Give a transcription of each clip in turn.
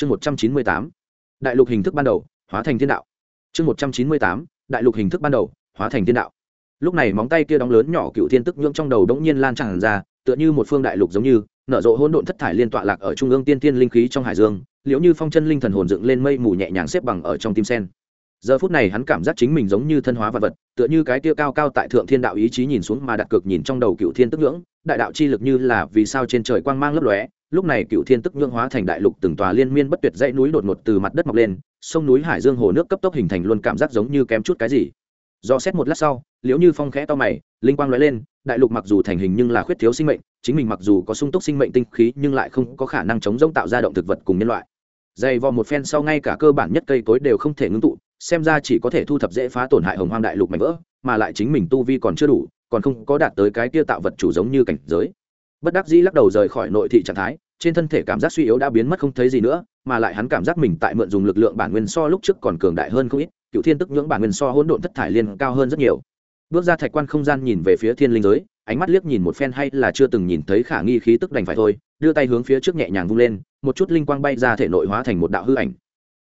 chương một trăm chín mươi tám, đại lục hình thức ban đầu, hóa thành thiên đạo. Chương một trăm chín mươi tám, đại lục hình thức ban đầu, hóa thành thiên đạo. Lúc này móng tay kia đóng lớn nhỏ cựu thiên tức nhưỡng trong đầu đống nhiên lan tràn ra, tựa như một phương đại lục giống như, nở rộ hỗn độn thất thải liên tọa lạc ở trung ương tiên tiên linh khí trong hải dương, liễu như phong chân linh thần hồn dựng lên mây mù nhẹ nhàng xếp bằng ở trong tim sen giờ phút này hắn cảm giác chính mình giống như thân hóa vật vật tựa như cái tia cao cao tại thượng thiên đạo ý chí nhìn xuống mà đặt cực nhìn trong đầu cựu thiên tức ngưỡng, đại đạo chi lực như là vì sao trên trời quang mang lấp lóe lúc này cựu thiên tức ngưỡng hóa thành đại lục từng tòa liên miên bất tuyệt dãy núi đột ngột từ mặt đất mọc lên sông núi hải dương hồ nước cấp tốc hình thành luôn cảm giác giống như kém chút cái gì. Do xét một lát sau liễu như phong khẽ to mày linh quang lóe lên đại lục mặc dù thành hình nhưng là khuyết thiếu sinh mệnh chính mình mặc dù có sung túc sinh mệnh tinh khí nhưng lại không có khả năng chống rông tạo ra động thực vật cùng nhân loại. Dày vò một phen sau ngay cả cơ bản nhất cây cối đều không thể ngưng tụ xem ra chỉ có thể thu thập dễ phá tổn hại hồng hoang đại lục mạnh vỡ, mà lại chính mình tu vi còn chưa đủ, còn không có đạt tới cái kia tạo vật chủ giống như cảnh giới. Bất đắc dĩ lắc đầu rời khỏi nội thị trạng thái, trên thân thể cảm giác suy yếu đã biến mất không thấy gì nữa, mà lại hắn cảm giác mình tại mượn dùng lực lượng bản nguyên so lúc trước còn cường đại hơn không ít, cựu thiên tức nhưỡng bản nguyên so hỗn độn thất thải liên cao hơn rất nhiều. Bước ra thạch quan không gian nhìn về phía thiên linh giới, ánh mắt liếc nhìn một phen hay là chưa từng nhìn thấy khả nghi khí tức đành phải thôi, đưa tay hướng phía trước nhẹ nhàng vung lên, một chút linh quang bay ra thể nội hóa thành một đạo hư ảnh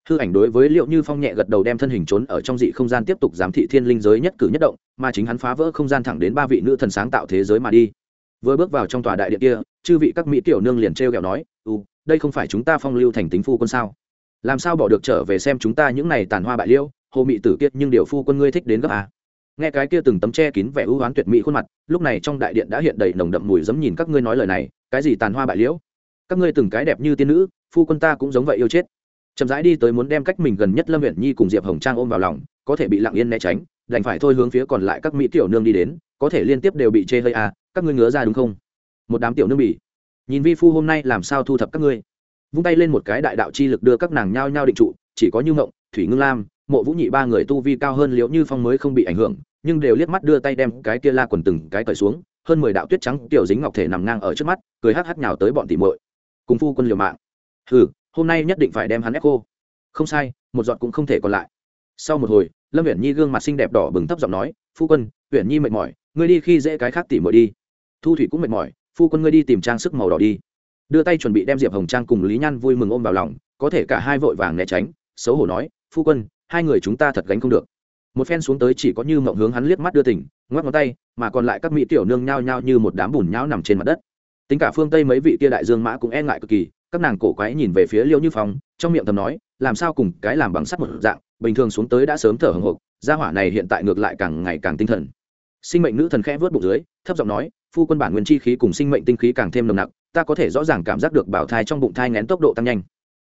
hư ảnh đối với liệu như phong nhẹ gật đầu đem thân hình trốn ở trong dị không gian tiếp tục giám thị thiên linh giới nhất cử nhất động, mà chính hắn phá vỡ không gian thẳng đến ba vị nữ thần sáng tạo thế giới mà đi. Vừa bước vào trong tòa đại điện kia, chư vị các mỹ tiểu nương liền trêu ghẹo nói ư đây không phải chúng ta phong lưu thành tính phu quân sao? Làm sao bỏ được trở về xem chúng ta những này tàn hoa bại liêu, hồ mị tử kiệt nhưng điều phu quân ngươi thích đến gấp à. nghe cái kia từng tấm che kín vẻ ưu oán tuyệt mỹ khuôn mặt, lúc này trong đại điện đã hiện đầy nồng đậm mùi dấm nhìn các ngươi nói lời này, cái gì tàn hoa bại liễu các ngươi từng cái đẹp như tiên nữ, phu quân ta cũng giống vậy yêu chết chậm rãi đi tới muốn đem cách mình gần nhất lâm huyện nhi cùng diệp hồng trang ôm vào lòng, có thể bị lặng yên né tránh, đành phải thôi hướng phía còn lại các mỹ tiểu nương đi đến, có thể liên tiếp đều bị chê hơi à các ngươi ngứa ra đúng không? Một đám tiểu nương bỉ. Nhìn vi phu hôm nay làm sao thu thập các ngươi? Vung tay lên một cái đại đạo chi lực đưa các nàng nhao nhao định trụ, chỉ có như ngộng thủy ngưng lam, mộ vũ nhị ba người tu vi cao hơn liễu như phong mới không bị ảnh hưởng, nhưng đều liếc mắt đưa tay đem cái kia la quần từng cái cởi xuống, hơn mười đạo tuyết trắng tiểu dính ngọc thể nằm ngang ở trước mắt, cười hắc hắc nhào tới bọn tỉ muội. Cùng phu quân liều mạng. Hừ hôm nay nhất định phải đem hắn ép cô không sai, một giọt cũng không thể còn lại. Sau một hồi, lâm uyển nhi gương mặt xinh đẹp đỏ bừng thấp giọng nói, phu quân, uyển nhi mệt mỏi, ngươi đi khi dễ cái khác tỉ muội đi. Thu thủy cũng mệt mỏi, phu quân ngươi đi tìm trang sức màu đỏ đi. Đưa tay chuẩn bị đem diệp hồng trang cùng lý nhan vui mừng ôm vào lòng, có thể cả hai vội vàng né tránh, xấu hổ nói, phu quân, hai người chúng ta thật gánh không được. Một phen xuống tới chỉ có như mộng hướng hắn liếc mắt đưa tỉnh ngoắc ngón tay, mà còn lại các mỹ tiểu nương nhao nhao như một đám bùn nhão nằm trên mặt đất. Tính cả phương tây mấy vị kia đại dương mã cũng e ngại cực kỳ các nàng cổ quái nhìn về phía liêu như phong, trong miệng thầm nói, làm sao cùng cái làm bằng sắt một dạng, bình thường xuống tới đã sớm thở hồng hộc, gia hỏa này hiện tại ngược lại càng ngày càng tinh thần. Sinh mệnh nữ thần khẽ vớt bụng dưới, thấp giọng nói, phu quân bản nguyên chi khí cùng sinh mệnh tinh khí càng thêm nồng nặc, ta có thể rõ ràng cảm giác được bảo thai trong bụng thai ngén tốc độ tăng nhanh.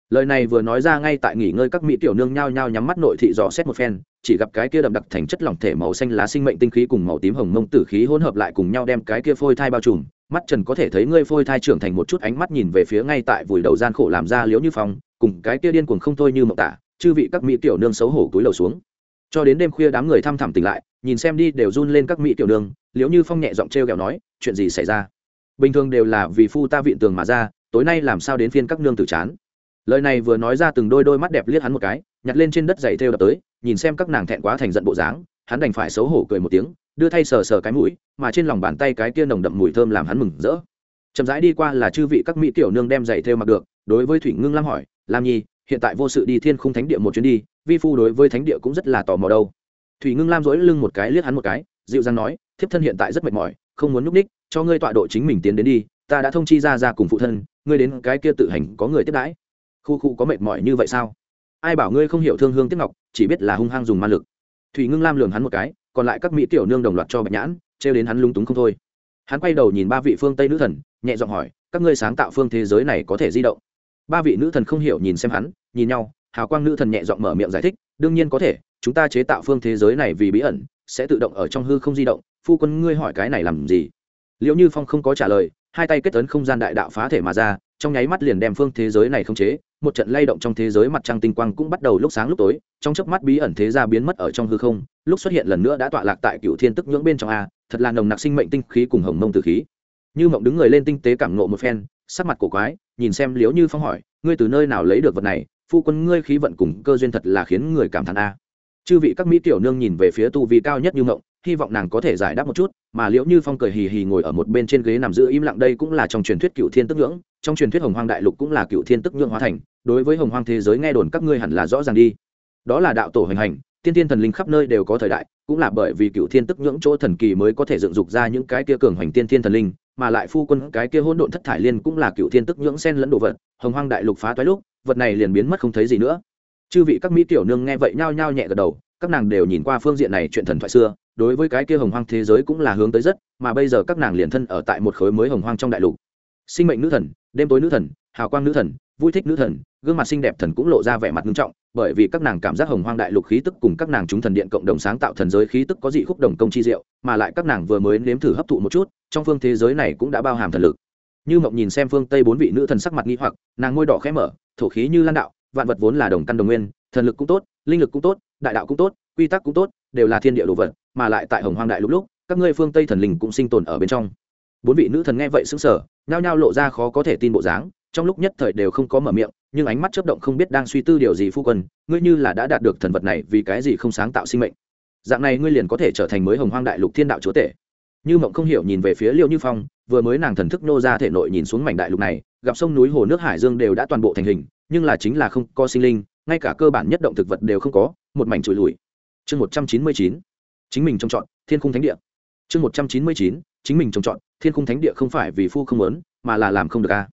Lời này vừa nói ra ngay tại nghỉ ngơi các mỹ tiểu nương nhao nhao nhắm mắt nội thị dò xét một phen, chỉ gặp cái kia đậm đặc thành chất lỏng thể màu xanh lá sinh mệnh tinh khí cùng màu tím hồng mông tử khí hỗn hợp lại cùng nhau đem cái kia phôi thai bao trùm mắt trần có thể thấy ngươi phôi thai trưởng thành một chút ánh mắt nhìn về phía ngay tại vùi đầu gian khổ làm ra liễu như phong, cùng cái kia điên cuồng không thôi như mộng tả, chư vị các mỹ tiểu nương xấu hổ túi lầu xuống. Cho đến đêm khuya đám người thăm thẳm tỉnh lại, nhìn xem đi đều run lên các mỹ tiểu nương, liễu như phong nhẹ giọng trêu ghẹo nói, chuyện gì xảy ra? Bình thường đều là vì phu ta viện tường mà ra, tối nay làm sao đến phiên các nương tử chán. Lời này vừa nói ra từng đôi đôi mắt đẹp liếc hắn một cái, nhặt lên trên đất giày theo đập tới, nhìn xem các nàng thẹn quá thành giận bộ dáng, hắn đành phải xấu hổ cười một tiếng đưa thay sờ sờ cái mũi, mà trên lòng bàn tay cái kia nồng đậm mùi thơm làm hắn mừng rỡ. Chậm rãi đi qua là chư vị các mỹ tiểu nương đem giày theo mặc được, đối với thủy ngưng lam hỏi, lam nhi, hiện tại vô sự đi thiên khung thánh địa một chuyến đi, vi phu đối với thánh địa cũng rất là tò mò đâu. Thủy ngưng lam dỗi lưng một cái liếc hắn một cái, dịu dàng nói, thiếp thân hiện tại rất mệt mỏi, không muốn núp ních cho ngươi tọa độ chính mình tiến đến đi, ta đã thông chi ra ra cùng phụ thân, ngươi đến cái kia tự hành có người tiếp đãi. Khu khu có mệt mỏi như vậy sao? Ai bảo ngươi không hiểu thương hương tiếp ngọc, chỉ biết là hung hăng dùng ma lực. Thủy ngưng lam lường hắn một cái còn lại các mỹ tiểu nương đồng loạt cho bạch nhãn, trêu đến hắn lung túng không thôi. Hắn quay đầu nhìn ba vị phương tây nữ thần, nhẹ giọng hỏi, các ngươi sáng tạo phương thế giới này có thể di động? Ba vị nữ thần không hiểu nhìn xem hắn, nhìn nhau, hào quang nữ thần nhẹ giọng mở miệng giải thích, đương nhiên có thể, chúng ta chế tạo phương thế giới này vì bí ẩn, sẽ tự động ở trong hư không di động, phu quân ngươi hỏi cái này làm gì? Liệu như phong không có trả lời, hai tay kết tấn không gian đại đạo phá thể mà ra trong nháy mắt liền đem phương thế giới này không chế, một trận lay động trong thế giới mặt trăng tinh quang cũng bắt đầu lúc sáng lúc tối, trong chớp mắt bí ẩn thế gia biến mất ở trong hư không, lúc xuất hiện lần nữa đã tọa lạc tại cựu thiên tức nhưỡng bên trong a, thật là nồng nặc sinh mệnh tinh khí cùng hồng mông tử khí. Như mộng đứng người lên tinh tế cảm nộ một phen, sắc mặt cổ quái, nhìn xem liếu như phong hỏi, ngươi từ nơi nào lấy được vật này? Phu quân ngươi khí vận cùng cơ duyên thật là khiến người cảm thán a. Chư vị các mỹ tiểu nương nhìn về phía tu vi cao nhất như mộng hy vọng nàng có thể giải đáp một chút, mà liễu như phong cười hì hì ngồi ở một bên trên ghế nằm giữ im lặng đây cũng là trong truyền thuyết cựu thiên tức ngưỡng, trong truyền thuyết hồng hoang đại lục cũng là cựu thiên tức ngưỡng hóa thành, đối với hồng hoang thế giới nghe đồn các ngươi hẳn là rõ ràng đi. Đó là đạo tổ hành hành, tiên tiên thần linh khắp nơi đều có thời đại, cũng là bởi vì cựu thiên tức ngưỡng chỗ thần kỳ mới có thể dựng dục ra những cái kia cường hoành tiên thiên thần linh, mà lại phu quân cái kia hỗn độn thất thải liên cũng là cựu thiên tức nhưỡng sen lẫn đồ vật, hồng hoang đại lục phá toái lúc, vật này liền biến mất không thấy gì nữa. Chư vị các mỹ tiểu nương nghe vậy nhao nhao nhẹ gật đầu, các nàng đều nhìn qua phương diện này chuyện thần thoại xưa đối với cái kia hồng hoang thế giới cũng là hướng tới rất, mà bây giờ các nàng liền thân ở tại một khối mới hồng hoang trong đại lục. Sinh mệnh nữ thần, đêm tối nữ thần, hào quang nữ thần, vui thích nữ thần, gương mặt xinh đẹp thần cũng lộ ra vẻ mặt nghiêm trọng, bởi vì các nàng cảm giác hồng hoang đại lục khí tức cùng các nàng chúng thần điện cộng đồng sáng tạo thần giới khí tức có dị khúc đồng công chi diệu, mà lại các nàng vừa mới nếm thử hấp thụ một chút, trong phương thế giới này cũng đã bao hàm thần lực. Như mộng nhìn xem phương tây bốn vị nữ thần sắc mặt nghi hoặc, nàng ngôi đỏ khẽ mở, thổ khí như lan đạo, vạn vật vốn là đồng căn đồng nguyên, thần lực cũng tốt, linh lực cũng tốt, đại đạo cũng tốt, quy tắc cũng tốt, đều là thiên địa đồ vật mà lại tại hồng hoang đại lục lúc, các ngươi phương tây thần linh cũng sinh tồn ở bên trong. Bốn vị nữ thần nghe vậy sững sờ, nhao nhao lộ ra khó có thể tin bộ dáng, trong lúc nhất thời đều không có mở miệng, nhưng ánh mắt chớp động không biết đang suy tư điều gì phu quân, ngươi như là đã đạt được thần vật này vì cái gì không sáng tạo sinh mệnh. Dạng này ngươi liền có thể trở thành mới hồng hoang đại lục thiên đạo chúa tể. Như mộng không hiểu nhìn về phía liêu như phong, vừa mới nàng thần thức nô ra thể nội nhìn xuống mảnh đại lục này, gặp sông núi hồ nước hải dương đều đã toàn bộ thành hình, nhưng là chính là không có sinh linh, ngay cả cơ bản nhất động thực vật đều không có, một mảnh trụi lùi. Chương một trăm chín mươi chín chính mình trông chọn thiên khung thánh địa. Chương một trăm chín mươi chín, chính mình trông chọn thiên khung thánh địa không phải vì phu không muốn, mà là làm không được a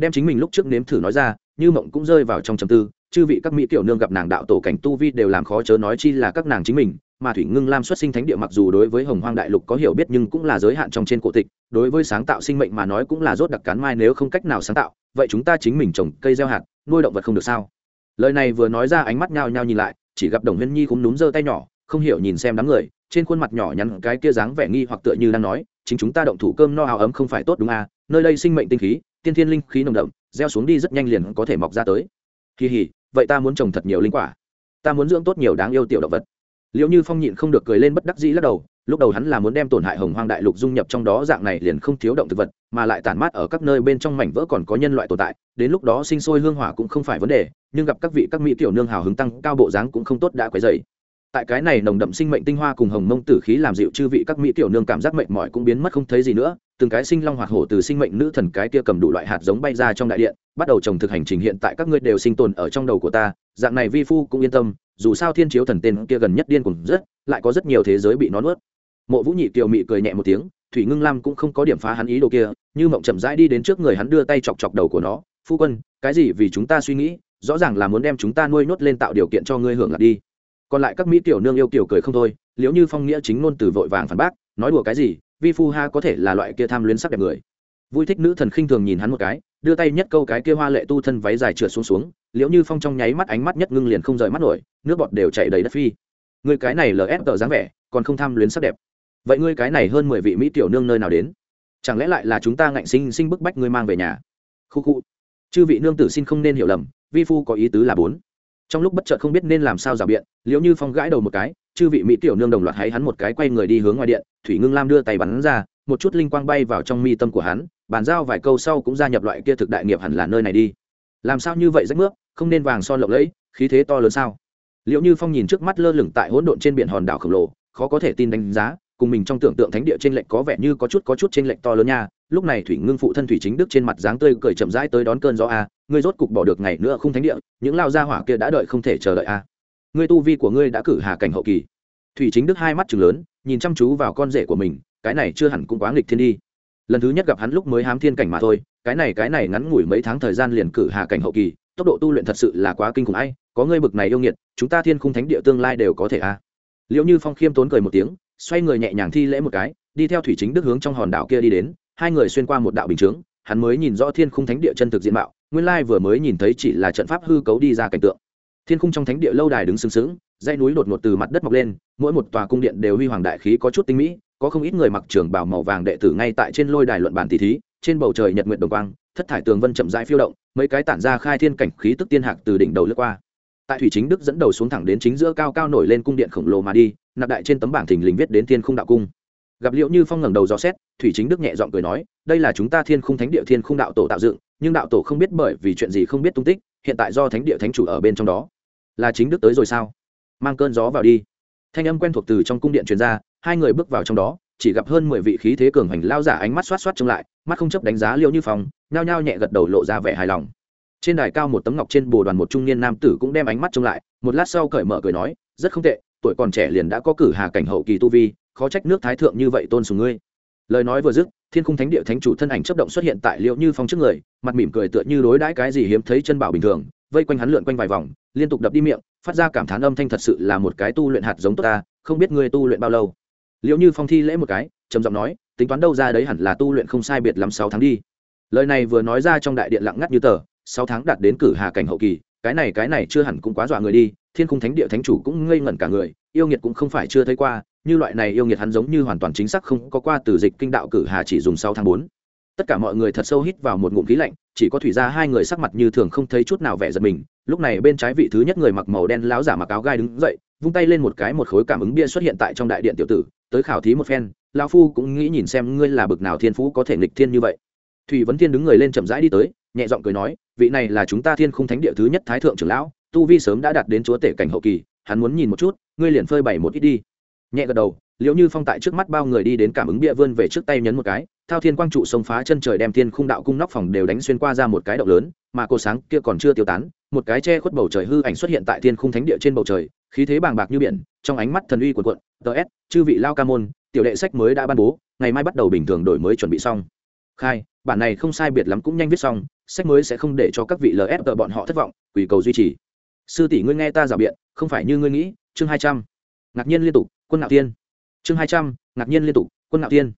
đem chính mình lúc trước nếm thử nói ra, như mộng cũng rơi vào trong trầm tư, chư vị các mỹ tiểu nương gặp nàng đạo tổ cảnh tu vi đều làm khó chớ nói chi là các nàng chính mình, mà thủy ngưng lam xuất sinh thánh địa mặc dù đối với hồng hoang đại lục có hiểu biết nhưng cũng là giới hạn trong trên cổ tịch, đối với sáng tạo sinh mệnh mà nói cũng là rốt đặc cán mai nếu không cách nào sáng tạo, vậy chúng ta chính mình trồng cây gieo hạt, nuôi động vật không được sao? Lời này vừa nói ra ánh mắt nhao nhao nhìn lại, chỉ gặp đồng huyên nhi cũng núm giơ tay nhỏ, không hiểu nhìn xem đám người trên khuôn mặt nhỏ nhắn cái kia dáng vẻ nghi hoặc tựa như đang nói, chính chúng ta động thủ cơm no áo ấm không phải tốt đúng à? Nơi đây sinh mệnh tinh khí, tiên thiên linh khí nồng đậm, gieo xuống đi rất nhanh liền có thể mọc ra tới. Kỳ hỉ vậy ta muốn trồng thật nhiều linh quả. Ta muốn dưỡng tốt nhiều đáng yêu tiểu động vật. Liệu như phong nhịn không được cười lên bất đắc dĩ lắc đầu, lúc đầu hắn là muốn đem tổn hại hồng hoang đại lục dung nhập trong đó dạng này liền không thiếu động thực vật, mà lại tản mát ở các nơi bên trong mảnh vỡ còn có nhân loại tồn tại, đến lúc đó sinh sôi hương hỏa cũng không phải vấn đề, nhưng gặp các vị các mỹ tiểu nương hào hứng tăng cao bộ dáng cũng không tốt đã quấy dày tại cái này nồng đậm sinh mệnh tinh hoa cùng hồng mông tử khí làm dịu chư vị các mỹ tiểu nương cảm giác mệnh mỏi cũng biến mất không thấy gì nữa, từng cái sinh long hoạt hổ từ sinh mệnh nữ thần cái kia cầm đủ loại hạt giống bay ra trong đại điện, bắt đầu trồng thực hành trình hiện tại các ngươi đều sinh tồn ở trong đầu của ta, dạng này vi phu cũng yên tâm, dù sao thiên chiếu thần tên kia gần nhất điên cùng rất, lại có rất nhiều thế giới bị nó nuốt. Mộ vũ nhị kiều mị cười nhẹ một tiếng, thủy ngưng lam cũng không có điểm phá hắn ý đồ kia, như mộng chậm rãi đi đến trước người hắn đưa tay chọc chọc đầu của nó, phu quân, cái gì vì chúng ta suy nghĩ, rõ ràng là muốn đem chúng ta nuôi nhốt lên tạo điều kiện cho ngươi hưởng lạc đi còn lại các mỹ tiểu nương yêu kiểu cười không thôi, liếu như phong nghĩa chính ngôn từ vội vàng phản bác, nói đùa cái gì, vi phu ha có thể là loại kia tham luyến sắc đẹp người. Vui thích nữ thần khinh thường nhìn hắn một cái, đưa tay nhất câu cái kia hoa lệ tu thân váy dài trượt xuống xuống, liếu như phong trong nháy mắt ánh mắt nhất ngưng liền không rời mắt nổi, nước bọt đều chảy đầy đất phi. Người cái này lf tờ dáng vẻ, còn không tham luyến sắc đẹp. Vậy ngươi cái này hơn mười vị mỹ tiểu nương nơi nào đến? Chẳng lẽ lại là chúng ta ngạnh sinh sinh bức bách ngươi mang về nhà? Khu khu. Chư vị nương tử xin không nên hiểu lầm, vi phu có ý tứ là bốn trong lúc bất chợt không biết nên làm sao rào biện liệu như phong gãi đầu một cái, chư vị mỹ tiểu nương đồng loạt hay hắn một cái quay người đi hướng ngoài điện. Thủy ngưng lam đưa tay bắn ra, một chút linh quang bay vào trong mi tâm của hắn, bàn giao vài câu sau cũng gia nhập loại kia thực đại nghiệp hẳn là nơi này đi. Làm sao như vậy rách nước, không nên vàng son lộng lẫy, khí thế to lớn sao? Liệu như phong nhìn trước mắt lơ lửng tại hỗn độn trên biển hòn đảo khổng lồ, khó có thể tin đánh giá, cùng mình trong tưởng tượng thánh địa trên lệnh có vẻ như có chút có chút trên lệnh to lớn nha lúc này thủy ngưng phụ thân thủy chính đức trên mặt dáng tươi cười chậm rãi tới đón cơn gió a, ngươi rốt cục bỏ được ngày nữa không thánh địa, những lao gia hỏa kia đã đợi không thể chờ đợi a. Ngươi tu vi của ngươi đã cử hà cảnh hậu kỳ. Thủy chính đức hai mắt chừng lớn, nhìn chăm chú vào con rể của mình, cái này chưa hẳn cũng quá nghịch thiên đi. Lần thứ nhất gặp hắn lúc mới hám thiên cảnh mà thôi, cái này cái này ngắn ngủi mấy tháng thời gian liền cử hà cảnh hậu kỳ, tốc độ tu luyện thật sự là quá kinh khủng ai, có ngươi bực này yêu nghiệt, chúng ta thiên khung thánh địa tương lai đều có thể a. Liệu như phong khiêm tốn cười một tiếng, xoay người nhẹ nhàng thi lễ một cái, đi theo thủy chính đức hướng trong hòn đảo kia đi đến hai người xuyên qua một đạo bình chướng, hắn mới nhìn rõ thiên khung thánh địa chân thực diện mạo, nguyên lai vừa mới nhìn thấy chỉ là trận pháp hư cấu đi ra cảnh tượng. Thiên khung trong thánh địa lâu đài đứng sừng sững, dãy núi đột ngột từ mặt đất mọc lên, mỗi một tòa cung điện đều huy hoàng đại khí có chút tinh mỹ, có không ít người mặc trường bào màu vàng đệ tử ngay tại trên lôi đài luận bản tỷ thí, trên bầu trời nhật nguyện đồng quang, thất thải tường vân chậm rãi phiêu động, mấy cái tản ra khai thiên cảnh khí tức tiên hạc từ đỉnh đầu lướt qua. Tại thủy chính đức dẫn đầu xuống thẳng đến chính giữa cao cao nổi lên cung điện khổng lồ mà đi, nạp đại trên tấm bảng thình lình viết đến thiên khung đạo cung gặp liệu như phong ngẩng đầu dò xét, thủy chính đức nhẹ giọng cười nói, đây là chúng ta thiên khung thánh địa thiên khung đạo tổ tạo dựng, nhưng đạo tổ không biết bởi vì chuyện gì không biết tung tích, hiện tại do thánh địa thánh chủ ở bên trong đó. Là chính đức tới rồi sao? Mang cơn gió vào đi. Thanh âm quen thuộc từ trong cung điện truyền ra, hai người bước vào trong đó, chỉ gặp hơn mười vị khí thế cường hành lao giả ánh mắt xoát xoát trông lại, mắt không chấp đánh giá liệu như phong, nhao nhao nhẹ gật đầu lộ ra vẻ hài lòng. Trên đài cao một tấm ngọc trên bồ đoàn một trung niên nam tử cũng đem ánh mắt trông lại, một lát sau cởi mở cười nói, rất không tệ, tuổi còn trẻ liền đã có cử hà cảnh hậu kỳ tu vi khó trách nước thái thượng như vậy tôn sùng ngươi. Lời nói vừa dứt, thiên khung thánh địa thánh chủ thân ảnh chấp động xuất hiện tại liệu như phong trước người, mặt mỉm cười tựa như đối đãi cái gì hiếm thấy chân bảo bình thường, vây quanh hắn lượn quanh vài vòng, liên tục đập đi miệng, phát ra cảm thán âm thanh thật sự là một cái tu luyện hạt giống tốt ta, không biết ngươi tu luyện bao lâu. Liệu như phong thi lễ một cái, trầm giọng nói, tính toán đâu ra đấy hẳn là tu luyện không sai biệt lắm sáu tháng đi. Lời này vừa nói ra trong đại điện lặng ngắt như tờ, sáu tháng đạt đến cử hà cảnh hậu kỳ, cái này cái này chưa hẳn cũng quá dọa người đi, thiên khung thánh địa thánh chủ cũng ngây ngẩn cả người, yêu nghiệt cũng không phải chưa thấy qua như loại này yêu nghiệt hắn giống như hoàn toàn chính xác không có qua từ dịch kinh đạo cử hà chỉ dùng sau tháng bốn. Tất cả mọi người thật sâu hít vào một ngụm khí lạnh, chỉ có thủy ra hai người sắc mặt như thường không thấy chút nào vẻ giật mình. Lúc này bên trái vị thứ nhất người mặc màu đen láo giả mặc áo gai đứng dậy, vung tay lên một cái một khối cảm ứng bia xuất hiện tại trong đại điện tiểu tử, tới khảo thí một phen lao phu cũng nghĩ nhìn xem ngươi là bực nào thiên phú có thể nghịch thiên như vậy. Thủy vấn thiên đứng người lên chậm rãi đi tới, nhẹ giọng cười nói, vị này là chúng ta thiên khung thánh địa thứ nhất thái thượng trưởng lão, tu vi sớm đã đạt đến chúa tể cảnh hậu kỳ, hắn muốn nhìn một chút, ngươi liền phơi bày một ít đi nhẹ gật đầu liệu như phong tại trước mắt bao người đi đến cảm ứng bia vươn về trước tay nhấn một cái, thao thiên quang trụ sông phá chân trời đem thiên khung đạo cung nóc phòng đều đánh xuyên qua ra một cái động lớn, mà cô sáng kia còn chưa tiêu tán, một cái che khuất bầu trời hư ảnh xuất hiện tại thiên khung thánh địa trên bầu trời, khí thế bàng bạc như biển, trong ánh mắt thần uy của quận ts chư vị lao ca môn, tiểu đệ sách mới đã ban bố, ngày mai bắt đầu bình thường đổi mới chuẩn bị xong. Khai, bản này không sai biệt lắm cũng nhanh viết xong, sách mới sẽ không để cho các vị lf bọn họ thất vọng quỷ cầu duy trì. Sư tỷ ngươi nghe ta rào biện, không phải như ngươi nghĩ. Chương hai trăm. Ngạc nhiên liên tục quân Ngạo Thiên. Chương hai trăm, ngạc nhiên liên tục, quân Ngạo Thiên.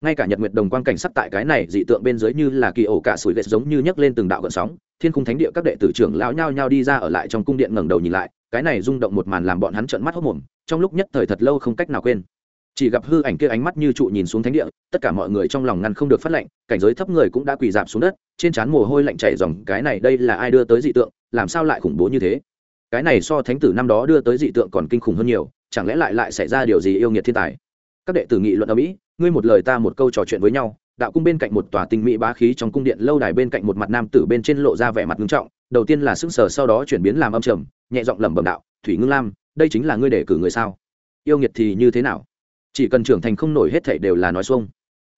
Ngay cả nhật nguyệt đồng quan cảnh sắc tại cái này dị tượng bên dưới như là kỳ ổ cả sủi lệch giống như nhấc lên từng đạo gợn sóng, thiên khung thánh địa các đệ tử trưởng lão nhao nhao đi ra ở lại trong cung điện ngẩng đầu nhìn lại, cái này rung động một màn làm bọn hắn trợn mắt hốt mồm, trong lúc nhất thời thật lâu không cách nào quên. Chỉ gặp hư ảnh kia ánh mắt như trụ nhìn xuống thánh địa, tất cả mọi người trong lòng ngăn không được phát lệnh, cảnh giới thấp người cũng đã quỳ dạp xuống đất, trên trán mồ hôi lạnh chảy dòng cái này đây là ai đưa tới dị tượng, làm sao lại khủng bố như thế? Cái này so thánh tử năm đó đưa tới dị tượng còn kinh khủng hơn nhiều chẳng lẽ lại lại xảy ra điều gì yêu nghiệt thiên tài? Các đệ tử nghị luận ở mỹ, ngươi một lời ta một câu trò chuyện với nhau, đạo cung bên cạnh một tòa tinh mỹ bá khí trong cung điện lâu đài bên cạnh một mặt nam tử bên trên lộ ra vẻ mặt ngưng trọng, đầu tiên là sững sờ sau đó chuyển biến làm âm trầm, nhẹ giọng lẩm bẩm đạo, thủy ngưng lam, đây chính là ngươi để cử người sao? Yêu nghiệt thì như thế nào? Chỉ cần trưởng thành không nổi hết thảy đều là nói xuông.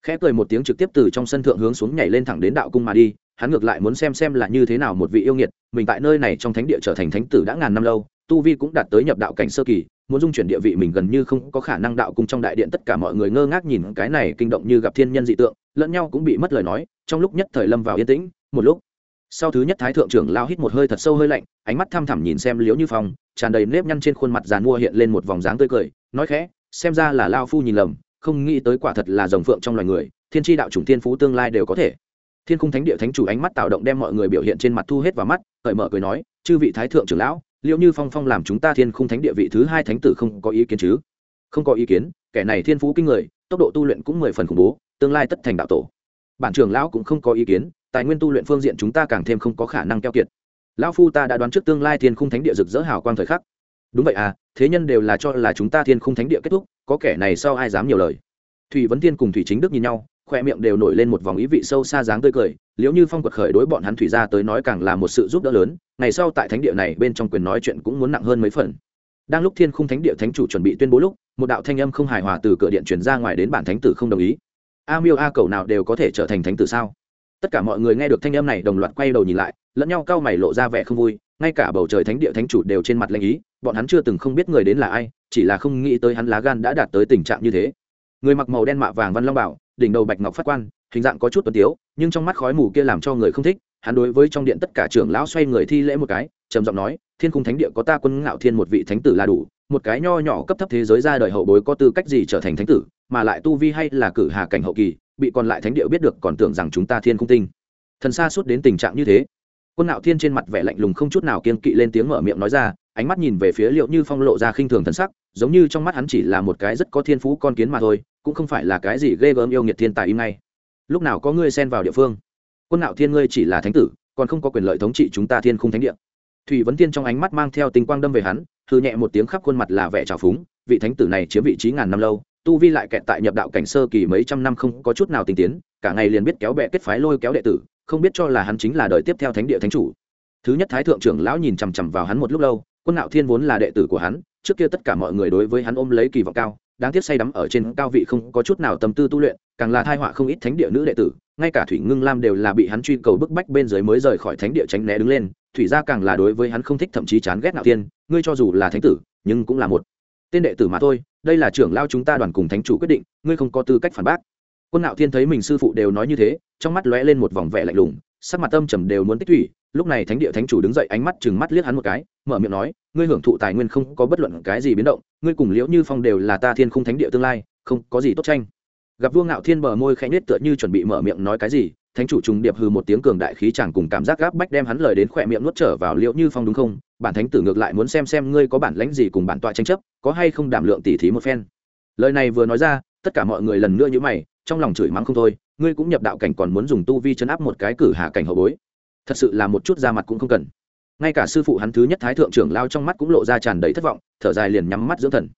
Khẽ cười một tiếng trực tiếp từ trong sân thượng hướng xuống nhảy lên thẳng đến đạo cung mà đi, hắn ngược lại muốn xem xem là như thế nào một vị yêu nghiệt, mình tại nơi này trong thánh địa trở thành thánh tử đã ngàn năm lâu tu vi cũng đạt tới nhập đạo cảnh sơ kỳ, muốn dung chuyển địa vị mình gần như không có khả năng đạo cung trong đại điện tất cả mọi người ngơ ngác nhìn cái này kinh động như gặp thiên nhân dị tượng, lẫn nhau cũng bị mất lời nói, trong lúc nhất thời lâm vào yên tĩnh, một lúc, sau thứ nhất thái thượng trưởng lao hít một hơi thật sâu hơi lạnh, ánh mắt thăm thẳm nhìn xem liễu như phong, tràn đầy nếp nhăn trên khuôn mặt dàn mua hiện lên một vòng dáng tươi cười, nói khẽ, xem ra là lao phu nhìn lầm, không nghĩ tới quả thật là dòng phượng trong loài người, thiên tri đạo chủng thiên phú tương lai đều có thể. Thiên cung thánh địa thánh chủ ánh mắt tạo động đem mọi người biểu hiện trên mặt thu hết vào mắt, cởi mở cười nói, chư vị thái thượng trưởng lão liệu như phong phong làm chúng ta thiên khung thánh địa vị thứ hai thánh tử không có ý kiến chứ? Không có ý kiến, kẻ này thiên phú kinh người, tốc độ tu luyện cũng mười phần khủng bố, tương lai tất thành đạo tổ. Bản trưởng lão cũng không có ý kiến, tài nguyên tu luyện phương diện chúng ta càng thêm không có khả năng keo kiệt. Lão phu ta đã đoán trước tương lai thiên khung thánh địa rực rỡ hào quang thời khắc. Đúng vậy à thế nhân đều là cho là chúng ta thiên khung thánh địa kết thúc, có kẻ này sau ai dám nhiều lời? Thủy vấn thiên cùng thủy chính đức nhìn nhau, khoe miệng đều nổi lên một vòng ý vị sâu xa dáng tươi cười liếu như phong quật khởi đối bọn hắn thủy ra tới nói càng là một sự giúp đỡ lớn, ngày sau tại thánh địa này bên trong quyền nói chuyện cũng muốn nặng hơn mấy phần. Đang lúc thiên khung thánh địa thánh chủ chuẩn bị tuyên bố lúc, một đạo thanh âm không hài hòa từ cửa điện chuyển ra ngoài đến bản thánh tử không đồng ý. A miêu a cầu nào đều có thể trở thành thánh tử sao? Tất cả mọi người nghe được thanh âm này đồng loạt quay đầu nhìn lại, lẫn nhau cau mày lộ ra vẻ không vui, ngay cả bầu trời thánh địa thánh chủ đều trên mặt lanh ý, bọn hắn chưa từng không biết người đến là ai, chỉ là không nghĩ tới hắn lá gan đã đạt tới tình trạng như thế. Người mặc màu đen mạ vàng văn long bảo đỉnh đầu bạch ngọc phát quan, hình dạng có chút tuấn tiếu, nhưng trong mắt khói mù kia làm cho người không thích, hắn đối với trong điện tất cả trưởng lão xoay người thi lễ một cái, trầm giọng nói, thiên cung thánh địa có ta quân ngạo thiên một vị thánh tử là đủ, một cái nho nhỏ cấp thấp thế giới ra đời hậu bối có tư cách gì trở thành thánh tử, mà lại tu vi hay là cử hà cảnh hậu kỳ, bị còn lại thánh địa biết được còn tưởng rằng chúng ta thiên cung tinh. Thần xa suốt đến tình trạng như thế, quân ngạo thiên trên mặt vẻ lạnh lùng không chút nào kiên kỵ lên tiếng mở miệng nói ra, ánh mắt nhìn về phía liệu như phong lộ ra khinh thường thần sắc, giống như trong mắt hắn chỉ là một cái rất có thiên phú con kiến mà thôi cũng không phải là cái gì ghê gớm yêu nghiệt thiên tài im ngay. Lúc nào có ngươi xen vào địa phương? Quân ngạo thiên ngươi chỉ là thánh tử, còn không có quyền lợi thống trị chúng ta thiên khung thánh địa. Thủy vấn thiên trong ánh mắt mang theo tình quang đâm về hắn thư nhẹ một tiếng khắp khuôn mặt là vẻ trào phúng, vị thánh tử này chiếm vị trí ngàn năm lâu, tu vi lại kẹt tại nhập đạo cảnh sơ kỳ mấy trăm năm không có chút nào tinh tiến, cả ngày liền biết kéo bẹ kết phái lôi kéo đệ tử, không biết cho là hắn chính là đời tiếp theo thánh địa thánh chủ. Thứ nhất thái thượng trưởng lão nhìn chằm chằm vào hắn một lúc lâu, quân ngạo thiên vốn là đệ tử của hắn, trước kia tất cả mọi người đối với hắn ôm lấy kỳ vọng cao đáng tiếc say đắm ở trên cao vị không có chút nào tâm tư tu luyện, càng là thai họa không ít thánh địa nữ đệ tử, ngay cả thủy ngưng lam đều là bị hắn truy cầu bức bách bên dưới mới rời khỏi thánh địa tránh né đứng lên, thủy gia càng là đối với hắn không thích thậm chí chán ghét nạo tiên ngươi cho dù là thánh tử, nhưng cũng là một tên đệ tử mà thôi, đây là trưởng lao chúng ta đoàn cùng thánh chủ quyết định, ngươi không có tư cách phản bác. Quân nạo thiên thấy mình sư phụ đều nói như thế, trong mắt lóe lên một vòng vẻ lạnh lùng sắc mặt tâm trầm đều muốn tích thủy. Lúc này thánh địa thánh chủ đứng dậy, ánh mắt chừng mắt liếc hắn một cái, mở miệng nói, ngươi hưởng thụ tài nguyên không có bất luận cái gì biến động, ngươi cùng liễu như phong đều là ta thiên khung thánh địa tương lai, không có gì tốt tranh. Gặp vua ngạo thiên bờ môi khẽ nết tựa như chuẩn bị mở miệng nói cái gì, thánh chủ trùng điệp hừ một tiếng cường đại khí chẳng cùng cảm giác gáp bách đem hắn lời đến khỏe miệng nuốt trở vào liễu như phong đúng không? Bản thánh tử ngược lại muốn xem xem ngươi có bản lãnh gì cùng bản tọa tranh chấp, có hay không đảm lượng tỉ thí một phen. Lời này vừa nói ra tất cả mọi người lần nữa như mày, trong lòng chửi mắng không thôi, ngươi cũng nhập đạo cảnh còn muốn dùng tu vi chấn áp một cái cử hạ cảnh hậu bối. Thật sự là một chút ra mặt cũng không cần. Ngay cả sư phụ hắn thứ nhất thái thượng trưởng lao trong mắt cũng lộ ra tràn đầy thất vọng, thở dài liền nhắm mắt dưỡng thần.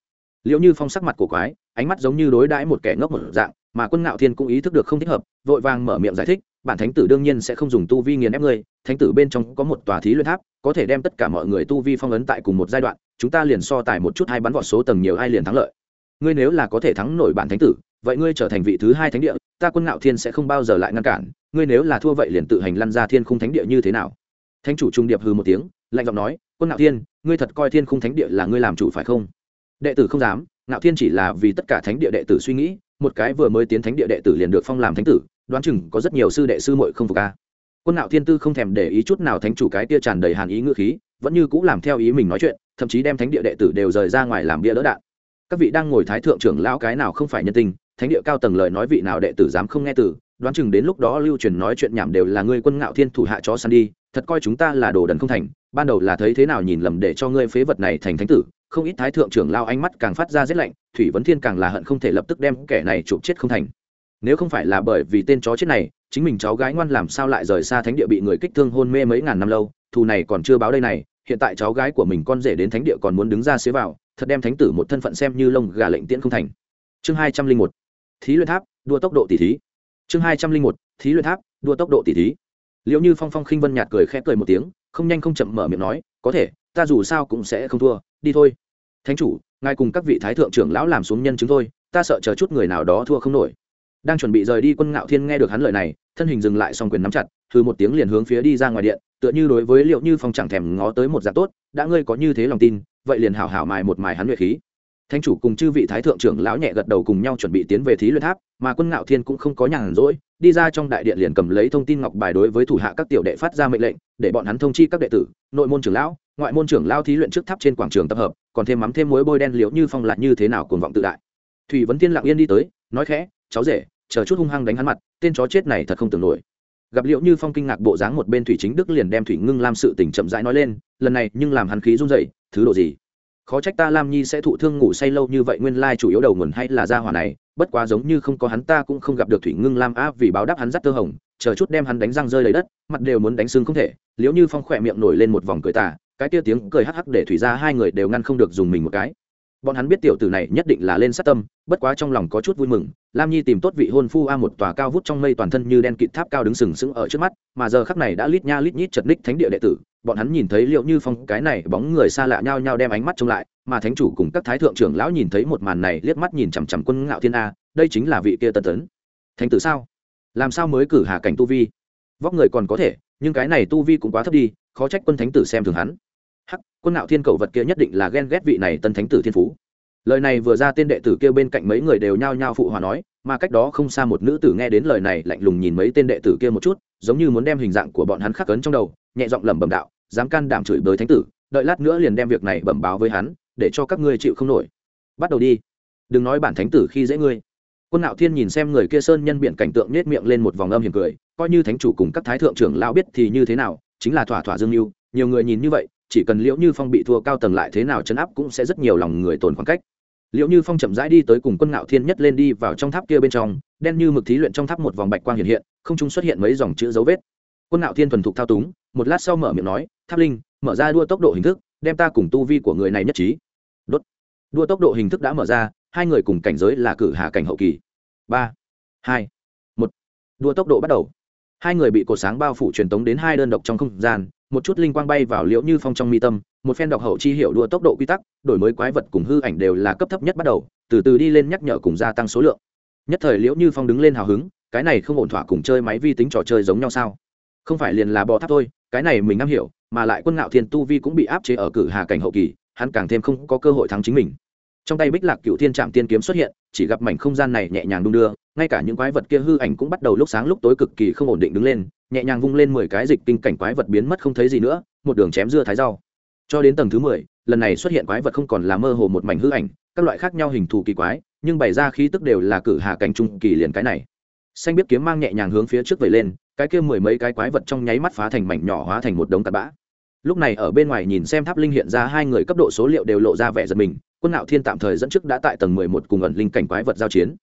Liệu như phong sắc mặt của quái, ánh mắt giống như đối đãi một kẻ ngốc một dạng, mà quân ngạo thiên cũng ý thức được không thích hợp, vội vàng mở miệng giải thích, bản thánh tử đương nhiên sẽ không dùng tu vi nghiền ép ngươi, thánh tử bên trong có một tòa thí luyện tháp, có thể đem tất cả mọi người tu vi phong ấn tại cùng một giai đoạn, chúng ta liền so tài một chút hai bắn vọt số tầng nhiều ai liền thắng lợi ngươi nếu là có thể thắng nổi bản thánh tử, vậy ngươi trở thành vị thứ hai thánh địa, ta quân ngạo thiên sẽ không bao giờ lại ngăn cản, ngươi nếu là thua vậy liền tự hành lăn ra thiên khung thánh địa như thế nào? Thánh chủ trung điệp hư một tiếng, lạnh giọng nói, quân ngạo thiên, ngươi thật coi thiên khung thánh địa là ngươi làm chủ phải không? Đệ tử không dám, ngạo thiên chỉ là vì tất cả thánh địa đệ tử suy nghĩ, một cái vừa mới tiến thánh địa đệ tử liền được phong làm thánh tử, đoán chừng có rất nhiều sư đệ sư muội không phục ca quân ngạo thiên tư không thèm để ý chút nào thánh chủ cái tia tràn đầy hàn ý ngữ khí, vẫn như cũng làm theo ý mình nói chuyện, thậm chí đem thánh địa đệ tử đều rời ra ngoài làm bia đỡ đạn các vị đang ngồi thái thượng trưởng lão cái nào không phải nhân tình, thánh địa cao tầng lời nói vị nào đệ tử dám không nghe từ, đoán chừng đến lúc đó lưu truyền nói chuyện nhảm đều là ngươi quân ngạo thiên thủ hạ chó săn đi, thật coi chúng ta là đồ đần không thành, ban đầu là thấy thế nào nhìn lầm để cho ngươi phế vật này thành thánh tử, không ít thái thượng trưởng lao ánh mắt càng phát ra rét lạnh, thủy vấn thiên càng là hận không thể lập tức đem kẻ này chụp chết không thành. Nếu không phải là bởi vì tên chó chết này, chính mình cháu gái ngoan làm sao lại rời xa thánh địa bị người kích thương hôn mê mấy ngàn năm lâu, thù này còn chưa báo đây này hiện tại cháu gái của mình con rể đến thánh địa còn muốn đứng ra xế vào, thật đem thánh tử một thân phận xem như lông gà lệnh tiễn không thành. Chương hai trăm linh một, thí luyện tháp, đua tốc độ tỷ thí. Chương hai trăm linh một, thí luyện tháp, đua tốc độ tỷ thí. Liệu như phong phong khinh vân nhạt cười khẽ cười một tiếng, không nhanh không chậm mở miệng nói, có thể, ta dù sao cũng sẽ không thua, đi thôi. Thánh chủ, ngài cùng các vị thái thượng trưởng lão làm xuống nhân chứng thôi, ta sợ chờ chút người nào đó thua không nổi. Đang chuẩn bị rời đi quân ngạo thiên nghe được hắn lời này, thân hình dừng lại song quyền nắm chặt thư một tiếng liền hướng phía đi ra ngoài điện tựa như đối với liệu như phong chẳng thèm ngó tới một dạng tốt, đã ngươi có như thế lòng tin, vậy liền hảo hảo mài một mài hắn luyện khí. Thánh chủ cùng chư vị thái thượng trưởng lão nhẹ gật đầu cùng nhau chuẩn bị tiến về thí luyện tháp, mà quân ngạo thiên cũng không có nhàn rỗi, đi ra trong đại điện liền cầm lấy thông tin ngọc bài đối với thủ hạ các tiểu đệ phát ra mệnh lệnh, để bọn hắn thông chi các đệ tử, nội môn trưởng lão, ngoại môn trưởng lão thí luyện trước tháp trên quảng trường tập hợp, còn thêm mắm thêm muối bôi đen liễu như phong lại như thế nào cuồng vọng tự đại. Thủy vấn thiên lặng yên đi tới, nói khẽ, cháu rể, chờ chút hung hăng đánh hắn mặt, tên chó chết này thật không tưởng nổi gặp liệu như phong kinh ngạc bộ dáng một bên thủy chính đức liền đem thủy ngưng làm sự tình chậm rãi nói lên, lần này nhưng làm hắn khí run dậy thứ độ gì? Khó trách ta lam nhi sẽ thụ thương ngủ say lâu như vậy nguyên lai chủ yếu đầu nguồn hay là gia hỏa này, bất quá giống như không có hắn ta cũng không gặp được thủy ngưng lam áp vì báo đáp hắn dắt tơ hồng, chờ chút đem hắn đánh răng rơi lấy đất, mặt đều muốn đánh xương không thể liếu như phong khỏe miệng nổi lên một vòng cười tà, cái tia tiếng cười hắc hắc để thủy ra hai người đều ngăn không được dùng mình một cái bọn hắn biết tiểu tử này nhất định là lên sát tâm, bất quá trong lòng có chút vui mừng, lam nhi tìm tốt vị hôn phu a một tòa cao vút trong mây toàn thân như đen kịt tháp cao đứng sừng sững ở trước mắt, mà giờ khắc này đã lít nha lít nhít chật ních thánh địa đệ tử, bọn hắn nhìn thấy liệu như phong cái này bóng người xa lạ nhau nhau đem ánh mắt trông lại, mà thánh chủ cùng các thái thượng trưởng lão nhìn thấy một màn này liếc mắt nhìn chằm chằm quân ngạo thiên a, đây chính là vị kia tân tấn. Thánh tử sao? Làm sao mới cử hạ cảnh tu vi? Vóc người còn có thể, nhưng cái này tu vi cũng quá thấp đi, khó trách quân thánh tử xem thường hắn quân ngạo thiên cầu vật kia nhất định là ghen ghét vị này tân thánh tử thiên phú. Lời này vừa ra tên đệ tử kia bên cạnh mấy người đều nhao nhao phụ hòa nói, mà cách đó không xa một nữ tử nghe đến lời này lạnh lùng nhìn mấy tên đệ tử kia một chút, giống như muốn đem hình dạng của bọn hắn khắc cấn trong đầu, nhẹ giọng lẩm bẩm đạo, dám can đảm chửi bới thánh tử, đợi lát nữa liền đem việc này bẩm báo với hắn, để cho các ngươi chịu không nổi. Bắt đầu đi. Đừng nói bản thánh tử khi dễ ngươi. Quân nạo thiên nhìn xem người kia sơn nhân biện cảnh tượng nết miệng lên một vòng âm hiểm cười, coi như thánh chủ cùng các thái thượng trưởng lão biết thì như thế nào, chính là thỏa thỏa dương mưu, nhiều người nhìn như vậy chỉ cần liễu như phong bị thua cao tầng lại thế nào chấn áp cũng sẽ rất nhiều lòng người tồn khoảng cách. Liễu như phong chậm rãi đi tới cùng quân ngạo thiên nhất lên đi vào trong tháp kia bên trong, đen như mực thí luyện trong tháp một vòng bạch quang hiện hiện, không trung xuất hiện mấy dòng chữ dấu vết. Quân ngạo thiên thuần thục thao túng, một lát sau mở miệng nói, tháp linh, mở ra đua tốc độ hình thức, đem ta cùng tu vi của người này nhất trí. Đốt. Đua tốc độ hình thức đã mở ra, hai người cùng cảnh giới là cử hạ cảnh hậu kỳ. Ba, hai, một. Đua tốc độ bắt đầu. Hai người bị cột sáng bao phủ truyền tống đến hai đơn độc trong không gian một chút linh quang bay vào liễu như phong trong mi tâm, một phen đọc hậu chi hiệu đua tốc độ quy tắc, đổi mới quái vật cùng hư ảnh đều là cấp thấp nhất bắt đầu, từ từ đi lên nhắc nhở cùng gia tăng số lượng. Nhất thời liễu như phong đứng lên hào hứng, cái này không ổn thỏa cùng chơi máy vi tính trò chơi giống nhau sao? Không phải liền là bò tháp thôi, cái này mình am hiểu, mà lại quân ngạo thiên tu vi cũng bị áp chế ở cử hà cảnh hậu kỳ, hắn càng thêm không có cơ hội thắng chính mình trong tay bích lạc cựu thiên trạm tiên kiếm xuất hiện, chỉ gặp mảnh không gian này nhẹ nhàng đung đưa, ngay cả những quái vật kia hư ảnh cũng bắt đầu lúc sáng lúc tối cực kỳ không ổn định đứng lên, nhẹ nhàng vung lên mười cái dịch kinh cảnh quái vật biến mất không thấy gì nữa, một đường chém dưa thái rau. Cho đến tầng thứ mười, lần này xuất hiện quái vật không còn là mơ hồ một mảnh hư ảnh, các loại khác nhau hình thù kỳ quái, nhưng bày ra khí tức đều là cử hà cảnh trung kỳ liền cái này. Xanh biết kiếm mang nhẹ nhàng hướng phía trước vẩy lên, cái kia mười mấy cái quái vật trong nháy mắt phá thành mảnh nhỏ hóa thành một đống tạt bã lúc này ở bên ngoài nhìn xem tháp linh hiện ra hai người cấp độ số liệu đều lộ ra vẻ giật mình, quân nạo thiên tạm thời dẫn trước đã tại tầng mười một cùng ẩn linh cảnh quái vật giao chiến.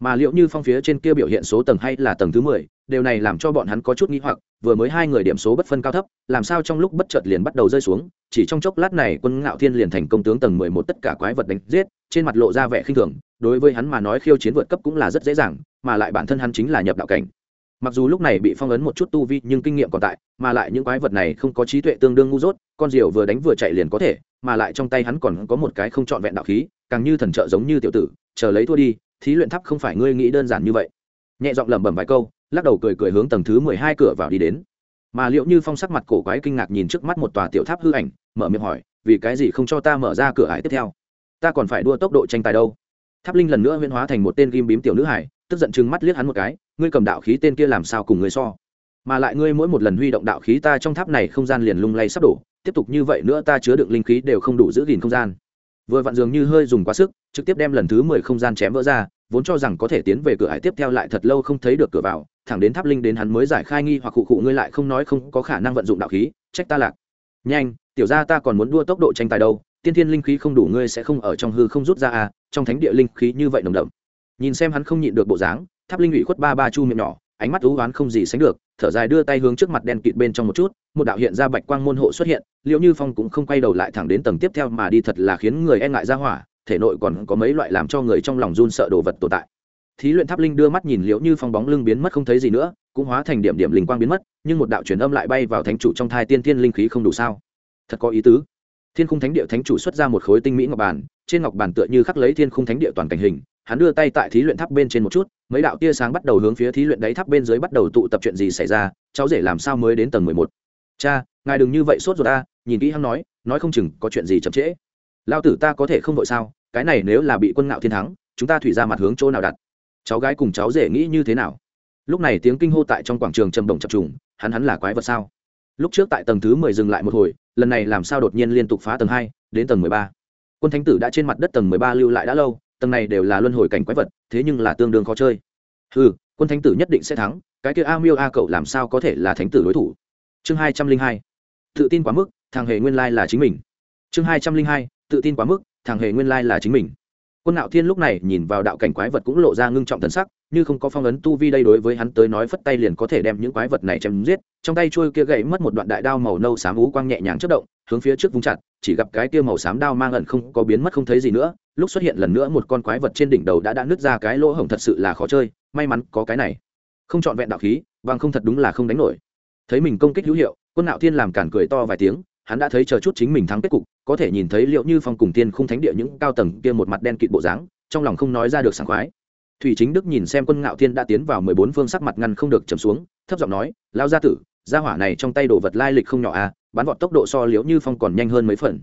Mà liệu như phong phía trên kia biểu hiện số tầng hay là tầng thứ mười, điều này làm cho bọn hắn có chút nghĩ hoặc, vừa mới hai người điểm số bất phân cao thấp, làm sao trong lúc bất chợt liền bắt đầu rơi xuống, chỉ trong chốc lát này quân ngạo thiên liền thành công tướng tầng mười một tất cả quái vật đánh giết, trên mặt lộ ra vẻ khinh thường, đối với hắn mà nói khiêu chiến vượt cấp cũng là rất dễ dàng, mà lại bản thân hắn chính là nhập đạo cảnh mặc dù lúc này bị phong ấn một chút tu vi nhưng kinh nghiệm còn tại, mà lại những quái vật này không có trí tuệ tương đương ngu dốt, con diều vừa đánh vừa chạy liền có thể, mà lại trong tay hắn còn có một cái không trọn vẹn đạo khí, càng như thần trợ giống như tiểu tử, chờ lấy thua đi, thí luyện tháp không phải ngươi nghĩ đơn giản như vậy. Nhẹ giọng lẩm bẩm vài câu, lắc đầu cười cười hướng tầng thứ mười hai cửa vào đi đến. Mà liệu như phong sắc mặt cổ quái kinh ngạc nhìn trước mắt một tòa tiểu tháp hư ảnh, mở miệng hỏi, vì cái gì không cho ta mở ra cửa hải tiếp theo? Ta còn phải đua tốc độ tranh tài đâu? Tháp linh lần nữa huyễn hóa thành một tên ghim bím tiểu nữ hải, tức giận chừng mắt liếc hắn một cái ngươi cầm đạo khí tên kia làm sao cùng ngươi so? Mà lại ngươi mỗi một lần huy động đạo khí ta trong tháp này không gian liền lung lay sắp đổ, tiếp tục như vậy nữa ta chứa đựng linh khí đều không đủ giữ gìn không gian. Vừa vặn dường như hơi dùng quá sức, trực tiếp đem lần thứ mười không gian chém vỡ ra, vốn cho rằng có thể tiến về cửa hải tiếp theo lại thật lâu không thấy được cửa vào, thẳng đến tháp linh đến hắn mới giải khai nghi hoặc cụ cụ ngươi lại không nói không có khả năng vận dụng đạo khí, trách ta lạc. Nhanh, tiểu ra ta còn muốn đua tốc độ tranh tài đâu, tiên thiên linh khí không đủ ngươi sẽ không ở trong hư không rút ra à trong thánh địa linh khí như vậy nồng đậm. Nhìn xem hắn không nhịn được bộ dáng tháp linh ủy khuất ba ba chu miệng nhỏ, ánh mắt ú oán không gì sánh được, thở dài đưa tay hướng trước mặt đen kịt bên trong một chút, một đạo hiện ra bạch quang môn hộ xuất hiện liệu như phong cũng không quay đầu lại thẳng đến tầng tiếp theo mà đi thật là khiến người e ngại ra hỏa, thể nội còn có mấy loại làm cho người trong lòng run sợ đồ vật tồn tại. Thí luyện tháp linh đưa mắt nhìn liễu như phong bóng lưng biến mất không thấy gì nữa, cũng hóa thành điểm điểm linh quang biến mất, nhưng một đạo truyền âm lại bay vào thánh chủ trong thai tiên thiên linh khí không đủ sao? Thật có ý tứ thiên khung thánh địa thánh chủ xuất ra một khối tinh mỹ ngọc bàn, trên ngọc bàn tựa như khắc lấy thiên khung thánh địa toàn cảnh hình, hắn đưa tay tại thí luyện tháp bên trên một chút, mấy đạo tia sáng bắt đầu hướng phía thí luyện đáy tháp bên dưới bắt đầu tụ tập chuyện gì xảy ra, cháu rể làm sao mới đến tầng mười một? Cha, ngài đừng như vậy sốt rồi ta, nhìn kỹ hắn nói nói không chừng có chuyện gì chậm trễ. Lao tử ta có thể không vội sao, cái này nếu là bị quân ngạo thiên thắng, chúng ta thủy ra mặt hướng chỗ nào đặt? Cháu gái cùng cháu rể nghĩ như thế nào? Lúc này tiếng kinh hô tại trong quảng trường trầm động chập trùng, hắn hắn là quái vật sao? Lúc trước tại tầng thứ mười dừng lại một hồi, lần này làm sao đột nhiên liên tục phá tầng hai, đến tầng mười ba? Quân thánh tử đã trên mặt đất tầng mười ba lưu lại đã lâu, tầng này đều là luân hồi cảnh quái vật, thế nhưng là tương đương khó chơi. Ừ quân thánh tử nhất định sẽ thắng, cái kia a miêu a cậu làm sao có thể là thánh tử đối thủ? Chương hai trăm linh hai, tự tin quá mức, thằng hề nguyên lai là chính mình. Chương hai trăm linh hai, tự tin quá mức, thằng hề nguyên lai là chính mình. Quân nạo thiên lúc này nhìn vào đạo cảnh quái vật cũng lộ ra ngưng trọng thần sắc như không có phong ấn tu vi đây đối với hắn tới nói phất tay liền có thể đem những quái vật này chém giết, trong tay trôi kia gậy mất một đoạn đại đao màu nâu xám ú quang nhẹ nhàng chất động, hướng phía trước vung chặt, chỉ gặp cái kia màu xám đao mang ẩn không có biến mất không thấy gì nữa, lúc xuất hiện lần nữa một con quái vật trên đỉnh đầu đã đã nứt ra cái lỗ hổng thật sự là khó chơi, may mắn có cái này. Không chọn vẹn đạo khí, bằng không thật đúng là không đánh nổi. Thấy mình công kích hữu hiệu, quân nạo thiên làm cản cười to vài tiếng, hắn đã thấy chờ chút chính mình thắng kết cục, có thể nhìn thấy liệu như phong cùng tiên khung thánh địa những cao tầng kia một mặt đen kịt bộ dáng, trong lòng không nói ra được sảng khoái thủy chính đức nhìn xem quân ngạo thiên đã tiến vào mười bốn phương sắc mặt ngăn không được trầm xuống, thấp giọng nói lao gia tử, gia hỏa này trong tay đồ vật lai lịch không nhỏ à bắn vọt tốc độ so liễu như phong còn nhanh hơn mấy phần.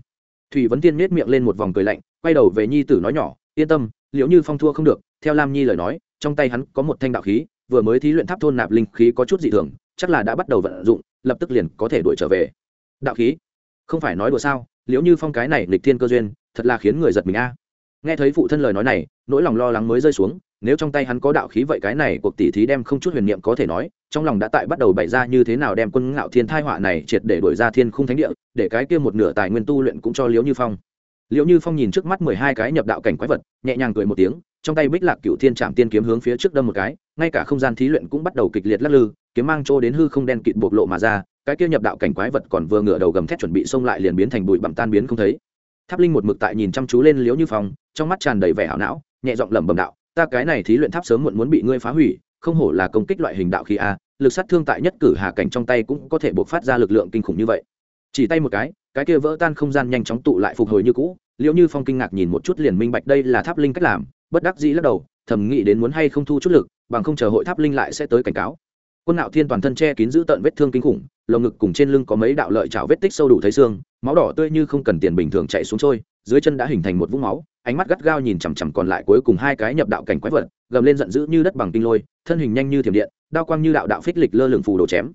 Thủy vấn tiên nết miệng lên một vòng cười lạnh, quay đầu về nhi tử nói nhỏ, yên tâm, liễu như phong thua không được, theo lam nhi lời nói, trong tay hắn có một thanh đạo khí, vừa mới thí luyện tháp thôn nạp linh khí có chút dị thường, chắc là đã bắt đầu vận dụng, lập tức liền có thể đuổi trở về. Đạo khí? Không phải nói đùa sao? Liễu như phong cái này lịch thiên cơ duyên, thật là khiến người giật mình a. Nghe thấy phụ thân lời nói này, nỗi lòng lo lắng mới rơi xuống nếu trong tay hắn có đạo khí vậy cái này cuộc tỷ thí đem không chút huyền niệm có thể nói, trong lòng đã tại bắt đầu bày ra như thế nào đem quân ngạo thiên thai họa này triệt để đổi ra thiên khung thánh địa, để cái kia một nửa tài nguyên tu luyện cũng cho liễu như phong. Liễu như phong nhìn trước mắt mười hai cái nhập đạo cảnh quái vật, nhẹ nhàng cười một tiếng, trong tay bích lạc cựu thiên trạm tiên kiếm hướng phía trước đâm một cái, ngay cả không gian thí luyện cũng bắt đầu kịch liệt lắc lư, kiếm mang trô đến hư không đen kịt bộc lộ mà ra, cái kia nhập đạo cảnh quái vật còn vừa ngửa đầu gầm thét chuẩn bị xông lại liền biến thành bụi bặm tan biến không thấy. Tháp linh một mực tại nhìn chăm chú lên liễu như phong, trong mắt tràn đầy vẻ hảo não, nhẹ giọng lẩm bẩm đạo ta cái này thí luyện tháp sớm muộn muốn bị ngươi phá hủy, không hổ là công kích loại hình đạo khí a, lực sát thương tại nhất cử hạ cảnh trong tay cũng có thể buộc phát ra lực lượng kinh khủng như vậy. Chỉ tay một cái cái kia vỡ tan không gian nhanh chóng tụ lại phục hồi như cũ liệu như phong kinh ngạc nhìn một chút liền minh bạch đây là tháp linh cách làm, bất đắc dĩ lắc đầu, thầm nghĩ đến muốn hay không thu chút lực, bằng không chờ hội tháp linh lại sẽ tới cảnh cáo. Quân nạo thiên toàn thân che kín giữ tận vết thương kinh khủng, lồng ngực cùng trên lưng có mấy đạo lợi chảo vết tích sâu đủ thấy xương, máu đỏ tươi như không cần tiền bình thường chạy xuống trôi, dưới chân đã hình thành một vũng máu ánh mắt gắt gao nhìn chằm chằm còn lại cuối cùng hai cái nhập đạo cảnh quái vật, gầm lên giận dữ như đất bằng kinh lôi, thân hình nhanh như thiểm điện, đao quang như đạo đạo phích lịch lơ lửng phù đồ chém.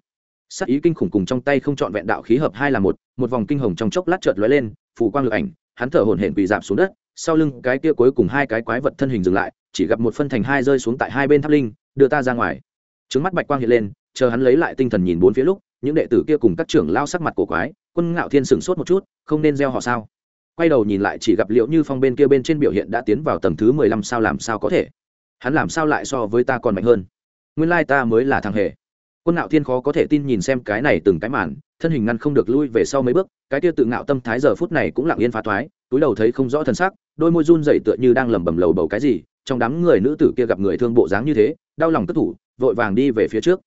Sắc ý kinh khủng cùng trong tay không trọn vẹn đạo khí hợp hai là một một vòng kinh hồng trong chốc lát chợt lóe lên, phù quang lực ảnh, hắn thở hổn hển quỳ giảm xuống đất, sau lưng cái kia cuối cùng hai cái quái vật thân hình dừng lại, chỉ gặp một phân thành hai rơi xuống tại hai bên tháp linh, đưa ta ra ngoài. Trứng mắt bạch quang hiện lên, chờ hắn lấy lại tinh thần nhìn bốn phía lúc, những đệ tử kia cùng các trưởng lao sắc mặt cổ quái, quân ngạo thiên sửng sốt một chút, không nên gieo họ sao? Quay đầu nhìn lại chỉ gặp liệu như phong bên kia bên trên biểu hiện đã tiến vào tầng thứ mười lăm sao làm sao có thể? Hắn làm sao lại so với ta còn mạnh hơn? Nguyên lai ta mới là thằng hề. Quân ngạo thiên khó có thể tin nhìn xem cái này từng cái màn, thân hình ngăn không được lui về sau mấy bước, cái kia tự ngạo tâm thái giờ phút này cũng lặng yên phá thoái, túi đầu thấy không rõ thân xác đôi môi run dậy tựa như đang lẩm bẩm lầu bầu cái gì, trong đám người nữ tử kia gặp người thương bộ dáng như thế, đau lòng cất thủ, vội vàng đi về phía trước.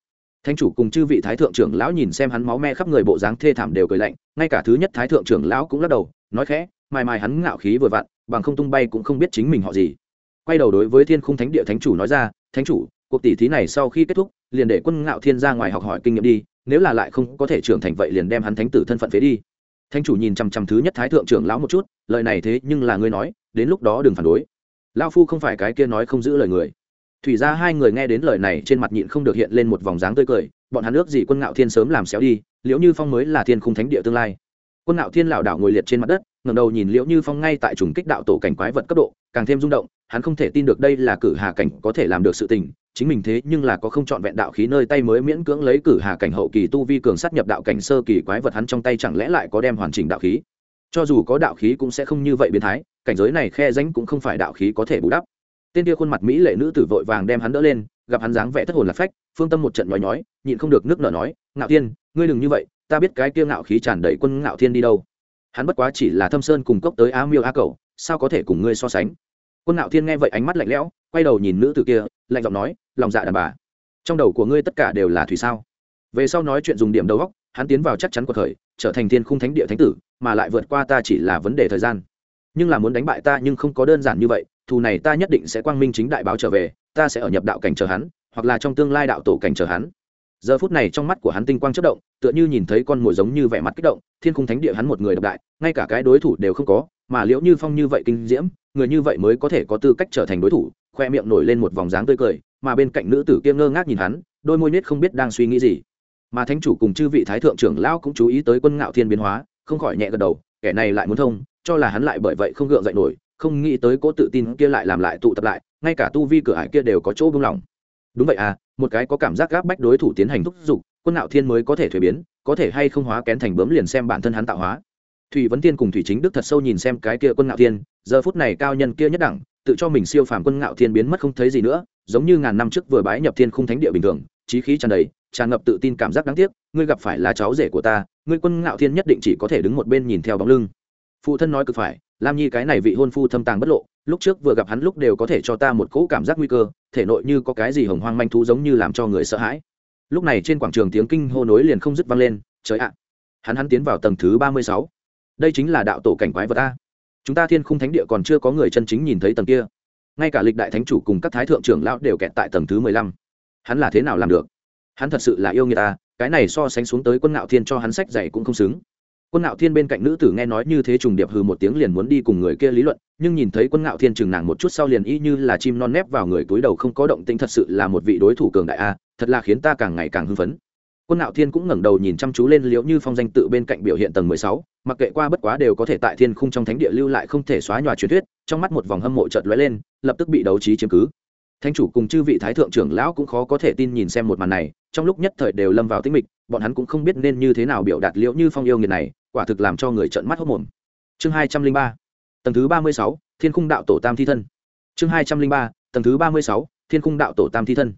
Thanh chủ cùng chư vị thái thượng trưởng lão nhìn xem hắn máu me khắp người bộ dáng thê thảm đều cười lạnh, ngay cả thứ nhất thái thượng trưởng lão cũng lắc đầu nói khẽ, mai mai hắn ngạo khí vừa vặn, bằng không tung bay cũng không biết chính mình họ gì. Quay đầu đối với thiên khung thánh địa thánh chủ nói ra, thánh chủ, cuộc tỷ thí này sau khi kết thúc, liền để quân ngạo thiên ra ngoài học hỏi kinh nghiệm đi, nếu là lại không có thể trưởng thành vậy liền đem hắn thánh tử thân phận phế đi. Thánh chủ nhìn chằm chằm thứ nhất thái thượng trưởng lão một chút, lời này thế nhưng là ngươi nói, đến lúc đó đừng phản đối. Lao phu không phải cái kia nói không giữ lời người. Thủy ra hai người nghe đến lời này trên mặt nhịn không được hiện lên một vòng dáng tươi cười, bọn hắn ước gì quân ngạo thiên sớm làm xéo đi, liễu như phong mới là thiên khung thánh địa tương lai quân ngạo thiên lảo đảo ngồi liệt trên mặt đất, ngẩng đầu nhìn liễu như phong ngay tại trùng kích đạo tổ cảnh quái vật cấp độ, càng thêm rung động, hắn không thể tin được đây là cử hà cảnh có thể làm được sự tình, chính mình thế nhưng là có không chọn vẹn đạo khí nơi tay mới miễn cưỡng lấy cử hà cảnh hậu kỳ tu vi cường sát nhập đạo cảnh sơ kỳ quái vật hắn trong tay chẳng lẽ lại có đem hoàn chỉnh đạo khí. Cho dù có đạo khí cũng sẽ không như vậy biến thái, cảnh giới này khe danh cũng không phải đạo khí có thể bù đắp. Tên kia khuôn mặt mỹ lệ nữ tử vội vàng đem hắn đỡ lên, gặp hắn dáng vẻ thất hồn lạc phách, phương tâm một trận nhói nhói, nhịn không được nước nở nói ngạo thiên, ngươi đừng như vậy ta biết cái kia ngạo khí tràn đầy quân ngạo thiên đi đâu. Hắn bất quá chỉ là thâm sơn cùng cốc tới á miêu á cầu sao có thể cùng ngươi so sánh? Quân ngạo thiên nghe vậy ánh mắt lạnh lẽo, quay đầu nhìn nữ tử kia, lạnh giọng nói, lòng dạ đàn bà, trong đầu của ngươi tất cả đều là thủy sao? Về sau nói chuyện dùng điểm đầu góc hắn tiến vào chắc chắn của thời, trở thành thiên khung thánh địa thánh tử, mà lại vượt qua ta chỉ là vấn đề thời gian. Nhưng là muốn đánh bại ta nhưng không có đơn giản như vậy, thù này ta nhất định sẽ quang minh chính đại báo trở về, ta sẽ ở nhập đạo cảnh chờ hắn, hoặc là trong tương lai đạo tổ cảnh chờ hắn giờ phút này trong mắt của hắn tinh quang chất động, tựa như nhìn thấy con mồi giống như vẻ mặt kích động, thiên khung thánh địa hắn một người độc đại, ngay cả cái đối thủ đều không có, mà liễu như phong như vậy kinh diễm, người như vậy mới có thể có tư cách trở thành đối thủ, khoe miệng nổi lên một vòng dáng tươi cười, mà bên cạnh nữ tử kia ngơ ngác nhìn hắn, đôi môi nết không biết đang suy nghĩ gì. Mà thánh chủ cùng chư vị thái thượng trưởng lão cũng chú ý tới quân ngạo thiên biến hóa, không khỏi nhẹ gật đầu, kẻ này lại muốn thông, cho là hắn lại bởi vậy không gượng dậy nổi, không nghĩ tới cố tự tin kia lại làm lại tụ tập lại, ngay cả tu vi cửa ải kia đều có chỗ buông lỏng đúng vậy à một cái có cảm giác gáp bách đối thủ tiến hành thúc giục, quân ngạo thiên mới có thể thuế biến, có thể hay không hóa kén thành bướm liền xem bản thân hắn tạo hóa. Thủy vấn tiên cùng thủy chính đức thật sâu nhìn xem cái kia quân ngạo thiên, giờ phút này cao nhân kia nhất đẳng, tự cho mình siêu phàm quân ngạo thiên biến mất không thấy gì nữa, giống như ngàn năm trước vừa bái nhập thiên khung thánh địa bình thường, trí khí tràn đầy, tràn ngập tự tin cảm giác đáng tiếc, ngươi gặp phải là cháu rể của ta, ngươi quân ngạo thiên nhất định chỉ có thể đứng một bên nhìn theo bóng lưng. Phụ thân nói cực phải lam nhi cái này vị hôn phu thâm tàng bất lộ, lúc trước vừa gặp hắn lúc đều có thể cho ta một cỗ cảm giác nguy cơ, thể nội như có cái gì hồng hoang manh thú giống như làm cho người sợ hãi. Lúc này trên quảng trường tiếng kinh hô nối liền không dứt vang lên, trời ạ! Hắn hắn tiến vào tầng thứ ba mươi sáu. Đây chính là đạo tổ cảnh quái vật a. Chúng ta thiên khung thánh địa còn chưa có người chân chính nhìn thấy tầng kia. Ngay cả lịch đại thánh chủ cùng các thái thượng trưởng lão đều kẹt tại tầng thứ mười lăm. Hắn là thế nào làm được? Hắn thật sự là yêu người ta cái này so sánh xuống tới quân ngạo thiên cho hắn sách dạy cũng không xứng quân ngạo thiên bên cạnh nữ tử nghe nói như thế trùng điệp hừ một tiếng liền muốn đi cùng người kia lý luận, nhưng nhìn thấy quân ngạo thiên chừng nàng một chút sau liền y như là chim non nép vào người túi đầu không có động tĩnh thật sự là một vị đối thủ cường đại a, thật là khiến ta càng ngày càng hưng phấn. Quân ngạo thiên cũng ngẩng đầu nhìn chăm chú lên liễu như phong danh tự bên cạnh biểu hiện tầng mười sáu, mặc kệ qua bất quá đều có thể tại thiên khung trong thánh địa lưu lại không thể xóa nhòa truyền thuyết, trong mắt một vòng hâm mộ chợt lóe lên, lập tức bị đấu trí chiếm cứ thánh chủ cùng chư vị thái thượng trưởng lão cũng khó có thể tin nhìn xem một màn này, trong lúc nhất thời đều lâm vào tĩnh mịch, bọn hắn cũng không biết nên như thế nào biểu đạt liễu như phong yêu nghiệt này, quả thực làm cho người trợn mắt hốt mồm. Chương hai trăm linh ba, tầng thứ ba mươi sáu, thiên khung đạo tổ tam thi thân. Chương hai trăm linh ba, tầng thứ ba mươi sáu, thiên khung đạo tổ tam thi thân.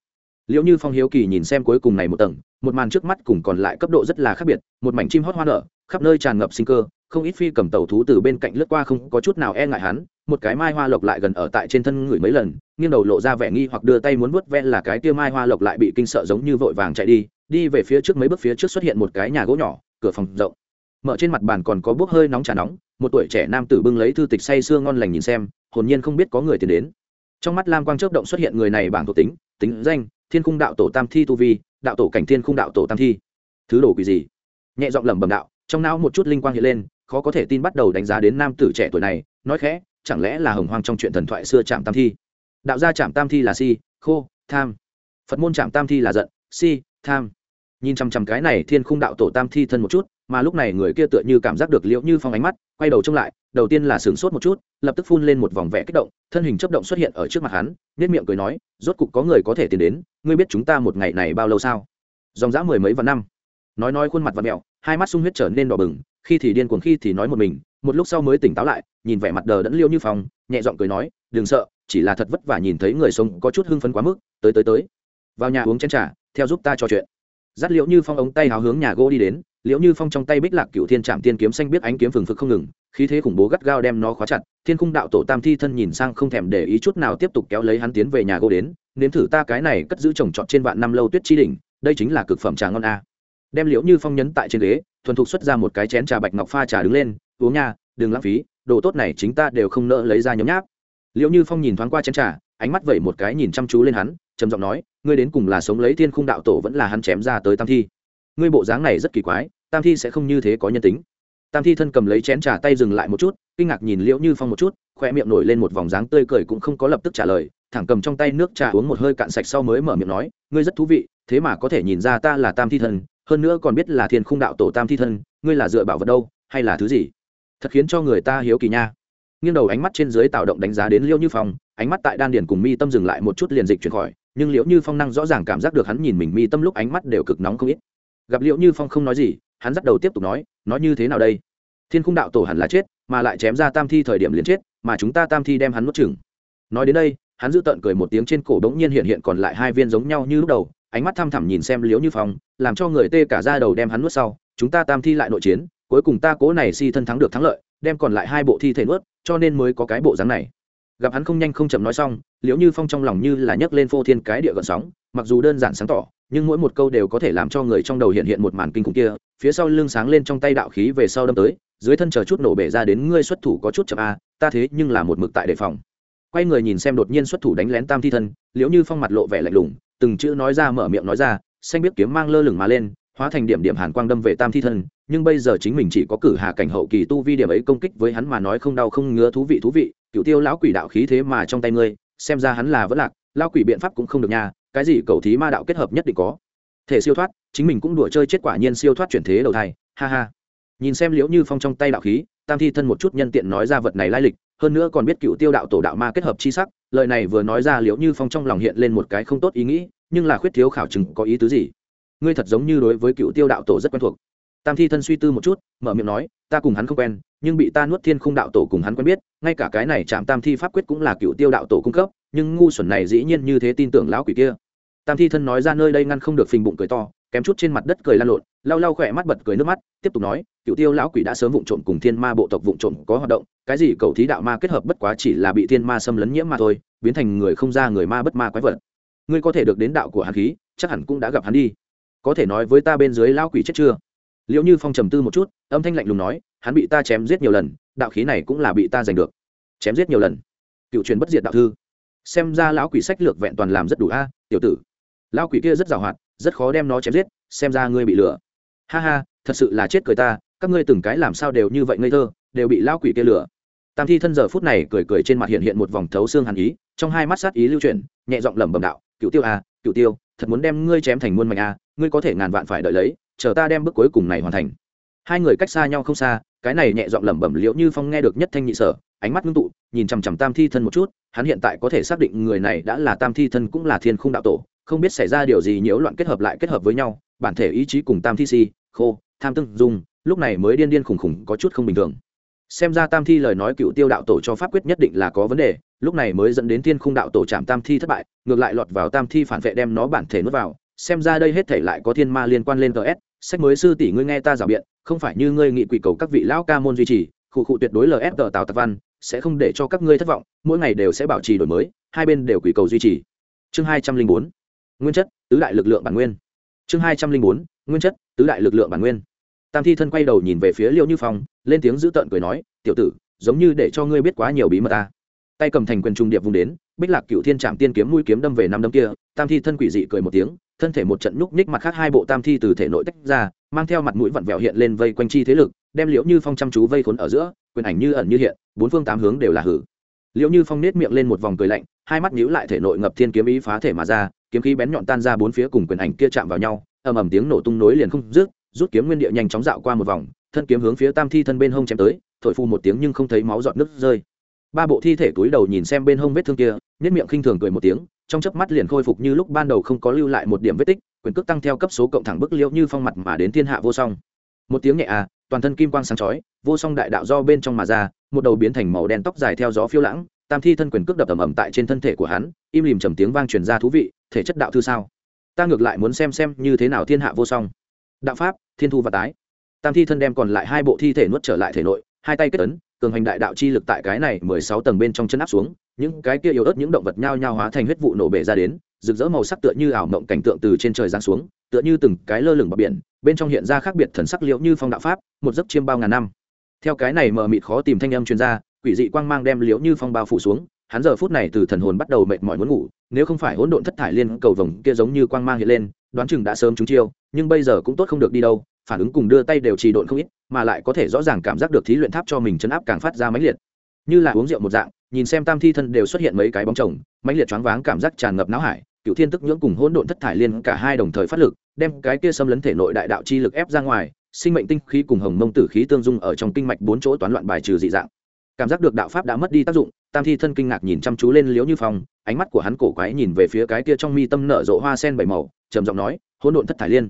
Liễu như phong hiếu kỳ nhìn xem cuối cùng này một tầng, một màn trước mắt cùng còn lại cấp độ rất là khác biệt, một mảnh chim hót hoa nở, khắp nơi tràn ngập sinh cơ, không ít phi cầm tàu thú từ bên cạnh lướt qua không có chút nào e ngại hắn một cái mai hoa lộc lại gần ở tại trên thân người mấy lần, nghiêng đầu lộ ra vẻ nghi hoặc đưa tay muốn vuốt ve là cái tia mai hoa lộc lại bị kinh sợ giống như vội vàng chạy đi đi về phía trước mấy bước phía trước xuất hiện một cái nhà gỗ nhỏ, cửa phòng rộng. Mở trên mặt bàn còn có bốc hơi nóng trà nóng, một tuổi trẻ nam tử bưng lấy thư tịch say sưa ngon lành nhìn xem, hồn nhiên không biết có người tìm đến. Trong mắt lam quang chớp động xuất hiện người này bảng thuộc tính tính danh, thiên khung đạo tổ tam thi tu vi, đạo tổ cảnh thiên khung đạo tổ tam thi. Thứ đồ quỷ gì? Nhẹ giọng lẩm bẩm đạo, trong não một chút linh quang hiện lên, khó có thể tin bắt đầu đánh giá đến nam tử trẻ tuổi này, nói khẽ chẳng lẽ là hồng hoang trong chuyện thần thoại xưa trạm tam thi? Đạo gia trạm tam thi là si, khô, tham. Phật môn trạm tam thi là giận, si, tham. Nhìn chằm chằm cái này thiên khung đạo tổ tam thi thân một chút, mà lúc này người kia tựa như cảm giác được liễu như phong ánh mắt, quay đầu trông lại, đầu tiên là sửng sốt một chút, lập tức phun lên một vòng vẽ kích động, thân hình chấp động xuất hiện ở trước mặt hắn nết miệng cười nói, rốt cục có người có thể tiến đến, ngươi biết chúng ta một ngày này bao lâu sao? Dòng dã mười mấy vạn năm. Nói nói khuôn mặt và mẹo, hai mắt sung huyết trở nên đỏ bừng, khi thì điên cuồng, khi thì nói một mình một lúc sau mới tỉnh táo lại, nhìn vẻ mặt đờ đẫn liêu như phong, nhẹ giọng cười nói, đừng sợ, chỉ là thật vất vả nhìn thấy người sống có chút hưng phấn quá mức, tới tới tới. Vào nhà uống chén trà, theo giúp ta trò chuyện. Dắt liễu như phong ống tay hào hướng nhà gỗ đi đến liễu như phong trong tay bích lạc cựu thiên trạm tiên kiếm xanh biết ánh kiếm phừng phực không ngừng, khí thế khủng bố gắt gao đem nó khóa chặt, thiên cung đạo tổ tam thi thân nhìn sang không thèm để ý chút nào tiếp tục kéo lấy hắn tiến về nhà gỗ đến, nếm thử ta cái này cất giữ trồng trọt trên vạn năm lâu tuyết chi đỉnh, đây chính là cực phẩm trà ngon a. Đem liễu như phong nhấn tại trên ghế thuần thục xuất ra một cái chén trà bạch ngọc pha trà đứng lên, uống nha, đừng lãng phí, đồ tốt này chính ta đều không nỡ lấy ra nhấm nháp. Liễu như phong nhìn thoáng qua chén trà, ánh mắt vẩy một cái nhìn chăm chú lên hắn, trầm giọng nói, ngươi đến cùng là sống lấy thiên khung đạo tổ vẫn là hắn chém ra tới tam thi? Ngươi bộ dáng này rất kỳ quái, tam thi sẽ không như thế có nhân tính. Tam thi thân cầm lấy chén trà tay dừng lại một chút, kinh ngạc nhìn liễu như phong một chút khoe miệng nổi lên một vòng dáng tươi cười cũng không có lập tức trả lời, thẳng cầm trong tay nước trà uống một hơi cạn sạch sau mới mở miệng nói, ngươi rất thú vị, thế mà có thể nhìn ra ta là tam thi thân hơn nữa còn biết là thiên khung đạo tổ tam thi thân, ngươi là dựa bảo vật đâu, hay là thứ gì? Thật khiến cho người ta hiếu kỳ nha. Nghiêng đầu ánh mắt trên dưới tạo động đánh giá đến liễu như phong, ánh mắt tại đan điền cùng mi tâm dừng lại một chút liền dịch chuyển khỏi, nhưng liễu như phong năng rõ ràng cảm giác được hắn nhìn mình mi tâm lúc ánh mắt đều cực nóng không ít. Gặp liễu như phong không nói gì, hắn dắt đầu tiếp tục nói nói như thế nào đây? Thiên khung đạo tổ hẳn là chết, mà lại chém ra tam thi thời điểm liền chết, mà chúng ta tam thi đem hắn nuốt chừng nói đến đây, hắn giữ tợn cười một tiếng trên cổ đ ố n g nhiên hiện hiện còn lại hai viên giống nhau như lúc đầu ánh mắt thăm thẳm nhìn xem liễu như phong, làm cho người tê cả ra đầu đem hắn nuốt sau, chúng ta tam thi lại nội chiến, cuối cùng ta cố này si thân thắng được thắng lợi, đem còn lại hai bộ thi thể nuốt, cho nên mới có cái bộ dáng này. Gặp hắn không nhanh không chậm nói xong, liễu như phong trong lòng như là nhấc lên phô thiên cái địa gợn sóng, mặc dù đơn giản sáng tỏ, nhưng mỗi một câu đều có thể làm cho người trong đầu hiện hiện một màn kinh khủng kia, phía sau lưng sáng lên trong tay đạo khí về sau đâm tới, dưới thân chờ chút nổ bể ra đến ngươi xuất thủ có chút chậm a, ta thế nhưng là một mực tại đề phòng. Quay người nhìn xem đột nhiên xuất thủ đánh lén tam thi thân, liễu như phong mặt lộ vẻ lạnh lùng từng chữ nói ra mở miệng nói ra, xanh biết kiếm mang lơ lửng mà lên, hóa thành điểm điểm hàn quang đâm về tam thi thân nhưng bây giờ chính mình chỉ có cử hạ cảnh hậu kỳ tu vi điểm ấy công kích với hắn mà nói không đau không ngứa thú vị thú vị cựu tiêu lão quỷ đạo khí thế mà trong tay ngươi, xem ra hắn là vẫn lạc, lão quỷ biện pháp cũng không được nha, cái gì cầu thí ma đạo kết hợp nhất định có. Thể siêu thoát, chính mình cũng đùa chơi chết quả nhiên siêu thoát chuyển thế đầu thai, ha ha. Nhìn xem liễu như phong trong tay đạo khí, tam thi thân một chút nhân tiện nói ra vật này lai lịch, hơn nữa còn biết cựu tiêu đạo tổ đạo ma kết hợp chi sắc lời này vừa nói ra liễu như phong trong lòng hiện lên một cái không tốt ý nghĩ, nhưng là khuyết thiếu khảo chứng có ý tứ gì? Ngươi thật giống như đối với cựu tiêu đạo tổ rất quen thuộc. Tam thi thân suy tư một chút, mở miệng nói, ta cùng hắn không quen, nhưng bị ta nuốt thiên khung đạo tổ cùng hắn quen biết, ngay cả cái này chạm tam thi pháp quyết cũng là cựu tiêu đạo tổ cung cấp, nhưng ngu xuẩn này dĩ nhiên như thế tin tưởng lão quỷ kia. Tam thi thân nói ra nơi đây ngăn không được phình bụng cười to kém chút trên mặt đất cười lan lộn, lau lau khỏe mắt bật cười nước mắt, tiếp tục nói cựu tiêu lão quỷ đã sớm vụng trộm cùng thiên ma bộ tộc vụng trộm có hoạt động, cái gì cầu thí đạo ma kết hợp bất quá chỉ là bị thiên ma xâm lấn nhiễm mà thôi, biến thành người không ra người ma bất ma quái vật. Ngươi có thể được đến đạo của hàn khí, chắc hẳn cũng đã gặp hắn đi. Có thể nói với ta bên dưới lão quỷ chết chưa? Liệu như phong trầm tư một chút, âm thanh lạnh lùng nói, hắn bị ta chém giết nhiều lần, đạo khí này cũng là bị ta giành được. Chém giết nhiều lần? Cựu truyền bất diệt đạo thư. Xem ra lão quỷ sách lược vẹn toàn làm rất đủ a, tiểu tử. Lão quỷ kia rất giàu hoạt rất khó đem nó chém giết, xem ra ngươi bị lừa. Ha ha, thật sự là chết cười ta, các ngươi từng cái làm sao đều như vậy ngây thơ, đều bị lão quỷ kia lừa. Tam thi thân giờ phút này cười cười trên mặt hiện hiện một vòng thấu xương hàn ý, trong hai mắt sát ý lưu chuyển, nhẹ giọng lẩm bẩm đạo cựu tiêu à, a cựu tiêu, thật muốn đem ngươi chém thành muôn mảnh a ngươi có thể ngàn vạn phải đợi lấy, chờ ta đem bước cuối cùng này hoàn thành. Hai người cách xa nhau không xa, cái này nhẹ giọng lẩm bẩm liễu như phong nghe được nhất thanh nhị sở, ánh mắt ngưng tụ, nhìn chằm chằm tam thi thân một chút, hắn hiện tại có thể xác định người này đã là tam thi thân cũng là thiên khung đạo tổ không biết xảy ra điều gì nhiễu loạn kết hợp lại kết hợp với nhau, bản thể ý chí cùng tam thi si, khô, tham tưng dung, lúc này mới điên điên khủng khủng có chút không bình thường. Xem ra tam thi lời nói cựu tiêu đạo tổ cho pháp quyết nhất định là có vấn đề, lúc này mới dẫn đến thiên khung đạo tổ chạm tam thi thất bại, ngược lại lọt vào tam thi phản vệ đem nó bản thể nuốt vào. Xem ra đây hết thể lại có thiên ma liên quan lên ts sách mới sư tỷ ngươi nghe ta rào biện, không phải như ngươi nghị quỷ cầu các vị lão ca môn duy trì, khụ khụ tuyệt đối lf tờ tào tạc văn, sẽ không để cho các ngươi thất vọng, mỗi ngày đều sẽ bảo trì đổi mới, hai bên đều quỷ cầu duy trì. Chương hai trăm linh bốn nguyên chất, tứ đại lực lượng bản nguyên. Chương hai trăm linh bốn, nguyên chất, tứ đại lực lượng bản nguyên. Tam thi thân quay đầu nhìn về phía liệu như phong, lên tiếng dữ tợn cười nói, tiểu tử, giống như để cho ngươi biết quá nhiều bí mật ta. Tay cầm thành quyền trung điệp vùng đến, bích lạc cựu thiên trạm tiên kiếm mũi kiếm đâm về năm đâm kia, tam thi thân quỷ dị cười một tiếng, thân thể một trận nhúc nhích mặt khác hai bộ tam thi từ thể nội tách ra, mang theo mặt mũi vặn vẹo hiện lên vây quanh chi thế lực, đem liễu như phong chăm chú vây khốn ở giữa, quyền ảnh như ẩn như hiện, bốn phương tám hướng đều là hử. Liễu như phong nết miệng lên một vòng cười lạnh hai mắt nhíu lại thể nội ngập thiên kiếm ý phá thể mà ra, kiếm khí bén nhọn tan ra bốn phía cùng quyền ảnh kia chạm vào nhau, ầm ầm tiếng nổ tung nối liền không dứt, rút kiếm nguyên địa nhanh chóng dạo qua một vòng, thân kiếm hướng phía tam thi thân bên hông chém tới, thổi phu một tiếng nhưng không thấy máu giọt nước rơi. Ba bộ thi thể túi đầu nhìn xem bên hông vết thương kia, nhếch miệng khinh thường cười một tiếng, trong chớp mắt liền khôi phục như lúc ban đầu không có lưu lại một điểm vết tích, quyền cước tăng theo cấp số cộng thẳng bức liễu như phong mặt mà đến thiên hạ vô song. Một tiếng nhẹ à toàn thân kim quang sáng chói, vô song đại đạo do bên trong mà ra, một đầu biến thành màu đen tóc dài theo gió phiêu lãng tam thi thân quyền cước đập ầm ầm tại trên thân thể của hắn, im lìm trầm tiếng vang truyền ra thú vị, thể chất đạo thư sao? Ta ngược lại muốn xem xem như thế nào thiên hạ vô song. Đạo pháp, thiên thu và tái. Tam thi thân đem còn lại hai bộ thi thể nuốt trở lại thể nội, hai tay kết ấn, cường hành đại đạo chi lực tại cái này mười sáu tầng bên trong chân áp xuống, những cái kia yếu ớt những động vật nhao nhao hóa thành huyết vụ nổ bể ra đến, rực rỡ màu sắc tựa như ảo mộng cảnh tượng từ trên trời giáng xuống, tựa như từng cái lơ lửng bờ biển, bên trong hiện ra khác biệt thần sắc liệu như phong đạo pháp, một giấc chiêm bao ngàn năm. Theo cái này mờ mịt khó tìm thanh âm chuyên gia quỷ dị quang mang đem liễu như phong bao phủ xuống, hắn giờ phút này từ thần hồn bắt đầu mệt mỏi muốn ngủ, nếu không phải hỗn độn thất thải liên cầu vồng kia giống như quang mang hiện lên, đoán chừng đã sớm trúng chiêu, nhưng bây giờ cũng tốt không được đi đâu, phản ứng cùng đưa tay đều trì độn không ít, mà lại có thể rõ ràng cảm giác được thí luyện tháp cho mình chấn áp càng phát ra mãnh liệt. Như là uống rượu một dạng, nhìn xem tam thi thân đều xuất hiện mấy cái bóng chồng, mãnh liệt choáng váng cảm giác tràn ngập não hải, cựu thiên tức nhưỡng cùng hỗn độn thất thải liên cả hai đồng thời phát lực, đem cái kia xâm lấn thể nội đại đạo chi lực ép ra ngoài, sinh mệnh tinh khí cùng hồng mông tử khí tương dung ở trong kinh mạch bốn chỗ toán loạn bài trừ dị dạng cảm giác được đạo pháp đã mất đi tác dụng, tam thi thân kinh ngạc nhìn chăm chú lên liếu như phong, ánh mắt của hắn cổ quái nhìn về phía cái kia trong mi tâm nở rộ hoa sen bảy màu, trầm giọng nói, hỗn độn thất thải liên,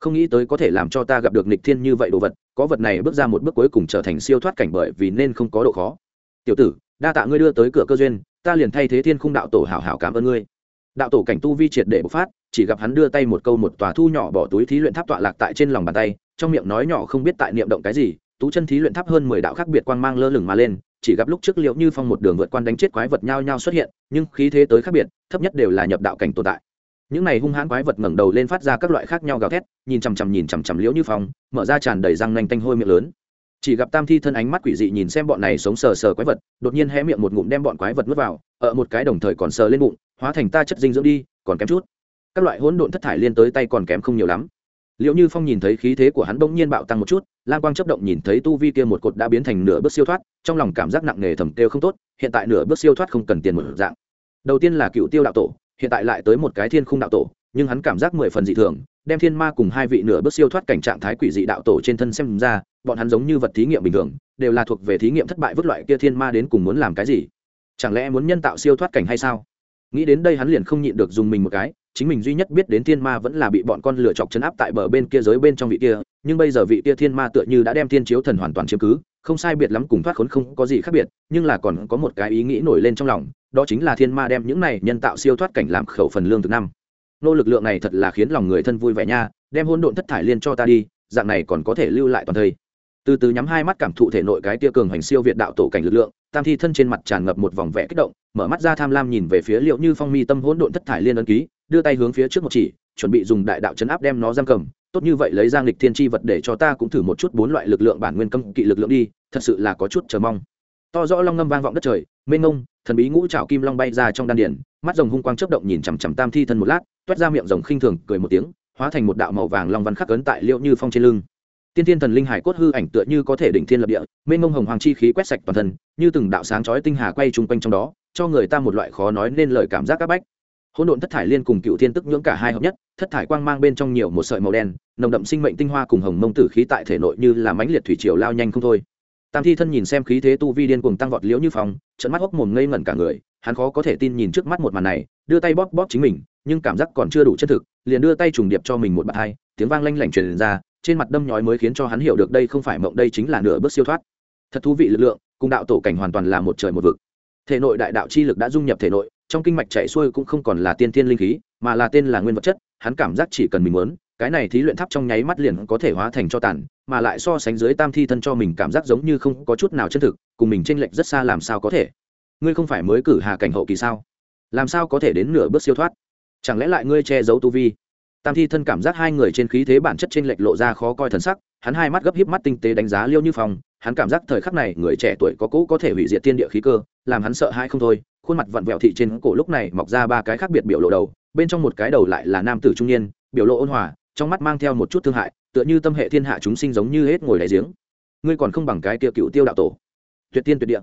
không nghĩ tới có thể làm cho ta gặp được nịch thiên như vậy đồ vật, có vật này bước ra một bước cuối cùng trở thành siêu thoát cảnh bởi vì nên không có độ khó. Tiểu tử, đa tạ ngươi đưa tới cửa cơ duyên, ta liền thay thế thiên khung đạo tổ hảo hảo cảm ơn ngươi. Đạo tổ cảnh tu vi triệt để bộc phát, chỉ gặp hắn đưa tay một câu một tòa thu nhỏ bỏ túi thí luyện tháp tọa lạc tại trên lòng bàn tay, trong miệng nói nhỏ không biết tại niệm động cái gì, tú chân thí luyện tháp hơn mười đạo khác biệt quang mang lơ lửng mà lên chỉ gặp lúc trước liệu như phong một đường vượt quan đánh chết quái vật nhao nhao xuất hiện, nhưng khí thế tới khác biệt, thấp nhất đều là nhập đạo cảnh tồn tại. Những này hung hãn quái vật ngẩng đầu lên phát ra các loại khác nhau gào thét, nhìn chằm chằm nhìn chằm chằm liễu như phong, mở ra tràn đầy răng nanh tanh hôi miệng lớn. Chỉ gặp tam thi thân ánh mắt quỷ dị nhìn xem bọn này sống sờ sờ quái vật, đột nhiên hé miệng một ngụm đem bọn quái vật nuốt vào, ở một cái đồng thời còn sờ lên bụng, hóa thành ta chất dinh dưỡng đi, còn kém chút. Các loại hỗn độn thất thải liên tới tay còn kém không nhiều lắm liệu như phong nhìn thấy khí thế của hắn bỗng nhiên bạo tăng một chút lan quang chấp động nhìn thấy tu vi kia một cột đã biến thành nửa bước siêu thoát, trong lòng cảm giác nặng nề thầm kêu không tốt, hiện tại nửa bước siêu thoát không cần tiền một dạng. Đầu tiên là cựu tiêu đạo tổ, hiện tại lại tới một cái thiên khung đạo tổ, nhưng hắn cảm giác mười phần dị thường, đem thiên ma cùng hai vị nửa bước siêu thoát cảnh trạng thái quỷ dị đạo tổ trên thân xem ra, bọn hắn giống như vật thí nghiệm bình thường, đều là thuộc về thí nghiệm thất bại vứt loại kia thiên ma đến cùng muốn làm cái gì? Chẳng lẽ muốn nhân tạo siêu thoát cảnh hay sao? Nghĩ đến đây hắn liền không nhịn được dùng mình một cái chính mình duy nhất biết đến thiên ma vẫn là bị bọn con lựa chọc chấn áp tại bờ bên kia giới bên trong vị kia, nhưng bây giờ vị kia thiên ma tựa như đã đem thiên chiếu thần hoàn toàn chiếm cứ, không sai biệt lắm cùng thoát khốn không có gì khác biệt, nhưng là còn có một cái ý nghĩ nổi lên trong lòng, đó chính là thiên ma đem những này nhân tạo siêu thoát cảnh làm khẩu phần lương thực năm. Nô lực lượng này thật là khiến lòng người thân vui vẻ nha, đem hôn độn thất thải liên cho ta đi, dạng này còn có thể lưu lại toàn thây. Từ từ nhắm hai mắt cảm thụ thể nội cái tia cường hành siêu việt đạo tổ cảnh lực lượng, tam thi thân trên mặt tràn ngập một vòng vẽ kích động, mở mắt ra tham lam nhìn về phía liệu như phong mi tâm hỗn độn thất thải liên ấn ký đưa tay hướng phía trước một chỉ, chuẩn bị dùng đại đạo chấn áp đem nó giam cầm. Tốt như vậy lấy giang lịch thiên tri vật để cho ta cũng thử một chút bốn loại lực lượng bản nguyên cấm kỵ lực lượng đi, thật sự là có chút chờ mong. To rõ long ngâm vang vọng đất trời, mênh ngông thần bí ngũ trảo kim long bay ra trong đan điển mắt rồng hung quang chớp động nhìn chằm chằm tam thi thân một lát, toét ra miệng rồng khinh thường, cười một tiếng, hóa thành một đạo màu vàng long văn khắc ấn tại liệu như phong trên lưng. Tiên thiên thần linh hải cốt hư ảnh tựa như có thể đỉnh thiên lập địa, mênh ngông hồng hoàng chi khí quét sạch toàn thân, như từng đạo sáng chói tinh hà quay chung quanh trong đó, cho người ta một loại khó nói nên lời cảm giác áp bách hỗn độn thất thải liên cùng cựu thiên tức nhưỡng cả hai hợp nhất, thất thải quang mang bên trong nhiều một sợi màu đen, nồng đậm sinh mệnh tinh hoa cùng hồng mông tử khí tại thể nội như là mãnh liệt thủy triều lao nhanh không thôi. Tam thi thân nhìn xem khí thế tu vi điên cùng tăng vọt liễu như phòng trận mắt hốc mồm ngây ngẩn cả người, hắn khó có thể tin nhìn trước mắt một màn này, đưa tay bóp bóp chính mình, nhưng cảm giác còn chưa đủ chân thực, liền đưa tay trùng điệp cho mình một bàn hai tiếng vang lanh lảnh truyền ra, trên mặt đâm nhói mới khiến cho hắn hiểu được đây không phải mộng, đây chính là nửa bước siêu thoát. Thật thú vị lực lượng, cùng đạo tổ cảnh hoàn toàn là một trời một vực. Thể nội đại đạo chi lực đã dung nhập thể nội trong kinh mạch chạy xuôi cũng không còn là tiên thiên linh khí, mà là tên là nguyên vật chất, hắn cảm giác chỉ cần mình muốn, cái này thí luyện tháp trong nháy mắt liền có thể hóa thành cho tàn, mà lại so sánh dưới tam thi thân cho mình cảm giác giống như không có chút nào chân thực, cùng mình tranh lệch rất xa làm sao có thể? Ngươi không phải mới cử hà cảnh hậu kỳ sao? Làm sao có thể đến nửa bước siêu thoát? Chẳng lẽ lại ngươi che giấu tu vi? Tam thi thân cảm giác hai người trên khí thế bản chất trên lệch lộ ra khó coi thần sắc, hắn hai mắt gấp híp mắt tinh tế đánh giá liêu như phong, hắn cảm giác thời khắc này người trẻ tuổi có cũ có thể hủy diệt tiên địa khí cơ, làm hắn sợ hãi không thôi khuôn mặt vặn vẹo thị trên cổ lúc này mọc ra ba cái khác biệt biểu lộ đầu, bên trong một cái đầu lại là nam tử trung niên, biểu lộ ôn hòa, trong mắt mang theo một chút thương hại, tựa như tâm hệ thiên hạ chúng sinh giống như hết ngồi đáy giếng. Ngươi còn không bằng cái kia cựu tiêu đạo tổ. Tuyệt tiên tuyệt địa.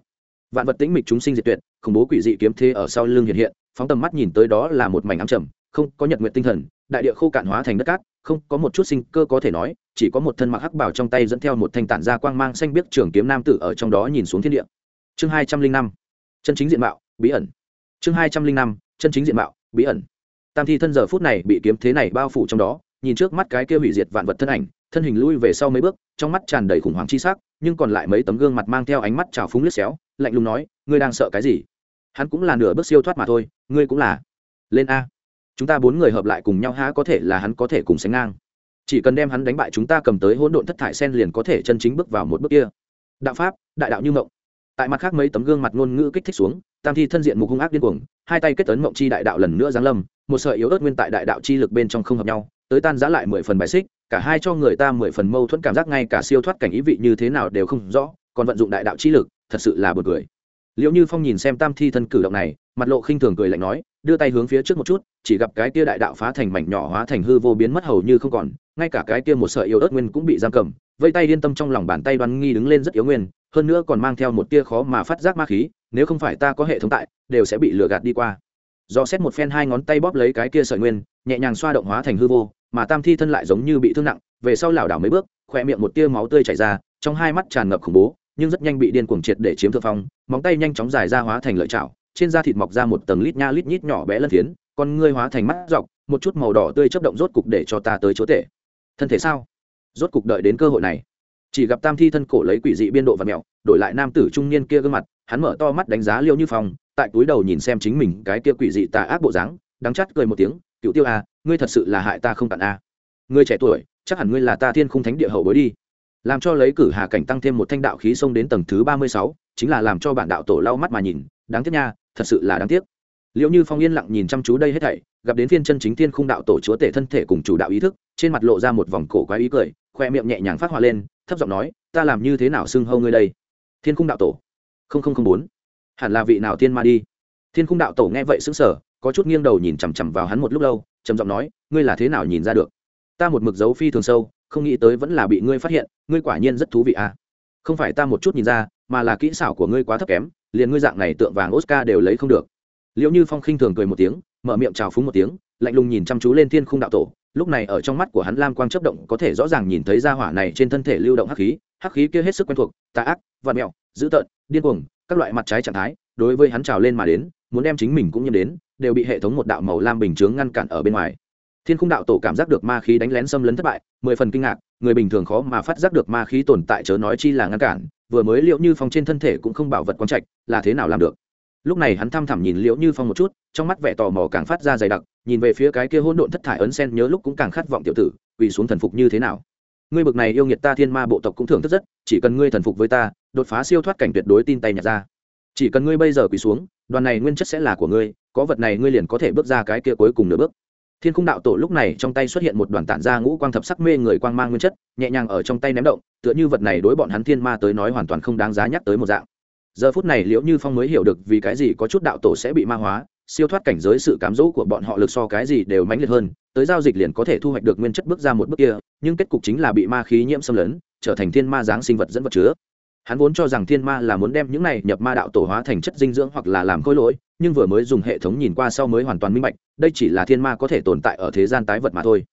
Vạn vật tĩnh mịch chúng sinh diệt tuyệt, khủng bố quỷ dị kiếm thế ở sau lưng hiện hiện, phóng tầm mắt nhìn tới đó là một mảnh ám trầm, không có nhật nguyện tinh thần, đại địa khô cạn hóa thành đất cát, không có một chút sinh cơ có thể nói, chỉ có một thân mặc hắc bảo trong tay dẫn theo một thanh tản gia quang mang xanh biếc trường kiếm nam tử ở trong đó nhìn xuống thiên địa. Chương hai trăm linh năm. Chân chính diện mạo bí ẩn. Chương hai trăm linh năm, chân chính diện mạo, bí ẩn. Tam thi thân giờ phút này bị kiếm thế này bao phủ trong đó, nhìn trước mắt cái kia hủy diệt vạn vật thân ảnh, thân hình lui về sau mấy bước, trong mắt tràn đầy khủng hoảng chi sắc, nhưng còn lại mấy tấm gương mặt mang theo ánh mắt trào phúng liếc xéo, lạnh lùng nói, ngươi đang sợ cái gì? Hắn cũng là nửa bước siêu thoát mà thôi, ngươi cũng là. Lên a. Chúng ta bốn người hợp lại cùng nhau há có thể là hắn có thể cùng sánh ngang. Chỉ cần đem hắn đánh bại chúng ta cầm tới hỗn độn thất thải sen liền có thể chân chính bước vào một bước kia. Đạo pháp, đại đạo như mộng. Tại mặt khác mấy tấm gương mặt ngôn ngữ kích thích xuống tam thi thân diện mục hung ác điên cuồng, hai tay kết tấn mộng chi đại đạo lần nữa giáng lâm, một sợi yếu ớt nguyên tại đại đạo chi lực bên trong không hợp nhau, tới tan giã lại mười phần bài xích, cả hai cho người ta mười phần mâu thuẫn cảm giác ngay cả siêu thoát cảnh ý vị như thế nào đều không rõ, còn vận dụng đại đạo chi lực, thật sự là bật cười. Liệu như phong nhìn xem tam thi thân cử động này, mặt lộ khinh thường cười lạnh nói, đưa tay hướng phía trước một chút, chỉ gặp cái kia đại đạo phá thành mảnh nhỏ hóa thành hư vô biến mất hầu như không còn, ngay cả cái kia một sợi yếu ớt nguyên cũng bị giam cầm, vây tay yên tâm trong lòng bàn tay đoan nghi đứng lên rất yếu nguyên hơn nữa còn mang theo một tia khó mà phát giác ma khí, nếu không phải ta có hệ thống tại, đều sẽ bị lừa gạt đi qua. Do xét một phen hai ngón tay bóp lấy cái kia sợi nguyên, nhẹ nhàng xoa động hóa thành hư vô, mà tam thi thân lại giống như bị thương nặng, về sau lảo đảo mấy bước khoe miệng một tia máu tươi chảy ra, trong hai mắt tràn ngập khủng bố, nhưng rất nhanh bị điên cuồng triệt để chiếm thượng phong, móng tay nhanh chóng dài ra hóa thành lợi chảo, trên da thịt mọc ra một tầng lít nha lít nhít nhỏ bé lân phiến, con ngươi hóa thành mắt dọc, một chút màu đỏ tươi chấp động rốt cục để cho ta tới chỗ tệ. Thân thể sao? Rốt cục đợi đến cơ hội này chỉ gặp tam thi thân cổ lấy quỷ dị biên độ và mẹo đổi lại nam tử trung niên kia gương mặt hắn mở to mắt đánh giá liêu như phong tại túi đầu nhìn xem chính mình cái kia quỷ dị tà ác bộ dáng đắng chắt cười một tiếng cựu tiêu a à, ngươi thật sự là hại ta không tận a à. ngươi trẻ tuổi chắc hẳn ngươi là ta thiên khung thánh địa hậu bối đi làm cho lấy cử hà cảnh tăng thêm một thanh đạo khí xông đến tầng thứ ba mươi sáu chính là làm cho bản đạo tổ lau mắt mà nhìn đáng tiếc nha thật sự là đáng tiếc liệu như phong yên lặng nhìn chăm chú đây hết thảy gặp đến phiên chân chính thiên khung đạo tổ chúa tể thân thể cùng chủ đạo ý thức trên mặt lộ ra một vòng cổ quái ý cười khoe miệng nhẹ nhàng phát họa lên, thấp giọng nói, ta làm như thế nào xưng hâu ngươi đây? Thiên cung đạo tổ. Không không không bốn. Hẳn là vị nào thiên ma đi? Thiên cung đạo tổ nghe vậy xứng sở có chút nghiêng đầu nhìn chằm chằm vào hắn một lúc lâu, trầm giọng nói, ngươi là thế nào nhìn ra được? Ta một mực dấu phi thường sâu, không nghĩ tới vẫn là bị ngươi phát hiện, ngươi quả nhiên rất thú vị à. Không phải ta một chút nhìn ra, mà là kỹ xảo của ngươi quá thấp kém, liền ngươi dạng này tượng vàng oscar đều lấy không được. Liệu như phong khinh thường cười một tiếng, mở miệng chào phúng một tiếng, lạnh lùng nhìn chăm chú lên thiên khung đạo tổ lúc này ở trong mắt của hắn lam quang chấp động có thể rõ ràng nhìn thấy ra hỏa này trên thân thể lưu động hắc khí hắc khí kia hết sức quen thuộc, tà ác vạt mẹo, dữ tợn, điên cuồng, các loại mặt trái trạng thái, đối với hắn trào lên mà đến, muốn đem chính mình cũng nhiễm đến, đều bị hệ thống một đạo màu lam bình chướng ngăn cản ở bên ngoài. Thiên khung đạo tổ cảm giác được ma khí đánh lén xâm lấn thất bại, mười phần kinh ngạc, người bình thường khó mà phát giác được ma khí tồn tại chớ nói chi là ngăn cản, vừa mới liệu như phong trên thân thể cũng không bảo vật quan trạch, là thế nào làm được? Lúc này hắn thăm thẳm nhìn liễu như phong một chút, trong mắt vẻ tò mò càng phát ra dày đặc, nhìn về phía cái kia hôn độn thất thải ấn sen nhớ lúc cũng càng khát vọng tiểu tử, quỳ xuống thần phục như thế nào. Ngươi bực này yêu nghiệt ta thiên ma bộ tộc cũng thưởng thức rất, chỉ cần ngươi thần phục với ta, đột phá siêu thoát cảnh tuyệt đối tin tay nhặt ra. Chỉ cần ngươi bây giờ quỳ xuống, đoàn này nguyên chất sẽ là của ngươi, có vật này ngươi liền có thể bước ra cái kia cuối cùng nửa bước. Thiên khung đạo tổ lúc này trong tay xuất hiện một đoàn tản ra ngũ quang thập sắc mê người quang mang nguyên chất, nhẹ nhàng ở trong tay ném động, tựa như vật này đối bọn hắn thiên ma tới nói hoàn toàn không đáng giá nhắc tới một dạng giờ phút này liễu như phong mới hiểu được vì cái gì có chút đạo tổ sẽ bị ma hóa, siêu thoát cảnh giới sự cám dỗ của bọn họ lực so cái gì đều mãnh liệt hơn, tới giao dịch liền có thể thu hoạch được nguyên chất bước ra một bước kia, nhưng kết cục chính là bị ma khí nhiễm xâm lấn, trở thành thiên ma dáng sinh vật dẫn vật chứa. Hắn vốn cho rằng thiên ma là muốn đem những này nhập ma đạo tổ hóa thành chất dinh dưỡng hoặc là làm khôi lỗi, nhưng vừa mới dùng hệ thống nhìn qua sau mới hoàn toàn minh bạch, đây chỉ là thiên ma có thể tồn tại ở thế gian tái vật mà thôi.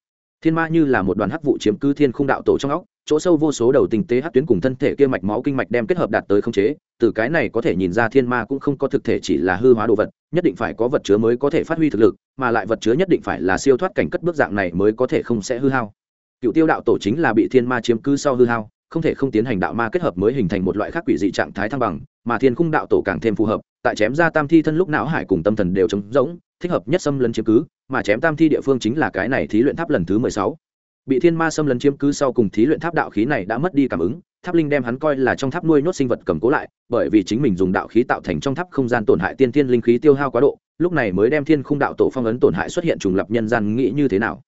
Thiên ma như là một đoàn hắc vụ chiếm cứ thiên khung đạo tổ trong óc chỗ sâu vô số đầu tình tế hắc tuyến cùng thân thể kia mạch máu kinh mạch đem kết hợp đạt tới khống chế, từ cái này có thể nhìn ra thiên ma cũng không có thực thể chỉ là hư hóa đồ vật, nhất định phải có vật chứa mới có thể phát huy thực lực, mà lại vật chứa nhất định phải là siêu thoát cảnh cất bước dạng này mới có thể không sẽ hư hao. Cựu tiêu đạo tổ chính là bị thiên ma chiếm cứ sau hư hao, không thể không tiến hành đạo ma kết hợp mới hình thành một loại khác quỷ dị trạng thái thăng bằng, mà thiên khung đạo tổ càng thêm phù hợp, tại chém ra tam thi thân lúc não hải cùng tâm thần đều trống rỗng, thích hợp nhất xâm lấn chiếm cứ, mà chém tam thi địa phương chính là cái này thí luyện tháp lần thứ mười sáu bị thiên ma xâm lấn chiếm cứ sau cùng thí luyện tháp đạo khí này đã mất đi cảm ứng, tháp linh đem hắn coi là trong tháp nuôi nhốt sinh vật cầm cố lại, bởi vì chính mình dùng đạo khí tạo thành trong tháp không gian tổn hại tiên thiên linh khí tiêu hao quá độ, lúc này mới đem thiên khung đạo tổ phong ấn tổn hại xuất hiện trùng lập nhân gian nghĩ như thế nào.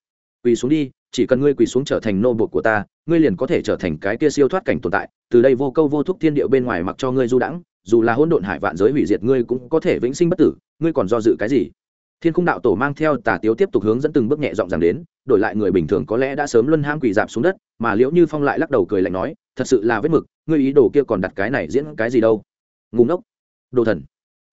Quỳ xuống đi, chỉ cần ngươi quỳ xuống trở thành nô bột của ta, ngươi liền có thể trở thành cái kia siêu thoát cảnh tồn tại, từ đây vô câu vô thúc thiên điệu bên ngoài mặc cho ngươi du đãng, dù là hỗn độn hải vạn giới hủy diệt ngươi cũng có thể vĩnh sinh bất tử, ngươi còn do dự cái gì? Thiên khung đạo tổ mang theo tà tiếu tiếp tục hướng dẫn từng bước nhẹ dọn dàng đến, đổi lại người bình thường có lẽ đã sớm luân ham quỳ dạp xuống đất, mà liễu như phong lại lắc đầu cười lạnh nói, thật sự là vết mực, ngươi ý đồ kia còn đặt cái này diễn cái gì đâu? Ngùng ốc đồ thần.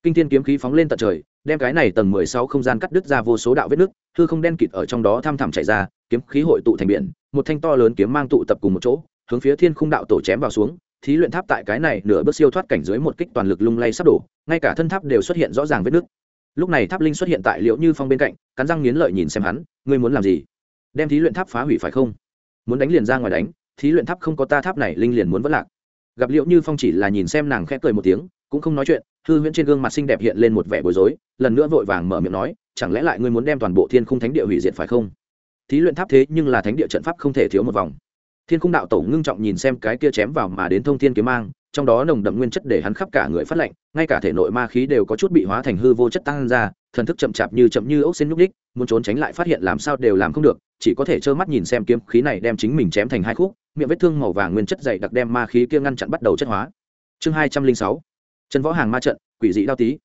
Kinh thiên kiếm khí phóng lên tận trời, đem cái này tầng mười sáu không gian cắt đứt ra vô số đạo vết nước, hư không đen kịt ở trong đó thăm thẳm chạy ra, kiếm khí hội tụ thành biển, một thanh to lớn kiếm mang tụ tập cùng một chỗ, hướng phía thiên khung đạo tổ chém vào xuống, thí luyện tháp tại cái này nửa bước siêu thoát cảnh dưới một kích toàn lực lung lay sắp đổ, ngay cả thân tháp đều xuất hiện rõ ràng vết nước lúc này tháp linh xuất hiện tại liễu như phong bên cạnh, cắn răng nghiến lợi nhìn xem hắn, ngươi muốn làm gì? Đem thí luyện tháp phá hủy phải không? Muốn đánh liền ra ngoài đánh, thí luyện tháp không có ta tháp này, linh liền muốn vất lạc. Gặp liễu như phong chỉ là nhìn xem nàng khẽ cười một tiếng, cũng không nói chuyện, hư huyễn trên gương mặt xinh đẹp hiện lên một vẻ bối rối, lần nữa vội vàng mở miệng nói, chẳng lẽ lại ngươi muốn đem toàn bộ thiên khung thánh địa hủy diệt phải không? Thí luyện tháp thế nhưng là thánh địa trận pháp không thể thiếu một vòng. Thiên khung đạo tổ ngưng trọng nhìn xem cái kia chém vào mà đến thông thiên kiếm mang trong đó nồng đậm nguyên chất để hắn khắp cả người phát lạnh, ngay cả thể nội ma khí đều có chút bị hóa thành hư vô chất tăng ra, thần thức chậm chạp như chậm như ốc xin nhúc ních muốn trốn tránh lại phát hiện làm sao đều làm không được, chỉ có thể trơ mắt nhìn xem kiếm khí này đem chính mình chém thành hai khúc, miệng vết thương màu vàng nguyên chất dày đặc đem ma khí kia ngăn chặn bắt đầu chất hóa. Chương hai trăm linh sáu, chân võ hàng ma trận, quỷ dị đao tý.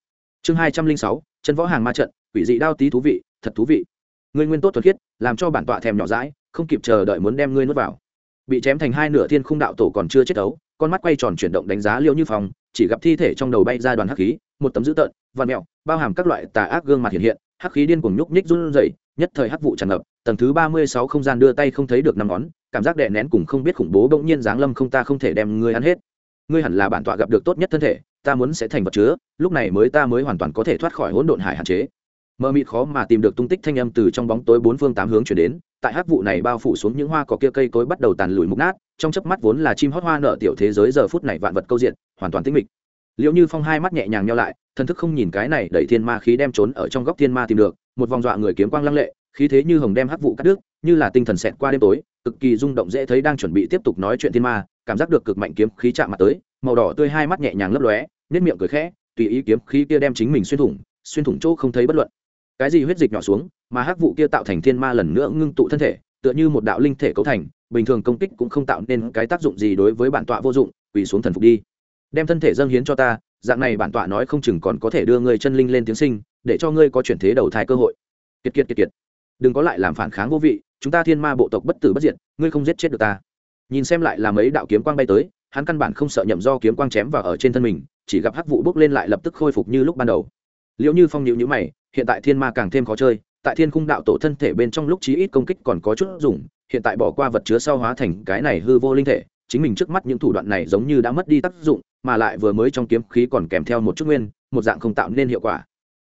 Chương hai trăm linh sáu, chân võ hàng ma trận, quỷ dị đao tý thú vị, thật thú vị. Ngươi nguyên tốt thuật khiết, làm cho bản tọa thèm nhỏ rãi không kịp chờ đợi muốn đem ngươi nuốt vào. Bị chém thành hai nửa thiên khung đạo tổ còn chưa chết ấu con mắt quay tròn chuyển động đánh giá liêu như phòng chỉ gặp thi thể trong đầu bay ra đoàn hắc khí, một tấm dữ tợn vằn mẹo, bao hàm các loại tà ác gương mặt hiện hiện, hắc khí điên cuồng nhúc nhích run rẩy, nhất thời hắc vụ tràn ngập, tầng thứ ba mươi sáu không gian đưa tay không thấy được năm ngón, cảm giác đè nén cùng không biết khủng bố bỗng nhiên giáng lâm không ta không thể đem ngươi ăn hết. Ngươi hẳn là bản tọa gặp được tốt nhất thân thể, ta muốn sẽ thành vật chứa, lúc này mới ta mới hoàn toàn có thể thoát khỏi hỗn độn hải hạn chế. Mờ mịt khó mà tìm được tung tích thanh âm từ trong bóng tối bốn phương tám hướng chuyển đến, tại hắc vụ này bao phủ xuống những hoa cỏ kia cây cối bắt đầu tàn lùi mục nát trong chớp mắt vốn là chim hót hoa nở tiểu thế giới giờ phút này vạn vật câu diện, hoàn toàn tĩnh mịch. Liệu như phong hai mắt nhẹ nhàng nhau lại, thần thức không nhìn cái này đẩy thiên ma khí đem trốn ở trong góc thiên ma tìm được, một vòng dọa người kiếm quang lăng lệ, khí thế như hồng đem hắc vụ cắt đứt, như là tinh thần xẹt qua đêm tối, cực kỳ rung động dễ thấy đang chuẩn bị tiếp tục nói chuyện thiên ma, cảm giác được cực mạnh kiếm khí chạm mặt tới, màu đỏ tươi hai mắt nhẹ nhàng lấp lóe nét miệng cười khẽ, tùy ý kiếm khí kia đem chính mình xuyên thủng xuyên thủng chỗ không thấy bất luận. Cái gì huyết dịch nhỏ xuống, mà hắc vụ kia tạo thành thiên ma lần nữa ngưng tụ thân thể tựa như một đạo linh thể cấu thành, bình thường công kích cũng không tạo nên cái tác dụng gì đối với bản tọa vô dụng, quỳ xuống thần phục đi. Đem thân thể dâng hiến cho ta, dạng này bản tọa nói không chừng còn có thể đưa ngươi chân linh lên tiếng sinh, để cho ngươi có chuyển thế đầu thai cơ hội. Kiệt kiệt kiệt kiệt. Đừng có lại làm phản kháng vô vị, chúng ta thiên ma bộ tộc bất tử bất diệt, ngươi không giết chết được ta. Nhìn xem lại là mấy đạo kiếm quang bay tới, hắn căn bản không sợ nhậm do kiếm quang chém vào ở trên thân mình, chỉ gặp hắc vụ bốc lên lại lập tức khôi phục như lúc ban đầu. Liệu như phong nhịu nhữ mày, hiện tại thiên ma càng thêm khó chơi tại thiên cung đạo tổ thân thể bên trong lúc chí ít công kích còn có chút dùng, hiện tại bỏ qua vật chứa sau hóa thành cái này hư vô linh thể, chính mình trước mắt những thủ đoạn này giống như đã mất đi tác dụng, mà lại vừa mới trong kiếm khí còn kèm theo một chút nguyên, một dạng không tạo nên hiệu quả.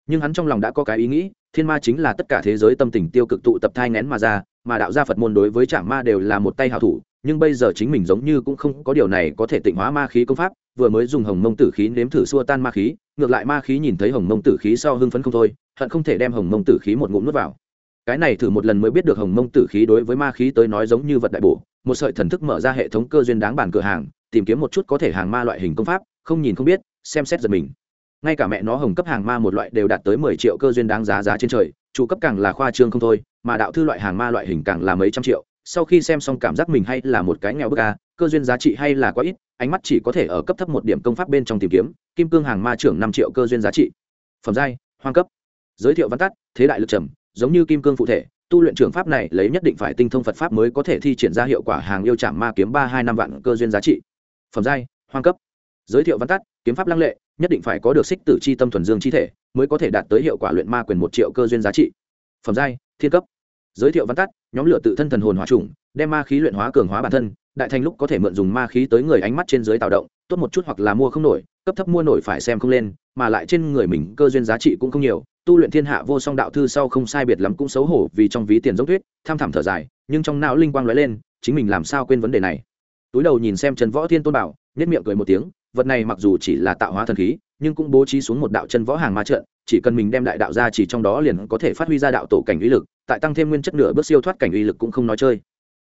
Nhưng hắn trong lòng đã có cái ý nghĩ, thiên ma chính là tất cả thế giới tâm tình tiêu cực tụ tập thai ngén mà ra, mà đạo gia phật môn đối với trạm ma đều là một tay hào thủ, nhưng bây giờ chính mình giống như cũng không có điều này có thể tịnh hóa ma khí công pháp, vừa mới dùng hồng mông tử khí nếm thử xua tan ma khí ngược lại ma khí nhìn thấy hồng mông tử khí sau hưng phấn không thôi, hận không thể đem hồng mông tử khí một ngụm nuốt vào. Cái này thử một lần mới biết được hồng mông tử khí đối với ma khí tới nói giống như vật đại bổ, một sợi thần thức mở ra hệ thống cơ duyên đáng bản cửa hàng, tìm kiếm một chút có thể hàng ma loại hình công pháp, không nhìn không biết, xem xét giật mình. Ngay cả mẹ nó hồng cấp hàng ma một loại đều đạt tới mười triệu cơ duyên đáng giá giá trên trời chủ cấp càng là khoa trương không thôi, mà đạo thư loại hàng ma loại hình càng là mấy trăm triệu sau khi xem xong cảm giác mình hay là một cái nghèo bức a, cơ duyên giá trị hay là quá ít, ánh mắt chỉ có thể ở cấp thấp một điểm công pháp bên trong tìm kiếm, kim cương hàng ma trưởng năm triệu cơ duyên giá trị. Phẩm giai, hoang cấp. Giới thiệu văn tắt, thế đại lực trầm, giống như kim cương phụ thể, tu luyện trường pháp này lấy nhất định phải tinh thông phật pháp mới có thể thi triển ra hiệu quả hàng yêu trảm ma kiếm ba hai năm vạn cơ duyên giá trị. Phẩm giai, hoang cấp. Giới thiệu văn tắt, kiếm pháp lăng lệ, nhất định phải có được xích tử c h i tâm thuần dương chi thể, mới có thể đạt tới hiệu quả luyện ma quyền một triệu cơ duyên giá trị. Phẩm giai, thiên cấp giới thiệu văn tắt, nhóm lửa tự thân thần hồn hóa trùng, đem ma khí luyện hóa cường hóa bản thân, đại thành lúc có thể mượn dùng ma khí tới người ánh mắt trên dưới tạo động, tốt một chút hoặc là mua không nổi, cấp thấp mua nổi phải xem không lên, mà lại trên người mình cơ duyên giá trị cũng không nhiều, tu luyện thiên hạ vô song đạo thư sau không sai biệt lắm cũng xấu hổ vì trong ví tiền giống thuyết, tham thảm thở dài, nhưng trong não linh quang lóe lên, chính mình làm sao quên vấn đề này. Túi đầu nhìn xem trần võ thiên tôn bảo nhất miệng cười một tiếng, vật này mặc dù chỉ là tạo hóa thần khí, nhưng cũng bố trí xuống một đạo chân võ hàng ma trận, chỉ cần mình đem đại đạo ra chỉ trong đó liền có thể phát huy ra đạo tổ cảnh uy lực tại tăng thêm nguyên chất nửa bước siêu thoát cảnh uy lực cũng không nói chơi.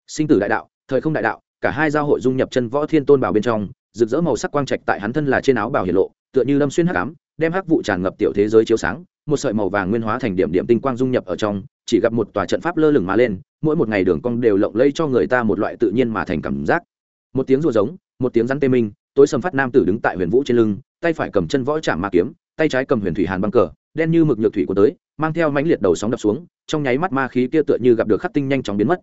Sinh tử đại đạo, thời không đại đạo, cả hai giao hội dung nhập chân võ thiên tôn bảo bên trong, rực rỡ màu sắc quang trạch tại hắn thân là trên áo bảo hiển lộ, tựa như lâm xuyên hắc ám, đem hắc vụ tràn ngập tiểu thế giới chiếu sáng, một sợi màu vàng nguyên hóa thành điểm điểm tinh quang dung nhập ở trong, chỉ gặp một tòa trận pháp lơ lửng mà lên, mỗi một ngày đường cong đều lộng lẫy cho người ta một loại tự nhiên mà thành cảm giác. Một tiếng rùa giống, một tiếng rắn tê minh, tối sầm phát nam tử đứng tại huyền vũ trên lưng, tay phải cầm chân võ chạm ma kiếm, tay trái cầm huyền thủy hàn băng cờ, đen như mực nhược thủy của tới, mang theo mãnh liệt đầu sóng đập xuống trong nháy mắt ma khí kia tựa như gặp được khắc tinh nhanh chóng biến mất.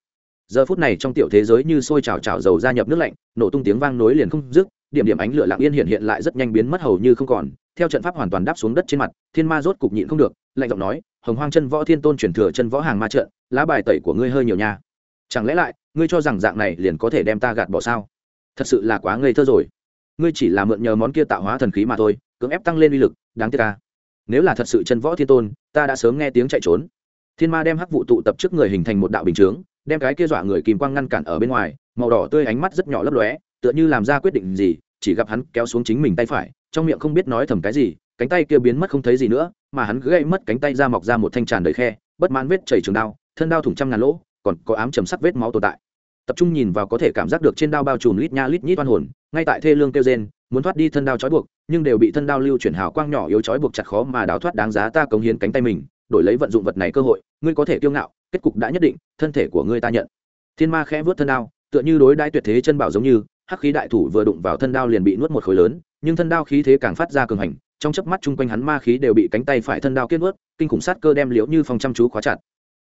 Giờ phút này trong tiểu thế giới như sôi trào trào dầu gia nhập nước lạnh, nổ tung tiếng vang nối liền không dứt, điểm điểm ánh lửa lặng yên hiện hiện lại rất nhanh biến mất hầu như không còn, theo trận pháp hoàn toàn đáp xuống đất trên mặt, thiên ma rốt cục nhịn không được, lạnh giọng nói, hồng hoang chân võ thiên tôn chuyển thừa chân võ hàng ma trận, lá bài tẩy của ngươi hơi nhiều nha. Chẳng lẽ lại, ngươi cho rằng dạng này liền có thể đem ta gạt bỏ sao? Thật sự là quá ngây thơ rồi. Ngươi chỉ là mượn nhờ món kia tạo hóa thần khí mà thôi, cưỡng ép tăng lên uy lực, đáng tiếc ca nếu là thật sự chân võ thiên tôn, ta đã sớm nghe tiếng chạy trốn thiên ma đem hắc vụ tụ tập trước người hình thành một đạo bình chướng, đem cái kia dọa người kìm quang ngăn cản ở bên ngoài, màu đỏ tươi ánh mắt rất nhỏ lấp lóe, tựa như làm ra quyết định gì, chỉ gặp hắn kéo xuống chính mình tay phải, trong miệng không biết nói thầm cái gì, cánh tay kia biến mất không thấy gì nữa, mà hắn gãy mất cánh tay ra mọc ra một thanh tràn đầy khe, bất mãn vết chảy trường đao, thân đao thủng trăm ngàn lỗ, còn có ám chầm sắc vết máu tồn tại. Tập trung nhìn vào có thể cảm giác được trên đao bao trùm lít nha lít nhít oan hồn, ngay tại thê lương kêu gen muốn thoát đi thân đao trói buộc, nhưng đều bị thân đao lưu chuyển hào quang nhỏ yếu trói buộc chặt khó mà đào thoát đáng giá ta cống hiến cánh tay mình, đổi lấy vận dụng vật này cơ hội, ngươi có thể kiêu ngạo, kết cục đã nhất định, thân thể của ngươi ta nhận. Thiên ma khẽ vớt thân đao, tựa như đối đãi tuyệt thế chân bảo giống như, hắc khí đại thủ vừa đụng vào thân đao liền bị nuốt một khối lớn, nhưng thân đao khí thế càng phát ra cường hành, trong chớp mắt chung quanh hắn ma khí đều bị cánh tay phải thân đao kết nuốt, kinh khủng sát cơ đem liễu như phong chăm chú khóa chặt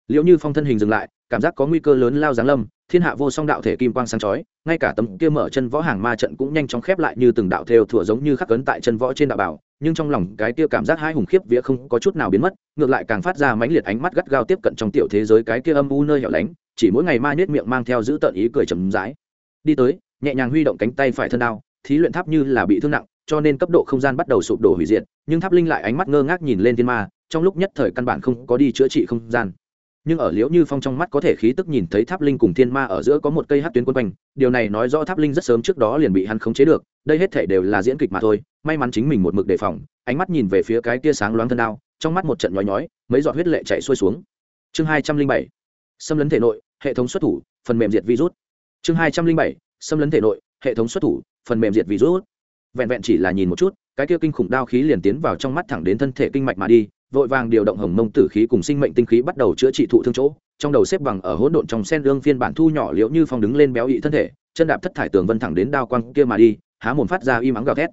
liệu như phong thân hình dừng lại, cảm giác có nguy cơ lớn lao giáng lâm, thiên hạ vô song đạo thể kim quang sáng chói, ngay cả tấm kia mở chân võ hàng ma trận cũng nhanh chóng khép lại như từng đạo thêu thủa giống như khắc cấn tại chân võ trên đạo bảo, nhưng trong lòng cái kia cảm giác hai hùng khiếp vía không có chút nào biến mất, ngược lại càng phát ra mãnh liệt ánh mắt gắt gao tiếp cận trong tiểu thế giới cái kia âm u nơi hẻo lánh, chỉ mỗi ngày ma nết miệng mang theo giữ tợn ý cười chầm rãi. Đi tới, nhẹ nhàng huy động cánh tay phải thân đao, thí luyện tháp như là bị thương nặng, cho nên cấp độ không gian bắt đầu sụp đổ hủy diệt, nhưng tháp linh lại ánh mắt ngơ ngác nhìn lên thiên ma, trong lúc nhất thời căn bản không có đi chữa trị không gian nhưng ở liễu như phong trong mắt có thể khí tức nhìn thấy tháp linh cùng thiên ma ở giữa có một cây hát tuyến quân quanh, điều này nói rõ tháp linh rất sớm trước đó liền bị hắn khống chế được, đây hết thể đều là diễn kịch mà thôi, may mắn chính mình một mực đề phòng, ánh mắt nhìn về phía cái tia sáng loáng thân đao, trong mắt một trận nhói nhói, mấy giọt huyết lệ chạy xuôi xuống. Chương hai trăm linh bảy, xâm lấn thể nội, hệ thống xuất thủ, phần mềm diệt virus. Chương hai trăm linh bảy, xâm lấn thể nội, hệ thống xuất thủ, phần mềm diệt virus. Vẹn vẹn chỉ là nhìn một chút, cái kia kinh khủng đao khí liền tiến vào trong mắt thẳng đến thân thể kinh mạch mà đi vội vàng điều động hồng mông tử khí cùng sinh mệnh tinh khí bắt đầu chữa trị thụ thương chỗ, trong đầu xếp bằng ở hỗn độn trong sen lương phiên bản thu nhỏ liễu như phong đứng lên béo ị thân thể, chân đạp thất thải tường vân thẳng đến đao quang kia mà đi, há mồm phát ra im ắng gào thét.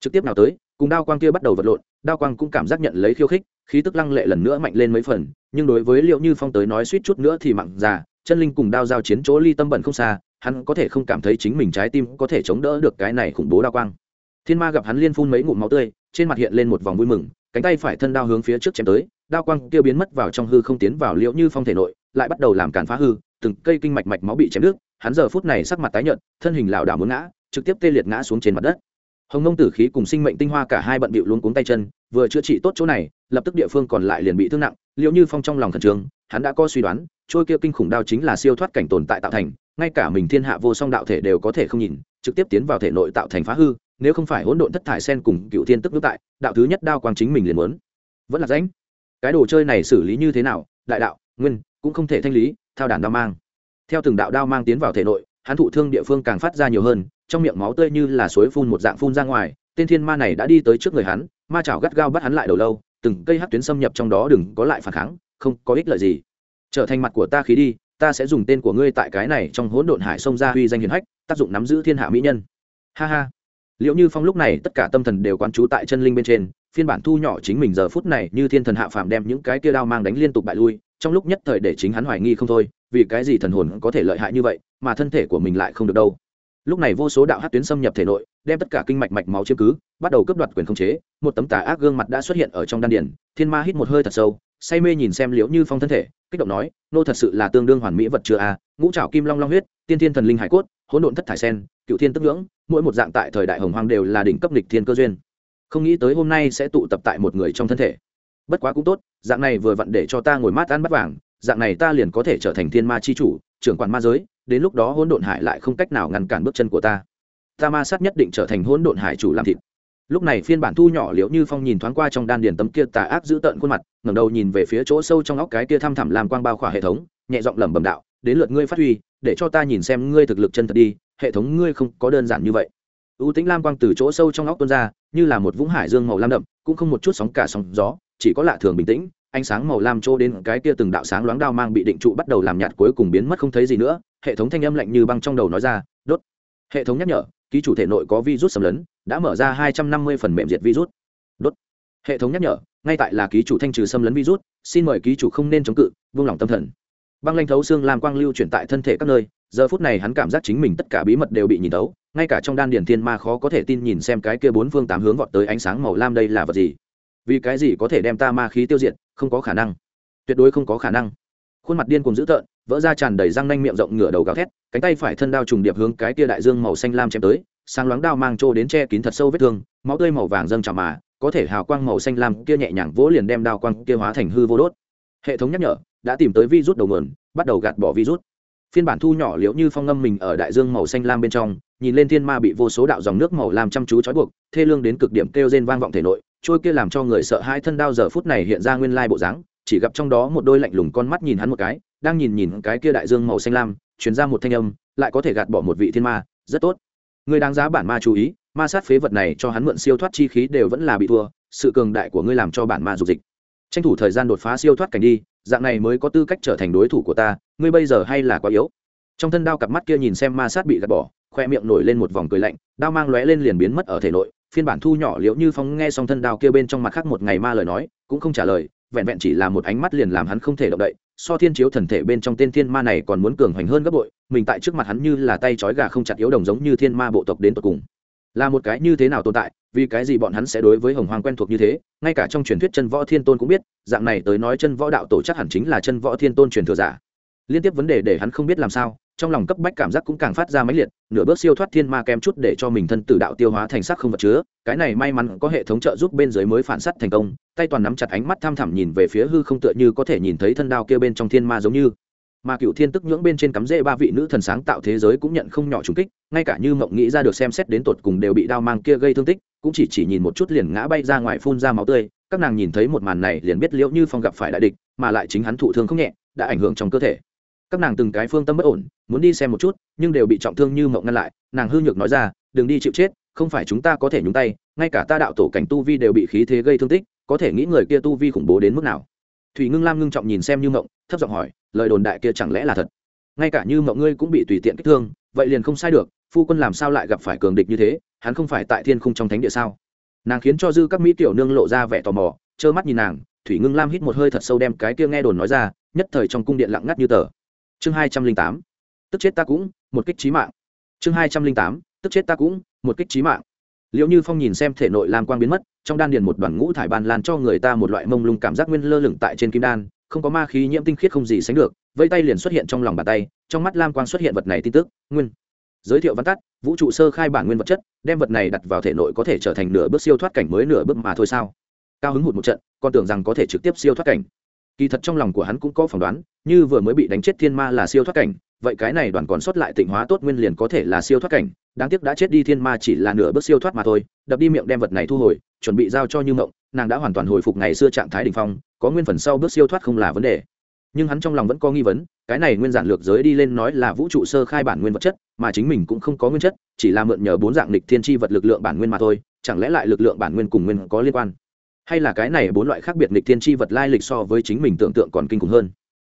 Trực tiếp nào tới, cùng đao quang kia bắt đầu vật lộn, đao quang cũng cảm giác nhận lấy khiêu khích, khí tức lăng lệ lần nữa mạnh lên mấy phần, nhưng đối với liệu như phong tới nói suýt chút nữa thì mặn già, chân linh cùng đao giao chiến chỗ ly tâm bẩn không xa, hắn có thể không cảm thấy chính mình trái tim có thể chống đỡ được cái này khủng bố đao quang. Thiên ma gặp hắn liên phun mấy ngụm máu tươi, trên mặt hiện lên một vòng vui mừng cánh tay phải thân đao hướng phía trước chém tới, đao quang kia biến mất vào trong hư không tiến vào liễu như phong thể nội, lại bắt đầu làm càn phá hư, từng cây kinh mạch mạch máu bị chém nước hắn giờ phút này sắc mặt tái nhợt, thân hình lảo đảo muốn ngã, trực tiếp tê liệt ngã xuống trên mặt đất. Hồng nông tử khí cùng sinh mệnh tinh hoa cả hai bận bịu luống cuống tay chân, vừa chữa trị tốt chỗ này, lập tức địa phương còn lại liền bị thương nặng liệu như phong trong lòng khẩn trương, hắn đã có suy đoán, trôi kia kinh khủng đao chính là siêu thoát cảnh tồn tại tạo thành, ngay cả mình thiên hạ vô song đạo thể đều có thể không nhìn, trực tiếp tiến vào thể nội tạo thành phá hư nếu không phải hỗn độn thất thải sen cùng cựu thiên tức nước tại, đạo thứ nhất đao quang chính mình liền muốn. Vẫn là ránh cái đồ chơi này xử lý như thế nào, đại đạo, nguyên, cũng không thể thanh lý theo đàn đao mang. Theo từng đạo đao mang tiến vào thể nội, hắn thụ thương địa phương càng phát ra nhiều hơn, trong miệng máu tươi như là suối phun một dạng phun ra ngoài, tên thiên ma này đã đi tới trước người hắn, ma chảo gắt gao bắt hắn lại đầu lâu, từng cây hắc tuyến xâm nhập trong đó đừng có lại phản kháng, không có ích lợi gì. Trở thành mặt của ta khí đi, ta sẽ dùng tên của ngươi tại cái này trong hỗn độn hải sông ra huy danh hiền hách, tác dụng nắm giữ thiên hạ mỹ nhân. Ha ha liệu như phong lúc này tất cả tâm thần đều quán trú tại chân linh bên trên phiên bản thu nhỏ chính mình giờ phút này như thiên thần hạ phàm đem những cái kia đao mang đánh liên tục bại lui trong lúc nhất thời để chính hắn hoài nghi không thôi vì cái gì thần hồn có thể lợi hại như vậy mà thân thể của mình lại không được đâu. Lúc này vô số đạo hát tuyến xâm nhập thể nội đem tất cả kinh mạch mạch máu chiếm cứ bắt đầu cướp đoạt quyền khống chế một tấm tà ác gương mặt đã xuất hiện ở trong đan điển thiên ma hít một hơi thật sâu say mê nhìn xem liễu như phong thân thể kích động nói nô thật sự là tương đương hoàn mỹ vật chưa a à, ngũ trảo kim long long huyết tiên thiên thần linh hải cốt hỗn độn thất thải sen cựu thiên tức ngưỡng, mỗi một dạng tại thời đại hồng hoang đều là đỉnh cấp lịch thiên cơ duyên. Không nghĩ tới hôm nay sẽ tụ tập tại một người trong thân thể. Bất quá cũng tốt, dạng này vừa vặn để cho ta ngồi mát ăn bắt vàng, dạng này ta liền có thể trở thành thiên ma chi chủ, trưởng quản ma giới, đến lúc đó hỗn độn hải lại không cách nào ngăn cản bước chân của ta. Ta ma sát nhất định trở thành hỗn độn hải chủ làm thịt. Lúc này phiên bản thu nhỏ liễu như phong nhìn thoáng qua trong đan điền tấm kia tà ác giữ tợn khuôn mặt, ngẩng đầu nhìn về phía chỗ sâu trong óc cái kia thăm thẳm làm quang bao khỏa hệ thống, nhẹ giọng lẩm bẩm đạo, đến lượt ngươi phát huy, để cho ta nhìn xem ngươi thực lực chân thật đi hệ thống ngươi không có đơn giản như vậy. U tĩnh lam quang từ chỗ sâu trong óc tuôn ra, như là một vũng hải dương màu lam đậm, cũng không một chút sóng cả sóng gió, chỉ có lạ thường bình tĩnh, ánh sáng màu lam trô đến cái kia từng đạo sáng loáng đao mang bị định trụ bắt đầu làm nhạt cuối cùng biến mất không thấy gì nữa, hệ thống thanh âm lạnh như băng trong đầu nói ra, đốt. Hệ thống nhắc nhở, ký chủ thể nội có virus xâm lấn, đã mở ra hai trăm năm mươi phần mềm diệt virus. Đốt. Hệ thống nhắc nhở, ngay tại là ký chủ thanh trừ xâm lấn virus, xin mời ký chủ không nên chống cự vung lòng tâm thần. Băng lanh thấu xương làm quang lưu chuyển tại thân thể các nơi giờ phút này hắn cảm giác chính mình tất cả bí mật đều bị nhìn thấu, ngay cả trong đan điền thiên ma khó có thể tin nhìn xem cái kia bốn phương tám hướng vọt tới ánh sáng màu lam đây là vật gì. Vì cái gì có thể đem ta ma khí tiêu diệt, không có khả năng. Tuyệt đối không có khả năng. Khuôn mặt điên cùng dữ tợn, vỡ ra tràn đầy răng nanh miệng rộng ngửa đầu gào thét, cánh tay phải thân đao trùng điệp hướng cái kia đại dương màu xanh lam chém tới, sáng loáng đao mang trô đến che kín thật sâu vết thương, máu tươi màu vàng dâng trào mà, có thể hào quang màu xanh lam kia nhẹ nhàng vỗ liền đem đao quang kia hóa thành hư vô đốt. Hệ thống nhắc nhở, đã tìm tới virus đầu nguồn, bắt đầu gạt bỏ virus phiên bản thu nhỏ liễu như phong ngâm mình ở đại dương màu xanh lam bên trong, nhìn lên thiên ma bị vô số đạo dòng nước màu lam chăm chú trói buộc, thê lương đến cực điểm kêu rên vang vọng thể nội, trôi kia làm cho người sợ hai thân đao giờ phút này hiện ra nguyên lai bộ dáng, chỉ gặp trong đó một đôi lạnh lùng con mắt nhìn hắn một cái, đang nhìn nhìn cái kia đại dương màu xanh lam chuyển ra một thanh âm, lại có thể gạt bỏ một vị thiên ma, rất tốt. Người đáng giá bản ma chú ý, ma sát phế vật này cho hắn mượn siêu thoát chi khí đều vẫn là bị thua, sự cường đại của ngươi làm cho bản ma dục dịch. Tranh thủ thời gian đột phá siêu thoát cảnh đi dạng này mới có tư cách trở thành đối thủ của ta, ngươi bây giờ hay là quá yếu. Trong thân đao cặp mắt kia nhìn xem ma sát bị gạt bỏ, khoe miệng nổi lên một vòng cười lạnh, đao mang lóe lên liền biến mất ở thể nội, phiên bản thu nhỏ liễu như phong nghe xong thân đao kia bên trong mặt khác một ngày ma lời nói, cũng không trả lời, vẹn vẹn chỉ là một ánh mắt liền làm hắn không thể động đậy, so thiên chiếu thần thể bên trong tên thiên ma này còn muốn cường hoành hơn gấp bội, mình tại trước mặt hắn như là tay trói gà không chặt yếu đồng giống như thiên ma bộ tộc đến tột cùng. Là một cái như thế nào tồn tại vì cái gì bọn hắn sẽ đối với hồng hoàng quen thuộc như thế? Ngay cả trong truyền thuyết chân võ thiên tôn cũng biết, dạng này tới nói chân võ đạo tổ chắc hẳn chính là chân võ thiên tôn truyền thừa giả. Liên tiếp vấn đề để hắn không biết làm sao, trong lòng cấp bách cảm giác cũng càng phát ra máy liệt, nửa bước siêu thoát thiên ma kém chút để cho mình thân tử đạo tiêu hóa thành sắc không vật chứa, cái này may mắn có hệ thống trợ giúp bên dưới mới phản s thành công, tay toàn nắm chặt ánh mắt tham thẳm nhìn về phía hư không tựa như có thể nhìn thấy thân đao kia bên trong thiên ma giống như mà cựu thiên tức nhưỡng bên trên cắm rễ ba vị nữ thần sáng tạo thế giới cũng nhận không nhỏ trùng kích, ngay cả như mộng nghĩ ra được xem xét đến tột cùng đều bị đao mang kia gây thương tích, cũng chỉ chỉ nhìn một chút liền ngã bay ra ngoài phun ra máu tươi, các nàng nhìn thấy một màn này liền biết liễu như phong gặp phải đại địch, mà lại chính hắn thụ thương không nhẹ, đã ảnh hưởng trong cơ thể. Các nàng từng cái phương tâm bất ổn, muốn đi xem một chút, nhưng đều bị trọng thương như mộng ngăn lại, nàng hư nhược nói ra, đừng đi chịu chết, không phải chúng ta có thể nhúng tay, ngay cả ta đạo tổ cảnh tu vi đều bị khí thế gây thương tích, có thể nghĩ người kia tu vi khủng bố đến mức nào? Thủy ngưng lam ngưng trọng nhìn xem như mộng, thấp giọng hỏi, lời đồn đại kia chẳng lẽ là thật? Ngay cả như mộng ngươi cũng bị tùy tiện kích thương, vậy liền không sai được, phu quân làm sao lại gặp phải cường địch như thế, hắn không phải tại thiên khung trong thánh địa sao? Nàng khiến cho dư các mỹ tiểu nương lộ ra vẻ tò mò, trơ mắt nhìn nàng, thủy ngưng lam hít một hơi thật sâu đem cái kia nghe đồn nói ra, nhất thời trong cung điện lặng ngắt như tờ. Chương hai trăm linh tám, tức chết ta cũng, một kích trí mạng. Chương hai trăm linh tám, tức chết ta cũng, một kích trí mạng liệu như phong nhìn xem thể nội lam quang biến mất, trong đan điền một đoàn ngũ thải ban lan cho người ta một loại mông lung cảm giác nguyên lơ lửng tại trên kim đan, không có ma khí nhiễm tinh khiết không gì sánh được, vây tay liền xuất hiện trong lòng bàn tay, trong mắt lam quang xuất hiện vật này tin tức, nguyên. Giới thiệu văn tắt, vũ trụ sơ khai bản nguyên vật chất, đem vật này đặt vào thể nội có thể trở thành nửa bước siêu thoát cảnh mới nửa bước mà thôi sao? Cao hứng hụt một trận còn tưởng rằng có thể trực tiếp siêu thoát cảnh. Kỳ thật trong lòng của hắn cũng có phỏng đoán, như vừa mới bị đánh chết thiên ma là siêu thoát cảnh, vậy cái này đoàn còn sót lại tịnh hóa tốt nguyên liền có thể là siêu thoát cảnh đáng tiếc đã chết đi thiên ma chỉ là nửa bước siêu thoát mà thôi, đập đi miệng đem vật này thu hồi, chuẩn bị giao cho như mộng, nàng đã hoàn toàn hồi phục ngày xưa trạng thái đ ỉ n h phong, có nguyên phần sau bước siêu thoát không là vấn đề. Nhưng hắn trong lòng vẫn có nghi vấn, cái này nguyên giản lược giới đi lên nói là vũ trụ sơ khai bản nguyên vật chất, mà chính mình cũng không có nguyên chất, chỉ là mượn nhờ bốn dạng lịch thiên tri vật lực lượng bản nguyên mà thôi, chẳng lẽ lại lực lượng bản nguyên cùng nguyên có liên quan? Hay là cái này bốn loại khác biệt lịch thiên tri vật lai lịch so với chính mình tưởng tượng còn kinh khủng hơn?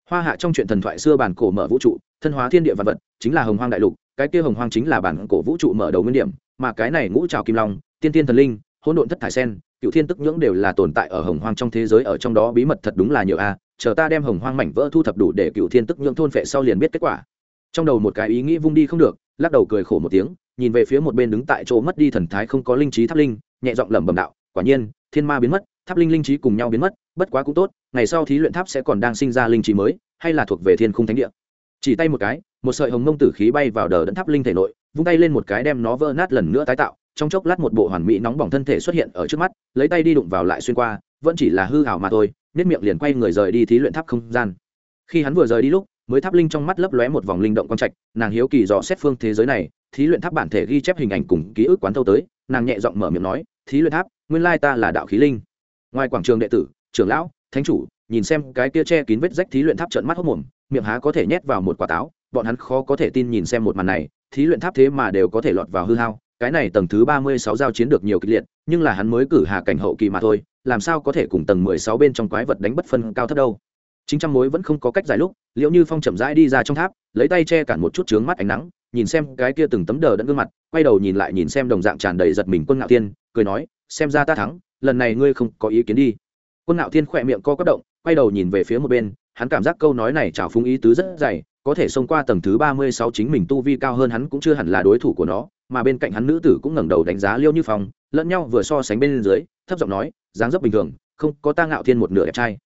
Hoa hạ trong chuyện thần thoại xưa bản cổ mở vũ trụ, thân hóa thiên địa vật vật, chính là hồng hoang đại lục cái kia hồng hoang chính là bản cổ vũ trụ mở đầu nguyên điểm, mà cái này ngũ trào kim long, tiên tiên thần linh, hỗn độn thất thải sen, cựu thiên tức nhưỡng đều là tồn tại ở hồng hoang trong thế giới ở trong đó bí mật thật đúng là nhiều a, chờ ta đem hồng hoang mảnh vỡ thu thập đủ để cựu thiên tức nhưỡng thôn phệ sau liền biết kết quả. Trong đầu một cái ý nghĩ vung đi không được, lắc đầu cười khổ một tiếng, nhìn về phía một bên đứng tại chỗ mất đi thần thái không có linh trí tháp linh, nhẹ giọng lẩm bẩm đạo, quả nhiên, thiên ma biến mất, tháp linh linh trí cùng nhau biến mất, bất quá cũng tốt, ngày sau thí luyện tháp sẽ còn đang sinh ra linh trí mới, hay là thuộc về thiên khung thánh địa. Chỉ tay một cái một sợi hồng mông tử khí bay vào đờ đẫn tháp linh thể nội, vung tay lên một cái đem nó vỡ nát lần nữa tái tạo, trong chốc lát một bộ hoàn mỹ nóng bỏng thân thể xuất hiện ở trước mắt, lấy tay đi đụng vào lại xuyên qua, vẫn chỉ là hư hảo mà thôi nết miệng liền quay người rời đi thí luyện tháp không gian. Khi hắn vừa rời đi lúc, mới tháp linh trong mắt lấp lóe một vòng linh động quang trạch, nàng hiếu kỳ dò xét phương thế giới này, thí luyện tháp bản thể ghi chép hình ảnh cùng ký ức quán thâu tới, nàng nhẹ giọng mở miệng nói, thí luyện tháp, nguyên lai ta là đạo khí linh. Ngoài quảng trường đệ tử, trưởng lão, thánh chủ, nhìn xem cái kia che kín vết rách thí luyện tháp trận mắt hốc mồm, miệng há có thể nhét vào một quả táo bọn hắn khó có thể tin nhìn xem một màn này, thí luyện tháp thế mà đều có thể lọt vào hư hao, cái này tầng thứ ba mươi sáu giao chiến được nhiều kịch liệt, nhưng là hắn mới cử hạ cảnh hậu kỳ mà thôi, làm sao có thể cùng tầng mười sáu bên trong quái vật đánh bất phân cao thấp đâu. Chính trăm mối vẫn không có cách giải lúc liệu như phong chậm rãi đi ra trong tháp, lấy tay che cản một chút trướng mắt ánh nắng, nhìn xem cái kia từng tấm đờ đẫn gương mặt, quay đầu nhìn lại nhìn xem đồng dạng tràn đầy giật mình quân ngạo tiên cười nói, xem ra ta thắng, lần này ngươi không có ý kiến đi. Quân ngạo tiên khỏe miệng co quất động, quay đầu nhìn về phía một bên, hắn cảm giác câu nói này trào phúng ý tứ rất dày có thể xông qua tầng thứ ba mươi sáu chính mình tu vi cao hơn hắn cũng chưa hẳn là đối thủ của nó, mà bên cạnh hắn nữ tử cũng ngẩng đầu đánh giá liêu như phong, lẫn nhau vừa so sánh bên dưới, thấp giọng nói, dáng dấp bình thường, không có ta ngạo thiên một nửa đẹp trai.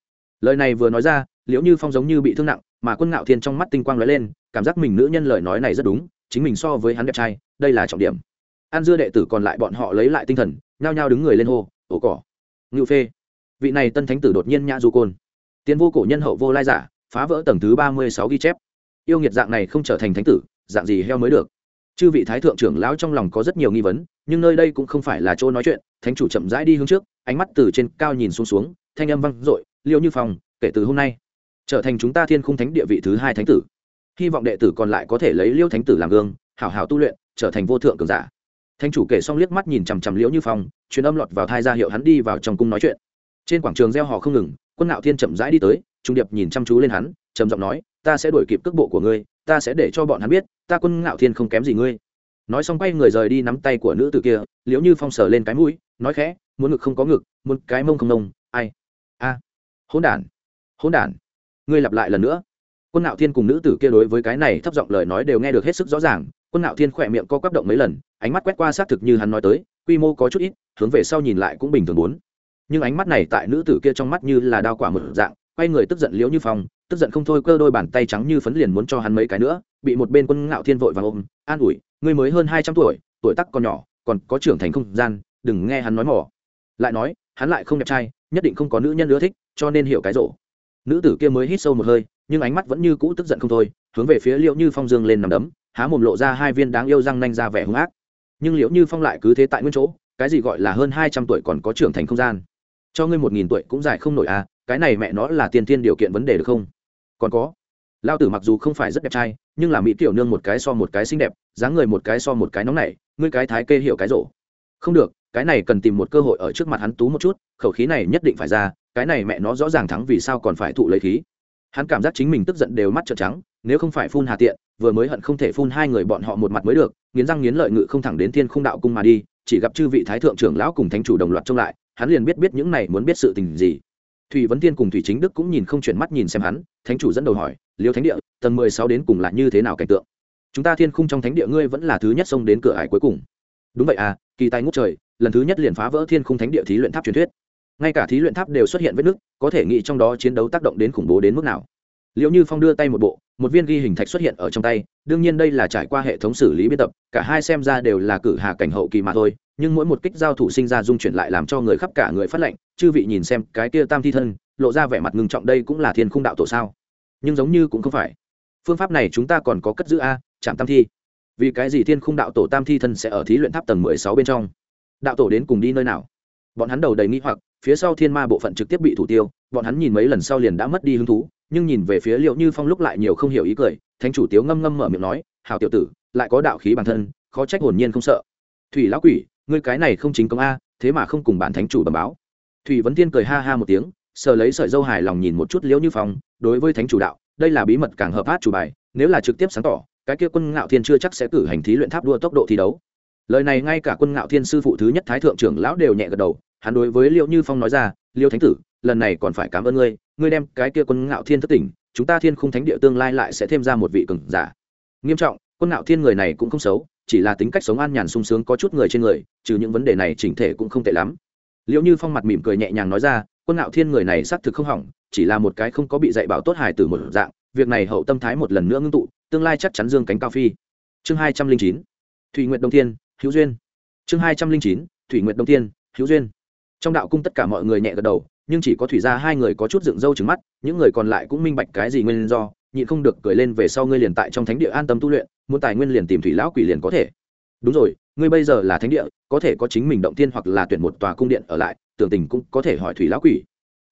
Lời này vừa nói ra, liễu như phong giống như bị thương nặng, mà quân ngạo thiên trong mắt tinh quang lóe lên, cảm giác mình nữ nhân lời nói này rất đúng, chính mình so với hắn đẹp trai, đây là trọng điểm. An dưa đệ tử còn lại bọn họ lấy lại tinh thần, nhao nhao đứng người lên hô, ổ cỏ. Ngưu phê. Vị này tân thánh tử đột nhiên nhã du côn. Tiến vô cổ nhân hậu vô lai giả, phá vỡ tầng thứ ba mươi sáu ghi chép yêu nghiệt dạng này không trở thành thánh tử, dạng gì heo mới được. Chư vị thái thượng trưởng lão trong lòng có rất nhiều nghi vấn, nhưng nơi đây cũng không phải là chỗ nói chuyện, thánh chủ chậm rãi đi hướng trước, ánh mắt từ trên cao nhìn xuống xuống, thanh âm vang dội, liêu như phòng kể từ hôm nay, trở thành chúng ta thiên khung thánh địa vị thứ hai thánh tử. Hy vọng đệ tử còn lại có thể lấy liêu thánh tử làm gương, hảo hảo tu luyện, trở thành vô thượng cường giả. Thánh chủ kể xong liếc mắt nhìn chằm chằm liễu như phong, truyền âm lọt vào thai ra hiệu hắn đi vào trong cung nói chuyện. Trên quảng trường gieo họ không ngừng, quân nạo thiên chậm rãi đi tới, trung điệp nhìn chăm chú lên hắn, trầm giọng nói ta sẽ đuổi kịp cước bộ của ngươi, ta sẽ để cho bọn hắn biết, ta quân ngạo thiên không kém gì ngươi. Nói xong quay người rời đi nắm tay của nữ tử kia, liễu như phong sờ lên cái mũi, nói khẽ, muốn ngực không có ngực, muốn cái mông không nông ai? A. Hỗn đản. Hỗn đản. Ngươi lặp lại lần nữa. Quân ngạo thiên cùng nữ tử kia đối với cái này thấp giọng lời nói đều nghe được hết sức rõ ràng, quân ngạo thiên khỏe miệng co quắp động mấy lần, ánh mắt quét qua xác thực như hắn nói tới, quy mô có chút ít, hướng về sau nhìn lại cũng bình thường muốn nhưng ánh mắt này tại nữ tử kia trong mắt như là đao quả một dạng quay người tức giận liễu như phong, tức giận không thôi cơ đôi bàn tay trắng như phấn liền muốn cho hắn mấy cái nữa, bị một bên quân ngạo thiên vội vàng ôm, an ủi, ngươi mới hơn hai trăm tuổi tuổi tắc còn nhỏ, còn có trưởng thành không gian, đừng nghe hắn nói mỏ. Lại nói, hắn lại không đẹp trai, nhất định không có nữ nhân ưa thích, cho nên hiểu cái rộ. Nữ tử kia mới hít sâu một hơi, nhưng ánh mắt vẫn như cũ tức giận không thôi, hướng về phía liệu như phong dương lên nằm đấm, há mồm lộ ra hai viên đáng yêu răng nanh ra vẻ hung ác. Nhưng liệu như phong lại cứ thế tại nguyên chỗ, cái gì gọi là hơn hai trăm tuổi còn có trưởng thành không gian. Cho ngươi một nghìn tuổi cũng dài không nổi à cái này mẹ nó là tiên tiên điều kiện vấn đề được không? Còn có lao tử mặc dù không phải rất đẹp trai, nhưng là mỹ tiểu nương một cái so một cái xinh đẹp, dáng người một cái so một cái nóng nảy, ngươi cái thái kê hiểu cái rổ. Không được, cái này cần tìm một cơ hội ở trước mặt hắn tú một chút, khẩu khí này nhất định phải ra, cái này mẹ nó rõ ràng thắng vì sao còn phải thụ lấy khí. Hắn cảm giác chính mình tức giận đều mắt trợn trắng, nếu không phải phun hà tiện, vừa mới hận không thể phun hai người bọn họ một mặt mới được, nghiến răng nghiến lợi ngự không thẳng đến thiên không đạo cung mà đi, chỉ gặp chư vị thái thượng trưởng lão cùng thánh chủ đồng loạt trông lại, hắn liền biết biết những này muốn biết sự tình gì thủy vấn thiên cùng thủy chính đức cũng nhìn không chuyển mắt nhìn xem hắn, thánh chủ dẫn đầu hỏi, liêu thánh địa, tầng mười sáu đến cùng là như thế nào cảnh tượng? Chúng ta thiên khung trong thánh địa ngươi vẫn là thứ nhất xông đến cửa ải cuối cùng. Đúng vậy à kỳ tài ngút trời, lần thứ nhất liền phá vỡ thiên khung thánh địa thí luyện tháp truyền thuyết. Ngay cả thí luyện tháp đều xuất hiện vết nứt, có thể nghĩ trong đó chiến đấu tác động đến khủng bố đến mức nào? Liệu như phong đưa tay một bộ, một viên ghi hình thạch xuất hiện ở trong tay, đương nhiên đây là trải qua hệ thống xử lý biên tập, cả hai xem ra đều là cử hà cảnh hậu kỳ mà thôi nhưng mỗi một kích giao thủ sinh ra dung chuyển lại làm cho người khắp cả người phát lệnh, chư vị nhìn xem cái kia tam thi thân, lộ ra vẻ mặt ngưng trọng đây cũng là thiên khung đạo tổ sao? Nhưng giống như cũng không phải. Phương pháp này chúng ta còn có cất giữ a chạm tam thi. Vì cái gì thiên khung đạo tổ tam thi thân sẽ ở thí luyện tháp tầng mười sáu bên trong? Đạo tổ đến cùng đi nơi nào? Bọn hắn đầu đầy nghĩ hoặc, phía sau thiên ma bộ phận trực tiếp bị thủ tiêu, bọn hắn nhìn mấy lần sau liền đã mất đi hứng thú, nhưng nhìn về phía liệu như phong lúc lại nhiều không hiểu ý cười, thánh chủ tiếu ngâm ngâm mở miệng nói hào tiểu tử, lại có đạo khí bản thân, khó trách hồn nhiên không sợ. Thủy lão quỷ ngươi cái này không chính công a, thế mà không cùng bản thánh chủ bẩm báo. Thủy vấn tiên cười ha ha một tiếng, sờ lấy sợi dâu hài lòng nhìn một chút liễu như phong, đối với thánh chủ đạo, đây là bí mật càng hợp pháp chủ bài, nếu là trực tiếp sáng tỏ, cái kia quân ngạo thiên chưa chắc sẽ cử hành thí luyện tháp đua tốc độ thi đấu. Lời này ngay cả quân ngạo thiên sư phụ thứ nhất thái thượng trưởng lão đều nhẹ gật đầu, hắn đối với liễu như phong nói ra, liễu thánh tử, lần này còn phải cảm ơn ngươi ngươi đem cái kia quân ngạo thiên thất tỉnh, chúng ta thiên khung thánh địa tương lai lại sẽ thêm ra một vị cường giả. Nghiêm trọng, quân ngạo thiên người này cũng không xấu chỉ là tính cách sống an nhàn sung sướng có chút người trên người, trừ những vấn đề này chỉnh thể cũng không tệ lắm. Liệu như phong mặt mỉm cười nhẹ nhàng nói ra, quân ngạo thiên người này xác thực không hỏng, chỉ là một cái không có bị dạy bảo tốt hài từ một dạng, việc này hậu tâm thái một lần nữa ngưng tụ, tương lai chắc chắn dương cánh cao phi. Chương hai trăm linh chín, thủy nguyện đông thiên, hữu duyên. Chương hai trăm linh chín, thủy nguyện đông thiên, hữu duyên. Trong đạo cung tất cả mọi người nhẹ gật đầu, nhưng chỉ có thủy ra hai người có chút dựng râu trứng mắt, những người còn lại cũng minh bạch cái gì nguyên do nhịn không được cười lên về sau ngươi liền tại trong thánh địa an tâm tu luyện, muốn tài nguyên liền tìm thủy lão quỷ liền có thể. Đúng rồi, ngươi bây giờ là thánh địa, có thể có chính mình động tiên hoặc là tuyển một tòa cung điện ở lại, tưởng tình cũng có thể hỏi thủy lão quỷ.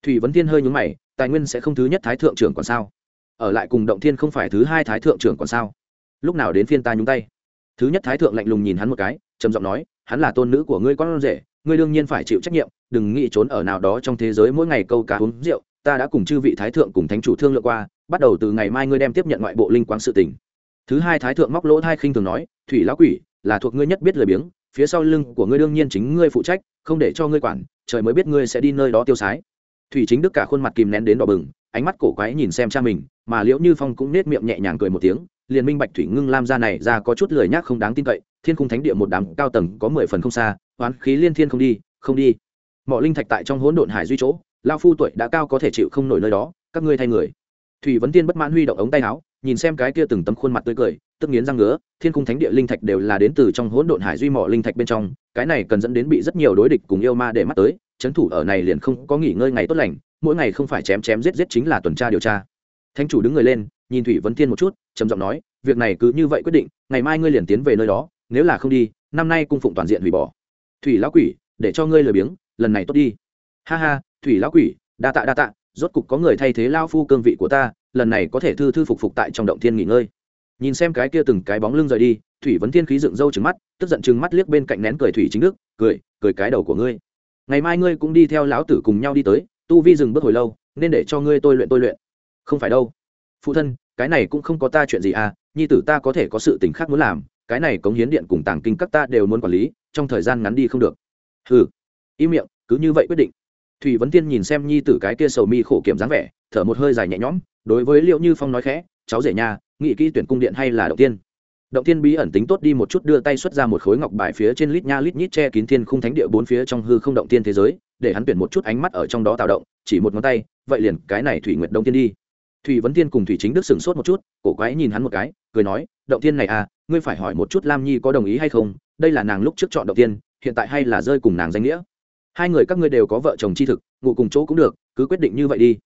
Thủy vấn thiên hơi nhúng mày, tài nguyên sẽ không thứ nhất thái thượng trưởng còn sao? Ở lại cùng động thiên không phải thứ hai thái thượng trưởng còn sao? Lúc nào đến phiên ta nhúng tay? Thứ nhất thái thượng lạnh lùng nhìn hắn một cái, trầm giọng nói, hắn là tôn nữ của ngươi con rể, ngươi đương nhiên phải chịu trách nhiệm, đừng nghĩ trốn ở nào đó trong thế giới mỗi ngày câu cá uống rượu, ta đã cùng chư vị thái thượng cùng thánh chủ thương lượng qua bắt đầu từ ngày mai ngươi đem tiếp nhận ngoại bộ linh quang sự tình. Thứ hai thái thượng móc lỗ thai khinh thường nói, thủy lão quỷ, là thuộc ngươi nhất biết lời biếng, phía sau lưng của ngươi đương nhiên chính ngươi phụ trách, không để cho ngươi quản, trời mới biết ngươi sẽ đi nơi đó tiêu sái. Thủy chính đức cả khuôn mặt kìm nén đến đỏ bừng, ánh mắt cổ quái nhìn xem cha mình, mà liễu như phong cũng nết miệng nhẹ nhàng cười một tiếng, liền minh bạch thủy ngưng lam ra này ra có chút lười nhác không đáng tin cậy, thiên cung thánh địa một đám cao tầng có mười phần không xa, oán khí liên thiên không đi không đi. Mọi linh thạch tại trong hỗn độn hải duy chỗ lao phu tuổi đã cao có thể chịu không nổi nơi đó, các ngươi thay người thủy vấn tiên bất mãn huy động ống tay áo, nhìn xem cái kia từng tấm khuôn mặt tươi cười, tức nghiến răng ngứa, thiên cung thánh địa linh thạch đều là đến từ trong hỗn độn hải duy mỏ linh thạch bên trong, cái này cần dẫn đến bị rất nhiều đối địch cùng yêu ma để mắt tới trấn thủ ở này liền không có nghỉ ngơi ngày tốt lành, mỗi ngày không phải chém chém giết giết chính là tuần tra điều tra. Thánh chủ đứng người lên, nhìn thủy vấn tiên một chút, trầm giọng nói, việc này cứ như vậy quyết định, ngày mai ngươi liền tiến về nơi đó, nếu là không đi, năm nay cung phụng toàn diện hủy bỏ. Thủy lão quỷ, để cho ngươi lười biếng, lần này tốt đi. Ha ha, thủy lão quỷ, đa tạ đa tạ rốt cục có người thay thế lao phu cương vị của ta lần này có thể thư thư phục phục tại trong động thiên nghỉ ngơi. Nhìn xem cái kia từng cái bóng lưng rời đi thủy vấn thiên khí dựng râu trừng mắt tức giận trừng mắt liếc bên cạnh nén cười thủy chính đức cười cười cái đầu của ngươi. Ngày mai ngươi cũng đi theo lão tử cùng nhau đi tới tu vi dừng bước hồi lâu nên để cho ngươi tôi luyện tôi luyện. Không phải đâu. Phụ thân cái này cũng không có ta chuyện gì à nhi tử ta có thể có sự tình khác muốn làm cái này cống hiến điện cùng tàng kinh các ta đều muốn quản lý trong thời gian ngắn đi không được. Ừ, im miệng cứ như vậy quyết định thủy vấn tiên nhìn xem nhi tử cái kia sầu mi khổ kiểm dáng vẻ, thở một hơi dài nhẹ nhõm, đối với liệu như phong nói khẽ, cháu rể nhà, nghị kỹ tuyển cung điện hay là động tiên? Động tiên bí ẩn tính tốt đi một chút đưa tay xuất ra một khối ngọc bài phía trên lít nha lít nhít che kín thiên khung thánh địa bốn phía trong hư không động tiên thế giới, để hắn tuyển một chút ánh mắt ở trong đó tạo động, chỉ một ngón tay, vậy liền, cái này thủy nguyệt đông tiên đi. Thủy vấn tiên cùng thủy chính đức sửng sốt một chút, cổ quái nhìn hắn một cái, cười nói, động tiên này à ngươi phải hỏi một chút lam nhi có đồng ý hay không? Đây là nàng lúc trước chọn động tiên, hiện tại hay là rơi cùng nàng danh nghĩa? Hai người các ngươi đều có vợ chồng chi thực, ngủ cùng chỗ cũng được, cứ quyết định như vậy đi.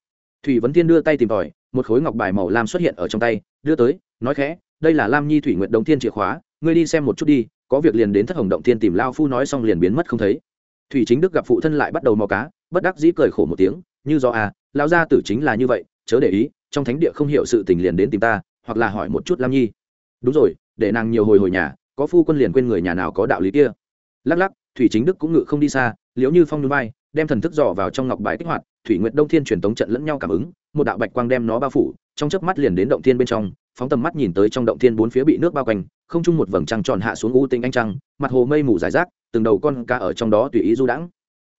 Thủy vấn tiên đưa tay tìm tòi, một khối ngọc bài màu lam xuất hiện ở trong tay, đưa tới, nói khẽ, đây là lam nhi thủy nguyện đồng Thiên chìa khóa, ngươi đi xem một chút đi, có việc liền đến thất hồng động Thiên tìm lao phu nói xong liền biến mất không thấy. Thủy chính đức gặp phụ thân lại bắt đầu mò cá, bất đắc dĩ cười khổ một tiếng, như do à lao gia tử chính là như vậy, chớ để ý, trong thánh địa không hiểu sự tình liền đến tìm ta, hoặc là hỏi một chút lam nhi. Đúng rồi, để nàng nhiều hồi hồi nhà, có phu quân liền quên người nhà nào có đạo lý kia. Lắc lắc thủy chính đức cũng ngự không đi xa liếu như phong núi bay đem thần thức dò vào trong ngọc bài kích hoạt, thủy nguyệt đông thiên truyền tống trận lẫn nhau cảm ứng, một đạo bạch quang đem nó bao phủ, trong chớp mắt liền đến động thiên bên trong, phóng tầm mắt nhìn tới trong động thiên bốn phía bị nước bao quanh, không chung một vầng trăng tròn hạ xuống u tinh anh trăng, mặt hồ mây mù dài rác, từng đầu con cá ở trong đó tùy ý du đãng.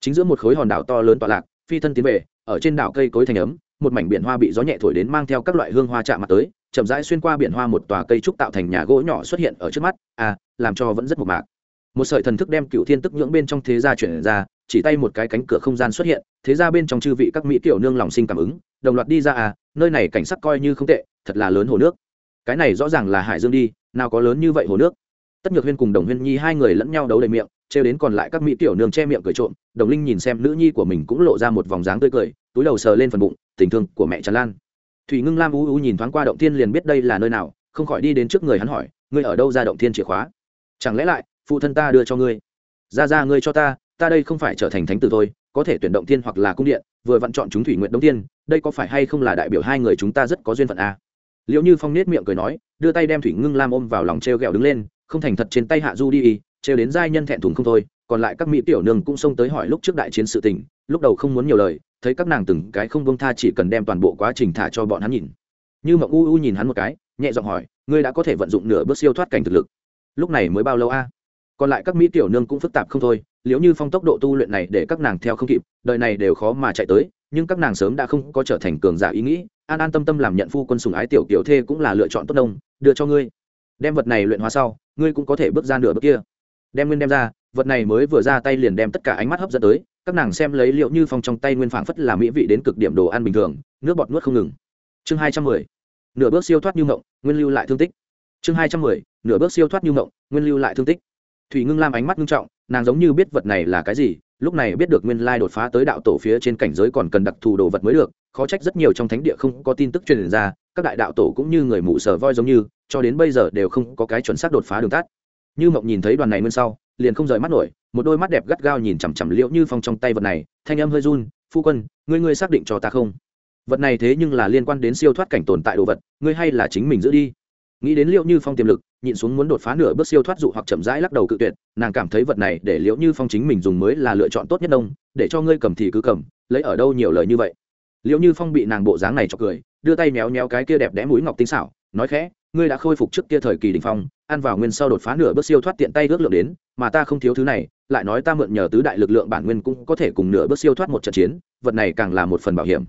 Chính giữa một khối hòn đảo to lớn tọa lạc, phi thân tiến về, ở trên đảo cây cối thành ấm, một mảnh biển hoa bị gió nhẹ thổi đến mang theo các loại hương hoa chạm mặt tới, chậm rãi xuyên qua biển hoa một tòa cây trúc tạo thành nhà gỗ nhỏ xuất hiện ở trước mắt à làm cho vẫn rất mộc mạc một sợi thần thức đem cựu thiên tức nhưỡng bên trong thế gia chuyển ra, chỉ tay một cái cánh cửa không gian xuất hiện, thế ra bên trong chư vị các mỹ tiểu nương lòng sinh cảm ứng, đồng loạt đi ra à nơi này cảnh sắc coi như không tệ, thật là lớn hồ nước. Cái này rõ ràng là hải dương đi, nào có lớn như vậy hồ nước. Tất nhược huyên cùng đồng huyên nhi hai người lẫn nhau đấu đầy miệng, trêu đến còn lại các mỹ tiểu nương che miệng cười trộm, đồng linh nhìn xem nữ nhi của mình cũng lộ ra một vòng dáng tươi cười, túi đầu sờ lên phần bụng, tình thương của mẹ tràn lan. Thủy ngưng lam u u nhìn thoáng qua động thiên liền biết đây là nơi nào, không khỏi đi đến trước người hắn hỏi, ngươi ở đâu ra động thiên chìa khóa? Chẳng lẽ lại phụ thân ta đưa cho ngươi. Ra ra, ngươi cho ta ta đây không phải trở thành thánh tử thôi, có thể tuyển động thiên hoặc là cung điện, vừa vặn chọn chúng thủy nguyện đông tiên, đây có phải hay không là đại biểu hai người chúng ta rất có duyên phận a à? liệu như phong nết miệng cười nói, đưa tay đem thủy ngưng lam ôm vào lòng t r e o g ẹ o đứng lên, không thành thật trên tay hạ du đi y t r e o đến giai nhân thẹn thùng không thôi, còn lại các mỹ tiểu nương cũng xông tới hỏi lúc trước đại chiến sự tình, lúc đầu không muốn nhiều lời, thấy các nàng từng cái không bông tha chỉ cần đem toàn bộ quá trình thả cho bọn hắn nhìn. Như mộng u u nhìn hắn một cái, nhẹ giọng hỏi, ngươi đã có thể vận dụng nửa bước siêu thoát cảnh thực lực. Lúc này mới bao lâu a? Còn lại các mỹ tiểu nương cũng phức tạp không thôi nếu như phong tốc độ tu luyện này để các nàng theo không kịp, đời này đều khó mà chạy tới, nhưng các nàng sớm đã không có trở thành cường giả ý nghĩ, an an tâm tâm làm nhận phu quân sùng ái tiểu kiểu thê cũng là lựa chọn tốt đông đưa cho ngươi. Đem vật này luyện hóa sau, ngươi cũng có thể bước ra nửa bước kia. Đem nguyên đem ra, vật này mới vừa ra tay liền đem tất cả ánh mắt hấp dẫn tới, các nàng xem lấy liệu như phong trong tay nguyên phảng phất là mỹ vị đến cực điểm đồ ăn bình thường, nước bọt nuốt không ngừng. Chương hai trăm mười, nửa bước siêu thoát như mộng, nguyên lưu lại thương tích. Chương hai trăm mười, nửa bước siêu thoát như mộng, nguyên lưu lại thương tích thủy ngưng lam ánh mắt ngưng trọng, nàng giống như biết vật này là cái gì, lúc này biết được nguyên lai đột phá tới đạo tổ phía trên cảnh giới còn cần đặc thù đồ vật mới được, khó trách rất nhiều trong thánh địa không có tin tức truyền ra, các đại đạo tổ cũng như người mụ sở voi giống như, cho đến bây giờ đều không có cái chuẩn xác đột phá đường tắt. Như mộng nhìn thấy đoàn này nguyên sau, liền không rời mắt nổi, một đôi mắt đẹp gắt gao nhìn chằm chằm liễu như phong trong tay vật này, thanh âm hơi run, phu quân, ngươi ngươi xác định cho ta không? Vật này thế nhưng là liên quan đến siêu thoát cảnh tồn tại đồ vật, ngươi hay là chính mình giữ đi nghĩ đến liệu như phong tiềm lực, nhịn xuống muốn đột phá nửa bước siêu thoát dụ hoặc chậm rãi lắc đầu cự tuyệt, nàng cảm thấy vật này để liệu như phong chính mình dùng mới là lựa chọn tốt nhất đông để cho ngươi cầm thì cứ cầm, lấy ở đâu nhiều lời như vậy. Liệu như phong bị nàng bộ dáng này cho cười, đưa tay méo méo cái kia đẹp đẽ mũi ngọc tinh xảo, nói khẽ, ngươi đã khôi phục trước kia thời kỳ đình phong, ăn vào nguyên sau đột phá nửa bước siêu thoát tiện tay ước lượng đến, mà ta không thiếu thứ này, lại nói ta mượn nhờ tứ đại lực lượng bản nguyên cũng có thể cùng nửa bước siêu thoát một trận chiến, vật này càng là một phần bảo hiểm.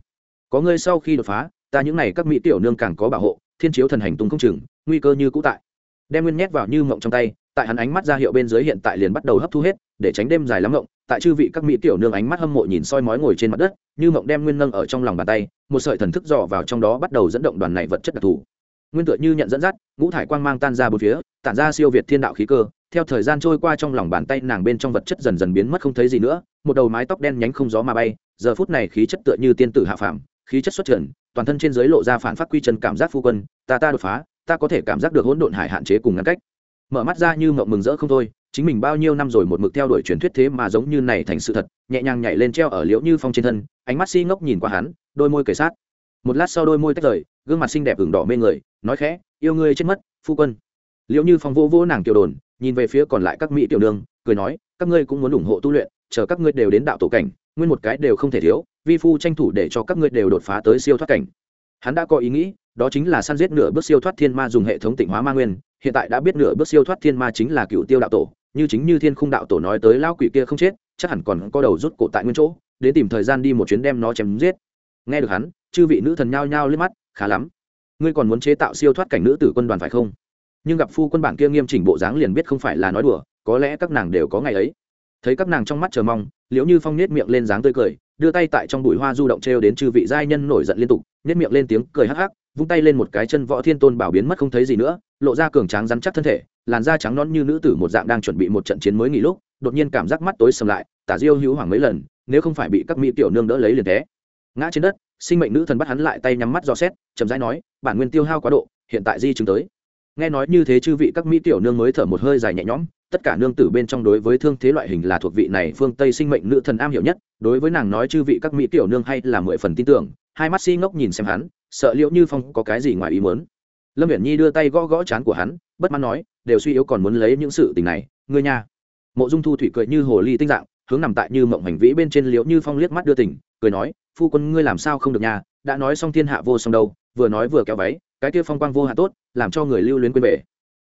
Có ngươi sau khi đột phá, ta những này các mỹ tiểu nương càng có bảo hộ thiên chiếu thần hành tung không chừng, nguy cơ như cũ tại. Đem nguyên nhét vào như mộng trong tay, tại hắn ánh mắt ra hiệu bên dưới hiện tại liền bắt đầu hấp thu hết, để tránh đêm dài lắm mộng, tại chư vị các mỹ tiểu nương ánh mắt hâm mộ nhìn soi mói ngồi trên mặt đất, như mộng đem nguyên nâng ở trong lòng bàn tay, một sợi thần thức dò vào trong đó bắt đầu dẫn động đoàn này vật chất đặc thù. Nguyên tựa như nhận dẫn dắt, ngũ thải quang mang tan ra bốn phía, tản ra siêu việt thiên đạo khí cơ, theo thời gian trôi qua trong lòng bàn tay nàng bên trong vật chất dần dần biến mất không thấy gì nữa, một đầu mái tóc đen nhánh không gió mà bay, giờ phút này khí chất tựa như tiên tử hạ phàm, khí chất xuất trần toàn thân trên giới lộ ra phản phát quy chân cảm giác phu quân ta ta đột phá ta có thể cảm giác được hỗn độn hải hạn chế cùng ngăn cách. Mở mắt ra như mộng mừng rỡ không thôi chính mình bao nhiêu năm rồi một mực theo đuổi truyền thuyết thế mà giống như này thành sự thật nhẹ nhàng nhảy lên treo ở liễu như phong trên thân ánh mắt si ngốc nhìn qua hắn đôi môi kể sát. Một lát sau đôi môi tách rời gương mặt xinh đẹp ửng đỏ mê người nói khẽ yêu ngươi chết mất phu quân. Liễu như phong vô vô nàng tiểu đồn nhìn về phía còn lại các mỹ tiểu đường, cười nói các ngươi cũng muốn ủng hộ tu luyện chờ các ngươi đều đến đạo tổ cảnh nguyên một cái đều không thể thiếu vi phu tranh thủ để cho các ngươi đều đột phá tới siêu thoát cảnh. Hắn đã có ý nghĩ, đó chính là săn giết nửa bước siêu thoát thiên ma dùng hệ thống tịnh hóa ma nguyên, hiện tại đã biết nửa bước siêu thoát thiên ma chính là cựu tiêu đạo tổ, như chính như thiên khung đạo tổ nói tới lao quỷ kia không chết, chắc hẳn còn có đầu rút cổ tại nguyên chỗ, đến tìm thời gian đi một chuyến đem nó chém giết. Nghe được hắn, chư vị nữ thần nhao nhao lên mắt, khá lắm. Ngươi còn muốn chế tạo siêu thoát cảnh nữ tử quân đoàn phải không? Nhưng gặp phu quân bản kia nghiêm chỉnh bộ dáng liền biết không phải là nói đùa, có lẽ các nàng đều có ngày ấy. Thấy các nàng trong mắt chờ mong, liễu như phong nết miệng lên dáng tươi cười đưa tay tại trong bụi hoa du động trêu đến chư vị giai nhân nổi giận liên tục nhét miệng lên tiếng cười hắc hắc vung tay lên một cái chân võ thiên tôn bảo biến mất không thấy gì nữa lộ ra cường tráng rắn chắc thân thể làn da trắng nón như nữ tử một dạng đang chuẩn bị một trận chiến mới nghỉ lúc đột nhiên cảm giác mắt tối sầm lại tả diêu hữu hoảng mấy lần nếu không phải bị các mỹ tiểu nương đỡ lấy liền thế, ngã trên đất sinh mệnh nữ thần bắt hắn lại tay nhắm mắt dò xét chậm rãi nói bản nguyên tiêu hao quá độ hiện tại di chứng tới nghe nói như thế chư vị các mỹ tiểu nương mới thở một hơi dài nhẹ nhõm, tất cả nương tử bên trong đối với thương thế loại hình là thuộc vị này phương tây sinh mệnh nữ thần am hiểu nhất, đối với nàng nói chư vị các mỹ tiểu nương hay là mười phần tin tưởng, hai mắt si ngốc nhìn xem hắn, sợ liệu như phong có cái gì ngoài ý muốn. Lâm viễn nhi đưa tay gõ gõ chán của hắn, bất mãn nói, đều suy yếu còn muốn lấy những sự tình này, ngươi nha. Mộ dung thu thủy cười như hồ ly tinh dạng, hướng nằm tại như mộng hành vĩ bên trên liễu như phong liếc mắt đưa tỉnh, cười nói, phu quân ngươi làm sao không được nhà đã nói xong thiên hạ vô song đâu, vừa nói vừa kéo váy, cái kia phong quang vô hạ tốt, làm cho người lưu luyến quên bể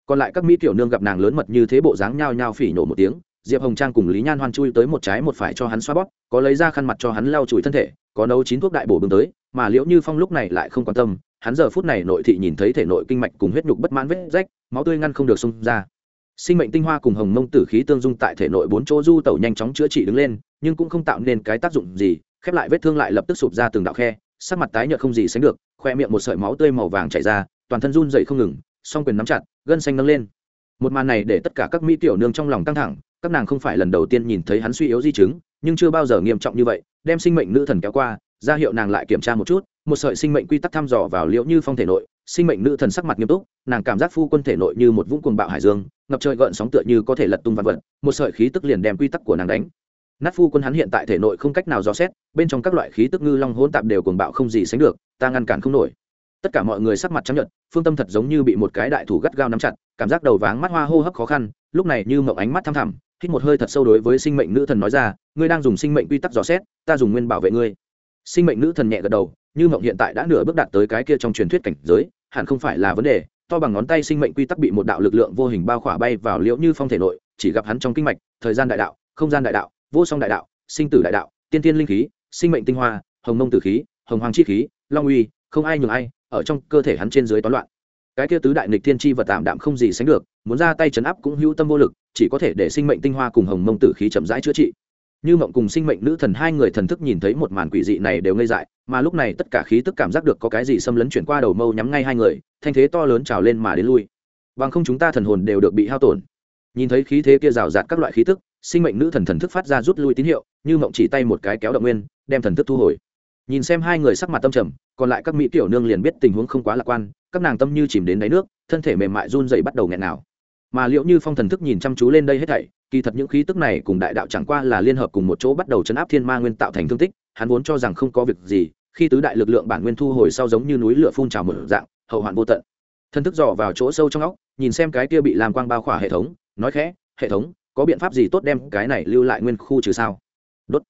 còn lại các mỹ tiểu nương gặp nàng lớn mật như thế bộ dáng nhao nhao phỉ nổ một tiếng, diệp hồng trang cùng lý nhan hoan chui tới một trái một phải cho hắn xoa bóp, có lấy ra khăn mặt cho hắn lau chùi thân thể, có nấu chín thuốc đại bổ bưng tới, mà liễu như phong lúc này lại không quan tâm, hắn giờ phút này nội thị nhìn thấy thể nội kinh mạch cùng huyết nhục bất mãn vết rách, máu tươi ngăn không được xông ra. Sinh mệnh tinh hoa cùng hồng mông tử khí tương dung tại thể nội bốn chỗ du tẩu nhanh chóng chữa trị đứng lên, nhưng cũng không tạo nên cái tác dụng gì, khép lại vết thương lại lập tức sụp ra từng đạo khe sắc mặt tái nhợt không gì sánh được, khoe miệng một sợi máu tươi màu vàng chảy ra, toàn thân run dậy không ngừng, song quyền nắm chặt, gân xanh nâng lên. Một màn này để tất cả các mỹ tiểu nương trong lòng căng thẳng, các nàng không phải lần đầu tiên nhìn thấy hắn suy yếu di chứng, nhưng chưa bao giờ nghiêm trọng như vậy, đem sinh mệnh nữ thần kéo qua, ra hiệu nàng lại kiểm tra một chút, một sợi sinh mệnh quy tắc thăm dò vào liễu như phong thể nội, sinh mệnh nữ thần sắc mặt nghiêm túc, nàng cảm giác phu quân thể nội như một vũng cuồng bạo hải dương, ngập trời gợn sóng tựa như có thể lật tung vạn vật, một sợi khí tức liền đem quy tắc của nàng đánh nát phu quân hắn hiện tại thể nội không cách nào dò xét, bên trong các loại khí tức ngư long hỗn tạp đều cuồng bạo không gì sánh được, ta ngăn cản không nổi. Tất cả mọi người sắc mặt chấp nhận phương tâm thật giống như bị một cái đại thủ gắt gao nắm chặt, cảm giác đầu váng mắt hoa hô hấp khó khăn, lúc này như mộng ánh mắt thăm thẳm, hít một hơi thật sâu đối với sinh mệnh nữ thần nói ra, ngươi đang dùng sinh mệnh quy tắc dò xét, ta dùng nguyên bảo vệ ngươi. Sinh mệnh nữ thần nhẹ gật đầu, như mộng hiện tại đã nửa bước đạt tới cái kia trong truyền thuyết cảnh giới, hẳn không phải là vấn đề, to bằng ngón tay sinh mệnh quy tắc bị một đạo lực lượng vô hình bao khỏa bay vào liễu như phong thể nội, chỉ gặp hắn trong kinh mạch, thời gian đại đạo, không gian đại đạo vô song đại đạo, sinh tử đại đạo, tiên tiên linh khí, sinh mệnh tinh hoa, hồng mông tử khí, hồng hoàng chi khí, long uy, không ai nhường ai, ở trong cơ thể hắn trên dưới toán loạn. Cái kia tứ đại nịch thiên chi vật tạm đạm không gì sánh được, muốn ra tay chấn áp cũng hữu tâm vô lực, chỉ có thể để sinh mệnh tinh hoa cùng hồng mông tử khí chậm rãi chữa trị. Như mộng cùng sinh mệnh nữ thần hai người thần thức nhìn thấy một màn quỷ dị này đều ngây dại, mà lúc này tất cả khí tức cảm giác được có cái gì xâm lấn chuyển qua đầu mâu nhắm ngay hai người, thanh thế to lớn trào lên mà đến lui. Bằng không chúng ta thần hồn đều được bị hao tổn. Nhìn thấy khí thế kia rào rạt các loại khí tức sinh mệnh nữ thần thần thức phát ra rút lui tín hiệu, như mộng chỉ tay một cái kéo động nguyên, đem thần thức thu hồi. Nhìn xem hai người sắc mặt tâm trầm, còn lại các mỹ tiểu nương liền biết tình huống không quá lạc quan, các nàng tâm như chìm đến đáy nước, thân thể mềm mại run dậy bắt đầu nghẹn nào. Mà liệu như phong thần thức nhìn chăm chú lên đây hết thảy, kỳ thật những khí tức này cùng đại đạo chẳng qua là liên hợp cùng một chỗ bắt đầu chấn áp thiên ma nguyên tạo thành thương tích, hắn vốn cho rằng không có việc gì, khi tứ đại lực lượng bản nguyên thu hồi sau giống như núi lửa phun trào mở dạng, hậu hoạn vô tận. Thần thức dò vào chỗ sâu trong óc, nhìn xem cái kia bị làm quang bao khỏa hệ thống, nói khẽ, hệ thống có biện pháp gì tốt đem cái này lưu lại nguyên khu trừ sao? Đốt.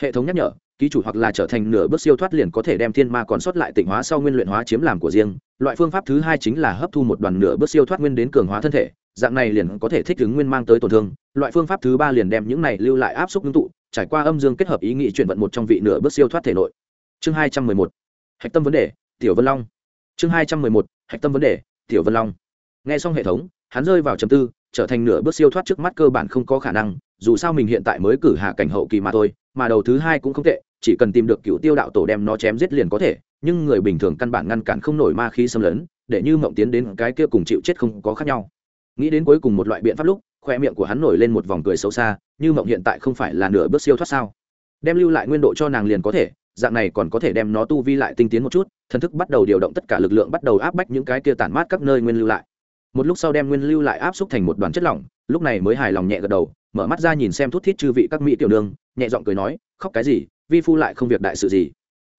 Hệ thống nhắc nhở, ký chủ hoặc là trở thành nửa bước siêu thoát liền có thể đem thiên ma còn sót lại tịnh hóa sau nguyên luyện hóa chiếm làm của riêng. Loại phương pháp thứ hai chính là hấp thu một đoàn nửa bước siêu thoát nguyên đến cường hóa thân thể, dạng này liền có thể thích ứng nguyên mang tới tổn thương. Loại phương pháp thứ ba liền đem những này lưu lại áp suất ngưng tụ, trải qua âm dương kết hợp ý nghĩ chuyển vận một trong vị nửa bước siêu thoát thể nội. Chương hai trăm mười một. Hạch tâm vấn đề, tiểu vân long. Chương hai trăm mười một. Hạch tâm vấn đề, tiểu vân long. Nghe xong hệ thống, hắn rơi vào trầm tư trở thành nửa bước siêu thoát trước mắt cơ bản không có khả năng, dù sao mình hiện tại mới cử hạ cảnh hậu kỳ mà thôi, mà đầu thứ hai cũng không tệ, chỉ cần tìm được cựu tiêu đạo tổ đem nó chém giết liền có thể, nhưng người bình thường căn bản ngăn cản không nổi ma khí xâm lấn, để như mộng tiến đến cái kia cùng chịu chết không có khác nhau. Nghĩ đến cuối cùng một loại biện pháp lúc, khoe miệng của hắn nổi lên một vòng cười xấu xa, như mộng hiện tại không phải là nửa bước siêu thoát sao? Đem lưu lại nguyên độ cho nàng liền có thể, dạng này còn có thể đem nó tu vi lại tinh tiến một chút, thần thức bắt đầu điều động tất cả lực lượng bắt đầu áp bách những cái kia tản mát các nơi nguyên lưu lại một lúc sau đem nguyên lưu lại áp xúc thành một đoàn chất lỏng, lúc này mới hài lòng nhẹ gật đầu, mở mắt ra nhìn xem thút thít chư vị các mỹ tiểu nương, nhẹ giọng cười nói, khóc cái gì, vi phu lại không việc đại sự gì.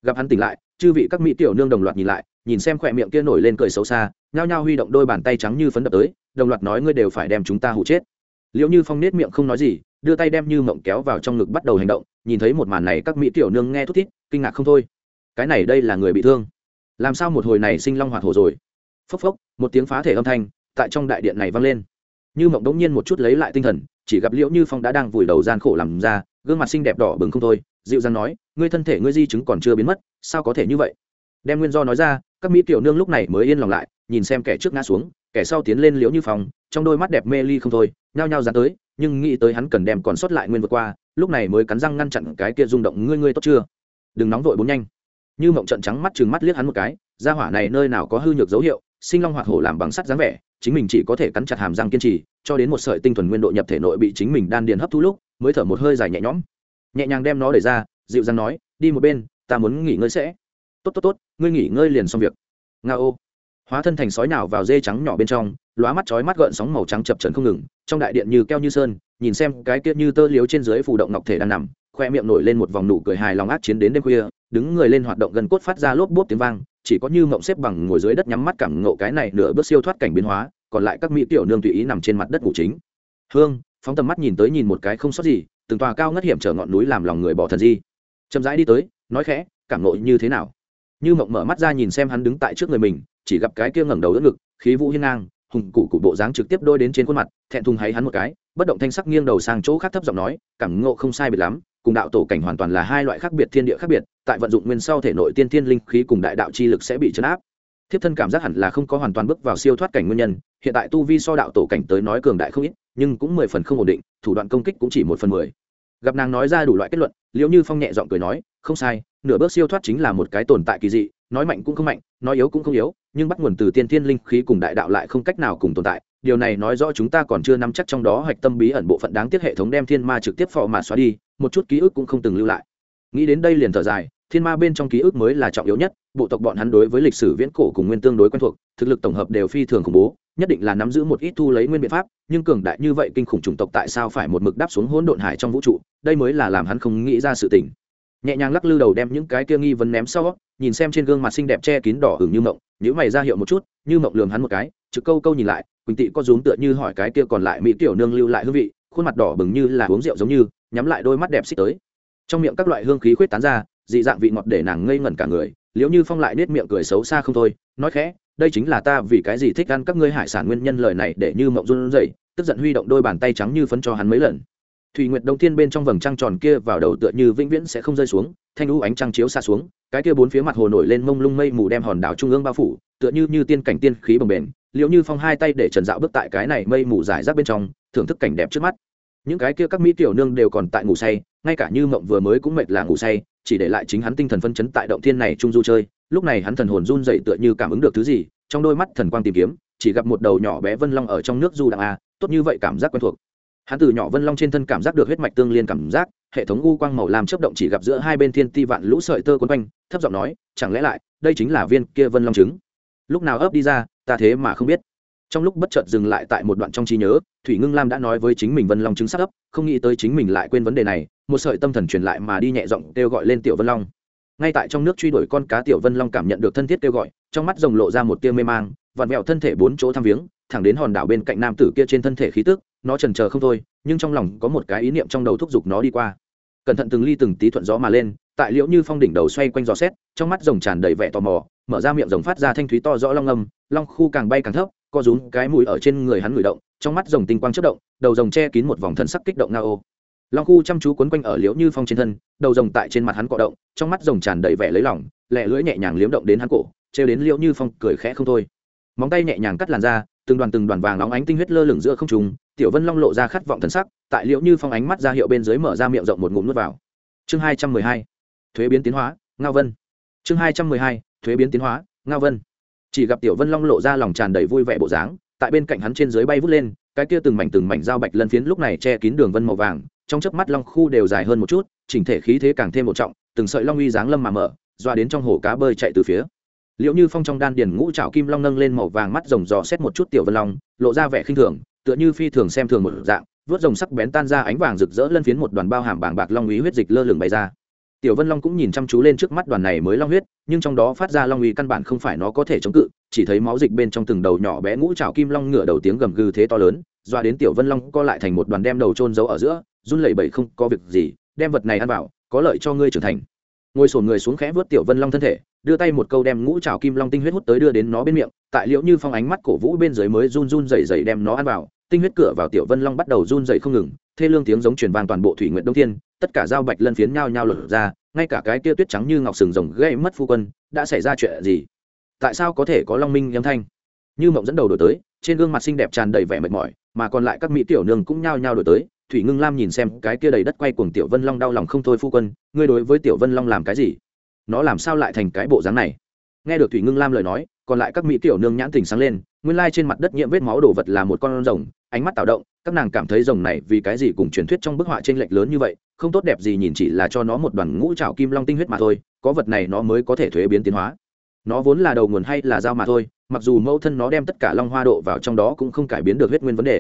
Gặp hắn tỉnh lại, chư vị các mỹ tiểu nương đồng loạt nhìn lại, nhìn xem khỏe miệng kia nổi lên cười xấu xa, nhao nhao huy động đôi bàn tay trắng như phấn đập tới, đồng loạt nói, ngươi đều phải đem chúng ta hụ chết. Liệu như phong nết miệng không nói gì, đưa tay đem như mộng kéo vào trong ngực bắt đầu hành động, nhìn thấy một màn này các mỹ tiểu nương nghe thút thít, kinh ngạc không thôi. Cái này đây là người bị thương. Làm sao một hồi này sinh long hoạt hồ rồi? Phốc phốc, một tiếng phá thể âm thanh tại trong đại điện này vang lên. Như mộng đống nhiên một chút lấy lại tinh thần, chỉ gặp liễu như phong đã đang vùi đầu gian khổ làm ra, gương mặt xinh đẹp đỏ bừng không thôi, dịu dàng nói, ngươi thân thể ngươi di chứng còn chưa biến mất, sao có thể như vậy? Đem nguyên do nói ra, các mỹ tiểu nương lúc này mới yên lòng lại, nhìn xem kẻ trước ngã xuống, kẻ sau tiến lên liễu như phong, trong đôi mắt đẹp mê ly không thôi, nhao nhao dán tới, nhưng nghĩ tới hắn cần đem còn sót lại nguyên vượt qua, lúc này mới cắn răng ngăn chặn cái kia rung động, ngươi ngươi tốt chưa? Đừng nóng vội bốn nhanh. Như mộng trận trắng mắt chừng mắt liếc hắn một cái ra hỏa này nơi nào có hư nhược dấu hiệu sinh long hoạt hổ làm bằng sắt dáng vẻ, chính mình chỉ có thể cắn chặt hàm răng kiên trì, cho đến một sợi tinh thuần nguyên độ nhập thể nội bị chính mình đan điền hấp thu lúc, mới thở một hơi dài nhẹ nhõm. Nhẹ nhàng đem nó đẩy ra, dịu dàng nói, đi một bên, ta muốn nghỉ ngơi sẽ. Tốt tốt tốt, ngươi nghỉ ngơi liền xong việc. Nga ô hóa thân thành sói nào vào dê trắng nhỏ bên trong, lóa mắt chói mắt gợn sóng màu trắng chập trần không ngừng, trong đại điện như keo như sơn, nhìn xem cái kia như tơ liếu trên dưới phù động ngọc thể đang nằm, khoe miệng nổi lên một vòng nụ cười hài lòng ác chiến đến đêm khuya, đứng người lên hoạt động gần cốt phát ra lốp bốp tiếng vang, chỉ có như mộng xếp bằng ngồi dưới đất nhắm mắt cảm ngộ cái này nửa bước siêu thoát cảnh biến hóa, còn lại các mỹ tiểu nương tùy ý nằm trên mặt đất ngủ chính. Hương, phóng tầm mắt nhìn tới nhìn một cái không sót gì, từng tòa cao ngất hiểm trở ngọn núi làm lòng người bỏ thần di. Chậm rãi đi tới, nói khẽ, cảm ngộ như thế nào? Như mộng mở mắt ra nhìn xem hắn đứng tại trước người mình, chỉ gặp cái kia ngẩng đầu đỡ ngực, khí vũ hiên ngang, hùng cụ cụ bộ dáng trực tiếp đôi đến trên khuôn mặt, thẹn thùng hay hắn một cái, bất động thanh sắc nghiêng đầu sang chỗ khác thấp giọng nói, cảm ngộ không sai biệt lắm, cùng đạo tổ cảnh hoàn toàn là hai loại khác biệt, thiên địa khác biệt, tại vận dụng nguyên sau thể nội tiên thiên linh khí cùng đại đạo chi lực sẽ bị chấn áp. Thiếp thân cảm giác hẳn là không có hoàn toàn bước vào siêu thoát cảnh nguyên nhân, hiện tại tu vi so đạo tổ cảnh tới nói cường đại không ít, nhưng cũng mười phần không ổn định, thủ đoạn công kích cũng chỉ một phần mười gặp nàng nói ra đủ loại kết luận liệu như phong nhẹ giọng cười nói, không sai, nửa bước siêu thoát chính là một cái tồn tại kỳ dị, nói mạnh cũng không mạnh, nói yếu cũng không yếu, nhưng bắt nguồn từ tiên thiên linh khí cùng đại đạo lại không cách nào cùng tồn tại. Điều này nói rõ chúng ta còn chưa nắm chắc trong đó hạch tâm bí ẩn bộ phận đáng tiếc hệ thống đem thiên ma trực tiếp phò mà xóa đi, một chút ký ức cũng không từng lưu lại. Nghĩ đến đây liền thở dài thiên ma bên trong ký ức mới là trọng yếu nhất, bộ tộc bọn hắn đối với lịch sử viễn cổ cùng nguyên tương đối quen thuộc, thực lực tổng hợp đều phi thường khủng bố, nhất định là nắm giữ một ít thu lấy nguyên biện pháp, nhưng cường đại như vậy kinh khủng chủng tộc tại sao phải một mực đáp xuống hỗn độn hải trong vũ trụ, đây mới là làm hắn không nghĩ ra sự tình. Nhẹ nhàng lắc lư đầu đem những cái kia nghi vấn ném sau, nhìn xem trên gương mặt xinh đẹp che kín đỏ hửng như mộng nhữ mày ra hiệu một chút, như mộng lường hắn một cái, trực câu câu nhìn lại, quỳnh tị có rúm tựa như hỏi cái kia còn lại mỹ tiểu nương lưu lại hương vị, khuôn mặt đỏ bừng như là uống rượu giống như, nhắm lại đôi mắt đẹp xích tới. Trong miệng các loại hương khí khuyết tán ra dị dạng vị ngọt để nàng ngây ngẩn cả người liếu như phong lại nết miệng cười xấu xa không thôi, nói khẽ, đây chính là ta vì cái gì thích ăn các ngươi hải sản nguyên nhân lời này để như mộng run rẩy, tức giận huy động đôi bàn tay trắng như phấn cho hắn mấy lần. Thủy nguyệt đông thiên bên trong vầng trăng tròn kia vào đầu tựa như vĩnh viễn sẽ không rơi xuống, thanh lũ ánh trăng chiếu xa xuống, cái kia bốn phía mặt hồ nổi lên mông lung mây mù đem hòn đảo trung ương bao phủ, tựa như như tiên cảnh tiên khí bồng bềnh liệu như phong hai tay để trần dạo bước tại cái này mây mù dài rác bên trong, thưởng thức cảnh đẹp trước mắt những cái kia các mỹ tiểu nương đều còn tại ngủ say, ngay cả như mộng vừa mới cũng mệt là ngủ say, chỉ để lại chính hắn tinh thần phân chấn tại động thiên này trung du chơi. Lúc này hắn thần hồn run dậy tựa như cảm ứng được thứ gì, trong đôi mắt thần quang tìm kiếm, chỉ gặp một đầu nhỏ bé vân long ở trong nước du đặng a, tốt như vậy cảm giác quen thuộc. Hắn từ nhỏ vân long trên thân cảm giác được huyết mạch tương liên cảm giác, hệ thống u quang màu làm chấp động chỉ gặp giữa hai bên thiên ti vạn lũ sợi tơ quấn quanh, thấp giọng nói, chẳng lẽ lại, đây chính là viên kia vân long trứng? Lúc nào ấp đi ra, ta thế mà không biết trong lúc bất chợt dừng lại tại một đoạn trong trí nhớ, thủy ngưng lam đã nói với chính mình vân long chứng sắc ấp, không nghĩ tới chính mình lại quên vấn đề này, một sợi tâm thần truyền lại mà đi nhẹ giọng kêu gọi lên tiểu vân long. Ngay tại trong nước truy đuổi con cá, tiểu vân long cảm nhận được thân thiết kêu gọi, trong mắt rồng lộ ra một tia mê mang, vặn vẹo thân thể bốn chỗ thăm viếng, thẳng đến hòn đảo bên cạnh nam tử kia trên thân thể khí tức, nó trần chờ không thôi, nhưng trong lòng có một cái ý niệm trong đầu thúc giục nó đi qua. Cẩn thận từng ly từng tí thuận gió mà lên, tại liễu như phong đỉnh đầu xoay quanh gió xét trong mắt rồng tràn đầy vẻ tò mò, mở ra miệng rồng phát ra thanh thúy to rõ long âm, long khu càng bay càng thấp co rúm cái mũi ở trên người hắn ngửi động, trong mắt rồng tinh quang chất động, đầu rồng che kín một vòng thần sắc kích động nga ô. Long khu chăm chú quấn quanh ở liễu như phong trên thân, đầu rồng tại trên mặt hắn cọ động, trong mắt rồng tràn đầy vẻ lấy lỏng lẹ lưỡi nhẹ nhàng liếm động đến hắn cổ, trêu đến liễu như phong cười khẽ không thôi. Móng tay nhẹ nhàng cắt làn ra từng đoàn từng đoàn vàng óng ánh tinh huyết lơ lửng giữa không trùng tiểu vân long lộ ra khát vọng thần sắc, tại liễu như phong ánh mắt ra hiệu bên dưới mở ra miệng rộng một ngụm nuốt vào. Chương hai trăm mười hai, thuế biến tiến hóa, ngao vân. Chương hai trăm mười hai, thuế biến tiến hóa, ngao vân chỉ gặp tiểu vân long lộ ra lòng tràn đầy vui vẻ bộ dáng tại bên cạnh hắn trên dưới bay vút lên cái kia từng mảnh từng mảnh dao bạch lân phiến lúc này che kín đường vân màu vàng trong chớp mắt long khu đều dài hơn một chút chỉnh thể khí thế càng thêm một trọng từng sợi long uy dáng lâm mà mở doa đến trong hồ cá bơi chạy từ phía liệu như phong trong đan điền ngũ trảo kim long nâng lên màu vàng mắt rồng dò xét một chút tiểu vân long lộ ra vẻ khinh thường tựa như phi thường xem thường một dạng vớt rồng sắc bén tan ra ánh vàng rực rỡ lân phiến một đoàn bao hàm bảng bạc long uy huyết dịch lơ lửng bày ra tiểu vân long cũng nhìn chăm chú lên trước mắt đoàn này mới long huyết, nhưng trong đó phát ra long uy căn bản không phải nó có thể chống cự, chỉ thấy máu dịch bên trong từng đầu nhỏ bé ngũ trảo kim long ngửa đầu tiếng gầm gừ thế to lớn, doa đến tiểu vân long co lại thành một đoàn đem đầu trôn giấu ở giữa, run lẩy bẩy không có việc gì, đem vật này ăn vào, có lợi cho ngươi trưởng thành. Ngồi sổn người xuống khẽ vớt tiểu vân long thân thể, đưa tay một câu đem ngũ trào kim long tinh huyết hút tới đưa đến nó bên miệng, tại liễu như phong ánh mắt cổ vũ bên dưới mới run run dày dày đem nó ăn vào, tinh huyết cửa vào tiểu vân long bắt đầu run dày không ngừng, thê lương tiếng giống truyền vang toàn bộ thủy nguyện đông thiên tất cả dao bạch lân phiến nhao nhao lột ra, ngay cả cái tia tuyết trắng như ngọc sừng rồng gây mất phu quân, đã xảy ra chuyện gì? Tại sao có thể có long minh âm thanh? Như mộng dẫn đầu đổi tới, trên gương mặt xinh đẹp tràn đầy vẻ mệt mỏi, mà còn lại các mỹ tiểu nương cũng nhao nhao đổi tới, thủy ngưng lam nhìn xem cái kia đầy đất quay cuồng tiểu vân long đau lòng không thôi phu quân, ngươi đối với tiểu vân long làm cái gì? Nó làm sao lại thành cái bộ dáng này? Nghe được thủy ngưng lam lời nói, còn lại các mỹ tiểu nương nhãn tình sáng lên, nguyên lai trên mặt đất nhiễm vết máu đồ vật là một con rồng, ánh mắt tạo động các nàng cảm thấy rồng này vì cái gì cùng truyền thuyết trong bức họa t r ê n lệch lớn như vậy, không tốt đẹp gì nhìn chỉ là cho nó một đoàn ngũ trào kim long tinh huyết mà thôi, có vật này nó mới có thể thuế biến tiến hóa. Nó vốn là đầu nguồn hay là dao mà thôi, mặc dù mẫu thân nó đem tất cả long hoa độ vào trong đó cũng không cải biến được huyết nguyên vấn đề.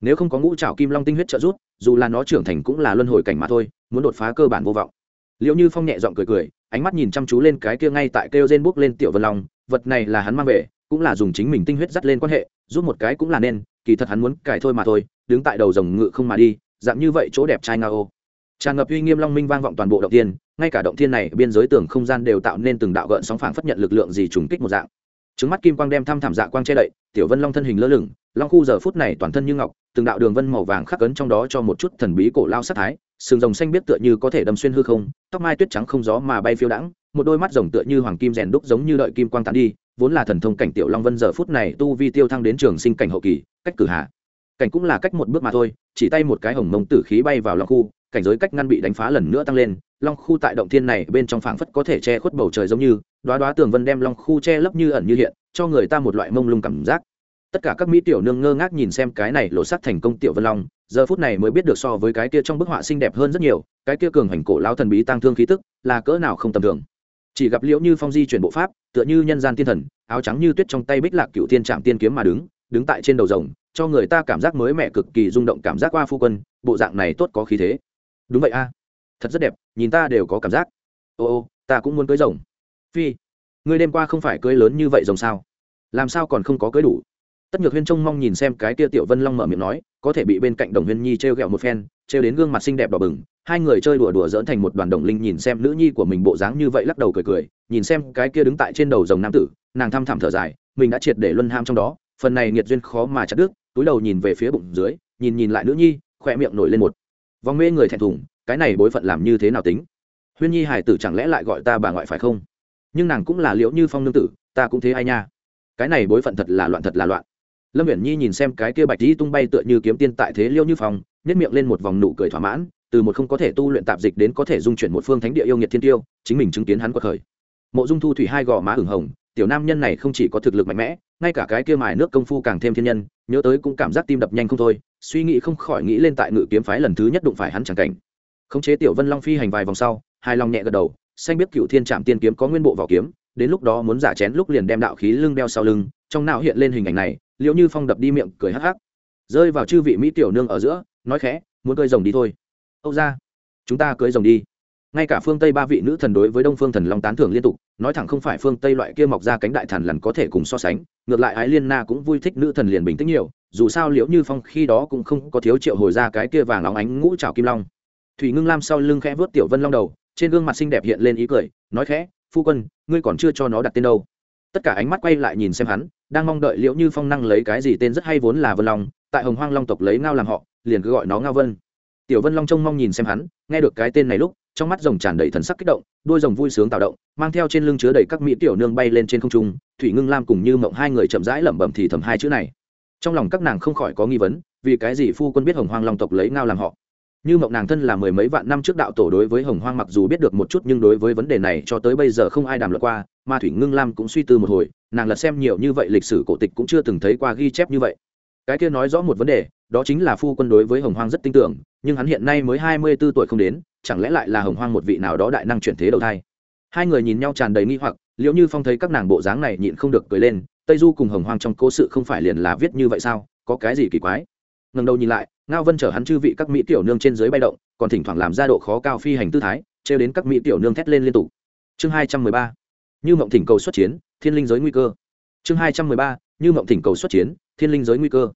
Nếu không có ngũ trào kim long tinh huyết trợ giúp, dù là nó trưởng thành cũng là luân hồi cảnh mà thôi, muốn đột phá cơ bản vô vọng. Liệu như phong nhẹ giọng cười cười, ánh mắt nhìn chăm chú lên cái kia ngay tại kêu gen bút lên tiểu vân long, vật này là hắn mang về, cũng là dùng chính mình tinh huyết dắt lên quan hệ, giúp một cái cũng là nên, kỳ thật hắn muốn cải thôi mà thôi đứng tại đầu rồng ngự không mà đi, dạng như vậy chỗ đẹp trai nga ô. Tràn ngập uy nghiêm long minh vang vọng toàn bộ động tiên ngay cả động thiên này, biên giới tường không gian đều tạo nên từng đạo gợn sóng phảng phất nhận lực lượng gì trùng kích một dạng. Trứng mắt kim quang đem thăm thảm dạ quang che đậy, tiểu vân long thân hình lơ lửng, long khu giờ phút này toàn thân như ngọc, từng đạo đường vân màu vàng khắc cấn trong đó cho một chút thần bí cổ lao sát thái, sừng rồng xanh biết tựa như có thể đâm xuyên hư không, tóc mai tuyết trắng không gió mà bay phiêu đãng, một đôi mắt rồng tựa như hoàng kim rèn đúc giống như đợi kim quang tàn đi, vốn là thần thông cảnh tiểu long vân giờ phút này tu vi tiêu thăng đến trường sinh cảnh hậu kỳ, cách cử hạ cảnh cũng là cách một bước mà thôi, chỉ tay một cái hồng mông tử khí bay vào long khu, cảnh giới cách ngăn bị đánh phá lần nữa tăng lên. Long khu tại động thiên này bên trong phảng phất có thể che khuất bầu trời giống như đoá đoá tường vân đem long khu che lấp như ẩn như hiện, cho người ta một loại mông lung cảm giác. Tất cả các mỹ tiểu nương ngơ ngác nhìn xem cái này lộ sắc thành công tiểu vân long, giờ phút này mới biết được so với cái kia trong bức họa xinh đẹp hơn rất nhiều, cái kia cường hành cổ lao thần bí tăng thương khí tức, là cỡ nào không tầm thường. Chỉ gặp liễu như phong di chuyển bộ pháp, tựa như nhân gian tiên thần, áo trắng như tuyết trong tay bích lạc cựu tiên trạm tiên kiếm mà đứng đứng tại trên đầu rồng cho người ta cảm giác mới mẻ cực kỳ rung động cảm giác qua phu quân, bộ dạng này tốt có khí thế. Đúng vậy a. Thật rất đẹp, nhìn ta đều có cảm giác. Ô ô, ta cũng muốn cưới rồng. Phi người đêm qua không phải cưới lớn như vậy rồng sao? Làm sao còn không có cưới đủ? Tất nhược huyên trông mong nhìn xem cái kia tiểu vân long mở miệng nói, có thể bị bên cạnh đồng huyên nhi t r e o g ẹ o một phen t r e o đến gương mặt xinh đẹp đỏ bừng, hai người chơi đùa đùa dỡn thành một đoàn đồng linh nhìn xem nữ nhi của mình bộ dáng như vậy lắc đầu cười cười, nhìn xem cái kia đứng tại trên đầu dòng nam tử, nàng thăm thẳm thở dài, mình đã triệt để luân ham trong đó, phần này nghiệt duyên khó mà chặt đứt túi đầu nhìn về phía bụng dưới nhìn nhìn lại nữ nhi khoe miệng nổi lên một vòng mê người thẹn thùng cái này bối phận làm như thế nào tính? Huyên nhi hải tử chẳng lẽ lại gọi ta bà ngoại phải không? Nhưng nàng cũng là liễu như phong nương tử ta cũng thế ai nha? Cái này bối phận thật là loạn thật là loạn. Lâm viễn nhi nhìn xem cái kia bạch di tung bay tựa như kiếm tiên tại thế liêu như phong, nếp miệng lên một vòng nụ cười thỏa mãn từ một không có thể tu luyện tạp dịch đến có thể dung chuyển một phương thánh địa yêu nghiệt thiên tiêu chính mình chứng kiến hắn quật khởi. Mộ dung thu thủy hai gò má ửng hồng tiểu nam nhân này không chỉ có thực lực mạnh mẽ, ngay cả cái kia mài nước công phu càng thêm thiên nhân, nhớ tới cũng cảm giác tim đập nhanh không thôi, suy nghĩ không khỏi nghĩ lên tại ngự kiếm phái lần thứ nhất đụng phải hắn chẳng cảnh. Khống chế tiểu vân long phi hành vài vòng sau hai lòng nhẹ gật đầu, xanh biết cựu thiên trạm tiên kiếm có nguyên bộ vỏ kiếm, đến lúc đó muốn giả chén lúc liền đem đạo khí lưng đeo sau lưng, trong não hiện lên hình ảnh này, liệu như phong đập đi miệng cười hắc hắc. Rơi vào chư vị mỹ tiểu nương ở giữa, nói khẽ, muốn cơi rồng đi thôi. Âu ra chúng ta cưới rồng đi ngay cả phương tây ba vị nữ thần đối với đông phương thần long tán thưởng liên tục, nói thẳng không phải phương tây loại kia mọc ra cánh đại thần lần có thể cùng so sánh, ngược lại ái liên na cũng vui thích nữ thần liền bình tĩnh nhiều, dù sao liễu như phong khi đó cũng không có thiếu triệu hồi ra cái kia vàng óng ánh ngũ trào kim long. Thủy ngưng lam sau lưng khẽ vớt tiểu vân long đầu, trên gương mặt xinh đẹp hiện lên ý cười, nói khẽ, phu quân, ngươi còn chưa cho nó đặt tên đâu. Tất cả ánh mắt quay lại nhìn xem hắn, đang mong đợi liễu như phong năng lấy cái gì tên rất hay vốn là vân long, tại hồng hoang long tộc lấy ngao làm họ, liền cứ gọi nó ngao vân. Tiểu vân long trông mong nhìn xem hắn, nghe được cái tên này lúc trong mắt rồng tràn đầy thần sắc kích động, đôi rồng vui sướng tạo động, mang theo trên lưng chứa đầy các mỹ tiểu nương bay lên trên không trung, thủy ngưng lam cùng như mộng hai người chậm rãi lẩm bẩm thì thầm hai chữ này. Trong lòng các nàng không khỏi có nghi vấn, vì cái gì phu quân biết hồng hoang long tộc lấy ngao làm họ? Như mộng nàng thân là mười mấy vạn năm trước đạo tổ đối với hồng hoang mặc dù biết được một chút nhưng đối với vấn đề này cho tới bây giờ không ai đàm luận qua, mà thủy ngưng lam cũng suy tư một hồi, nàng lật xem nhiều như vậy lịch sử cổ tịch cũng chưa từng thấy qua ghi chép như vậy. Cái kia nói rõ một vấn đề, đó chính là phu quân đối với hồng hoang rất tin tưởng, nhưng hắn hiện nay mới hai mươi b ố tuổi không đến chẳng lẽ lại là hồng hoang một vị nào đó đại năng chuyển thế đầu thai? Hai người nhìn nhau tràn đầy nghi hoặc, liệu như phong thấy các nàng bộ dáng này nhịn không được cười lên, tây du cùng hồng hoang trong cố sự không phải liền là viết như vậy sao? Có cái gì kỳ quái? Ngần đầu nhìn lại, ngao vân chở hắn chư vị các mỹ tiểu nương trên dưới bay động, còn thỉnh thoảng làm ra độ khó cao phi hành tư thái, trêu đến các mỹ tiểu nương thét lên liên tục. Chương hai trăm mười ba. Như mộng thỉnh cầu xuất chiến, thiên linh giới nguy cơ. Chương hai trăm mười ba. Như mộng thỉnh cầu xuất chiến, thiên linh giới nguy cơ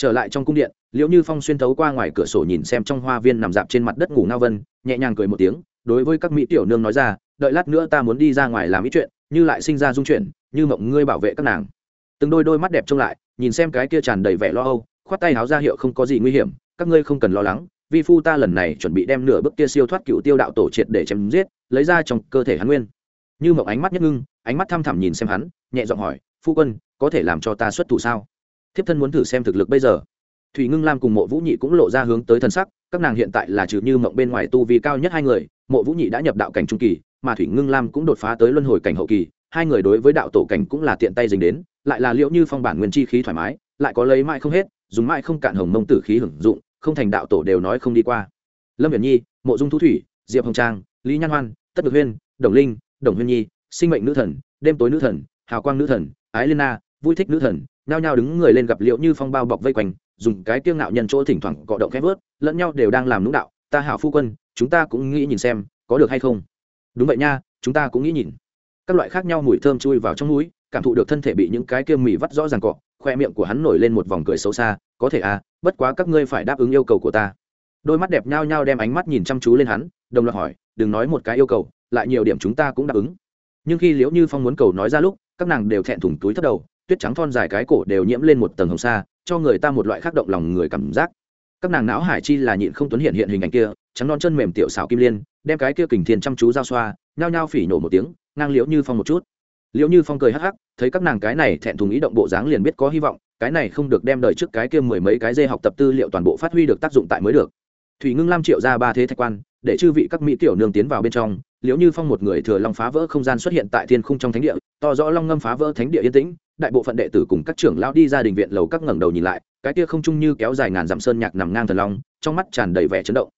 trở lại trong cung điện, liễu như phong xuyên thấu qua ngoài cửa sổ nhìn xem trong hoa viên nằm dạp trên mặt đất ngủ ngao vân, nhẹ nhàng cười một tiếng, đối với các mỹ tiểu nương nói ra, đợi lát nữa ta muốn đi ra ngoài làm ít chuyện, như lại sinh ra dung chuyện, như mộng ngươi bảo vệ các nàng. Từng đôi đôi mắt đẹp trông lại, nhìn xem cái kia tràn đầy vẻ lo âu, khoát tay háo ra hiệu không có gì nguy hiểm, các ngươi không cần lo lắng, vi phu ta lần này chuẩn bị đem nửa bức kia siêu thoát cựu tiêu đạo tổ triệt để chém giết, lấy ra trong cơ thể hắn nguyên. Như mộng ánh mắt nhất ngưng, ánh mắt thăm thẳm nhìn xem hắn, nhẹ giọng hỏi, phu quân, có thể làm cho ta xuất thủ sao? Thiếp thân muốn thử xem thực lực bây giờ. Thủy ngưng lam cùng mộ vũ nhị cũng lộ ra hướng tới thân sắc, các nàng hiện tại là trừ như mộng bên ngoài tu vi cao nhất hai người, mộ vũ nhị đã nhập đạo cảnh trung kỳ, mà thủy ngưng lam cũng đột phá tới luân hồi cảnh hậu kỳ, hai người đối với đạo tổ cảnh cũng là tiện tay dính đến, lại là liệu như phong bản nguyên chi khí thoải mái, lại có lấy mãi không hết, dùng mãi không cạn hồng mông tử khí hưởng dụng, không thành đạo tổ đều nói không đi qua. Lâm viễn nhi, mộ dung thu thủy, diệp hồng trang, lý nhan hoan, tất được huyên, đồng linh, đồng huyên nhi, sinh mệnh nữ thần, đêm tối nữ thần, hào quang nữ thần, ái liên na, vui thích nữ thần nhao nhao đứng người lên gặp liệu như phong bao bọc vây quanh, dùng cái kiêng ngạo nhân chỗ thỉnh thoảng cọ động khép vớt, lẫn nhau đều đang làm nũng đạo, ta hảo phu quân, chúng ta cũng nghĩ nhìn xem, có được hay không? Đúng vậy nha, chúng ta cũng nghĩ nhìn. Các loại khác nhau mùi thơm chui vào trong mũi, cảm thụ được thân thể bị những cái kia mì vắt rõ ràng cọ, khoe miệng của hắn nổi lên một vòng cười xấu xa, có thể à bất quá các ngươi phải đáp ứng yêu cầu của ta. Đôi mắt đẹp nhao nhao đem ánh mắt nhìn chăm chú lên hắn, đồng loạt hỏi, đừng nói một cái yêu cầu, lại nhiều điểm chúng ta cũng đáp ứng. Nhưng khi liễu như phong muốn cầu nói ra lúc, các nàng đều thẹn thùng túi thất đầu tuyết trắng thon dài cái cổ đều nhiễm lên một tầng hồng sa, cho người ta một loại khắc động lòng người cảm giác. Các nàng não hải chi là nhịn không tuấn hiện hiện hình ảnh kia, trắng non chân mềm tiểu xảo kim liên, đem cái kia kình thiên chăm chú giao xoa, nhao nhao phỉ nổ một tiếng, ngang liễu như phong một chút. Liễu như phong cười hắc hắc, thấy các nàng cái này thẹn thùng ý động bộ dáng liền biết có hy vọng, cái này không được đem đợi trước cái kia mười mấy cái dê học tập tư liệu toàn bộ phát huy được tác dụng tại mới được. Thủy ngưng lam triệu ra ba thế thạch quan, để chư vị các mỹ tiểu nương tiến vào bên trong, liễu như phong một người thừa long phá vỡ không gian xuất hiện tại thiên khung trong thánh địa, to rõ long ngâm phá vỡ thánh địa yên tĩnh đại bộ phận đệ tử cùng các trưởng lão đi ra đình viện lầu các ngẩng đầu nhìn lại, cái kia không trung như kéo dài ngàn dặm sơn nhạc nằm ngang thần long, trong mắt tràn đầy vẻ chấn động.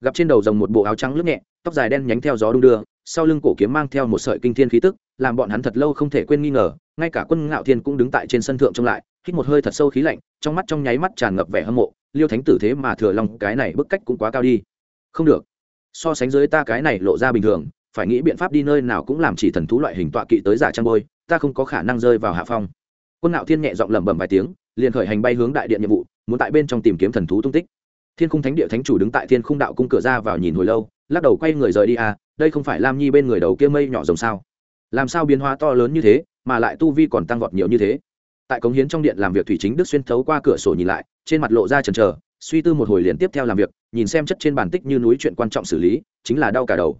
Gặp trên đầu rồng một bộ áo trắng lướt nhẹ, tóc dài đen nhánh theo gió đung đưa, sau lưng cổ kiếm mang theo một sợi kinh thiên khí tức, làm bọn hắn thật lâu không thể quên nghi ngờ, ngay cả quân ngạo thiên cũng đứng tại trên sân thượng trông lại, hít một hơi thật sâu khí lạnh, trong mắt trong nháy mắt tràn ngập vẻ hâm mộ, liêu thánh tử thế mà thừa lòng, cái này bức cách cũng quá cao đi. Không được. So sánh dưới ta cái này lộ ra bình thường phải nghĩ biện pháp đi nơi nào cũng làm chỉ thần thú loại hình tọa kỵ tới giả trang bôi, ta không có khả năng rơi vào hạ phong. Quân ngạo thiên nhẹ giọng lẩm bẩm vài tiếng, liền khởi hành bay hướng đại điện nhiệm vụ, muốn tại bên trong tìm kiếm thần thú tung tích. Thiên khung thánh địa thánh chủ đứng tại thiên khung đạo cung cửa ra vào nhìn hồi lâu, lắc đầu quay người rời đi à đây không phải lam nhi bên người đầu kia mây nhỏ rồng sao? Làm sao biến hóa to lớn như thế, mà lại tu vi còn tăng vọt nhiều như thế? Tại cống hiến trong điện làm việc thủy chính đức xuyên thấu qua cửa sổ nhìn lại, trên mặt lộ ra trần trờ suy tư một hồi liền tiếp theo làm việc, nhìn xem chất trên bản tích như núi chuyện quan trọng xử lý, chính là đau cả đầu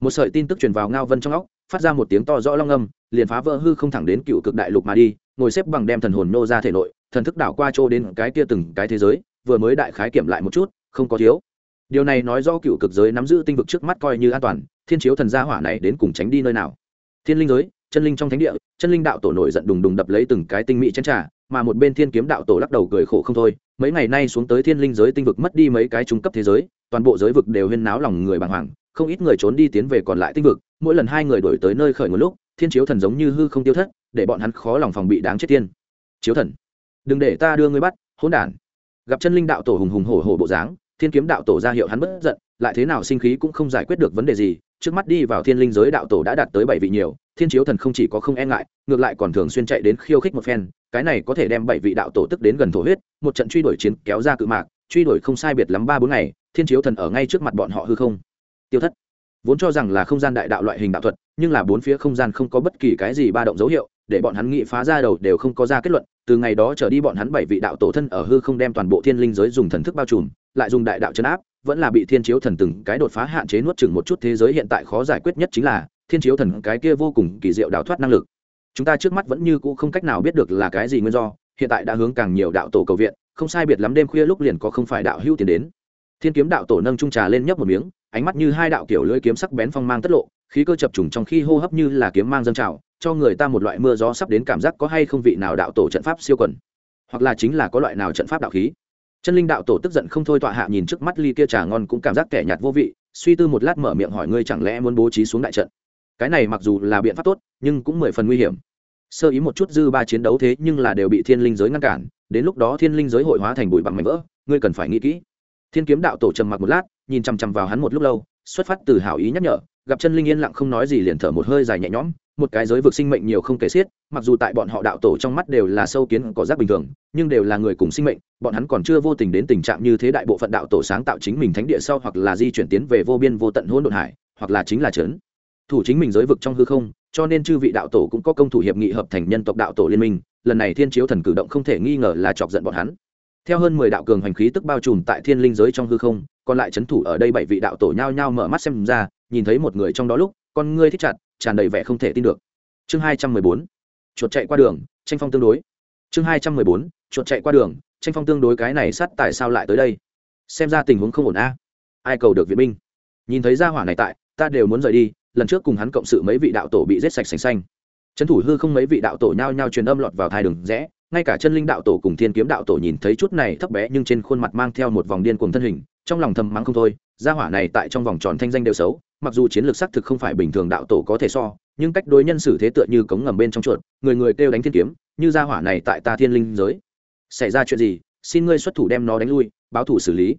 một sợi tin tức truyền vào ngao vân trong óc, phát ra một tiếng to rõ long âm, liền phá vỡ hư không thẳng đến cựu cực đại lục mà đi, ngồi xếp bằng đem thần hồn nô ra thể nội, thần thức đảo qua chỗ đến cái kia từng cái thế giới, vừa mới đại khái kiểm lại một chút, không có thiếu. Điều này nói do cựu cực giới nắm giữ tinh vực trước mắt coi như an toàn, thiên chiếu thần gia hỏa này đến cùng tránh đi nơi nào. Thiên linh giới, chân linh trong thánh địa, chân linh đạo tổ nổi giận đùng đùng đập lấy từng cái tinh mỹ chén trà, mà một bên thiên kiếm đạo tổ lắc đầu cười khổ không thôi, mấy ngày nay xuống tới thiên linh giới tinh vực mất đi mấy cái trung cấp thế giới, toàn bộ giới vực đều huyên náo lòng người bàng hoàng không ít người trốn đi tiến về còn lại tinh vực, mỗi lần hai người đổi tới nơi khởi nguồn lúc, thiên chiếu thần giống như hư không tiêu thất, để bọn hắn khó lòng phòng bị đáng chết tiên. Chiếu thần, đừng để ta đưa ngươi bắt, hỗn đản. Gặp chân linh đạo tổ hùng hùng hổ hổ bộ dáng, thiên kiếm đạo tổ ra hiệu hắn bất giận, lại thế nào sinh khí cũng không giải quyết được vấn đề gì, trước mắt đi vào thiên linh giới đạo tổ đã đạt tới bảy vị nhiều, thiên chiếu thần không chỉ có không e ngại, ngược lại còn thường xuyên chạy đến khiêu khích một phen, cái này có thể đem bảy vị đạo tổ tức đến gần thổ huyết, một trận truy đuổi chiến kéo ra cự mạc, truy đuổi không sai biệt lắm ba bốn ngày, thiên chiếu thần ở ngay trước mặt bọn họ hư không tiêu thất. Vốn cho rằng là không gian đại đạo loại hình đạo thuật, nhưng là bốn phía không gian không có bất kỳ cái gì ba động dấu hiệu, để bọn hắn nghị phá ra đầu đều không có ra kết luận, từ ngày đó trở đi bọn hắn bảy vị đạo tổ thân ở hư không đem toàn bộ thiên linh giới dùng thần thức bao trùm, lại dùng đại đạo chấn áp, vẫn là bị thiên chiếu thần từng cái đột phá hạn chế nuốt chừng một chút thế giới hiện tại khó giải quyết nhất chính là, thiên chiếu thần cái kia vô cùng kỳ diệu đạo thoát năng lực. Chúng ta trước mắt vẫn như cũ không cách nào biết được là cái gì nguyên do, hiện tại đã hướng càng nhiều đạo tổ cầu viện, không sai biệt lắm đêm khuya lúc liền có không phải đạo hữu tiền đến. Thiên kiếm đạo tổ nâng trung trà lên nhấp một miếng ánh mắt như hai đạo kiểu lưỡi kiếm sắc bén phong mang tất lộ, khí cơ chập trùng trong khi hô hấp như là kiếm mang dâng trào, cho người ta một loại mưa gió sắp đến cảm giác có hay không vị nào đạo tổ trận pháp siêu quần. Hoặc là chính là có loại nào trận pháp đạo khí. Chân linh đạo tổ tức giận không thôi tọa hạ nhìn trước mắt ly kia trà ngon cũng cảm giác kẻ nhạt vô vị, suy tư một lát mở miệng hỏi ngươi chẳng lẽ muốn bố trí xuống đại trận? Cái này mặc dù là biện pháp tốt, nhưng cũng mười phần nguy hiểm. Sơ ý một chút dư ba chiến đấu thế nhưng là đều bị thiên linh giới ngăn cản, đến lúc đó thiên linh giới hội hóa thành bụi bằng mảnh vỡ, ngươi cần phải nghĩ kỹ. Thiên kiếm đạo tổ trầm mặc một lát nhìn chằm chằm vào hắn một lúc lâu, xuất phát từ hảo ý nhắc nhở, gặp chân linh yên lặng không nói gì liền thở một hơi dài nhẹ nhõm, một cái giới vực sinh mệnh nhiều không kể xiết, mặc dù tại bọn họ đạo tổ trong mắt đều là sâu kiến cỏ rác bình thường, nhưng đều là người cùng sinh mệnh, bọn hắn còn chưa vô tình đến tình trạng như thế đại bộ phận đạo tổ sáng tạo chính mình thánh địa sau hoặc là di chuyển tiến về vô biên vô tận hỗn độn hải, hoặc là chính là trấn. Thủ chính mình giới vực trong hư không, cho nên chư vị đạo tổ cũng có công thủ hiệp nghị hợp thành nhân tộc đạo tổ liên minh, lần này thiên chiếu thần cử động không thể nghi ngờ là chọc giận bọn hắn theo hơn mười đạo cường hành khí tức bao trùm tại thiên linh giới trong hư không, còn lại c thủ ở đây bảy vị đạo tổ nhao nhao mở mắt xem ra, nhìn thấy một người trong đó lúc, con ngươi thích chặt, tràn đầy vẻ không thể tin được. Chương hai trăm mười bốn, chuột chạy qua đường, tranh phong tương đối. Chương hai trăm mười bốn, chuột chạy qua đường, tranh phong tương đối cái này sát tại sao lại tới đây? Xem ra tình huống không ổn a. Ai cầu được viện binh? Nhìn thấy gia hỏa này tại, ta đều muốn rời đi, lần trước cùng hắn cộng sự mấy vị đạo tổ bị giết sạch sành xanh. Trấn thủ hư không mấy vị đạo tổ nhao nhao truyền âm lọt vào thai đường rẽ ngay cả chân linh đạo tổ cùng thiên kiếm đạo tổ nhìn thấy chút này thấp bé, nhưng trên khuôn mặt mang theo một vòng điên cuồng thân hình, trong lòng thầm mắng không thôi. Gia hỏa này tại trong vòng tròn thanh danh đều xấu, mặc dù chiến lược xác thực không phải bình thường đạo tổ có thể so, nhưng cách đối nhân xử thế tựa như cống ngầm bên trong chuột, người người kêu đánh thiên kiếm, như gia hỏa này tại ta thiên linh giới. Xảy ra chuyện gì? Xin ngươi xuất thủ đem nó đánh lui, báo thủ xử lý.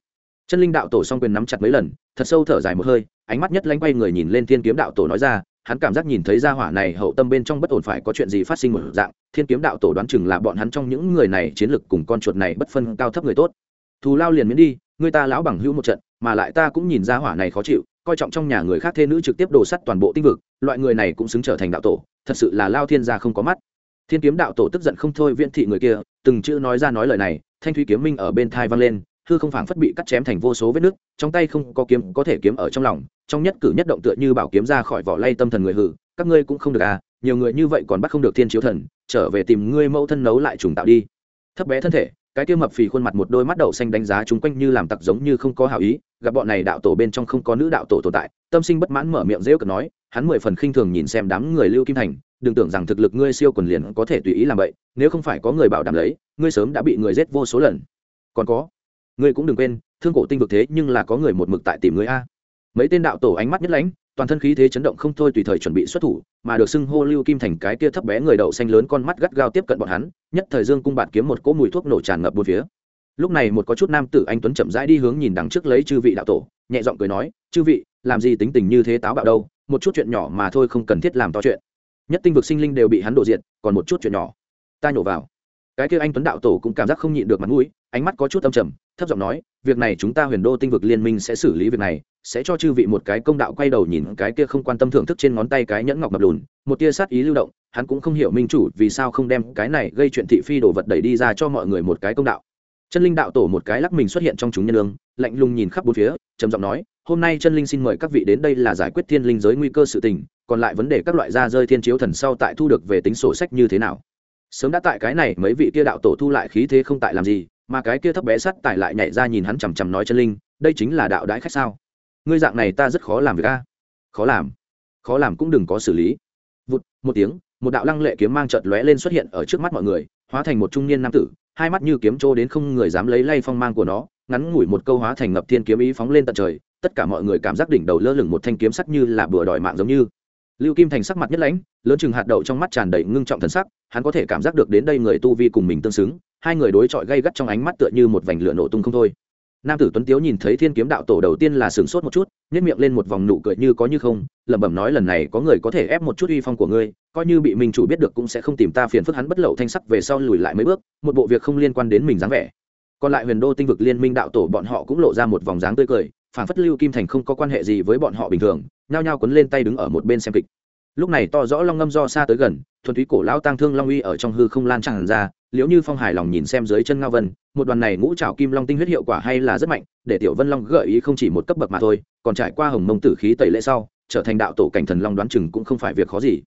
Chân linh đạo tổ song quyền nắm chặt mấy lần, thật sâu thở dài một hơi, ánh mắt nhất lanh quay người nhìn lên thiên kiếm đạo tổ nói ra hắn cảm giác nhìn thấy gia hỏa này hậu tâm bên trong bất ổn phải có chuyện gì phát sinh một dạng, thiên kiếm đạo tổ đoán chừng là bọn hắn trong những người này chiến lược cùng con chuột này bất phân cao thấp người tốt. Thù lao liền miễn đi, người ta lão bằng hữu một trận, mà lại ta cũng nhìn gia hỏa này khó chịu, coi trọng trong nhà người khác thê nữ trực tiếp đổ sắt toàn bộ tinh vực, loại người này cũng xứng trở thành đạo tổ, thật sự là lao thiên gia không có mắt. Thiên kiếm đạo tổ tức giận không thôi viễn thị người kia, từng chữ nói ra nói lời này, thanh thúy kiếm minh ở bên thai vang lên hư không phảng phất bị cắt chém thành vô số vết nứt trong tay không có kiếm có thể kiếm ở trong lòng, trong nhất cử nhất động tựa như bảo kiếm ra khỏi vỏ lay tâm thần người hử, các ngươi cũng không được à nhiều người như vậy còn bắt không được thiên chiếu thần, trở về tìm ngươi mẫu thân nấu lại trùng tạo đi. Thấp bé thân thể, cái kia mập phì khuôn mặt một đôi mắt đậu xanh đánh giá chúng quanh như làm tặc giống như không có hảo ý, gặp bọn này đạo tổ bên trong không có nữ đạo tổ tồn tại, tâm sinh bất mãn mở miệng rêu cợt nói, hắn mười phần khinh thường nhìn xem đám người lưu kim thành, đừng tưởng rằng thực lực ngươi siêu quần liền có thể tùy ý làm vậy, nếu không phải có người bảo đảm lấy, ngươi sớm đã bị người giết vô số lần. Còn có ngươi cũng đừng quên, thương cổ tinh vực thế nhưng là có người một mực tại tìm ngươi a. Mấy tên đạo tổ ánh mắt nhất lãnh, toàn thân khí thế chấn động không thôi tùy thời chuẩn bị xuất thủ, mà được xưng hô lưu kim thành cái kia thấp bé người đậu xanh lớn con mắt gắt gao tiếp cận bọn hắn, nhất thời dương cung bạt kiếm một cỗ mùi thuốc nổ tràn ngập bốn phía. Lúc này một có chút nam tử anh tuấn chậm rãi đi hướng nhìn đằng trước lấy chư vị đạo tổ, nhẹ giọng cười nói, chư vị, làm gì tính tình như thế táo bạo đâu, một chút chuyện nhỏ mà thôi không cần thiết làm to chuyện. Nhất tinh vực sinh linh đều bị hắn đổ diệt, còn một chút chuyện nhỏ. Ta nhổ vào cái kia anh tuấn đạo tổ cũng cảm giác không nhịn được mặt mũi, ánh mắt có chút âm trầm, thấp giọng nói, việc này chúng ta huyền đô tinh vực liên minh sẽ xử lý việc này, sẽ cho chư vị một cái công đạo quay đầu nhìn cái kia không quan tâm thưởng thức trên ngón tay cái nhẫn ngọc mập lùn. Một tia sát ý lưu động, hắn cũng không hiểu minh chủ vì sao không đem cái này gây chuyện thị phi đồ vật đẩy đi ra cho mọi người một cái công đạo. Chân linh đạo tổ một cái lắc mình xuất hiện trong chúng nhân lương, lạnh lùng nhìn khắp bốn phía, trầm giọng nói, hôm nay chân linh xin mời các vị đến đây là giải quyết thiên linh giới nguy cơ sự tình, còn lại vấn đề các loại da rơi thiên chiếu thần sau tại thu được về tính sổ sách như thế nào? Sớm đã tại cái này, mấy vị kia đạo tổ thu lại khí thế không tại làm gì, mà cái kia thấp bé sắt tại lại nhảy ra nhìn hắn chằm chằm nói chân linh, đây chính là đạo đãi khách sao? Ngươi dạng này ta rất khó làm việc a. Khó làm. Khó làm cũng đừng có xử lý. Vụt, một tiếng, một đạo lăng lệ kiếm mang chợt lóe lên xuất hiện ở trước mắt mọi người, hóa thành một trung niên nam tử, hai mắt như kiếm trô đến không người dám lấy lay phong mang của nó, ngắn ngủi một câu hóa thành ngập thiên kiếm ý phóng lên tận trời, tất cả mọi người cảm giác đỉnh đầu lơ lửng một thanh kiếm sắt như là bừa đòi mạng giống như lưu kim thành sắc mặt nhất lãnh, lớn chừng hạt đậu trong mắt tràn đầy ngưng trọng thần sắc, hắn có thể cảm giác được đến đây người tu vi cùng mình tương xứng, hai người đối chọi gây gắt trong ánh mắt tựa như một vành lửa nổ tung không thôi. Nam tử tuấn tiếu nhìn thấy thiên kiếm đạo tổ đầu tiên là sửng sốt một chút nhét miệng lên một vòng nụ cười như có như không, lẩm bẩm nói lần này có người có thể ép một chút uy phong của ngươi, coi như bị mình chủ biết được cũng sẽ không tìm ta phiền phức hắn bất lậu thanh sắc về sau lùi lại mấy bước, một bộ việc không liên quan đến mình dáng vẻ. Còn lại huyền đô tinh vực liên minh đạo tổ bọn họ cũng lộ ra một vòng dáng tươi cười phản phất lưu kim thành không có quan hệ gì với bọn họ bình thường nhao nhao quấn lên tay đứng ở một bên xem kịch. Lúc này to rõ long ngâm do xa tới gần, thuần túy cổ lao tang thương long uy ở trong hư không lan tràn ra Liễu như phong hài lòng nhìn xem dưới chân ngao vân, một đoàn này ngũ trào kim long tinh huyết hiệu quả hay là rất mạnh, để tiểu vân long gợi ý không chỉ một cấp bậc mà thôi, còn trải qua hồng mông tử khí tẩy lễ sau, trở thành đạo tổ cảnh thần long đoán chừng cũng không phải việc khó gì.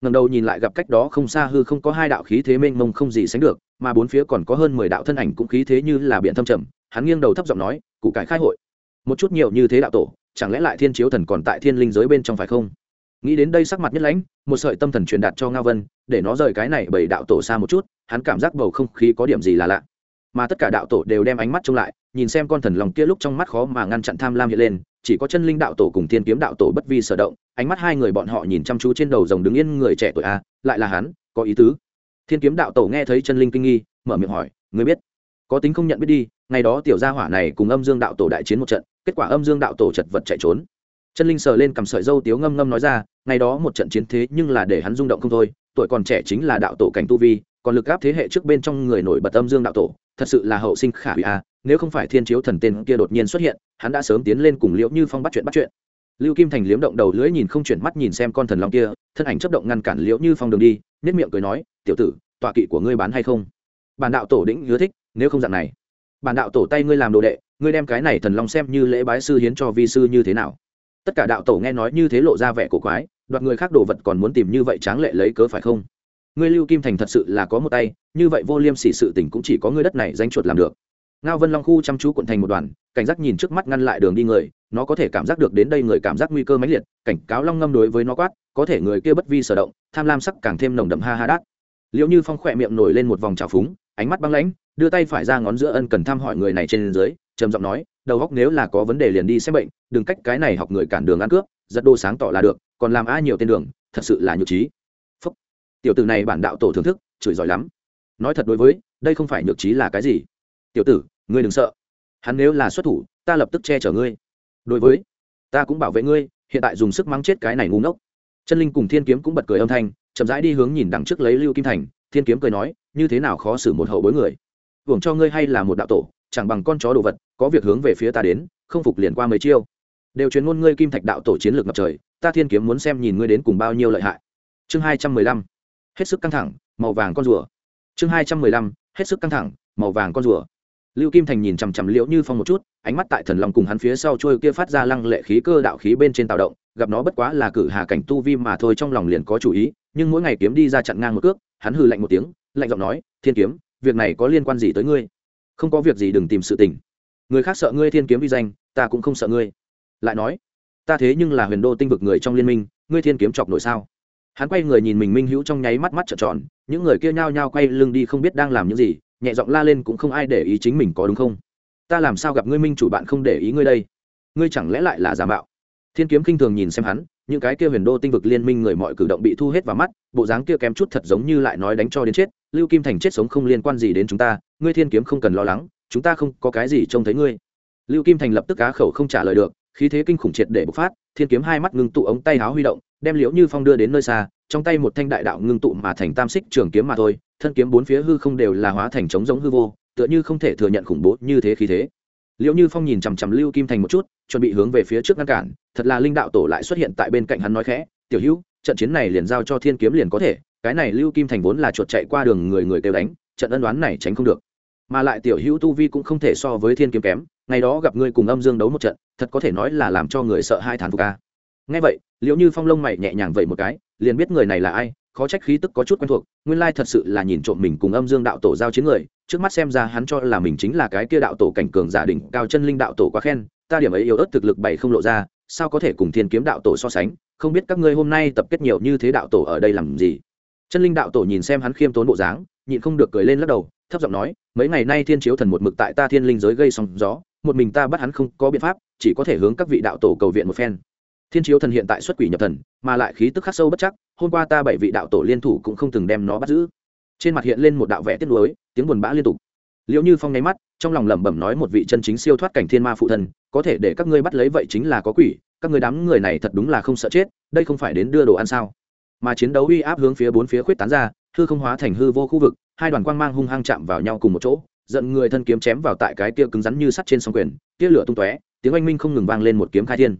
Ngần đầu nhìn lại gặp cách đó không xa hư không có hai đạo khí thế mênh mông không gì sánh được, mà bốn phía còn có hơn mười đạo thân ảnh cũng khí thế như là biển thâm trầm, hắn nghiêng đầu thấp giọng nói cụ cải khai hội. Một chút nhiều như thế đạo tổ chẳng lẽ lại thiên chiếu thần còn tại thiên linh giới bên trong phải không? Nghĩ đến đây sắc mặt nhất lãnh, một sợi tâm thần truyền đạt cho ngao vân, để nó rời cái này bảy đạo tổ xa một chút, hắn cảm giác bầu không khí có điểm gì là lạ. Mà tất cả đạo tổ đều đem ánh mắt trông lại, nhìn xem con thần lòng kia lúc trong mắt khó mà ngăn chặn tham lam hiện lên, chỉ có chân linh đạo tổ cùng thiên kiếm đạo tổ bất vi sở động, ánh mắt hai người bọn họ nhìn chăm chú trên đầu rồng đứng yên người trẻ tuổi a, lại là hắn, có ý tứ. Thiên kiếm đạo tổ nghe thấy chân linh kinh nghi, mở miệng hỏi người biết? Có tính không nhận biết đi, ngày đó tiểu gia hỏa này cùng âm dương đạo tổ đại chiến một trận, kết quả âm dương đạo tổ chật vật chạy trốn. Chân linh sờ lên cầm sợi dâu tiếu ngâm ngâm nói ra, ngày đó một trận chiến thế nhưng là để hắn rung động không thôi, tuổi còn trẻ chính là đạo tổ cảnh tu vi, còn lực gáp thế hệ trước bên trong người nổi bật âm dương đạo tổ, thật sự là hậu sinh khả hủy a, nếu không phải thiên chiếu thần tên kia đột nhiên xuất hiện, hắn đã sớm tiến lên cùng liễu như phong bắt chuyện bắt chuyện. Lưu kim thành liếm động đầu lưỡi nhìn không chuyển mắt nhìn xem con thần long kia, thân ảnh chấp động ngăn cản liễu như phong đường đi nhất miệng cười nói, tiểu tử, tọa kỵ của ngươi bán hay không? Bản đạo tổ đĩnh hứa thích nếu không dạng này, bản đạo tổ tay ngươi làm đồ đệ, ngươi đem cái này thần long xem như lễ bái sư hiến cho vi sư như thế nào? Tất cả đạo tổ nghe nói như thế lộ ra vẻ cổ quái, đoạt người khác đồ vật còn muốn tìm như vậy tráng lệ lấy cớ phải không? Ngươi lưu kim thành thật sự là có một tay, như vậy vô liêm sỉ sự tình cũng chỉ có ngươi đất này danh chuột làm được. Ngao vân long khu chăm chú quận thành một đoàn, cảnh giác nhìn trước mắt ngăn lại đường đi người, nó có thể cảm giác được đến đây người cảm giác nguy cơ mãnh liệt, cảnh cáo long ngâm đối với nó quát, có thể người kia bất vi sở động, tham lam sắc càng thêm nồng đậm ha ha đát. Liệu như phong khỏe miệng nổi lên một vòng trào phúng ánh mắt băng lãnh, đưa tay phải ra ngón giữa ân cần thăm hỏi người này trên dưới, trầm giọng nói, đầu góc nếu là có vấn đề liền đi xem bệnh, đừng cách cái này học người cản đường ăn cướp, giật đồ sáng tỏ là được, còn làm ai nhiều tên đường, thật sự là nhược trí. Phúc. Tiểu tử này bản đạo tổ thưởng thức, chửi giỏi lắm. Nói thật đối với, đây không phải nhược trí là cái gì. Tiểu tử, ngươi đừng sợ. Hắn nếu là xuất thủ, ta lập tức che chở ngươi. Đối với, ta cũng bảo vệ ngươi, hiện tại dùng sức mắng chết cái này ngu ngốc. Chân linh cùng thiên kiếm cũng bật cười âm thanh, chậm rãi đi hướng nhìn đằng trước lấy lưu kim thành, thiên kiếm cười nói như thế nào khó xử một hậu bối người? Hưởng cho ngươi hay là một đạo tổ, chẳng bằng con chó đồ vật, có việc hướng về phía ta đến, không phục liền qua mấy chiêu. Đều truyền ngôn ngươi kim thạch đạo tổ chiến lược ngập trời, ta thiên kiếm muốn xem nhìn ngươi đến cùng bao nhiêu lợi hại. Chương hai trăm mười lăm. Hết sức căng thẳng, màu vàng con rùa. Chương hai trăm mười lăm. Hết sức căng thẳng, màu vàng con rùa. Lưu kim thành nhìn chằm chằm liễu như phong một chút, ánh mắt tại thần lòng cùng hắn phía sau trôi kia phát ra lăng lệ khí cơ đạo khí bên trên tạo động, gặp nó bất quá là cử hà cảnh tu vi mà thôi trong lòng liền có chủ ý, nhưng mỗi ngày kiếm đi ra chặn ngang một cước, hắn hừ lạnh một tiếng lạnh giọng nói, thiên kiếm, việc này có liên quan gì tới ngươi? Không có việc gì, đừng tìm sự tình. Người khác sợ ngươi thiên kiếm vi danh, ta cũng không sợ ngươi. Lại nói, ta thế nhưng là huyền đô tinh vực người trong liên minh, ngươi thiên kiếm chọc nổi sao? Hắn quay người nhìn mình minh hữu trong nháy mắt mắt trợn tròn, những người kia nhao nhao quay lưng đi không biết đang làm những gì, nhẹ giọng la lên cũng không ai để ý chính mình có đúng không? Ta làm sao gặp ngươi minh chủ bạn không để ý ngươi đây? Ngươi chẳng lẽ lại là giả mạo? Thiên kiếm khinh thường nhìn xem hắn những cái kia huyền đô tinh vực liên minh người mọi cử động bị thu hết vào mắt, bộ dáng kia kém chút thật giống như lại nói đánh cho đến chết, lưu kim thành chết sống không liên quan gì đến chúng ta, ngươi thiên kiếm không cần lo lắng, chúng ta không có cái gì trông thấy ngươi. Lưu kim thành lập tức cá khẩu không trả lời được, khí thế kinh khủng triệt để bộc phát, thiên kiếm hai mắt ngưng tụ ống tay háo huy động, đem liễu như phong đưa đến nơi xa, trong tay một thanh đại đạo ngưng tụ mà thành tam xích trường kiếm mà thôi, thân kiếm bốn phía hư không đều là hóa thành trống giống hư vô, tựa như không thể thừa nhận khủng bố như thế khí thế. Liễu như phong nhìn chằm chằm lưu kim thành một chút chuẩn bị hướng về phía trước ngăn cản, thật là linh đạo tổ lại xuất hiện tại bên cạnh hắn nói khẽ, tiểu hữu, trận chiến này liền giao cho thiên kiếm liền có thể, cái này lưu kim thành vốn là chuột chạy qua đường người người kêu đánh, trận ân đoán này tránh không được. Mà lại tiểu hữu tu vi cũng không thể so với thiên kiếm kém, ngày đó gặp ngươi cùng âm dương đấu một trận, thật có thể nói là làm cho người sợ hai thán phục ca ngay vậy liệu như phong lông mày nhẹ nhàng vậy một cái, liền biết người này là ai, khó trách khí tức có chút quen thuộc, nguyên lai thật sự là nhìn trộm mình cùng âm dương đạo tổ giao chiến người, trước mắt xem ra hắn cho là mình chính là cái kia đạo tổ cảnh cường giả đỉnh cao chân linh đạo tổ quá khen ta điểm ấy yếu ớt thực lực bảy không lộ ra, sao có thể cùng thiên kiếm đạo tổ so sánh? Không biết các ngươi hôm nay tập kết nhiều như thế đạo tổ ở đây làm gì? Chân linh đạo tổ nhìn xem hắn khiêm tốn bộ dáng, nhịn không được cười lên lắc đầu, thấp giọng nói, mấy ngày nay thiên chiếu thần một mực tại ta thiên linh giới gây sóng gió, một mình ta bắt hắn không có biện pháp, chỉ có thể hướng các vị đạo tổ cầu viện một phen. Thiên chiếu thần hiện tại xuất quỷ nhập thần, mà lại khí tức khắc sâu bất chắc, hôm qua ta bảy vị đạo tổ liên thủ cũng không từng đem nó bắt giữ. Trên mặt hiện lên một đạo vẽ tiết lối tiếng buồn bã liên tục. Liệu như phong nháy mắt trong lòng lẩm bẩm nói một vị chân chính siêu thoát cảnh thiên ma phụ thân, có thể để các ngươi bắt lấy vậy chính là có quỷ, các ngươi đám người này thật đúng là không sợ chết, đây không phải đến đưa đồ ăn sao? Mà chiến đấu uy áp hướng phía bốn phía khuyết tán ra, hư không hóa thành hư vô khu vực, hai đoàn quang mang hung hăng chạm vào nhau cùng một chỗ, giận người thân kiếm chém vào tại cái kia cứng rắn như sắt trên sông quyền, tia lửa tung tóe, tiếng oanh minh không ngừng vang lên một kiếm khai thiên.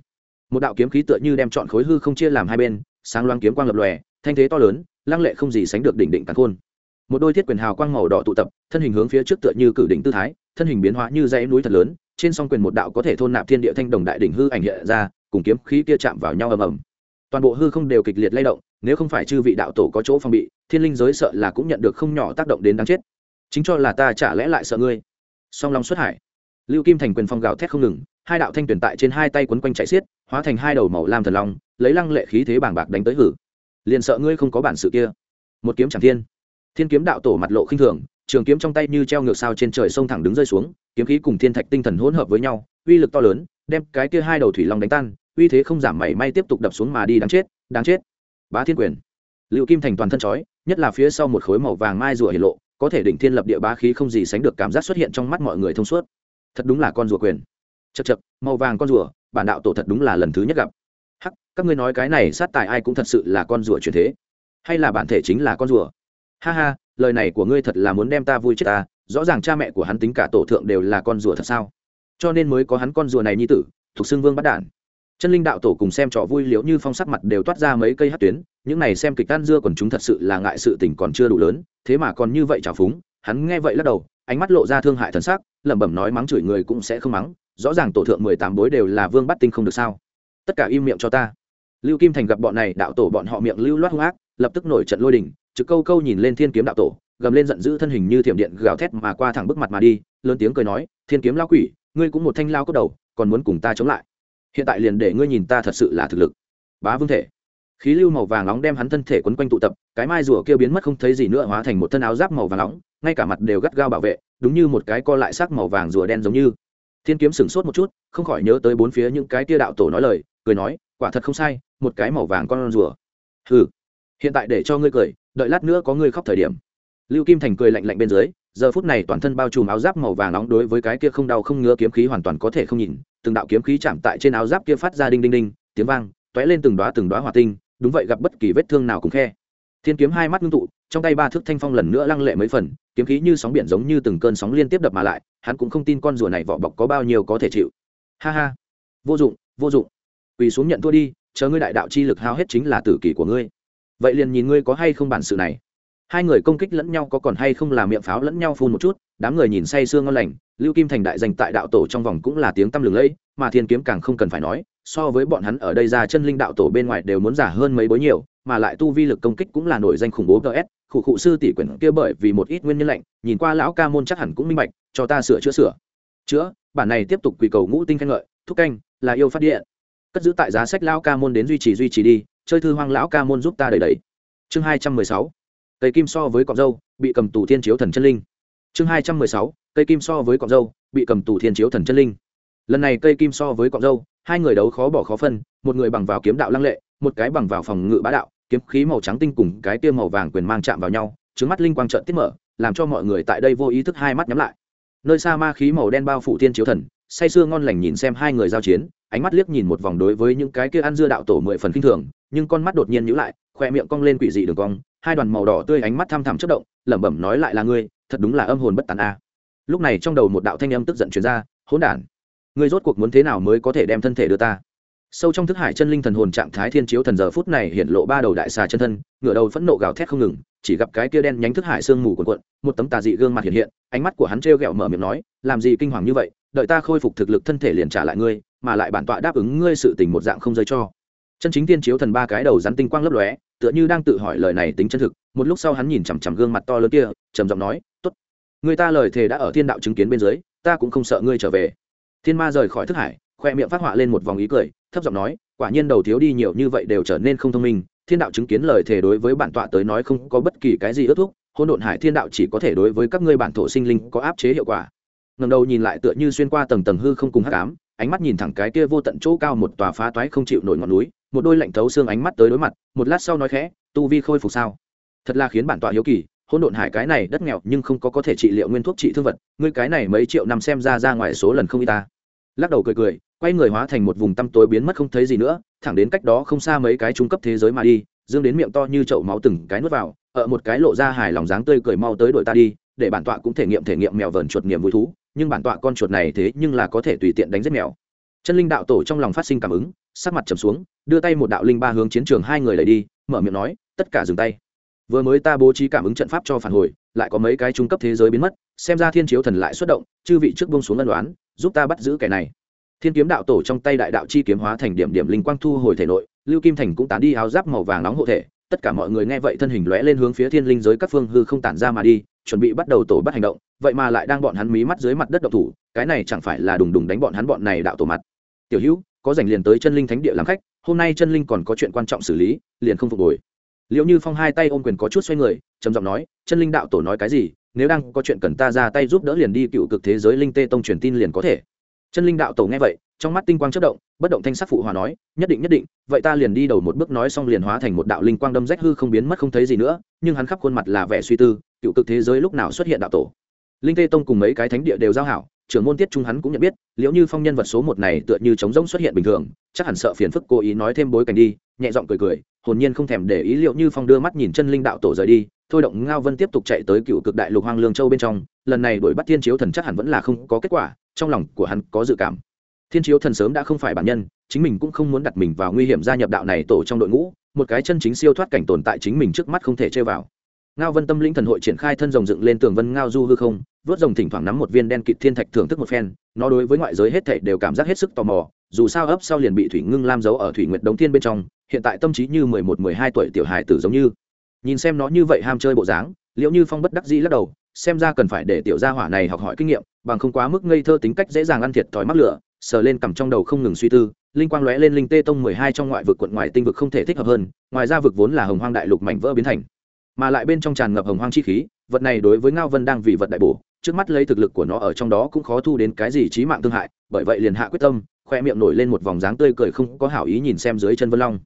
Một đạo kiếm khí tựa như đem chọn khối hư không chia làm hai bên, sáng loáng kiếm quang lập lòe, thanh thế to lớn, lăng lệ không gì sánh được đỉnh đỉnh tàn khôn. Một đôi thiết quyền hào quang màu đỏ tụ tập, thân hình hướng phía trước tựa như cử đỉnh tư thái thân hình biến hóa như dãy núi thật lớn, trên song quyền một đạo có thể thôn nạp thiên địa thanh đồng đại đỉnh hư ảnh hiện ra, cùng kiếm khí kia chạm vào nhau ầm ầm. Toàn bộ hư không đều kịch liệt lay động, nếu không phải chư vị đạo tổ có chỗ phòng bị, thiên linh giới sợ là cũng nhận được không nhỏ tác động đến đáng chết. Chính cho là ta chả lẽ lại sợ ngươi. Song long xuất hải. Lưu kim thành quyền phong gào thét không ngừng, hai đạo thanh tuyển tại trên hai tay quấn quanh chạy xiết, hóa thành hai đầu màu lam thần long, lấy lăng lệ khí thế bàng bạc đánh tới hử. Liền sợ ngươi không có bản sự kia. Một kiếm chẳng thiên. Thiên kiếm đạo tổ mặt lộ khinh thường trường kiếm trong tay như treo ngược sao trên trời sông thẳng đứng rơi xuống, kiếm khí cùng thiên thạch tinh thần hỗn hợp với nhau, uy lực to lớn, đem cái kia hai đầu thủy long đánh tan, uy thế không giảm mảy may tiếp tục đập xuống mà đi đáng chết đáng chết. Bá thiên quyền. Liệu kim thành toàn thân chói, nhất là phía sau một khối màu vàng mai rùa hiển lộ, có thể đỉnh thiên lập địa bá khí không gì sánh được cảm giác xuất hiện trong mắt mọi người thông suốt. Thật đúng là con rùa quyền. Chật chật màu vàng con rùa, bản đạo tổ thật đúng là lần thứ nhất gặp. Hắc, các ngươi nói cái này sát tài ai cũng thật sự là con rùa truyền thế. Hay là bản thể chính là con rùa? Ha ha lời này của ngươi thật là muốn đem ta vui chết ta, rõ ràng cha mẹ của hắn tính cả tổ thượng đều là con rùa thật sao? Cho nên mới có hắn con rùa này như tử, thuộc xưng vương bắt đản. Chân linh đạo tổ cùng xem trò vui liễu như phong sắc mặt đều toát ra mấy cây hát tuyến, những này xem kịch tan dưa còn chúng thật sự là ngại sự tình còn chưa đủ lớn, thế mà còn như vậy trào phúng, hắn nghe vậy lắc đầu, ánh mắt lộ ra thương hại thần sắc, lẩm bẩm nói mắng chửi người cũng sẽ không mắng, rõ ràng tổ thượng mười tám bối đều là vương bắt tinh không được sao? Tất cả im miệng cho ta. Lưu kim thành gặp bọn này, đạo tổ bọn họ miệng lưu loát hung ác, lập tức nổi trận lôi đình trực câu câu nhìn lên thiên kiếm đạo tổ, gầm lên giận dữ thân hình như thiểm điện gào thét mà qua thẳng bức mặt mà đi, lớn tiếng cười nói, thiên kiếm lao quỷ, ngươi cũng một thanh lao cốt đầu, còn muốn cùng ta chống lại. Hiện tại liền để ngươi nhìn ta thật sự là thực lực. Bá vương thể. Khí lưu màu vàng nóng đem hắn thân thể quấn quanh tụ tập, cái mai rùa kia biến mất không thấy gì nữa hóa thành một thân áo giáp màu vàng nóng, ngay cả mặt đều gắt gao bảo vệ, đúng như một cái co lại sắc màu vàng rùa đen giống như. Thiên kiếm sửng sốt một chút, không khỏi nhớ tới bốn phía những cái tia đạo tổ nói lời, cười nói, quả thật không sai, một cái màu vàng con rùa. Hừ hiện tại để cho ngươi cười, đợi lát nữa có ngươi khóc thời điểm. Lưu kim thành cười lạnh lạnh bên dưới, giờ phút này toàn thân bao trùm áo giáp màu vàng nóng đối với cái kia không đau không ngứa kiếm khí hoàn toàn có thể không nhìn, từng đạo kiếm khí chạm tại trên áo giáp kia phát ra đinh đinh đinh, tiếng vang t ó é lên từng đoá từng đoá hỏa tinh, đúng vậy gặp bất kỳ vết thương nào cũng khe. Thiên kiếm hai mắt ngưng tụ, trong tay ba thước thanh phong lần nữa lăng lệ mấy phần, kiếm khí như sóng biển giống như từng cơn sóng liên tiếp đập mà lại, hắn cũng không tin con rùa này vỏ bọc có bao nhiêu có thể chịu. Ha ha. Vô dụng vô dụng. Quỳ xuống nhận thua đi, chờ ngươi đại đạo chi lực hao hết chính là tử kỷ của ngươi vậy liền nhìn ngươi có hay không bản sự này. Hai người công kích lẫn nhau có còn hay không là miệng pháo lẫn nhau phun một chút, đám người nhìn say sương ngon lành, lưu kim thành đại danh tại đạo tổ trong vòng cũng là tiếng tăm lừng lẫy, mà thiên kiếm càng không cần phải nói, so với bọn hắn ở đây ra chân linh đạo tổ bên ngoài đều muốn giả hơn mấy bối nhiều, mà lại tu vi lực công kích cũng là nổi danh khủng bố gs khủ khụ sư tỷ quyển kia bởi vì một ít nguyên nhân lạnh, nhìn qua lão ca môn chắc hẳn cũng minh bạch, cho ta sửa chữa sửa. Chữa, bản này tiếp tục quỳ cầu ngũ tinh khen ngợi, thúc canh, là yêu phát điện. Cất giữ tại giá sách lão ca môn đến duy trì duy trì đi chơi thư hoang lão ca môn giúp ta đầy đầy chương hai trăm mười sáu, cây kim so với cọc dâu, bị cầm tù thiên chiếu thần chân linh. Chương hai trăm mười sáu, cây kim so với cọc dâu, bị cầm tù thiên chiếu thần chân linh. Lần này cây kim so với cọc dâu, hai người đấu khó bỏ khó phân, một người bằng vào kiếm đạo lăng lệ, một cái bằng vào phòng ngự bá đạo, kiếm khí màu trắng tinh cùng cái tiêu màu vàng quyền mang chạm vào nhau trứng mắt linh quang trợn tiết mở, làm cho mọi người tại đây vô ý thức hai mắt nhắm lại. Nơi xa ma khí màu đen bao phủ thiên chiếu thần, say sưa ngon lành nhìn xem hai người giao chiến, ánh mắt liếc nhìn một vòng đối với những cái kia ăn dưa đạo tổ mười phần kinh thường nhưng con mắt đột nhiên nhíu lại, khoe miệng cong lên quỷ dị đường cong, hai đoàn màu đỏ tươi ánh mắt thăm thẳm chất động, lẩm bẩm nói lại là ngươi, thật đúng là âm hồn bất tàn a. Lúc này trong đầu một đạo thanh âm tức giận truyền ra, hỗn đản, ngươi rốt cuộc muốn thế nào mới có thể đem thân thể đưa ta? Sâu trong thức hải chân linh thần hồn trạng thái thiên chiếu thần giờ phút này hiện lộ ba đầu đại xà chân thân, ngửa đầu phẫn nộ gào thét không ngừng, chỉ gặp cái kia đen nhánh thức hải sương mù cuộn cuộn, một tấm tà dị gương mặt hiện hiện, ánh mắt của hắn trêu ghẹo mở miệng nói, làm gì kinh hoàng như vậy, đợi ta khôi phục thực lực thân thể liền trả lại ngươi, mà lại bản tọa đáp ứng ngươi sự tình một dạng không rơi cho chân chính tiên chiếu thần ba cái đầu rắn tinh quang lấp lóe tựa như đang tự hỏi lời này tính chân thực. Một lúc sau hắn nhìn chằm chằm gương mặt to lớn kia trầm giọng nói tốt. Người ta lời thề đã ở thiên đạo chứng kiến bên dưới ta cũng không sợ ngươi trở về. Thiên ma rời khỏi thức hải khoe miệng phát họa lên một vòng ý cười thấp giọng nói quả nhiên đầu thiếu đi nhiều như vậy đều trở nên không thông minh. Thiên đạo chứng kiến lời thề đối với bản tọa tới nói không có bất kỳ cái gì ước thúc hôn độn hải thiên đạo chỉ có thể đối với các ngươi bản thổ sinh linh có áp chế hiệu quả. Ngầm đầu nhìn lại tựa như xuyên qua tầng tầng hư không cùng hắc cám, ánh mắt nhìn thẳng cái kia vô tận chỗ cao một tòa phá toái không chịu nổi ngọn núi một đôi lạnh thấu xương ánh mắt tới đối mặt, một lát sau nói khẽ, tu vi khôi phục sao? Thật là khiến bản tọa hiếu kỳ hôn độn hải cái này đất nghèo nhưng không có có thể trị liệu nguyên thuốc trị thương vật, ngươi cái này mấy triệu năm xem ra ra ngoài số lần không y ta. Lắc đầu cười cười, quay người hóa thành một vùng tăm tối biến mất không thấy gì nữa, thẳng đến cách đó không xa mấy cái trung cấp thế giới mà đi, dương đến miệng to như chậu máu từng cái nuốt vào, ở một cái lộ ra hài lòng dáng tươi cười mau tới đội ta đi, để bản tọa cũng thể nghiệm thể nghiệm mèo vờn chuột niềm vui thú, nhưng bản tọa con chuột này thế nhưng là có thể tùy tiện đánh giết mèo. Chân linh đạo tổ trong lòng phát sinh cảm ứng sắc mặt trầm xuống, đưa tay một đạo linh ba hướng chiến trường hai người đẩy đi, mở miệng nói, tất cả dừng tay. Vừa mới ta bố trí cảm ứng trận pháp cho phản hồi, lại có mấy cái trung cấp thế giới biến mất, xem ra thiên chiếu thần lại xuất động, chư vị trước bông xuống ân đoán giúp ta bắt giữ kẻ này. Thiên kiếm đạo tổ trong tay đại đạo chi kiếm hóa thành điểm điểm linh quang thu hồi thể nội, lưu kim thành cũng tán đi áo giáp màu vàng nóng hộ thể, tất cả mọi người nghe vậy thân hình lóe lên hướng phía thiên linh giới các phương hư không tản ra mà đi, chuẩn bị bắt đầu tổ bắt hành động, vậy mà lại đang bọn hắn mí mắt dưới mặt đất độc thủ, cái này chẳng phải là đùng đùng đánh bọn hắn bọn này đạo tổ mặt. Tiểu hữu có dành liền tới chân linh thánh địa làm khách, hôm nay chân linh còn có chuyện quan trọng xử lý, liền không phục hồi. Liệu như phong hai tay ôm quyền có chút xoay người, trầm giọng nói, chân linh đạo tổ nói cái gì, nếu đang có chuyện cần ta ra tay giúp đỡ liền đi cựu cực thế giới linh tê tông truyền tin liền có thể. Chân linh đạo tổ nghe vậy, trong mắt tinh quang chất động, bất động thanh sắc phụ hòa nói, nhất định nhất định, vậy ta liền đi đầu một bước nói xong liền hóa thành một đạo linh quang đâm rách hư không biến mất không thấy gì nữa, nhưng hắn khắp khuôn mặt là vẻ suy tư, cựu cực thế giới lúc nào xuất hiện đạo tổ? Linh tê tông cùng mấy cái thánh địa đều giao hảo trưởng môn tiết trung hắn cũng nhận biết, liệu như phong nhân vật số một này tựa như trống rỗng xuất hiện bình thường, chắc hẳn sợ phiền phức cố ý nói thêm bối cảnh đi, nhẹ giọng cười cười, hồn nhiên không thèm để ý liệu như phong đưa mắt nhìn chân linh đạo tổ rời đi, thôi động ngao vân tiếp tục chạy tới cựu cực đại lục hoang lương châu bên trong, lần này đuổi bắt thiên chiếu thần chắc hẳn vẫn là không có kết quả, trong lòng của hắn có dự cảm. Thiên chiếu thần sớm đã không phải bản nhân, chính mình cũng không muốn đặt mình vào nguy hiểm gia nhập đạo này tổ trong đội ngũ, một cái chân chính siêu thoát cảnh tồn tại chính mình trước mắt không thể chơi vào ngao vân tâm linh thần hội triển khai thân rồng dựng lên tường vân ngao du hư không, vớt rồng thỉnh thoảng nắm một viên đen kịt thiên thạch thưởng thức một phen, nó đối với ngoại giới hết thảy đều cảm giác hết sức tò mò, dù sao ấp sau liền bị thủy ngưng lam giấu ở thủy nguyệt đống thiên bên trong, hiện tại tâm trí như mười một, mười hai tuổi tiểu hài tử giống như. Nhìn xem nó như vậy ham chơi bộ dáng liệu như phong bất đắc dĩ lắc đầu, xem ra cần phải để tiểu gia hỏa này học hỏi kinh nghiệm, bằng không quá mức ngây thơ tính cách dễ dàng ăn thiệt thòi mắc lửa, sờ lên cằm trong đầu không ngừng suy tư, linh quang lóe lên linh tê tông mười hai trong ngoại vực quận ngoài tinh vực không thể thích hợp hơn, ngoài ra vực vốn là hồng hoang đại lục mảnh vỡ biến thành mà lại bên trong tràn ngập hồng hoang chi khí, vật này đối với ngao vân đang vì vật đại bổ, trước mắt lấy thực lực của nó ở trong đó cũng khó thu đến cái gì trí mạng thương hại, bởi vậy liền hạ quyết tâm, khoe miệng nổi lên một vòng dáng tươi cười không có hảo ý nhìn xem dưới chân vân long.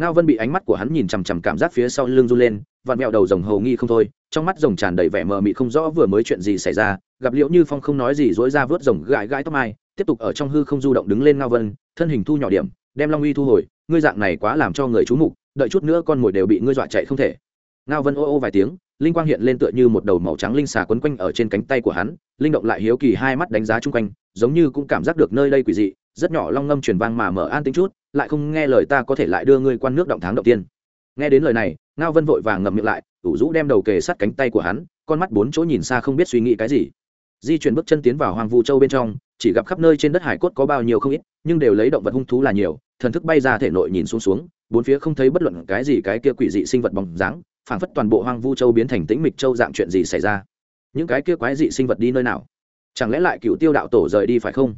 Ngao vân bị ánh mắt của hắn nhìn chằm chằm cảm giác phía sau lưng run lên, vặn mẹo đầu rồng hầu nghi không thôi, trong mắt rồng tràn đầy vẻ mờ mị không rõ vừa mới chuyện gì xảy ra, gặp liễu như phong không nói gì dối ra vớt rồng gãi gãi tóc mai, tiếp tục ở trong hư không du động đứng lên ngao vân, thân hình thu nhỏ điểm, đem long uy thu hồi, ngươi dạng này quá làm cho người chú mục, đợi chút nữa con mồi đều bị ngươi dọa chạy không thể ngao vân ô ô vài tiếng, linh quang hiện lên tựa như một đầu màu trắng linh xà quấn quanh ở trên cánh tay của hắn, linh động lại hiếu kỳ hai mắt đánh giá chung quanh, giống như cũng cảm giác được nơi đây quỷ dị, rất nhỏ long ngâm truyền vang mà mở an tính chút, lại không nghe lời ta có thể lại đưa ngươi quan nước động tháng đầu tiên. Nghe đến lời này, ngao vân vội vàng ngậm miệng lại, ủ rũ đem đầu kề sát cánh tay của hắn, con mắt bốn chỗ nhìn xa không biết suy nghĩ cái gì. Di chuyển bước chân tiến vào hoàng vu châu bên trong, chỉ gặp khắp nơi trên đất hải cốt có bao nhiêu không ít, nhưng đều lấy động vật hung thú là nhiều, thần thức bay ra thể nội nhìn xuống xuống, bốn phía không thấy bất luận cái gì cái kia quỷ dị sinh vật bóng dáng phảng phất toàn bộ hoang vu châu biến thành tĩnh mịch châu dạng chuyện gì xảy ra? Những cái kia quái dị sinh vật đi nơi nào? Chẳng lẽ lại cựu tiêu đạo tổ rời đi phải không?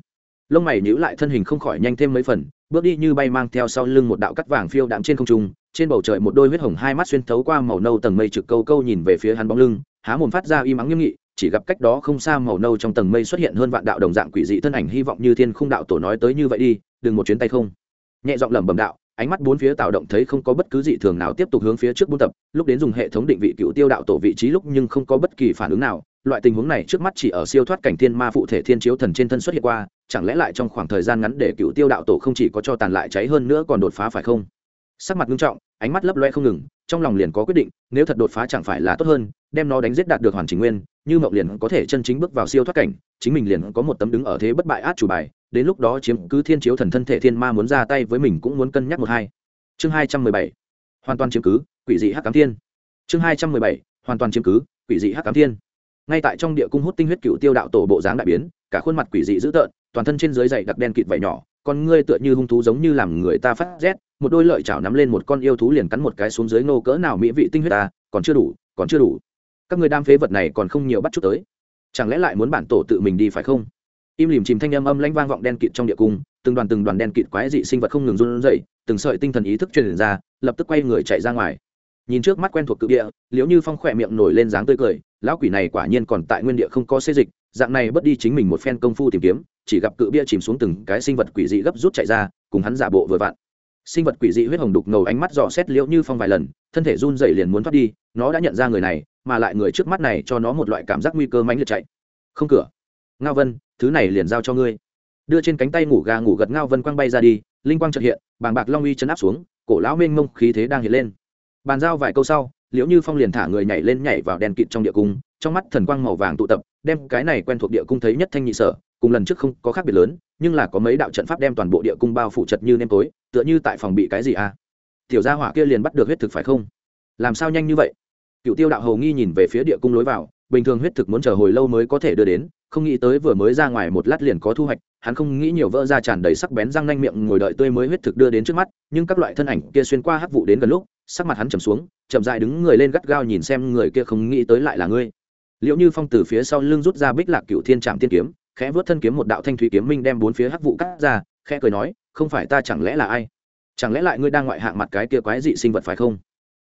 Lông mày nhíu lại thân hình không khỏi nhanh thêm mấy phần, bước đi như bay mang theo sau lưng một đạo cắt vàng phiêu đạm trên không trung, trên bầu trời một đôi huyết hồng hai mắt xuyên thấu qua màu nâu tầng mây trực câu câu nhìn về phía hắn bóng lưng, há mồm phát ra y mắng nghiêm nghị, chỉ gặp cách đó không xa màu nâu trong tầng mây xuất hiện hơn vạn đạo đồng dạng quỷ dị thân ảnh hy vọng như thiên khung đạo tổ nói tới như vậy đi, đừng một chuyến tay không. Nhẹ giọng lẩm bẩm đạo ánh mắt bốn phía tạo động thấy không có bất cứ dị thường nào tiếp tục hướng phía trước buôn tập, lúc đến dùng hệ thống định vị cựu tiêu đạo tổ vị trí lúc nhưng không có bất kỳ phản ứng nào, loại tình huống này trước mắt chỉ ở siêu thoát cảnh thiên ma phụ thể thiên chiếu thần trên thân xuất hiện qua, chẳng lẽ lại trong khoảng thời gian ngắn để cựu tiêu đạo tổ không chỉ có cho tàn lại cháy hơn nữa còn đột phá phải không? Sắc mặt nghiêm trọng, ánh mắt lấp loe không ngừng, trong lòng liền có quyết định, nếu thật đột phá chẳng phải là tốt hơn, đem nó đánh giết đạt được hoàn chỉnh nguyên, như mộng liền có thể chân chính bước vào siêu thoát cảnh, chính mình liền có một tấm đứng ở thế bất bại át chủ bài đến lúc đó chiếm cứ thiên chiếu thần thân thể thiên ma muốn ra tay với mình cũng muốn cân nhắc một hai. Chương hai trăm mười bảy. Hoàn toàn chiếm cứ, quỷ dị hắc cám thiên. Chương hai trăm mười bảy. Hoàn toàn chiếm cứ, quỷ dị hắc cám thiên. Ngay tại trong địa cung hút tinh huyết cựu tiêu đạo tổ bộ dáng đại biến, cả khuôn mặt quỷ dị dữ tợn, toàn thân trên dưới dày đặc đen kịt vải nhỏ, con ngươi tựa như hung thú giống như làm người ta phát rét, một đôi lợi chảo nắm lên một con yêu thú liền cắn một cái xuống dưới nô cỡ nào mỹ vị tinh huyết ta, còn chưa đủ, còn chưa đủ. Các người đam phế vật này còn không nhiều bắt chút tới. Chẳng lẽ lại muốn bản tổ tự mình đi phải không? Im lìm chìm thanh âm âm lãnh vang vọng đen kịt trong địa cung, từng đoàn từng đoàn đen kịt quái dị sinh vật không ngừng run rẩy, từng sợi tinh thần ý thức truyền ra, lập tức quay người chạy ra ngoài. Nhìn trước mắt quen thuộc cự địa liếu như phong khỏe miệng nổi lên dáng tươi cười, lão quỷ này quả nhiên còn tại nguyên địa không có xê dịch, dạng này bất đi chính mình một phen công phu tìm kiếm, chỉ gặp cự bia chìm xuống từng cái sinh vật quỷ dị gấp rút chạy ra, cùng hắn giả bộ vừa vặn. Sinh vật quỷ dị huyết hồng đục ngầu ánh mắt dò xét liễu như phong vài lần, thân thể run dậy liền muốn thoát đi, nó đã nhận ra người này, mà lại người trước mắt này cho nó một loại cảm giác nguy cơ mãnh liệt chạy. Không cửa ngao vân, thứ này liền giao cho ngươi. Đưa trên cánh tay ngủ gà ngủ gật ngao vân quăng bay ra đi, linh quang trợt hiện, bàng bạc long uy chấn áp xuống, cổ lão mênh mông khí thế đang hiện lên. Bàn giao vài câu sau, liễu như phong liền thả người nhảy lên nhảy vào đèn kịt trong địa cung, trong mắt thần quang màu vàng tụ tập, đem cái này quen thuộc địa cung thấy nhất thanh nhị sở, cùng lần trước không có khác biệt lớn, nhưng là có mấy đạo trận pháp đem toàn bộ địa cung bao phủ chật như nêm tối, tựa như tại phòng bị cái gì à? Tiểu gia hỏa kia liền bắt được huyết thực phải không? Làm sao nhanh như vậy? Cựu tiêu đạo hầu nghi nhìn về phía địa cung lối vào, bình thường huyết thực muốn chờ hồi lâu mới có thể đưa đến không nghĩ tới vừa mới ra ngoài một lát liền có thu hoạch, hắn không nghĩ nhiều vỡ ra tràn đầy sắc bén răng nanh miệng ngồi đợi tươi mới huyết thực đưa đến trước mắt, nhưng các loại thân ảnh kia xuyên qua hắc vụ đến gần lúc, sắc mặt hắn trầm xuống, chậm dại đứng người lên gắt gao nhìn xem người kia không nghĩ tới lại là ngươi. Liệu như phong từ phía sau lưng rút ra bích lạc cựu thiên trạm tiên kiếm, khẽ vớt thân kiếm một đạo thanh thủy kiếm minh đem bốn phía hắc vụ cắt ra, khẽ cười nói, không phải ta chẳng lẽ là ai? Chẳng lẽ lại ngươi đang ngoại hạng mặt cái kia quái dị sinh vật phải không?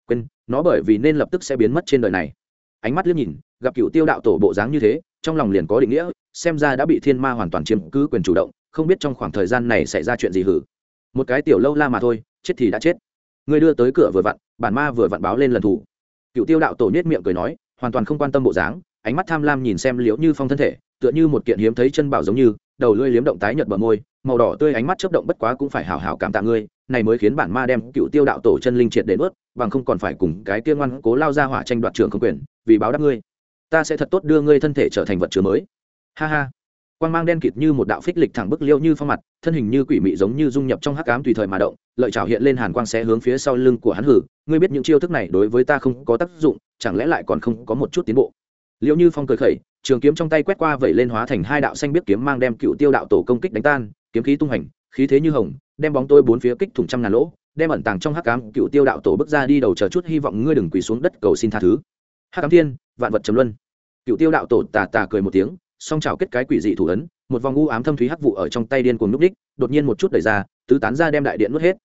Quên, nó bởi vì nên lập tức sẽ biến mất trên đời này. Ánh mắt liếc nhìn, gặp cựu tiêu đạo tổ bộ dáng như thế trong lòng liền có định nghĩa, xem ra đã bị thiên ma hoàn toàn chiếm cứ quyền chủ động, không biết trong khoảng thời gian này xảy ra chuyện gì hử. Một cái tiểu lâu la mà thôi, chết thì đã chết. Người đưa tới cửa vừa vặn, bản ma vừa vặn báo lên lần thủ. Cựu tiêu đạo tổ nết miệng cười nói, hoàn toàn không quan tâm bộ dáng, ánh mắt tham lam nhìn xem liễu như phong thân thể, tựa như một kiện hiếm thấy chân bảo giống như, đầu lưỡi liếm động tái nhợt bờ môi, màu đỏ tươi ánh mắt chớp động bất quá cũng phải hào hào cảm tạ ngươi, này mới khiến bản ma đem cựu tiêu đạo tổ chân linh triệt đến ướt bằng không còn phải cùng cái kia ngoan cố lao ra hỏa tranh đoạt trường không quyền, vì báo đáp ngươi ta sẽ thật tốt đưa ngươi thân thể trở thành vật chứa mới. Ha ha. Quan g mang đen kịt như một đạo phích lịch thẳng bức liêu như phong mặt, thân hình như quỷ mị giống như dung nhập trong hắc cám tùy thời mà động, lợi trào hiện lên hàn quang sẽ hướng phía sau lưng của hắn hử. Ngươi biết những chiêu thức này đối với ta không có tác dụng, chẳng lẽ lại còn không có một chút tiến bộ? Liệu như phong cười khẩy, trường kiếm trong tay quét qua vẩy lên hóa thành hai đạo xanh biết kiếm mang đem cựu tiêu đạo tổ công kích đánh tan, kiếm khí tung hành, khí thế như hồng, đem bóng tôi bốn phía kích thủng trăm ngàn lỗ, đem ẩn tàng trong hắc cám cựu tiêu đạo tổ bước ra đi đầu chờ chút hy vọng ngươi đừng quỳ xuống đất cầu xin tha thứ. Hắc cám thiên vạn vật trầm luân. Cựu tiêu đạo tổ tà tà cười một tiếng, song chảo kết cái quỷ dị thủ ấn, một vòng u ám thâm thúy hắc vụ ở trong tay điên cuồng núp đích, đột nhiên một chút đẩy ra, tứ tán ra đem đại điện nuốt hết.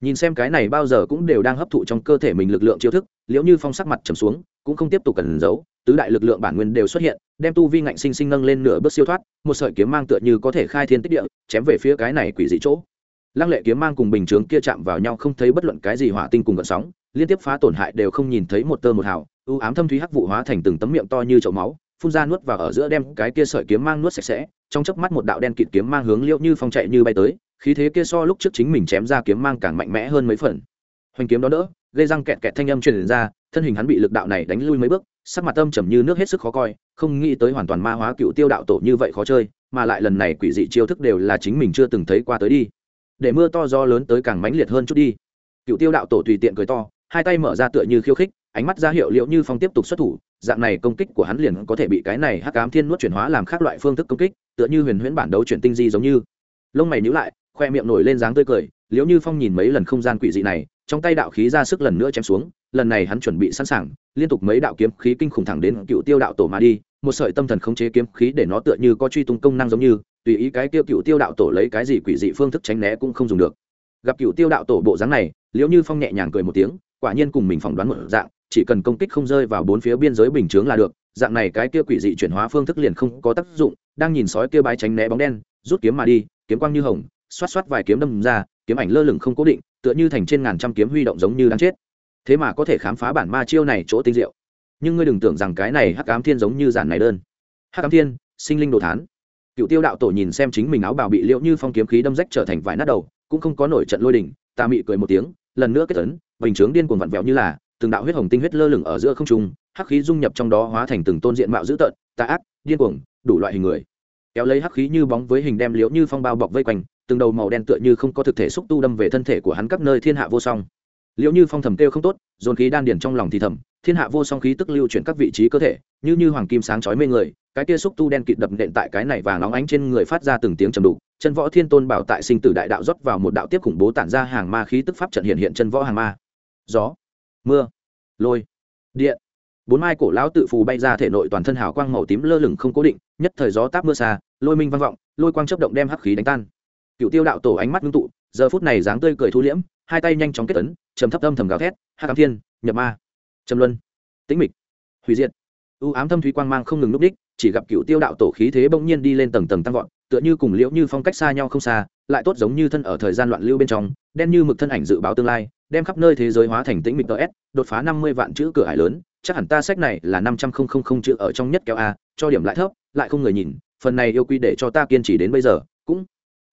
Nhìn xem cái này bao giờ cũng đều đang hấp thụ trong cơ thể mình lực lượng chiêu thức, liễu như phong sắc mặt trầm xuống, cũng không tiếp tục cần giấu, tứ đại lực lượng bản nguyên đều xuất hiện, đem tu vi ngạnh sinh sinh nâng lên nửa bước siêu thoát, một sợi kiếm mang tựa như có thể khai thiên tích địa, chém về phía cái này quỷ dị chỗ. Lăng lệ kiếm mang cùng bình chướng kia chạm vào nhau không thấy bất luận cái gì hỏa tinh cùng gợn sóng, liên tiếp phá tổn hại đều không nhìn thấy một tơ một hào U ám thâm thúy hắc vụ hóa thành từng tấm miệng to như chậu máu, phun ra nuốt vào ở giữa đem cái kia sợi kiếm mang nuốt sạch sẽ, trong chớp mắt một đạo đen kịt kiếm mang hướng liễu như phong chạy như bay tới, khí thế kia so lúc trước chính mình chém ra kiếm mang càng mạnh mẽ hơn mấy phần. Hoành kiếm đó đỡ, gây răng kẹt kẹt thanh âm truyền ra, thân hình hắn bị lực đạo này đánh lui mấy bước, sắc mặt âm trầm như nước hết sức khó coi, không nghĩ tới hoàn toàn ma hóa cựu tiêu đạo tổ như vậy khó chơi, mà lại lần này quỷ dị chiêu thức đều là chính mình chưa từng thấy qua tới đi. Để mưa to gió lớn tới càng mãnh liệt hơn chút đi. Cựu tiêu đạo tổ tùy tiện cười to, hai tay mở ra tựa như khiêu khích ánh mắt ra hiệu liệu như phong tiếp tục xuất thủ, dạng này công kích của hắn liền có thể bị cái này hắc ám thiên nuốt chuyển hóa làm khác loại phương thức công kích, tựa như huyền huyễn bản đấu chuyển tinh di giống như. Lông mày nhữ lại, khoe miệng nổi lên dáng tươi cười liệu như phong nhìn mấy lần không gian quỷ dị này, trong tay đạo khí ra sức lần nữa chém xuống, lần này hắn chuẩn bị sẵn sàng, liên tục mấy đạo kiếm khí kinh khủng thẳng đến cựu tiêu đạo tổ mà đi, một sợi tâm thần khống chế kiếm khí để nó tựa như có truy tung công năng giống như, tùy ý cái tiêu cựu tiêu đạo tổ lấy cái gì quỷ dị phương thức tránh né cũng không dùng được. Gặp cựu tiêu đạo tổ bộ dáng này liệu như phong nhẹ nhàng cười một tiếng, quả nhiên cùng mình phỏng đoán một dạng chỉ cần công kích không rơi vào bốn phía biên giới bình chướng là được, dạng này cái kia quỷ dị chuyển hóa phương thức liền không có tác dụng, đang nhìn sói kia bái tránh né bóng đen, rút kiếm mà đi, kiếm quang như hồng, xoát xoát vài kiếm đâm ra, kiếm ảnh lơ lửng không cố định, tựa như thành trên ngàn trăm kiếm huy động giống như đang chết. Thế mà có thể khám phá bản ma chiêu này chỗ tinh diệu. Nhưng ngươi đừng tưởng rằng cái này hắc ám thiên giống như giản này đơn. Hắc ám thiên, sinh linh đồ thán. Cựu tiêu đạo tổ nhìn xem chính mình áo bào bị liễu như phong kiếm khí đâm rách trở thành vải nát đầu, cũng không có nổi trận lôi đình tà mị cười một tiếng, lần nữa kết tấn bình chướng điên cuồng vặn vẹo như là từng đạo huyết hồng tinh huyết lơ lửng ở giữa không trung, hắc khí dung nhập trong đó hóa thành từng tôn diện mạo dữ tợn, tà ác, điên cuồng, đủ loại hình người. Kéo lấy hắc khí như bóng với hình đem liễu như phong bao bọc vây quanh, từng đầu màu đen tựa như không có thực thể xúc tu đâm về thân thể của hắn các nơi thiên hạ vô song. Liễu như phong thầm kêu không tốt, dồn khí đan điền trong lòng thì thầm, thiên hạ vô song khí tức lưu chuyển các vị trí cơ thể, như như hoàng kim sáng chói mê người, cái kia xúc tu đen kịt đập nện tại cái này vàng óng ánh trên người phát ra từng tiếng trầm đục, chân võ thiên tôn bảo tại sinh tử đại đạo rót vào một đạo tiếp khủng bố tản ra hàng ma khí tức pháp trận hiện hiện chân võ hàng ma. Gió mưa, lôi, điện. Bốn mai cổ lão tự phù bay ra thể nội toàn thân hào quang màu tím lơ lửng không cố định, nhất thời gió táp mưa xa, lôi minh vang vọng, lôi quang chấp động đem hắc khí đánh tan. Cựu tiêu đạo tổ ánh mắt ngưng tụ, giờ phút này dáng tươi cười thu liễm, hai tay nhanh chóng kết tấn trầm thấp âm thầm gào thét, hắc ám thiên, nhập ma. Trầm luân, tĩnh mịch, hủy diệt. U ám thâm thúy quang mang không ngừng núp đích, chỉ gặp cựu tiêu đạo tổ khí thế bỗng nhiên đi lên tầng tầng tăng vọt, tựa như cùng liễu như phong cách xa nhau không xa, lại tốt giống như thân ở thời gian loạn lưu bên trong, đen như mực thân ảnh dự báo tương lai đem khắp nơi thế giới hóa thành tĩnh mịch ts đột phá năm mươi vạn chữ cửa hải lớn, chắc hẳn ta sách này là năm trăm không không không chữ ở trong nhất kéo a, cho điểm lại thấp, lại không người nhìn, phần này yêu quy để cho ta kiên trì đến bây giờ, cũng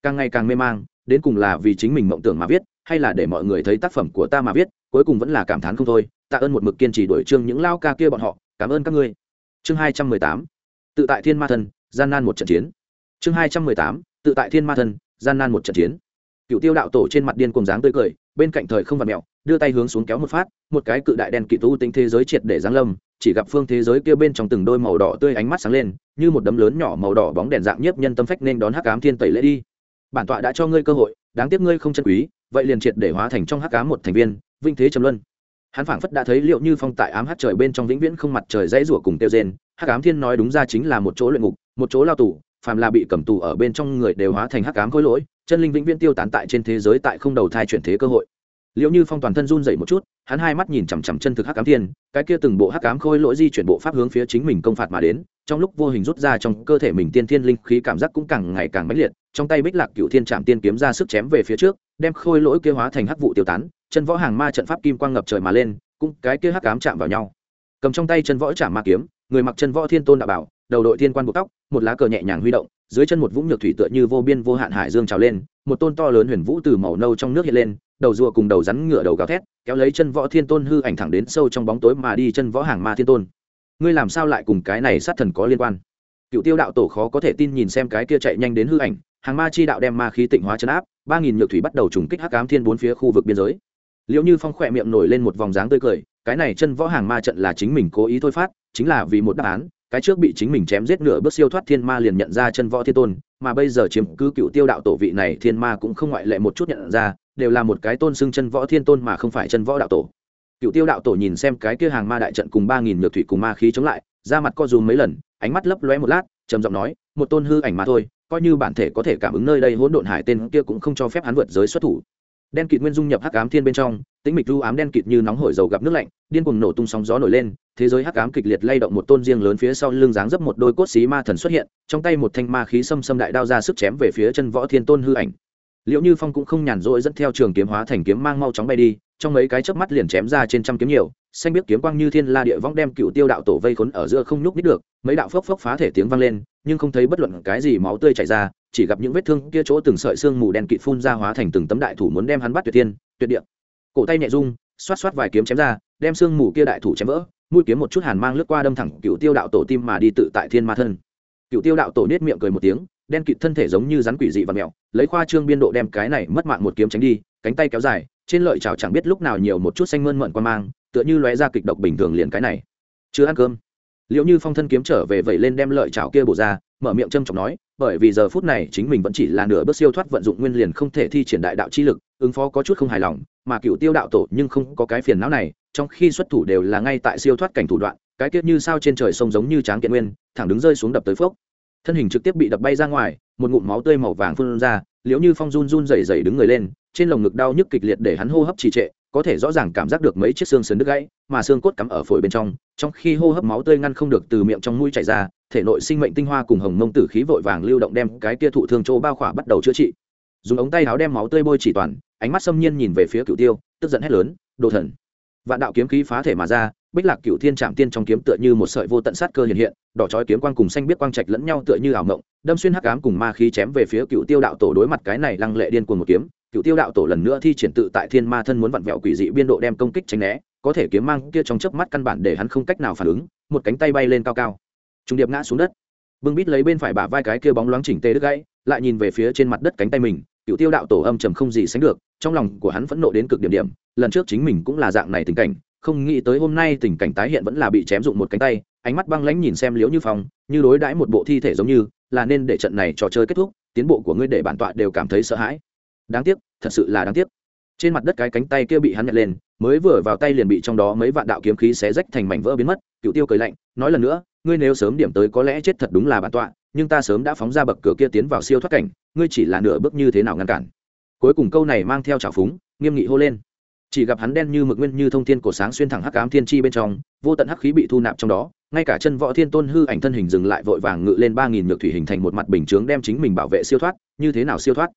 càng ngày càng mê mang, đến cùng là vì chính mình mộng tưởng mà viết, hay là để mọi người thấy tác phẩm của ta mà viết, cuối cùng vẫn là cảm thán không thôi, tạ ơn một mực kiên trì đổi chương những lao ca kia bọn họ, cảm ơn các ngươi. Chương hai trăm mười tám, tự tại thiên ma thân gian nan một trận chiến. Chương hai trăm mười tám, tự tại thiên ma thân gian nan một trận chiến. Cựu tiêu đạo tổ trên mặt điên cùng dáng tươi cười bên cạnh thời không vật mẹo, đưa tay hướng xuống kéo một phát, một cái cự đại đen kỵ tu tính thế giới triệt để giáng lâm, chỉ gặp phương thế giới kia bên trong từng đôi màu đỏ tươi ánh mắt sáng lên, như một đấm lớn nhỏ màu đỏ bóng đèn dạng nhiếp nhân tâm phách nên đón hắc ám thiên tẩy lễ đi. Bản tọa đã cho ngươi cơ hội, đáng tiếc ngươi không chân quý, vậy liền triệt để hóa thành trong hắc ám một thành viên, vinh thế trầm luân. Hắn phảng phất đã thấy liệu như phong tại ám hát trời bên trong vĩnh viễn không mặt trời dãy rủa cùng tiêu rên, hắc ám thiên nói đúng ra chính là một chỗ luyện ngục, một chỗ lao tù phàm là bị cầm tù ở bên trong người đều hóa thành hắc ám khối lỗi, chân linh vĩnh viễn tiêu tán tại trên thế giới tại không đầu thai chuyển thế cơ hội. Liệu như phong toàn thân run dậy một chút, hắn hai mắt nhìn chằm chằm chân thực hắc ám thiên, cái kia từng bộ hắc ám khôi lỗi di chuyển bộ pháp hướng phía chính mình công phạt mà đến, trong lúc vô hình rút ra trong cơ thể mình tiên thiên linh khí cảm giác cũng càng ngày càng mãnh liệt, trong tay bích lạc cựu thiên trạm tiên kiếm ra sức chém về phía trước, đem khôi lỗi kia hóa thành hắc vụ tiêu tán, chân võ hàng ma trận pháp kim quang ngập trời mà lên, cũng cái kia hắc ám chạm vào nhau. Cầm trong tay chân võ chạm ma kiếm, người mặc chân võ thiên tôn đạo bảo đầu đội thiên quan buộc tóc, một lá cờ nhẹ nhàng huy động, dưới chân một vũng nhược thủy tựa như vô biên vô hạn hải dương trào lên, một tôn to lớn huyền vũ từ màu nâu trong nước hiện lên, đầu rùa cùng đầu rắn ngựa đầu gào thét, kéo lấy chân võ thiên tôn hư ảnh thẳng đến sâu trong bóng tối mà đi chân võ hàng ma thiên tôn. Ngươi làm sao lại cùng cái này sát thần có liên quan? Cựu tiêu đạo tổ khó có thể tin nhìn xem cái kia chạy nhanh đến hư ảnh, hàng ma chi đạo đem ma khí tịnh hóa chấn áp, ba nghìn nhược thủy bắt đầu trùng kích hắc cám thiên bốn phía khu vực biên giới. Liệu như phong khỏe miệng nổi lên một vòng dáng tươi cười, cái này chân võ hàng ma trận là chính mình cố ý thôi phát, chính là vì một đáp án cái trước bị chính mình chém giết nửa bước siêu thoát thiên ma liền nhận ra chân võ thiên tôn, mà bây giờ chiếm cứ cựu tiêu đạo tổ vị này thiên ma cũng không ngoại lệ một chút nhận ra, đều là một cái tôn xưng chân võ thiên tôn mà không phải chân võ đạo tổ. Cựu tiêu đạo tổ nhìn xem cái kia hàng ma đại trận cùng ba nghìn nhược thủy cùng ma khí chống lại ra mặt co dùm mấy lần, ánh mắt lấp lóe một lát, trầm giọng nói, một tôn hư ảnh mà thôi, coi như bản thể có thể cảm ứng nơi đây hỗn độn hải tên kia cũng không cho phép hắn vượt giới xuất thủ đen kịt nguyên dung nhập hắc ám thiên bên trong, tĩnh mịch lưu ám đen kịt như nóng hổi dầu gặp nước lạnh, điên cuồng nổ tung sóng gió nổi lên, thế giới hắc ám kịch liệt lay động một tôn riêng lớn phía sau lưng dáng dấp một đôi cốt xí ma thần xuất hiện, trong tay một thanh ma khí xâm xâm đại đao ra sức chém về phía chân võ thiên tôn hư ảnh. Liệu như phong cũng không nhàn rỗi dẫn theo trường kiếm hóa thành kiếm mang mau chóng bay đi, trong mấy cái chớp mắt liền chém ra trên trăm kiếm nhiều, xanh biết kiếm quang như thiên la địa vong đem cựu tiêu đạo tổ vây khốn ở giữa không nhúc nít được, mấy đạo phốc phốc phá thể tiếng vang lên, nhưng không thấy bất luận cái gì máu tươi chảy ra chỉ gặp những vết thương kia chỗ từng sợi xương mù đen kịt phun ra hóa thành từng tấm đại thủ muốn đem hắn bắt tuyệt tiên tuyệt địa. Cổ tay nhẹ rung, xoát xoát vài kiếm chém ra, đem xương mù kia đại thủ chém vỡ, mũi kiếm một chút hàn mang lướt qua đâm thẳng cựu tiêu đạo tổ tim mà đi tự tại thiên ma thân. Cựu tiêu đạo tổ nết miệng cười một tiếng, đen kịt thân thể giống như rắn quỷ dị và mẹo lấy khoa trương biên độ đem cái này mất mạng một kiếm tránh đi, cánh tay kéo dài, trên lợi chảo chẳng biết lúc nào nhiều một chút xanh mơn mận qua mang, tựa như lóe ra kịch độc bình thường liền cái này. Chưa ăn cơm liệu như phong thân kiếm trở về vậy lên đem lợi chảo kia bổ ra, mở miệng trâm trọng nói, bởi vì giờ phút này chính mình vẫn chỉ là nửa bước siêu thoát vận dụng nguyên liền không thể thi triển đại đạo chi lực, ứng phó có chút không hài lòng, mà cựu tiêu đạo tổ nhưng không có cái phiền não này, trong khi xuất thủ đều là ngay tại siêu thoát cảnh thủ đoạn, cái tiết như sao trên trời sông giống như tráng kiện nguyên, thẳng đứng rơi xuống đập tới phước thân hình trực tiếp bị đập bay ra ngoài, một ngụm máu tươi màu vàng phun ra liếu như phong run run rẩy rẩy đứng người lên, trên lồng ngực đau nhức kịch liệt để hắn hô hấp trì trệ có thể rõ ràng cảm giác được mấy chiếc xương sườn đứt gãy, mà xương cốt cắm ở phổi bên trong trong khi hô hấp máu tươi ngăn không được từ miệng trong mũi chảy ra, thể nội sinh mệnh tinh hoa cùng hồng mông tử khí vội vàng lưu động đem cái kia thụ thương chỗ bao khỏa bắt đầu chữa trị. Dùng ống tay áo đem máu tươi bôi chỉ toàn, ánh mắt xâm nhiên nhìn về phía cựu tiêu, tức giận hét lớn, đồ thần! Vạn đạo kiếm khí phá thể mà ra, bích lạc cựu thiên trạm tiên trong kiếm tựa như một sợi vô tận sát cơ hiện hiện, đỏ chói kiếm quang cùng xanh biết quang trạch lẫn nhau tựa như ảo mộng, đâm xuyên hắc ám cùng ma khí chém về phía cựu tiêu đạo tổ đối mặt cái này lăng lệ điên cuồng một kiếm cựu tiêu đạo tổ lần nữa thi triển tự tại thiên ma thân muốn vặn vẹo quỷ dị biên độ đem công kích tránh né, có thể kiếm mang kia trong chớp mắt căn bản để hắn không cách nào phản ứng, một cánh tay bay lên cao cao. Trung điệp ngã xuống đất. Bưng bít lấy bên phải bả vai cái kia bóng loáng chỉnh tê đứt gãy, lại nhìn về phía trên mặt đất cánh tay mình cựu tiêu đạo tổ âm trầm không gì sánh được, trong lòng của hắn phẫn nộ đến cực điểm điểm, lần trước chính mình cũng là dạng này tình cảnh, không nghĩ tới hôm nay tình cảnh tái hiện vẫn là bị chém dụng một cánh tay, ánh mắt băng lãnh nhìn xem liễu như phong, như đối đãi một bộ thi thể giống như, là nên để trận này trò chơi kết thúc, tiến bộ của ngươi để bản tọa đều cảm thấy sợ hãi đáng tiếc, thật sự là đáng tiếc. Trên mặt đất cái cánh tay kia bị hắn nhặt lên, mới vừa vào tay liền bị trong đó mấy vạn đạo kiếm khí xé rách thành mảnh vỡ biến mất cựu tiêu cười lạnh, nói lần nữa, ngươi nếu sớm điểm tới có lẽ chết thật đúng là bản tọa, nhưng ta sớm đã phóng ra bậc cửa kia tiến vào siêu thoát cảnh, ngươi chỉ là nửa bước như thế nào ngăn cản. Cuối cùng câu này mang theo trào phúng, nghiêm nghị hô lên. Chỉ gặp hắn đen như mực nguyên như thông thiên cổ sáng xuyên thẳng hắc ám thiên chi bên trong, vô tận hắc khí bị thu nạp trong đó, ngay cả chân võ thiên tôn hư ảnh thân hình dừng lại vội vàng ngự lên ba nghìn nhược thủy hình thành một mặt bình chướng đem chính mình bảo vệ siêu thoát, như thế nào siêu thoát?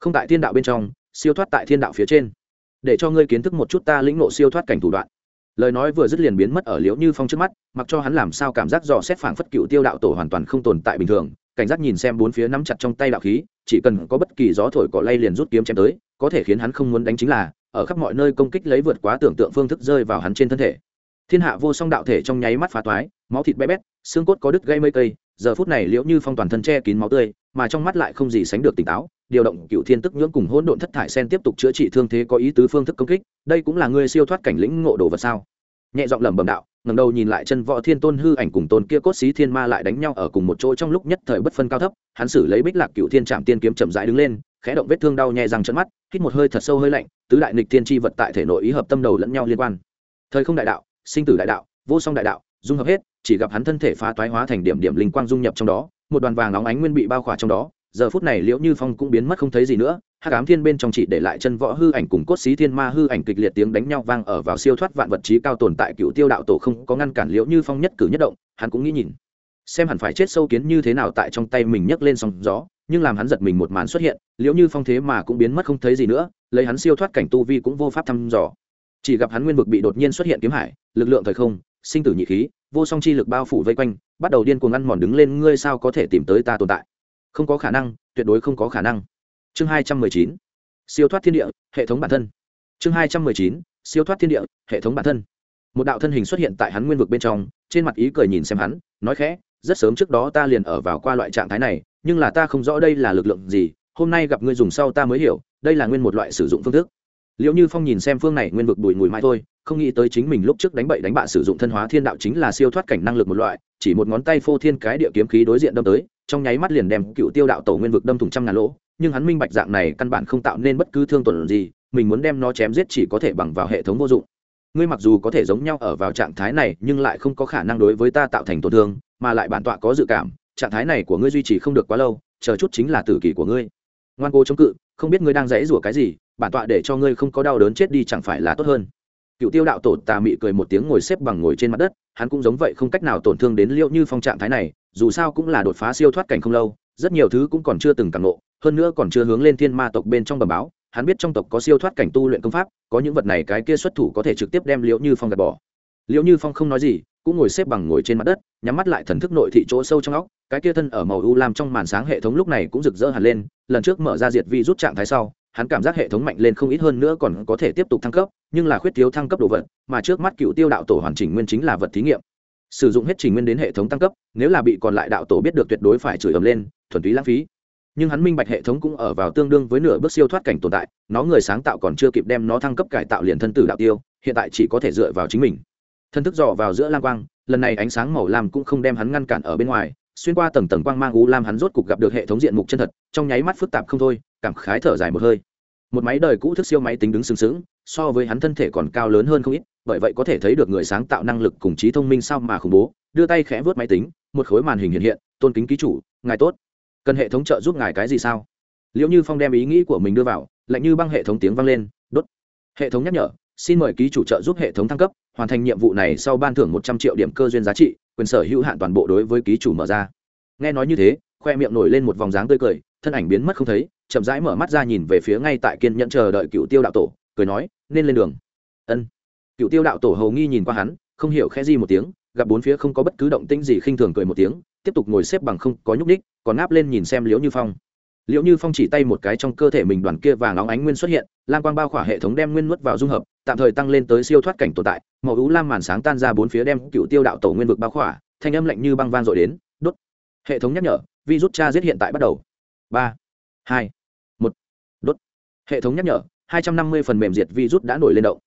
Không tại thiên đạo bên trong, siêu thoát tại thiên đạo phía trên. Để cho ngươi kiến thức một chút ta lĩnh nộ siêu thoát cảnh thủ đoạn. Lời nói vừa dứt liền biến mất ở liễu như phong trước mắt, mặc cho hắn làm sao cảm giác dò xét phảng phất cựu tiêu đạo tổ hoàn toàn không tồn tại bình thường, cảnh giác nhìn xem bốn phía nắm chặt trong tay đạo khí, chỉ cần có bất kỳ gió thổi cỏ lay liền rút kiếm chém tới, có thể khiến hắn không muốn đánh chính là, ở khắp mọi nơi công kích lấy vượt quá tưởng tượng phương thức rơi vào hắn trên thân thể. Thiên hạ vô song đạo thể trong nháy mắt phá toái, máu thịt bé bét, xương cốt có đứt gây mây cây, giờ phút này liễu như phong toàn thân che kín máu tươi, mà trong mắt lại không gì sánh được tỉnh táo điều động cựu thiên tức nhưỡng cùng hỗn độn thất thải sen tiếp tục chữa trị thương thế có ý tứ phương thức công kích, đây cũng là ngươi siêu thoát cảnh lĩnh ngộ đồ vật sao? Nhẹ giọng lẩm bẩm đạo, ngẩng đầu nhìn lại chân võ thiên tôn hư ảnh cùng tôn kia cốt xí thiên ma lại đánh nhau ở cùng một chỗ trong lúc nhất thời bất phân cao thấp, hắn xử lấy bích lạc cựu thiên trạm tiên kiếm chậm rãi đứng lên, khẽ động vết thương đau nhẹ răng trận mắt, hít một hơi thật sâu hơi lạnh, tứ đại nịch thiên chi vật tại thể nội ý hợp tâm đầu lẫn nhau liên quan. Thời không đại đạo, sinh tử đại đạo, vô song đại đạo, dung hợp hết, chỉ gặp hắn thân thể phá toái hóa thành điểm điểm linh quang dung nhập trong đó, một đoàn vàng óng ánh nguyên bị bao khỏa trong đó giờ phút này liễu như phong cũng biến mất không thấy gì nữa, hắc ám thiên bên trong chỉ để lại chân võ hư ảnh cùng cốt xí thiên ma hư ảnh kịch liệt tiếng đánh nhau vang ở vào siêu thoát vạn vật trí cao tồn tại cựu tiêu đạo tổ không có ngăn cản liễu như phong nhất cử nhất động, hắn cũng nghĩ nhìn, xem hẳn phải chết sâu kiến như thế nào tại trong tay mình nhấc lên sóng gió, nhưng làm hắn giật mình một màn xuất hiện, liễu như phong thế mà cũng biến mất không thấy gì nữa, lấy hắn siêu thoát cảnh tu vi cũng vô pháp thăm dò. Chỉ gặp hắn nguyên vực bị đột nhiên xuất hiện kiếm hải, lực lượng thời không, sinh tử nhị khí, vô song chi lực bao phủ vây quanh, bắt đầu điên cuồng ăn mòn đứng lên, ngươi sao có thể tìm tới ta tồn tại? Không có khả năng, tuyệt đối không có khả năng. Chương hai trăm mười chín. Siêu thoát thiên địa, hệ thống bản thân. Chương hai trăm mười chín. Siêu thoát thiên địa, hệ thống bản thân. Một đạo thân hình xuất hiện tại hắn nguyên vực bên trong, trên mặt ý cười nhìn xem hắn, nói khẽ, rất sớm trước đó ta liền ở vào qua loại trạng thái này, nhưng là ta không rõ đây là lực lượng gì, hôm nay gặp ngươi dùng sau ta mới hiểu, đây là nguyên một loại sử dụng phương thức. Liệu như phong nhìn xem phương này nguyên vực bùi mùi mãi thôi, không nghĩ tới chính mình lúc trước đánh bậy đánh bạ sử dụng thân hóa thiên đạo chính là siêu thoát cảnh năng lực một loại, chỉ một ngón tay phô thiên cái địa kiếm khí đối diện đâm tới trong nháy mắt liền đem cựu tiêu đạo tổ nguyên vực đâm thủng trăm ngàn lỗ, nhưng hắn minh bạch dạng này căn bản không tạo nên bất cứ thương tổn gì, mình muốn đem nó chém giết chỉ có thể bằng vào hệ thống vô dụng. Ngươi mặc dù có thể giống nhau ở vào trạng thái này, nhưng lại không có khả năng đối với ta tạo thành tổn thương, mà lại bản tọa có dự cảm, trạng thái này của ngươi duy trì không được quá lâu, chờ chút chính là tử kỷ của ngươi. Ngoan cố chống cự, không biết ngươi đang dãy rủa cái gì, bản tọa để cho ngươi không có đau đớn chết đi chẳng phải là tốt hơn. Cựu tiêu đạo tổ tà mị cười một tiếng ngồi xếp bằng ngồi trên mặt đất, hắn cũng giống vậy không cách nào tổn thương đến liệu như phong trạng thái này dù sao cũng là đột phá siêu thoát cảnh không lâu, rất nhiều thứ cũng còn chưa từng càng ngộ, hơn nữa còn chưa hướng lên thiên ma tộc bên trong bầm báo, hắn biết trong tộc có siêu thoát cảnh tu luyện công pháp, có những vật này cái kia xuất thủ có thể trực tiếp đem liễu như phong gạt bỏ. Liễu như phong không nói gì, cũng ngồi xếp bằng ngồi trên mặt đất, nhắm mắt lại thần thức nội thị chỗ sâu trong óc, cái kia thân ở màu u lam trong màn sáng hệ thống lúc này cũng rực rỡ hẳn lên, lần trước mở ra diệt vi rút trạng thái sau, hắn cảm giác hệ thống mạnh lên không ít hơn nữa còn có thể tiếp tục thăng cấp, nhưng là khuyết thiếu thăng cấp đồ vật, mà trước mắt cựu tiêu đạo tổ hoàn chỉnh nguyên chính là vật thí nghiệm sử dụng hết trình nguyên đến hệ thống tăng cấp, nếu là bị còn lại đạo tổ biết được tuyệt đối phải chửi ầm lên, thuần túy lãng phí. Nhưng hắn minh bạch hệ thống cũng ở vào tương đương với nửa bước siêu thoát cảnh tồn tại, nó người sáng tạo còn chưa kịp đem nó thăng cấp cải tạo liền thân tử đạo tiêu, hiện tại chỉ có thể dựa vào chính mình. Thân thức dò vào giữa lang quang, lần này ánh sáng màu lam cũng không đem hắn ngăn cản ở bên ngoài, xuyên qua tầng tầng quang mang u lam hắn rốt cục gặp được hệ thống diện mục chân thật, trong nháy mắt phức tạp không thôi, cảm khái thở dài một hơi. Một máy đời cũ thức siêu máy tính đứng sừng sững, so với hắn thân thể còn cao lớn hơn không ít bởi vậy có thể thấy được người sáng tạo năng lực cùng trí thông minh sao mà khủng bố. Đưa tay khẽ vớt máy tính, một khối màn hình hiện hiện, tôn kính ký chủ, ngài tốt. Cần hệ thống trợ giúp ngài cái gì sao? Liệu như phong đem ý nghĩ của mình đưa vào, lạnh như băng hệ thống tiếng vang lên, đốt. Hệ thống nhắc nhở, xin mời ký chủ trợ giúp hệ thống thăng cấp, hoàn thành nhiệm vụ này sau ban thưởng một trăm triệu điểm cơ duyên giá trị, quyền sở hữu hạn toàn bộ đối với ký chủ mở ra. Nghe nói như thế, khoe miệng nổi lên một vòng dáng tươi cười, thân ảnh biến mất không thấy, chậm rãi mở mắt ra nhìn về phía ngay tại kiên nhẫn chờ đợi cựu tiêu đạo tổ, cười nói, nên lên đường. Ân cựu tiêu đạo tổ hầu nghi nhìn qua hắn, không hiểu khẽ gì một tiếng, gặp bốn phía không có bất cứ động tĩnh gì khinh thường cười một tiếng, tiếp tục ngồi xếp bằng không có nhúc ních còn ngáp lên nhìn xem liễu như phong. Liễu như phong chỉ tay một cái trong cơ thể mình đoàn kia vàng óng ánh nguyên xuất hiện lan quang bao khỏa hệ thống đem nguyên nuốt vào dung hợp, tạm thời tăng lên tới siêu thoát cảnh tồn tại, màu ú lam màn sáng tan ra bốn phía đem cựu tiêu đạo tổ nguyên vực bao khỏa, thanh âm lạnh như băng van dội đến, đốt. Hệ thống nhắc nhở vi rút cha giết hiện tại bắt đầu. Ba, hai, một, đốt. Hệ thống nhắc nhở, hai trăm năm mươi phần mềm diệt virus đã nổi lên động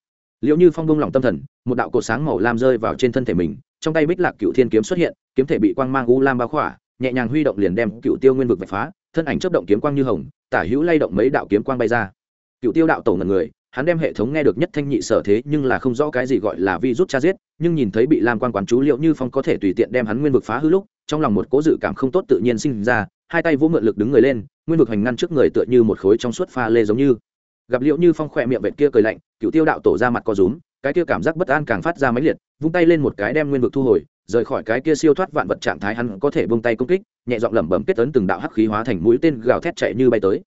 liệu như phong bông lòng tâm thần, một đạo cột sáng màu lam rơi vào trên thân thể mình, trong tay bích lạc cựu thiên kiếm xuất hiện, kiếm thể bị quang mang u lam bao khỏa, nhẹ nhàng huy động liền đem cựu tiêu nguyên vực vạch phá, thân ảnh chấp động kiếm quang như hồng, tả hữu lay động mấy đạo kiếm quang bay ra. Cựu tiêu đạo tổ ngần người, hắn đem hệ thống nghe được nhất thanh nhị sở thế nhưng là không rõ cái gì gọi là vi rút cha giết, nhưng nhìn thấy bị lam quan quán chú liệu như phong có thể tùy tiện đem hắn nguyên vực phá hư lúc, trong lòng một cố dự cảm không tốt tự nhiên sinh ra, hai tay vỗ mượn lực đứng người lên, nguyên vực hành ngăn trước người tựa như một khối trong suốt pha lê giống như gặp liệu như phong khỏe miệng vệt kia cười lạnh cựu tiêu đạo tổ ra mặt co rúm, cái kia cảm giác bất an càng phát ra máy liệt, vung tay lên một cái đem nguyên vực thu hồi, rời khỏi cái kia siêu thoát vạn vật trạng thái hắn có thể vung tay công kích, nhẹ giọng lẩm bẩm kết tấn từng đạo hắc khí hóa thành mũi tên gào thét chạy như bay tới.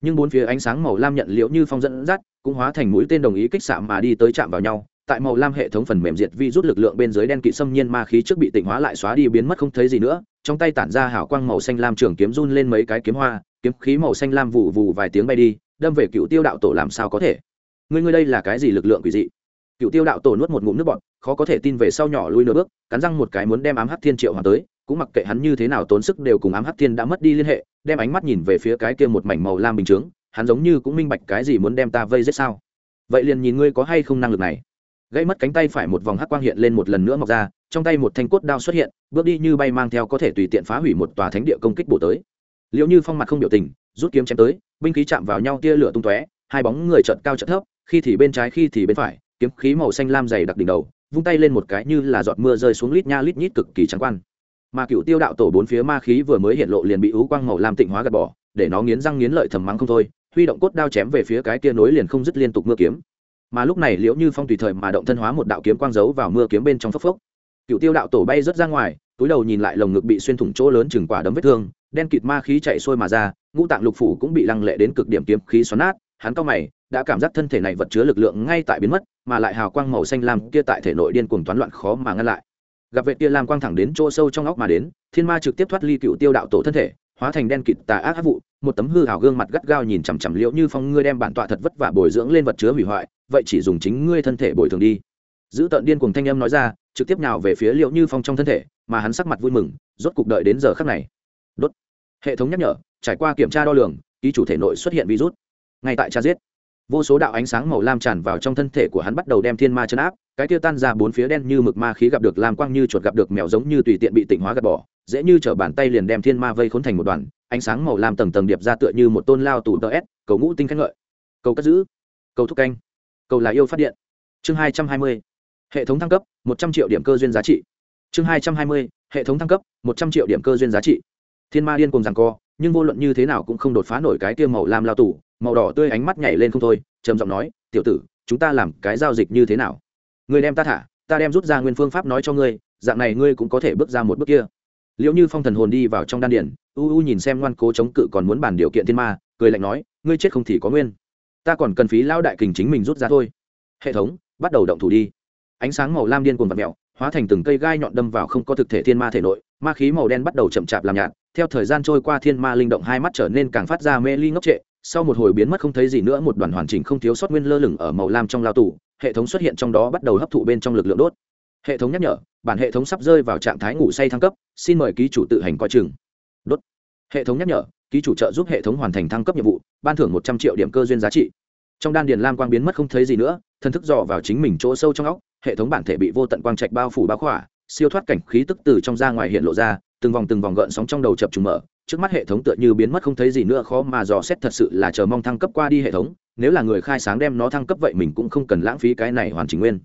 Nhưng bốn phía ánh sáng màu lam nhận liễu như phong dẫn dắt, cũng hóa thành mũi tên đồng ý kích xạ mà đi tới chạm vào nhau, tại màu lam hệ thống phần mềm diệt vi rút lực lượng bên dưới đen kỵ xâm nhiên ma khí trước bị tịnh hóa lại xóa đi biến mất không thấy gì nữa, trong tay tản ra hào quang màu xanh lam trường kiếm run lên mấy cái kiếm hoa, kiếm khí màu xanh lam vụ vụ vài tiếng bay đi đâm về cựu tiêu đạo tổ làm sao có thể? Ngươi ngươi đây là cái gì lực lượng quỷ dị? Cựu tiêu đạo tổ nuốt một ngụm nước bọt, khó có thể tin về sau nhỏ lui nửa bước, cắn răng một cái muốn đem ám hắc thiên triệu hoàng tới, cũng mặc kệ hắn như thế nào tốn sức đều cùng ám hắc thiên đã mất đi liên hệ, đem ánh mắt nhìn về phía cái kia một mảnh màu lam bình chướng, hắn giống như cũng minh bạch cái gì muốn đem ta vây giết sao. Vậy liền nhìn ngươi có hay không năng lực này. Gãy mất cánh tay phải một vòng hắc quang hiện lên một lần nữa mọc ra, trong tay một thanh cốt đao xuất hiện, bước đi như bay mang theo có thể tùy tiện phá hủy một tòa thánh địa công kích bổ tới liệu như phong mặt không biểu tình, rút kiếm chém tới, binh khí chạm vào nhau tia lửa tung tóe, hai bóng người chợt cao chợt thấp, khi thì bên trái khi thì bên phải, kiếm khí màu xanh lam dày đặc đỉnh đầu, vung tay lên một cái như là giọt mưa rơi xuống lít nha lít nhít cực kỳ trắng quan. Mà cựu tiêu đạo tổ bốn phía ma khí vừa mới hiện lộ liền bị ú quang màu lam tịnh hóa gạt bỏ, để nó nghiến răng nghiến lợi thầm mắng không thôi, huy động cốt đao chém về phía cái kia nối liền không dứt liên tục mưa kiếm. Mà lúc này liễu như phong tùy thời mà động thân hóa một đạo kiếm quang giấu vào mưa kiếm bên trong phốc phốc. Cựu tiêu đạo tổ bay rớt ra ngoài, túi đầu nhìn lại lồng ngực bị xuyên thủng chỗ lớn chừng quả đấm vết thương đen kịt ma khí chạy sôi mà ra, ngũ tạng lục phủ cũng bị lăng lệ đến cực điểm kiếm khí xoắn nát, hắn cao mày, đã cảm giác thân thể này vật chứa lực lượng ngay tại biến mất, mà lại hào quang màu xanh lam kia tại thể nội điên cuồng toán loạn khó mà ngăn lại. Gặp vệ kia lam quang thẳng đến chỗ sâu trong óc mà đến, thiên ma trực tiếp thoát ly cựu tiêu đạo tổ thân thể, hóa thành đen kịt tà ác ác vụ, một tấm hư hào gương mặt gắt gao nhìn chằm chằm liễu như phong, ngươi đem bản tọa thật vất vả bồi dưỡng lên vật chứa hủy hoại, vậy chỉ dùng chính ngươi thân thể bồi thường đi. Giữ tận điên cùng thanh âm nói ra, trực tiếp nào về phía liễu như phong trong thân thể, mà hắn sắc mặt vui mừng, rốt cục đợi đến giờ khắc này đốt. Hệ thống nhắc nhở, trải qua kiểm tra đo lường, ký chủ thể nội xuất hiện virus. Ngay tại cha giết, vô số đạo ánh sáng màu lam tràn vào trong thân thể của hắn bắt đầu đem thiên ma chấn áp, cái tiêu tan ra bốn phía đen như mực ma khí gặp được lam quang như chuột gặp được mèo giống như tùy tiện bị tịnh hóa gạt bỏ, dễ như chở bàn tay liền đem thiên ma vây khốn thành một đoàn, ánh sáng màu lam tầng tầng điệp ra tựa như một tôn lao tủ tờ s, cầu ngũ tinh khen ngợi. Cầu cất giữ, cầu thúc canh, cầu là yêu phát điện. Chương hai trăm hai mươi, hệ thống thăng cấp, một trăm triệu điểm cơ duyên giá trị. Chương hai trăm hai mươi, hệ thống thăng cấp, một trăm triệu điểm cơ duyên giá trị thiên ma điên cùng rằng co, nhưng vô luận như thế nào cũng không đột phá nổi cái kia màu lam lao tủ màu đỏ tươi ánh mắt nhảy lên không thôi, trầm giọng nói, tiểu tử, chúng ta làm cái giao dịch như thế nào? Người đem ta thả, ta đem rút ra nguyên phương pháp nói cho ngươi, dạng này ngươi cũng có thể bước ra một bước kia. Liệu như phong thần hồn đi vào trong đan điển u u nhìn xem ngoan cố chống cự còn muốn bàn điều kiện thiên ma, cười lạnh nói, ngươi chết không thì có nguyên. Ta còn cần phí lao đại kình chính mình rút ra thôi. Hệ thống, bắt đầu động thủ đi. Ánh sáng màu lam điên cuồng vật mẹo hóa thành từng cây gai nhọn đâm vào không có thực thể thiên ma thể nội, ma khí màu đen bắt đầu chậm chạp làm nhạt theo thời gian trôi qua thiên ma linh động hai mắt trở nên càng phát ra mê ly ngốc trệ, sau một hồi biến mất không thấy gì nữa, một đoàn hoàn chỉnh không thiếu sót nguyên lơ lửng ở màu lam trong lao tủ hệ thống xuất hiện trong đó bắt đầu hấp thụ bên trong lực lượng đốt. Hệ thống nhắc nhở, bản hệ thống sắp rơi vào trạng thái ngủ say thăng cấp, xin mời ký chủ tự hành coi chừng. Đốt. Hệ thống nhắc nhở, ký chủ trợ giúp hệ thống hoàn thành thăng cấp nhiệm vụ, ban thưởng một trăm triệu điểm cơ duyên giá trị. Trong đan điền lam quang biến mất không thấy gì nữa thân thức dò vào chính mình chỗ sâu trong óc, hệ thống bản thể bị vô tận quang trạch bao phủ bao khỏa, siêu thoát cảnh khí tức từ trong ra ngoài hiện lộ ra từng vòng từng vòng gợn sóng trong đầu chập trùng mở, trước mắt hệ thống tựa như biến mất không thấy gì nữa, khó mà dò xét, thật sự là chờ mong thăng cấp qua đi hệ thống, nếu là người khai sáng đem nó thăng cấp vậy mình cũng không cần lãng phí cái này hoàn chỉnh nguyên.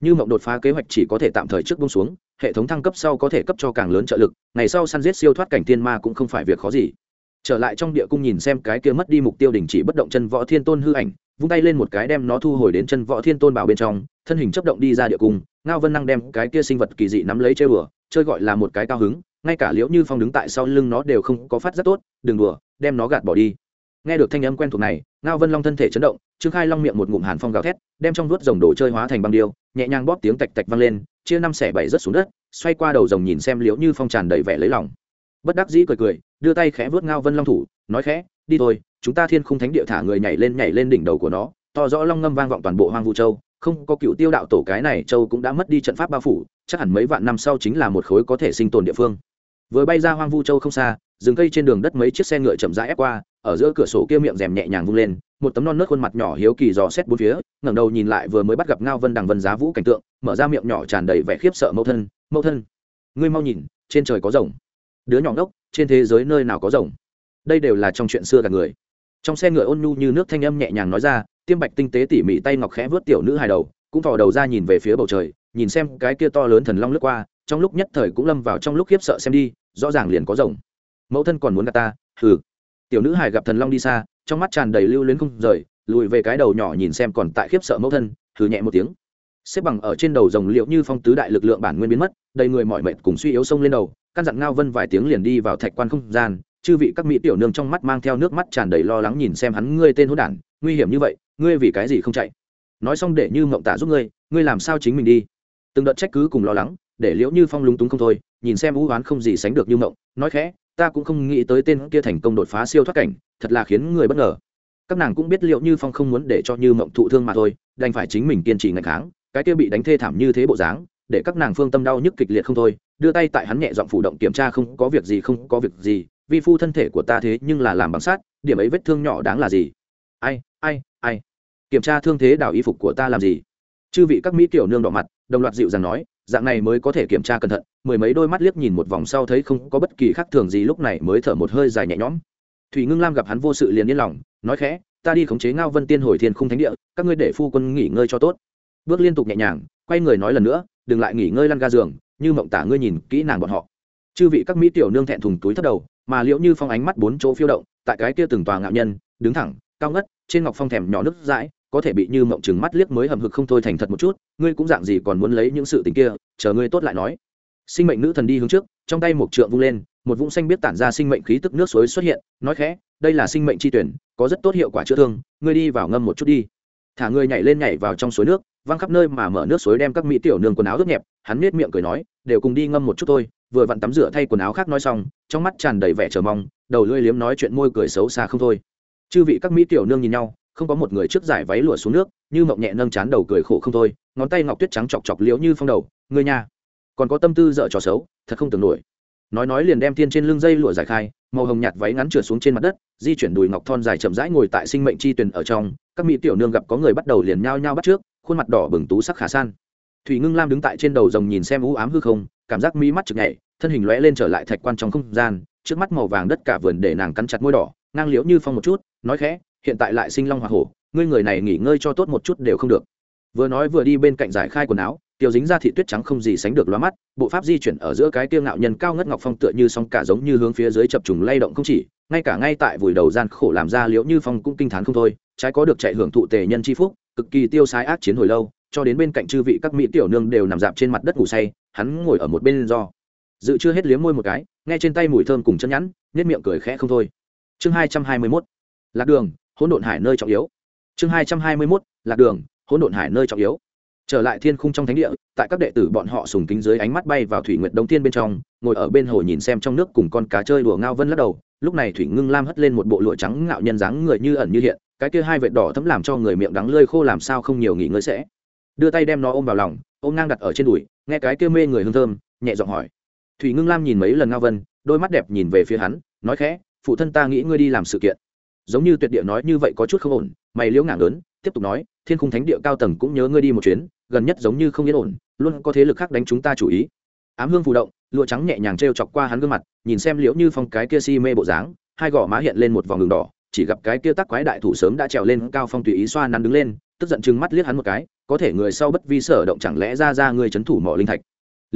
Như mộng đột phá kế hoạch chỉ có thể tạm thời trước bông xuống, hệ thống thăng cấp sau có thể cấp cho càng lớn trợ lực, ngày sau săn giết siêu thoát cảnh tiên ma cũng không phải việc khó gì. Trở lại trong địa cung nhìn xem cái kia mất đi mục tiêu đình chỉ bất động chân võ thiên tôn hư ảnh, vung tay lên một cái đem nó thu hồi đến chân võ thiên tôn bảo bên trong, thân hình chấp động đi ra địa cung, ngao vân năng đem cái kia sinh vật kỳ dị nắm lấy chơi bừa, chơi gọi là một cái cao hứng ngay cả liễu như phong đứng tại sau lưng nó đều không có phát rất tốt, đừng đùa, đem nó gạt bỏ đi. Nghe được thanh âm quen thuộc này, ngao vân long thân thể chấn động, trương khai long miệng một ngụm hàn phong gào thét, đem trong vuốt rồng đồ chơi hóa thành băng điêu, nhẹ nhàng bóp tiếng tạch tạch vang lên, chia năm xẻ bảy rớt xuống đất, xoay qua đầu rồng nhìn xem liễu như phong tràn đầy vẻ lấy lòng. Bất đắc dĩ cười cười, đưa tay khẽ vớt ngao vân long thủ, nói khẽ, đi thôi, chúng ta thiên khung thánh địa thả người nhảy lên nhảy lên đỉnh đầu của nó, to rõ long ngâm vang vọng toàn bộ hoang vu châu, không có cựu tiêu đạo tổ cái này, châu cũng đã mất đi trận pháp bao phủ, chắc hẳn mấy vạn năm sau chính là một khối có thể sinh tồn địa phương vừa bay ra hoang vu châu không xa, rừng cây trên đường đất mấy chiếc xe ngựa chậm rãi ép qua, ở giữa cửa sổ kia miệng rèm nhẹ nhàng vung lên, một tấm non nớt khuôn mặt nhỏ hiếu kỳ dò xét bốn phía, ngẩng đầu nhìn lại vừa mới bắt gặp ngao vân đằng vân giá vũ cảnh tượng, mở ra miệng nhỏ tràn đầy vẻ khiếp sợ mẫu thân mẫu thân, ngươi mau nhìn, trên trời có rồng. Đứa nhỏ ngốc, trên thế giới nơi nào có rồng? Đây đều là trong chuyện xưa cả người. Trong xe ngựa ôn nhu như nước thanh âm nhẹ nhàng nói ra, tiêm bạch tinh tế tỉ mỉ tay ngọc khẽ vớt tiểu nữ hài đầu, cũng thò đầu ra nhìn về phía bầu trời, nhìn xem cái kia to lớn thần long lướt qua, trong lúc nhất thời cũng lâm vào trong lúc khiếp sợ xem đi rõ ràng liền có rồng. Mẫu thân còn muốn gặp ta, hừ. Tiểu nữ hải gặp thần long đi xa, trong mắt tràn đầy lưu luyến không rời, lùi về cái đầu nhỏ nhìn xem còn tại khiếp sợ mẫu thân, hừ nhẹ một tiếng. Xếp bằng ở trên đầu rồng liệu như phong tứ đại lực lượng bản nguyên biến mất, đầy người mọi mệt cùng suy yếu sông lên đầu, căn dặn ngao vân vài tiếng liền đi vào thạch quan không gian, chư vị các mỹ tiểu nương trong mắt mang theo nước mắt tràn đầy lo lắng nhìn xem hắn, ngươi tên hỗn đản, nguy hiểm như vậy, ngươi vì cái gì không chạy? Nói xong để như mộng tả giúp ngươi ngươi làm sao chính mình đi? Từng đợt trách cứ cùng lo lắng, để liễu như phong lúng túng không thôi nhìn xem u oán không gì sánh được như mộng, nói khẽ, ta cũng không nghĩ tới tên kia thành công đột phá siêu thoát cảnh, thật là khiến người bất ngờ. Các nàng cũng biết liệu như phong không muốn để cho như mộng thụ thương mà thôi, đành phải chính mình kiên trì ngày kháng, cái kia bị đánh thê thảm như thế bộ dáng, để các nàng phương tâm đau nhức kịch liệt không thôi, đưa tay tại hắn nhẹ giọng phủ động kiểm tra không có việc gì, không có việc gì, vi phu thân thể của ta thế nhưng là làm bằng sát điểm ấy vết thương nhỏ đáng là gì? Ai ai ai? Kiểm tra thương thế đào y phục của ta làm gì? Chư vị các mỹ tiểu nương đỏ mặt, đồng loạt dịu dàng nói dạng này mới có thể kiểm tra cẩn thận, mười mấy đôi mắt liếc nhìn một vòng sau thấy không có bất kỳ khác thường gì, lúc này mới thở một hơi dài nhẹ nhõm. Thủy ngưng lam gặp hắn vô sự liền yên lòng, nói khẽ, ta đi khống chế ngao vân tiên hồi thiên khung thánh địa, các ngươi để phu quân nghỉ ngơi cho tốt. Bước liên tục nhẹ nhàng, quay người nói lần nữa, đừng lại nghỉ ngơi lăn ga giường, như mộng tả ngươi nhìn kỹ nàng bọn họ. Chư vị các mỹ tiểu nương thẹn thùng túi thất đầu, mà liệu như phong ánh mắt bốn chỗ phiêu động, tại cái kia từng tòa ngạo nhân, đứng thẳng, cao ngất, trên ngọc phong thèm nhỏ nước dãi có thể bị như mộng chừng mắt liếc mới hầm hực không thôi thành thật một chút, ngươi cũng dạng gì còn muốn lấy những sự tình kia, chờ ngươi tốt lại nói. Sinh mệnh nữ thần đi hướng trước, trong tay một trượng vung lên, một vũng xanh biết tản ra sinh mệnh khí tức nước suối xuất hiện, nói khẽ, đây là sinh mệnh chi tuyển, có rất tốt hiệu quả chữa thương, ngươi đi vào ngâm một chút đi. Thả ngươi nhảy lên nhảy vào trong suối nước, văng khắp nơi mà mở nước suối đem các mỹ tiểu nương quần áo ướt nhẹp, hắn nết miệng cười nói, đều cùng đi ngâm một chút thôi, vừa vặn tắm rửa thay quần áo khác nói xong, trong mắt tràn đầy vẻ chờ mong, đầu lưỡi liếm nói chuyện môi cười xấu xa không thôi. Chư vị các mỹ tiểu nương nhìn nhau không có một người trước giải váy lụa xuống nước, như mộng nhẹ nâng chán đầu cười khổ không thôi, ngón tay ngọc tuyết trắng chọc chọc liễu như phong đầu người nhà còn có tâm tư dở trò xấu, thật không tưởng nổi. Nói nói liền đem thiên trên lưng dây lụa giải khai, màu hồng nhạt váy ngắn trượt xuống trên mặt đất, di chuyển đùi ngọc thon dài chậm rãi ngồi tại sinh mệnh chi tuyển ở trong, các mỹ tiểu nương gặp có người bắt đầu liền nhao nhao bắt trước, khuôn mặt đỏ bừng tú sắc khả san. Thủy ngưng lam đứng tại trên đầu rồng nhìn xem u ám hư không, cảm giác mi mắt chực nhảy, thân hình lóe lên trở lại thạch quan trong không gian, trước mắt màu vàng đất cả vườn để nàng cắn chặt môi đỏ, ngang liễu như phong một chút, nói khẽ hiện tại lại sinh long hoa hổ, ngươi người này nghỉ ngơi cho tốt một chút đều không được. Vừa nói vừa đi bên cạnh giải khai quần áo tiểu dính ra thị tuyết trắng không gì sánh được lóa mắt, bộ pháp di chuyển ở giữa cái tiêu ngạo nhân cao ngất ngọc phong tựa như song cả giống như hướng phía dưới chập trùng lay động không chỉ, ngay cả ngay tại vùi đầu gian khổ làm ra liễu như phong cũng kinh t h á n không thôi, trái có được chạy hưởng thụ tề nhân c h i phúc, cực kỳ tiêu sái ác chiến hồi lâu, cho đến bên cạnh chư vị các mỹ tiểu nương đều nằm dạp trên mặt đất ngủ say, hắn ngồi ở một bên do. Dự chưa hết liếm môi một cái, nghe trên tay mùi thơm cùng chân nhẵn nhét miệng cười khẽ không thôi. Chương hai trăm hai mươi mốt. Lạc đường hỗn độn hải nơi trọng yếu. Chương hai trăm hai mươi mốt, lạc đường, hỗn độn hải nơi trọng yếu. Trở lại thiên khung trong thánh địa, tại các đệ tử bọn họ sùng kính dưới ánh mắt bay vào thủy nguyệt đông thiên bên trong, ngồi ở bên hồ nhìn xem trong nước cùng con cá chơi đùa ngao vân lắc đầu. Lúc này thủy ngưng lam hất lên một bộ lụa trắng ngạo nhân dáng người như ẩn như hiện, cái kia hai vệt đỏ thấm làm cho người miệng đắng lơi khô làm sao không nhiều nghỉ ngơi sẽ. Đưa tay đem nó ôm vào lòng, ôm ngang đặt ở trên đùi, nghe cái kia mê người hương thơm, nhẹ giọng hỏi. Thủy ngưng lam nhìn mấy lần ngao vân, đôi mắt đẹp nhìn về phía hắn, nói khẽ, phụ thân ta nghĩ ngươi đi làm sự kiện giống như tuyệt địa nói như vậy có chút không ổn, mày liễu ngảng lớn, tiếp tục nói, thiên khung thánh địa cao tầng cũng nhớ ngươi đi một chuyến, gần nhất giống như không yên ổn, luôn có thế lực khác đánh chúng ta chủ ý. Ám hương phù động, lụa trắng nhẹ nhàng t r e o chọc qua hắn gương mặt, nhìn xem liễu như phong cái kia si mê bộ dáng, hai gò má hiện lên một vòng đường đỏ, chỉ gặp cái kia tắc quái đại thủ sớm đã trèo lên cao phong tùy ý xoa nắn đứng lên, tức giận chừng mắt liếc hắn một cái, có thể người sau bất vi sở động chẳng lẽ ra ra người c h ấ n thủ mỏ linh thạch.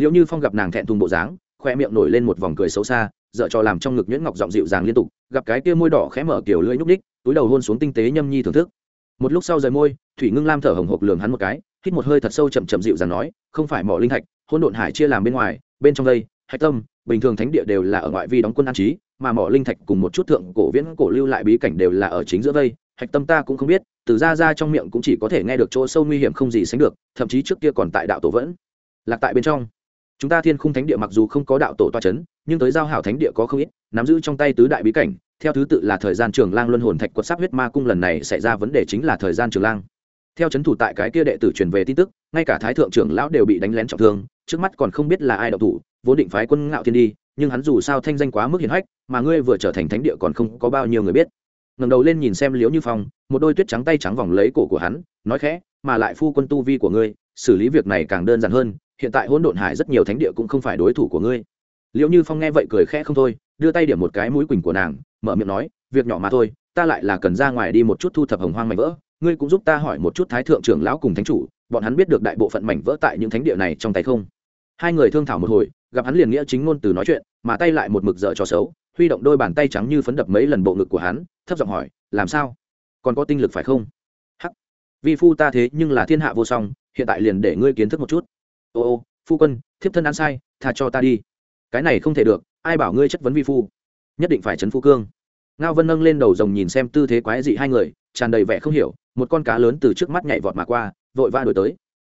Liễu như phong gặp nàng thẹn thùng bộ dáng, khoe miệng nổi lên một vòng cười xấu xa dở cho làm trong ngực nhuyễn ngọc giọng dịu dàng liên tục, gặp cái kia môi đỏ khẽ mở kiểu lưỡi nhúc ních túi đầu hôn xuống tinh tế nhâm nhi thưởng thức. Một lúc sau rời môi, thủy ngưng lam thở hồng hộc lường hắn một cái, hít một hơi thật sâu chậm chậm dịu dàng nói, không phải mỏ linh thạch hôn độn hải chia làm bên ngoài, bên trong đây, hạch tâm, bình thường thánh địa đều là ở ngoại vi đóng quân an trí, mà mỏ linh thạch cùng một chút thượng cổ viễn cổ lưu lại bí cảnh đều là ở chính giữa vây, hạch tâm ta cũng không biết, từ ra ra trong miệng cũng chỉ có thể nghe được chỗ sâu nguy hiểm không gì sánh được, thậm chí trước kia còn tại đạo tổ vẫn lạc tại bên trong chúng ta thiên khung thánh địa mặc dù không có đạo tổ toa c h ấ n nhưng tới giao hảo thánh địa có không ít, nắm giữ trong tay tứ đại bí cảnh, theo thứ tự là thời gian trường lang luân hồn thạch quật sáp huyết ma cung lần này xảy ra vấn đề chính là thời gian trường lang. Theo c h ấ n thủ tại cái kia đệ tử truyền về tin tức, ngay cả thái thượng trưởng lão đều bị đánh lén trọng thương, trước mắt còn không biết là ai đạo thủ, vốn định phái quân ngạo thiên đi, nhưng hắn dù sao thanh danh quá mức hiển hách, mà ngươi vừa trở thành thánh địa còn không có bao nhiêu người biết. Ngẩng đầu lên nhìn xem liễu như phong, một đôi tuyết trắng tay trắng vòng lấy cổ của hắn, nói khẽ, mà lại phu quân tu vi của ngươi xử lý việc này càng đơn giản hơn, hiện tại hỗn độn hải rất nhiều thánh địa cũng không phải đối thủ của ngươi. Liễu như phong nghe vậy cười khẽ không thôi, đưa tay điểm một cái mũi quỳnh của nàng, mở miệng nói, việc nhỏ mà thôi, ta lại là cần ra ngoài đi một chút thu thập hồng hoang mảnh vỡ, ngươi cũng giúp ta hỏi một chút thái thượng trưởng lão cùng thánh chủ, bọn hắn biết được đại bộ phận mảnh vỡ tại những thánh địa này trong tay không? Hai người thương thảo một hồi, gặp hắn liền nghĩa chính ngôn từ nói chuyện, mà tay lại một mực dở trò xấu, huy động đôi bàn tay trắng như phấn đập mấy lần bộ ngực của hắn, thấp giọng hỏi, làm sao? Còn có tinh lực phải không? Vi phu ta thế nhưng là thiên hạ vô song, hiện tại liền để ngươi kiến thức một chút. Ô ô, phu quân, thiếp thân ăn sai, tha cho ta đi. Cái này không thể được, ai bảo ngươi chất vấn vi phu? Nhất định phải chấn phu cương. Ngao vân nâng lên đầu rồng nhìn xem tư thế quái dị hai người, tràn đầy vẻ không hiểu, một con cá lớn từ trước mắt nhảy vọt mà qua, vội vã đổi tới.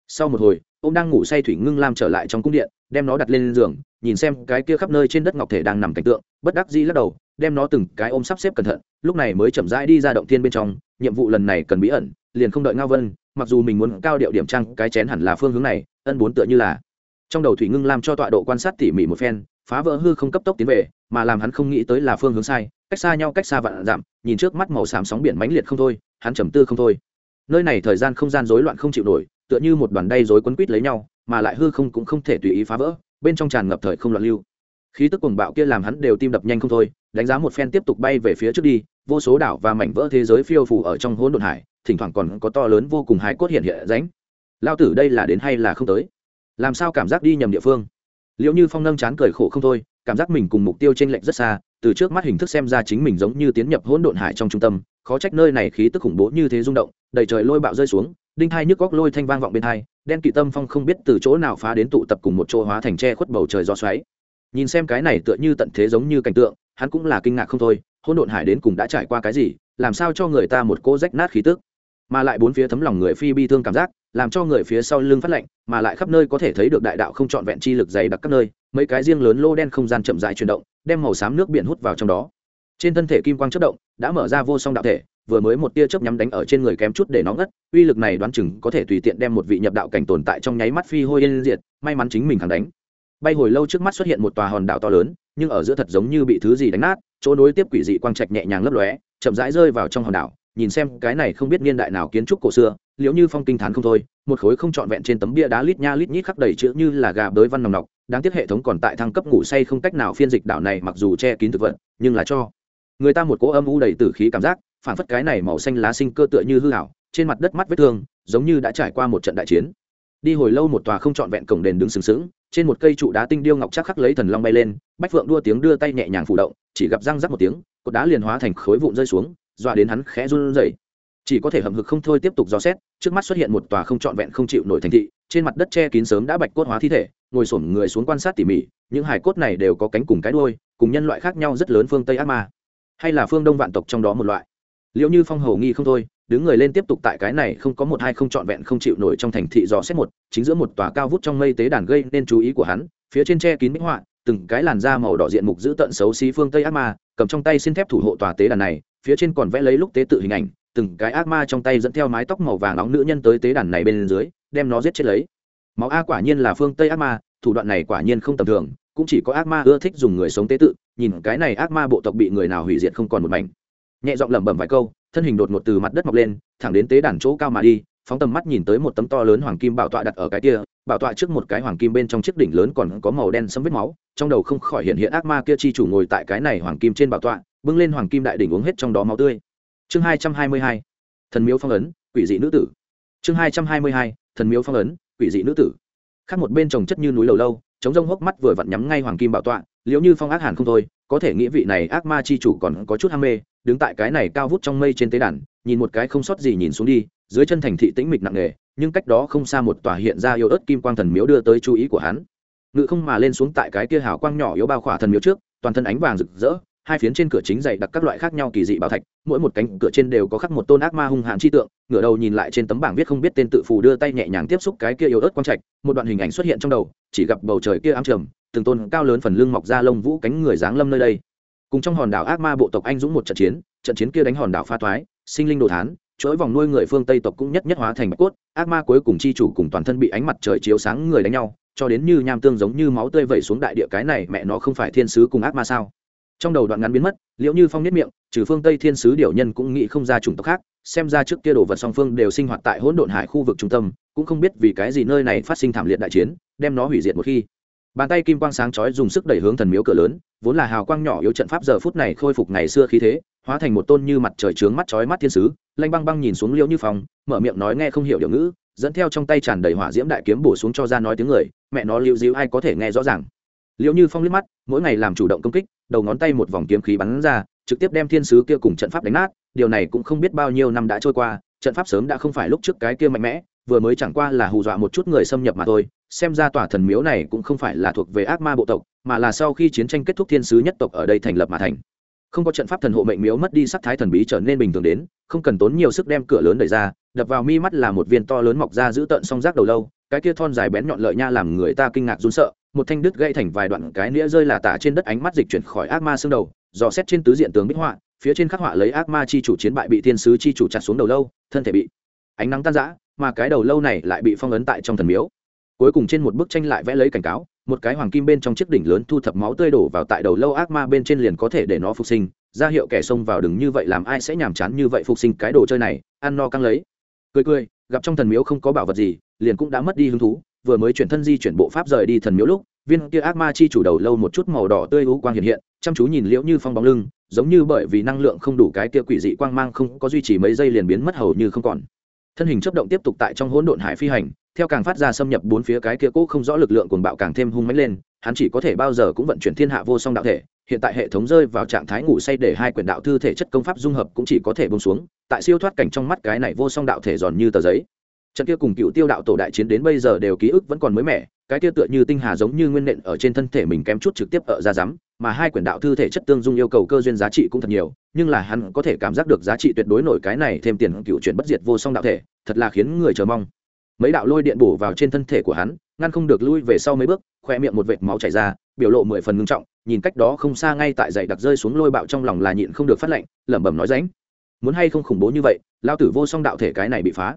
Sau một hồi ô m đang ngủ say thủy ngưng lam trở lại trong cung điện, đem nó đặt lên giường, nhìn xem cái kia khắp nơi trên đất ngọc thể đang nằm cảnh tượng, bất đắc dĩ lắc đầu, đem nó từng cái ôm sắp xếp cẩn thận, lúc này mới chậm rãi đi ra động thiên bên trong, nhiệm vụ lần này cần bí ẩn liền không đợi ngao vân, mặc dù mình muốn cao điệu điểm trăng cái chén hẳn là phương hướng này, ân bốn tựa như là. Trong đầu thủy ngưng làm cho tọa độ quan sát tỉ mỉ một phen, phá vỡ hư không cấp tốc tiến về, mà làm hắn không nghĩ tới là phương hướng sai, cách xa nhau cách xa vạn dặm, nhìn trước mắt màu xám sóng biển mãnh liệt không thôi, hắn trầm tư không thôi. Nơi này thời gian không gian rối loạn không chịu nổi, tựa như một đoàn đay rối quấn quít lấy nhau, mà lại hư không cũng không thể tùy ý phá vỡ, bên trong tràn ngập thời không loạn lưu. Khí tức cuồng bạo kia làm hắn đều tim đập nhanh không thôi, đánh giá một phen tiếp tục bay về phía trước đi, vô số đảo và mảnh vỡ thế giới phiêu phủ ở trong hỗn độn hải thỉnh thoảng còn có to lớn vô cùng hài cốt hiện hiện ránh. Lao tử đây là đến hay là không tới? Làm sao cảm giác đi nhầm địa phương? Liệu như phong nâng chán cười khổ không thôi, cảm giác mình cùng mục tiêu t r ê n lệch rất xa, từ trước mắt hình thức xem ra chính mình giống như tiến nhập hỗn độn hải trong trung tâm, khó trách nơi này khí tức khủng bố như thế rung động, đầy trời lôi bạo rơi xuống, đinh hai nhức góc lôi thanh vang vọng bên hai, đen kỵ tâm phong không biết từ chỗ nào phá đến tụ tập cùng một chỗ hóa thành tre khuất bầu trời gió xoáy. Nhìn xem cái này tựa như tận thế giống như cảnh tượng, hắn cũng là kinh ngạc không thôi, hỗn độn hải đến cùng đã trải qua cái gì, làm sao cho người ta một cô rách nát khí tức? Mà lại bốn phía thấm lòng người phi bi thương cảm giác, làm cho người phía sau lưng phát lạnh, mà lại khắp nơi có thể thấy được đại đạo không trọn vẹn chi lực dày đặc các nơi, mấy cái riêng lớn lô đen không gian chậm rãi chuyển động, đem màu xám nước biển hút vào trong đó. Trên thân thể kim quang chất động, đã mở ra vô song đạo thể, vừa mới một tia chớp nhắm đánh ở trên người kém chút để nó ngất, uy lực này đoán chừng có thể tùy tiện đem một vị nhập đạo cảnh tồn tại trong nháy mắt phi hôi yên diệt, may mắn chính mình khẳng đánh. Bay hồi lâu trước mắt xuất hiện một tòa hòn đảo to lớn, nhưng ở giữa thật giống như bị thứ gì đánh nát, chỗ nối tiếp quỷ dị quang trạch nhẹ nhàng lấp lóe, chậm rãi rơi vào trong hòn đảo nhìn xem cái này không biết niên đại nào kiến trúc cổ xưa liễu như phong kinh thán không thôi, một khối không trọn vẹn trên tấm bia đá lít nha lít nhít khắc đầy chữ như là gà bới văn nòng nọc, đáng tiếc hệ thống còn tại thăng cấp ngủ say không cách nào phiên dịch đảo này mặc dù che kín thực vật, nhưng là cho người ta một cỗ âm u đầy tử khí cảm giác, phản phất cái này màu xanh lá sinh cơ tựa như hư hảo trên mặt đất mắt vết thương, giống như đã trải qua một trận đại chiến. Đi hồi lâu một tòa không trọn vẹn cổng đền đứng sừng sững, trên một cây trụ đá tinh điêu ngọc chắc khắc lấy thần long bay lên, bách phượng đua tiếng đưa tay nhẹ nhàng phủ động, chỉ gặp răng rắc một tiếng, cột đá liền hóa thành khối vụn rơi xuống dọa đến hắn khẽ run rẩy. Chỉ có thể hầm hực không thôi tiếp tục dò xét, trước mắt xuất hiện một tòa không trọn vẹn không chịu nổi thành thị, trên mặt đất che kín sớm đã bạch cốt hóa thi thể, ngồi xổm người xuống quan sát tỉ mỉ, những hải cốt này đều có cánh cùng cái đuôi, cùng nhân loại khác nhau rất lớn phương tây ác ma. Hay là phương đông vạn tộc trong đó một loại. Liệu như phong hầu nghi không thôi, đứng người lên tiếp tục tại cái này không có một hai không trọn vẹn không chịu nổi trong thành thị dò xét một, chính giữa một tòa cao vút trong mây tế đàn gây nên chú ý của hắn, phía trên che kín minh họa, từng cái làn da màu đỏ diện mục giữ tận xấu xí phương tây ác ma, cầm trong tay xin thép thủ hộ tòa tế đàn này phía trên còn vẽ lấy lúc tế tự hình ảnh, từng cái ác ma trong tay dẫn theo mái tóc màu vàng nóng nữ nhân tới tế đàn này bên dưới, đem nó giết chết lấy. Máu a quả nhiên là phương tây ác ma, thủ đoạn này quả nhiên không tầm thường, cũng chỉ có ác ma ưa thích dùng người sống tế tự, nhìn cái này ác ma bộ tộc bị người nào hủy diệt không còn một mảnh. Nhẹ giọng lẩm bẩm vài câu, thân hình đột ngột từ mặt đất mọc lên, thẳng đến tế đàn chỗ cao mà đi, phóng tầm mắt nhìn tới một tấm to lớn hoàng kim bảo tọa đặt ở cái kia, bảo tọa trước một cái hoàng kim bên trong chiếc đỉnh lớn còn có màu đen sẫm vết máu, trong đầu không khỏi hiện hiện ác ma kia chi chủ ngồi tại cái này hoàng kim trên bảo tọa bưng lên hoàng kim đại đỉnh uống hết trong đó máu tươi. Chương hai trăm hai mươi hai, thần miếu phong ấn, quỷ dị nữ tử. Chương hai trăm hai mươi hai, thần miếu phong ấn, quỷ dị nữ tử. Khác một bên trồng chất như núi lầu lâu, chống rông hốc mắt vừa vặn nhắm ngay hoàng kim bảo tọa, liễu như phong ác hàn không thôi, có thể nghĩ vị này ác ma chi chủ còn có chút ham mê, đứng tại cái này cao vút trong mây trên tế đàn, nhìn một cái không sót gì nhìn xuống đi, dưới chân thành thị tĩnh mịch nặng nề, nhưng cách đó không xa một tòa hiện ra yếu ớt kim quang thần miếu đưa tới chú ý của hắn. Ngự không mà lên xuống tại cái kia hào quang nhỏ yếu bao khỏa thần miếu trước, toàn thân ánh vàng rực rỡ hai phiến trên cửa chính dày đặc các loại khác nhau kỳ dị bảo thạch, mỗi một cánh cửa trên đều có khắc một tôn ác ma hung hãn chi tượng, ngửa đầu nhìn lại trên tấm bảng viết không biết tên tự phù đưa tay nhẹ nhàng tiếp xúc cái kia yếu ớt quang trạch, một đoạn hình ảnh xuất hiện trong đầu, chỉ gặp bầu trời kia ám trầm, từng tôn cao lớn phần lưng mọc ra lông vũ cánh người dáng lâm nơi đây. Cùng trong hòn đảo ác ma bộ tộc anh dũng một trận chiến trận chiến kia đánh hòn đảo pha thoái sinh linh đồ thán, chuỗi vòng nuôi người phương tây tộc cũng nhất nhất hóa thành bạch cốt, ác ma cuối cùng chi chủ cùng toàn thân bị ánh mặt trời chiếu sáng người đánh nhau, cho đến như nham tương giống như máu tươi vẩy xuống đại địa cái này mẹ nó không phải thiên sứ cùng ác ma sao? Trong đầu đoạn ngắn biến mất liệu như phong nhất miệng, trừ phương tây thiên sứ điểu nhân cũng nghĩ không ra chủng tộc khác, xem ra trước kia đồ vật song phương đều sinh hoạt tại hỗn độn hải khu vực trung tâm, cũng không biết vì cái gì nơi này phát sinh thảm liệt đại chiến, đem nó hủy diệt một khi. Bàn tay kim quang sáng chói dùng sức đẩy hướng thần miếu cửa lớn, vốn là hào quang nhỏ yếu trận pháp giờ phút này khôi phục ngày xưa khí thế, hóa thành một tôn như mặt trời trướng mắt chói mắt thiên sứ, lanh băng băng nhìn xuống liễu như phong, mở miệng nói nghe không hiểu điều ngữ, dẫn theo trong tay tràn đầy hỏa diễm đại kiếm bổ xuống cho ra nói tiếng người, mẹ nó liễu diễu ai có thể nghe rõ ràng. Liễu như phong liếc mắt, mỗi ngày làm chủ động công kích đầu ngón tay một vòng kiếm khí bắn ra, trực tiếp đem thiên sứ kia cùng trận pháp đánh nát, điều này cũng không biết bao nhiêu năm đã trôi qua, trận pháp sớm đã không phải lúc trước cái kia mạnh mẽ, vừa mới chẳng qua là hù dọa một chút người xâm nhập mà thôi, xem ra tòa thần miếu này cũng không phải là thuộc về ác ma bộ tộc, mà là sau khi chiến tranh kết thúc thiên sứ nhất tộc ở đây thành lập mà thành. Không có trận pháp thần hộ mệnh miếu mất đi sắc thái thần bí trở nên bình thường đến, không cần tốn nhiều sức đem cửa lớn đẩy ra, đập vào mi mắt là một viên to lớn mọc ra giữ tận song rác đầu lâu, cái kia thon dài bén nhọn lợi nha làm người ta kinh ngạc run sợ một thanh đứt gãy thành vài đoạn cái nĩa rơi là tả trên đất ánh mắt dịch chuyển khỏi ác ma xương đầu, dò xét trên tứ diện tướng bích họa, phía trên khắc họa lấy ác ma chi chủ chiến bại bị thiên sứ chi chủ chặt xuống đầu lâu, thân thể bị ánh nắng tan rã, mà cái đầu lâu này lại bị phong ấn tại trong thần miếu. Cuối cùng trên một bức tranh lại vẽ lấy cảnh cáo, một cái hoàng kim bên trong chiếc đỉnh lớn thu thập máu tươi đổ vào tại đầu lâu ác ma bên trên liền có thể để nó phục sinh, ra hiệu kẻ xông vào đừng như vậy làm ai sẽ nhàm chán như vậy phục sinh cái đồ chơi này, ăn no căng lấy. Cười cười, gặp trong thần miếu không có bảo vật gì, liền cũng đã mất đi hứng thú vừa mới chuyển thân di chuyển bộ pháp rời đi thần miếu lúc, viên kia ác ma chi chủ đầu lâu một chút màu đỏ tươi u quang hiện hiện, chăm chú nhìn liễu như phong bóng lưng, giống như bởi vì năng lượng không đủ cái kia quỷ dị quang mang không có duy trì mấy giây liền biến mất hầu như không còn. Thân hình chấp động tiếp tục tại trong hỗn độn hải phi hành, theo càng phát ra xâm nhập bốn phía cái kia cũ không rõ lực lượng cuồng bạo càng thêm hung mãnh lên, hắn chỉ có thể bao giờ cũng vận chuyển thiên hạ vô song đạo thể, hiện tại hệ thống rơi vào trạng thái ngủ say để hai quyển đạo thư thể chất công pháp dung hợp cũng chỉ có thể bông xuống, tại siêu thoát cảnh trong mắt cái này vô song đạo thể giòn như tờ giấy trận kia cùng cựu tiêu đạo tổ đại chiến đến bây giờ đều ký ức vẫn còn mới mẻ, cái kia tựa như tinh hà giống như nguyên nện ở trên thân thể mình kém chút trực tiếp ở ra rắm, mà hai quyển đạo thư thể chất tương dung yêu cầu cơ duyên giá trị cũng thật nhiều, nhưng là hắn có thể cảm giác được giá trị tuyệt đối nổi cái này thêm tiền cựu chuyển bất diệt vô song đạo thể, thật là khiến người chờ mong. Mấy đạo lôi điện bổ vào trên thân thể của hắn, ngăn không được lui về sau mấy bước, khoe miệng một vệt máu chảy ra, biểu lộ mười phần ngưng trọng, nhìn cách đó không xa ngay tại dậy đặc rơi xuống lôi bạo trong lòng là nhịn không được phát lệnh, lẩm bẩm nói ránh. Muốn hay không khủng bố như vậy lao tử vô song đạo thể cái này bị phá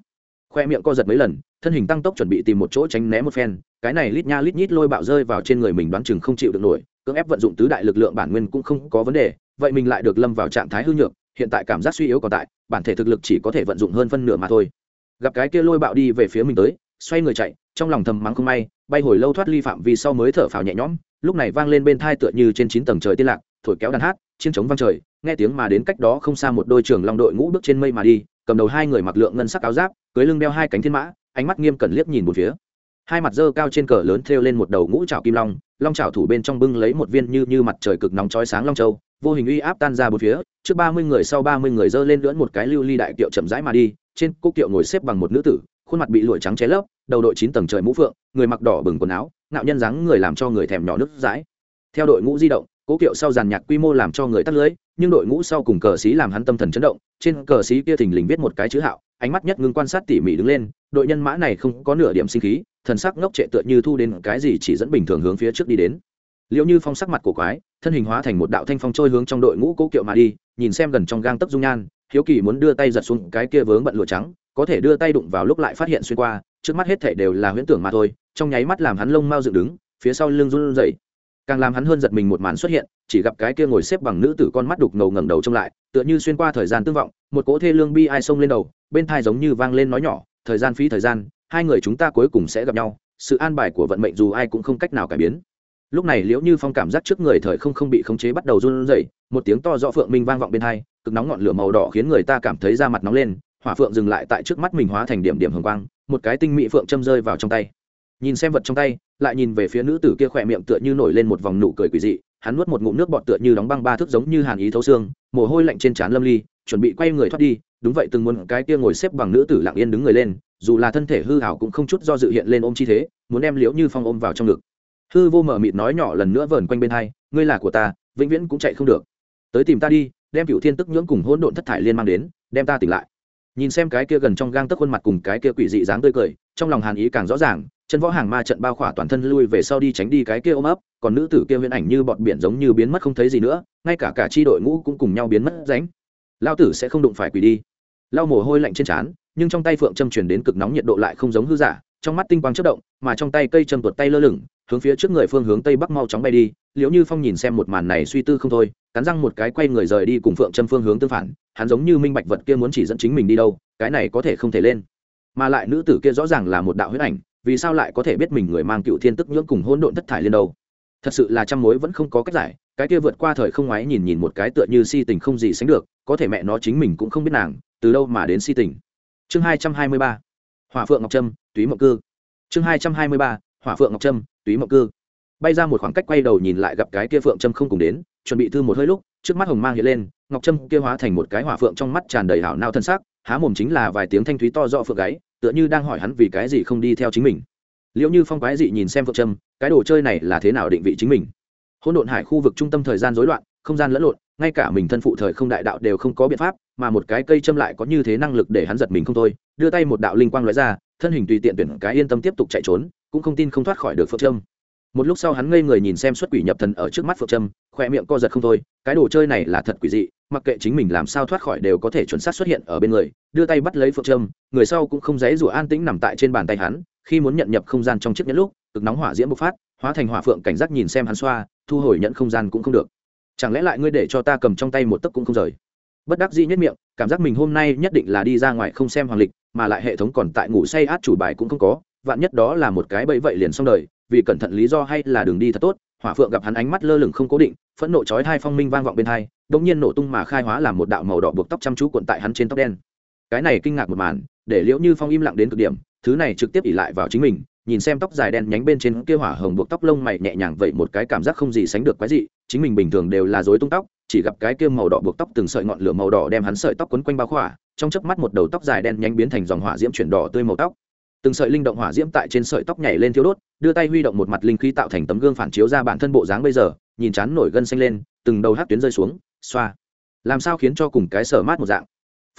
khoe miệng co giật mấy lần, thân hình tăng tốc chuẩn bị tìm một chỗ tránh né một phen, cái này lít nha lít nhít lôi bạo rơi vào trên người mình đoán chừng không chịu được nổi, cưỡng ép vận dụng tứ đại lực lượng bản nguyên cũng không có vấn đề, vậy mình lại được lâm vào trạng thái hư nhược, hiện tại cảm giác suy yếu còn tại, bản thể thực lực chỉ có thể vận dụng hơn phân nửa mà thôi. Gặp cái kia lôi bạo đi về phía mình tới, xoay người chạy, trong lòng thầm mắng không may, bay hồi lâu thoát ly phạm vì sau mới thở phào nhẹ nhõm, lúc này vang lên bên thai tựa như trên chín tầng trời tiên lạc, thổi kéo đàn hát, chiến trống vang trời, nghe tiếng mà đến cách đó không xa một đôi trường long đội ngũ bước trên mây mà đi cầm đầu hai người mặc lượng ngân sắc áo giáp, cưới lưng đeo hai cánh thiên mã, ánh mắt nghiêm cẩn liếc nhìn một phía. Hai mặt dơ cao trên cờ lớn thêu lên một đầu ngũ trào kim long long trào thủ bên trong bưng lấy một viên như như mặt trời cực nóng chói sáng long châu, vô hình uy áp tan ra bốn phía, trước ba mươi người sau ba mươi người dơ lên lưỡn một cái lưu ly đại kiệu chậm rãi mà đi, trên cúc kiệu ngồi xếp bằng một nữ tử, khuôn mặt bị lụi trắng ché lấp, đầu đội chín tầng trời mũ phượng, người mặc đỏ bừng quần áo, ngạo nhân dáng người làm cho người thèm nhỏ nước dãi. Theo đội ngũ di động cố kiệu sau giàn nhạc quy mô làm cho người tắt lưới, nhưng đội ngũ sau cùng cờ xí làm hắn tâm thần chấn động, trên cờ xí kia thình lình viết một cái chữ hạo, ánh mắt nhất ngưng quan sát tỉ mỉ đứng lên, đội nhân mã này không có nửa điểm sinh khí, thần sắc ngốc trệ tựa như thu đến cái gì chỉ dẫn bình thường hướng phía trước đi đến. Liệu như phong sắc mặt của quái, thân hình hóa thành một đạo thanh phong trôi hướng trong đội ngũ cố kiệu mà đi, nhìn xem gần trong gang tấc dung nhan, hiếu kỳ muốn đưa tay giật xuống cái kia vướng bận lụa trắng, có thể đưa tay đụng vào lúc lại phát hiện xuyên qua, trước mắt hết thảy đều là huyễn tưởng mà thôi, trong nháy mắt làm hắn lông mau dựng đứng, phía sau lưng run rẩy càng làm hắn hơn giật mình một màn xuất hiện, chỉ gặp cái kia ngồi xếp bằng nữ tử con mắt đục ngầu ngẩng đầu trông lại, tựa như xuyên qua thời gian tương vọng, một cỗ thê lương bi ai xông lên đầu, bên thai giống như vang lên nói nhỏ, thời gian phí thời gian, hai người chúng ta cuối cùng sẽ gặp nhau, sự an bài của vận mệnh dù ai cũng không cách nào cải biến. Lúc này liễu như phong cảm giác trước người thời không không bị khống chế bắt đầu run rẩy, một tiếng to rõ phượng minh vang vọng bên hai, cực nóng ngọn lửa màu đỏ khiến người ta cảm thấy da mặt nóng lên, hỏa phượng dừng lại tại trước mắt mình hóa thành điểm điểm hồng quang, một cái tinh mỹ phượng châm rơi vào trong tay. Nhìn xem vật trong tay lại nhìn về phía nữ tử kia khỏe miệng tựa như nổi lên một vòng nụ cười quỷ dị, hắn nuốt một ngụm nước bọt tựa như đóng băng ba thước giống như hàn ý thấu xương, mồ hôi lạnh trên trán lâm ly, chuẩn bị quay người thoát đi, đúng vậy từng muốn cái kia ngồi xếp bằng nữ tử lặng yên đứng người lên, dù là thân thể hư hảo cũng không chút do dự hiện lên ôm chi thế, muốn đem liễu như phong ôm vào trong ngực. Hư vô mở mịt nói nhỏ lần nữa vờn quanh bên hai, ngươi là của ta, vĩnh viễn cũng chạy không được. Tới tìm ta đi, đem cựu thiên tức nhưỡng cùng hỗn độn thất thải liên mang đến, đem ta tỉnh lại. Nhìn xem cái kia gần trong gang tấc khuôn mặt cùng cái kia quỷ dị dáng tươi cười trong lòng hàn ý càng rõ ràng, chân võ hàng ma trận bao khỏa toàn thân lui về sau đi tránh đi cái kia ôm ấp, còn nữ tử kia huyễn ảnh như bọn biển giống như biến mất không thấy gì nữa, ngay cả cả chi đội ngũ cũng cùng nhau biến mất ránh. Lao tử sẽ không đụng phải quỷ đi. Lao mồ hôi lạnh trên trán, nhưng trong tay phượng châm truyền đến cực nóng nhiệt độ lại không giống hư giả, trong mắt tinh quang chất động, mà trong tay cây châm tuột tay lơ lửng, hướng phía trước người phương hướng tây bắc mau chóng bay đi, liễu như phong nhìn xem một màn này suy tư không thôi, cắn răng một cái quay người rời đi cùng phượng châm phương hướng tương phản, hắn giống như minh bạch vật kia muốn chỉ dẫn chính mình đi đâu, cái này có thể không thể lên mà lại nữ tử kia rõ ràng là một đạo huyết ảnh, vì sao lại có thể biết mình người mang cựu thiên tức nhưỡng cùng hỗn độn thất thải lên đâu? Thật sự là trăm mối vẫn không có cách giải, cái kia vượt qua thời không ngoái nhìn nhìn một cái tựa như si tình không gì sánh được, có thể mẹ nó chính mình cũng không biết nàng, từ đâu mà đến si tình. Chương hai trăm hai mươi ba, hỏa phượng ngọc trâm, túy mộng cư. Chương hai trăm hai mươi ba, hỏa phượng ngọc trâm, túy mộng cư. Bay ra một khoảng cách quay đầu nhìn lại gặp cái kia phượng trâm không cùng đến, chuẩn bị thư một hơi lúc, trước mắt hồng mang hiện lên, ngọc trâm kia hóa thành một cái hỏa phượng trong mắt tràn đầy hảo nao thân xác há mồm chính là vài tiếng thanh thúy to do phượng gáy tựa như đang hỏi hắn vì cái gì không đi theo chính mình. Liệu như phong quái dị nhìn xem phượng trâm, cái đồ chơi này là thế nào định vị chính mình? Hỗn độn hải khu vực trung tâm thời gian rối loạn, không gian lẫn lộn, ngay cả mình thân phụ thời không đại đạo đều không có biện pháp, mà một cái cây châm lại có như thế năng lực để hắn giật mình không thôi, đưa tay một đạo linh quang lóe ra, thân hình tùy tiện tuyển cái yên tâm tiếp tục chạy trốn, cũng không tin không thoát khỏi được phượng trâm. Một lúc sau hắn ngây người nhìn xem xuất quỷ nhập thần ở trước mắt phượng trâm, khoe miệng co giật không thôi, cái đồ chơi này là thật quỷ dị mặc kệ chính mình làm sao thoát khỏi đều có thể chuẩn xác xuất hiện ở bên người, đưa tay bắt lấy phượng trâm, người sau cũng không dãy rủa an tĩnh nằm tại trên bàn tay hắn, khi muốn nhận nhập không gian trong chiếc nhẫn lúc, cực nóng hỏa diễm bộc phát, hóa thành hỏa phượng cảnh giác nhìn xem hắn xoa, thu hồi nhận không gian cũng không được. Chẳng lẽ lại ngươi để cho ta cầm trong tay một tấc cũng không rời? Bất đắc dĩ nhất miệng, cảm giác mình hôm nay nhất định là đi ra ngoài không xem hoàng lịch, mà lại hệ thống còn tại ngủ say át chủ bài cũng không có, vạn nhất đó là một cái bẫy vậy liền xong đời, vì cẩn thận lý do hay là đường đi thật tốt hỏa phượng gặp hắn ánh mắt lơ lửng không cố định, phẫn nộ chói thai phong minh vang vọng bên hai, đột nhiên nổ tung mà khai hóa làm một đạo màu đỏ buộc tóc chăm chú cuộn tại hắn trên tóc đen. Cái này kinh ngạc một màn, để liễu như phong im lặng đến cực điểm, thứ này trực tiếp ỉ lại vào chính mình, nhìn xem tóc dài đen nhánh bên trên kia hỏa hồng buộc tóc lông mày nhẹ nhàng vậy một cái cảm giác không gì sánh được quái dị, chính mình bình thường đều là rối tung tóc, chỉ gặp cái kia màu đỏ buộc tóc từng sợi ngọn lửa màu đỏ đem hắn sợi tóc quấn quanh bao khỏa, trong chớp mắt một đầu tóc dài đen nhánh biến thành dòng hỏa diễm chuyển đỏ tươi màu tóc từng sợi linh động hỏa diễm tại trên sợi tóc nhảy lên thiêu đốt, đưa tay huy động một mặt linh khí tạo thành tấm gương phản chiếu ra bản thân bộ dáng bây giờ, nhìn chán nổi gân xanh lên, từng đầu hát tuyến rơi xuống, xoa. Làm sao khiến cho cùng cái sở mát một dạng?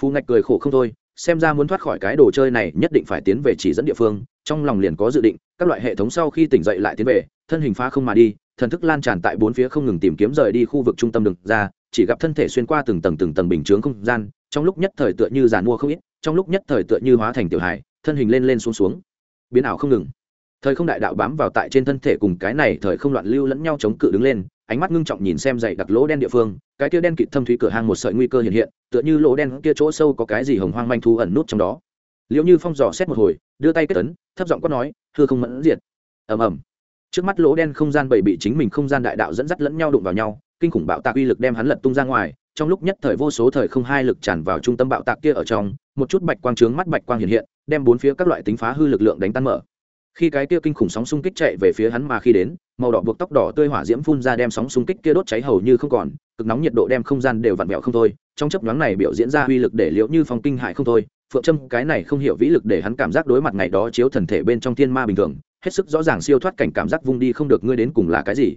Phù ngạch cười khổ không thôi, xem ra muốn thoát khỏi cái đồ chơi này nhất định phải tiến về chỉ dẫn địa phương, trong lòng liền có dự định, các loại hệ thống sau khi tỉnh dậy lại tiến về, thân hình phá không mà đi, thần thức lan tràn tại bốn phía không ngừng tìm kiếm rời đi khu vực trung tâm đường ra, chỉ gặp thân thể xuyên qua từng tầng từng tầng bình chướng không gian, trong lúc nhất thời tựa như giàn mua không ít trong lúc nhất thời tựa như hóa thành tiểu hải thân hình lên lên xuống xuống. Biến ảo không ngừng. Thời không đại đạo bám vào tại trên thân thể cùng cái này thời không loạn lưu lẫn nhau chống cự đứng lên, ánh mắt ngưng trọng nhìn xem dày đặc lỗ đen địa phương, cái kia đen kịt thâm thúy cửa hang một sợi nguy cơ hiện hiện, tựa như lỗ đen kia chỗ sâu có cái gì hồng hoang manh thu ẩn nút trong đó. Liệu như phong dò xét một hồi, đưa tay kết tấn thấp giọng quát nói thưa không mẫn diệt. Ầm ầm. Trước mắt lỗ đen không gian bảy bị chính mình không gian đại đạo dẫn dắt lẫn nhau đụng vào nhau, kinh khủng bạo tạc uy lực đem hắn lật tung ra ngoài trong lúc nhất thời vô số thời không hai lực tràn vào trung tâm bạo tạc kia ở trong, một chút bạch quang trướng mắt bạch quang hiện hiện, đem bốn phía các loại tính phá hư lực lượng đánh tan mở. Khi cái kia kinh khủng sóng xung kích chạy về phía hắn mà khi đến, màu đỏ buộc tóc đỏ tươi hỏa diễm phun ra đem sóng xung kích kia đốt cháy hầu như không còn, cực nóng nhiệt độ đem không gian đều vặn vẹo không thôi. Trong chấp nhoáng này biểu diễn ra uy lực để liễu như phong kinh hại không thôi. Phượng trâm, cái này không hiểu vĩ lực để hắn cảm giác đối mặt ngày đó chiếu thần thể bên trong thiên ma bình thường, hết sức rõ ràng siêu thoát cảnh cảm giác vung đi không được, ngươi đến cùng là cái gì?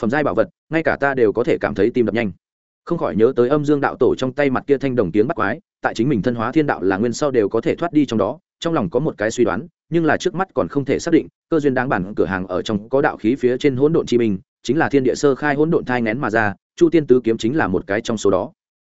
Phẩm giai bảo vật, ngay cả ta đều có thể cảm thấy tim đập nhanh không khỏi nhớ tới âm dương đạo tổ trong tay mặt kia thanh đồng tiếng bắt quái, tại chính mình thân hóa thiên đạo là nguyên sau đều có thể thoát đi trong đó, trong lòng có một cái suy đoán, nhưng là trước mắt còn không thể xác định, cơ duyên đáng bản cửa hàng ở trong có đạo khí phía trên hỗn độn chi minh chính là thiên địa sơ khai hỗn độn thai nén mà ra, chu tiên tứ kiếm chính là một cái trong số đó.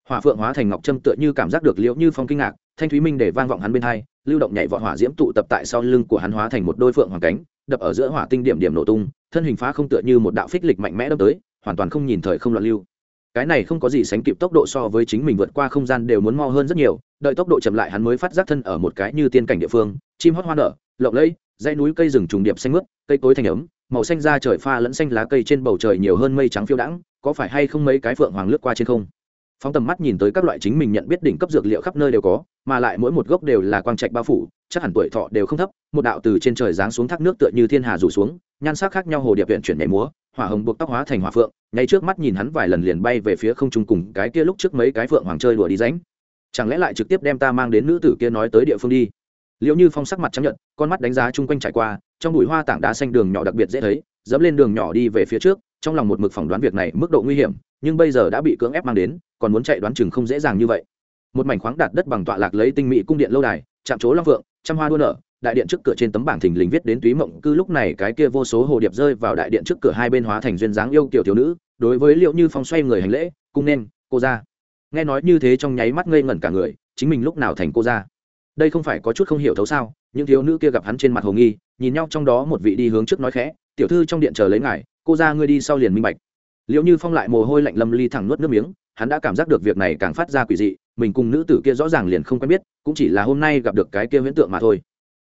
Hỏa phượng hóa thành ngọc trâm tựa như cảm giác được liễu như phong kinh ngạc, thanh thúy minh để vang vọng hắn bên hai, lưu động nhảy vọt hỏa diễm tụ tập tại sau lưng của hắn hóa thành một đôi phượng hoàng cánh, đập ở giữa hỏa tinh điểm điểm nổ tung, thân hình phá không tựa như một đạo phích lịch mạnh mẽ đâm tới, hoàn toàn không nhìn thời không loạn lưu cái này không có gì sánh kịp tốc độ so với chính mình vượt qua không gian đều muốn mo hơn rất nhiều, đợi tốc độ chậm lại hắn mới phát giác thân ở một cái như tiên cảnh địa phương, chim hót hoa nở, lộng lẫy, dãy núi cây rừng trùng điệp xanh mướt, cây cối thành ấm, màu xanh da trời pha lẫn xanh lá cây trên bầu trời nhiều hơn mây trắng phiêu đãng, có phải hay không mấy cái phượng hoàng lướt qua trên không? Phóng tầm mắt nhìn tới các loại chính mình nhận biết đỉnh cấp dược liệu khắp nơi đều có, mà lại mỗi một gốc đều là quang trạch bao phủ, chắc hẳn tuổi thọ đều không thấp, một đạo từ trên trời giáng xuống thác nước tựa như thiên hà rủ xuống nhan sắc khác nhau hồ điệp viện chuyển nhảy múa, hỏa hồng buộc tóc hóa thành hỏa phượng, ngay trước mắt nhìn hắn vài lần liền bay về phía không trung cùng cái kia lúc trước mấy cái phượng hoàng chơi đùa đi ránh. Chẳng lẽ lại trực tiếp đem ta mang đến nữ tử kia nói tới địa phương đi? Liệu như phong sắc mặt chấp nhận con mắt đánh giá chung quanh trải qua, trong bụi hoa tảng đá xanh đường nhỏ đặc biệt dễ thấy, dẫm lên đường nhỏ đi về phía trước, trong lòng một mực phỏng đoán việc này mức độ nguy hiểm, nhưng bây giờ đã bị cưỡng ép mang đến, còn muốn chạy đoán chừng không dễ dàng như vậy. Một mảnh khoáng đạt đất bằng tọa lạc lấy tinh mỹ cung điện lâu đài, chạm chỗ long vượng trăm hoa đua nở đại điện trước cửa trên tấm bảng thình lình viết đến túy mộng cư lúc này cái kia vô số hồ điệp rơi vào đại điện trước cửa hai bên hóa thành duyên dáng yêu kiểu thiếu nữ, đối với liệu như phong xoay người hành lễ, cung nên, cô ra. Nghe nói như thế trong nháy mắt ngây ngẩn cả người, chính mình lúc nào thành cô ra? Đây không phải có chút không hiểu thấu sao? Những thiếu nữ kia gặp hắn trên mặt hồ nghi, nhìn nhau trong đó một vị đi hướng trước nói khẽ, tiểu thư trong điện chờ lấy ngài, cô ra ngươi đi sau liền minh bạch. Liệu như phong lại mồ hôi lạnh lâm ly thẳng nuốt nước miếng, hắn đã cảm giác được việc này càng phát ra quỷ dị, mình cùng nữ tử kia rõ ràng liền không quen biết, cũng chỉ là hôm nay gặp được cái kia huyễn tượng mà thôi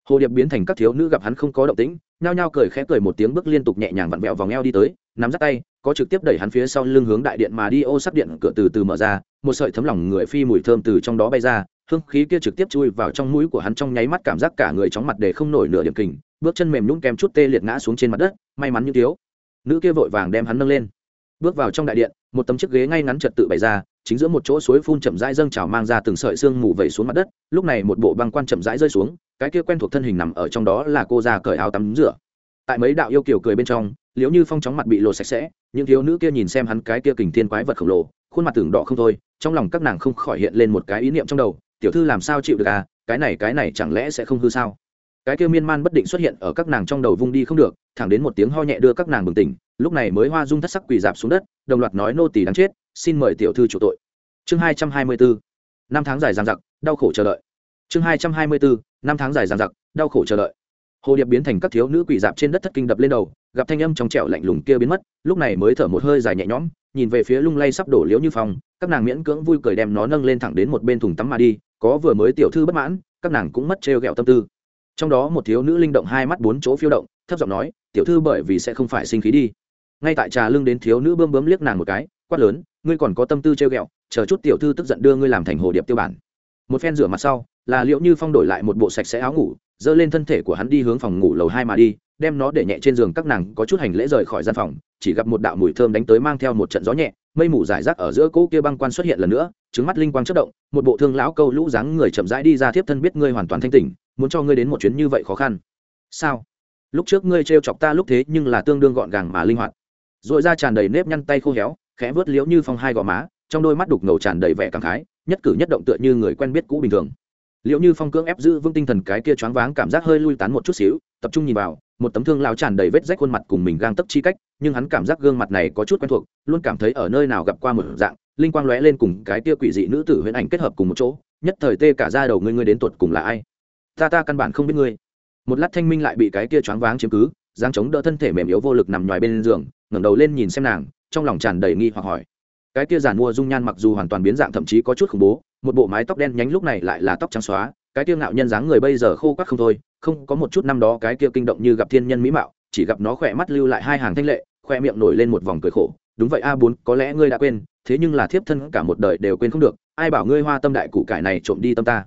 hồ điệp biến thành các thiếu nữ gặp hắn không có động tĩnh, nhao nhao cười khẽ cười một tiếng bước liên tục nhẹ nhàng vặn vẹo vòng eo đi tới, nắm dắt tay, có trực tiếp đẩy hắn phía sau lưng hướng đại điện mà đi, ô, sắp điện cửa từ từ mở ra, một sợi thấm lỏng người phi mùi thơm từ trong đó bay ra, hương khí kia trực tiếp chui vào trong mũi của hắn trong nháy mắt cảm giác cả người chóng mặt để không nổi nửa điểm kình, bước chân mềm nhũng kèm chút tê liệt ngã xuống trên mặt đất, may mắn như thiếu. Nữ kia vội vàng đem hắn nâng lên. Bước vào trong đại điện, một tấm chiếc ghế ngay ngắn trật tự bày ra, chính giữa một chỗ suối phun chậm rãi dâng trào mang ra từng sợi xương mù vẩy xuống mặt đất, lúc này một bộ băng quan chậm rãi rơi xuống cái kia quen thuộc thân hình nằm ở trong đó là cô già cởi áo tắm rửa. Tại mấy đạo yêu kiều cười bên trong liếu như phong chóng mặt bị lột sạch sẽ, những thiếu nữ kia nhìn xem hắn cái kia kình thiên quái vật khổng lồ, khuôn mặt tưởng đỏ không thôi, trong lòng các nàng không khỏi hiện lên một cái ý niệm trong đầu, tiểu thư làm sao chịu được à cái này cái này chẳng lẽ sẽ không hư sao? Cái kia miên man bất định xuất hiện ở các nàng trong đầu vung đi không được, thẳng đến một tiếng ho nhẹ đưa các nàng bừng tỉnh, lúc này mới hoa dung thất sắc quỳ dạp xuống đất, đồng loạt nói, nô tỳ đáng chết, xin mời tiểu thư chủ tội. Chương hai trăm hai mươi bốn năm tháng dài dằng dặc, đau khổ chờ đợi. Chương hai trăm hai mươi bốn năm tháng dài dằng dặc, đau khổ chờ đợi. Hồ điệp biến thành các thiếu nữ quỷ dạp trên đất thất kinh đập lên đầu, gặp thanh âm trong trẻo lạnh lùng kia biến mất, lúc này mới thở một hơi dài nhẹ nhõm, nhìn về phía lung lay sắp đổ liễu như phòng các nàng miễn cưỡng vui cười đem nó nâng lên thẳng đến một bên thùng tắm mà đi, có vừa mới tiểu thư bất mãn, các nàng cũng mất trêu ghẹo tâm tư. Trong đó một thiếu nữ linh động hai mắt bốn chỗ phiêu động, thấp giọng nói, tiểu thư bởi vì sẽ không phải sinh khí đi. Ngay tại trà lưng đến thiếu nữ bơm bấm liếc nàng một cái, quát lớn, ngươi còn có tâm tư trêu ghẹo, chờ chút tiểu thư tức giận đưa ngươi làm thành hồ điệp tiêu bản. Một phen rửa mặt sau là liệu như phong đổi lại một bộ sạch sẽ áo ngủ dơ lên thân thể của hắn đi hướng phòng ngủ lầu hai mà đi, đem nó để nhẹ trên giường các nàng có chút hành lễ rời khỏi gian phòng, chỉ gặp một đạo mùi thơm đánh tới mang theo một trận gió nhẹ, mây mù giải rác ở giữa cỗ kia băng quan xuất hiện lần nữa, trứng mắt linh quang chất động, một bộ thương lão câu lũ dáng người chậm rãi đi ra tiếp thân biết ngươi hoàn toàn thanh tỉnh, muốn cho ngươi đến một chuyến như vậy khó khăn. Sao? Lúc trước ngươi trêu chọc ta lúc thế nhưng là tương đương gọn gàng mà linh hoạt. Dội ra tràn đầy nếp nhăn tay khô héo, khẽ vớt liễu như phong hai gò má, trong đôi mắt đục ngầu tràn đầy vẻ cảm khái, nhất cử nhất động tựa như người quen biết cũ bình thường liệu như phong cưỡng ép giữ vững tinh thần cái kia choáng váng cảm giác hơi lui tán một chút xíu, tập trung nhìn vào, một tấm thương lao tràn đầy vết rách khuôn mặt cùng mình gang tấp chi cách, nhưng hắn cảm giác gương mặt này có chút quen thuộc, luôn cảm thấy ở nơi nào gặp qua một dạng, linh quang lóe lên cùng cái kia quỷ dị nữ tử huyễn ảnh kết hợp cùng một chỗ, nhất thời tê cả ra đầu ngươi ngươi đến tuột cùng là ai? Ta ta căn bản không biết ngươi. Một lát thanh minh lại bị cái kia choáng váng chiếm cứ giang chống đỡ thân thể mềm yếu vô lực nằm ngoài bên giường, ngẩng đầu lên nhìn xem nàng, trong lòng tràn đầy nghi hoặc hỏi. Cái kia giản mua dung nhan mặc dù hoàn toàn biến dạng thậm chí có chút khủng bố một bộ mái tóc đen nhánh lúc này lại là tóc trắng xóa, cái kia ngạo nhân dáng người bây giờ khô quắc không thôi, không có một chút năm đó cái kia kinh động như gặp thiên nhân mỹ mạo, chỉ gặp nó khỏe mắt lưu lại hai hàng thanh lệ khoe miệng nổi lên một vòng cười khổ. Đúng vậy, a bốn, có lẽ ngươi đã quên, thế nhưng là thiếp thân cả một đời đều quên không được, ai bảo ngươi hoa tâm đại cụ cải này trộm đi tâm ta?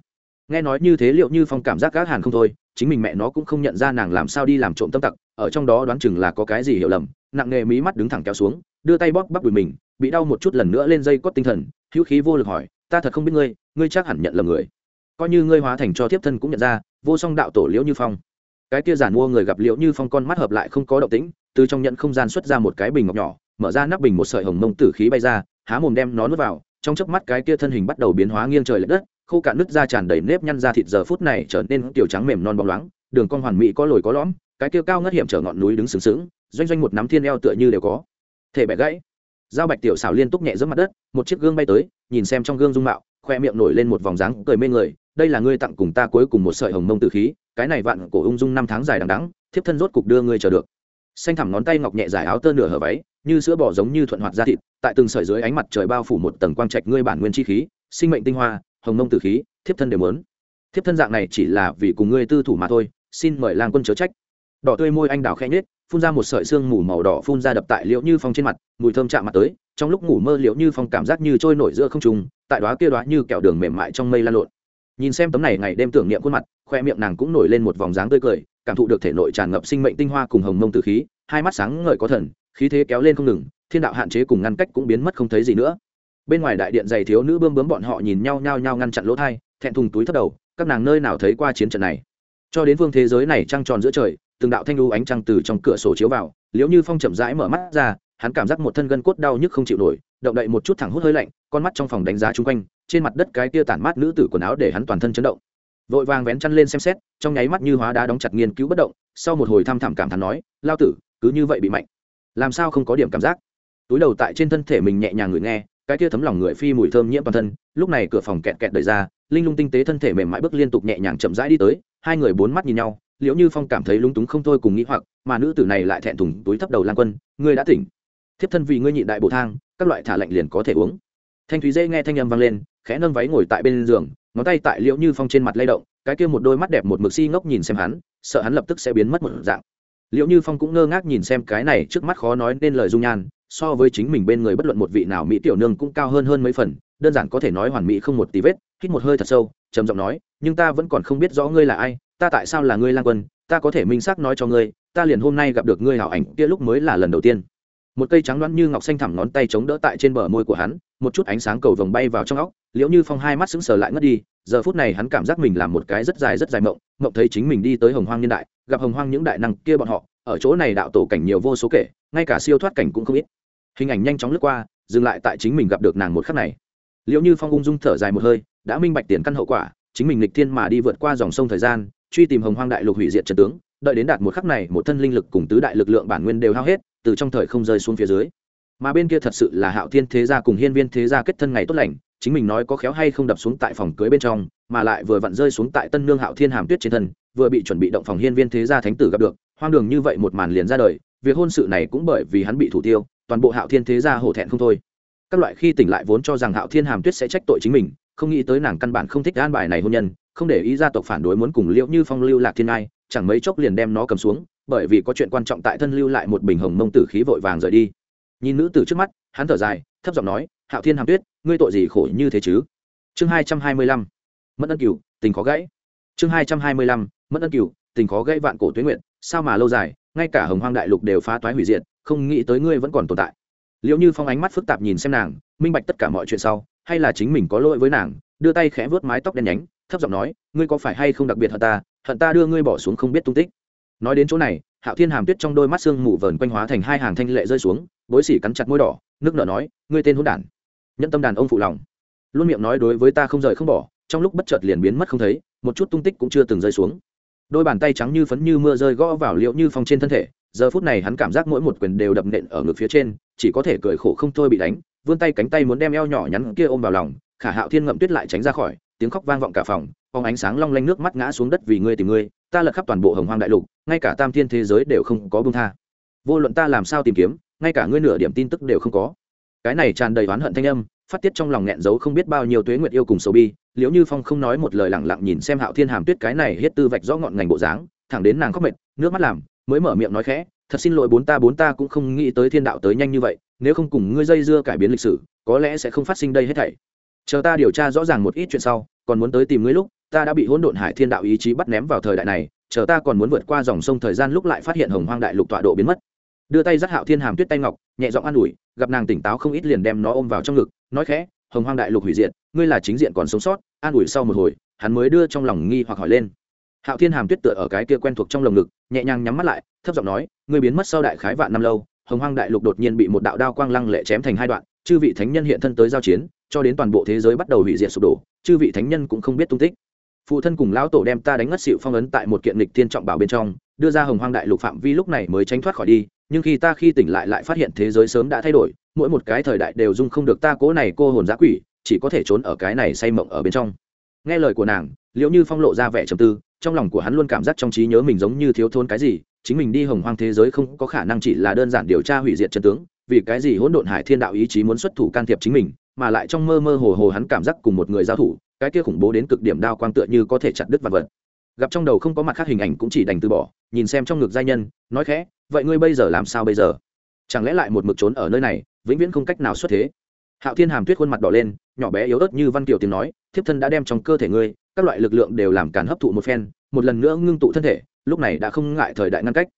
Nghe nói như thế liệu như phong cảm giác gác hàn không thôi, chính mình mẹ nó cũng không nhận ra nàng làm sao đi làm trộm tâm tặc, ở trong đó đoán chừng là có cái gì hiểu lầm, nặng nghề mí mắt đứng thẳng kéo xuống, đưa tay bóp bắp đùi mình, bị đau một chút lần nữa lên dây cót tinh thần, hữu khí vô lực hỏi ta thật không biết ngươi ngươi chắc hẳn nhận lầm người. Coi như ngươi hóa thành cho thiếp thân cũng nhận ra, vô song đạo tổ liễu như phong. Cái kia giản mua người gặp liễu như phong con mắt hợp lại không có động tĩnh, từ trong nhận không gian xuất ra một cái bình ngọc nhỏ, mở ra nắp bình một sợi hồng mông tử khí bay ra, há mồm đem nó nuốt vào, trong chớp mắt cái kia thân hình bắt đầu biến hóa nghiêng trời l ệ đất, khô cạn nứt ra tràn đầy nếp nhăn ra thịt giờ phút này trở nên tiểu trắng mềm non bóng loáng, đường con hoàn mỹ có lồi có lõm, cái kia cao ngất hiểm trở ngọn núi đứng sừng sững, doanh doanh một nắm thiên eo tựa như đều có. Thể bẻ gãy. Giao bạch tiểu xảo liên tục nhẹ giẫm mặt đất một chiếc gương bay tới nhìn xem trong gương dung mạo khoe miệng nổi lên một vòng dáng cười mê người đây là ngươi tặng cùng ta cuối cùng một sợi hồng mông tử khí cái này vạn cổ ung dung năm tháng dài đằng đắng thiếp thân rốt cục đưa ngươi chờ được. Xanh thẳm ngón tay ngọc nhẹ dài áo tơ nửa hở váy như sữa bò giống như thuận hoạt da thịt tại từng sợi dưới ánh mặt trời bao phủ một tầng quang trạch ngươi bản nguyên chi khí sinh mệnh tinh hoa hồng mông tử khí thiếp thân đều muốn. Thiếp thân dạng này chỉ là vì cùng ngươi tư thủ mà thôi xin mời lang quân chớ trách. Đỏ tươi môi anh đào khẽ nhếch, phun ra một sợi xương mù màu đỏ phun ra đập tại liễu như phong trên mặt, mùi thơm chạm mặt tới, trong lúc ngủ mơ liễu như phong cảm giác như trôi nổi giữa không trùng tại đó kia đó như kẹo đường mềm mại trong mây lan lộn. Nhìn xem tấm này ngày đêm tưởng niệm khuôn mặt, khoe miệng nàng cũng nổi lên một vòng dáng tươi cười, cảm thụ được thể nội tràn ngập sinh mệnh tinh hoa cùng hồng mông từ khí, hai mắt sáng ngời có thần, khí thế kéo lên không ngừng, thiên đạo hạn chế cùng ngăn cách cũng biến mất không thấy gì nữa. Bên ngoài đại điện dày thiếu nữ bươm bướm bọn họ nhìn nhau nhau nhau ngăn chặn lỗ thai, thẹn thùng túi thất đầu, các nàng nơi nào thấy qua chiến trận này? Cho đến vương thế giới này trăng tròn giữa trời từng đạo thanh lưu ánh trăng từ trong cửa sổ chiếu vào liếu như phong chậm rãi mở mắt ra, hắn cảm giác một thân gân cốt đau nhức không chịu nổi, động đậy một chút thẳng hút hơi lạnh, con mắt trong phòng đánh giá chung quanh, trên mặt đất cái tia tản mát nữ tử quần áo để hắn toàn thân chấn động. Vội vàng vén chăn lên xem xét, trong nháy mắt như hóa đá đóng chặt nghiên cứu bất động, sau một hồi thăm thẳm cảm thán nói, lao tử, cứ như vậy bị mạnh làm sao không có điểm cảm giác? Túi đầu tại trên thân thể mình nhẹ nhàng ngửi nghe, cái tia thấm lòng người phi mùi thơm nhiễm toàn thân, lúc này cửa phòng kẹt kẹt đẩy ra, linh lung tinh tế thân thể mềm mại bước liên tục nhẹ nhàng chậm rãi đi tới, hai người bốn mắt nhìn nhau liễu như phong cảm thấy lúng túng không thôi cùng nghĩ hoặc, mà nữ tử này lại thẹn thùng túi thấp đầu lan quân, ngươi đã tỉnh. Thiếp thân vì ngươi nhị đại bộ thang, các loại thả lạnh liền có thể uống. Thanh thúy dê nghe thanh âm vang lên, khẽ nâng váy ngồi tại bên giường, ngón tay tại liễu như phong trên mặt lay động, cái kia một đôi mắt đẹp một mực si ngốc nhìn xem hắn, sợ hắn lập tức sẽ biến mất một dạng. Liễu như phong cũng ngơ ngác nhìn xem cái này trước mắt khó nói nên lời dung nhan, so với chính mình bên người bất luận một vị nào mỹ tiểu nương cũng cao hơn hơn mấy phần, đơn giản có thể nói hoàn mỹ không một tí vết, hít một hơi thật sâu, trầm giọng nói, nhưng ta vẫn còn không biết rõ ngươi là ai ta tại sao là ngươi lang quân, ta có thể minh xác nói cho ngươi, ta liền hôm nay gặp được ngươi hảo ảnh, kia lúc mới là lần đầu tiên. Một cây trắng đoán như ngọc xanh thẳm ngón tay chống đỡ tại trên bờ môi của hắn, một chút ánh sáng cầu vồng bay vào trong óc, liễu như phong hai mắt sững sờ lại ngất đi, giờ phút này hắn cảm giác mình làm một cái rất dài rất dài mộng mộng thấy chính mình đi tới hồng hoang nhân đại, gặp hồng hoang những đại năng kia bọn họ, ở chỗ này đạo tổ cảnh nhiều vô số kể, ngay cả siêu thoát cảnh cũng không ít. Hình ảnh nhanh chóng lướt qua, dừng lại tại chính mình gặp được nàng một khắc này. Liệu như phong ung dung thở dài một hơi, đã minh bạch tiền căn hậu quả, chính mình lịch thiên mà đi vượt qua dòng sông thời gian truy tìm hồng hoang đại lục hủy diệt trần tướng, đợi đến đạt một khắc này, một thân linh lực cùng tứ đại lực lượng bản nguyên đều hao hết, từ trong thời không rơi xuống phía dưới. Mà bên kia thật sự là hạo thiên thế gia cùng hiên viên thế gia kết thân ngày tốt lành, chính mình nói có khéo hay không đập xuống tại phòng cưới bên trong, mà lại vừa vặn rơi xuống tại tân nương hạo thiên hàm tuyết trên thân, vừa bị chuẩn bị động phòng hiên viên thế gia thánh tử gặp được, hoang đường như vậy một màn liền ra đời, việc hôn sự này cũng bởi vì hắn bị thủ tiêu, toàn bộ hạo thiên thế gia hổ thẹn không thôi. Các loại khi tỉnh lại vốn cho rằng hạo thiên hàm tuyết sẽ trách tội chính mình, không nghĩ tới nàng căn bản không thích an bài này hôn nhân không để ý gia tộc phản đối muốn cùng liễu như phong lưu lạc thiên ai chẳng mấy chốc liền đem nó cầm xuống, bởi vì có chuyện quan trọng tại thân lưu lại một bình hồng mông tử khí vội vàng rời đi. Nhìn nữ tử trước mắt, hắn thở dài, thấp giọng nói, hạo thiên hàm tuyết, ngươi tội gì khổ như thế chứ? Chương hai trăm hai mươi lăm mất ân cửu, tình khó gãy. Chương hai trăm hai mươi lăm mất ân cửu, tình khó gãy vạn cổ tuyến nguyện sao mà lâu dài, ngay cả hồng hoang đại lục đều phá toái hủy diệt, không nghĩ tới ngươi vẫn còn tồn tại. Liệu như phong ánh mắt phức tạp nhìn xem nàng, minh bạch tất cả mọi chuyện sau, hay là chính mình có lỗi với nàng, đưa tay khẽ vớt mái tóc đen nhánh thấp giọng nói, ngươi có phải hay không đặc biệt hận ta? Hận ta đưa ngươi bỏ xuống không biết tung tích. Nói đến chỗ này, hạo thiên hàm tuyết trong đôi mắt sương mù vờn quanh hóa thành hai hàng thanh lệ rơi xuống, bối xỉ cắn chặt môi đỏ, nước nở nói, ngươi tên hôn đản. Nhân tâm đàn ông phụ lòng. Luôn miệng nói đối với ta không rời không bỏ, trong lúc bất chợt liền biến mất không thấy, một chút tung tích cũng chưa từng rơi xuống. Đôi bàn tay trắng như phấn như mưa rơi gõ vào liệu như phong trên thân thể, giờ phút này hắn cảm giác mỗi một quyền đều đập nện ở ngực phía trên, chỉ có thể cười khổ không thôi bị đánh, vươn tay cánh tay muốn đem eo nhỏ nhắn kia ôm vào lòng, khả hạo thiên ngậm tuyết lại tránh ra khỏi tiếng khóc vang vọng cả phòng, phóng ánh sáng long lanh nước mắt ngã xuống đất vì ngươi tìm ngươi, ta lật khắp toàn bộ hồng hoang đại lục, ngay cả tam thiên thế giới đều không có bông tha. Vô luận ta làm sao tìm kiếm, ngay cả ngươi nửa điểm tin tức đều không có. Cái này tràn đầy oán hận thanh âm, phát tiết trong lòng nghẹn giấu không biết bao nhiêu tuế nguyệt yêu cùng sầu bi liếu như phong không nói một lời lẳng lặng nhìn xem hạo thiên hàm tuyết cái này hết tư vạch rõ ngọn ngành bộ dáng, thẳng đến nàng khóc mệt, nước mắt làm, mới mở miệng nói khẽ, thật xin lỗi bốn ta bốn ta cũng không nghĩ tới thiên đạo tới nhanh như vậy, nếu không cùng ngươi dây dưa cải biến lịch sử, có lẽ sẽ không phát sinh đây hết thảy chờ ta điều tra rõ ràng một ít chuyện sau, còn muốn tới tìm ngươi lúc, ta đã bị hỗn độn hải thiên đạo ý chí bắt ném vào thời đại này, chờ ta còn muốn vượt qua dòng sông thời gian lúc lại phát hiện hồng hoang đại lục tọa độ biến mất. Đưa tay dắt hạo thiên hàm tuyết tay ngọc, nhẹ giọng an ủi, gặp nàng tỉnh táo không ít liền đem nó ôm vào trong ngực, nói khẽ, hồng hoang đại lục hủy diệt, ngươi là chính diện còn sống sót. An ủi sau một hồi, hắn mới đưa trong lòng nghi hoặc hỏi lên. Hạo thiên hàm tuyết tựa ở cái kia quen thuộc trong lồng ngực, nhẹ nhàng nhắm mắt lại, thấp giọng nói, ngươi biến mất sau đại khái vạn năm lâu, hồng hoang đại lục đột nhiên bị một đạo đao quang lăng lệ chém thành hai đoạn, chư vị thánh nhân hiện thân tới giao chiến cho đến toàn bộ thế giới bắt đầu hủy diệt sụp đổ, chư vị thánh nhân cũng không biết tung tích. Phụ thân cùng lão tổ đem ta đánh ngất xịu phong ấn tại một kiện lịch thiên trọng bảo bên trong, đưa ra hồng hoang đại lục phạm vi lúc này mới tránh thoát khỏi đi, nhưng khi ta khi tỉnh lại lại phát hiện thế giới sớm đã thay đổi, mỗi một cái thời đại đều dung không được ta cố này cô hồn giã quỷ, chỉ có thể trốn ở cái này say mộng ở bên trong. Nghe lời của nàng liệu như phong lộ ra vẻ trầm tư, trong lòng của hắn luôn cảm giác trong trí nhớ mình giống như thiếu thốn cái gì, chính mình đi hồng hoang thế giới không có khả năng chỉ là đơn giản điều tra hủy diệt chân tướng, vì cái gì hỗn độn hải thiên đạo ý chí muốn xuất thủ can thiệp chính mình mà lại trong mơ mơ hồ hồ hắn cảm giác cùng một người giao thủ, cái kia khủng bố đến cực điểm đao quang tựa như có thể chặt đứt vật vật. Gặp trong đầu không có mặt khác hình ảnh cũng chỉ đành từ bỏ, nhìn xem trong ngực giai nhân, nói khẽ, vậy ngươi bây giờ làm sao bây giờ? Chẳng lẽ lại một mực trốn ở nơi này, vĩnh viễn không cách nào xuất thế? Hạo thiên hàm tuyết khuôn mặt đỏ lên, nhỏ bé yếu ớt như văn kiều tiếng nói, thiếp thân đã đem trong cơ thể ngươi, các loại lực lượng đều làm cản hấp thụ một phen, một lần nữa ngưng tụ thân thể, lúc này đã không ngại thời đại ngăn cách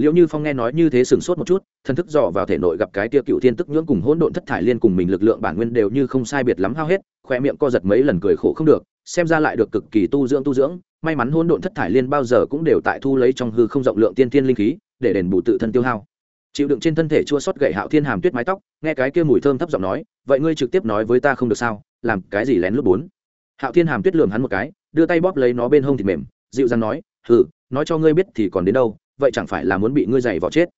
liệu như phong nghe nói như thế sửng sốt một chút thân thức dò vào thể nội gặp cái tia cựu thiên tức nhưỡng cùng hỗn độn thất thải liên cùng mình lực lượng bản nguyên đều như không sai biệt lắm hao hết, khoe miệng co giật mấy lần cười khổ không được, xem ra lại được cực kỳ tu dưỡng tu dưỡng, may mắn hỗn độn thất thải liên bao giờ cũng đều tại thu lấy trong hư không rộng lượng tiên thiên linh khí, để đền bù tự thân tiêu hao. Chịu đựng trên thân thể chua sót gậy hạo thiên hàm tuyết mái tóc, nghe cái kia mùi thơm thấp giọng nói, vậy ngươi trực tiếp nói với ta không được sao, làm cái gì lén lút bốn? Hạo thiên hàm tuyết lườm hắn một cái, đưa tay bóp lấy nó bên hông thịt mềm, dịu dàng nói, hừ, nói cho ngươi biết thì còn đến đâu vậy chẳng phải là muốn bị ngươi giày vỏ chết?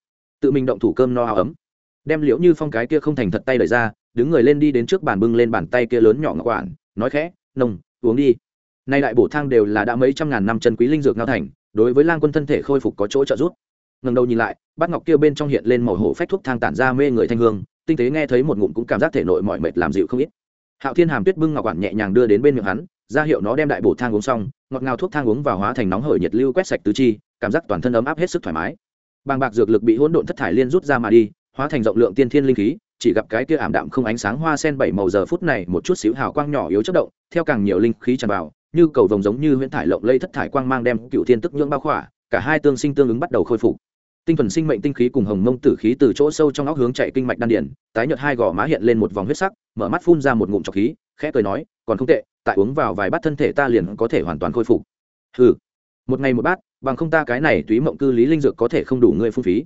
Tự mình động thủ cơm no áo ấm. Đem liễu như phong cái kia không thành thật tay lời ra đứng người lên đi đến trước bàn bưng lên bàn tay kia lớn nhỏ ngọc quản nói khẽ nồng, uống đi. Nay đại bổ thang đều là đã mấy trăm ngàn năm chân quý linh dược ngao thành đối với lang quân thân thể khôi phục có chỗ trợ giúp. Ngần đầu nhìn lại bát ngọc kia bên trong hiện lên màu hổ phách thuốc thang tản ra mê người thanh hương tinh tế nghe thấy một ngụm cũng cảm giác thể nội mọi mệt làm dịu không ít. Hạo thiên hàm tuyết bưng ngọc quản nhẹ nhàng đưa đến bên miệng hắn ra hiệu nó đem đại bổ thang uống xong ngọt ngào thuốc thang uống vào hóa thành nóng hởi nhiệt lưu quét sạch tứ chi cảm giác toàn thân ấm áp hết sức thoải mái. Bàng bạc dược lực bị hỗn độn thất thải liên rút ra mà đi, hóa thành rộng lượng tiên thiên linh khí, chỉ gặp cái kia ảm đạm không ánh sáng hoa sen bảy màu giờ phút này một chút xíu hào quang nhỏ yếu chất động, theo càng nhiều linh khí tràn vào, như cầu vồng giống như huyễn thải lộng lây thất thải quang mang đem cựu thiên tức nhưỡng bao khỏa, cả hai tương sinh tương ứng bắt đầu khôi phục. Tinh thuần sinh mệnh tinh khí cùng hồng mông tử khí từ chỗ sâu trong óc hướng chạy kinh mạch đan điển tái nhợt hai gò má hiện lên một vòng huyết sắc, mở mắt phun ra một ngụm trọc khí, khẽ cười nói, còn không tệ, tại uống vào vài bát thân thể ta liền có thể hoàn toàn khôi phục. Ừ một ngày một bát bằng không ta cái này túy mộng cư lý linh dược có thể không đủ ngươi phung phí.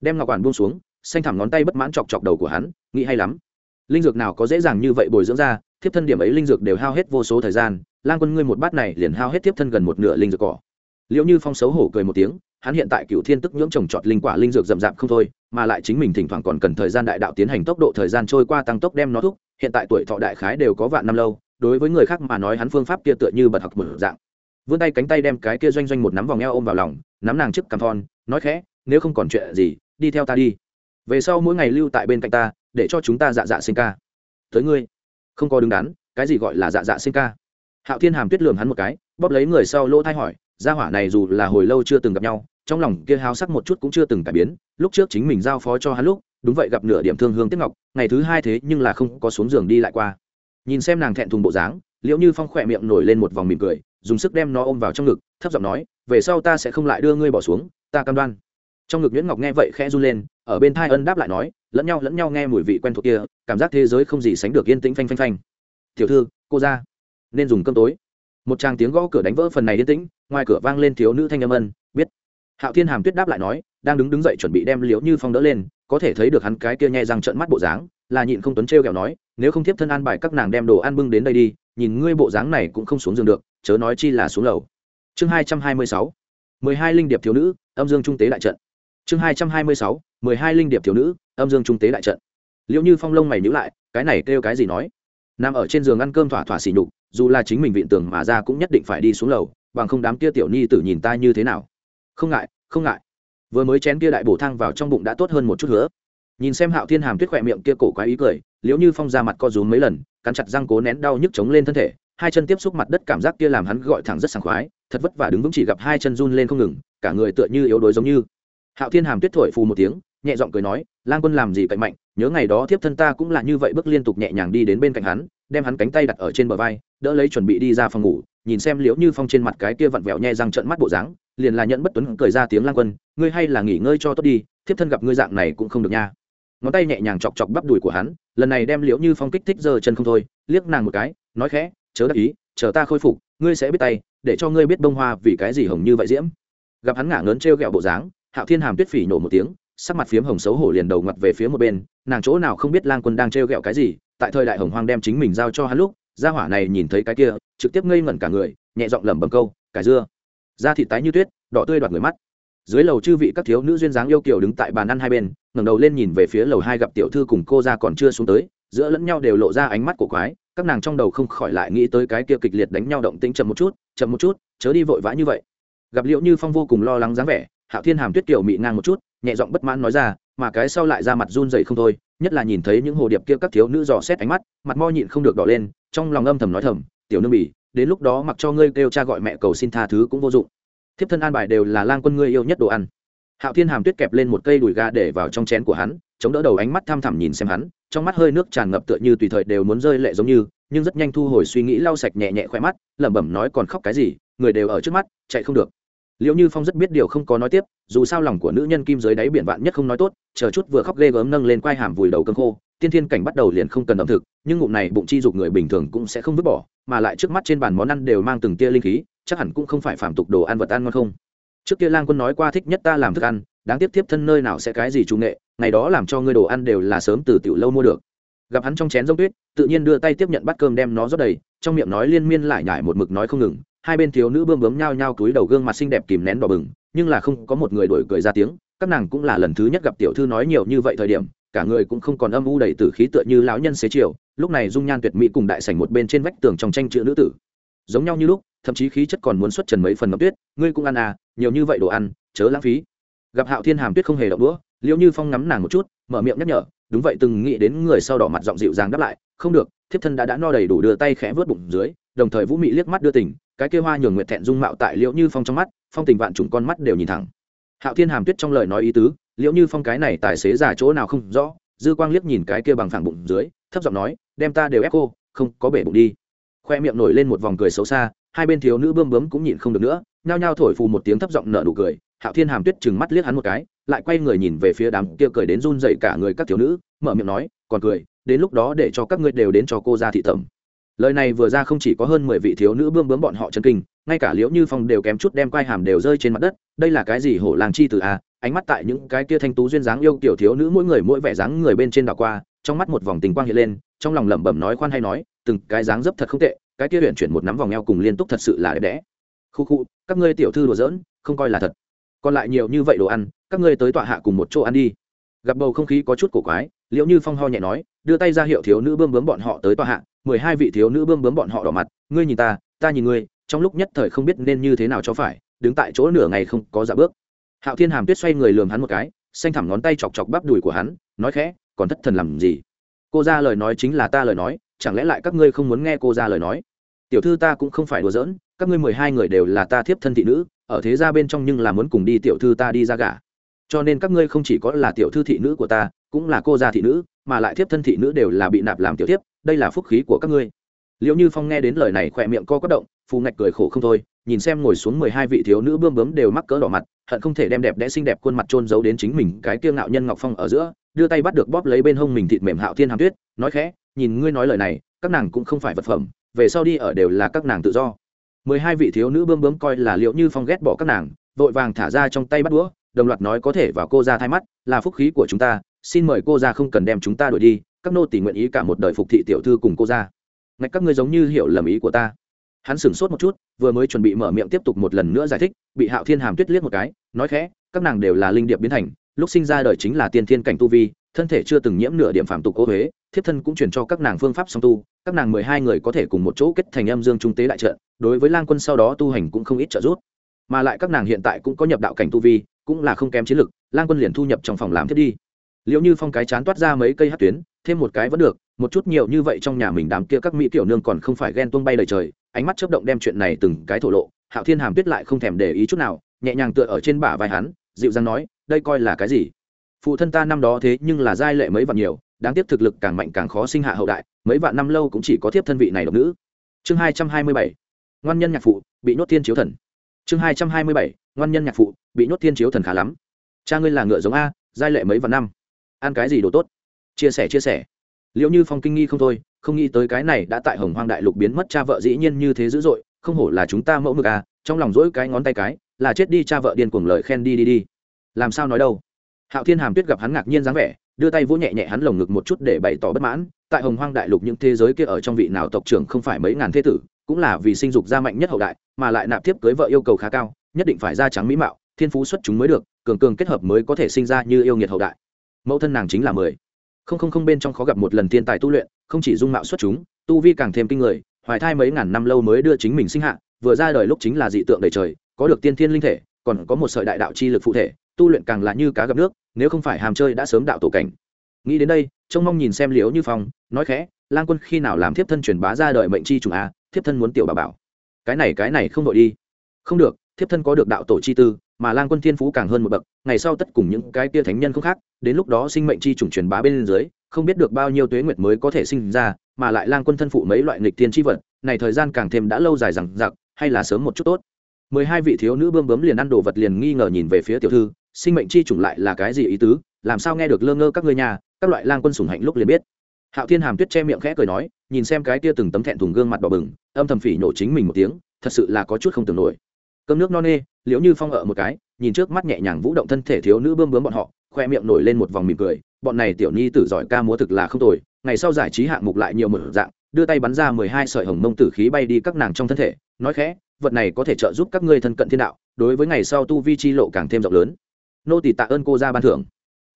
Đem ngọc quản buông xuống, xanh thẳm ngón tay bất mãn chọc chọc đầu của hắn, nghĩ hay lắm. Linh dược nào có dễ dàng như vậy bồi dưỡng ra, thiếp thân điểm ấy linh dược đều hao hết vô số thời gian, lang quân ngươi một bát này liền hao hết thiếp thân gần một nửa linh dược cỏ. Liệu như phong xấu hổ cười một tiếng, hắn hiện tại cựu thiên tức nhưỡng trồng trọt linh quả linh dược rậm rạp không thôi, mà lại chính mình thỉnh thoảng còn cần thời gian đại đạo tiến hành tốc độ thời gian trôi qua tăng tốc đem nó thúc, hiện tại tuổi thọ đại khái đều có vạn năm lâu, đối với người khác mà nói hắn phương pháp kia tựa như bật học mở dạng vươn tay cánh tay đem cái kia doanh doanh một nắm vòng eo ôm vào lòng, nắm nàng trước cằm thon, nói khẽ, nếu không còn chuyện gì, đi theo ta đi. Về sau mỗi ngày lưu tại bên cạnh ta, để cho chúng ta dạ dạ sinh ca. Tới ngươi. Không có đứng đắn, cái gì gọi là dạ dạ sinh ca? Hạo thiên hàm tuyết lường hắn một cái, bóp lấy người sau lỗ thai hỏi, gia hỏa này dù là hồi lâu chưa từng gặp nhau, trong lòng kia háo sắc một chút cũng chưa từng cải biến, lúc trước chính mình giao phó cho hắn lúc, đúng vậy gặp nửa điểm thương hương tiếp ngọc, ngày thứ hai thế nhưng là không có xuống giường đi lại qua. Nhìn xem nàng thẹn thùng bộ dáng liệu như phong khỏe miệng nổi lên một vòng mỉm cười dùng sức đem nó ôm vào trong ngực, thấp giọng nói, về sau ta sẽ không lại đưa ngươi bỏ xuống, ta cam đoan. Trong ngực nhuyễn ngọc nghe vậy khẽ run lên, ở bên thai ân đáp lại nói, lẫn nhau lẫn nhau nghe mùi vị quen thuộc kia, cảm giác thế giới không gì sánh được yên tĩnh phanh phanh phanh. Tiểu thư, cô ra, nên dùng cơm tối. Một tràng tiếng gõ cửa đánh vỡ phần này yên tĩnh, ngoài cửa vang lên thiếu nữ thanh âm ân, biết. Hạo thiên hàm tuyết đáp lại nói, đang đứng đứng dậy chuẩn bị đem liễu như phong đỡ lên, có thể thấy được hắn cái kia nhẹ răng trợn mắt bộ dáng, là nhịn không tuấn trêu kẹo nói, nếu không tiếp thân an bài các nàng đem đồ ăn bưng đến đây đi nhìn ngươi bộ dáng này cũng không xuống giường được, chớ nói chi là xuống lầu. Chương hai trăm hai mươi sáu, mười hai linh điệp thiếu nữ, âm dương trung tế đại trận. Chương hai trăm hai mươi sáu, mười hai linh điệp thiếu nữ, âm dương trung tế đại trận. Liệu như phong lông mày nhữ lại, cái này kêu cái gì nói? Nằm ở trên giường ăn cơm thỏa thỏa xỉ nhục, dù là chính mình viện tường mà ra cũng nhất định phải đi xuống lầu, bằng không đám kia tiểu nhi tử nhìn ta như thế nào. Không ngại không ngại. Vừa mới chén kia đại bổ thang vào trong bụng đã tốt hơn một chút nữa. Nhìn xem hạo thiên hàm tuyết khỏe miệng kia cổ quái ý cười, liễu như phong ra mặt co rúm mấy lần cắn chặt răng cố nén đau nhức chống lên thân thể, hai chân tiếp xúc mặt đất cảm giác kia làm hắn gọi thẳng rất sảng khoái, thật vất vả đứng vững chỉ gặp hai chân run lên không ngừng, cả người tựa như yếu đuối giống như. Hạo thiên hàm tuyết thổi phù một tiếng, nhẹ giọng cười nói, lang quân làm gì cậy mạnh, nhớ ngày đó thiếp thân ta cũng là như vậy bước liên tục nhẹ nhàng đi đến bên cạnh hắn, đem hắn cánh tay đặt ở trên bờ vai, đỡ lấy chuẩn bị đi ra phòng ngủ, nhìn xem liễu như phong trên mặt cái kia vặn vẹo nhẹ răng trợn mắt bộ dáng, liền là nhận bất tuấn cười ra tiếng, lang quân, ngươi hay là nghỉ ngơi cho tốt đi, thiếp thân gặp ngươi dạng này cũng không được nha ngón tay nhẹ nhàng chọc chọc bắp đùi của hắn, lần này đem liễu như phong kích thích giơ chân không thôi, liếc nàng một cái, nói khẽ, chớ đắc ý, chờ ta khôi phục, ngươi sẽ biết tay, để cho ngươi biết bông hoa vì cái gì hồng như vậy diễm. Gặp hắn ngả ngớn trêu ghẹo bộ dáng, hạo thiên hàm tuyết phỉ nổ một tiếng, sắc mặt phiếm hồng xấu hổ liền đầu ngặt về phía một bên, nàng chỗ nào không biết lang quân đang trêu ghẹo cái gì, tại thời đại hồng hoang đem chính mình giao cho hắn lúc, gia hỏa này nhìn thấy cái kia, trực tiếp ngây ngẩn cả người, nhẹ giọng lẩm bẩm câu, cải dưa. Da thịt tái như tuyết, đỏ tươi đoạt người mắt. Dưới lầu chư vị các thiếu nữ duyên dáng yêu kiều đứng tại bàn ăn hai bên ngẩng đầu lên nhìn về phía lầu hai gặp tiểu thư cùng cô ra còn chưa xuống tới, giữa lẫn nhau đều lộ ra ánh mắt của quái, các nàng trong đầu không khỏi lại nghĩ tới cái kia kịch liệt đánh nhau động tĩnh chậm một chút, chậm một chút, chớ đi vội vã như vậy. Gặp liệu như phong vô cùng lo lắng dáng vẻ, hạo thiên hàm tuyết tiểu mị ngang một chút, nhẹ giọng bất mãn nói ra, mà cái sau lại ra mặt run dậy không thôi, nhất là nhìn thấy những hồ điệp kia các thiếu nữ dò xét ánh mắt, mặt mo nhịn không được đỏ lên, trong lòng âm thầm nói thầm, tiểu nương bỉ, đến lúc đó mặc cho ngươi kêu cha gọi mẹ cầu xin tha thứ cũng vô dụng. Thiếp thân an bài đều là lang quân ngươi yêu nhất đồ ăn hạo thiên hàm tuyết kẹp lên một cây đùi gà để vào trong chén của hắn, chống đỡ đầu ánh mắt tham thẳm nhìn xem hắn, trong mắt hơi nước tràn ngập tựa như tùy thời đều muốn rơi lệ giống như, nhưng rất nhanh thu hồi suy nghĩ lau sạch nhẹ nhẹ khoe mắt, lẩm bẩm nói còn khóc cái gì, người đều ở trước mắt, chạy không được. Liệu như phong rất biết điều không có nói tiếp, dù sao lòng của nữ nhân kim dưới đáy biển vạn nhất không nói tốt, chờ chút vừa khóc ghê gớm nâng lên quai hàm vùi đầu cơn khô, tiên thiên cảnh bắt đầu liền không cần ẩm thực, nhưng ngụm này bụng chi dục người bình thường cũng sẽ không vứt bỏ, mà lại trước mắt trên bàn món ăn đều mang từng tia linh khí, chắc hẳn cũng không phải phạm tục đồ ăn vật ăn ngon không trước kia lang quân nói qua thích nhất ta làm thức ăn, đáng tiếp tiếp thân nơi nào sẽ cái gì chủ nghệ, ngày đó làm cho ngươi đồ ăn đều là sớm từ tiểu lâu mua được. Gặp hắn trong chén rông tuyết, tự nhiên đưa tay tiếp nhận bát cơm đem nó rót đầy, trong miệng nói liên miên lại nhải một mực nói không ngừng, hai bên thiếu nữ bươm bướm nhao nhao túi đầu gương mặt xinh đẹp kìm nén đỏ bừng, nhưng là không có một người đổi cười ra tiếng, các nàng cũng là lần thứ nhất gặp tiểu thư nói nhiều như vậy thời điểm, cả người cũng không còn âm u đầy tử khí tựa như lão nhân xế chiều, lúc này dung nhan tuyệt mỹ cùng đại sảnh một bên trên vách tường trong tranh chữ nữ tử. Giống nhau như lúc, thậm chí khí chất còn muốn xuất trần mấy phần ngọc tuyết, ngươi cũng ăn à nhiều như vậy đồ ăn, chớ lãng phí. Gặp hạo thiên hàm tuyết không hề động đũa, liễu như phong ngắm nàng một chút, mở miệng nhắc nhở, đúng vậy, từng nghĩ đến người sau đỏ mặt giọng dịu dàng đáp lại, không được, thiếp thân đã đã no đầy đủ đưa tay khẽ vớt bụng dưới, đồng thời vũ mị liếc mắt đưa tình, cái kia hoa nhường nguyệt thẹn dung mạo tại liễu như phong trong mắt, phong tình vạn trùng con mắt đều nhìn thẳng. Hạo thiên hàm tuyết trong lời nói ý tứ, liễu như phong cái này tài xế giả chỗ nào không rõ, dư quang liếc nhìn cái kia bằng phẳng bụng dưới, thấp giọng nói, đem ta đều ép cô, không có bể bụng đi. Khoe miệng nổi lên một vòng cười xấu xa hai bên thiếu nữ bươm bướm cũng nhịn không được nữa, nhao nhao thổi phù một tiếng thấp giọng nở nụ cười, hạo thiên hàm tuyết chừng mắt liếc hắn một cái, lại quay người nhìn về phía đám kia cười đến run dậy cả người các thiếu nữ, mở miệng nói, còn cười, đến lúc đó để cho các ngươi đều đến cho cô ra thị tẩm. Lời này vừa ra không chỉ có hơn mười vị thiếu nữ bươm bướm bọn họ chân kinh, ngay cả liễu như phong đều kém chút đem quai hàm đều rơi trên mặt đất, đây là cái gì hổ làng chi từ a à? ánh mắt tại những cái kia thanh tú duyên dáng yêu tiểu thiếu nữ mỗi người mỗi vẻ dáng người bên trên đảo qua, trong mắt một vòng tình quang hiện lên, trong lòng lẩm bẩm nói khoan hay nói, từng cái dáng dấp thật không tệ cái kia luyện chuyển một nắm vòng eo cùng liên tục thật sự là đẹp đẽ. Khu khu, các ngươi tiểu thư đùa giỡn, không coi là thật. Còn lại nhiều như vậy đồ ăn, các ngươi tới tọa hạ cùng một chỗ ăn đi. Gặp bầu không khí có chút cổ quái, liễu như phong ho nhẹ nói, đưa tay ra hiệu thiếu nữ bươm bướm bọn họ tới tọa hạ, mười hai vị thiếu nữ bươm bướm bọn họ đỏ mặt, ngươi nhìn ta ta nhìn ngươi, trong lúc nhất thời không biết nên như thế nào cho phải, đứng tại chỗ nửa ngày không có dạ bước. Hạo thiên hàm tuyết xoay người lườm hắn một cái, xanh thẳm ngón tay chọc chọc bắp đùi của hắn, nói khẽ, còn thất thần làm gì? Cô ra lời nói chính là ta lời nói chẳng lẽ lại các ngươi không muốn nghe cô ra lời nói? Tiểu thư ta cũng không phải đùa giỡn, các ngươi mười hai người đều là ta thiếp thân thị nữ, ở thế gia bên trong nhưng là muốn cùng đi tiểu thư ta đi ra gả. Cho nên các ngươi không chỉ có là tiểu thư thị nữ của ta, cũng là cô gia thị nữ, mà lại thiếp thân thị nữ đều là bị nạp làm tiểu thiếp, đây là phúc khí của các ngươi. Liệu như phong nghe đến lời này khỏe miệng co quất động, phù ngạch cười khổ không thôi nhìn xem ngồi xuống mười hai vị thiếu nữ bươm bướm đều mắc cỡ đỏ mặt, hận không thể đem đẹp đẽ xinh đẹp khuôn mặt trôn giấu đến chính mình, cái kiêng ngạo nhân ngọc phong ở giữa, đưa tay bắt được bóp lấy bên hông mình thịt mềm hạo thiên hàm tuyết, nói khẽ, nhìn ngươi nói lời này, các nàng cũng không phải vật phẩm, về sau đi ở đều là các nàng tự do. Mười hai vị thiếu nữ bươm bướm coi là liệu như phong ghét bỏ các nàng, vội vàng thả ra trong tay bắt đũa, đồng loạt nói, có thể vào cô ra thay mắt, là phúc khí của chúng ta, xin mời cô ra không cần đem chúng ta đuổi đi, các nô tỉ nguyện ý cả một đời phục thị tiểu thư cùng cô ra. Ngạch, các ngươi giống như hiểu lầm ý của ta hắn sửng sốt một chút, vừa mới chuẩn bị mở miệng tiếp tục một lần nữa giải thích, bị hạo thiên hàm tuyết liếc một cái, nói khẽ, các nàng đều là linh điệp biến thành, lúc sinh ra đời chính là tiên thiên cảnh tu vi, thân thể chưa từng nhiễm nửa điểm phạm tục ô huế, thiếp thân cũng truyền cho các nàng phương pháp song tu, các nàng mười hai người có thể cùng một chỗ kết thành âm dương trung tế đại trận, đối với lang quân sau đó tu hành cũng không ít trợ giúp. Mà lại các nàng hiện tại cũng có nhập đạo cảnh tu vi, cũng là không kém chiến lực, lang quân liền thu nhập trong phòng làm thiết đi. Liệu như phong cái chán toát ra mấy cây hát tuyến, thêm một cái vẫn được một chút nhiều như vậy trong nhà mình đám kia các mỹ tiểu nương còn không phải ghen tuông bay đầy trời, ánh mắt chớp động đem chuyện này từng cái thổ lộ, hạo thiên hàm tuyết lại không thèm để ý chút nào, nhẹ nhàng tựa ở trên bả vai hắn, dịu dàng nói, đây coi là cái gì? Phụ thân ta năm đó thế nhưng là giai lệ mấy vạn nhiều, đáng tiếc thực lực càng mạnh càng khó sinh hạ hậu đại, mấy vạn năm lâu cũng chỉ có thiếp thân vị này độc nữ. Chương hai trăm hai mươi bảy, ngoan nhân nhạc phụ, bị nhốt thiên chiếu thần. Chương hai trăm hai mươi bảy, ngoan nhân nhạc phụ, bị nhốt thiên chiếu thần khá lắm. Cha ngươi là ngựa giống a, giai lệ mấy vạn năm. Ăn cái gì đồ tốt? Chia sẻ chia sẻ liệu như phong kinh nghi không thôi, không nghĩ tới cái này đã tại hồng hoang đại lục biến mất cha vợ dĩ nhiên như thế dữ dội, không hổ là chúng ta mẫu mực à trong lòng dỗi cái ngón tay cái, là chết đi cha vợ điên cuồng lời khen đi đi đi. Làm sao nói đâu? Hạo thiên hàm tuyết gặp hắn ngạc nhiên dáng vẻ, đưa tay vỗ nhẹ nhẹ hắn lồng ngực một chút để bày tỏ bất mãn, tại hồng hoang đại lục những thế giới kia ở trong vị nào tộc trưởng không phải mấy ngàn thế tử, cũng là vì sinh dục gia mạnh nhất hậu đại, mà lại nạp tiếp cưới vợ yêu cầu khá cao, nhất định phải da trắng mỹ mạo, thiên phú xuất chúng mới được, cường cường kết hợp mới có thể sinh ra như yêu nghiệt hậu đại. Mẫu thân nàng chính là mười không không không bên trong khó gặp một lần thiên tài tu luyện, không chỉ dung mạo xuất chúng, tu vi càng thêm kinh người, hoài thai mấy ngàn năm lâu mới đưa chính mình sinh hạ, vừa ra đời lúc chính là dị tượng đầy trời, có được tiên thiên linh thể, còn có một sợi đại đạo chi lực phụ thể, tu luyện càng là như cá gặp nước, nếu không phải hàm chơi đã sớm đạo tổ cảnh. Nghĩ đến đây, trông mong nhìn xem liễu như phong, nói khẽ, lang quân, khi nào làm thiếp thân truyền bá ra đời mệnh chi trùng a, thiếp thân muốn tiểu bà bảo. Cái này cái này không đội đi. Không được, thiếp thân có được đạo tổ chi tư mà lang quân thiên phú càng hơn một bậc, ngày sau tất cùng những cái tia thánh nhân không khác, đến lúc đó sinh mệnh chi trùng truyền bá bên dưới, không biết được bao nhiêu tuế nguyệt mới có thể sinh ra, mà lại lang quân thân phụ mấy loại nghịch thiên chi vật, này thời gian càng thêm đã lâu dài rằng giặc hay là sớm một chút tốt. Mười hai vị thiếu nữ bơm bấm liền ăn đồ vật liền nghi ngờ nhìn về phía tiểu thư, sinh mệnh chi chủng lại là cái gì ý tứ, làm sao nghe được lơ ngơ các ngươi nhà, các loại lang quân sủng hạnh lúc liền biết. Hạo thiên hàm tuyết che miệng khẽ cười nói, nhìn xem cái tia từng tấm thẹn thùng gương mặt đỏ bừng, âm thầm phỉ nhổ chính mình một tiếng, thật sự là có chút không tưởng nổi cơm nước no nê, liễu như phong ở một cái, nhìn trước mắt nhẹ nhàng vũ động thân thể thiếu nữ bươm bướm bọn họ, khoe miệng nổi lên một vòng mỉm cười, bọn này tiểu nhi tử giỏi ca múa thực là không tồi, ngày sau giải trí hạng mục lại nhiều một dạng, đưa tay bắn ra mười hai sợi hồng mông tử khí bay đi các nàng trong thân thể, nói khẽ, vật này có thể trợ giúp các ngươi thân cận thiên đạo, đối với ngày sau tu vi chi lộ càng thêm rộng lớn. Nô tỷ tạ ơn cô ra ban thưởng.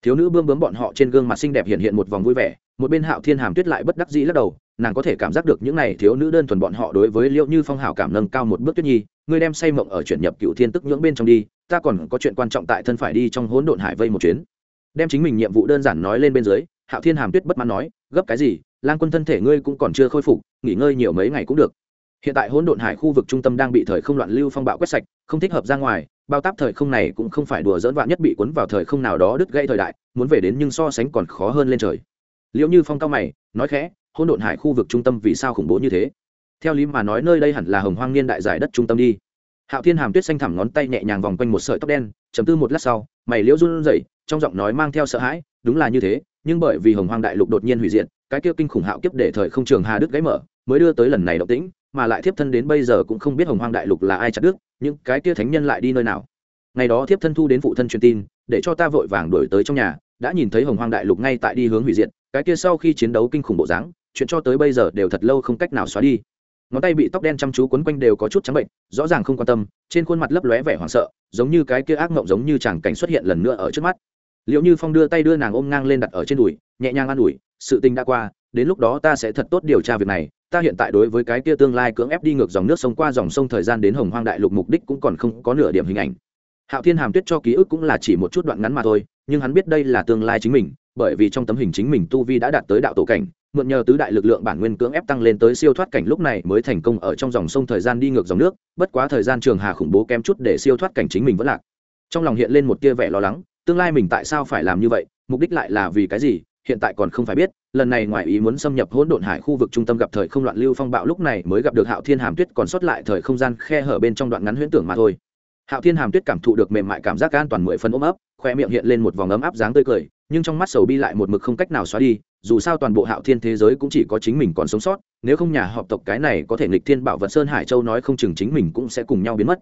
Thiếu nữ bươm bướm bọn họ trên gương mặt xinh đẹp hiện hiện một vòng vui vẻ, một bên hạo thiên hàm tuyết lại bất đắc dĩ lắc đầu nàng có thể cảm giác được những này thiếu nữ đơn thuần bọn họ đối với liệu như phong hảo cảm nâng cao một bước tuyết nhi, ngươi đem say mộng ở chuyển nhập cựu thiên tức nhưỡng bên trong đi, ta còn có chuyện quan trọng tại thân phải đi trong hỗn độn hải vây một chuyến. Đem chính mình nhiệm vụ đơn giản nói lên bên dưới, hạo thiên hàm tuyết bất mãn nói, gấp cái gì, lang quân thân thể ngươi cũng còn chưa khôi phục, nghỉ ngơi nhiều mấy ngày cũng được. Hiện tại hỗn độn hải khu vực trung tâm đang bị thời không loạn lưu phong bạo quét sạch, không thích hợp ra ngoài, bao táp thời không này cũng không phải đùa dỡn vạn nhất bị cuốn vào thời không nào đó đứt gãy thời đại, muốn về đến nhưng so sánh còn khó hơn lên trời. Liệu như phong cao mày, nói khẽ hỗn độn hải khu vực trung tâm vì sao khủng bố như thế? Theo lý mà nói, nơi đây hẳn là hồng hoang niên đại giải đất trung tâm đi. Hạo thiên hàm tuyết xanh thẳm ngón tay nhẹ nhàng vòng quanh một sợi tóc đen chấm tư một lát sau, mày liễu run rẩy, trong giọng nói mang theo sợ hãi, đúng là như thế, nhưng bởi vì hồng hoang đại lục đột nhiên hủy diệt, cái kia kinh khủng hạo kiếp để thời không trường hà đức gáy mở, mới đưa tới lần này động tĩnh, mà lại thiếp thân đến bây giờ cũng không biết hồng hoang đại lục là ai chặt đức những cái kia thánh nhân lại đi nơi nào? Ngày đó thiếp thân thu đến phụ thân truyền tin, để cho ta vội vàng đổi tới trong nhà, đã nhìn thấy hồng hoang đại lục ngay tại đi hướng hủy diệt, cái kia sau khi chiến đấu kinh khủng bộ dáng chuyện cho tới bây giờ đều thật lâu không cách nào xóa đi. Ngón tay bị tóc đen chăm chú quấn quanh đều có chút trắng bệnh, rõ ràng không quan tâm, trên khuôn mặt lấp lóe vẻ hoảng sợ, giống như cái kia ác mộng giống như chàng cảnh xuất hiện lần nữa ở trước mắt. Liệu như phong đưa tay đưa nàng ôm ngang lên đặt ở trên đùi, nhẹ nhàng an ủi, sự tình đã qua, đến lúc đó ta sẽ thật tốt điều tra việc này, ta hiện tại đối với cái kia tương lai cưỡng ép đi ngược dòng nước sông qua dòng sông thời gian đến hồng hoang đại lục mục đích cũng còn không có nửa điểm hình ảnh. Hạo thiên hàm tuyết cho ký ức cũng là chỉ một chút đoạn ngắn mà thôi, nhưng hắn biết đây là tương lai chính mình bởi vì trong tấm hình chính mình tu vi đã đạt tới đạo tổ cảnh, mượn nhờ tứ đại lực lượng bản nguyên cưỡng ép tăng lên tới siêu thoát cảnh lúc này mới thành công ở trong dòng sông thời gian đi ngược dòng nước, bất quá thời gian trường hà khủng bố kém chút để siêu thoát cảnh chính mình vẫn lạc. Trong lòng hiện lên một tia vẻ lo lắng, tương lai mình tại sao phải làm như vậy, mục đích lại là vì cái gì, hiện tại còn không phải biết, lần này ngoài ý muốn xâm nhập hỗn độn hải khu vực trung tâm gặp thời không loạn lưu phong bạo lúc này mới gặp được hạo thiên hàm tuyết còn sót lại thời không gian khe hở bên trong đoạn ngắn huyễn tưởng mà thôi hạo thiên hàm tuyết cảm thụ được mềm mại cảm giác an toàn mười phân ôm ấp khoe miệng hiện lên một vòng ấm áp dáng tươi cười, nhưng trong mắt sầu bi lại một mực không cách nào xóa đi, dù sao toàn bộ hạo thiên thế giới cũng chỉ có chính mình còn sống sót, nếu không nhà họp tộc cái này có thể nghịch thiên bảo vật sơn hải châu nói không chừng chính mình cũng sẽ cùng nhau biến mất.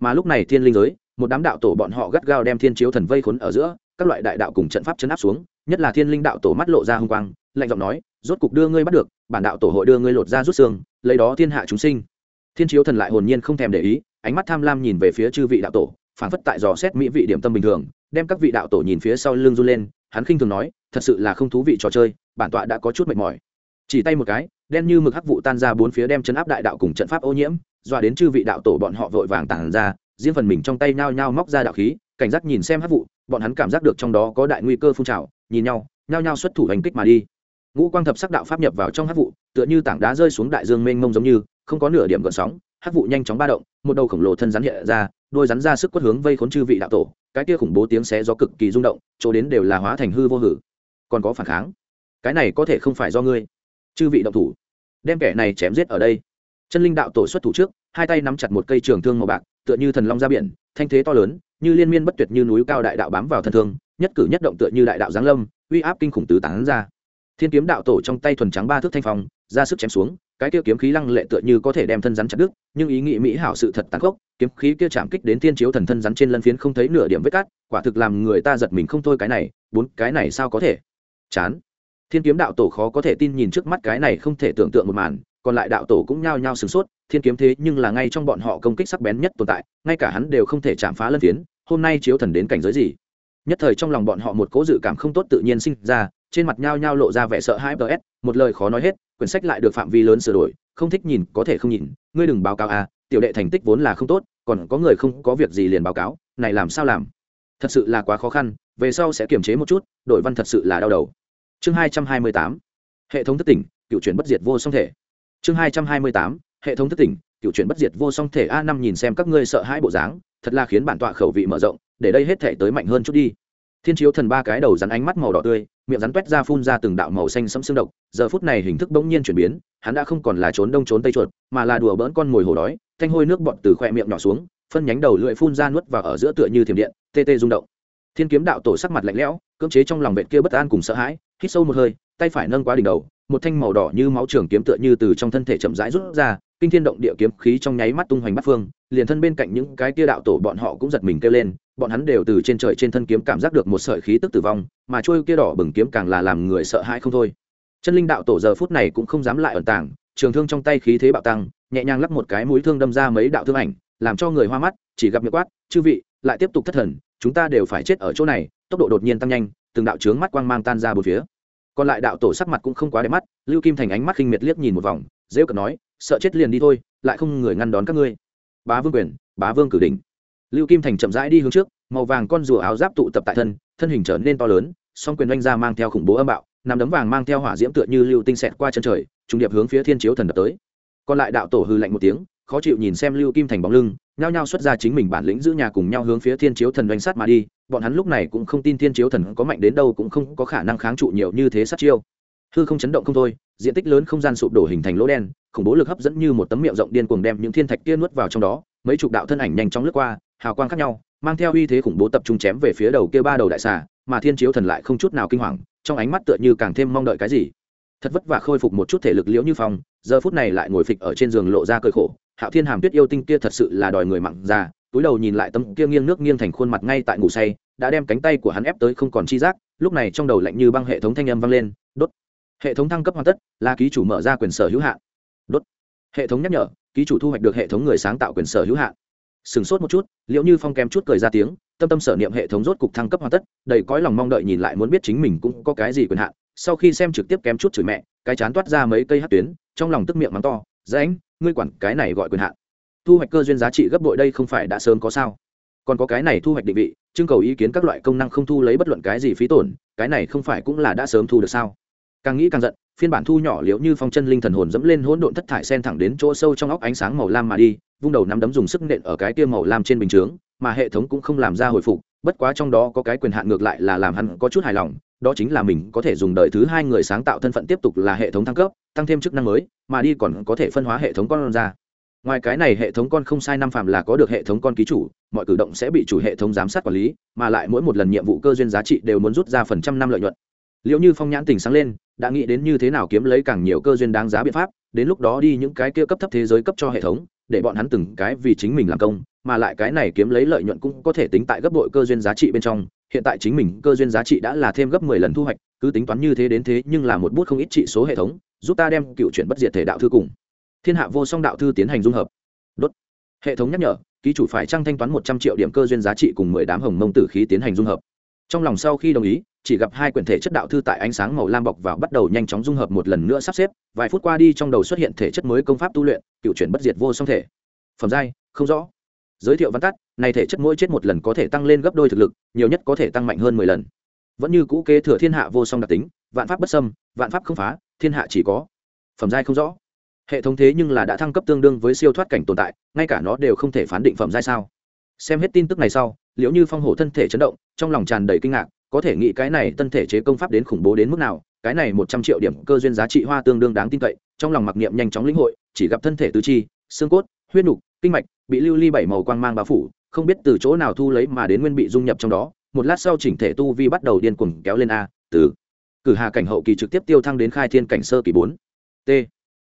Mà lúc này thiên linh giới, một đám đạo tổ bọn họ gắt gao đem thiên chiếu thần vây khốn ở giữa, các loại đại đạo cùng trận pháp chấn áp xuống, nhất là thiên linh đạo tổ mắt lộ ra hung quang, lạnh giọng nói, rốt cục đưa ngươi bắt được, bản đạo tổ hội đưa ngươi lột ra rút xương, lấy đó thiên hạ chúng sinh. Thiên chiếu thần lại hồn nhiên không thèm để ý ánh mắt tham lam nhìn về phía chư vị đạo tổ phản phất tại dò xét mỹ vị điểm tâm bình thường, đem các vị đạo tổ nhìn phía sau lưng run lên, hắn khinh thường nói, thật sự là không thú vị trò chơi, bản tọa đã có chút mệt mỏi. Chỉ tay một cái, đen như mực hắc vụ tan ra bốn phía đem chấn áp đại đạo cùng trận pháp ô nhiễm, dọa đến chư vị đạo tổ bọn họ vội vàng tàn ra, riêng phần mình trong tay nhao nhao móc ra đạo khí, cảnh giác nhìn xem hắc vụ, bọn hắn cảm giác được trong đó có đại nguy cơ phun trào, nhìn nhau, nhao nhao xuất thủ hành kích mà đi. Ngũ quang thập sắc đạo pháp nhập vào trong hắc vụ, tựa như tảng đá rơi xuống đại dương mênh mông giống như, không có nửa điểm gợn sóng hắc vụ nhanh chóng ba động, một đầu khổng lồ thân rắn hiện ra, đôi rắn ra sức quất hướng vây khốn chư vị đạo tổ, cái kia khủng bố tiếng xé gió cực kỳ rung động, chỗ đến đều là hóa thành hư vô hử. Còn có phản kháng? Cái này có thể không phải do ngươi. Chư vị động thủ, đem kẻ này chém giết ở đây. Chân linh đạo tổ xuất thủ trước, hai tay nắm chặt một cây trường thương màu bạc, tựa như thần long ra biển, thanh thế to lớn, như liên miên bất tuyệt như núi cao đại đạo bám vào thân thương, nhất cử nhất động tựa như đại đạo giáng lâm, uy áp kinh khủng tứ tán ra. Thiên kiếm đạo tổ trong tay thuần trắng ba thước thanh phong, ra sức chém xuống cái kia kiếm khí lăng lệ tựa như có thể đem thân rắn chặt đứt, nhưng ý nghĩ mỹ hảo sự thật tàn khốc, kiếm khí kia chạm kích đến tiên chiếu thần thân rắn trên lân phiến không thấy nửa điểm vết cắt quả thực làm người ta giật mình không thôi cái này, bốn, cái này sao có thể? Chán. Thiên kiếm đạo tổ khó có thể tin nhìn trước mắt cái này không thể tưởng tượng một màn, còn lại đạo tổ cũng nhao nhao sửng sốt, thiên kiếm thế nhưng là ngay trong bọn họ công kích sắc bén nhất tồn tại, ngay cả hắn đều không thể chạm phá lân phiến, hôm nay chiếu thần đến cảnh giới gì? Nhất thời trong lòng bọn họ một cố dự cảm không tốt tự nhiên sinh ra, trên mặt nhao nhao lộ ra vẻ sợ hãi ps một lời khó nói hết quyển sách lại được phạm vi lớn sửa đổi, không thích nhìn, có thể không nhìn. Ngươi đừng báo cáo à tiểu đệ thành tích vốn là không tốt, còn có người không có việc gì liền báo cáo, này làm sao làm? Thật sự là quá khó khăn, về sau sẽ kiềm chế một chút, đổi văn thật sự là đau đầu. Chương hai trăm hai mươi tám, hệ thống thất tỉnh, cựu chuyển bất diệt vô song thể. Chương hai trăm hai mươi tám, hệ thống thất tỉnh, cựu chuyển bất diệt vô song thể a năm nhìn xem các ngươi sợ hãi bộ dáng, thật là khiến bản tọa khẩu vị mở rộng, để đây hết thể tới mạnh hơn chút đi thiên chiếu thần ba cái đầu rắn ánh mắt màu đỏ tươi, miệng rắn toét ra phun ra từng đạo màu xanh sẫm xương độc, giờ phút này hình thức bỗng nhiên chuyển biến, hắn đã không còn là trốn đông trốn tây chuột, mà là đùa bỡn con mồi hổ đói, thanh hôi nước bọt từ khoe miệng nhỏ xuống, phân nhánh đầu lưỡi phun ra nuốt vào ở giữa tựa như thiểm điện, tê tê rung động. Thiên kiếm đạo tổ sắc mặt lạnh lẽo, cưỡng chế trong lòng vệ kia bất an cùng sợ hãi, hít sâu một hơi, tay phải nâng quá đỉnh đầu, một thanh màu đỏ như máu trường kiếm tựa như từ trong thân thể chậm rãi rút ra, kinh thiên động địa kiếm khí trong nháy mắt tung hoành bắt phương, liền thân bên cạnh những cái kia đạo tổ bọn họ cũng giật mình kêu lên bọn hắn đều từ trên trời trên thân kiếm cảm giác được một sợi khí tức tử vong, mà trôi kia đỏ bừng kiếm càng là làm người sợ hãi không thôi. Chân linh đạo tổ giờ phút này cũng không dám lại ẩn tàng, trường thương trong tay khí thế bạo tăng, nhẹ nhàng lắp một cái mũi thương đâm ra mấy đạo thương ảnh, làm cho người hoa mắt, chỉ gặp miệng quát, chư vị, lại tiếp tục thất thần, chúng ta đều phải chết ở chỗ này. Tốc độ đột nhiên tăng nhanh, từng đạo trướng mắt quang mang tan ra bốn phía. Còn lại đạo tổ sắc mặt cũng không quá đẹp mắt, lưu kim thành ánh mắt khinh miệt liếc nhìn một vòng dễ cợt nói, sợ chết liền đi thôi, lại không người ngăn đón các ngươi. Bá vương quyền, bá vương cử đỉnh lưu kim thành chậm rãi đi hướng trước, màu vàng con rùa áo giáp tụ tập tại thân thân hình trở nên to lớn, song quyền oanh ra mang theo khủng bố âm bạo nằm đấm vàng mang theo hỏa diễm tựa như lưu tinh xẹt qua chân trời, trùng điệp hướng phía thiên chiếu thần đập tới. Còn lại đạo tổ hư lạnh một tiếng, khó chịu nhìn xem lưu kim thành bóng lưng, nhao nhao xuất ra chính mình bản lĩnh giữ nhà cùng nhau hướng phía thiên chiếu thần oanh sát mà đi, bọn hắn lúc này cũng không tin thiên chiếu thần có mạnh đến đâu cũng không có khả năng kháng trụ nhiều như thế sát chiêu. Hư không chấn động không thôi, diện tích lớn không gian sụp đổ hình thành lỗ đen, khủng bố lực hấp dẫn như một tấm miệng rộng điên cuồng đem những thiên thạch kia nuốt vào trong đó, mấy chục đạo thân ảnh nhanh chóng lướt qua hào quang khác nhau, mang theo uy thế khủng bố tập trung chém về phía đầu kia ba đầu đại xà, mà thiên chiếu thần lại không chút nào kinh hoàng, trong ánh mắt tựa như càng thêm mong đợi cái gì. Thật vất vả khôi phục một chút thể lực liễu như phong, giờ phút này lại ngồi phịch ở trên giường lộ ra cơi khổ, hạo thiên hàm tuyết yêu tinh kia thật sự là đòi người mặn già túi đầu nhìn lại tấm kia nghiêng nước nghiêng thành khuôn mặt ngay tại ngủ say, đã đem cánh tay của hắn ép tới không còn chi giác, lúc này trong đầu lạnh như băng hệ thống thanh âm vang lên, đốt. Hệ thống thăng cấp hoàn tất, là ký chủ mở ra quyền sở hữu hạn. Đốt. Hệ thống nhắc nhở, ký chủ thu hoạch được hệ thống người sáng tạo quyền sở hữu hạn sửng sốt một chút liệu như phong kém chút cười ra tiếng, tâm tâm sở niệm hệ thống rốt cục thăng cấp hoàn tất, đầy cõi lòng mong đợi nhìn lại muốn biết chính mình cũng có cái gì quyền hạn, sau khi xem trực tiếp kém chút chửi mẹ, cái chán toát ra mấy cây hát tuyến, trong lòng tức miệng mắng to dạ dễ ngươi quản cái này gọi quyền hạn. Thu hoạch cơ duyên giá trị gấp bội đây không phải đã sớm có sao? Còn có cái này thu hoạch định vị, trưng cầu ý kiến các loại công năng không thu lấy bất luận cái gì phí tổn, cái này không phải cũng là đã sớm thu được sao? Càng nghĩ càng giận phiên bản thu nhỏ liễu như phong chân linh thần hồn dẫm lên hỗn độn thất thải sen thẳng đến chỗ sâu trong óc ánh sáng màu lam mà đi, vung đầu nắm đấm dùng sức nện ở cái kia màu lam trên bình chướng, mà hệ thống cũng không làm ra hồi phục, bất quá trong đó có cái quyền hạn ngược lại là làm hắn có chút hài lòng, đó chính là mình có thể dùng đời thứ hai người sáng tạo thân phận tiếp tục là hệ thống thăng cấp, tăng thêm chức năng mới, mà đi còn có thể phân hóa hệ thống con ra. Ngoài cái này hệ thống con không sai năm phạm là có được hệ thống con ký chủ, mọi cử động sẽ bị chủ hệ thống giám sát quản lý, mà lại mỗi một lần nhiệm vụ cơ duyên giá trị đều muốn rút ra phần trăm năm lợi nhuận liệu như phong nhãn tình sáng lên, đã nghĩ đến như thế nào kiếm lấy càng nhiều cơ duyên đáng giá biện pháp, đến lúc đó đi những cái kia cấp thấp thế giới cấp cho hệ thống, để bọn hắn từng cái vì chính mình làm công, mà lại cái này kiếm lấy lợi nhuận cũng có thể tính tại gấp đội cơ duyên giá trị bên trong. Hiện tại chính mình cơ duyên giá trị đã là thêm gấp mười lần thu hoạch, cứ tính toán như thế đến thế nhưng là một bút không ít trị số hệ thống, giúp ta đem cựu chuyển bất diệt thể đạo thư cùng thiên hạ vô song đạo thư tiến hành dung hợp. Đốt. Hệ thống nhắc nhở, ký chủ phải trăng thanh toán một trăm triệu điểm cơ duyên giá trị cùng mười đám hồng mông tử khí tiến hành dung hợp. Trong lòng sau khi đồng ý chỉ gặp hai quyển thể chất đạo thư tại ánh sáng màu lam bọc vào bắt đầu nhanh chóng dung hợp một lần nữa sắp xếp, vài phút qua đi trong đầu xuất hiện thể chất mới công pháp tu luyện, cựu chuyển bất diệt vô song thể. Phẩm giai, không rõ. Giới thiệu văn tắt, này thể chất mỗi chết một lần có thể tăng lên gấp đôi thực lực, nhiều nhất có thể tăng mạnh hơn mười lần. Vẫn như cũ kế thừa thiên hạ vô song đặc tính, vạn pháp bất xâm, vạn pháp không phá, thiên hạ chỉ có. Phẩm giai không rõ. Hệ thống thế nhưng là đã thăng cấp tương đương với siêu thoát cảnh tồn tại, ngay cả nó đều không thể phán định phẩm giai sao. Xem hết tin tức này sau liệu như phong hổ thân thể chấn động, trong lòng tràn đầy kinh ngạc có thể nghĩ cái này tân thể chế công pháp đến khủng bố đến mức nào, cái này một trăm triệu điểm cơ duyên giá trị hoa tương đương đáng tin cậy, trong lòng mặc niệm nhanh chóng lĩnh hội, chỉ gặp thân thể tứ chi, xương cốt, huyết nục, kinh mạch, bị lưu ly bảy màu quang mang bao phủ, không biết từ chỗ nào thu lấy mà đến nguyên bị dung nhập trong đó, một lát sau chỉnh thể tu vi bắt đầu điên cuồng kéo lên a, từ cử hà cảnh hậu kỳ trực tiếp tiêu thăng đến khai thiên cảnh sơ kỳ bốn. T.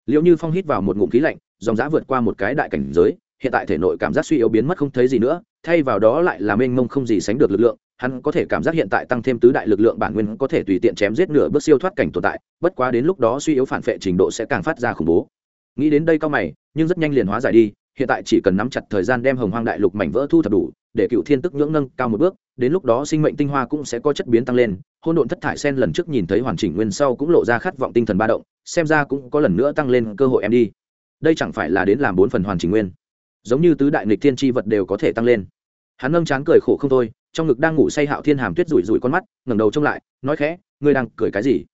Liệu như phong hít vào một ngụm khí lạnh, dòng giã vượt qua một cái đại cảnh giới, hiện tại thể nội cảm giác suy yếu biến mất không thấy gì nữa, thay vào đó lại là mênh mông không gì sánh được lực lượng hắn có thể cảm giác hiện tại tăng thêm tứ đại lực lượng bản nguyên có thể tùy tiện chém giết nửa bước siêu thoát cảnh tồn tại, bất quá đến lúc đó suy yếu phản vệ trình độ sẽ càng phát ra khủng bố. Nghĩ đến đây cao mày, nhưng rất nhanh liền hóa giải đi, hiện tại chỉ cần nắm chặt thời gian đem hồng hoang đại lục mảnh vỡ thu thập đủ, để cựu thiên tức nhưỡng nâng cao một bước, đến lúc đó sinh mệnh tinh hoa cũng sẽ có chất biến tăng lên. Hôn độn thất thải sen lần trước nhìn thấy hoàn chỉnh nguyên sau cũng lộ ra khát vọng tinh thần ba động, xem ra cũng có lần nữa tăng lên cơ hội em đi. Đây chẳng phải là đến làm bốn phần hoàn chỉnh nguyên. Giống như tứ đại nghịch thiên tri vật đều có thể tăng lên. Hắn nâng chán cười khổ không thôi trong ngực đang ngủ say hạo thiên hàm tuyết rủi rủi con mắt, ngẩng đầu trông lại, nói khẽ, ngươi đang cười cái gì?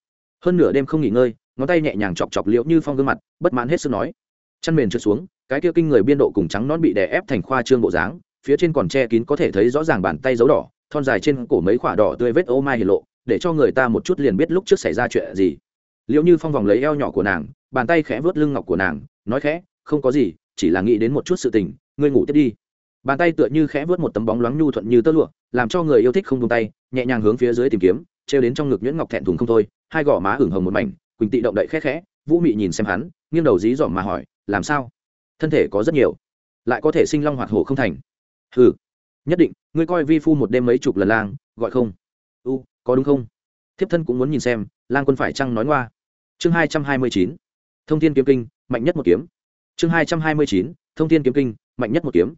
Hơn nửa đêm không nghỉ ngơi, ngón tay nhẹ nhàng chọc chọc liễu như phong gương mặt, bất mãn hết sức nói. Chăn mền trượt xuống, cái kia kinh người biên độ cùng trắng non bị đè ép thành khoa trương bộ dáng, phía trên còn che kín có thể thấy rõ ràng bàn tay dấu đỏ, thon dài trên cổ mấy khoả đỏ tươi vết ô mai hiển lộ, để cho người ta một chút liền biết lúc trước xảy ra chuyện gì. Liệu như phong vòng lấy eo nhỏ của nàng, bàn tay khẽ vớt lưng ngọc của nàng, nói khẽ, không có gì, chỉ là nghĩ đến một chút sự tình, ngươi ngủ tiếp đi bàn tay tựa như khẽ vớt một tấm bóng loáng nhu thuận như tơ lụa làm cho người yêu thích không tung tay nhẹ nhàng hướng phía dưới tìm kiếm trêu đến trong ngực nhuyễn ngọc thẹn thùng không thôi hai gò má ửng hồng một mảnh quỳnh tị động đậy khẽ khẽ vũ mị nhìn xem hắn nghiêng đầu dí dỏm mà hỏi làm sao? Thân thể có rất nhiều lại có thể sinh long hoạt hổ không thành? Hừ, nhất định ngươi coi vi phu một đêm mấy chục lần lang gọi không? U có đúng không? Thiếp thân cũng muốn nhìn xem lang quân phải chăng nói ngoa. Chương hai trăm hai mươi chín thông tin kiếm kinh mạnh nhất một kiếm. Chương hai trăm hai mươi chín thông tin kiếm kinh mạnh nhất một kiếm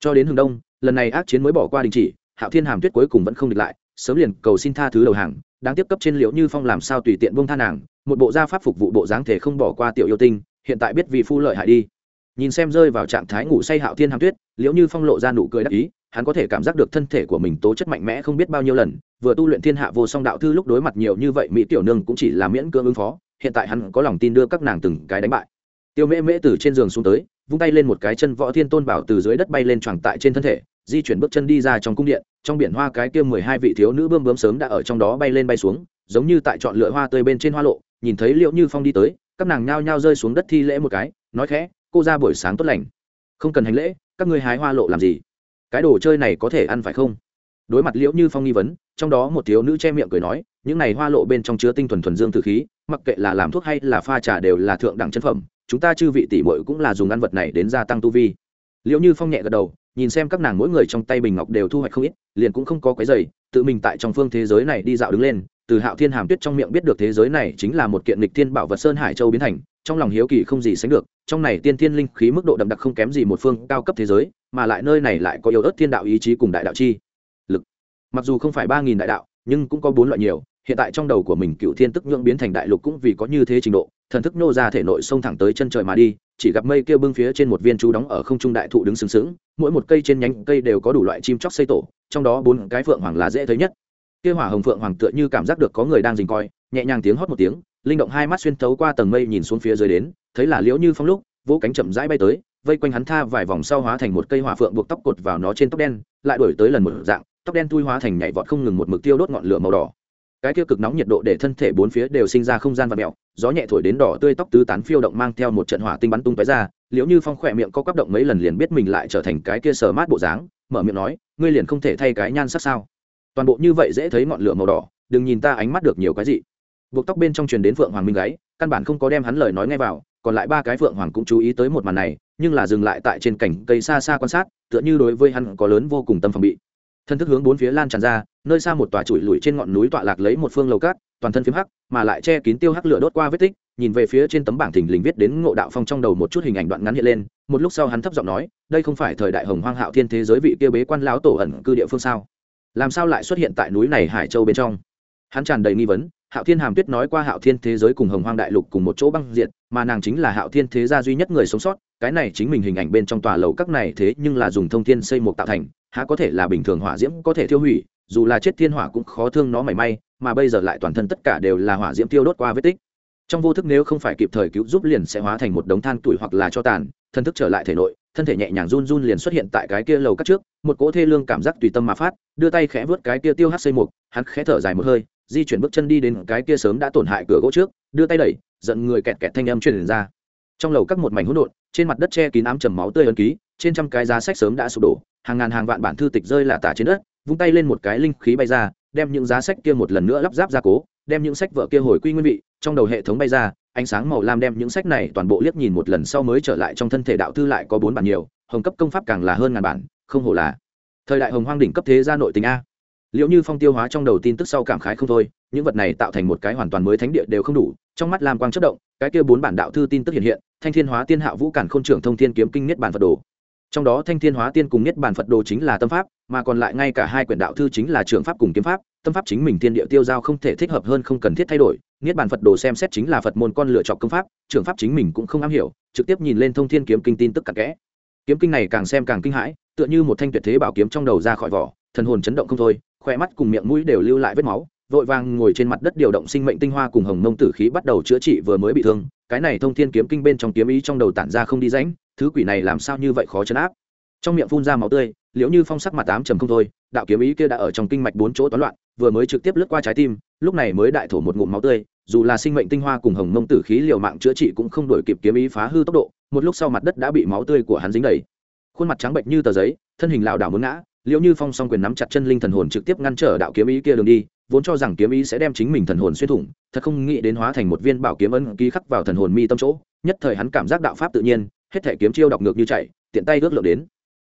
cho đến hướng đông, lần này ác chiến mới bỏ qua đình chỉ, hạo thiên hàm tuyết cuối cùng vẫn không địch lại, sớm liền cầu xin tha thứ đầu hàng đang tiếp cấp trên liễu như phong làm sao tùy tiện bông tha nàng, một bộ gia pháp phục vụ bộ dáng thể không bỏ qua tiểu yêu tinh, hiện tại biết vì phu lợi hại đi. Nhìn xem rơi vào trạng thái ngủ say hạo thiên hàm tuyết, liễu như phong lộ ra nụ cười đắc ý, hắn có thể cảm giác được thân thể của mình tố chất mạnh mẽ không biết bao nhiêu lần, vừa tu luyện thiên hạ vô song đạo thư lúc đối mặt nhiều như vậy mỹ tiểu nương cũng chỉ là miễn cưỡng ứng phó, hiện tại hắn có lòng tin đưa các nàng từng cái đánh bại. Tiêu mễ mễ từ trên giường xuống tới vung tay lên một cái chân võ thiên tôn bảo từ dưới đất bay lên tròn tại trên thân thể, di chuyển bước chân đi ra trong cung điện, trong biển hoa cái kia mười hai vị thiếu nữ bươm bướm sớm đã ở trong đó bay lên bay xuống, giống như tại chọn lựa hoa tươi bên trên hoa lộ, nhìn thấy liệu như phong đi tới, các nàng nhao nhao rơi xuống đất thi lễ một cái, nói khẽ, cô ra buổi sáng tốt lành. Không cần hành lễ, các ngươi hái hoa lộ làm gì? Cái đồ chơi này có thể ăn phải không? Đối mặt liễu như phong nghi vấn, trong đó một thiếu nữ che miệng cười nói, những này hoa lộ bên trong chứa tinh thuần thuần dương tử khí, mặc kệ là làm thuốc hay là pha trà đều là thượng đẳng chân phẩm chúng ta chư vị tỷ muội cũng là dùng ăn vật này đến gia tăng tu vi. Liệu như phong nhẹ gật đầu, nhìn xem các nàng mỗi người trong tay bình ngọc đều thu hoạch không ít, liền cũng không có quấy giày tự mình tại trong phương thế giới này đi dạo đứng lên, từ hạo thiên hàm tuyết trong miệng biết được thế giới này chính là một kiện lịch thiên bảo vật sơn hải châu biến thành, trong lòng hiếu kỳ không gì sánh được, trong này tiên thiên linh khí mức độ đậm đặc không kém gì một phương cao cấp thế giới, mà lại nơi này lại có yếu ớt thiên đạo ý chí cùng đại đạo chi lực. Mặc dù không phải ba nghìn đại đạo, nhưng cũng có bốn loại nhiều hiện tại trong đầu của mình cựu thiên tức nhượng biến thành đại lục cũng vì có như thế trình độ, thần thức nô ra thể nội xông thẳng tới chân trời mà đi, chỉ gặp mây kêu bưng phía trên một viên chú đóng ở không trung đại thụ đứng sừng sững, mỗi một cây trên nhánh cây đều có đủ loại chim chóc xây tổ, trong đó bốn cái phượng hoàng là dễ thấy nhất. Kia hỏa hồng phượng hoàng tựa như cảm giác được có người đang dình coi, nhẹ nhàng tiếng hót một tiếng, linh động hai mắt xuyên thấu qua tầng mây nhìn xuống phía dưới đến, thấy là liễu như phong lúc vỗ cánh chậm rãi bay tới, vây quanh hắn tha vài vòng sau hóa thành một cây hỏa phượng buộc tóc cột vào nó trên tóc đen, lại đổi tới lần một dạng, tóc đen thui hóa thành nhảy vọt không ngừng một mực tiêu đốt ngọn lửa màu đỏ cái tiêu cực nóng nhiệt độ để thân thể bốn phía đều sinh ra không gian và mẹo gió nhẹ thổi đến đỏ tươi tóc tứ tán phiêu động mang theo một trận hỏa tinh bắn tung tóe ra liễu như phong khỏe miệng có quắp động mấy lần liền biết mình lại trở thành cái kia sờ mát bộ dáng mở miệng nói ngươi liền không thể thay cái nhan sắc sao? Toàn bộ như vậy dễ thấy ngọn lửa màu đỏ đừng nhìn ta ánh mắt được nhiều cái gì buộc tóc bên trong truyền đến phượng hoàng minh gáy căn bản không có đem hắn lời nói nghe vào còn lại ba cái phượng hoàng cũng chú ý tới một màn này nhưng là dừng lại tại trên cảnh, cây xa xa quan sát tựa như đối với hắn có lớn vô cùng tâm phòng bị thân thức hướng bốn phía lan tràn ra, nơi xa một tòa trụi lùi trên ngọn núi tọa lạc lấy một phương lầu cát, toàn thân phím hắc, mà lại che kín tiêu hắc lửa đốt qua vết tích, nhìn về phía trên tấm bảng thình lình viết đến ngộ đạo phong trong đầu một chút hình ảnh đoạn ngắn hiện lên, một lúc sau hắn thấp giọng nói, đây không phải thời đại hồng hoang hạo thiên thế giới vị kia bế quan lão tổ ẩn cư địa phương sao? Làm sao lại xuất hiện tại núi này hải châu bên trong? Hắn tràn đầy nghi vấn, hạo thiên hàm tuyết nói qua hạo thiên thế giới cùng hồng hoang đại lục cùng một chỗ băng diệt, mà nàng chính là hạo thiên thế gia duy nhất người sống sót, cái này chính mình hình ảnh bên trong tòa lầu các này thế nhưng là dùng thông thiên xây một tạo thành há có thể là bình thường hỏa diễm có thể tiêu hủy, dù là chết thiên hỏa cũng khó thương nó mảy may, mà bây giờ lại toàn thân tất cả đều là hỏa diễm tiêu đốt qua vết tích. Trong vô thức nếu không phải kịp thời cứu giúp liền sẽ hóa thành một đống than tuổi hoặc là cho tàn, thân thức trở lại thể nội, thân thể nhẹ nhàng run run liền xuất hiện tại cái kia lầu cắt trước, một cỗ thê lương cảm giác tùy tâm mà phát, đưa tay khẽ vớt cái kia tiêu hát xây mục, hắn khẽ thở dài một hơi, di chuyển bước chân đi đến cái kia sớm đã tổn hại cửa gỗ trước, đưa tay đẩy, giận người kẹt kẹt thanh âm truyền ra. Trong lầu các một mảnh hỗn độn, trên mặt đất che kín ám trầm máu tươi ấn ký trên trăm cái giá sách sớm đã sụp đổ, hàng ngàn hàng vạn bản thư tịch rơi là tả trên đất, vung tay lên một cái linh khí bay ra, đem những giá sách kia một lần nữa lắp ráp ra cố, đem những sách vợ kia hồi quy nguyên vị, trong đầu hệ thống bay ra, ánh sáng màu lam đem những sách này toàn bộ liếc nhìn một lần sau mới trở lại trong thân thể đạo thư lại có bốn bản nhiều, hồng cấp công pháp càng là hơn ngàn bản, không hổ là thời đại hồng hoang đỉnh cấp thế gia nội tình a. Liệu như phong tiêu hóa trong đầu tin tức sau cảm khái không thôi, những vật này tạo thành một cái hoàn toàn mới thánh địa đều không đủ, trong mắt lam quang chất động, cái kia bốn bản đạo thư tin tức hiện hiện, thanh thiên hóa tiên hạ vũ cản k h ô n trưởng thông thiên kiếm kinh niết bản phật đồ trong đó thanh thiên hóa tiên cùng niết bản phật đồ chính là tâm pháp, mà còn lại ngay cả hai quyển đạo thư chính là trường pháp cùng kiếm pháp, tâm pháp chính mình thiên địa tiêu giao không thể thích hợp hơn không cần thiết thay đổi. Niết bàn phật đồ xem xét chính là phật môn con lựa chọc công pháp, trường pháp chính mình cũng không am hiểu, trực tiếp nhìn lên thông thiên kiếm kinh tin tức cặn kẽ. Kiếm kinh này càng xem càng kinh hãi, tựa như một thanh tuyệt thế bảo kiếm trong đầu ra khỏi vỏ, thần hồn chấn động không thôi khỏe mắt cùng miệng mũi đều lưu lại vết máu, vội vàng ngồi trên mặt đất điều động sinh mệnh tinh hoa cùng hồng mông tử khí bắt đầu chữa trị vừa mới bị thương. Cái này thông thiên kiếm kinh bên trong kiếm ý trong đầu tản ra không đi rãnh thứ quỷ này làm sao như vậy khó chấn áp? Trong miệng phun ra máu tươi, liễu như phong sắc mặt tám trầm không thôi, đạo kiếm ý kia đã ở trong kinh mạch bốn chỗ toán loạn, vừa mới trực tiếp lướt qua trái tim, lúc này mới đại thổ một ngụm máu tươi, dù là sinh mệnh tinh hoa cùng hồng mông tử khí liều mạng chữa trị cũng không đổi kịp kiếm ý phá hư tốc độ, một lúc sau mặt đất đã bị máu tươi của hắn dính đầy. Khuôn mặt trắng bệnh như tờ giấy, thân hình lảo đảo muốn ngã liệu như phong song quyền nắm chặt chân linh thần hồn trực tiếp ngăn trở đạo kiếm ý kia đường đi, vốn cho rằng kiếm ý sẽ đem chính mình thần hồn xuyên thủng, thật không nghĩ đến hóa thành một viên bảo kiếm ân ký khắc vào thần hồn mi tâm chỗ, nhất thời hắn cảm giác đạo pháp tự nhiên hết thể kiếm chiêu đọc ngược như chạy, tiện tay ước lượng đến.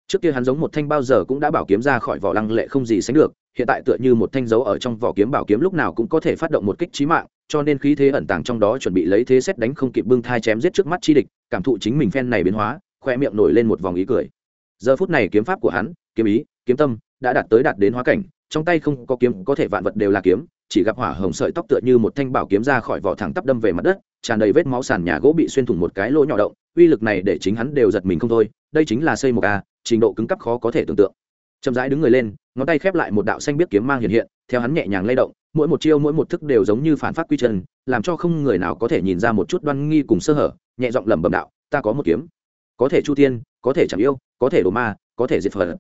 Trước kia hắn giống một thanh bao giờ cũng đã bảo kiếm ra khỏi vỏ lăng lệ không gì sánh được, hiện tại tựa như một thanh dấu ở trong vỏ kiếm bảo kiếm lúc nào cũng có thể phát động một kích trí mạng, cho nên khí thế ẩn tàng trong đó chuẩn bị lấy thế xét đánh không kịp bưng thai chém giết trước mắt chi địch, cảm thụ chính mình phen này biến hóa khoe miệng nổi lên một vòng ý cười. Giờ phút này kiếm pháp của hắn, kiếm ý, kiếm tâm đã đạt tới đạt đến hóa cảnh, trong tay không có kiếm có thể vạn vật đều là kiếm, chỉ gặp hỏa hồng sợi tóc tựa như một thanh bảo kiếm ra khỏi vỏ thẳng tắp đâm về mặt đất, tràn đầy vết máu sàn nhà gỗ bị xuyên thủng một cái lỗ nhỏ động uy lực này để chính hắn đều giật mình không thôi, đây chính là xây một a à, trình độ cứng cấp khó có thể tưởng tượng. Chậm rãi đứng người lên, ngón tay khép lại một đạo xanh biết kiếm mang hiện hiện, theo hắn nhẹ nhàng lay động, mỗi một chiêu mỗi một thức đều giống như phản phát quy chân, làm cho không người nào có thể nhìn ra một chút đoan nghi cùng sơ hở, nhẹ giọng lẩm bẩm đạo, ta có một kiếm. Có thể chu tiên có thể chẳng yêu, có thể đồ ma, có thể diệt phật.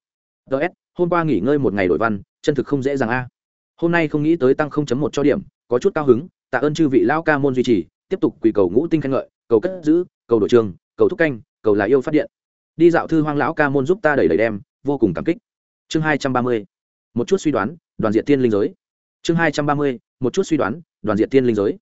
Ts hôm qua nghỉ ngơi một ngày đổi văn, chân thực không dễ dàng a. Hôm nay không nghĩ tới tăng 0.1 cho điểm, có chút cao hứng, tạ ơn chư vị lao ca môn duy trì, tiếp tục quỳ cầu ngũ tinh khen ngợi, cầu cất giữ cầu đổi trường, cầu thúc canh, cầu là yêu phát điện. Đi dạo thư hoang lão ca môn giúp ta đẩy đẩy đem, vô cùng cảm kích. Chương hai trăm ba mươi, một chút suy đoán, đoàn diện tiên linh giới. Chương hai trăm ba mươi, một chút suy đoán, đoàn diện tiên linh giới.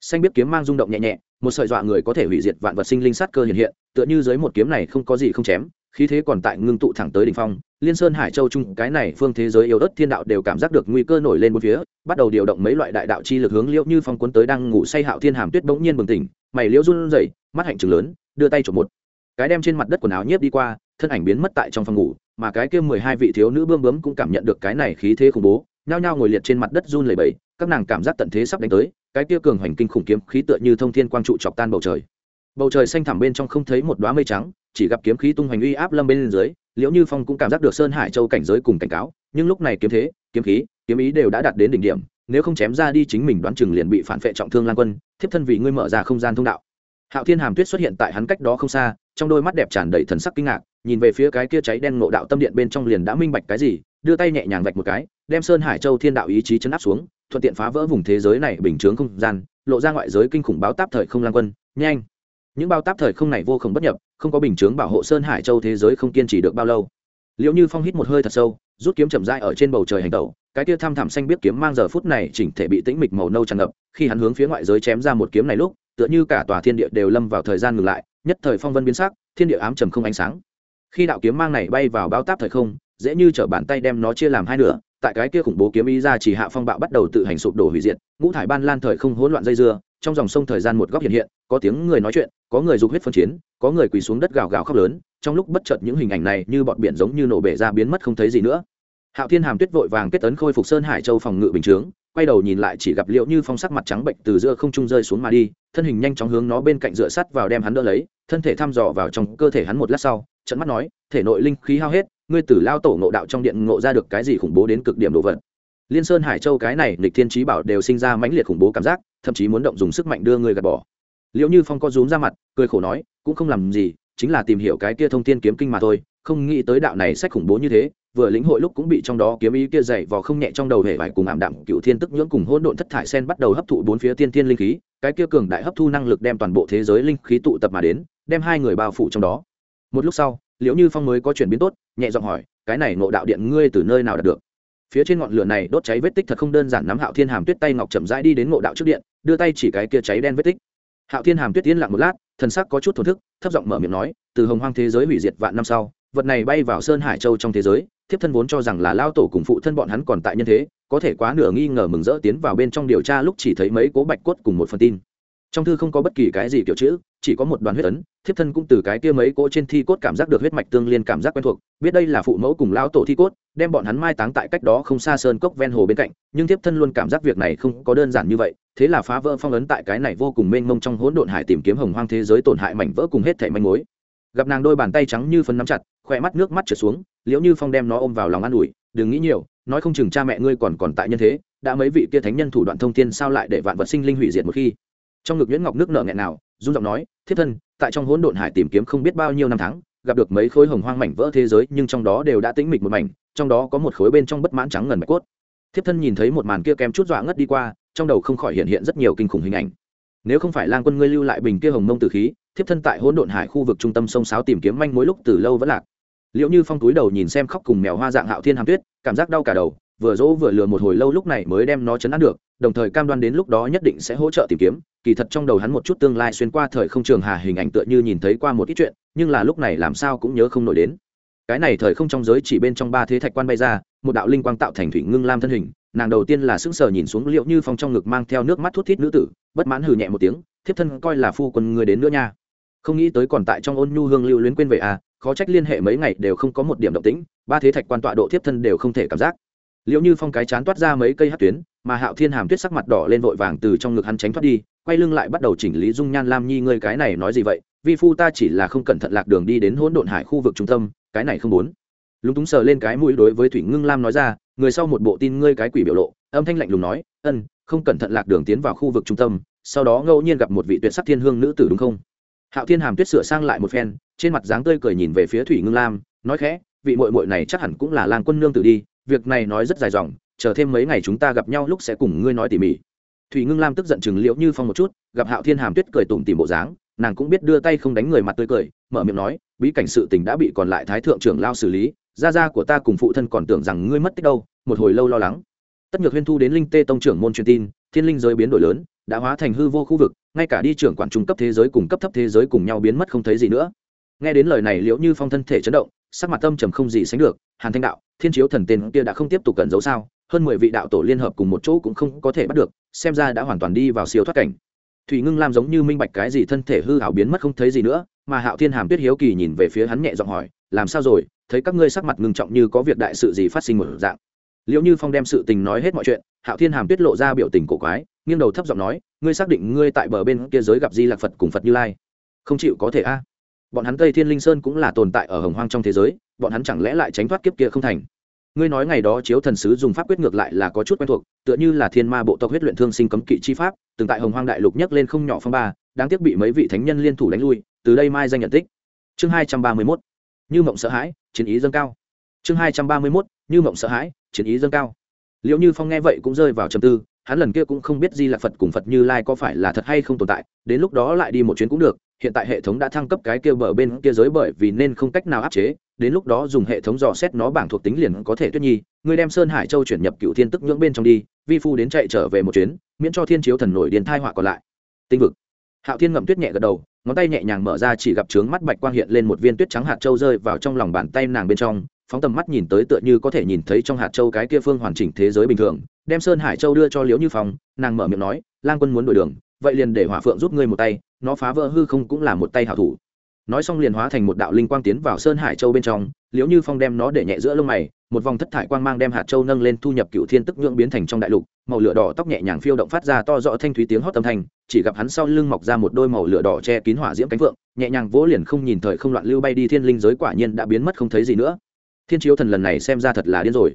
Xanh biết kiếm mang rung động nhẹ nhẹ, một sợi dọa người có thể hủy diệt vạn vật sinh linh sát cơ hiện hiện, tựa như dưới một kiếm này không có gì không chém khí thế còn tại ngưng tụ thẳng tới đỉnh phong, liên sơn hải châu trung cái này phương thế giới yêu đất thiên đạo đều cảm giác được nguy cơ nổi lên bốn phía, bắt đầu điều động mấy loại đại đạo chi lực hướng liễu như phong cuốn tới đang ngủ say hạo thiên hàm tuyết bỗng nhiên bừng tỉnh, mày liễu run rẩy, mắt hạnh trừng lớn, đưa tay chụp một. Cái đem trên mặt đất quần áo nhiếp đi qua, thân ảnh biến mất tại trong phòng ngủ, mà cái kia mười hai vị thiếu nữ bươm bướm cũng cảm nhận được cái này khí thế khủng bố, nhao nhao ngồi liệt trên mặt đất run lẩy bẩy, các nàng cảm giác tận thế sắp đánh tới, cái kia cường hoành kinh khủng kiếm khí tựa như thông thiên quang trụ chọc tan bầu trời. Bầu trời xanh thẳm bên trong không thấy một đoá mây trắng chỉ gặp kiếm khí tung hoành uy áp lâm bên dưới, liễu như phong cũng cảm giác được sơn hải châu cảnh giới cùng cảnh cáo, nhưng lúc này kiếm thế, kiếm khí, kiếm ý đều đã đạt đến đỉnh điểm, nếu không chém ra đi chính mình đoán chừng liền bị phản vệ trọng thương lan quân, thiếp thân vì ngươi mở ra không gian thông đạo. Hạo thiên hàm tuyết xuất hiện tại hắn cách đó không xa, trong đôi mắt đẹp tràn đầy thần sắc kinh ngạc, nhìn về phía cái kia cháy đen ngộ đạo tâm điện bên trong liền đã minh bạch cái gì, đưa tay nhẹ nhàng vạch một cái, đem sơn hải châu thiên đạo ý chí chấn áp xuống, thuận tiện phá vỡ vùng thế giới này bình chướng không gian, lộ ra ngoại giới kinh khủng báo táp thời không lan quân, nhanh những bao táp thời không này vô cùng bất nhập, không có bình chướng bảo hộ sơn hải châu thế giới không kiên trì được bao lâu. Liệu như phong hít một hơi thật sâu, rút kiếm chậm dai ở trên bầu trời hành tẩu, cái kia tham thẳm xanh biết kiếm mang giờ phút này chỉnh thể bị tĩnh mịch màu nâu tràn ngập, khi hắn hướng phía ngoại giới chém ra một kiếm này lúc, tựa như cả tòa thiên địa đều lâm vào thời gian ngừng lại, nhất thời phong vân biến sắc, thiên địa ám trầm không ánh sáng. Khi đạo kiếm mang này bay vào bao táp thời không, dễ như chở bàn tay đem nó chia làm hai nửa, tại cái kia khủng bố kiếm ý ra chỉ hạ phong bạo bắt đầu tự hành sụp đổ hủy diệt, ngũ thải ban lan thời không hỗn loạn dây dưa trong dòng sông thời gian một góc hiện hiện, có tiếng người nói chuyện, có người dục huyết phân chiến, có người quỳ xuống đất gào gào khóc lớn, trong lúc bất chợt những hình ảnh này như bọn biển giống như nổ bể ra biến mất không thấy gì nữa. Hạo thiên hàm tuyết vội vàng kết ấn khôi phục sơn hải châu phòng ngự bình chướng, quay đầu nhìn lại chỉ gặp liệu như phong sắc mặt trắng bệnh từ giữa không trung rơi xuống mà đi, thân hình nhanh chóng hướng nó bên cạnh dựa sắt vào đem hắn đỡ lấy, thân thể thăm dò vào trong cơ thể hắn một lát sau trận mắt nói, thể nội linh khí hao hết, ngươi tử lao tổ ngộ đạo trong điện ngộ ra được cái gì khủng bố đến cực điểm đồ vật? Liên sơn hải châu cái này lịch thiên trí bảo đều sinh ra mãnh liệt khủng bố cảm giác, thậm chí muốn động dùng sức mạnh đưa người gạt bỏ. Liệu như phong có rúm ra mặt, cười khổ nói, cũng không làm gì, chính là tìm hiểu cái kia thông tin kiếm kinh mà thôi, không nghĩ tới đạo này sách khủng bố như thế, vừa lĩnh hội lúc cũng bị trong đó kiếm ý kia dày vò không nhẹ trong đầu hệ vải cùng ảm đạm cựu thiên tức nhưỡng cùng hỗn độn thất thải sen bắt đầu hấp thụ bốn phía tiên thiên linh khí, cái kia cường đại hấp thu năng lực đem toàn bộ thế giới linh khí tụ tập mà đến, đem hai người bao phủ trong đó. Một lúc sau, liễu như phong mới có chuyển biến tốt, nhẹ giọng hỏi, cái này ngộ đạo điện ngươi từ nơi nào đạt được? Phía trên ngọn lửa này đốt cháy vết tích thật không đơn giản nắm hạo thiên hàm tuyết tay ngọc chậm rãi đi đến ngộ đạo trước điện, đưa tay chỉ cái kia cháy đen vết tích. Hạo thiên hàm tuyết yên lặng một lát, thần sắc có chút thổn thức, thấp giọng mở miệng nói, từ hồng hoang thế giới hủy diệt vạn năm sau, vật này bay vào sơn hải châu trong thế giới, thiếp thân vốn cho rằng là lao tổ cùng phụ thân bọn hắn còn tại nhân thế, có thể quá nửa nghi ngờ mừng rỡ tiến vào bên trong điều tra lúc chỉ thấy mấy cố bạch cốt cùng một phần tin. Trong thư không có bất kỳ cái gì kiểu chữ, chỉ có một đoàn huyết ấn, thiếp thân cũng từ cái kia mấy cỗ trên thi cốt cảm giác được huyết mạch tương liên cảm giác quen thuộc, biết đây là phụ mẫu cùng lao tổ thi cốt đem bọn hắn mai táng tại cách đó không xa sơn cốc ven hồ bên cạnh, nhưng thiếp thân luôn cảm giác việc này không có đơn giản như vậy, thế là phá vỡ phong ấn tại cái này vô cùng mênh mông trong hỗn độn hải tìm kiếm hồng hoang thế giới tổn hại mảnh vỡ cùng hết thảy manh mối. Gặp nàng đôi bàn tay trắng như phân nắm chặt, khỏe mắt nước mắt trượt xuống, liễu như phong đem nó ôm vào lòng an ủi, đừng nghĩ nhiều, nói không chừng cha mẹ ngươi còn còn tại nhân thế, đã mấy vị kia thánh nhân thủ đoạn thông thiên sao lại để vạn vật sinh linh hủy diệt một khi? Trong ngực nhuyễn ngọc nước nở nghẹn nào run giọng nói, thiếp thân, tại trong hỗn độn hải tìm kiếm không biết bao nhiêu năm tháng gặp được mấy khối hồng hoang mảnh vỡ thế giới, nhưng trong đó đều đã tĩnh mịch một mảnh, trong đó có một khối bên trong bất mãn trắng ngần mạch cốt. Thiếp thân nhìn thấy một màn kia kém chút dọa ngất đi qua, trong đầu không khỏi hiện hiện rất nhiều kinh khủng hình ảnh. Nếu không phải lang quân ngươi lưu lại bình kia hồng mông tử khí, thiếp thân tại hỗn độn hải khu vực trung tâm sông sáo tìm kiếm manh mối lúc từ lâu vẫn lạc. Liệu như phong túi đầu nhìn xem khóc cùng mèo hoa dạng hạo thiên hàm tuyết, cảm giác đau cả đầu, vừa dỗ vừa lừa một hồi lâu lúc này mới đem nó chấn áp được đồng thời cam đoan đến lúc đó nhất định sẽ hỗ trợ tìm kiếm. Kỳ thật trong đầu hắn một chút tương lai xuyên qua thời không trường hà hình ảnh tựa như nhìn thấy qua một ít chuyện, nhưng là lúc này làm sao cũng nhớ không nổi đến. Cái này thời không trong giới chỉ bên trong ba thế thạch quan bay ra, một đạo linh quang tạo thành thủy ngưng lam thân hình, nàng đầu tiên là sững sờ nhìn xuống liệu như phong trong ngực mang theo nước mắt thút thít nữ tử, bất mãn hừ nhẹ một tiếng, thiếp thân coi là phu quân người đến nữa nha. Không nghĩ tới còn tại trong ôn nhu hương lưu luyến quên về à khó trách liên hệ mấy ngày đều không có một điểm động tĩnh, ba thế thạch quan tọa độ thiếp thân đều không thể cảm giác. Liệu như phong cái chán toát ra mấy cây hát tuyến mà hạo thiên hàm tuyết sắc mặt đỏ lên vội vàng từ trong ngực hắn tránh thoát đi, quay lưng lại bắt đầu chỉnh lý dung nhan lam nhi, ngươi cái này nói gì vậy? Vi phu ta chỉ là không cẩn thận lạc đường đi đến hỗn độn hải khu vực trung tâm, cái này không muốn. Lúng túng sờ lên cái mũi đối với thủy ngưng lam nói ra, người sau một bộ tin ngươi cái quỷ biểu lộ, âm thanh lạnh lùng nói, ân, không cẩn thận lạc đường tiến vào khu vực trung tâm, sau đó ngẫu nhiên gặp một vị tuyệt sắc thiên hương nữ tử đúng không? Hạo thiên hàm tuyết sửa sang lại một phen, trên mặt dáng tươi cười nhìn về phía thủy ngưng lam, nói khẽ, vị mội mội này chắc hẳn cũng là lang quân nương tử đi, việc này nói rất dài dòng chờ thêm mấy ngày chúng ta gặp nhau lúc sẽ cùng ngươi nói tỉ mỉ. Thủy ngưng lam tức giận chừng liễu như phong một chút, gặp hạo thiên hàm tuyết cười tủm tìm bộ dáng, nàng cũng biết đưa tay không đánh người mặt tươi cười, mở miệng nói, bí cảnh sự tình đã bị còn lại thái thượng trưởng lao xử lý, gia gia của ta cùng phụ thân còn tưởng rằng ngươi mất tích đâu, một hồi lâu lo lắng. Tất nhược huyên thu đến linh tê tông trưởng môn truyền tin, thiên linh giới biến đổi lớn, đã hóa thành hư vô khu vực, ngay cả đi trưởng quản trung cấp thế giới cùng cấp thấp thế giới cùng nhau biến mất không thấy gì nữa. Nghe đến lời này liễu như phong thân thể chấn động, sắc mặt tâm trầm không gì sánh được, hàn thanh đạo, thiên chiếu thần tên kia đã không tiếp tục cẩn giấu sao? Hơn mười vị đạo tổ liên hợp cùng một chỗ cũng không có thể bắt được, xem ra đã hoàn toàn đi vào siêu thoát cảnh. Thủy ngưng lam giống như minh bạch cái gì thân thể hư hảo biến mất không thấy gì nữa, mà hạo thiên hàm tuyết hiếu kỳ nhìn về phía hắn nhẹ giọng hỏi, làm sao rồi? Thấy các ngươi sắc mặt ngưng trọng như có việc đại sự gì phát sinh một dạng? Liệu như phong đem sự tình nói hết mọi chuyện, hạo thiên hàm tuyết lộ ra biểu tình cổ quái, nghiêng đầu thấp giọng nói, ngươi xác định ngươi tại bờ bên kia giới gặp di lạc phật cùng phật như lai? Không chịu có thể a. Bọn hắn tây thiên linh sơn cũng là tồn tại ở hồng hoang trong thế giới, bọn hắn chẳng lẽ lại tránh thoát kiếp kia không thành? Ngươi nói ngày đó chiếu thần sứ dùng pháp quyết ngược lại là có chút quen thuộc, tựa như là thiên ma bộ tộc huyết luyện thương sinh cấm kỵ chi pháp, từng tại hồng hoang đại lục nhấc lên không nhỏ phong ba, đáng tiếc bị mấy vị thánh nhân liên thủ đánh lui, từ đây mai danh nhận tích. Chương hai trăm ba mươi mốt, như mộng sợ hãi, chiến ý dâng cao. Chương hai trăm ba mươi mốt, như mộng sợ hãi, chiến ý dâng cao. Liệu như phong nghe vậy cũng rơi vào trầm tư hắn lần kia cũng không biết di lạc phật cùng phật như lai có phải là thật hay không tồn tại, đến lúc đó lại đi một chuyến cũng được, hiện tại hệ thống đã thăng cấp cái kia bờ bên kia giới bởi vì nên không cách nào áp chế, đến lúc đó dùng hệ thống dò xét nó bảng thuộc tính liền có thể tuyết nhi, ngươi đem sơn hải châu chuyển nhập cựu thiên tức nhưỡng bên trong đi, vi phu đến chạy trở về một chuyến, miễn cho thiên chiếu thần nổi điền thai họa còn lại. Tinh vực. Hạo thiên ngậm tuyết nhẹ gật đầu, ngón tay nhẹ nhàng mở ra chỉ gặp trướng mắt bạch quang hiện lên một viên tuyết trắng hạt châu rơi vào trong lòng bàn tay nàng bên trong, phóng tầm mắt nhìn tới tựa như có thể nhìn thấy trong hạt châu cái kia phương hoàn chỉnh thế giới bình thường đem sơn hải châu đưa cho liễu như phong, nàng mở miệng nói, lang quân muốn đổi đường, vậy liền để hỏa phượng giúp ngươi một tay, nó phá vỡ hư không cũng là một tay hảo thủ. Nói xong liền hóa thành một đạo linh quang tiến vào sơn hải châu bên trong, liễu như phong đem nó để nhẹ giữa lông mày, một vòng thất thải quang mang đem hạt châu nâng lên thu nhập cựu thiên tức nhượng biến thành trong đại lục, màu lửa đỏ tóc nhẹ nhàng phiêu động phát ra to rõ thanh thúy tiếng hót tâm thanh, chỉ gặp hắn sau lưng mọc ra một đôi màu lửa đỏ che kín hỏa diễm cánh phượng, nhẹ nhàng vỗ liền không nhìn thời không loạn lưu bay đi, thiên linh giới quả nhiên đã biến mất không thấy gì nữa. Thiên chiếu thần lần này xem ra thật là điên rồi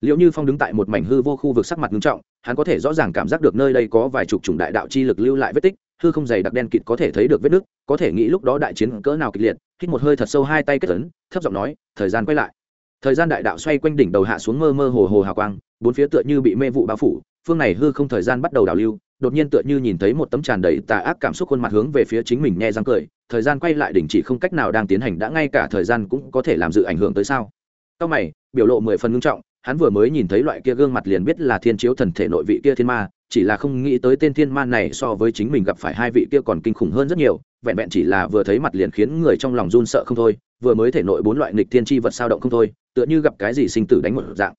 liệu như phong đứng tại một mảnh hư vô khu vực sắc mặt nghiêm trọng hắn có thể rõ ràng cảm giác được nơi đây có vài chục chủng đại đạo chi lực lưu lại vết tích hư không dày đặc đen kịt có thể thấy được vết nứt có thể nghĩ lúc đó đại chiến cỡ nào kịch liệt hít một hơi thật sâu hai tay kết ấn thấp giọng nói thời gian quay lại. Thời gian đại đạo xoay quanh đỉnh đầu hạ xuống mơ mơ hồ hồ hào quang bốn phía tựa như bị mê vụ bao phủ phương này hư không thời gian bắt đầu đảo lưu đột nhiên tựa như nhìn thấy một tấm tràn đầy tà ác cảm xúc khuôn mặt hướng về phía chính mình nghe răng cười thời gian quay lại đỉnh chỉ không cách nào đang tiến hành đã ngay cả thời gian cũng có thể làm dự ảnh hưởng tới sao? Cao mày, biểu lộ mười phần ngưng trọng, hắn vừa mới nhìn thấy loại kia gương mặt liền biết là thiên chiếu thần thể nội vị kia thiên ma, chỉ là không nghĩ tới tên thiên ma này so với chính mình gặp phải hai vị kia còn kinh khủng hơn rất nhiều, vẹn vẹn chỉ là vừa thấy mặt liền khiến người trong lòng run sợ không thôi, vừa mới thể nội bốn loại nghịch thiên chi vật sao động không thôi, tựa như gặp cái gì sinh tử đánh một dạng.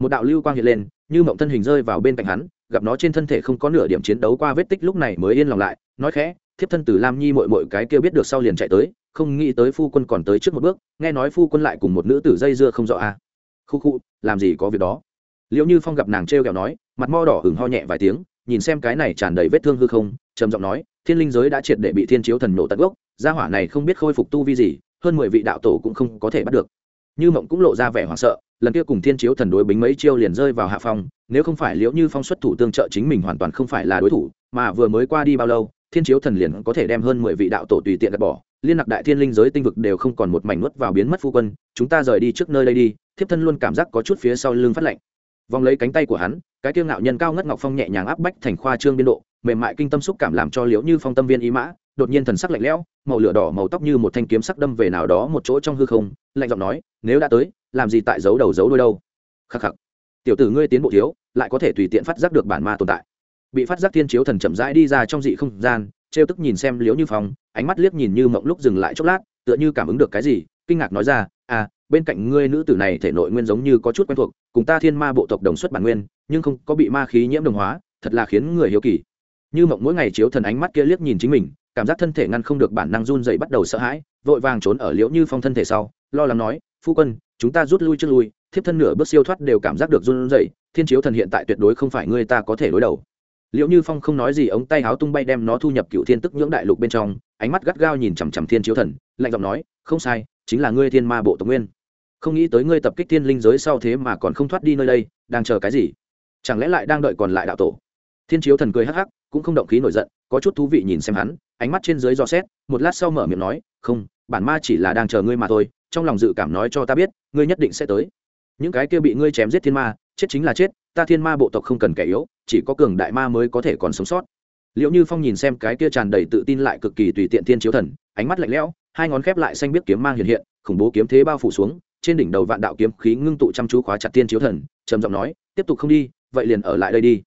Một đạo lưu quang hiện lên, như mộng thân hình rơi vào bên cạnh hắn, gặp nó trên thân thể không có nửa điểm chiến đấu qua vết tích lúc này mới yên lòng lại, nói khẽ, thiếp thân từ Lam Nhi muội muội cái kia biết được sau liền chạy tới, không nghĩ tới phu quân còn tới trước một bước nghe nói phu quân lại cùng một nữ tử dây dưa không rõ à khu khu, làm gì có việc đó? Liệu như phong gặp nàng t r e o kẹo nói, mặt mo đỏ hừng ho nhẹ vài tiếng, nhìn xem cái này tràn đầy vết thương hư không, trầm giọng nói, thiên linh giới đã triệt để bị thiên chiếu thần nổ tận gốc, gia hỏa này không biết khôi phục tu vi gì, hơn mười vị đạo tổ cũng không có thể bắt được. Như mộng cũng lộ ra vẻ hoảng sợ, lần kia cùng thiên chiếu thần đối bính mấy chiêu liền rơi vào hạ phong, nếu không phải liễu như phong xuất thủ tương trợ chính mình hoàn toàn không phải là đối thủ, mà vừa mới qua đi bao lâu, thiên chiếu thần liền có thể đem hơn mười vị đạo tổ tùy tiện gạt bỏ. Liên lạc đại thiên linh giới tinh vực đều không còn một mảnh nuốt vào biến mất phu quân, chúng ta rời đi trước nơi đây đi thiếp thân luôn cảm giác có chút phía sau lưng phát lạnh. Vòng lấy cánh tay của hắn, cái tiêu ngạo nhân cao ngất ngọc phong nhẹ nhàng áp bách thành khoa trương biên độ, mềm mại kinh tâm xúc cảm làm cho liễu như phong tâm viên ý mã, đột nhiên thần sắc lạnh lẽo, màu lửa đỏ màu tóc như một thanh kiếm sắc đâm về nào đó một chỗ trong hư không, lạnh giọng nói, nếu đã tới, làm gì tại giấu đầu giấu đôi đâu? Khắc khắc. Tiểu tử ngươi tiến bộ thiếu, lại có thể tùy tiện phát giác được bản ma tồn tại. Bị phát giác thiên chiếu thần chậm rãi đi ra trong dị không gian, trêu tức nhìn xem liễu như phong, ánh mắt liếc nhìn như mộng lúc dừng lại chốc lát, tựa như cảm ứng được cái gì, kinh ngạc nói ra à bên cạnh ngươi nữ tử này thể nội nguyên giống như có chút quen thuộc, cùng ta thiên ma bộ tộc đồng xuất bản nguyên, nhưng không có bị ma khí nhiễm đồng hóa, thật là khiến người hiếu kỳ. Như mộng mỗi ngày chiếu thần ánh mắt kia liếc nhìn chính mình, cảm giác thân thể ngăn không được bản năng run dậy bắt đầu sợ hãi, vội vàng trốn ở liễu như phong thân thể sau, lo lắng nói, phu quân, chúng ta rút lui trước lui, thiếp thân nửa bước siêu thoát đều cảm giác được run dậy thiên chiếu thần hiện tại tuyệt đối không phải ngươi ta có thể đối đầu. Liệu như phong không nói gì, ống tay háo tung bay đem nó thu nhập cựu thiên tức nhưỡng đại lục bên trong, ánh mắt gắt gao nhìn chằm chằm thiên chiếu thần, lạnh giọng nói, không sai chính là ngươi thiên ma bộ tộc nguyên. Không nghĩ tới ngươi tập kích thiên linh giới sau thế mà còn không thoát đi nơi đây, đang chờ cái gì? Chẳng lẽ lại đang đợi còn lại đạo tổ? Thiên chiếu thần cười hắc hắc, cũng không động khí nổi giận, có chút thú vị nhìn xem hắn, ánh mắt trên dưới dò xét, một lát sau mở miệng nói, không, bản ma chỉ là đang chờ ngươi mà thôi, trong lòng dự cảm nói cho ta biết, ngươi nhất định sẽ tới. Những cái kia bị ngươi chém giết thiên ma, chết chính là chết, ta thiên ma bộ tộc không cần kẻ yếu, chỉ có cường đại ma mới có thể còn sống sót. Liệu như phong nhìn xem cái kia tràn đầy tự tin lại cực kỳ tùy tiện thiên chiếu thần, ánh mắt lạnh lẽo hai ngón khép lại xanh biết kiếm mang hiện hiện, khủng bố kiếm thế bao phủ xuống, trên đỉnh đầu vạn đạo kiếm khí ngưng tụ chăm chú khóa chặt thiên chiếu thần, trầm giọng nói, tiếp tục không đi, vậy liền ở lại đây đi.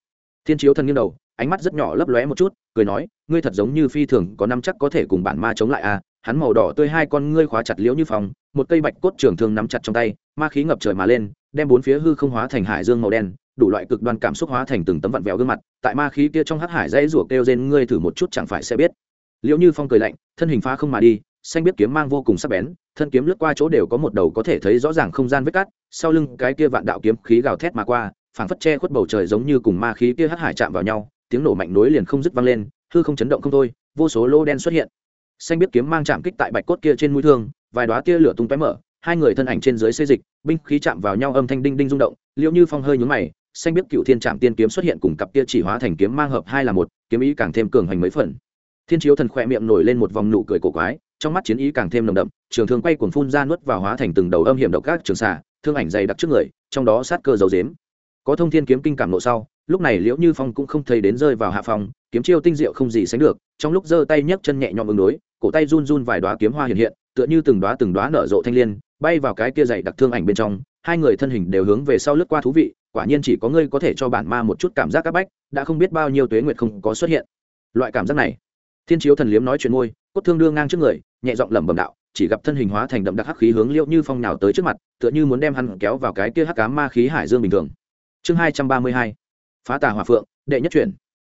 Thiên chiếu thần nghiêng đầu, ánh mắt rất nhỏ lấp lóe một chút, cười nói, ngươi thật giống như phi thường có năm chắc có thể cùng bản ma chống lại à hắn màu đỏ tươi hai con ngươi khóa chặt liễu như phòng một cây bạch cốt trường thương nắm chặt trong tay, ma khí ngập trời mà lên, đem bốn phía hư không hóa thành hải dương màu đen, đủ loại cực đoan cảm xúc hóa thành từng tấm vặn vẹo gương mặt, tại ma khí kia trong hắc hải dãy rủa kêu rên ngươi thử một chút chẳng phải sẽ biết. Liễu như phong cười lạnh, thân hình phá không mà đi xanh biết kiếm mang vô cùng sắc bén, thân kiếm lướt qua chỗ đều có một đầu có thể thấy rõ ràng không gian vết cắt sau lưng cái kia vạn đạo kiếm khí gào thét mà qua, phảng phất che khuất bầu trời giống như cùng ma khí kia hắc hải chạm vào nhau, tiếng nổ mạnh nối liền không dứt vang lên, hư không chấn động không thôi, vô số lô đen xuất hiện. Xanh biết kiếm mang chạm kích tại bạch cốt kia trên mũi thương, vài đóa tia lửa tung tóe mở, hai người thân ảnh trên dưới xây dịch, binh khí chạm vào nhau âm thanh đinh đinh rung động liệu như phong hơi nhướng mày, xanh biết cựu thiên trạm tiên kiếm xuất hiện cùng cặp kia chỉ hóa thành kiếm mang hợp hai là một, kiếm ý càng thêm cường hành mấy phần. Thiên chiếu thần khỏe miệng nổi lên một vòng nụ cười cổ quái trong mắt chiến ý càng thêm nồng đậm, trường thương quay cuồng phun ra nuốt vào hóa thành từng đầu âm hiểm độc các trường xả thương ảnh dày đặc trước người, trong đó sát cơ dấu dếm có thông thiên kiếm kinh cảm nộ sau, lúc này liễu như phong cũng không thấy đến rơi vào hạ phòng, kiếm chiêu tinh diệu không gì sánh được, trong lúc giơ tay nhấc chân nhẹ nhõm ứng đối, cổ tay run run vài đoá kiếm hoa hiện hiện, tựa như từng đoá từng đoá nở rộ thanh liên, bay vào cái kia dày đặc thương ảnh bên trong, hai người thân hình đều hướng về sau lướt qua thú vị, quả nhiên chỉ có ngươi có thể cho bản ma một chút cảm giác các bách, đã không biết bao nhiêu tuế nguyệt không có xuất hiện. Loại cảm giác này, thiên chiếu thần liếm nói chuyện môi, cốt thương đương ngang trước người nhẹ giọng lẩm bẩm đạo, chỉ gặp thân hình hóa thành đậm đặc hắc khí hướng liễu như phong nào tới trước mặt, tựa như muốn đem hắn kéo vào cái kia hắc cá ma khí hải dương bình thường. Chương hai trăm ba mươi hai, phá tà hòa phượng, đệ nhất chuyển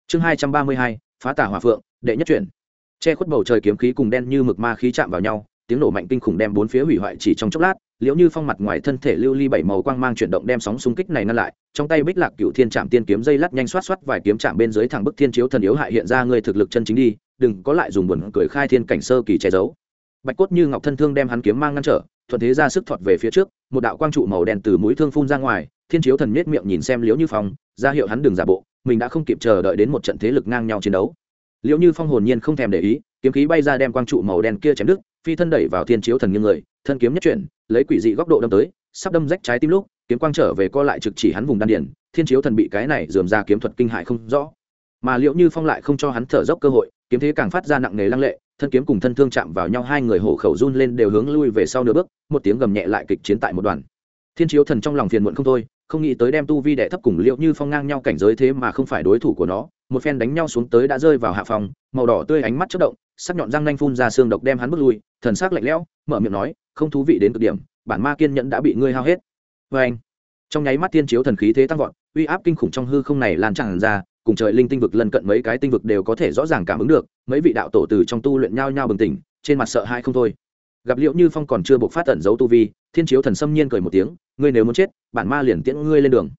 chương hai trăm ba mươi hai, phá tà hòa phượng, đệ nhất chuyển che khuất bầu trời kiếm khí cùng đen như mực ma khí chạm vào nhau, tiếng nổ mạnh kinh khủng đem bốn phía hủy hoại chỉ trong chốc lát, liễu như phong mặt ngoài thân thể lưu ly bảy màu quang mang chuyển động đem sóng xung kích này ngăn lại, trong tay bích lạc cựu thiên trạm tiên kiếm dây lắc nhanh xoát xoát vài kiếm chạm bên dưới thẳng bức thiên chiếu thần yếu hại hiện ra người thực lực chân chính đi đừng có lại dùng buồn cười khai thiên cảnh sơ kỳ che giấu. Bạch cốt như ngọc thân thương đem hắn kiếm mang ngăn trở, thuận thế ra sức thọt về phía trước, một đạo quang trụ màu đen từ mũi thương phun ra ngoài, thiên chiếu thần miết miệng nhìn xem liễu như phong, ra hiệu hắn đừng giả bộ, mình đã không kịp chờ đợi đến một trận thế lực ngang nhau chiến đấu. Liễu như phong hồn nhiên không thèm để ý, kiếm khí bay ra đem quang trụ màu đen kia chém đứt, phi thân đẩy vào thiên chiếu thần nghiêng người, thân kiếm nhất chuyển, lấy quỷ dị góc độ đâm tới, sắp đâm rách trái tim lúc, kiếm quang trở về co lại trực chỉ hắn vùng đan điển thiên chiếu thần bị cái này dườm ra kiếm thuật kinh hại không rõ mà liệu như phong lại không cho hắn thở dốc cơ hội, kiếm thế càng phát ra nặng nề lăng lệ, thân kiếm cùng thân thương chạm vào nhau, hai người hổ khẩu run lên đều hướng lui về sau nửa bước, một tiếng gầm nhẹ lại kịch chiến tại một đoàn. Thiên chiếu thần trong lòng phiền muộn không thôi, không nghĩ tới đem tu vi đệ thấp cùng liệu như phong ngang nhau cảnh giới thế mà không phải đối thủ của nó, một phen đánh nhau xuống tới đã rơi vào hạ phòng, màu đỏ tươi ánh mắt chất động, sắc nhọn răng nanh phun ra xương độc đem hắn bước lui, thần sắc lạnh lẽo, mở miệng nói, không thú vị đến cực điểm, bản ma kiên nhẫn đã bị ngươi hao hết. Vê anh trong nháy mắt Thiên chiếu thần khí thế tăng vọt, uy áp kinh khủng trong hư không này lan tràn ra cùng trời linh tinh vực lân cận mấy cái tinh vực đều có thể rõ ràng cảm ứng được, mấy vị đạo tổ từ trong tu luyện nhau nhau bừng tỉnh, trên mặt sợ hãi không thôi. Gặp liệu như phong còn chưa buộc phát tẩn giấu tu vi, thiên chiếu thần xâm nhiên cười một tiếng, ngươi nếu muốn chết, bản ma liền tiễn ngươi lên đường.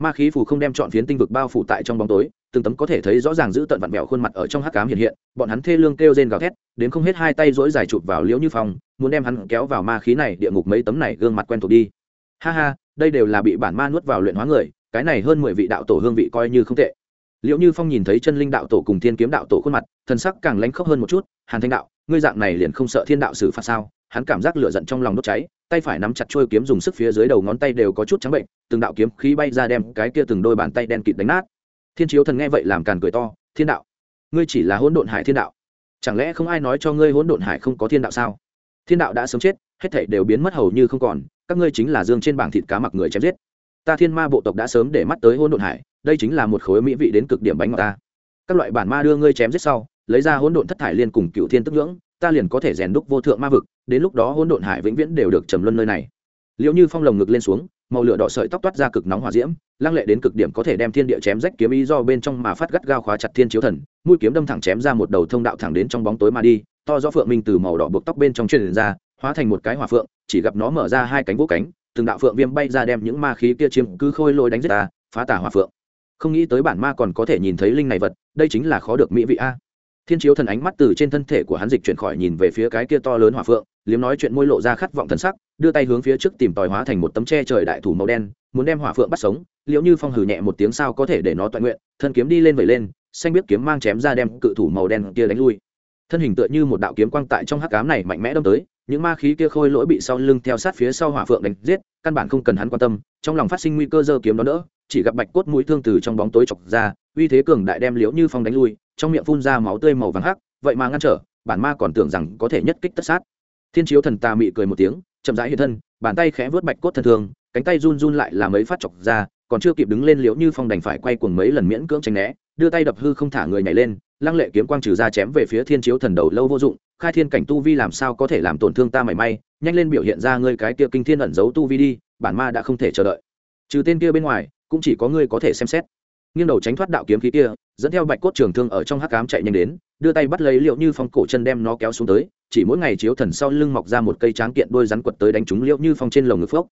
Ma khí phù không đem chọn phiến tinh vực bao phủ tại trong bóng tối, từng tấm có thể thấy rõ ràng giữ tận vặn vẹo khuôn mặt ở trong hắc cám hiện hiện, bọn hắn thê lương kêu rên gào thét, đến không hết hai tay dỗi dài chụp vào liễu như phong, muốn đem hắn kéo vào ma khí này, địa ngục mấy tấm này gương mặt quen thuộc đi. Ha ha, đây đều là bị bản ma nuốt vào luyện hóa người, cái này hơn mười vị đạo tổ hương vị coi như không tệ liệu như phong nhìn thấy chân linh đạo tổ cùng thiên kiếm đạo tổ khuôn mặt, thần sắc càng lánh khóc hơn một chút, hàn thanh đạo, ngươi dạng này liền không sợ thiên đạo xử phạt sao? Hắn cảm giác lửa giận trong lòng đốt cháy, tay phải nắm chặt trôi kiếm dùng sức phía dưới đầu ngón tay đều có chút trắng bệnh, từng đạo kiếm khí bay ra đem cái kia từng đôi bàn tay đen kịt đánh nát. Thiên chiếu thần nghe vậy làm càn cười to, thiên đạo, ngươi chỉ là hỗn độn hải thiên đạo, chẳng lẽ không ai nói cho ngươi hỗn độn hải không có thiên đạo sao? Thiên đạo đã sớm chết, hết thảy đều biến mất hầu như không còn, các ngươi chính là dương trên bảng thịt cá mặc người chém giết. Ta thiên ma bộ tộc đã sớm để mắt tới hỗn độn hải đây chính là một khối mỹ vị đến cực điểm bánh ngọt ta. Các loại bản ma đưa ngươi chém giết sau, lấy ra hỗn độn thất thải liên cùng cựu thiên tức ngưỡng ta liền có thể rèn đúc vô thượng ma vực, đến lúc đó hỗn độn hải vĩnh viễn đều được trầm luân nơi này. Liệu như phong lồng ngực lên xuống, màu lửa đỏ sợi tóc toát ra cực nóng hỏa diễm, lăng lệ đến cực điểm có thể đem thiên địa chém rách kiếm ý do bên trong mà phát gắt gao khóa chặt thiên chiếu thần, mũi kiếm đâm thẳng chém ra một đầu thông đạo thẳng đến trong bóng tối mà đi, to do phượng minh từ màu đỏ buộc tóc bên trong truyền ra, hóa thành một cái hỏa phượng, chỉ gặp nó mở ra hai cánh vỗ cánh, từng đạo phượng viêm bay ra đem những ma khí kia chiếm cứ khôi lôi đánh giết ta, phá tả hỏa phượng không nghĩ tới bản ma còn có thể nhìn thấy linh này vật, đây chính là khó được mỹ vị a. Thiên chiếu thần ánh mắt từ trên thân thể của hắn dịch chuyển khỏi nhìn về phía cái kia to lớn hỏa phượng, liếm nói chuyện môi lộ ra khát vọng thần sắc, đưa tay hướng phía trước tìm tòi hóa thành một tấm tre trời đại thủ màu đen, muốn đem hỏa phượng bắt sống liệu như phong hử nhẹ một tiếng sao có thể để nó toàn nguyện, thân kiếm đi lên vẩy lên, xanh biết kiếm mang chém ra đem cự thủ màu đen kia đánh lui. Thân hình tựa như một đạo kiếm quang tại trong hắc cám này mạnh mẽ đâm tới, những ma khí kia khôi lỗi bị sau lưng theo sát phía sau hỏa phượng đánh giết, căn bản không cần hắn quan tâm, trong lòng phát sinh nguy cơ dơ kiếm đó nữa chỉ gặp bạch cốt mũi thương từ trong bóng tối chọc ra, uy thế cường đại đem liễu như phong đánh lui, trong miệng phun ra máu tươi màu vàng hắc, vậy mà ngăn trở, bản ma còn tưởng rằng có thể nhất kích tất sát. Thiên chiếu thần tà mị cười một tiếng, chậm rãi hiện thân, bàn tay khẽ vớt bạch cốt thân thương, cánh tay run run lại làm ấy phát chọc ra, còn chưa kịp đứng lên liễu như phong đành phải quay cuồng mấy lần miễn cưỡng tránh né, đưa tay đập hư không thả người nhảy lên, lăng lệ kiếm quang trừ ra chém về phía thiên chiếu thần đầu lâu vô dụng, khai thiên cảnh tu vi làm sao có thể làm tổn thương ta mảy may, nhanh lên biểu hiện ra ngươi cái kia kinh thiên ẩn giấu tu vi đi, bản ma đã không thể chờ đợi. Trừ tên kia bên ngoài cũng chỉ có ngươi có thể xem xét. Nghiêng đầu tránh thoát đạo kiếm khí kia, dẫn theo bạch cốt trường thương ở trong hắc cám chạy nhanh đến, đưa tay bắt lấy liệu như phong cổ chân đem nó kéo xuống tới, chỉ mỗi ngày chiếu thần sau lưng mọc ra một cây tráng kiện đôi rắn quật tới đánh trúng liệu như phong trên lồng ngực phốc.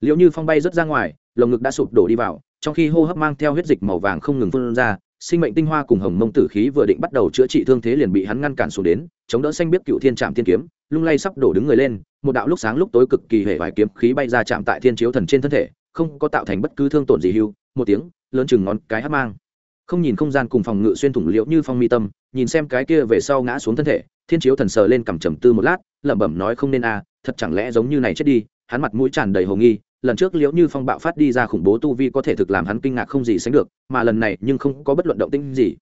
Liệu như phong bay rớt ra ngoài, lồng ngực đã sụp đổ đi vào, trong khi hô hấp mang theo huyết dịch màu vàng không ngừng phun ra, sinh mệnh tinh hoa cùng hồng mông tử khí vừa định bắt đầu chữa trị thương thế liền bị hắn ngăn cản xuống đến, chống đỡ xanh biết cựu thiên trạm thiên kiếm lung lay sắp đổ đứng người lên, một đạo lúc sáng lúc tối cực kỳ hệ vải kiếm khí bay ra chạm tại thiên chiếu thần trên thân thể, không có tạo thành bất cứ thương tổn gì hưu, một tiếng, lớn chừng ngón cái hát mang. Không nhìn không gian cùng phòng ngự xuyên thủng liễu như phong mi tâm, nhìn xem cái kia về sau ngã xuống thân thể, thiên chiếu thần sờ lên cằm trầm tư một lát, lẩm bẩm nói không nên a thật chẳng lẽ giống như này chết đi, hắn mặt mũi tràn đầy hồ nghi, lần trước liễu như phong bạo phát đi ra khủng bố tu vi có thể thực làm hắn kinh ngạc không gì sánh được, mà lần này nhưng không có bất luận động tĩnh gì.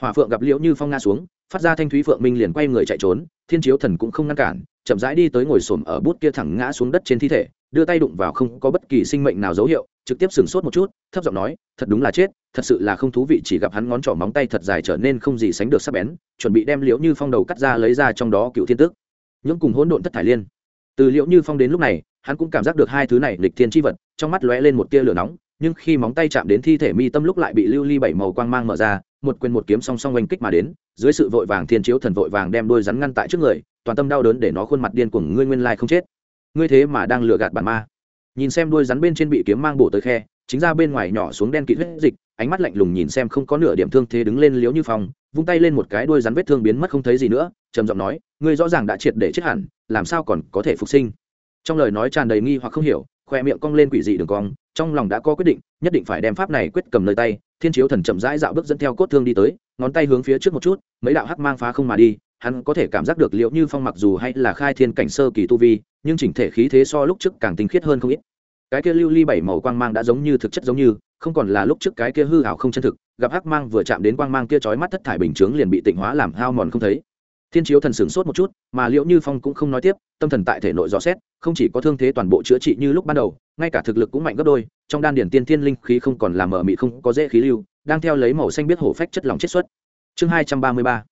Hòa phượng gặp liễu như phong ngã xuống, phát ra thanh thúy phượng minh liền quay người chạy trốn, thiên chiếu thần cũng không ngăn cản, chậm rãi đi tới ngồi xổm ở bút kia thẳng ngã xuống đất trên thi thể, đưa tay đụng vào không có bất kỳ sinh mệnh nào dấu hiệu, trực tiếp sửng sốt một chút, thấp giọng nói, thật đúng là chết, thật sự là không thú vị chỉ gặp hắn ngón trỏ móng tay thật dài trở nên không gì sánh được sắc bén, chuẩn bị đem liễu như phong đầu cắt ra lấy ra trong đó cựu thiên tước. Những cùng hỗn độn thất thải liên. Từ liễu như phong đến lúc này, hắn cũng cảm giác được hai thứ này lịch thiên chi vật, trong mắt lóe lên một tia lửa nóng, nhưng khi móng tay chạm đến thi thể mi tâm lúc lại bị lưu ly bảy màu quang mang mở ra một quyền một kiếm song song oanh kích mà đến, dưới sự vội vàng thiên chiếu thần vội vàng đem đôi rắn ngăn tại trước người, toàn tâm đau đớn để nó khuôn mặt điên của ngươi nguyên lai không chết. Ngươi thế mà đang lừa gạt bản ma. Nhìn xem đôi rắn bên trên bị kiếm mang bổ tới khe, chính ra bên ngoài nhỏ xuống đen kịt huyết dịch, ánh mắt lạnh lùng nhìn xem không có nửa điểm thương thế đứng lên liếu như phòng vung tay lên một cái đuôi rắn vết thương biến mất không thấy gì nữa, trầm giọng nói, ngươi rõ ràng đã triệt để chết hẳn, làm sao còn có thể phục sinh? Trong lời nói tràn đầy nghi hoặc không hiểu, khoe miệng cong lên quỷ dị đường cong, trong lòng đã có quyết định, nhất định phải đem pháp này quyết cầm nơi tay thiên chiếu thần chậm rãi dạo bước dẫn theo cốt thương đi tới, ngón tay hướng phía trước một chút, mấy đạo hắc mang phá không mà đi, hắn có thể cảm giác được liệu như phong mặc dù hay là khai thiên cảnh sơ kỳ tu vi, nhưng chỉnh thể khí thế so lúc trước càng tinh khiết hơn không ít. Cái kia lưu ly bảy màu quang mang đã giống như thực chất giống như, không còn là lúc trước cái kia hư hảo không chân thực, gặp hắc mang vừa chạm đến quang mang kia chói mắt thất thải bình chướng liền bị tịnh hóa làm hao mòn không thấy thiên chiếu thần sửng sốt một chút, mà liệu như phong cũng không nói tiếp, tâm thần tại thể nội rõ xét, không chỉ có thương thế toàn bộ chữa trị như lúc ban đầu, ngay cả thực lực cũng mạnh gấp đôi, trong đan điển tiên thiên linh khí không còn làm mở mị không có dễ khí lưu, đang theo lấy màu xanh biết hổ phách chất lỏng chết xuất. Chương hai trăm ba mươi ba.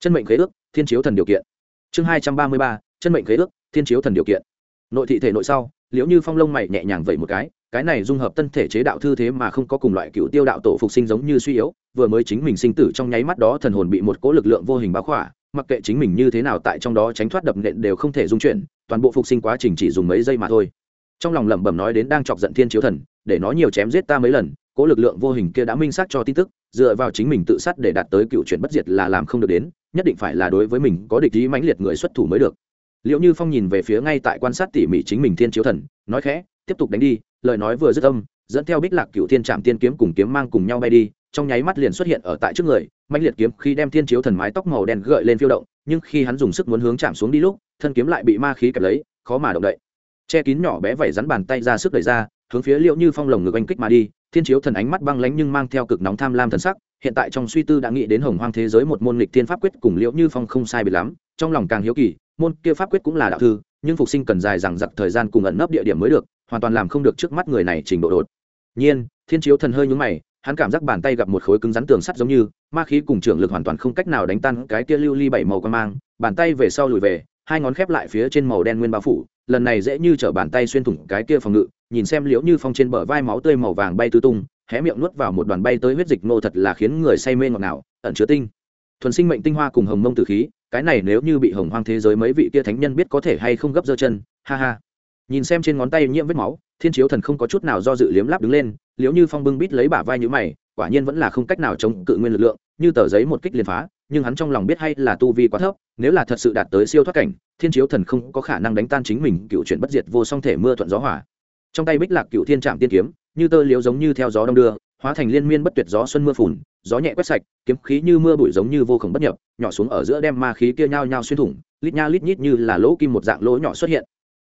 Chân mệnh khế ước, thiên chiếu thần điều kiện. Chương hai trăm ba mươi ba. Chân mệnh khế ước, thiên chiếu thần điều kiện. Nội thị thể nội sau, liễu như phong lông mày nhẹ nhàng vậy một cái cái này dung hợp tân thể chế đạo thư thế mà không có cùng loại cựu tiêu đạo tổ phục sinh giống như suy yếu, vừa mới chính mình sinh tử trong nháy mắt đó thần hồn bị một cỗ lực lượng vô hình báo khỏa mặc kệ chính mình như thế nào tại trong đó tránh thoát đập nện đều không thể dung chuyển, toàn bộ phục sinh quá trình chỉ dùng mấy giây mà thôi. Trong lòng lẩm bẩm nói đến đang chọc giận thiên chiếu thần, để nó nhiều chém giết ta mấy lần, cố lực lượng vô hình kia đã minh xác cho tin tức, dựa vào chính mình tự sát để đạt tới cựu chuyện bất diệt là làm không được đến, nhất định phải là đối với mình có địch ý mãnh liệt người xuất thủ mới được. Liệu như phong nhìn về phía ngay tại quan sát tỉ mỉ chính mình thiên chiếu thần, nói khẽ, tiếp tục đánh đi, lời nói vừa dứt âm, dẫn theo bích lạc cựu thiên trạm tiên kiếm cùng kiếm mang cùng nhau bay đi, trong nháy mắt liền xuất hiện ở tại trước người mạnh liệt kiếm khi đem thiên chiếu thần mái tóc màu đen gợi lên phiêu động, nhưng khi hắn dùng sức muốn hướng chạm xuống đi lúc, thân kiếm lại bị ma khí kẹp lấy, khó mà động đậy. Che kín nhỏ bé vẩy rắn bàn tay ra sức đẩy ra, hướng phía liệu như phong lồng ngực anh kích mà đi, thiên chiếu thần ánh mắt băng lánh nhưng mang theo cực nóng tham lam thần sắc, hiện tại trong suy tư đã nghĩ đến hồng hoang thế giới một môn lịch thiên pháp quyết cùng liệu như phong không sai bị lắm, trong lòng càng hiếu kỳ, môn kia pháp quyết cũng là đạo thư, nhưng phục sinh cần dài rằng giặc thời gian cùng ẩn nấp địa điểm mới được, hoàn toàn làm không được trước mắt người này trình độ đột. Nhiên, thiên chiếu thần hơi nhúng mày hắn cảm giác bàn tay gặp một khối cứng rắn tường sắt giống như, ma khí cùng trưởng lực hoàn toàn không cách nào đánh tan cái kia lưu ly bảy màu quan mang, bàn tay về sau lùi về, hai ngón khép lại phía trên màu đen nguyên bao phủ, lần này dễ như t bàn tay xuyên thủng cái kia phòng ngự, nhìn xem liễu như phong trên bờ vai máu tươi màu vàng bay tứ tung, hé miệng nuốt vào một đoàn bay tới huyết dịch nô thật là khiến người say mê ngọt ngào, ẩn chứa tinh. Thuần sinh mệnh tinh hoa cùng hồng mông tử khí, cái này nếu như bị hồng hoang thế giới mấy vị kia thánh nhân biết có thể hay không gấp giơ chân, ha ha. Nhìn xem trên ngón tay nhiễm vết máu, thiên chiếu thần không có chút nào do dự liếm láp đứng lên liếu như phong bưng bít lấy bả vai như mày, quả nhiên vẫn là không cách nào chống cự nguyên lực lượng, như tờ giấy một kích liền phá, nhưng hắn trong lòng biết hay là tu vi quá thấp, nếu là thật sự đạt tới siêu thoát cảnh, thiên chiếu thần không có khả năng đánh tan chính mình, cựu chuyện bất diệt vô song thể mưa thuận gió hỏa trong tay bích lạc cựu thiên trạm tiên kiếm, như tơ liếu giống như theo gió đông đưa, hóa thành liên miên bất tuyệt gió xuân mưa phùn, gió nhẹ quét sạch, kiếm khí như mưa bụi giống như vô khổng bất nhập, nhỏ xuống ở giữa đem ma khí kia nhao nhao xuyên thủng, lít nha lít nhít như là lỗ kim một dạng lỗ nhỏ xuất hiện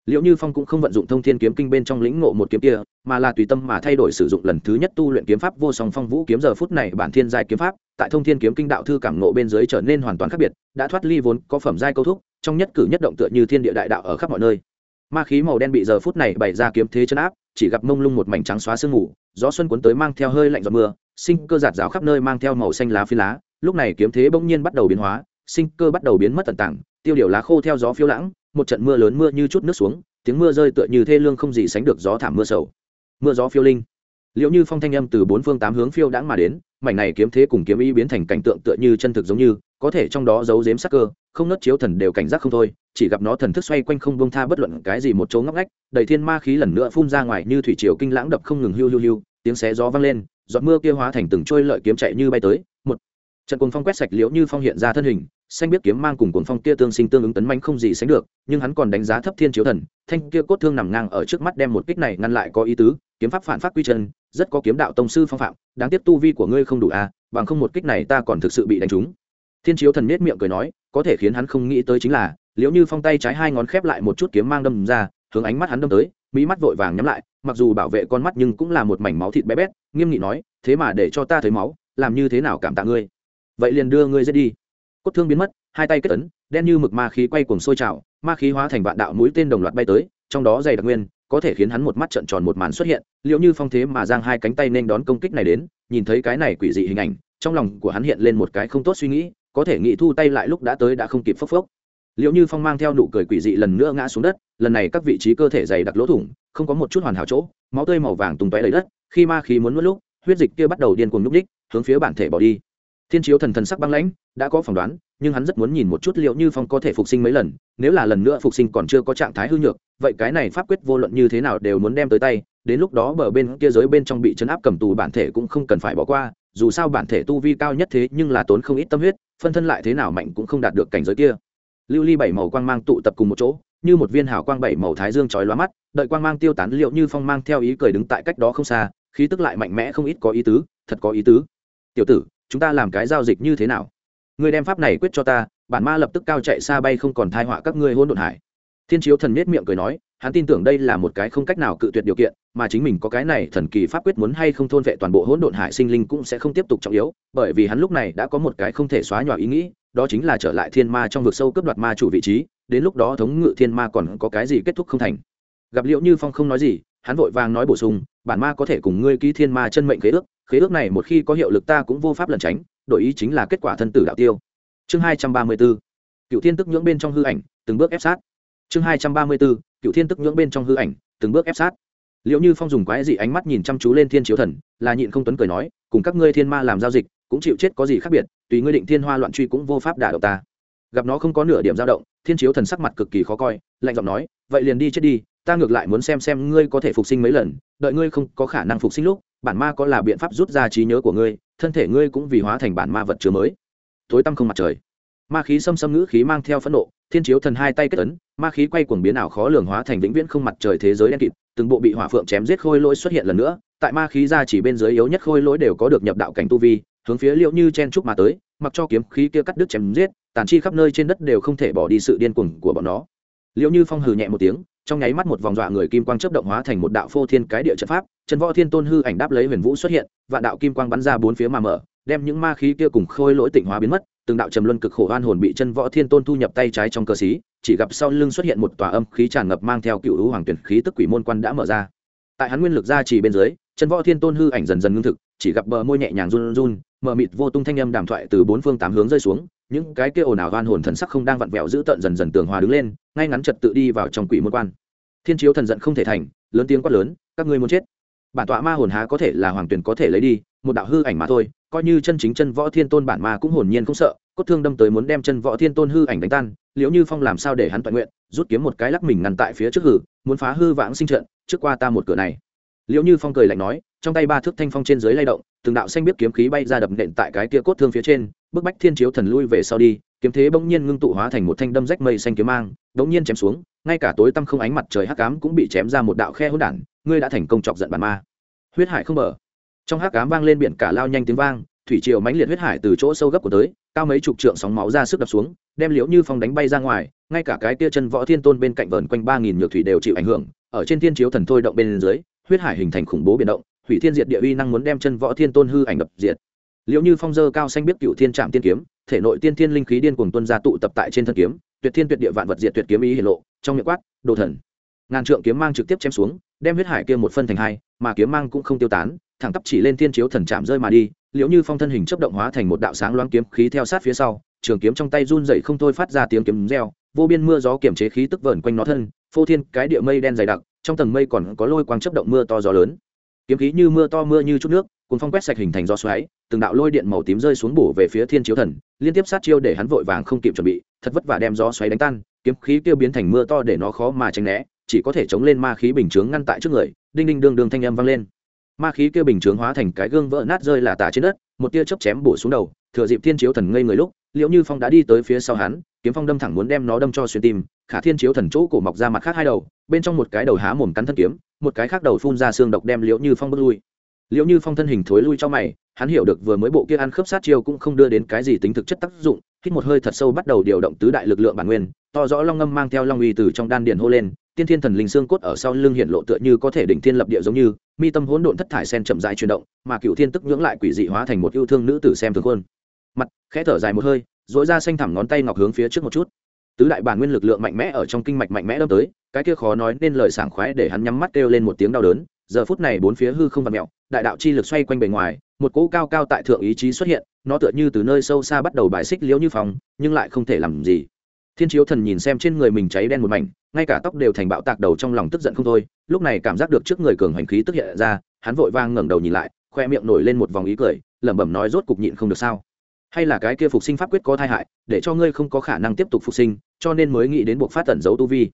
liệu như phong cũng không vận dụng thông thiên kiếm kinh bên trong lĩnh ngộ một kiếm kia, mà là tùy tâm mà thay đổi sử dụng lần thứ nhất tu luyện kiếm pháp vô song phong vũ kiếm giờ phút này bản thiên giai kiếm pháp, tại thông thiên kiếm kinh đạo thư cảm ngộ bên dưới trở nên hoàn toàn khác biệt, đã thoát ly vốn có phẩm giai câu thúc, trong nhất cử nhất động tựa như thiên địa đại đạo ở khắp mọi nơi. Ma khí màu đen bị giờ phút này bày ra kiếm thế chân áp, chỉ gặp mông lung một mảnh trắng xóa sương mù, gió xuân cuốn tới mang theo hơi lạnh giọt mưa, sinh cơ giạt rào khắp nơi mang theo màu xanh lá phi lá, lúc này kiếm thế bỗng nhiên bắt đầu biến hóa, sinh cơ bắt đầu biến mất tận tảng, tiêu điều lá khô theo gió phiêu lãng một trận mưa lớn mưa như chút nước xuống, tiếng mưa rơi tựa như thê lương không gì sánh được gió thảm mưa sầu. Mưa gió phiêu linh. Liệu như phong thanh âm từ bốn phương tám hướng phiêu đãng mà đến, mảnh này kiếm thế cùng kiếm ý biến thành cảnh tượng tựa như chân thực giống như, có thể trong đó giấu dếm sắc cơ, không nớt chiếu thần đều cảnh giác không thôi, chỉ gặp nó thần thức xoay quanh không bông tha bất luận cái gì một chỗ ngóc ngách, đầy thiên ma khí lần nữa phun ra ngoài như thủy triều kinh lãng đập không ngừng hưu hưu hưu tiếng xé gió vang lên, giọt mưa kia hóa thành từng trôi lợi kiếm chạy như bay tới, một trận cuồng phong quét sạch liễu như phong hiện ra thân hình xanh biết kiếm mang cùng cuồng phong kia tương sinh tương ứng tấn manh không gì sánh được, nhưng hắn còn đánh giá thấp thiên chiếu thần, thanh kia cốt thương nằm ngang ở trước mắt đem một kích này ngăn lại có ý tứ, kiếm pháp phản pháp quy chân, rất có kiếm đạo tông sư phong phạm, đáng tiếc tu vi của ngươi không đủ à bằng không một kích này ta còn thực sự bị đánh trúng. Thiên chiếu thần nết miệng cười nói, có thể khiến hắn không nghĩ tới chính là, liễu như phong tay trái hai ngón khép lại một chút kiếm mang đâm ra, hướng ánh mắt hắn đâm tới, mỹ mắt vội vàng nhắm lại, mặc dù bảo vệ con mắt nhưng cũng là một mảnh máu thịt bé bét, nghiêm nghị nói, thế mà để cho ta thấy máu, làm như thế nào cảm tạ ngươi? Vậy liền đưa ngươi giết đi cốt thương biến mất, hai tay kết ấn, đen như mực ma khí quay cuồng sôi trào, ma khí hóa thành vạn đạo mũi tên đồng loạt bay tới, trong đó dày đặc nguyên, có thể khiến hắn một mắt trận tròn một màn xuất hiện, liệu như phong thế mà giang hai cánh tay nên đón công kích này đến, nhìn thấy cái này quỷ dị hình ảnh, trong lòng của hắn hiện lên một cái không tốt suy nghĩ, có thể nghĩ thu tay lại lúc đã tới đã không kịp phốc phốc. Liệu như phong mang theo nụ cười quỷ dị lần nữa ngã xuống đất, lần này các vị trí cơ thể dày đặc lỗ thủng, không có một chút hoàn hảo chỗ, máu tươi màu vàng tung tóe đầy đất, khi ma khí muốn nuốt lúc, huyết dịch kia bắt đầu điên cuồng núp ních hướng phía bản thể bỏ đi thiên chiếu thần thần sắc băng lãnh, đã có phỏng đoán, nhưng hắn rất muốn nhìn một chút liệu như phong có thể phục sinh mấy lần, nếu là lần nữa phục sinh còn chưa có trạng thái hư nhược, vậy cái này pháp quyết vô luận như thế nào đều muốn đem tới tay, đến lúc đó bờ bên kia giới bên trong bị chấn áp cầm tù bản thể cũng không cần phải bỏ qua, dù sao bản thể tu vi cao nhất thế nhưng là tốn không ít tâm huyết, phân thân lại thế nào mạnh cũng không đạt được cảnh giới kia. Lưu ly bảy màu quang mang tụ tập cùng một chỗ, như một viên hào quang bảy màu thái dương chói lóa mắt, đợi quang mang tiêu tán liệu như phong mang theo ý cười đứng tại cách đó không xa, khí tức lại mạnh mẽ không ít có ý tứ, thật có ý tứ. Tiểu tử chúng ta làm cái giao dịch như thế nào? Người đem pháp này quyết cho ta, bản ma lập tức cao chạy xa bay không còn thai họa các ngươi hôn độn hải. Thiên chiếu thần nết miệng cười nói, hắn tin tưởng đây là một cái không cách nào cự tuyệt điều kiện, mà chính mình có cái này thần kỳ pháp quyết muốn hay không thôn vệ toàn bộ hỗn độn hải sinh linh cũng sẽ không tiếp tục trọng yếu, bởi vì hắn lúc này đã có một cái không thể xóa nhòa ý nghĩ, đó chính là trở lại thiên ma trong vực sâu cướp đoạt ma chủ vị trí, đến lúc đó thống ngự thiên ma còn có cái gì kết thúc không thành. Gặp liệu như phong không nói gì, hắn vội vàng nói bổ sung, bản ma có thể cùng ngươi ký thiên ma chân mệnh khế ước khế ước này một khi có hiệu lực ta cũng vô pháp lẩn tránh, đổi ý chính là kết quả thân tử đạo tiêu. Chương hai trăm ba mươi b ố cựu thiên tức nhưỡng bên trong hư ảnh, từng bước ép sát. Chương hai trăm ba mươi b ố cựu thiên tức nhưỡng bên trong hư ảnh, từng bước ép sát. Liệu như phong dùng quái dị ánh mắt nhìn chăm chú lên thiên chiếu thần, là nhịn không tuấn cười nói, cùng các ngươi thiên ma làm giao dịch, cũng chịu chết có gì khác biệt, tùy ngươi định thiên hoa loạn truy cũng vô pháp đả động ta. Gặp nó không có nửa điểm dao động, thiên chiếu thần sắc mặt cực kỳ khó coi, lạnh giọng nói, vậy liền đi chết đi, ta ngược lại muốn xem xem ngươi có thể phục sinh mấy lần, đợi ngươi không có khả năng phục sinh lúc bản ma có là biện pháp rút ra trí nhớ của ngươi, thân thể ngươi cũng vì hóa thành bản ma vật chứa mới. Tối tăm không mặt trời. Ma khí xâm xâm ngữ khí mang theo phẫn nộ, thiên chiếu thần hai tay kết ấn, ma khí quay cuồng biến ảo khó lường hóa thành vĩnh viễn không mặt trời thế giới đen kịt, từng bộ bị hỏa phượng chém giết khôi lỗi xuất hiện lần nữa, tại ma khí ra chỉ bên dưới yếu nhất khôi lỗi đều có được nhập đạo cảnh tu vi, hướng phía liệu như chen trúc mà tới, mặc cho kiếm khí kia cắt đứt chém giết, tàn chi khắp nơi trên đất đều không thể bỏ đi sự điên cuồng của bọn nó. Liệu như phong hừ nhẹ một tiếng trong nháy mắt một vòng dọa người kim quang chớp động hóa thành một đạo phô thiên cái địa trận pháp chân võ thiên tôn hư ảnh đáp lấy huyền vũ xuất hiện, vạn đạo kim quang bắn ra bốn phía mà mở, đem những ma khí kia cùng khôi lỗi tịnh hóa biến mất, từng đạo trầm luân cực khổ oan hồn bị chân võ thiên tôn thu nhập tay trái trong cơ sĩ chỉ gặp sau lưng xuất hiện một tòa âm khí tràn ngập mang theo cựu hữu hoàng tuyển khí tức quỷ môn quan đã mở ra. Tại hắn nguyên lực ra chỉ bên dưới chân võ thiên tôn hư ảnh dần dần ngưng thực, chỉ gặp bờ môi nhẹ nhàng run run, mờ mịt vô tung thanh âm đàm thoại từ bốn phương tám hướng rơi xuống những cái kia ồn ào van hồn thần sắc không đang vặn vẹo giữ tận dần dần tường hòa đứng lên, ngay ngắn trật tự đi vào trong quỷ môn quan. Thiên chiếu thần giận không thể thành, lớn tiếng quát lớn, các ngươi muốn chết. Bản tọa ma hồn há có thể là hoàng tuyển có thể lấy đi, một đạo hư ảnh mà thôi, coi như chân chính chân võ thiên tôn bản ma cũng hồn nhiên không sợ, cốt thương đâm tới muốn đem chân võ thiên tôn hư ảnh đánh tan liễu như phong làm sao để hắn toàn nguyện, rút kiếm một cái lắc mình ngăn tại phía trước hử, muốn phá hư vãng sinh trận, trước qua ta một cửa này. Liễu như phong cười lạnh nói, trong tay ba thước thanh phong trên dưới lay động, từng đạo xanh biết kiếm khí bay ra đập nện tại cái kia cốt thương phía trên bức bách thiên chiếu thần lui về sau đi kiếm thế bỗng nhiên ngưng tụ hóa thành một thanh đâm rách mây xanh kiếm mang bỗng nhiên chém xuống ngay cả tối tăm không ánh mặt trời hắc ám cũng bị chém ra một đạo khe hỗn đản ngươi đã thành công chọc giận bản ma. Huyết hải không mở, trong hắc ám vang lên biển cả lao nhanh tiếng vang thủy triều mãnh liệt huyết hải từ chỗ sâu gấp của tới cao mấy chục trượng sóng máu ra sức đập xuống đem liễu như phong đánh bay ra ngoài ngay cả cái tia chân võ thiên tôn bên cạnh vờn quanh ba nghìn nhược thủy đều chịu ảnh hưởng ở trên thiên chiếu thần thôi động bên dưới huyết hải hình thành khủng bố biển động hủy thiên diệt địa uy năng muốn đem chân võ thiên tôn hư ảnh đập diệt liệu như phong dơ cao xanh biết cựu thiên trạm tiên kiếm, thể nội tiên thiên linh khí điên cuồng tuân ra tụ tập tại trên thân kiếm, tuyệt thiên tuyệt địa vạn vật diệt tuyệt kiếm ý hiển lộ, trong miệng quát, đồ thần! Ngàn trượng kiếm mang trực tiếp chém xuống, đem huyết hải kia một phân thành hai, mà kiếm mang cũng không tiêu tán, thẳng tắp chỉ lên thiên chiếu thần chạm rơi mà đi. Liệu như phong thân hình chấp động hóa thành một đạo sáng loáng kiếm khí theo sát phía sau, trường kiếm trong tay run dậy không thôi phát ra tiếng kiếm reo, vô biên mưa gió kiểm chế khí tức vờn quanh nó thân, phô thiên cái địa mây đen dày đặc, trong tầng mây còn có lôi quang chấp động mưa to gió lớn kiếm khí như mưa to mưa như chút nước cùng phong quét sạch hình thành gió xoáy, từng đạo lôi điện màu tím rơi xuống bổ về phía thiên chiếu thần, liên tiếp sát chiêu để hắn vội vàng không kịp chuẩn bị, thật vất vả đem gió xoáy đánh tan, kiếm khí kêu biến thành mưa to để nó khó mà tránh né, chỉ có thể chống lên ma khí bình chướng ngăn tại trước người, đinh đinh đương đương thanh âm vang lên. Ma khí kêu bình chướng hóa thành cái gương vỡ nát rơi là tả trên đất, một tia chớp chém bổ xuống đầu, thừa dịp thiên chiếu thần ngây người lúc liệu như phong đã đi tới phía sau hắn, kiếm phong đâm thẳng muốn đem nó đâm cho xuyên tim, khả thiên chiếu thần chỗ cổ mọc ra mặt khác hai đầu, bên trong một cái đầu há mồm cắn thân kiếm một cái khác đầu phun ra xương độc đem liễu như phong bước lui. Liễu như phong thân hình thối lui cho mày, hắn hiểu được vừa mới bộ kia ăn khớp sát chiêu cũng không đưa đến cái gì tính thực chất tác dụng, hít một hơi thật sâu bắt đầu điều động tứ đại lực lượng bản nguyên, to rõ long ngâm mang theo long uy từ trong đan điền hô lên, tiên thiên thần linh xương cốt ở sau lưng hiện lộ tựa như có thể đỉnh thiên lập địa giống như, mi tâm hỗn độn thất thải sen chậm dài chuyển động, mà cựu thiên tức nhưỡng lại quỷ dị hóa thành một yêu thương nữ tử xem thường khuôn. Mặt khẽ thở dài một hơi dỗi ra xanh thẳm ngón tay ngọc hướng phía trước một chút. Tứ đại bản nguyên lực lượng mạnh mẽ ở trong kinh mạch mạnh mẽ đâm tới cái kia khó nói nên lời sảng khoái để hắn nhắm mắt kêu lên một tiếng đau đớn. Giờ phút này bốn phía hư không vặt mẹo đại đạo chi lực xoay quanh bề ngoài, một cỗ cao cao tại thượng ý chí xuất hiện, nó tựa như từ nơi sâu xa bắt đầu bài xích liễu như phòng nhưng lại không thể làm gì. Thiên chiếu thần nhìn xem trên người mình cháy đen một mảnh, ngay cả tóc đều thành bạo tạc đầu trong lòng tức giận không thôi. Lúc này cảm giác được trước người cường hành khí tức hiện ra, hắn vội vang ngẩng đầu nhìn lại, khoe miệng nổi lên một vòng ý cười, lẩm bẩm nói rốt cục nhịn không được sao? Hay là cái kia phục sinh pháp quyết có thai hại, để cho ngươi không có khả năng tiếp tục phục sinh, cho nên mới nghĩ đến buộc phát tẩn giấu tu vi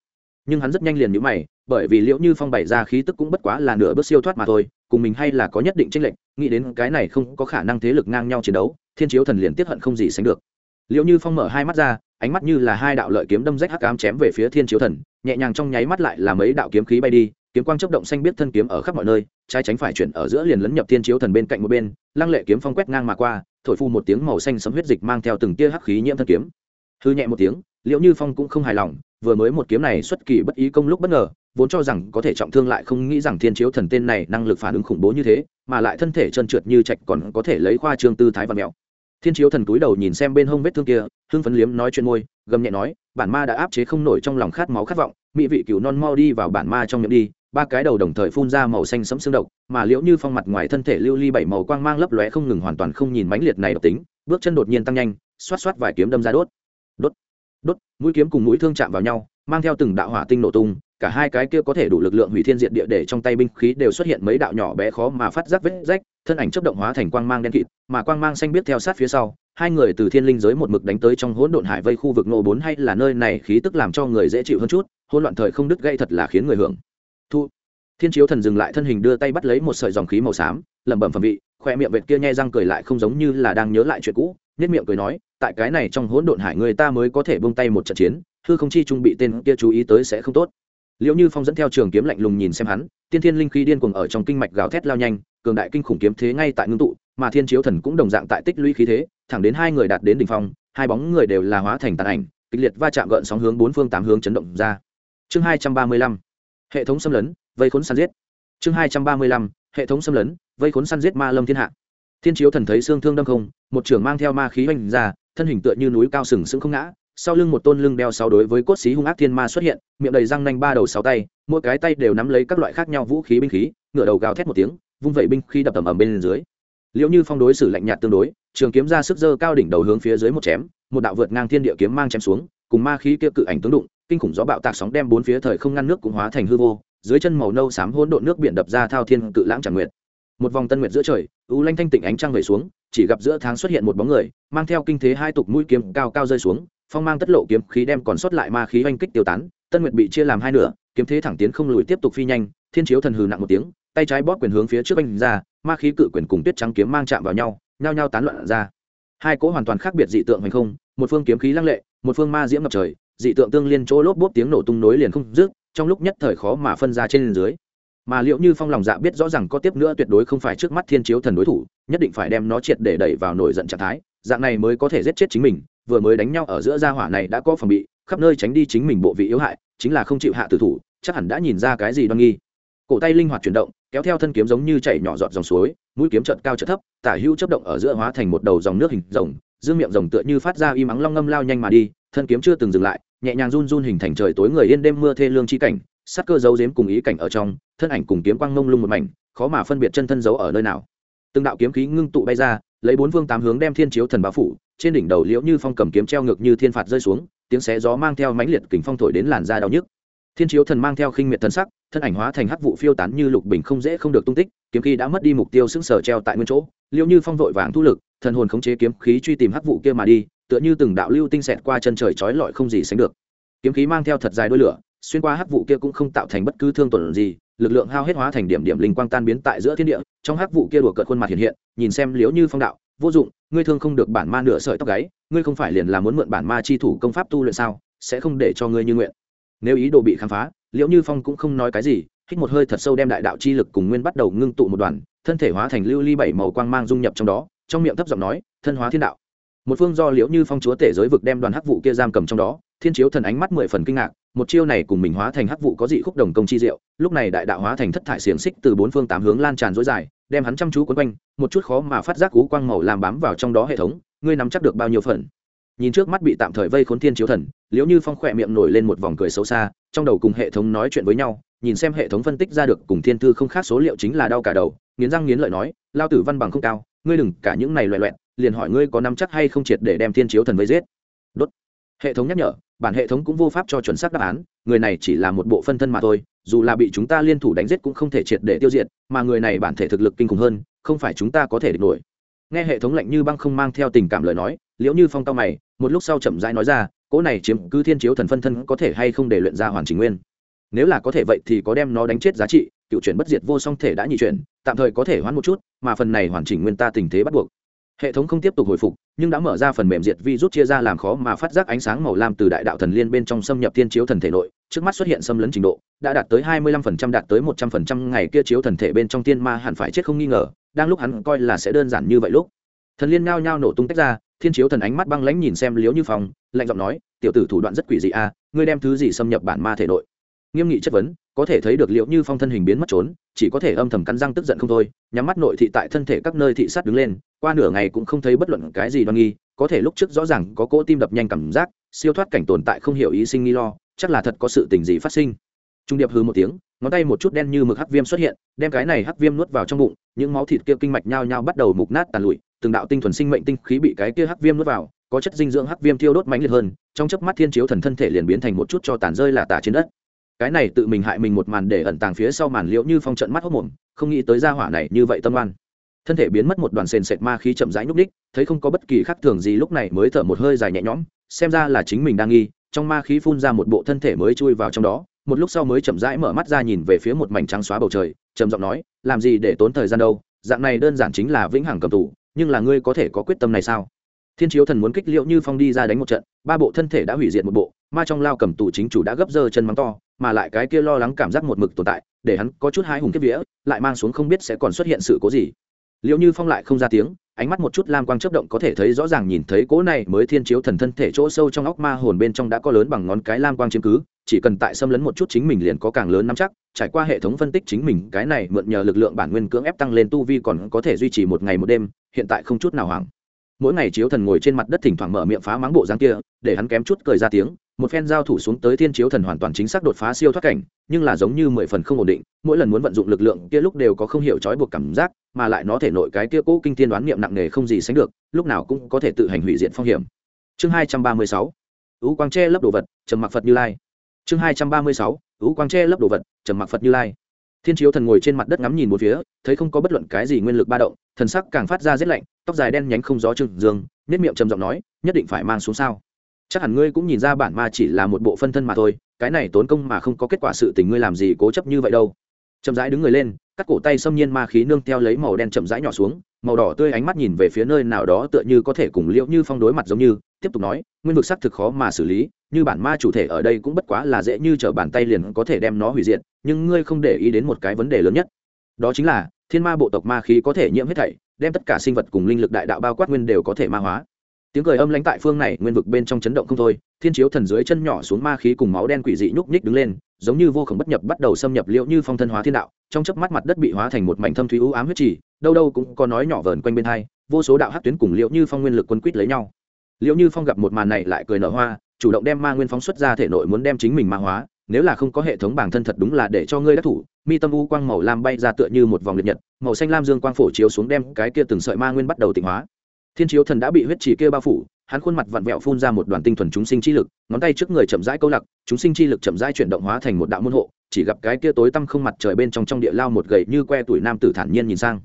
nhưng hắn rất nhanh liền nhữ mày, bởi vì liệu như phong bày ra khí tức cũng bất quá là nửa bước siêu thoát mà thôi, cùng mình hay là có nhất định tranh lệch, nghĩ đến cái này không có khả năng thế lực ngang nhau chiến đấu, thiên chiếu thần liền tiếp hận không gì sánh được. Liệu như phong mở hai mắt ra, ánh mắt như là hai đạo lợi kiếm đâm rách hắc ám chém về phía thiên chiếu thần, nhẹ nhàng trong nháy mắt lại là mấy đạo kiếm khí bay đi, kiếm quang chấp động xanh biết thân kiếm ở khắp mọi nơi, trái tránh phải chuyển ở giữa liền lấn nhập thiên chiếu thần bên cạnh một bên, lăng lệ kiếm phong quét ngang mà qua, thổi phu một tiếng màu xanh sấm huyết dịch mang theo từng tia hắc khí nhiễm thân kiếm. Hư nhẹ một tiếng liệu như phong cũng không hài lòng, vừa mới một kiếm này xuất kỳ bất ý công lúc bất ngờ, vốn cho rằng có thể trọng thương lại không nghĩ rằng thiên chiếu thần tên này năng lực phản ứng khủng bố như thế, mà lại thân thể trơn trượt như trạch còn có thể lấy khoa trương tư thái và mèo thiên chiếu thần túi đầu nhìn xem bên hông vết thương kia, hưng phấn liếm nói chuyện môi, gầm nhẹ nói, bản ma đã áp chế không nổi trong lòng khát máu khát vọng, mỹ vị cừu non mau đi vào bản ma trong miệng đi. Ba cái đầu đồng thời phun ra màu xanh sẫm xương độc, mà liễu như phong mặt ngoài thân thể lưu ly bảy màu quang mang lấp lóe không ngừng hoàn toàn không nhìn mãnh liệt này độc tính, bước chân đột nhiên tăng nhanh, xoát xoát vài kiếm đâm ra đốt. Đốt đốt, mũi kiếm cùng mũi thương chạm vào nhau, mang theo từng đạo hỏa tinh nổ tung, cả hai cái kia có thể đủ lực lượng hủy thiên diệt địa để trong tay binh khí đều xuất hiện mấy đạo nhỏ bé khó mà phát giác vết rách, thân ảnh chấp động hóa thành quang mang đen kịt, mà quang mang xanh biết theo sát phía sau, hai người từ thiên linh giới một mực đánh tới trong hỗn độn hải vây khu vực nô bốn hay là nơi này khí tức làm cho người dễ chịu hơn chút, hỗn loạn thời không đứt gây thật là khiến người hưởng. Thu, thiên chiếu thần dừng lại thân hình đưa tay bắt lấy một sợi dòng khí màu xám, lẩm bẩm phẩm vị, khoe miệng vệt kia nhe răng cười lại không giống như là đang nhớ lại chuyện cũ nhất miệng cười nói, tại cái này trong hỗn độn hải người ta mới có thể buông tay một trận chiến, hư không chi trung bị tên kia chú ý tới sẽ không tốt. Liệu như phong dẫn theo trường kiếm lạnh lùng nhìn xem hắn, tiên thiên linh khí điên cuồng ở trong kinh mạch gào thét lao nhanh, cường đại kinh khủng kiếm thế ngay tại ngưng tụ, mà thiên chiếu thần cũng đồng dạng tại tích lũy khí thế, thẳng đến hai người đạt đến đỉnh phong, hai bóng người đều là hóa thành tàn ảnh, kịch liệt va chạm gợn sóng hướng bốn phương tám hướng chấn động ra. Chương hai trăm ba mươi lăm, hệ thống xâm lấn, vây khốn săn giết. Chương hai trăm ba mươi lăm, hệ thống xâm lấn, vây khốn săn giết ma lâm thiên hạ thiên chiếu thần thấy xương thương đâm không, một trưởng mang theo ma khí oanh ra, thân hình tựa như núi cao sừng sững không ngã, sau lưng một tôn lưng đeo sáu đối với cốt xí hung ác thiên ma xuất hiện, miệng đầy răng nanh ba đầu sáu tay, mỗi cái tay đều nắm lấy các loại khác nhau vũ khí binh khí ngựa đầu gào thét một tiếng, vung vẩy binh khi đập tầm ầm bên dưới. Liệu như phong đối xử lạnh nhạt tương đối, trường kiếm ra sức dơ cao đỉnh đầu hướng phía dưới một chém, một đạo vượt ngang thiên địa kiếm mang chém xuống, cùng ma khí kia cự ảnh tướng đụng, kinh khủng gió bạo tạc sóng đem bốn phía thời không ngăn nước cũng hóa thành hư vô, dưới chân màu nâu xám hỗn độn nước biển đập ra thao thiên cự lãng tràn nguyệt một vòng tân nguyệt giữa trời, u lanh thanh tịnh ánh trăng về xuống, chỉ gặp giữa tháng xuất hiện một bóng người, mang theo kinh thế hai tục mũi kiếm cao cao rơi xuống, phong mang tất lộ kiếm khí đem còn sót lại ma khí oanh kích tiêu tán, tân nguyệt bị chia làm hai nửa, kiếm thế thẳng tiến không lùi tiếp tục phi nhanh, thiên chiếu thần hừ nặng một tiếng, tay trái bóp quyền hướng phía trước anh ra, ma khí cự quyền cùng tuyết trắng kiếm mang chạm vào nhau, nhao nhao tán loạn ra. Hai cỗ hoàn toàn khác biệt dị tượng hành không, một phương kiếm khí lăng lệ, một phương ma diễm ngập trời, dị tượng tương liên chỗ lốp bốp tiếng nổ tung nối liền không dứt, trong lúc nhất thời khó mà phân ra trên dưới mà liệu như phong lòng dạ biết rõ rằng có tiếp nữa tuyệt đối không phải trước mắt thiên chiếu thần đối thủ, nhất định phải đem nó triệt để đẩy vào nổi giận trạng thái, dạng này mới có thể giết chết chính mình, vừa mới đánh nhau ở giữa gia hỏa này đã có phòng bị, khắp nơi tránh đi chính mình bộ vị yếu hại, chính là không chịu hạ tử thủ, chắc hẳn đã nhìn ra cái gì đoan nghi. Cổ tay linh hoạt chuyển động, kéo theo thân kiếm giống như chảy nhỏ giọt dòng suối, mũi kiếm trận cao trận thấp, tả hữu chấp động ở giữa hóa thành một đầu dòng nước hình rồng, dương miệng rồng tựa như phát ra y mắng long ngâm lao nhanh mà đi, thân kiếm chưa từng dừng lại, nhẹ nhàng run run hình thành trời tối người yên đêm mưa thê lương chi cảnh sắc cơ giấu giếm cùng ý cảnh ở trong, thân ảnh cùng kiếm quang ngông lung một mảnh, khó mà phân biệt chân thân giấu ở nơi nào. Từng đạo kiếm khí ngưng tụ bay ra, lấy bốn phương tám hướng đem thiên chiếu thần báo phủ, trên đỉnh đầu liễu như phong cầm kiếm treo ngược như thiên phạt rơi xuống, tiếng xé gió mang theo mãnh liệt kình phong thổi đến làn da đau nhức. Thiên chiếu thần mang theo khinh miệt thần sắc, thân ảnh hóa thành hắc vụ phiêu tán như lục bình không dễ không được tung tích, kiếm khí đã mất đi mục tiêu sững sờ treo tại nguyên chỗ. Liễu như phong vội vàng thu lực, thần hồn khống chế kiếm khí truy tìm hắc vụ kia mà đi, tựa như từng đạo lưu tinh xẹt qua chân trời chói lọi không gì sánh được. Kiếm khí mang theo thật dài đôi lửa xuyên qua hắc vụ kia cũng không tạo thành bất cứ thương tổn gì, lực lượng hao hết hóa thành điểm điểm linh quang tan biến tại giữa thiên địa, trong hắc vụ kia đùa cợt khuôn mặt hiện hiện, nhìn xem liễu như phong đạo, vô dụng, ngươi thương không được bản ma nửa sợi tóc gáy, ngươi không phải liền là muốn mượn bản ma chi thủ công pháp tu luyện sao, sẽ không để cho ngươi như nguyện. Nếu ý đồ bị khám phá, liễu như phong cũng không nói cái gì, hít một hơi thật sâu đem đại đạo chi lực cùng nguyên bắt đầu ngưng tụ một đoàn, thân thể hóa thành lưu ly bảy màu quang mang dung nhập trong đó, trong miệng thấp giọng nói, thân hóa thiên đạo. Một phương do liễu như phong chúa tể giới vực đem đoàn hắc vụ kia giam cầm trong đó, thiên chiếu thần ánh mắt mười phần kinh ngạc một chiêu này cùng mình hóa thành hắc vụ có dị khúc đồng công chi diệu, lúc này đại đạo hóa thành thất thải xiềng xích từ bốn phương tám hướng lan tràn dối dài, đem hắn chăm chú quấn quanh, một chút khó mà phát giác cú quang màu làm bám vào trong đó hệ thống, ngươi nắm chắc được bao nhiêu phần? Nhìn trước mắt bị tạm thời vây khốn thiên chiếu thần, liễu như phong khỏe miệng nổi lên một vòng cười xấu xa, trong đầu cùng hệ thống nói chuyện với nhau, nhìn xem hệ thống phân tích ra được cùng thiên thư không khác số liệu chính là đau cả đầu, nghiến răng nghiến lợi nói, lao tử văn bằng không cao, ngươi đừng cả những này loẹ loẹn liền hỏi ngươi có nắm chắc hay không triệt để đem thiên chiếu thần vây giết. Đốt. Hệ thống nhắc nhở bản hệ thống cũng vô pháp cho chuẩn xác đáp án, người này chỉ là một bộ phân thân mà thôi, dù là bị chúng ta liên thủ đánh giết cũng không thể triệt để tiêu diệt, mà người này bản thể thực lực kinh khủng hơn, không phải chúng ta có thể địch nổi. Nghe hệ thống lạnh như băng không mang theo tình cảm lời nói, liễu như phong tao mày, một lúc sau chậm rãi nói ra, cỗ này chiếm cứ thiên chiếu thần phân thân có thể hay không để luyện ra hoàn chỉnh nguyên? Nếu là có thể vậy thì có đem nó đánh chết giá trị, cựu chuyển bất diệt vô song thể đã nhị chuyển, tạm thời có thể hoãn một chút, mà phần này hoàn chỉnh nguyên ta tình thế bắt buộc hệ thống không tiếp tục hồi phục, nhưng đã mở ra phần mềm diệt vi rút chia ra làm khó mà phát giác ánh sáng màu lam từ đại đạo thần liên bên trong xâm nhập thiên chiếu thần thể nội. Trước mắt xuất hiện xâm lấn trình độ, đã đạt tới hai mươi lăm phần trăm, đạt tới một trăm phần trăm ngày kia chiếu thần thể bên trong tiên ma hẳn phải chết không nghi ngờ, đang lúc hắn coi là sẽ đơn giản như vậy lúc. Thần liên nao nhao nổ tung tách ra, thiên chiếu thần ánh mắt băng lãnh nhìn xem liếu như phòng lạnh giọng nói, tiểu tử thủ đoạn rất quỷ dị a, ngươi đem thứ gì xâm nhập bản ma thể nội? Nghiêm nghị chất vấn có thể thấy được liệu như phong thân hình biến mất trốn, chỉ có thể âm thầm cắn răng tức giận không thôi, nhắm mắt nội thị tại thân thể các nơi thị sát đứng lên, qua nửa ngày cũng không thấy bất luận cái gì đoan nghi, có thể lúc trước rõ ràng có cỗ tim đập nhanh cảm giác, siêu thoát cảnh tồn tại không hiểu ý sinh nghi lo, chắc là thật có sự tình gì phát sinh. Trung điệp hư một tiếng, ngón tay một chút đen như mực hắc viêm xuất hiện, đem cái này hắc viêm nuốt vào trong bụng, những máu thịt kia kinh mạch nhao nhao bắt đầu mục nát tàn lụi, từng đạo tinh thuần sinh mệnh tinh khí bị cái kia hắc viêm nuốt vào, có chất dinh dưỡng hắc viêm thiêu đốt mãnh liệt hơn, trong chớp mắt thiên chiếu thần thân thể liền biến thành một chút cho tàn rơi là tả trên đất cái này tự mình hại mình một màn để ẩn tàng phía sau màn liễu như phong trận mắt hốc mồm, không nghĩ tới gia hỏa này như vậy tâm oan. Thân thể biến mất một đoàn sền sệt ma khí chậm rãi nhúc ních thấy không có bất kỳ khác thường gì lúc này mới thở một hơi dài nhẹ nhõm, xem ra là chính mình đang nghi, trong ma khí phun ra một bộ thân thể mới chui vào trong đó, một lúc sau mới chậm rãi mở mắt ra nhìn về phía một mảnh trắng xóa bầu trời, trầm giọng nói, làm gì để tốn thời gian đâu, dạng này đơn giản chính là vĩnh hằng cầm tù, nhưng là ngươi có thể có quyết tâm này sao? Thiên chiếu thần muốn kích liệu như phong đi ra đánh một trận, ba bộ thân thể đã hủy diệt một bộ, ma trong lao cầm tù chính chủ đã gấp dơ chân mắng to mà lại cái kia lo lắng cảm giác một mực tồn tại, để hắn có chút hai hùng kiếp vía, lại mang xuống không biết sẽ còn xuất hiện sự cố gì. Liệu như phong lại không ra tiếng, ánh mắt một chút lam quang chớp động có thể thấy rõ ràng nhìn thấy cỗ này mới thiên chiếu thần thân thể chỗ sâu trong óc ma hồn bên trong đã có lớn bằng ngón cái lam quang chiếm cứ, chỉ cần tại xâm lấn một chút chính mình liền có càng lớn nắm chắc, trải qua hệ thống phân tích chính mình, cái này mượn nhờ lực lượng bản nguyên cưỡng ép tăng lên tu vi còn có thể duy trì một ngày một đêm, hiện tại không chút nào hoảng. Mỗi ngày chiếu thần ngồi trên mặt đất thỉnh thoảng mở miệng phá mắng bộ dáng kia, để hắn kém chút cười ra tiếng một phen giao thủ xuống tới thiên chiếu thần hoàn toàn chính xác đột phá siêu thoát cảnh, nhưng là giống như mười phần không ổn định, mỗi lần muốn vận dụng lực lượng kia lúc đều có không hiểu trói buộc cảm giác, mà lại nó thể nội cái kia cũ kinh tiên đoán niệm nặng nề không gì sánh được, lúc nào cũng có thể tự hành hủy diện phong hiểm. Chương hai trăm ba mươi sáu, ú quang tre lấp đồ vật, trầm mặc phật như lai. Chương hai trăm ba mươi sáu, ú quang tre lấp đồ vật, trầm mặc phật như lai. Thiên chiếu thần ngồi trên mặt đất ngắm nhìn một phía, thấy không có bất luận cái gì nguyên lực ba động, thần sắc càng phát ra rét lạnh, tóc dài đen nhánh không gió trừng dương nết miệng trầm giọng nói, nhất định phải mang xuống sao chắc hẳn ngươi cũng nhìn ra bản ma chỉ là một bộ phân thân mà thôi, cái này tốn công mà không có kết quả sự tình ngươi làm gì cố chấp như vậy đâu. Chậm rãi đứng người lên, cắt cổ tay xâm nhiên ma khí nương theo lấy màu đen chậm rãi nhỏ xuống, màu đỏ tươi ánh mắt nhìn về phía nơi nào đó tựa như có thể cùng liễu như phong đối mặt giống như, tiếp tục nói, nguyên vực sắc thực khó mà xử lý, như bản ma chủ thể ở đây cũng bất quá là dễ như t r ở bàn tay liền có thể đem nó hủy diệt, nhưng ngươi không để ý đến một cái vấn đề lớn nhất. Đó chính là, thiên ma bộ tộc ma khí có thể nhiễm hết thảy, đem tất cả sinh vật cùng linh lực đại đạo bao quát nguyên đều có thể ma hóa tiếng cười âm lãnh tại phương này nguyên vực bên trong chấn động không thôi, thiên chiếu thần dưới chân nhỏ xuống ma khí cùng máu đen quỷ dị nhúc nhích đứng lên, giống như vô khổng bất nhập bắt đầu xâm nhập liệu như phong thân hóa thiên đạo, trong chớp mắt mặt đất bị hóa thành một mảnh thâm thúy u ám huyết trì, đâu đâu cũng có nói nhỏ vờn quanh bên hai, vô số đạo hát tuyến cùng liệu như phong nguyên lực quân quýt lấy nhau. Liệu như phong gặp một màn này lại cười nở hoa, chủ động đem ma nguyên phóng xuất ra thể nội muốn đem chính mình ma hóa, nếu là không có hệ thống bản thân thật đúng là để cho ngươi đắc thủ, mi tâm u quang màu lam bay ra tựa như một vòng liệt nhật, màu xanh lam dương quang phổ chiếu xuống đem cái kia từng sợi ma nguyên bắt đầu tịnh hóa thiên chiếu thần đã bị huyết trì kia bao phủ, hắn khuôn mặt vặn vẹo phun ra một đoàn tinh thuần chúng sinh chi lực, ngón tay trước người chậm rãi câu lạc, chúng sinh chi lực chậm rãi chuyển động hóa thành một đạo môn hộ, chỉ gặp cái kia tối tăm không mặt trời bên trong trong địa lao một gậy như que tuổi nam tử thản nhiên nhìn sang.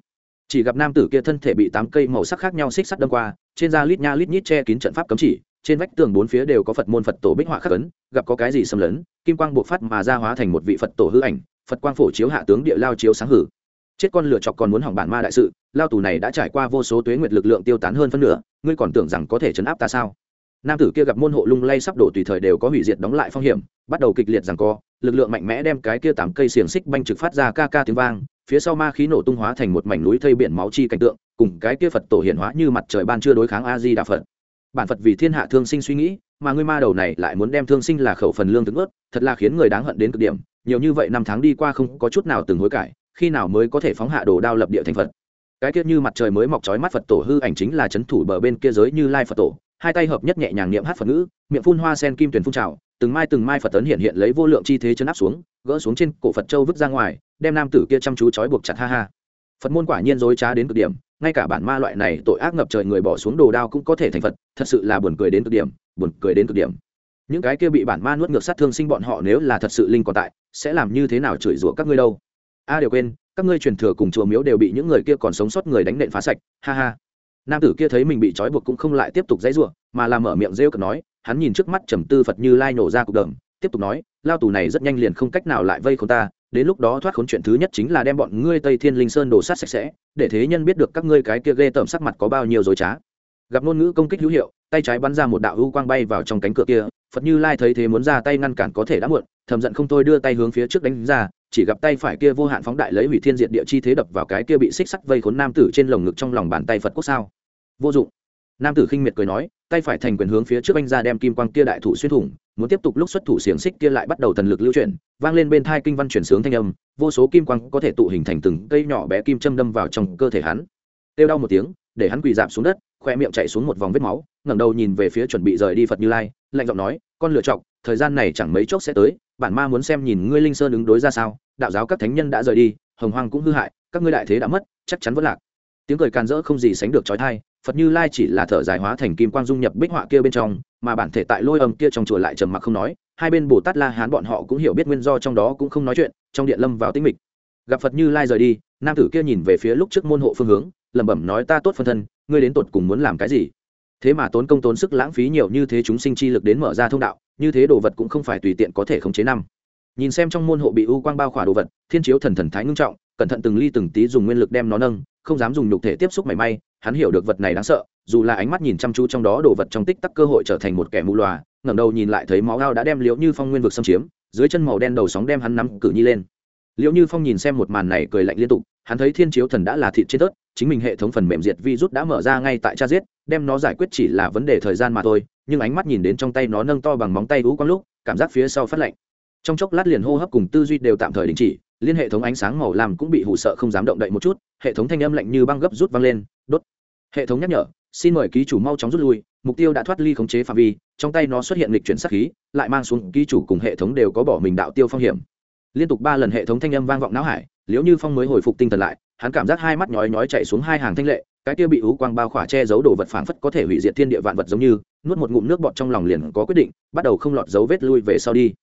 Chỉ gặp nam tử kia thân thể bị tám cây màu sắc khác nhau xích sắt đâm qua, trên da lít nha lít nhít che kín trận pháp cấm chỉ, trên vách tường bốn phía đều có phật môn phật tổ bích họa khắc ấn, gặp có cái gì xâm lấn, kim quang buộc phát mà ra hóa thành một vị phật tổ hư ảnh, phật quang phổ chiếu hạ tướng địa lao chiếu sáng hử chết con lửa chọc còn muốn hỏng bản ma đại sự, lao tù này đã trải qua vô số tuế nguyệt lực lượng tiêu tán hơn phân nửa, ngươi còn tưởng rằng có thể chấn áp ta sao? Nam tử kia gặp môn hộ lung lay sắp đổ tùy thời đều có hủy diệt đóng lại phong hiểm, bắt đầu kịch liệt rằng co, lực lượng mạnh mẽ đem cái kia tám cây xiềng xích banh trực phát ra ca ca tiếng vang, phía sau ma khí nổ tung hóa thành một mảnh núi thây biển máu chi cảnh tượng, cùng cái kia phật tổ hiện hóa như mặt trời ban chưa đối kháng a di đà phật. Bản phật vì thiên hạ thương sinh suy nghĩ, mà ngươi ma đầu này lại muốn đem thương sinh là khẩu phần lương thực ướt, thật là khiến người đáng hận đến cực điểm, nhiều như vậy năm tháng đi qua không có chút nào từng hối cải khi nào mới có thể phóng hạ đồ đao lập địa thành phật? Cái kia như mặt trời mới mọc trói mắt phật tổ hư ảnh chính là c h ấ n thủ bờ bên kia giới như lai phật tổ. Hai tay hợp nhất nhẹ nhàng niệm hát phật ngữ, miệng phun hoa sen kim tuyển phun trào, từng mai từng mai phật tấn hiện hiện lấy vô lượng chi thế chấn áp xuống, gỡ xuống trên cổ phật châu vứt ra ngoài, đem nam tử kia chăm chú trói buộc chặt ha ha. Phật môn quả nhiên dối trá đến cực điểm, ngay cả bản ma loại này tội ác ngập trời người bỏ xuống đồ đao cũng có thể thành phật, thật sự là buồn cười đến cực điểm, buồn cười đến cực điểm. Những cái kia bị bản ma nuốt ngược sát thương sinh bọn họ nếu là thật sự linh còn tại, sẽ làm như thế nào chửi rủa các ngươi đâu? A à, đều quên các ngươi truyền thừa cùng chùa miếu đều bị những người kia còn sống sót người đánh nện phá sạch ha ha. Nam tử kia thấy mình bị trói buộc cũng không lại tiếp tục dãy rủa mà làm mở miệng rêu cực nói hắn nhìn trước mắt trầm tư phật như lai nổ ra cục đờm tiếp tục nói lao tù này rất nhanh liền không cách nào lại vây khốn ta đến lúc đó thoát khốn chuyện thứ nhất chính là đem bọn ngươi tây thiên linh sơn đổ sát sạch sẽ để thế nhân biết được các ngươi cái kia ghê tởm sắc mặt có bao nhiêu dối trá. Gặp ngôn ngữ công kích hữu hiệu tay trái bắn ra một đạo hữu quang bay vào trong cánh cửa kia phật như lai thấy thế muốn ra tay ngăn cản có thể đã muộn thầm giận không thôi đưa tay hướng phía trước đánh ra chỉ gặp tay phải kia vô hạn phóng đại lấy hủy thiên diệt địa chi thế đập vào cái kia bị xích sắt vây khốn nam tử trên lồng ngực trong lòng bàn tay phật quốc sao? Vô dụng. Nam tử khinh miệt cười nói, tay phải thành quyền hướng phía trước anh ra đem kim quang kia đại thủ xuyên thủng, muốn tiếp tục lúc xuất thủ xiềng xích kia lại bắt đầu thần lực lưu chuyển, vang lên bên thai kinh văn chuyển sướng thanh âm, vô số kim quang có thể tụ hình thành từng cây nhỏ bé kim châm đâm vào trong cơ thể hắn. Kêu đau một tiếng, để hắn quỳ dạp xuống đất, khoe miệng chạy xuống một vòng vết máu, ngẩng đầu nhìn về phía chuẩn bị rời đi phật như lai, lạnh giọng nói, con lựa chọc thời gian này chẳng mấy chốc sẽ tới, bản ma muốn xem nhìn ngươi linh sơn ứng đối ra sao, đạo giáo các thánh nhân đã rời đi, hồng hoang cũng hư hại, các ngươi đại thế đã mất, chắc chắn vẫn lạc. Tiếng cười càn rỡ không gì sánh được trói thai phật như lai chỉ là thở dài hóa thành kim quang dung nhập bích họa kia bên trong, mà bản thể tại lôi âm kia trong chùa lại trầm mặc không nói, hai bên bồ tát la hán bọn họ cũng hiểu biết nguyên do trong đó cũng không nói chuyện, trong điện lâm vào tinh mịch. Gặp phật như lai rời đi, nam tử kia nhìn về phía lúc trước môn hộ phương hướng, lẩm bẩm nói, ta tốt phân thân, ngươi đến tột cùng muốn làm cái gì? Thế mà tốn công tốn sức lãng phí nhiều như thế chúng sinh chi lực đến mở ra thông đạo như thế đồ vật cũng không phải tùy tiện có thể khống chế năm. Nhìn xem trong môn hộ bị u quang bao khỏa đồ vật, thiên chiếu thần thần thái ngưng trọng, cẩn thận từng ly từng tí dùng nguyên lực đem nó nâng, không dám dùng nhục thể tiếp xúc mảy may, hắn hiểu được vật này đáng sợ, dù là ánh mắt nhìn chăm chú trong đó đồ vật trong tích tắc cơ hội trở thành một kẻ mù loà, ngẩng đầu nhìn lại thấy máu ao đã đem liễu như phong nguyên vực xâm chiếm, dưới chân màu đen đầu sóng đem hắn nắm cử nhi lên. Liễu như phong nhìn xem một màn này cười lạnh liên tục, hắn thấy thiên chiếu thần đã là thịt trên tớt, chính mình hệ thống phần mềm diệt virus đã mở ra ngay tại cha giết, đem nó giải quyết chỉ là vấn đề thời gian mà thôi nhưng ánh mắt nhìn đến trong tay nó nâng to bằng móng tay ú quang lúc, cảm giác phía sau phát lạnh. Trong chốc lát liền hô hấp cùng tư duy đều tạm thời đình chỉ, liên hệ thống ánh sáng màu lam cũng bị hụ sợ không dám động đậy một chút, hệ thống thanh âm lạnh như băng gấp rút vang lên, đốt. Hệ thống nhắc nhở, xin mời ký chủ mau chóng rút lui, mục tiêu đã thoát ly khống chế phạm vi, trong tay nó xuất hiện lịch chuyển sát khí, lại mang xuống ký chủ cùng hệ thống đều có bỏ mình đạo tiêu phong hiểm. Liên tục ba lần hệ thống thanh âm vang vọng não hải liếu như phong mới hồi phục tinh thần lại, hắn cảm giác hai mắt nhói nhói chạy xuống hai hàng thanh lệ cái kia bị ú quang bao khỏa che giấu đồ vật phảng phất có thể hủy diệt thiên địa vạn vật giống như, nuốt một ngụm nước bọt trong lòng liền có quyết định, bắt đầu không lọt dấu vết lui về sau đi.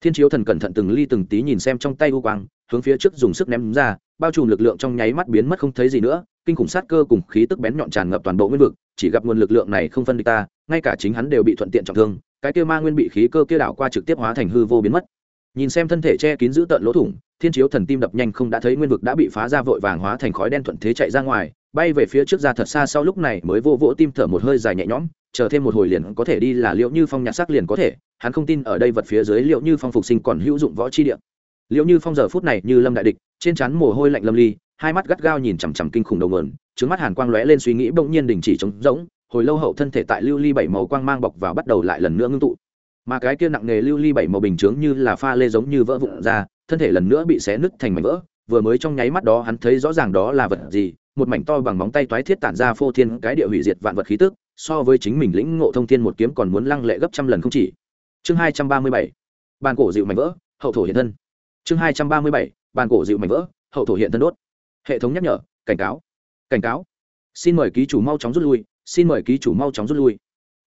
Thiên chiếu thần cẩn thận từng ly từng tí nhìn xem trong tay u quang, hướng phía trước dùng sức ném ra, bao trùm lực lượng trong nháy mắt biến mất không thấy gì nữa, kinh khủng sát cơ cùng khí tức bén nhọn tràn ngập toàn bộ nguyên vực, chỉ gặp nguồn lực lượng này không phân địch ta, ngay cả chính hắn đều bị thuận tiện trọng thương, cái kia ma nguyên bị khí cơ kia đảo qua trực tiếp hóa thành hư vô biến mất. Nhìn xem thân thể che kín giữ tận lỗ thủng, thiên chiếu thần tim đập nhanh không đã thấy nguyên vực đã bị phá ra vội vàng hóa thành khói đen thuận thế chạy ra ngoài bay về phía trước ra thật xa sau lúc này mới vô vỗ tim thở một hơi dài nhẹ nhõm, chờ thêm một hồi liền có thể đi là liệu như phong nhặt sắc liền có thể, hắn không tin ở đây vật phía dưới liệu như phong phục sinh còn hữu dụng võ chi địa. Liệu như phong giờ phút này như lâm đại địch, trên chắn mồ hôi lạnh lâm ly, hai mắt gắt gao nhìn chằm chằm kinh khủng đầu nguồn trứng mắt hàn quang lóe lên suy nghĩ bỗng nhiên đình chỉ trống rỗng, hồi lâu hậu thân thể tại lưu ly bảy màu quang mang bọc vào bắt đầu lại lần nữa ngưng tụ. Mà cái kia nặng nghề lưu ly bảy màu bình chướng như là pha lê giống như vỡ vụn ra, thân thể lần nữa bị xé nứt thành mảnh vỡ, vừa mới trong nháy mắt đó hắn thấy rõ ràng đó là vật gì một mảnh to bằng móng tay toái thiết tản ra phô thiên cái địa hủy diệt vạn vật khí tức, so với chính mình lĩnh ngộ thông thiên một kiếm còn muốn lăng lệ gấp trăm lần không chỉ. Chương hai trăm ba mươi bảy, bàn cổ dịu mảnh vỡ, hậu thổ hiện thân. Chương hai trăm ba mươi bảy, bàn cổ dịu mảnh vỡ, hậu thổ hiện thân đốt. Hệ thống nhắc nhở, cảnh cáo. Cảnh cáo. Xin mời ký chủ mau chóng rút lui, xin mời ký chủ mau chóng rút lui.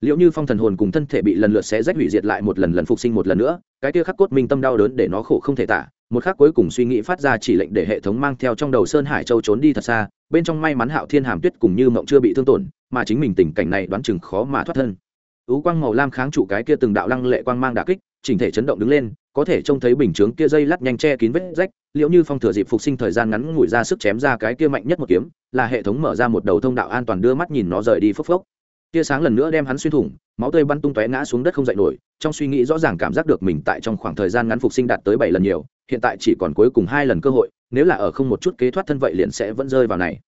Liệu như phong thần hồn cùng thân thể bị lần lượt xé rách hủy diệt lại một lần lần phục sinh một lần nữa, cái kia khắc cốt minh tâm đau đớn để nó khổ không thể tả. Một khắc cuối cùng suy nghĩ phát ra chỉ lệnh để hệ thống mang theo trong đầu sơn hải châu trốn đi thật xa bên trong may mắn hạo thiên hàm tuyết cùng như mộng chưa bị thương tổn, mà chính mình tình cảnh này đoán chừng khó mà thoát thân. Ú quang màu lam kháng trụ cái kia từng đạo lăng lệ quang mang đà kích, chỉnh thể chấn động đứng lên, có thể trông thấy bình chướng kia dây lắt nhanh che kín vết rách, liệu như phong thừa dịp phục sinh thời gian ngắn ngủi ra sức chém ra cái kia mạnh nhất một kiếm, là hệ thống mở ra một đầu thông đạo an toàn đưa mắt nhìn nó rời đi phốc phốc tia sáng lần nữa đem hắn xuyên thủng, máu tươi bắn tung tóe ngã xuống đất không dậy nổi, trong suy nghĩ rõ ràng cảm giác được mình tại trong khoảng thời gian ngắn phục sinh đạt tới bảy lần nhiều, hiện tại chỉ còn cuối cùng hai lần cơ hội, nếu là ở không một chút kế thoát thân vậy liền sẽ vẫn rơi vào này.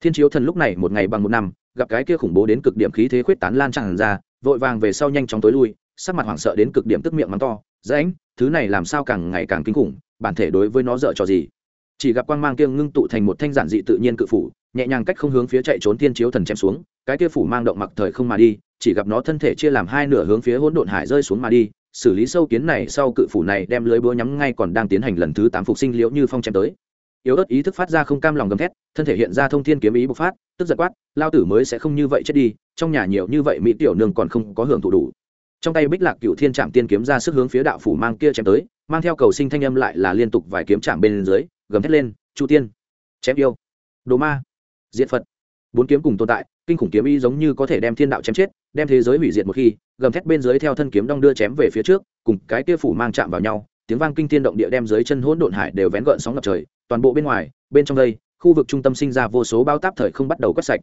Thiên chiếu thần lúc này một ngày bằng một năm, gặp cái kia khủng bố đến cực điểm khí thế khuyết tán lan tràn ra, vội vàng về sau nhanh chóng tối lui, sắc mặt hoảng sợ đến cực điểm tức miệng mắng to, rãnh, thứ này làm sao càng ngày càng kinh khủng, bản thể đối với nó dở trò gì? Chỉ gặp quang mang kia ngưng tụ thành một thanh giản dị tự nhiên cự phủ nhẹ nhàng cách không hướng phía chạy trốn thiên chiếu thần chém xuống, cái kia phủ mang động mặc thời không mà đi, chỉ gặp nó thân thể chia làm hai nửa hướng phía hỗn độn hải rơi xuống mà đi, xử lý sâu kiến này sau cự phủ này đem lưới búa nhắm ngay còn đang tiến hành lần thứ tám phục sinh liễu như phong chém tới. Yếu ớt ý thức phát ra không cam lòng gầm thét, thân thể hiện ra thông thiên kiếm ý bộc phát, tức giật quát, lao tử mới sẽ không như vậy chết đi, trong nhà nhiều như vậy mỹ tiểu nương còn không có hưởng thụ đủ. Trong tay bích lạc cựu thiên trạm tiên kiếm ra sức hướng phía đạo phủ mang kia chém tới, mang theo cầu sinh thanh âm lại là liên tục vài kiếm chạm bên dưới, gầm thét lên, chu tiên, chém yêu. Đồ ma diệt phật. Bốn kiếm cùng tồn tại, kinh khủng kiếm ý giống như có thể đem thiên đạo chém chết, đem thế giới hủy diệt một khi, gầm thét bên dưới theo thân kiếm đong đưa chém về phía trước, cùng cái kia phủ mang chạm vào nhau, tiếng vang kinh thiên động địa đem dưới chân hỗn độn hải đều vén gợn sóng ngập trời, toàn bộ bên ngoài, bên trong đây, khu vực trung tâm sinh ra vô số bao táp thời không bắt đầu quét sạch.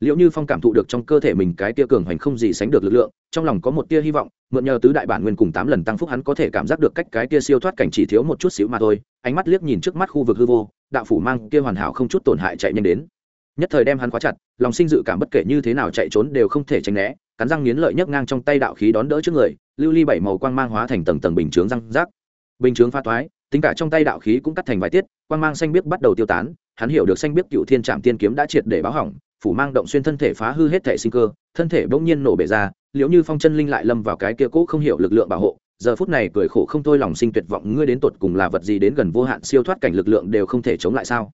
Liệu như phong cảm thụ được trong cơ thể mình cái tia cường hoành không gì sánh được lực lượng, trong lòng có một tia hy vọng, mượn nhờ tứ đại bản nguyên cùng tám lần tăng phúc hắn có thể cảm giác được cách cái tia siêu thoát cảnh chỉ thiếu một chút xíu mà thôi, ánh mắt liếc nhìn trước mắt khu vực hư vô, đạo phủ mang kia hoàn hảo không chút tổn hại chạy nhanh đến nhất thời đem hắn khóa chặt, lòng sinh dự cảm bất kể như thế nào chạy trốn đều không thể tránh né, cắn răng nghiến lợi nhấc ngang trong tay đạo khí đón đỡ trước người, lưu ly bảy màu quang mang hóa thành tầng tầng bình chướng răng rác. Bình chướng pha toái tính cả trong tay đạo khí cũng cắt thành vài tiết, quang mang xanh biếc bắt đầu tiêu tán, hắn hiểu được xanh biếc cựu thiên trạm tiên kiếm đã triệt để báo hỏng, phủ mang động xuyên thân thể phá hư hết thể sinh cơ, thân thể bỗng nhiên nổ bể ra liệu như phong chân linh lại lâm vào cái kia cũ không hiểu lực lượng bảo hộ, giờ phút này cười khổ không thôi lòng sinh tuyệt vọng, ngươi đến tột cùng là vật gì đến gần vô hạn siêu thoát cảnh lực lượng đều không thể chống lại sao?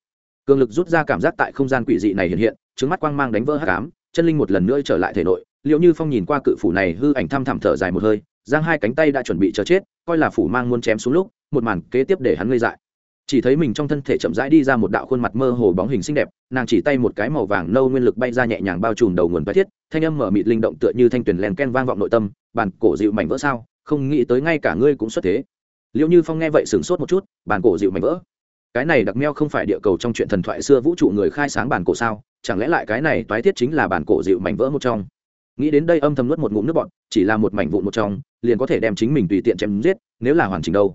Cường lực rút ra cảm giác tại không gian quỷ dị này hiện hiện trứng mắt quang mang đánh vỡ hát cám chân linh một lần nữa trở lại thể nội liệu như phong nhìn qua cự phủ này hư ảnh thăm thẳm thở dài một hơi, giang hai cánh tay đã chuẩn bị chờ chết, coi là phủ mang muốn chém xuống lúc, một màn kế tiếp để hắn ngây dại. Chỉ thấy mình trong thân thể chậm rãi đi ra một đạo khuôn mặt mơ hồ bóng hình xinh đẹp, nàng chỉ tay một cái màu vàng nâu nguyên lực bay ra nhẹ nhàng bao trùm đầu nguồn bách thiết, thanh âm mở mịt linh động tựa như thanh tuyển len ken vang vọng nội tâm bàn cổ dịu mảnh vỡ sao? Không nghĩ tới ngay cả ngươi cũng xuất thế. Liệu như phong nghe vậy sửng sốt một chút bàn cổ dịu mảnh vỡ cái này đặc meo không phải địa cầu trong chuyện thần thoại xưa vũ trụ người khai sáng bản cổ sao, chẳng lẽ lại cái này toái thiết chính là bản cổ dịu mảnh vỡ một trong? Nghĩ đến đây âm thầm nuốt một ngụm nước bọn chỉ là một mảnh vụn một trong, liền có thể đem chính mình tùy tiện chém giết, nếu là hoàn chỉnh đâu.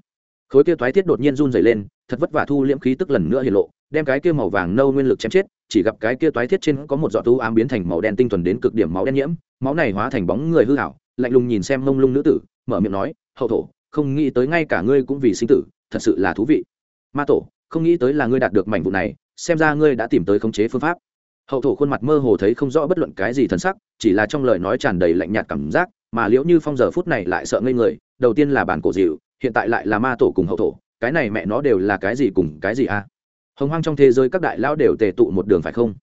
Khối kia toái thiết đột nhiên run dày lên, thật vất vả thu liễm khí tức lần nữa hiện lộ, đem cái kia màu vàng nâu nguyên lực chém chết, chỉ gặp cái kia toái thiết trên có một giọt tu ám biến thành màu đen tinh thuần đến cực điểm máu đen nhiễm, máu này hóa thành bóng người hư hảo, lạnh lùng nhìn xem mông lung nữ tử, mở miệng nói, hậu thổ, không nghĩ tới ngay cả ngươi cũng vì sinh tử, thật sự là thú vị. Ma tổ không nghĩ tới là ngươi đạt được mảnh vụ này, xem ra ngươi đã tìm tới khống chế phương pháp hậu thổ khuôn mặt mơ hồ thấy không rõ bất luận cái gì thân sắc, chỉ là trong lời nói tràn đầy lạnh nhạt cảm giác, mà liễu như phong giờ phút này lại sợ ngây người, đầu tiên là bản cổ dịu, hiện tại lại là ma tổ cùng hậu thổ, cái này mẹ nó đều là cái gì cùng cái gì a à? hồng hoang trong thế giới các đại lão đều tề tụ một đường phải không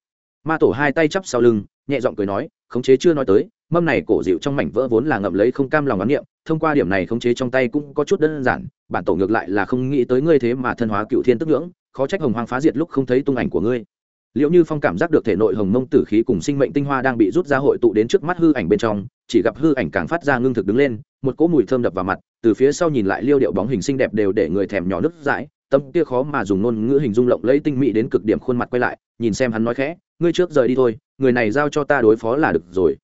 ma tổ hai tay chắp sau lưng, nhẹ giọng cười nói, khống chế chưa nói tới, mâm này cổ dịu trong mảnh vỡ vốn là ngậm lấy không cam lòng oán niệm thông qua điểm này khống chế trong tay cũng có chút đơn giản, bản tổ ngược lại là không nghĩ tới ngươi thế mà thân hóa cựu thiên tức ngưỡng, khó trách hồng hoang phá diệt lúc không thấy tung ảnh của ngươi. Liệu như phong cảm giác được thể nội hồng mông tử khí cùng sinh mệnh tinh hoa đang bị rút ra hội tụ đến trước mắt hư ảnh bên trong, chỉ gặp hư ảnh càng phát ra ngưng thực đứng lên, một cỗ mùi thơm đập vào mặt, từ phía sau nhìn lại liêu điệu bóng hình xinh đẹp đều để người thèm nhỏ nứt dãi, tâm kia khó mà dùng ngôn ngữ hình dung lộng lấy tinh mỹ đến cực điểm khuôn mặt quay lại, nhìn xem hắn nói khẽ, ngươi trước rời đi thôi, người này giao cho ta đối phó là được rồi.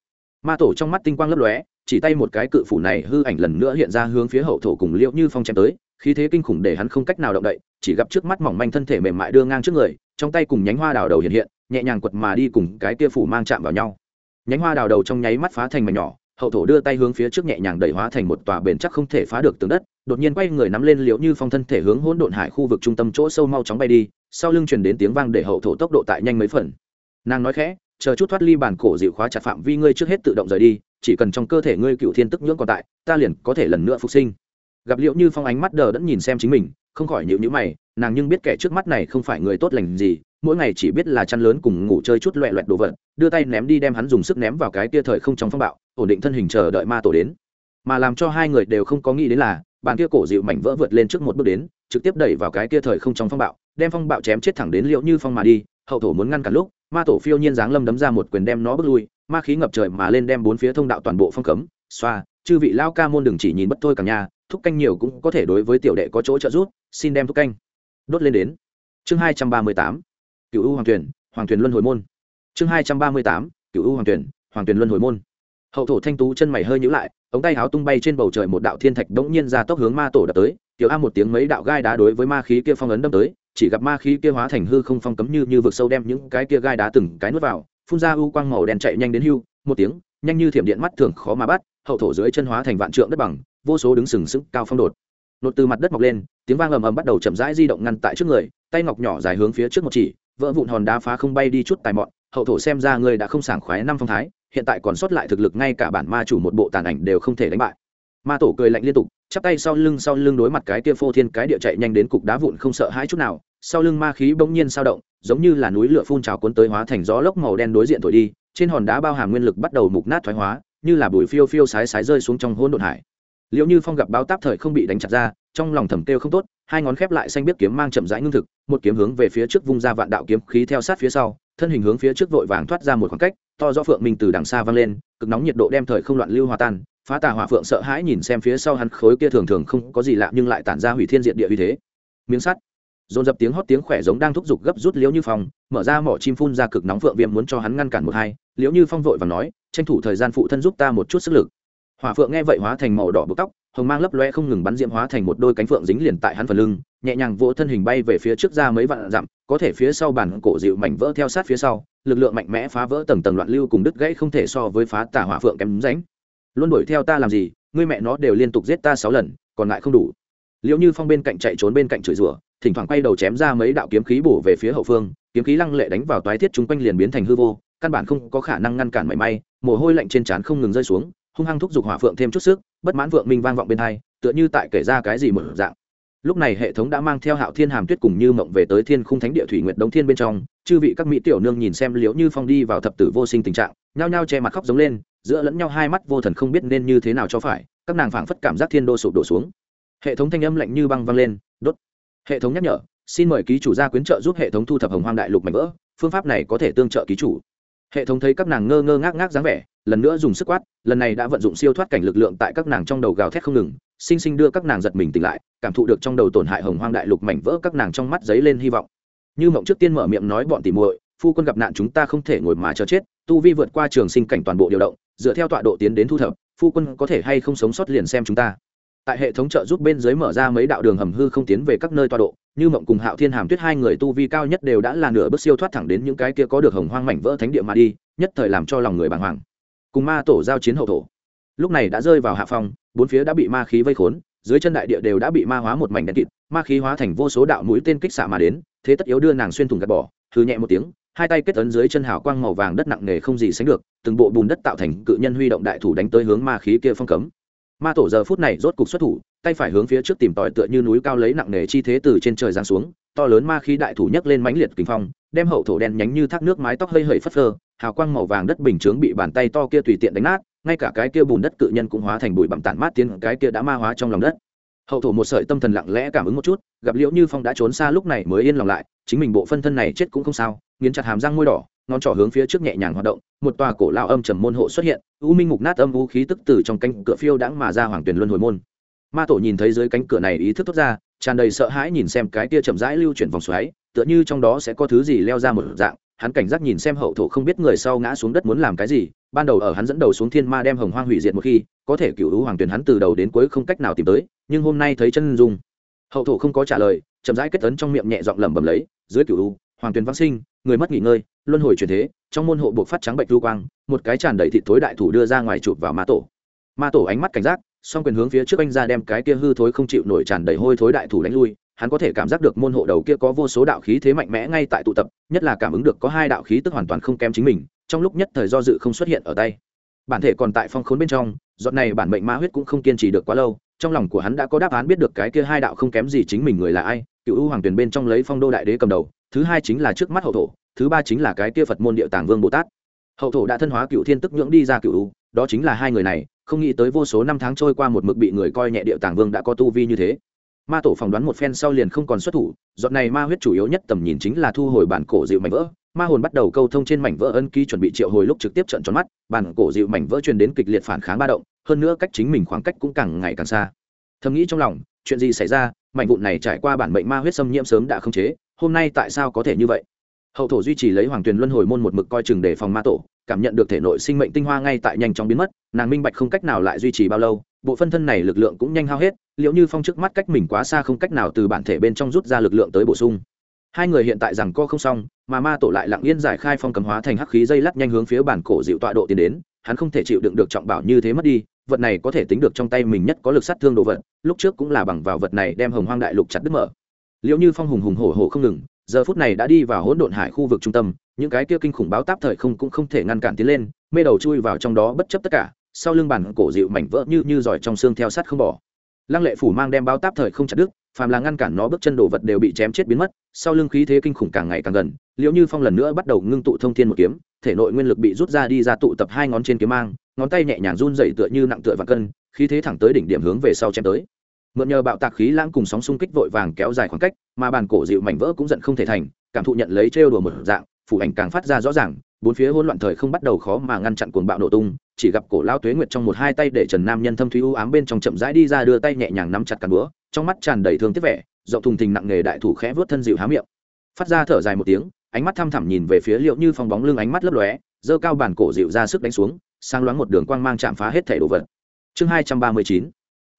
Ma tổ trong mắt tinh quang lấp lóe chỉ tay một cái cự phủ này hư ảnh lần nữa hiện ra hướng phía hậu thổ cùng liễu như phong chém tới, khí thế kinh khủng để hắn không cách nào động đậy, chỉ gặp trước mắt mỏng manh thân thể mềm mại đưa ngang trước người, trong tay cùng nhánh hoa đào đầu hiện hiện, nhẹ nhàng quật mà đi cùng cái kia phủ mang chạm vào nhau. Nhánh hoa đào đầu trong nháy mắt phá thành mảnh nhỏ, hậu thổ đưa tay hướng phía trước nhẹ nhàng đẩy hóa thành một tòa bền chắc không thể phá được tường đất, đột nhiên quay người nắm lên liễu như phong thân thể hướng hỗn độn hải khu vực trung tâm chỗ sâu mau chóng bay đi, sau lưng truyền đến tiếng vang để hậu thổ tốc độ tại nhanh mấy phần. Nàng nói khẽ, chờ chút thoát ly bản cổ dịu khóa chặt phạm vi ngươi trước hết tự động rời đi chỉ cần trong cơ thể ngươi cựu thiên tức nhưỡng còn tại, ta liền có thể lần nữa phục sinh. Gặp liệu như phong ánh mắt đờ đẫn nhìn xem chính mình, không khỏi nhịu nhữ mày, nàng nhưng biết kẻ trước mắt này không phải người tốt lành gì, mỗi ngày chỉ biết là chăn lớn cùng ngủ chơi chút loẹ loẹt đồ vật, đưa tay ném đi đem hắn dùng sức ném vào cái kia thời không trong phong bạo, ổn định thân hình chờ đợi ma tổ đến. Mà làm cho hai người đều không có nghĩ đến là, bàn kia cổ dịu mảnh vỡ vượt lên trước một bước đến, trực tiếp đẩy vào cái kia thời không trong phong bạo, đem phong bạo chém chết thẳng đến liệu như phong mà đi, hậu thổ muốn ngăn cản lúc ma tổ phiêu nhiên giáng lâm đấm ra một quyền đem nó bước lui, ma khí ngập trời mà lên đem bốn phía thông đạo toàn bộ phong cấm, xoa, chư vị lao ca môn đừng chỉ nhìn bất thôi cả nhà, thúc canh nhiều cũng có thể đối với tiểu đệ có chỗ trợ giúp, xin đem thúc canh. Đốt lên đến. Chương hai trăm ba mươi tám cựu u hoàng tuyển hoàng tuyển luân hồi môn. Chương hai trăm ba mươi tám cựu u hoàng tuyển hoàng tuyển luân hồi môn. Hậu thổ thanh tú chân mày hơi nhữ lại, ống tay háo tung bay trên bầu trời một đạo thiên thạch đống nhiên ra tốc hướng ma tổ đập tới, tiểu a một tiếng mấy đạo gai đá đối với ma khí kia phong ấn đâm tới chỉ gặp ma khí kia hóa thành hư không phong cấm như như vực sâu đem những cái kia gai đá từng cái nuốt vào, phun ra u quang màu đen chạy nhanh đến hưu, một tiếng, nhanh như thiểm điện mắt thường khó mà bắt, hậu thổ dưới chân hóa thành vạn trượng đất bằng, vô số đứng sừng sững cao phong đột. Nột từ mặt đất mọc lên, tiếng vang ầm ầm bắt đầu chậm rãi di động ngăn tại trước người, tay ngọc nhỏ dài hướng phía trước một chỉ, vỡ vụn hòn đá phá không bay đi chút tài mọn, hậu thổ xem ra người đã không sảng khoái năm phong thái, hiện tại còn sót lại thực lực ngay cả bản ma chủ một bộ tàn ảnh đều không thể đánh bại ma tổ cười lạnh liên tục, chắp tay sau lưng sau lưng đối mặt cái kia phô thiên cái địa chạy nhanh đến cục đá vụn không sợ hãi chút nào, sau lưng ma khí bỗng nhiên sao động, giống như là núi lửa phun trào cuốn tới hóa thành gió lốc màu đen đối diện thổi đi, trên hòn đá bao hàm nguyên lực bắt đầu mục nát thoái hóa, như là bụi phiêu phiêu sái sái rơi xuống trong hôn đột hải. Liệu như phong gặp báo táp thời không bị đánh chặt ra, trong lòng thầm kêu không tốt, hai ngón khép lại xanh biết kiếm mang chậm rãi ngưng thực, một kiếm hướng về phía trước vung ra vạn đạo kiếm khí theo sát phía sau, thân hình hướng phía trước vội vàng thoát ra một khoảng cách, to do phượng minh từ đằng xa vang lên, cực nóng nhiệt độ đem thời không loạn lưu hòa tan phá tà hỏa phượng sợ hãi nhìn xem phía sau hắn khối kia thường thường không có gì lạ nhưng lại tản ra hủy thiên diện địa uy thế. Miếng sắt. Dồn dập tiếng hót tiếng khỏe giống đang thúc giục gấp rút liễu như phong, mở ra mỏ chim phun ra cực nóng phượng viêm muốn cho hắn ngăn cản một hai. Liễu như phong vội và nói, tranh thủ thời gian phụ thân giúp ta một chút sức lực. Hỏa phượng nghe vậy hóa thành màu đỏ bực tóc, hồng mang lấp loe không ngừng bắn diễm hóa thành một đôi cánh phượng dính liền tại hắn phần lưng, nhẹ nhàng vỗ thân hình bay về phía trước ra mấy vạn dặm, có thể phía sau bản cổ dịu mảnh vỡ theo sát phía sau, lực lượng mạnh mẽ phá vỡ tầng tầng loạn lưu cùng đứt gãy không thể so với phá tả hỏa phượng kém ránh luôn đuổi theo ta làm gì, ngươi mẹ nó đều liên tục giết ta sáu lần, còn lại không đủ. Liệu như phong bên cạnh chạy trốn bên cạnh chửi rủa, thỉnh thoảng quay đầu chém ra mấy đạo kiếm khí bổ về phía hậu phương, kiếm khí lăng lệ đánh vào toái thiết chúng quanh liền biến thành hư vô, căn bản không có khả năng ngăn cản mảy may, mồ hôi lạnh trên trán không ngừng rơi xuống, hung hăng thúc giục hỏa phượng thêm chút sức, bất mãn vượng minh vang vọng bên hai, tựa như tại kể ra cái gì mở dạng. Lúc này hệ thống đã mang theo hạo thiên hàm tuyết cùng như mộng về tới thiên khung thánh địa thủy nguyệt đống thiên bên trong, chư vị các mỹ tiểu nương nhìn xem liễu như phong đi vào thập tử vô sinh tình trạng, nhao nhao che mặt khóc giống lên giữa lẫn nhau hai mắt vô thần không biết nên như thế nào cho phải, các nàng phảng phất cảm giác thiên đô sụp đổ xuống. Hệ thống thanh âm lạnh như băng vang lên, đốt. Hệ thống nhắc nhở, xin mời ký chủ gia quyến trợ giúp hệ thống thu thập hồng hoang đại lục mạnh vỡ, phương pháp này có thể tương trợ ký chủ. Hệ thống thấy các nàng ngơ ngơ ngác ngác dáng vẻ, lần nữa dùng sức quát, lần này đã vận dụng siêu thoát cảnh lực lượng tại các nàng trong đầu gào thét không ngừng, sinh sinh đưa các nàng giật mình tỉnh lại, cảm thụ được trong đầu tổn hại hồng hoang đại lục mảnh vỡ các nàng trong mắt giấy lên hy vọng. Như mộng trước tiên mở miệng nói bọn tỉ muội, phu quân gặp nạn chúng ta không thể ngồi mà chờ chết, tu vi vượt qua trường sinh cảnh toàn bộ điều động dựa theo tọa độ tiến đến thu thập, phu quân có thể hay không sống sót liền xem chúng ta. Tại hệ thống trợ giúp bên dưới mở ra mấy đạo đường hầm hư không tiến về các nơi tọa độ, như mộng cùng hạo thiên hàm tuyết hai người tu vi cao nhất đều đã là nửa bước siêu thoát thẳng đến những cái kia có được hồng hoang mảnh vỡ thánh địa mà đi, nhất thời làm cho lòng người bàng hoàng. Cùng ma tổ giao chiến hậu thổ. Lúc này đã rơi vào hạ phong, bốn phía đã bị ma khí vây khốn, dưới chân đại địa đều đã bị ma hóa một mảnh đen kịt, ma khí hóa thành vô số đạo mũi tên kích xạ mà đến, thế tất yếu đưa nàng xuyên thủng gạt bỏ thư nhẹ một tiếng hai tay kết ấn dưới chân hào quang màu vàng đất nặng nề không gì sánh được, từng bộ bùn đất tạo thành cự nhân huy động đại thủ đánh tới hướng ma khí kia phong cấm. Ma tổ giờ phút này rốt cục xuất thủ, tay phải hướng phía trước tìm tòi tựa như núi cao lấy nặng nề chi thế từ trên trời giáng xuống, to lớn ma khí đại thủ nhấc lên mãnh liệt kinh phong, đem hậu thổ đen nhánh như thác nước mái tóc hơi hơi phất phơ, hào quang màu vàng đất bình chướng bị bàn tay to kia tùy tiện đánh nát, ngay cả cái kia bùn đất cự nhân cũng hóa thành bụi bặm tản mát tiến cái kia đã ma hóa trong lòng đất. Hậu thổ một sợi tâm thần lặng lẽ cảm ứng một chút, gặp liễu như phong đã trốn xa lúc này mới yên lòng lại, chính mình bộ phân thân này chết cũng không sao nghiến chặt hàm răng môi đỏ, ngón trỏ hướng phía trước nhẹ nhàng hoạt động, một tòa cổ lao âm trầm môn hộ xuất hiện, u minh mục nát âm vũ khí tức từ trong cánh cửa phiêu đãng mà ra hoàng tuyển luân hồi môn. Ma tổ nhìn thấy dưới cánh cửa này ý thức thốt ra, tràn đầy sợ hãi nhìn xem cái kia chậm rãi lưu chuyển vòng xoáy, tựa như trong đó sẽ có thứ gì leo ra một dạng, hắn cảnh giác nhìn xem hậu thổ không biết người sau ngã xuống đất muốn làm cái gì, ban đầu ở hắn dẫn đầu xuống thiên ma đem hồng hoang hủy diệt một khi, có thể cựu hữu hoàng tuyển hắn từ đầu đến cuối không cách nào tìm tới, nhưng hôm nay thấy chân dung. Hậu thổ không có trả lời, chậm rãi kết tấn trong miệng nhẹ giọng lẩm bẩm lấy, dưới cựu hữu hoàng tuyền văn sinh, người mất nghỉ ngơi, luân hồi truyền thế, trong môn hộ buộc phát trắng bệnh lưu quang, một cái tràn đầy thịt thối đại thủ đưa ra ngoài chụp vào ma tổ. Ma tổ ánh mắt cảnh giác, song quyền hướng phía trước anh ra đem cái kia hư thối không chịu nổi tràn đầy hôi thối đại thủ đánh lui, hắn có thể cảm giác được môn hộ đầu kia có vô số đạo khí thế mạnh mẽ ngay tại tụ tập, nhất là cảm ứng được có hai đạo khí tức hoàn toàn không kém chính mình, trong lúc nhất thời do dự không xuất hiện ở tay. Bản thể còn tại phong khốn bên trong, giọt này bản mệnh ma huyết cũng không kiên trì được quá lâu, trong lòng của hắn đã có đáp án biết được cái kia hai đạo không kém gì chính mình người là ai cựu u hoàng tuyển bên trong lấy phong đô đại đế cầm đầu, thứ hai chính là trước mắt hậu thổ, thứ ba chính là cái kia phật môn địa tàng vương bồ tát. Hậu thổ đã thân hóa cựu thiên tức nhưỡng đi ra cựu u đó chính là hai người này, không nghĩ tới vô số năm tháng trôi qua một mực bị người coi nhẹ địa tàng vương đã có tu vi như thế. Ma tổ phỏng đoán một phen sau liền không còn xuất thủ dọn này ma huyết chủ yếu nhất tầm nhìn chính là thu hồi bản cổ dịu mảnh vỡ. Ma hồn bắt đầu câu thông trên mảnh vỡ ân ký chuẩn bị triệu hồi lúc trực tiếp trận tròn mắt, bản cổ dịu mảnh vỡ truyền đến kịch liệt phản kháng ba động, hơn nữa cách chính mình khoảng cách cũng càng ngày càng xa. Thầm nghĩ trong lòng chuyện gì xảy ra, mảnh vụn này trải qua bản mệnh ma huyết xâm nhiễm sớm đã không chế, hôm nay tại sao có thể như vậy? Hậu thổ duy trì lấy hoàng tuyền luân hồi môn một mực coi chừng để phòng ma tổ, cảm nhận được thể nội sinh mệnh tinh hoa ngay tại nhanh chóng biến mất, nàng minh bạch không cách nào lại duy trì bao lâu, bộ phân thân này lực lượng cũng nhanh hao hết, liệu như phong trước mắt cách mình quá xa không cách nào từ bản thể bên trong rút ra lực lượng tới bổ sung. Hai người hiện tại rằng co không xong, mà ma tổ lại lặng yên giải khai phong cầm hóa thành hắc khí dây lắc nhanh hướng phía bản cổ dịu tọa độ tiến đến, hắn không thể chịu đựng được trọng bảo như thế mất đi vật này có thể tính được trong tay mình nhất có lực sát thương đồ vật, lúc trước cũng là bằng vào vật này đem hồng hoang đại lục chặt đứt mở. Liệu như phong hùng hùng hổ hổ không ngừng, giờ phút này đã đi vào hỗn độn hải khu vực trung tâm, những cái kia kinh khủng báo táp thời không cũng không thể ngăn cản tiến lên, mê đầu chui vào trong đó bất chấp tất cả, sau lưng bản cổ dịu mảnh vỡ như như giỏi trong xương theo sát không bỏ. Lăng lệ phủ mang đem báo táp thời không chặt đứt, phàm là ngăn cản nó bước chân đồ vật đều bị chém chết biến mất, sau lưng khí thế kinh khủng càng ngày càng gần liệu như phong lần nữa bắt đầu ngưng tụ thông thiên một kiếm, thể nội nguyên lực bị rút ra đi ra tụ tập hai ngón trên kiếm mang ngón tay nhẹ nhàng run dậy tựa như nặng tựa và cân, khí thế thẳng tới đỉnh điểm hướng về sau chém tới. Mượn nhờ bạo tạc khí lãng cùng sóng xung kích vội vàng kéo dài khoảng cách, mà bàn cổ dịu mảnh vỡ cũng giận không thể thành, cảm thụ nhận lấy trêu đùa một dạng, phủ ảnh càng phát ra rõ ràng, bốn phía hỗn loạn thời không bắt đầu khó mà ngăn chặn cuồng bạo nổ tung, chỉ gặp cổ lao tuế nguyệt trong một hai tay để trần nam nhân thâm thúy u ám bên trong chậm rãi đi ra đưa tay nhẹ nhàng nắm chặt cắn búa, trong mắt tràn đầy thương tiếc vẻ, rộng thùng thình nặng nghề đại thủ khẽ vớt thân dịu há miệng. Phát ra thở dài một tiếng, ánh mắt thăm thẳm nhìn về phía liệu như phong bóng lưng ánh mắt lấp lóe, giơ cao bản cổ dịu ra sức đánh xuống sang loáng một đường quang mang chạm phá hết thể đồ vật. Chương hai trăm ba mươi chín,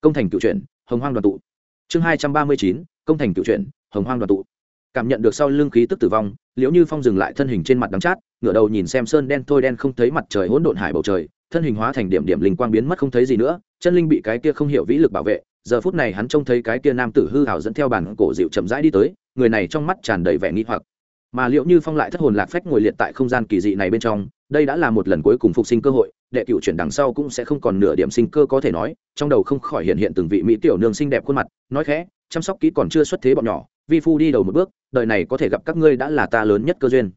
công thành cựu truyện, hồng hoang đoàn tụ. Chương hai trăm ba mươi chín, công thành cựu truyện, hồng hoang đoàn tụ. Cảm nhận được sau lưng khí tức tử vong, liễu như phong dừng lại thân hình trên mặt đắng chát, ngửa đầu nhìn xem sơn đen thôi đen không thấy mặt trời hỗn độn hải bầu trời, thân hình hóa thành điểm điểm linh quang biến mất không thấy gì nữa, chân linh bị cái kia không hiểu vĩ lực bảo vệ, giờ phút này hắn trông thấy cái kia nam tử hư hảo dẫn theo bản cổ dịu chậm rãi đi tới, người này trong mắt tràn đầy vẻ nghi hoặc. Mà liệu như phong lại thất hồn lạc phách ngồi liệt tại không gian kỳ dị này bên trong đây đã là một lần cuối cùng phục sinh cơ hội, đệ cựu chuyển đằng sau cũng sẽ không còn nửa điểm sinh cơ có thể nói, trong đầu không khỏi hiện hiện từng vị mỹ tiểu nương xinh đẹp khuôn mặt, nói khẽ, chăm sóc kỹ còn chưa xuất thế bọn nhỏ, vi phu đi đầu một bước, đời này có thể gặp các ngươi đã là ta lớn nhất cơ duyên.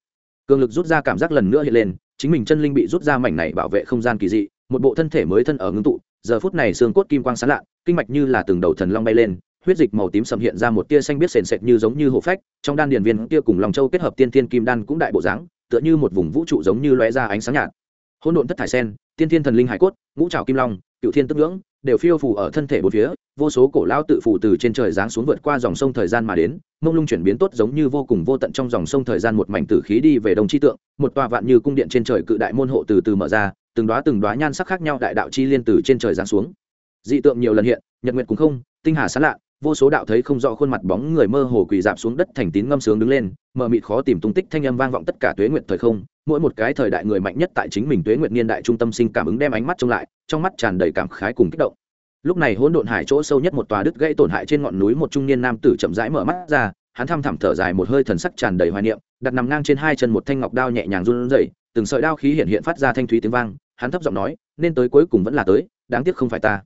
Cường lực rút ra cảm giác lần nữa hiện lên, chính mình chân linh bị rút ra mảnh này bảo vệ không gian kỳ dị, một bộ thân thể mới thân ở ngưng tụ, giờ phút này xương cốt kim quang sán lạ, kinh mạch như là từng đầu thần long bay lên, huyết dịch màu tím sầm hiện ra một tia xanh biết sền sệt như giống như hổ phách, trong đan điền viên tia cùng lòng châu kết hợp tiên tiên kim đan cũng đại bộ dáng tựa như một vùng vũ trụ giống như lóe ra ánh sáng nhạt. Hỗn độn thất thải sen, tiên thiên thần linh hải cốt, ngũ trào kim long cựu thiên tức ngưỡng, đều phiêu phù ở thân thể bốn phía, vô số cổ lao tự phù từ trên trời giáng xuống vượt qua dòng sông thời gian mà đến, mông lung chuyển biến tốt giống như vô cùng vô tận trong dòng sông thời gian một mảnh tử khí đi về đông chi tượng, một tòa vạn như cung điện trên trời cự đại môn hộ từ từ mở ra, từng đóa từng đóa nhan sắc khác nhau đại đạo chi liên từ trên trời giáng xuống. Dị tượng nhiều lần hiện, nhật nguyệt cũng không, tinh hà sáng lạ vô số đạo thấy không rõ khuôn mặt bóng người mơ hồ quỳ dạp xuống đất thành tín ngâm sướng đứng lên, mờ mịt khó tìm tung tích thanh âm vang vọng tất cả tuế nguyện thời không. Mỗi một cái thời đại người mạnh nhất tại chính mình tuế nguyện niên đại trung tâm sinh cảm ứng đem ánh mắt trông lại, trong mắt tràn đầy cảm khái cùng kích động. Lúc này hỗn độn hải chỗ sâu nhất một tòa đứt gãy tổn hại trên ngọn núi một trung niên nam tử chậm rãi mở mắt ra, hắn thăm thẳm thở dài một hơi thần sắc tràn đầy hoài niệm, đặt nằm ngang trên hai chân một thanh ngọc đao nhẹ nhàng run rẩy, từng sợi đao khí hiện hiện phát ra thanh thúy tiếng vang, hắn thấp giọng nói, nên tới cuối cùng vẫn là tới, đáng tiếc không phải ta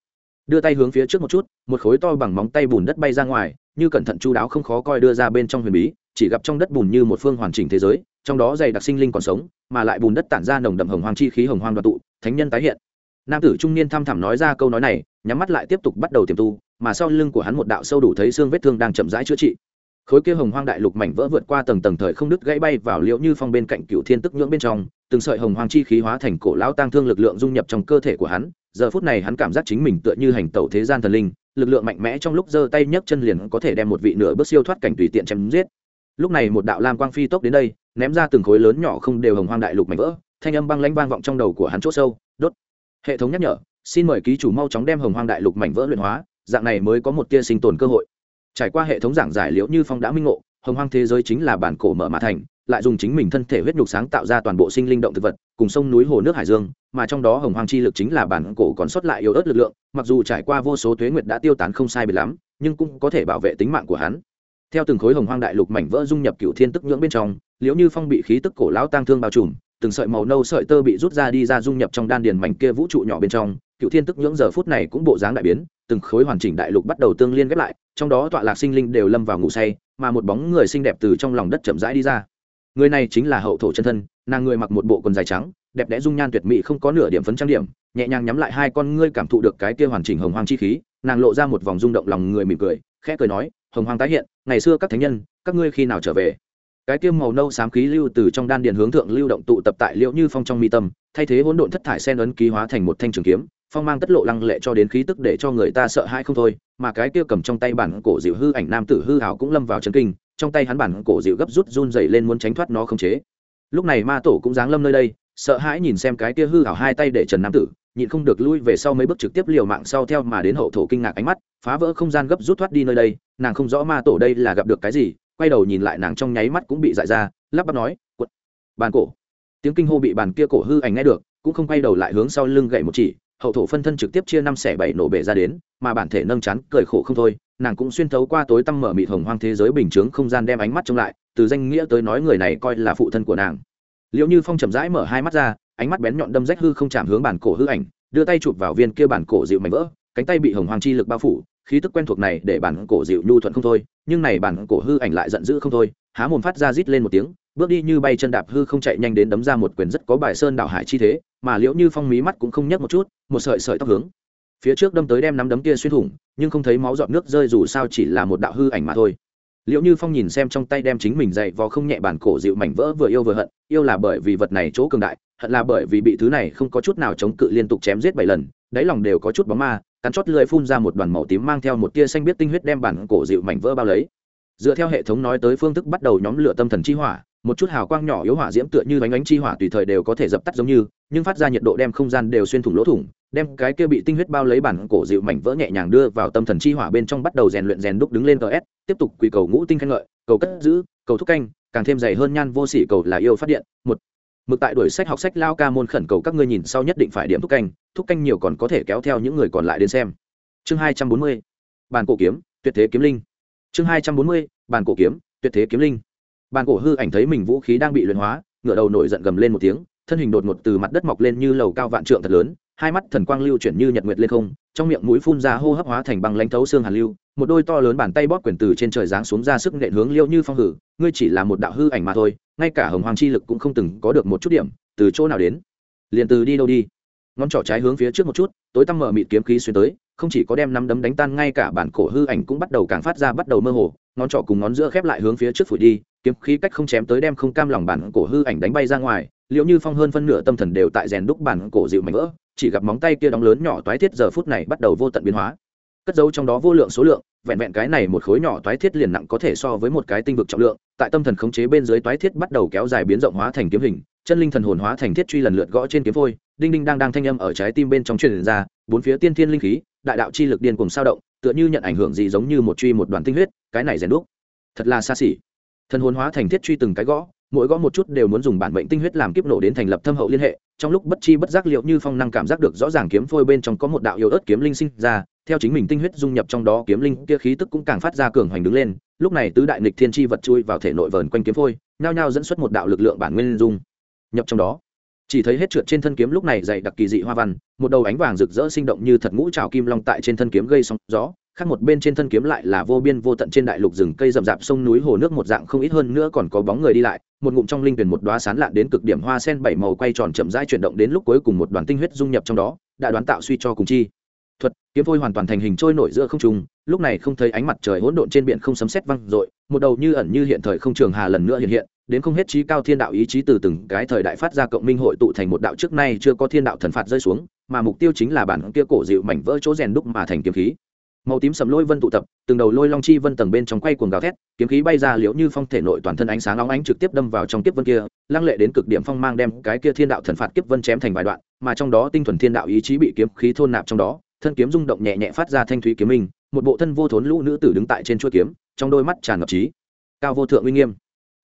đưa tay hướng phía trước một chút, một khối to bằng móng tay bùn đất bay ra ngoài, như cẩn thận chu đáo không khó coi đưa ra bên trong huyền bí, chỉ gặp trong đất bùn như một phương hoàn chỉnh thế giới, trong đó dày đặc sinh linh còn sống, mà lại bùn đất tản ra nồng đậm hồng hoàng chi khí hồng hoàng đoạt tụ, thánh nhân tái hiện. Nam tử trung niên thăm thẳm nói ra câu nói này, nhắm mắt lại tiếp tục bắt đầu tiềm tu, mà sau lưng của hắn một đạo sâu đủ thấy xương vết thương đang chậm rãi chữa trị. Khối kia hồng hoang đại lục mảnh vỡ vượt qua tầng tầng thời không đứt gãy bay vào liễu như phong bên cạnh cựu thiên tức nhưỡng bên trong, từng sợi hồng hoang chi khí hóa thành cổ lão tang thương lực lượng dung nhập trong cơ thể của hắn giờ phút này hắn cảm giác chính mình tựa như hành tẩu thế gian thần linh, lực lượng mạnh mẽ trong lúc giơ tay nhấc chân liền có thể đem một vị nửa bước siêu thoát cảnh tùy tiện chém giết. Lúc này một đạo lam quang phi tốc đến đây, ném ra từng khối lớn nhỏ không đều hồng hoang đại lục mảnh vỡ, thanh âm băng lãnh vang vọng trong đầu của hắn chỗ sâu, đốt. Hệ thống nhắc nhở, xin mời ký chủ mau chóng đem hồng hoang đại lục mảnh vỡ luyện hóa, dạng này mới có một tia sinh tồn cơ hội. Trải qua hệ thống giảng giải liễu như phong đã minh ngộ, hồng hoang thế giới chính là bản cổ mở mã thành lại dùng chính mình thân thể huyết nhục sáng tạo ra toàn bộ sinh linh động thực vật, cùng sông núi, hồ nước, hải dương, mà trong đó hồng hoàng chi lực chính là bản cổ còn sót lại yếu ớt lực lượng, mặc dù trải qua vô số tuế nguyệt đã tiêu tán không sai biệt lắm, nhưng cũng có thể bảo vệ tính mạng của hắn. Theo từng khối hồng hoang đại lục mảnh vỡ dung nhập cựu thiên tức nhưỡng bên trong, liễu như phong bị khí tức cổ lão tang thương bao trùm, từng sợi màu nâu sợi tơ bị rút ra đi ra dung nhập trong đan điền mảnh kia vũ trụ nhỏ bên trong cựu thiên tức nhưỡng giờ phút này cũng bộ dáng đại biến, từng khối hoàn chỉnh đại lục bắt đầu tương liên ghép lại, trong đó tọa lạc sinh linh đều lâm vào ngủ say, mà một bóng người xinh đẹp từ trong lòng đất chậm rãi đi ra người này chính là hậu thổ chân thân, nàng người mặc một bộ quần dài trắng, đẹp đẽ dung nhan tuyệt mỹ không có nửa điểm phấn trang điểm, nhẹ nhàng nhắm lại hai con ngươi cảm thụ được cái kia hoàn chỉnh hồng hoang chi khí, nàng lộ ra một vòng rung động lòng người mỉm cười, khẽ cười nói, hồng hoang tái hiện, ngày xưa các thánh nhân, các ngươi khi nào trở về? Cái tiêm màu nâu xám khí lưu từ trong đan điện hướng thượng lưu động tụ tập tại liễu như phong trong mi tâm, thay thế hỗn độn thất thải sen ấn ký hóa thành một thanh trường kiếm, phong mang tất lộ lăng lệ cho đến khí tức để cho người ta sợ hãi không thôi, mà cái kia cầm trong tay bản cổ dịu hư ảnh nam tử hư hảo cũng lâm vào chân kinh trong tay hắn bản cổ dịu gấp rút run dày lên muốn tránh thoát nó không chế. Lúc này ma tổ cũng giáng lâm nơi đây, sợ hãi nhìn xem cái kia hư hảo hai tay để trần nam tử, nhịn không được lui về sau mấy bước trực tiếp liều mạng sau theo mà đến hậu thổ kinh ngạc ánh mắt, phá vỡ không gian gấp rút thoát đi nơi đây, nàng không rõ ma tổ đây là gặp được cái gì, quay đầu nhìn lại nàng trong nháy mắt cũng bị dại ra, lắp bắp nói, quật, bàn cổ. Tiếng kinh hô bị bàn kia cổ hư ảnh nghe được, cũng không quay đầu lại hướng sau lưng gậy một chỉ, hậu thổ phân thân trực tiếp chia năm xẻ bảy nổ bể ra đến, mà bản thể nâng chán, cười khổ không thôi nàng cũng xuyên thấu qua tối tăm mở mịt hồng hoang thế giới bình chướng không gian đem ánh mắt trông lại, từ danh nghĩa tới nói người này coi là phụ thân của nàng. Liệu như phong chậm rãi mở hai mắt ra, ánh mắt bén nhọn đâm rách hư không chạm hướng bản cổ hư ảnh, đưa tay chụp vào viên kia bản cổ dịu mảnh vỡ, cánh tay bị hồng hoàng chi lực bao phủ, khí tức quen thuộc này để bản cổ dịu nhu thuận không thôi, nhưng này bản cổ hư ảnh lại giận dữ không thôi, há mồm phát ra rít lên một tiếng, bước đi như bay chân đạp hư không chạy nhanh đến đấm ra một quyền rất có bài sơn đảo hải chi thế, mà liễu như phong mí mắt cũng không nhấc một chút, một sợi sợi tóc hướng phía trước đâm tới đem nắm đấm kia xuyên thủng, nhưng không thấy máu giọt nước rơi dù sao chỉ là một đạo hư ảnh mà thôi. Liệu như phong nhìn xem trong tay đem chính mình dậy vò không nhẹ bản cổ dịu mảnh vỡ vừa yêu vừa hận, yêu là bởi vì vật này chỗ cường đại, hận là bởi vì bị thứ này không có chút nào chống cự liên tục chém giết bảy lần, đáy lòng đều có chút bóng ma, cắn chót lưỡi phun ra một đoàn màu tím mang theo một tia xanh biết tinh huyết đem bản cổ dịu mảnh vỡ bao lấy. Dựa theo hệ thống nói tới phương thức bắt đầu nhóm lửa tâm thần chi hỏa, một chút hào quang nhỏ yếu hỏa diễm tựa như bánh bánh chi hỏa tùy thời đều có thể dập tắt giống như, nhưng phát ra nhiệt độ đem không gian đều xuyên thủng lỗ thủng đem cái kia bị tinh huyết bao lấy bản cổ dịu mảnh vỡ nhẹ nhàng đưa vào tâm thần chi hỏa bên trong bắt đầu rèn luyện rèn đúc đứng lên ts tiếp tục quỳ cầu ngũ tinh khen ngợi, cầu cất giữ, cầu thúc canh, càng thêm dày hơn nhan vô sỉ cầu là yêu phát điện. Một, mực tại đuổi sách học sách lao ca môn khẩn cầu các ngươi nhìn sau nhất định phải điểm thúc canh thúc canh nhiều còn có thể kéo theo những người còn lại đến xem. Chương hai trăm bốn mươi bàn cổ kiếm, tuyệt thế kiếm linh. Chương hai trăm bốn mươi bàn cổ kiếm, tuyệt thế kiếm linh. Bàn cổ hư ảnh thấy mình vũ khí đang bị luyện hóa, ngửa đầu nổi giận gầm lên một tiếng, thân hình đột ngột từ mặt đất mọc lên như lầu cao vạn trượng thật lớn hai mắt thần quang lưu chuyển như nhật nguyệt lên không, trong miệng mũi phun ra hô hấp hóa thành băng lãnh thấu xương hàn lưu, một đôi to lớn bàn tay bóp quyền từ trên trời giáng xuống ra sức nện hướng liêu như phong hử, ngươi chỉ là một đạo hư ảnh mà thôi, ngay cả hồng hoàng chi lực cũng không từng có được một chút điểm, từ chỗ nào đến? Liền từ đi đâu đi? Ngón trỏ trái hướng phía trước một chút, tối tăm mở mịt kiếm khí xuyên tới, không chỉ có đem năm đấm đánh tan, ngay cả bản cổ hư ảnh cũng bắt đầu càng phát ra bắt đầu mơ hồ, ngón trỏ cùng ngón giữa khép lại hướng phía trước phủi đi, kiếm khí cách không chém tới đem không cam lòng bản cổ hư ảnh đánh bay ra ngoài liệu như phong hơn phân nửa tâm thần đều tại rèn đúc bản cổ dịu mảnh vỡ chỉ gặp móng tay kia đóng lớn nhỏ toái thiết giờ phút này bắt đầu vô tận biến hóa. Cất dấu trong đó vô lượng số lượng, vẹn vẹn cái này một khối nhỏ toái thiết liền nặng có thể so với một cái tinh vực trọng lượng, tại tâm thần khống chế bên dưới toái thiết bắt đầu kéo dài biến rộng hóa thành kiếm hình, chân linh thần hồn hóa thành thiết truy lần lượt gõ trên kiếm phôi, đinh đinh đang đang thanh âm ở trái tim bên trong truyền ra, bốn phía tiên thiên linh khí, đại đạo chi lực điên cùng sao động, tựa như nhận ảnh hưởng gì giống như một truy một đoàn tinh huyết, cái này rèn đúc. Thật là xa xỉ. Thần hồn hóa thành thiết truy từng cái gõ mỗi gõ một chút đều muốn dùng bản mệnh tinh huyết làm kiếp nổ đến thành lập thâm hậu liên hệ, trong lúc bất chi bất giác liệu như phong năng cảm giác được rõ ràng kiếm phôi bên trong có một đạo yêu ớt kiếm linh sinh ra, theo chính mình tinh huyết dung nhập trong đó kiếm linh kia khí tức cũng càng phát ra cường hoành đứng lên, lúc này tứ đại nghịch thiên chi vật chui vào thể nội vờn quanh kiếm phôi, nhao nhao dẫn xuất một đạo lực lượng bản nguyên dung nhập trong đó. Chỉ thấy hết trượt trên thân kiếm lúc này dày đặc kỳ dị hoa văn, một đầu ánh vàng rực rỡ sinh động như thật ngũ trào kim long tại trên thân kiếm gây sóng gió khác một bên trên thân kiếm lại là vô biên vô tận trên đại lục rừng cây rậm rạp sông núi hồ nước một dạng không ít hơn nữa còn có bóng người đi lại, một ngụm trong linh tuyển một đóa sán lạn đến cực điểm hoa sen bảy màu quay tròn chậm rãi chuyển động đến lúc cuối cùng một đoàn tinh huyết dung nhập trong đó, đã đoán tạo suy cho cùng chi. Thuật, kiếm phôi hoàn toàn thành hình trôi nổi giữa không trung, lúc này không thấy ánh mặt trời hỗn độn trên biển không sấm sét văng rội một đầu như ẩn như hiện thời không trường hà lần nữa hiện hiện, đến không hết trí cao thiên đạo ý chí từ từng cái thời đại phát ra cộng minh hội tụ thành một đạo trước nay chưa có thiên đạo thần phạt rơi xuống, mà mục tiêu chính là bản kia cổ dịu mảnh vỡ chỗ rèn đúc mà thành kiếm khí màu tím sầm lôi vân tụ tập, từng đầu lôi long chi vân tầng bên trong quay cuồng gào thét, kiếm khí bay ra liễu như phong thể nội toàn thân ánh sáng óng ánh trực tiếp đâm vào trong kiếp vân kia, lăng lệ đến cực điểm phong mang đem cái kia thiên đạo thần phạt kiếp vân chém thành vài đoạn, mà trong đó tinh thuần thiên đạo ý chí bị kiếm khí thôn nạp trong đó, thân kiếm rung động nhẹ nhẹ phát ra thanh thúy kiếm minh, một bộ thân vô thốn lũ nữ tử đứng tại trên chuôi kiếm, trong đôi mắt tràn ngập trí cao vô thượng uy nghiêm.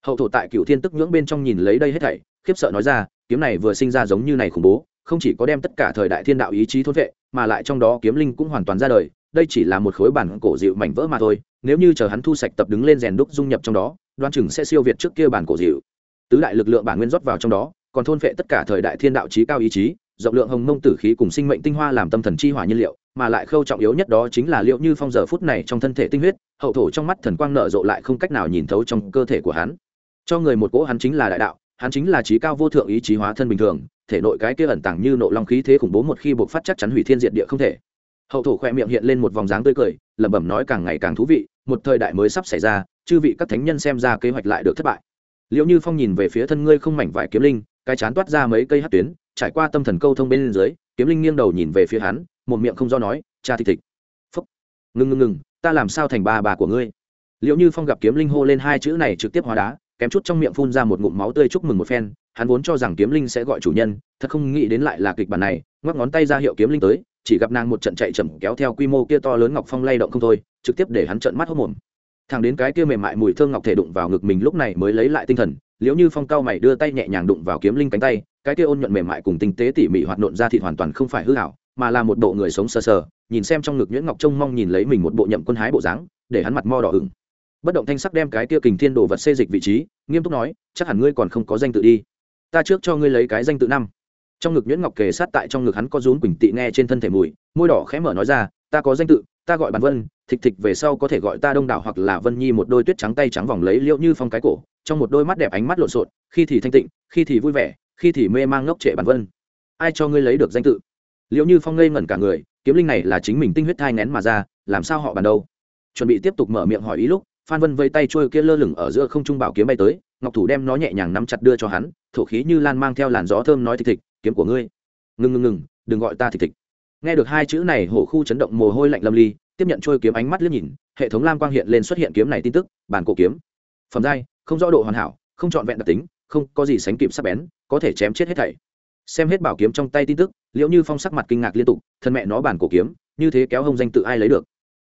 Hậu thổ tại cựu thiên tức nhưỡng bên trong nhìn lấy đây hết thảy, khiếp sợ nói ra, kiếm này vừa sinh ra giống như này khủng bố, không chỉ có đem tất cả thời đại thiên đạo ý chí thôn vệ, mà lại trong đó kiếm linh cũng hoàn toàn ra đời đây chỉ là một khối bản cổ dịu mảnh vỡ mà thôi, nếu như chờ hắn thu sạch tập đứng lên rèn đúc dung nhập trong đó, đoan chừng sẽ siêu việt trước kia bản cổ dịu. Tứ đại lực lượng bản nguyên rót vào trong đó, còn thôn phệ tất cả thời đại thiên đạo trí cao ý chí, rộng lượng hồng mông tử khí cùng sinh mệnh tinh hoa làm tâm thần chi hỏa nhiên liệu, mà lại khâu trọng yếu nhất đó chính là liệu như phong giờ phút này trong thân thể tinh huyết, hậu thổ trong mắt thần quang nở rộ lại không cách nào nhìn thấu trong cơ thể của hắn. Cho người một cỗ hắn chính là đại đạo, hắn chính là trí cao vô thượng ý chí hóa thân bình thường, thể nội cái kia ẩn tàng như nộ long khí thế khủng bố một khi buộc phát chắc chắn hủy thiên diệt địa không thể hậu thổ khoe miệng hiện lên một vòng dáng tươi cười, lẩm bẩm nói càng ngày càng thú vị, một thời đại mới sắp xảy ra, chư vị các thánh nhân xem ra kế hoạch lại được thất bại. Liệu như phong nhìn về phía thân ngươi không mảnh vải kiếm linh, cái chán toát ra mấy cây hát tuyến, trải qua tâm thần câu thông bên dưới, kiếm linh nghiêng đầu nhìn về phía hắn, một miệng không do nói, cha thịt thịt. Phúc. Ngừng ngừng ngừng, ta làm sao thành ba bà của ngươi? Liệu như phong gặp kiếm linh hô lên hai chữ này trực tiếp hóa đá, kém chút trong miệng phun ra một ngụm máu tươi chúc mừng một phen, hắn vốn cho rằng kiếm linh sẽ gọi chủ nhân, thật không nghĩ đến lại là kịch bản này, ngoắc ngón tay ra hiệu kiếm linh tới chỉ gặp nàng một trận chạy chậm kéo theo quy mô kia to lớn ngọc phong lay động không thôi, trực tiếp để hắn trợn mắt hốc mồm. Thằng đến cái kia mềm mại mùi thơm ngọc thể đụng vào ngực mình lúc này mới lấy lại tinh thần liếu như phong cao mày đưa tay nhẹ nhàng đụng vào kiếm linh cánh tay, cái kia ôn nhuận mềm mại cùng tinh tế tỉ mỉ hoạt nộn ra thịt hoàn toàn không phải hư hảo mà là một bộ người sống sờ sờ, nhìn xem trong ngực nhuyễn ngọc trông mong nhìn lấy mình một bộ nhậm quân hái bộ dáng, để hắn mặt mo đỏ ửng. Bất động thanh sắc đem cái kia kình thiên đồ vật xê dịch vị trí, nghiêm túc nói, chắc hẳn ngươi còn không có danh tự đi. Ta trước cho ngươi lấy cái danh tự năm trong ngực nhuyễn ngọc kề sát tại trong ngực hắn có rún quỳnh tị nghe trên thân thể mùi, môi đỏ khẽ mở nói ra, ta có danh tự, ta gọi bản vân thịch thịch về sau có thể gọi ta đông đảo hoặc là vân nhi một đôi tuyết trắng tay trắng vòng lấy liệu như phong cái cổ, trong một đôi mắt đẹp ánh mắt lộn xộn, khi thì thanh tịnh, khi thì vui vẻ, khi thì mê mang ngốc trệ bản vân. Ai cho ngươi lấy được danh tự? Liệu như phong ngây ngẩn cả người, kiếm linh này là chính mình tinh huyết thai nén mà ra, làm sao họ bàn đâu? Chuẩn bị tiếp tục mở miệng hỏi ý lúc, phan vân vây tay trôi kia lơ lửng ở giữa không trung bảo kiếm bay tới ngọc thủ đem nó nhẹ nhàng nắm chặt đưa cho hắn, thổ khí như lan mang theo làn gió thơm nói thịt thịt kiếm của ngươi. Ngừng ngừng ngừng, đừng gọi ta thịt thịt nghe được hai chữ này, hổ khu chấn động mồ hôi lạnh lâm ly, tiếp nhận trôi kiếm ánh mắt liếc nhìn, hệ thống lam quang hiện lên xuất hiện kiếm này tin tức, bản cổ kiếm. Phẩm giai, không rõ độ hoàn hảo, không trọn vẹn đặc tính, không có gì sánh kịp sắc bén, có thể chém chết hết thảy. Xem hết bảo kiếm trong tay tin tức liệu như phong sắc mặt kinh ngạc liên tục, thân mẹ nó bản cổ kiếm, như thế kéo hông danh tự ai lấy được?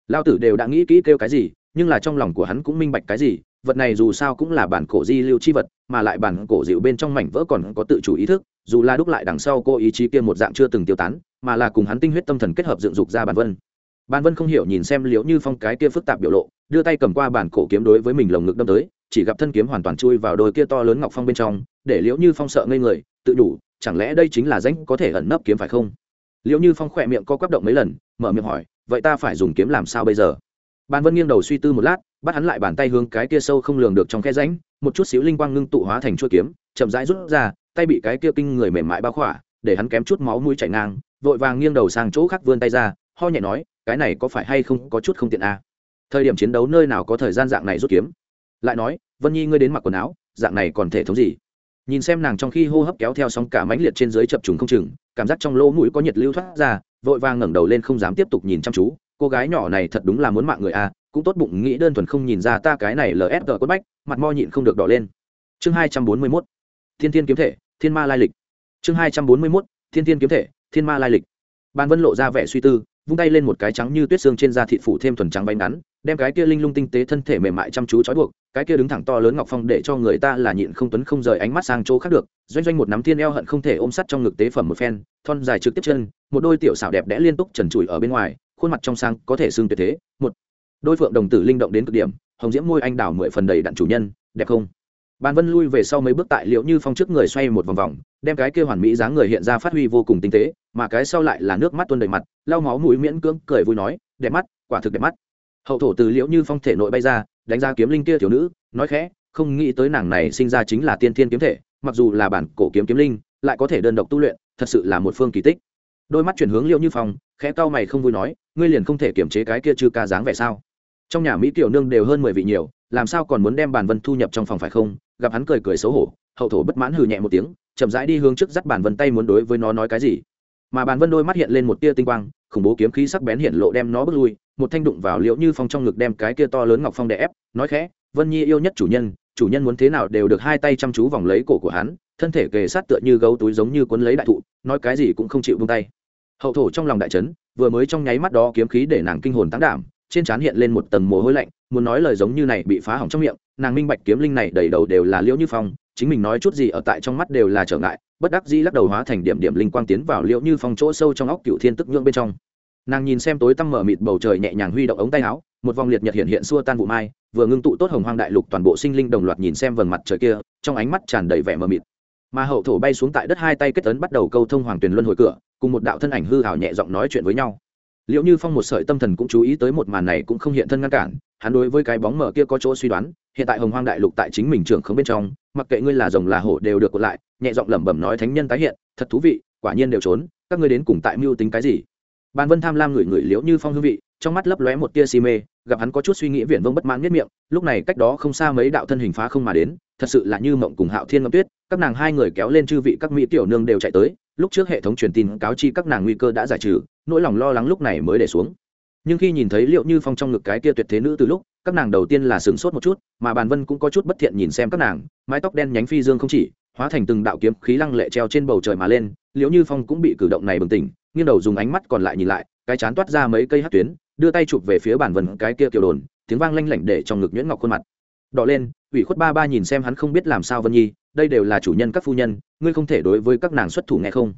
Lao tử đều đã nghĩ kỹ kêu cái gì, nhưng là trong lòng của hắn cũng minh bạch cái gì vật này dù sao cũng là bản cổ di lưu chi vật, mà lại bản cổ dịu bên trong mảnh vỡ còn có tự chủ ý thức, dù là đúc lại đằng sau cô ý chí kia một dạng chưa từng tiêu tán, mà là cùng hắn tinh huyết tâm thần kết hợp dựng dục ra bản vân. Bản vân không hiểu nhìn xem liễu như phong cái kia phức tạp biểu lộ, đưa tay cầm qua bản cổ kiếm đối với mình lồng ngực đâm tới, chỉ gặp thân kiếm hoàn toàn chui vào đôi kia to lớn ngọc phong bên trong, để liễu như phong sợ ngây người, tự đủ, chẳng lẽ đây chính là danh có thể ẩn nấp kiếm phải không? Liễu như phong khỏe miệng co quắp động mấy lần, mở miệng hỏi, vậy ta phải dùng kiếm làm sao bây giờ? Bàn vân nghiêng đầu suy tư một lát bắt hắn lại bàn tay hướng cái kia sâu không lường được trong khe rãnh, một chút xíu linh quang ngưng tụ hóa thành chuôi kiếm chậm rãi rút ra tay bị cái kia kinh người mềm mại bao khỏa để hắn kém chút máu mũi chảy ngang vội vàng nghiêng đầu sang chỗ khác vươn tay ra ho nhẹ nói cái này có phải hay không có chút không tiện à? thời điểm chiến đấu nơi nào có thời gian dạng này rút kiếm? Lại nói vân nhi ngươi đến mặc quần áo dạng này còn thể thống gì? Nhìn xem nàng trong khi hô hấp kéo theo sóng cả mãnh liệt trên dưới chập trùng không chừng cảm giác trong lỗ mũi có nhiệt lưu thoát ra vội vàng ngẩng đầu lên không dám tiếp tục nhìn chăm chú cô gái nhỏ này thật đúng là muốn mạng người a cũng tốt bụng, nghĩ đơn thuần không nhìn ra ta cái này lsg quất bách, mặt mo nhịn không được đỏ lên. Chương hai trăm bốn mươi mốt, thiên thiên kiếm thể, thiên ma lai lịch. Chương hai trăm bốn mươi mốt, thiên thiên kiếm thể, thiên ma lai lịch. Ban vân lộ ra vẻ suy tư, vung tay lên một cái trắng như tuyết xương trên da thịt phủ thêm thuần trắng bánh ngắn, đem cái kia linh lung tinh tế thân thể mềm mại chăm chú trói buộc, cái kia đứng thẳng to lớn ngọc phong để cho người ta là nhịn không tuấn không rời ánh mắt sang chỗ khác được. Doanh doanh một nắm thiên eo hận không thể ôm sắt trong ngực tế phẩm một phen, thon dài trực tiếp chân, một đôi tiểu xảo đẹp đẽ liên tục trần trụi ở bên ngoài khuôn mặt trong sang có thể xương tuyệt thế. Một, đôi phượng đồng tử linh động đến cực điểm, hồng diễm môi anh đào mười phần đầy đặn chủ nhân, đẹp không? Bàn vân lui về sau mấy bước tại liệu như phong trước người xoay một vòng vòng, đem cái kia hoàn mỹ dáng người hiện ra phát huy vô cùng tinh tế, mà cái sau lại là nước mắt tuôn đầy mặt, lau máu mũi miễn cưỡng, cười vui nói, đẹp mắt, quả thực đẹp mắt. Hậu thổ từ liễu như phong thể nội bay ra, đánh ra kiếm linh kia thiếu nữ, nói khẽ, không nghĩ tới nàng này sinh ra chính là tiên thiên kiếm thể, mặc dù là bản cổ kiếm kiếm linh, lại có thể đơn độc tu luyện, thật sự là một phương kỳ tích. Đôi mắt chuyển hướng liễu như phong khẽ cau mày không vui nói, ngươi liền không thể kiểm chế cái kia chư ca dáng vẻ sao? Trong nhà mỹ tiểu nương đều hơn mười vị nhiều, làm sao còn muốn đem bản vân thu nhập trong phòng phải không? Gặp hắn cười cười xấu hổ, hậu thổ bất mãn hừ nhẹ một tiếng, chậm rãi đi hướng trước dắt bản vân tay muốn đối với nó nói cái gì. Mà bản vân đôi mắt hiện lên một tia tinh quang, khủng bố kiếm khí sắc bén hiện lộ đem nó bước lui, một thanh đụng vào liễu như phong trong ngực đem cái kia to lớn ngọc phong đè ép, nói khẽ, vân nhi yêu nhất chủ nhân chủ nhân muốn thế nào đều được hai tay chăm chú vòng lấy cổ của hắn, thân thể kề sát tựa như gấu túi giống như cuốn lấy đại thụ, nói cái gì cũng không chịu buông tay hậu thổ trong lòng đại trấn vừa mới trong nháy mắt đó kiếm khí để nàng kinh hồn tăng đảm, trên trán hiện lên một tầng mồ hôi lạnh, muốn nói lời giống như này bị phá hỏng trong miệng, nàng minh bạch kiếm linh này đầy đầu đều là liễu như phong, chính mình nói chút gì ở tại trong mắt đều là trở ngại, bất đắc dĩ lắc đầu hóa thành điểm điểm linh quang tiến vào liễu như phong chỗ sâu trong óc cựu thiên tức nhượng bên trong. Nàng nhìn xem tối tăm mở mịt bầu trời nhẹ nhàng huy động ống tay áo, một vòng liệt nhật hiện hiện xua tan vụ mai, vừa ngưng tụ tốt hồng hoang đại lục toàn bộ sinh linh đồng loạt nhìn xem vầng mặt trời kia, trong ánh mắt tràn đầy vẻ mờ mịt. Mà hậu thổ bay xuống tại đất hai tay kết tấn bắt đầu câu thông hoàng tuyền luân hồi cửa cùng một đạo thân ảnh hư hảo nhẹ giọng nói chuyện với nhau. Liệu như phong một sợi tâm thần cũng chú ý tới một màn này cũng không hiện thân ngăn cản, hắn đối với cái bóng mở kia có chỗ suy đoán, hiện tại hồng hoang đại lục tại chính mình trưởng không bên trong, mặc kệ ngươi là rồng là hổ đều được còn lại, nhẹ giọng lẩm bẩm nói thánh nhân tái hiện, thật thú vị, quả nhiên đều trốn, các ngươi đến cùng tại mưu tính cái gì? Bàn vân tham lam ngửi ngửi liễu như phong hương vị, trong mắt lấp lóe một tia si mê, gặp hắn có chút suy nghĩ viển vông bất mãn nhất miệng, lúc này cách đó không xa mấy đạo thân hình phá không mà đến, thật sự là như mộng cùng hạo thiên ngâm tuyết, các nàng hai người kéo lên chư vị các mỹ tiểu nương đều chạy tới lúc trước hệ thống truyền tin cáo chi các nàng nguy cơ đã giải trừ, nỗi lòng lo lắng lúc này mới để xuống. Nhưng khi nhìn thấy liệu như phong trong ngực cái kia tuyệt thế nữ từ lúc, các nàng đầu tiên là sửng sốt một chút, mà bàn vân cũng có chút bất thiện nhìn xem các nàng, mái tóc đen nhánh phi dương không chỉ, hóa thành từng đạo kiếm khí lăng lệ treo trên bầu trời mà lên liễu như phong cũng bị cử động này bừng tỉnh, nghiêng đầu dùng ánh mắt còn lại nhìn lại, cái chán toát ra mấy cây hát tuyến, đưa tay chụp về phía bàn vân cái kia kiểu đồn, tiếng vang lanh lảnh để trong ngực nhuyễn ngọc khuôn mặt. Đỏ lên ủy khuất ba ba nhìn xem hắn không biết làm sao vân nhi, đây đều là chủ nhân các phu nhân, ngươi không thể đối với các nàng xuất thủ nghe không?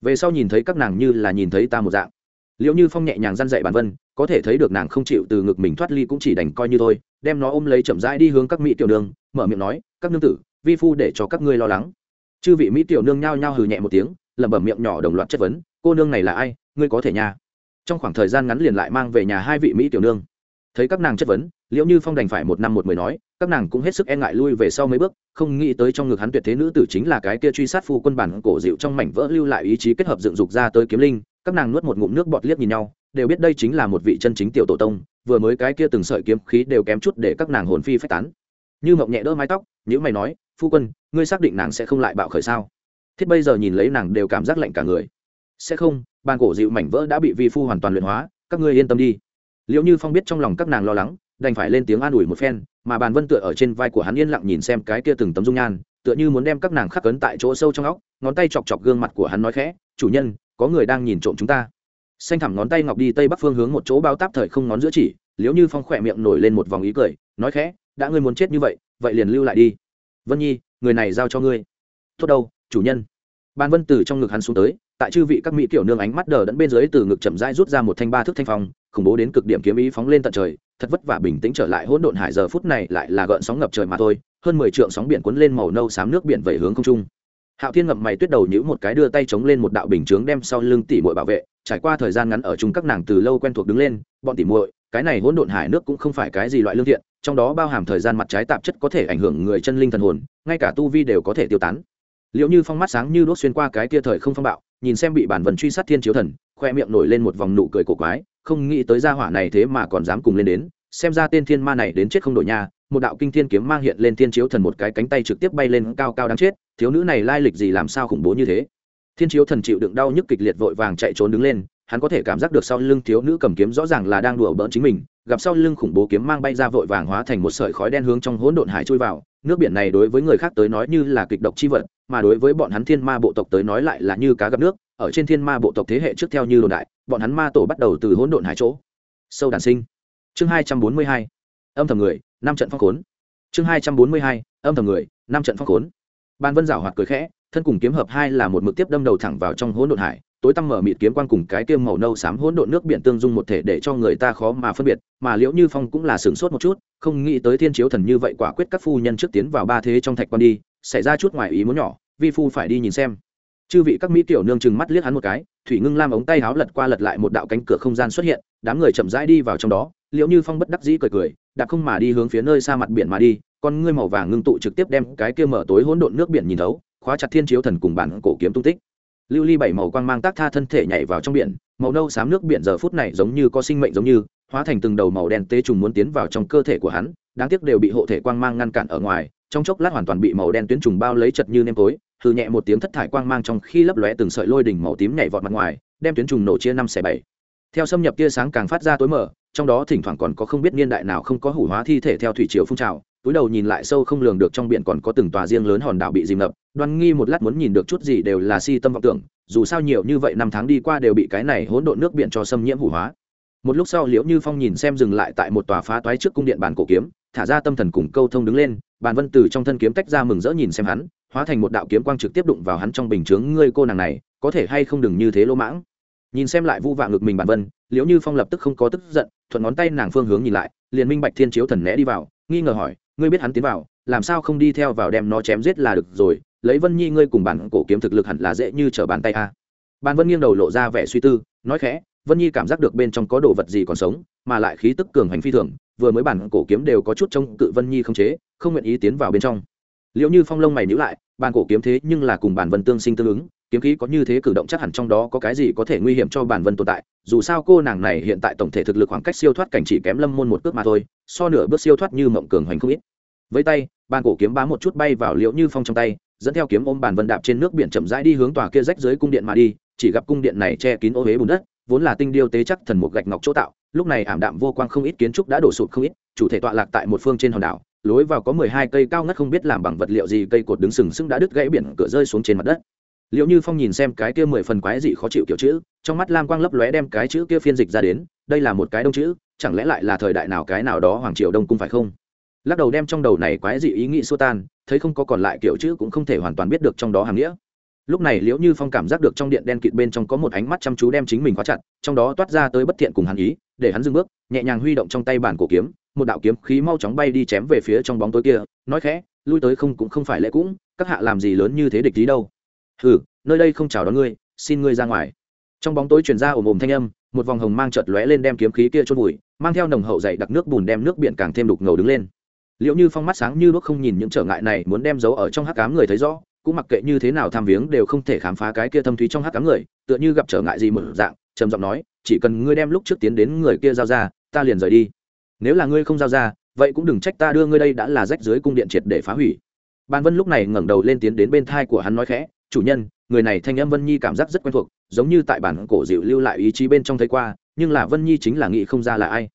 Về sau nhìn thấy các nàng như là nhìn thấy ta một dạng. Liệu như phong nhẹ nhàng răn dậy bản vân, có thể thấy được nàng không chịu từ ngực mình thoát ly cũng chỉ đành coi như thôi, đem nó ôm lấy chậm rãi đi hướng các mỹ tiểu nương, mở miệng nói, các nương tử, vi phu để cho các ngươi lo lắng. Chư vị mỹ tiểu nương nhao nhao hừ nhẹ một tiếng, lẩm bẩm miệng nhỏ đồng loạt chất vấn, cô nương này là ai? Ngươi có thể nha. Trong khoảng thời gian ngắn liền lại mang về nhà hai vị mỹ tiểu nương. Thấy các nàng chất vấn liệu như phong đành phải một năm một mười nói các nàng cũng hết sức e ngại lui về sau mấy bước, không nghĩ tới trong ngực hắn tuyệt thế nữ tử chính là cái kia truy sát phu quân bản cổ dịu trong mảnh vỡ lưu lại ý chí kết hợp dựng dục ra tới kiếm linh, các nàng nuốt một ngụm nước bọt liếc nhìn nhau, đều biết đây chính là một vị chân chính tiểu tổ tông, vừa mới cái kia từng sợi kiếm khí đều kém chút để các nàng hồn phi phách tán. Như mộng nhẹ đỡ mái tóc nhữ mày nói, phu quân, ngươi xác định nàng sẽ không lại bạo khởi sao? Thiết bây giờ nhìn lấy nàng đều cảm giác lạnh cả người. Sẽ không bàn cổ dịu mảnh vỡ đã bị vi phu hoàn toàn luyện hóa, các ngươi yên tâm đi. Liệu như phong biết trong lòng các nàng lo lắng đành phải lên tiếng an ủi một phen, mà bàn vân tựa ở trên vai của hắn yên lặng nhìn xem cái kia từng tấm dung nhan, tựa như muốn đem các nàng khắc cấn tại chỗ sâu trong óc, ngón tay chọc chọc gương mặt của hắn nói khẽ, chủ nhân, có người đang nhìn trộm chúng ta. Xanh thẳm ngón tay ngọc đi tây bắc phương hướng một chỗ bao táp thời không ngón giữa chỉ liếu như phong khỏe miệng nổi lên một vòng ý cười, nói khẽ, đã ngươi muốn chết như vậy vậy liền lưu lại đi. Vân nhi, người này giao cho ngươi. Tốt đâu, chủ nhân. Ban vân từ trong ngực hắn xuống tới tại chư vị các mỹ tiểu nương ánh mắt đờ đẫn bên dưới từ ngực chậm rãi rút ra một thanh ba thước thanh phong, khủng bố đến cực điểm kiếm ý phóng lên tận trời, thật vất vả bình tĩnh trở lại, hỗn độn hải giờ phút này lại là gợn sóng ngập trời mà thôi, hơn mười trượng sóng biển cuốn lên màu nâu xám nước biển về hướng không trung. Hạo thiên ngậm mày tuyết đầu nhữ một cái đưa tay chống lên một đạo bình chướng đem sau lưng tỉ muội bảo vệ, trải qua thời gian ngắn ở chung các nàng từ lâu quen thuộc đứng lên, bọn tỉ muội, cái này hỗn độn hải nước cũng không phải cái gì loại lương thiện, trong đó bao hàm thời gian mặt trái tạp chất có thể ảnh hưởng người chân linh thần hồn, ngay cả tu vi đều có thể tiêu tán. Liệu như phong mắt sáng như đốt xuyên qua cái tia thời không phong bạo nhìn xem bị bản vần truy sát thiên chiếu thần, khoe miệng nổi lên một vòng nụ cười cổ quái, không nghĩ tới gia hỏa này thế mà còn dám cùng lên đến, xem ra tên thiên ma này đến chết không đổi nha, một đạo kinh thiên kiếm mang hiện lên thiên chiếu thần một cái cánh tay trực tiếp bay lên cao cao đáng chết, thiếu nữ này lai lịch gì làm sao khủng bố như thế? Thiên chiếu thần chịu đựng đau nhức kịch liệt vội vàng chạy trốn đứng lên hắn có thể cảm giác được sau lưng thiếu nữ cầm kiếm rõ ràng là đang đùa bỡn chính mình, gặp sau lưng khủng bố kiếm mang bay ra vội vàng hóa thành một sợi khói đen hướng trong hỗn độn hải trôi vào. Nước biển này đối với người khác tới nói như là kịch độc chi vật, mà đối với bọn hắn thiên ma bộ tộc tới nói lại là như cá gặp nước. Ở trên thiên ma bộ tộc thế hệ trước theo như đồn đại, bọn hắn ma tổ bắt đầu từ hỗn độn hải chỗ. Sâu đàn sinh. Chương hai trăm bốn mươi hai. Âm thầm người, năm trận phong khốn. Chương hai trăm bốn mươi hai. Âm thầm người, năm trận phong khốn. Ban vân giảo hoạt cười khẽ thân cùng kiếm hợp hai là một mực tiếp đâm đầu thẳng vào trong hỗn độn hải, tối tăm mở mịt kiếm quang cùng cái kia màu nâu xám hỗn độn nước biển tương dung một thể để cho người ta khó mà phân biệt, mà liễu như phong cũng là sửng sốt một chút, không nghĩ tới thiên chiếu thần như vậy quả quyết các phu nhân trước tiến vào ba thế trong thạch quan đi, xảy ra chút ngoài ý muốn nhỏ, vi phu phải đi nhìn xem. Chư vị các mỹ tiểu nương chừng mắt liếc hắn một cái, thủy ngưng lam ống tay háo lật qua lật lại một đạo cánh cửa không gian xuất hiện, đám người chậm rãi đi vào trong đó, liễu như phong bất đắc dĩ cười cười, đạp không mà đi hướng phía nơi xa mặt biển mà đi, con ngươi màu vàng ngưng tụ trực tiếp đem cái kia mở tối hỗn độn nước biển nhìn thấu khóa chặt thiên chiếu thần cùng bản cổ kiếm tung tích. Lưu ly bảy màu quang mang tác tha thân thể nhảy vào trong biển, màu nâu xám nước biển giờ phút này giống như có sinh mệnh giống như, hóa thành từng đầu màu đen tế trùng muốn tiến vào trong cơ thể của hắn, đáng tiếc đều bị hộ thể quang mang ngăn cản ở ngoài, trong chốc lát hoàn toàn bị màu đen tuyến trùng bao lấy chật như nêm tối hư nhẹ một tiếng thất thải quang mang trong khi lấp lóe từng sợi lôi đỉnh màu tím nhảy vọt mặt ngoài, đem tuyến trùng nổ chia năm xẻ bảy. Theo xâm nhập tia sáng càng phát ra tối mở trong đó thỉnh thoảng còn có không biết niên đại nào không có hủ hóa thi thể theo thủy triều phun trào túi đầu nhìn lại sâu không lường được trong biển còn có từng tòa riêng lớn hòn đảo bị dìm ngập, đoan nghi một lát muốn nhìn được chút gì đều là si tâm vọng tưởng, dù sao nhiều như vậy năm tháng đi qua đều bị cái này hỗn độn nước biển cho xâm nhiễm hủ hóa. Một lúc sau liễu như phong nhìn xem dừng lại tại một tòa phá toái trước cung điện bàn cổ kiếm, thả ra tâm thần cùng câu thông đứng lên, bàn vân từ trong thân kiếm tách ra mừng rỡ nhìn xem hắn, hóa thành một đạo kiếm quang trực tiếp đụng vào hắn trong bình chướng ngươi cô nàng này, có thể hay không đừng như thế lỗ mãng. Nhìn xem lại vu vạ ngực mình bàn vân, liễu như phong lập tức không có tức giận, thuận ngón tay nàng phương hướng nhìn lại, liền minh bạch thiên chiếu thần né đi vào, nghi ngờ hỏi ngươi biết hắn tiến vào, làm sao không đi theo vào đem nó chém giết là được rồi, lấy vân nhi ngươi cùng bản cổ kiếm thực lực hẳn là dễ như trở bàn tay a. Bàn vân nghiêng đầu lộ ra vẻ suy tư, nói khẽ, vân nhi cảm giác được bên trong có đồ vật gì còn sống, mà lại khí tức cường hành phi thường, vừa mới bản cổ kiếm đều có chút trông cự vân nhi không chế, không nguyện ý tiến vào bên trong. Liệu như phong lông mày nhữ lại bàn cổ kiếm thế nhưng là cùng bản vân tương sinh tương ứng kiếm khí có như thế cử động chắc hẳn trong đó có cái gì có thể nguy hiểm cho bản vân tồn tại, dù sao cô nàng này hiện tại tổng thể thực lực khoảng cách siêu thoát cảnh chỉ kém lâm môn một bước mà thôi, so nửa bước siêu thoát như mộng cường hoành không ít. Với tay, bàn cổ kiếm bám một chút bay vào liễu như phong trong tay, dẫn theo kiếm ôm bàn vân đạp trên nước biển chậm rãi đi hướng tòa kia rách dưới cung điện mà đi, chỉ gặp cung điện này che kín ô huế bùn đất, vốn là tinh điêu tế chắc thần một gạch ngọc chỗ tạo, lúc này ảm đạm vô quang không ít, kiến trúc đã đổ sụt không ít, chủ thể tọa lạc tại một phương trên hòn đảo, lối vào có mười hai cây cao ngất không biết làm bằng vật liệu gì, cây cột đứng sừng sững đã đứt gãy biển, cửa rơi xuống trên mặt đất liệu như phong nhìn xem cái kia mười phần quái dị khó chịu kiểu chữ, trong mắt lam quang lấp lóe đem cái chữ kia phiên dịch ra đến, đây là một cái đông chữ, chẳng lẽ lại là thời đại nào cái nào đó hoàng triều đông cung phải không? Lắc đầu đem trong đầu này quái dị ý nghĩ xô tan, thấy không có còn lại kiểu chữ cũng không thể hoàn toàn biết được trong đó hàm nghĩa. Lúc này liễu như phong cảm giác được trong điện đen kịt bên trong có một ánh mắt chăm chú đem chính mình khóa chặt, trong đó toát ra tới bất thiện cùng hàn ý, để hắn dừng bước, nhẹ nhàng huy động trong tay bản cổ kiếm, một đạo kiếm khí mau chóng bay đi chém về phía trong bóng tối kia, nói khẽ, lui tới không cũng không phải lễ cũng, các hạ làm gì lớn như thế địch tí đâu? Hừ, nơi đây không chào đón ngươi, xin ngươi ra ngoài. Trong bóng tối truyền ra ồm ồm thanh âm, một vòng hồng mang chợt lóe lên đem kiếm khí kia chôn vùi, mang theo nồng hậu dày đặc nước bùn đem nước biển càng thêm đục ngầu đứng lên. Liệu như phong mắt sáng như đuốc không nhìn những trở ngại này, muốn đem giấu ở trong hắc cám người thấy rõ, cũng mặc kệ như thế nào tham viếng đều không thể khám phá cái kia thâm thúy trong hắc cám người, tựa như gặp trở ngại gì một dạng, trầm giọng nói, chỉ cần ngươi đem lúc trước tiến đến người kia giao ra, ta liền rời đi. Nếu là ngươi không giao ra, vậy cũng đừng trách ta đưa ngươi đây đã là rách dưới cung điện triệt để phá hủy. Ban vân lúc này ngẩng đầu lên tiến đến bên thai của hắn nói khẽ chủ nhân, người này thanh âm vân nhi cảm giác rất quen thuộc, giống như tại bản cổ dịu lưu lại ý chí bên trong thấy qua, nhưng là vân nhi chính là nghĩ không ra là ai.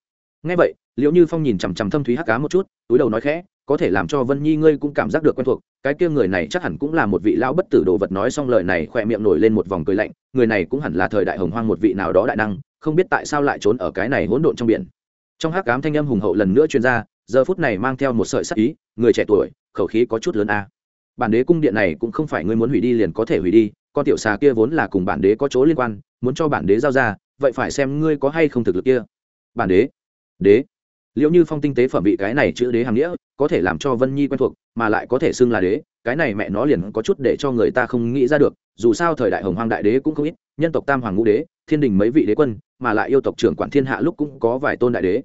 Ngay vậy liệu như phong nhìn chằm chằm thâm thúy hắc cá một chút, túi đầu nói khẽ, có thể làm cho vân nhi ngươi cũng cảm giác được quen thuộc, cái kia người này chắc hẳn cũng là một vị lão bất tử đồ vật. Nói xong lời này, khỏe miệng nổi lên một vòng cười lạnh, người này cũng hẳn là thời đại hồng hoang một vị nào đó đại năng, không biết tại sao lại trốn ở cái này hỗn độn trong biển. Trong hắc cám thanh âm hùng hậu lần nữa chuyên ra, giờ phút này mang theo một sợi sắc ý, người trẻ tuổi, khẩu khí có chút lớn a bản đế cung điện này cũng không phải ngươi muốn hủy đi liền có thể hủy đi, con tiểu xà kia vốn là cùng bản đế có chỗ liên quan, muốn cho bản đế giao ra, vậy phải xem ngươi có hay không thực lực kia. Bản đế? Đế? Liệu như phong tinh tế phẩm vị cái này chữ đế hàm nghĩa, có thể làm cho vân nhi quen thuộc, mà lại có thể xưng là đế, cái này mẹ nó liền có chút để cho người ta không nghĩ ra được, dù sao thời đại hồng hoàng đại đế cũng không ít, nhân tộc tam hoàng ngũ đế, thiên đình mấy vị đế quân, mà lại yêu tộc trưởng quản thiên hạ lúc cũng có vài tôn đại đế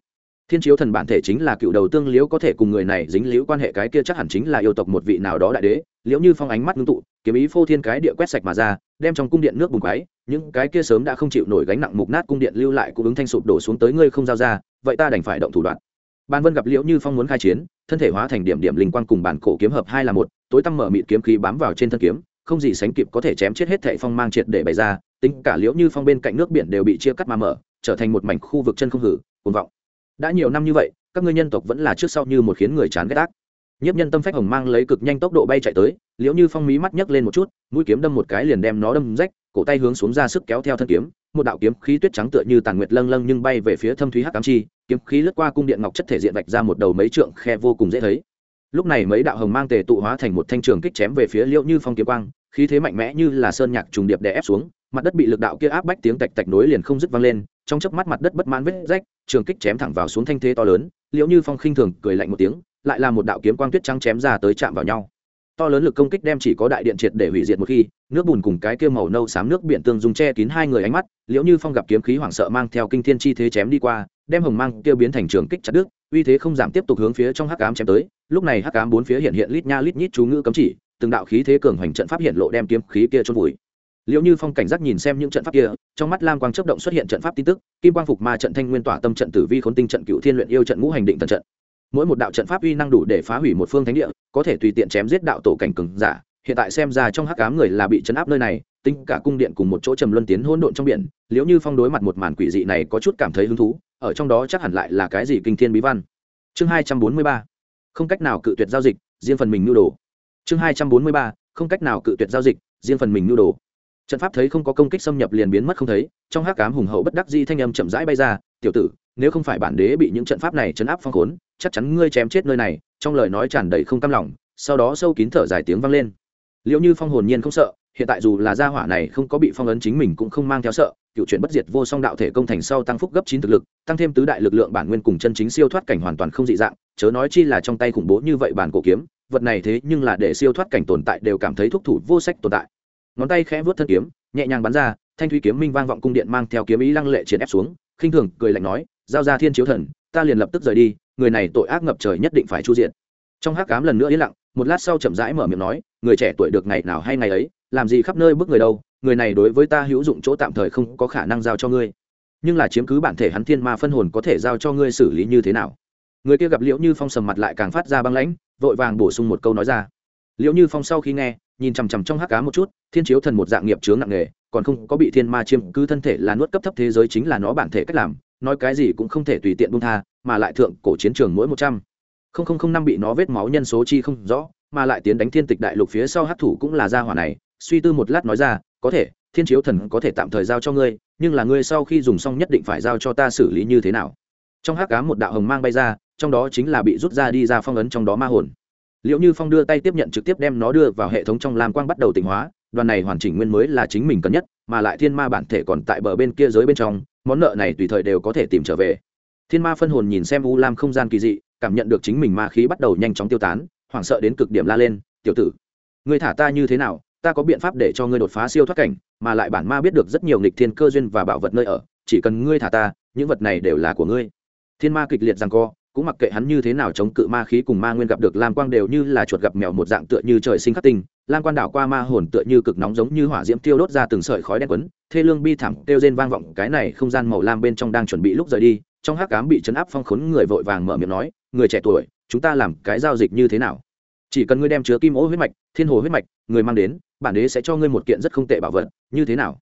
thiên chiếu thần bản thể chính là cựu đầu tương liễu có thể cùng người này dính liễu quan hệ, cái kia chắc hẳn chính là yêu tộc một vị nào đó đại đế. Liễu như phong ánh mắt ngưng tụ, kiếm ý phô thiên cái địa quét sạch mà ra, đem trong cung điện nước bùng quáy những cái kia sớm đã không chịu nổi gánh nặng mục nát cung điện lưu lại cung ứng thanh sụp đổ xuống tới ngươi không giao ra, vậy ta đành phải động thủ đoạn. Ban vân gặp liễu như phong muốn khai chiến, thân thể hóa thành điểm điểm linh quang cùng bản cổ kiếm hợp hai là một, tối tăm mở mịt kiếm khí bám vào trên thân kiếm, không gì sánh kịp có thể chém chết hết thệ phong mang triệt để bày ra, tính cả liễu như phong bên cạnh nước biển đều bị chia cắt mà mở, trở thành một mảnh khu vực chân không hử, cuồng vọng đã nhiều năm như vậy, các ngươi nhân tộc vẫn là trước sau như một khiến người chán ghét ác. Nhiếp nhân tâm phách hồng mang lấy cực nhanh tốc độ bay chạy tới, liễu như phong mí mắt nhấc lên một chút, mũi kiếm đâm một cái liền đem nó đâm rách, cổ tay hướng xuống ra sức kéo theo thân kiếm, một đạo kiếm khí tuyết trắng tựa như tàn nguyệt lâng lâng nhưng bay về phía thâm thúy hắc cám chi, kiếm khí lướt qua cung điện ngọc chất thể diện vạch ra một đầu mấy trượng khe vô cùng dễ thấy. Lúc này mấy đạo hồng mang tề tụ hóa thành một thanh trường kích chém về phía liễu như phong kiếm quang khí thế mạnh mẽ như là sơn nhạc trùng điệp đè ép xuống, mặt đất bị lực đạo kia áp bách tiếng tạch tạch nối liền không dứt vang lên, trong chớp mắt mặt đất bất mãn vết rách, trường kích chém thẳng vào xuống thanh thế to lớn, liễu như phong khinh thường cười lạnh một tiếng, lại là một đạo kiếm quang tuyết trắng chém ra tới chạm vào nhau. To lớn lực công kích đem chỉ có đại điện triệt để hủy diệt một khi, nước bùn cùng cái kia màu nâu xám nước biển tương dùng che kín hai người ánh mắt, liễu như phong gặp kiếm khí hoảng sợ mang theo kinh thiên chi thế chém đi qua, đem hồng mang kia biến thành trường kích chặt đứt, uy thế không giảm tiếp tục hướng phía trong hắc ám chém tới, lúc này hắc ám bốn phía hiện hiện lít nha lít nhít chú ngữ cấm chỉ từng đạo khí thế cường hoành trận pháp hiện lộ đem kiếm khí kia chôn vùi. Liệu như phong cảnh giác nhìn xem những trận pháp kia, trong mắt lam quang chấp động xuất hiện trận pháp tin tức, kim quang phục ma trận, thanh nguyên tỏa tâm trận, tử vi khốn tinh trận cựu thiên luyện yêu trận, ngũ hành định thần trận. Mỗi một đạo trận pháp uy năng đủ để phá hủy một phương thánh địa, có thể tùy tiện chém giết đạo tổ cảnh cường giả. Hiện tại xem ra trong hắc ám người là bị chấn áp nơi này, tính cả cung điện cùng một chỗ trầm luân tiến hỗn độn trong biển, Liễu như phong đối mặt một màn quỷ dị này có chút cảm thấy hứng thú, ở trong đó chắc hẳn lại là cái gì kinh thiên bí văn. Chương hai trăm bốn mươi ba. Không cách nào cự tuyệt giao dịch, riêng phần mình nhu đồ chương hai trăm bốn mươi ba, không cách nào cự tuyệt giao dịch, riêng phần mình nhu đồ. Trận pháp thấy không có công kích xâm nhập liền biến mất không thấy, trong hát cám hùng hậu bất đắc di thanh âm chậm rãi bay ra, tiểu tử, nếu không phải bản đế bị những trận pháp này chấn áp phong khốn, chắc chắn ngươi chém chết nơi này. Trong lời nói tràn đầy không cam lòng, sau đó sâu kín thở dài tiếng vang lên. Liệu như phong hồn nhiên không sợ hiện tại dù là gia hỏa này không có bị phong ấn chính mình cũng không mang theo sợ, cựu chuyện bất diệt vô song đạo thể công thành sau tăng phúc gấp chín thực lực, tăng thêm tứ đại lực lượng bản nguyên cùng chân chính siêu thoát cảnh hoàn toàn không dị dạng, chớ nói chi là trong tay khủng bố như vậy bản cổ kiếm, vật này thế nhưng là để siêu thoát cảnh tồn tại đều cảm thấy thúc thủ vô sách tồn tại. Ngón tay khẽ vớt thân kiếm, nhẹ nhàng bắn ra, thanh thủy kiếm minh vang vọng cung điện mang theo kiếm ý lăng lệ triển ép xuống, khinh thường, cười lạnh nói, giao ra thiên chiếu thần, ta liền lập tức rời đi, người này tội ác ngập trời nhất định phải chu diện. Trong hắc cám lần nữa yên lặng, một lát sau chậm rãi mở miệng nói, người trẻ tuổi được ngày nào hay ngày ấy làm gì khắp nơi bước người đâu, người này đối với ta hữu dụng chỗ tạm thời không có khả năng giao cho ngươi. Nhưng là chiếm cứ bản thể hắn thiên ma phân hồn có thể giao cho ngươi xử lý như thế nào? Người kia gặp liễu như phong sầm mặt lại càng phát ra băng lãnh, vội vàng bổ sung một câu nói ra. Liễu như phong sau khi nghe, nhìn chằm chằm trong hắc cá một chút, thiên chiếu thần một dạng nghiệp chướng nặng nề, còn không có bị thiên ma chiếm cứ thân thể là nuốt cấp thấp thế giới chính là nó bản thể cách làm, nói cái gì cũng không thể tùy tiện buông tha, mà lại thượng cổ chiến trường mỗi một trăm. Không không không năm bị nó vết máu nhân số chi không rõ, mà lại tiến đánh thiên tịch đại lục phía sau hắc thủ cũng là gia hỏa này suy tư một lát nói ra, có thể, thiên chiếu thần có thể tạm thời giao cho ngươi, nhưng là ngươi sau khi dùng xong nhất định phải giao cho ta xử lý như thế nào. Trong hắc cá một đạo hồng mang bay ra, trong đó chính là bị rút ra đi ra phong ấn trong đó ma hồn. Liệu như phong đưa tay tiếp nhận trực tiếp đem nó đưa vào hệ thống trong lam quang bắt đầu tỉnh hóa, đoàn này hoàn chỉnh nguyên mới là chính mình cần nhất, mà lại thiên ma bản thể còn tại bờ bên kia giới bên trong, món nợ này tùy thời đều có thể tìm trở về. Thiên ma phân hồn nhìn xem u lam không gian kỳ dị, cảm nhận được chính mình ma khí bắt đầu nhanh chóng tiêu tán, hoảng sợ đến cực điểm la lên, tiểu tử người thả ta như thế nào ta có biện pháp để cho ngươi đột phá siêu thoát cảnh, mà lại bản ma biết được rất nhiều nghịch thiên cơ duyên và bảo vật nơi ở, chỉ cần ngươi thả ta, những vật này đều là của ngươi. Thiên ma kịch liệt rằng co, cũng mặc kệ hắn như thế nào chống cự ma khí cùng ma nguyên gặp được lam quang đều như là chuột gặp mèo một dạng tựa như trời sinh khắc tinh. Lam quan đảo qua ma hồn tựa như cực nóng giống như hỏa diễm tiêu đốt ra từng sợi khói đen quấn, thê lương bi thảm kêu rên vang vọng, cái này không gian màu lam bên trong đang chuẩn bị lúc rời đi, trong hắc cám bị chấn áp phong khốn người vội vàng mở miệng nói, người trẻ tuổi, chúng ta làm cái giao dịch như thế nào? Chỉ cần ngươi đem chứa kim ô huyết mạch, thiên hồ huyết mạch, người mang đến, bản đế sẽ cho ngươi một kiện rất không tệ bảo vật, như thế nào?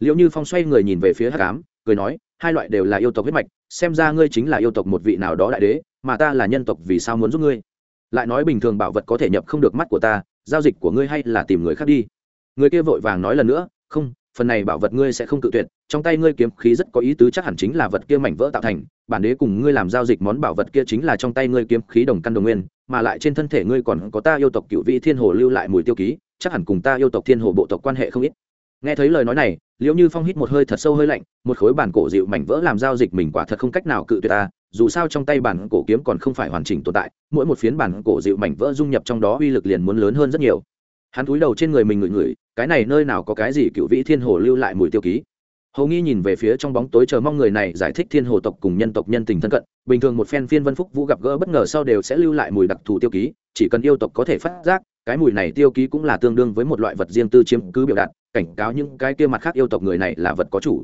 Liệu như phong xoay người nhìn về phía hắc cám cười nói, hai loại đều là yêu tộc huyết mạch, xem ra ngươi chính là yêu tộc một vị nào đó đại đế, mà ta là nhân tộc vì sao muốn giúp ngươi? Lại nói bình thường bảo vật có thể nhập không được mắt của ta, giao dịch của ngươi hay là tìm người khác đi. Người kia vội vàng nói lần nữa, không phần này bảo vật ngươi sẽ không tự tuyệt, trong tay ngươi kiếm khí rất có ý tứ chắc hẳn chính là vật kia mảnh vỡ tạo thành, bản đế cùng ngươi làm giao dịch món bảo vật kia chính là trong tay ngươi kiếm khí đồng căn đồng nguyên, mà lại trên thân thể ngươi còn có ta yêu tộc cựu vị thiên hồ lưu lại mùi tiêu ký, chắc hẳn cùng ta yêu tộc thiên hồ bộ tộc quan hệ không ít. Nghe thấy lời nói này, liễu như phong hít một hơi thật sâu hơi lạnh, một khối bản cổ dịu mảnh vỡ làm giao dịch mình quả thật không cách nào cự tuyệt ta, dù sao trong tay bản cổ kiếm còn không phải hoàn chỉnh tồn tại, mỗi một phiến bản cổ dịu mảnh vỡ dung nhập trong đó uy lực liền muốn lớn hơn rất nhiều hắn cúi đầu trên người mình ngửi ngửi, cái này nơi nào có cái gì cựu vĩ thiên hồ lưu lại mùi tiêu ký. Hầu nghi nhìn về phía trong bóng tối chờ mong người này giải thích thiên hồ tộc cùng nhân tộc nhân tình thân cận, bình thường một phen phiên vân phúc vũ gặp gỡ bất ngờ sau đều sẽ lưu lại mùi đặc thù tiêu ký, chỉ cần yêu tộc có thể phát giác, cái mùi này tiêu ký cũng là tương đương với một loại vật riêng tư chiếm cứ biểu đạt, cảnh cáo những cái kia mặt khác yêu tộc người này là vật có chủ.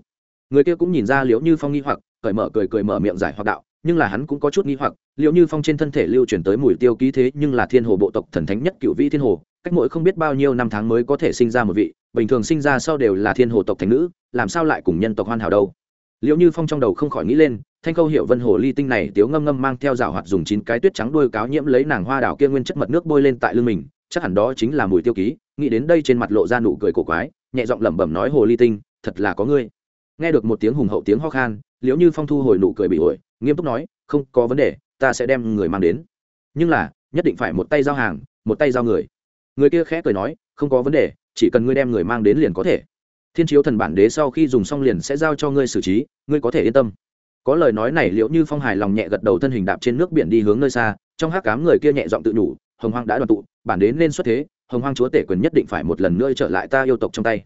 Người kia cũng nhìn ra liễu như phong nghi hoặc, cởi mở cười cười mở miệng giải hoặc đạo, nhưng là hắn cũng có chút nghi hoặc liệu như phong trên thân thể lưu chuyển tới mùi tiêu ký thế nhưng là thiên hồ bộ tộc thần thánh nhất cựu vĩ thiên hồ cách mỗi không biết bao nhiêu năm tháng mới có thể sinh ra một vị, bình thường sinh ra sau đều là thiên hồ tộc thành nữ, làm sao lại cùng nhân tộc hoàn hảo đâu? Liệu như phong trong đầu không khỏi nghĩ lên, thanh câu hiệu vân hồ ly tinh này tiếu ngâm ngâm mang theo rào hoạt dùng chín cái tuyết trắng đuôi cáo nhiễm lấy nàng hoa đào kia nguyên chất mật nước bôi lên tại lưng mình, chắc hẳn đó chính là mùi tiêu ký, nghĩ đến đây trên mặt lộ ra nụ cười cổ quái, nhẹ giọng lẩm bẩm nói hồ ly tinh, thật là có ngươi. Nghe được một tiếng hùng hậu tiếng ho khan liệu như phong thu hồi nụ cười bị ổi, nghiêm túc nói, không có vấn đề, ta sẽ đem người mang đến. Nhưng là, nhất định phải một tay giao hàng, một tay giao người người kia khẽ cười nói, không có vấn đề, chỉ cần ngươi đem người mang đến liền có thể. Thiên chiếu thần bản đế sau khi dùng xong liền sẽ giao cho ngươi xử trí, ngươi có thể yên tâm. Có lời nói này liệu như phong hài lòng nhẹ gật đầu thân hình đạp trên nước biển đi hướng nơi xa, trong hát cám người kia nhẹ giọng tự nhủ, hồng hoang đã đoàn tụ, bản đế nên xuất thế, hồng hoang chúa tể quyền nhất định phải một lần nữa trở lại ta yêu tộc trong tay.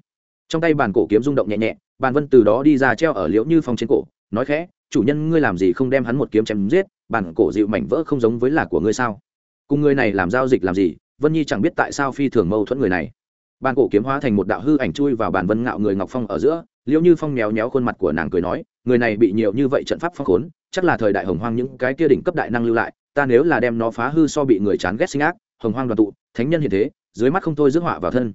Trong tay bàn cổ kiếm rung động nhẹ nhẹ, bàn vân từ đó đi ra treo ở liễu như phong trên cổ, nói khẽ, chủ nhân, ngươi làm gì không đem hắn một kiếm chém giết bản cổ dịu mảnh vỡ không giống với là của ngươi sao? Cùng ngươi này làm giao dịch làm gì? Vân nhi chẳng biết tại sao phi thường mâu thuẫn người này bàn cổ kiếm hóa thành một đạo hư ảnh chui vào bàn vân ngạo người ngọc phong ở giữa liễu như phong méo méo khuôn mặt của nàng cười nói người này bị nhiều như vậy trận pháp phong khốn chắc là thời đại hồng hoang những cái kia đỉnh cấp đại năng lưu lại ta nếu là đem nó phá hư so bị người chán ghét sinh ác hồng hoang đoàn tụ thánh nhân hiện thế dưới mắt không thôi rước họa vào thân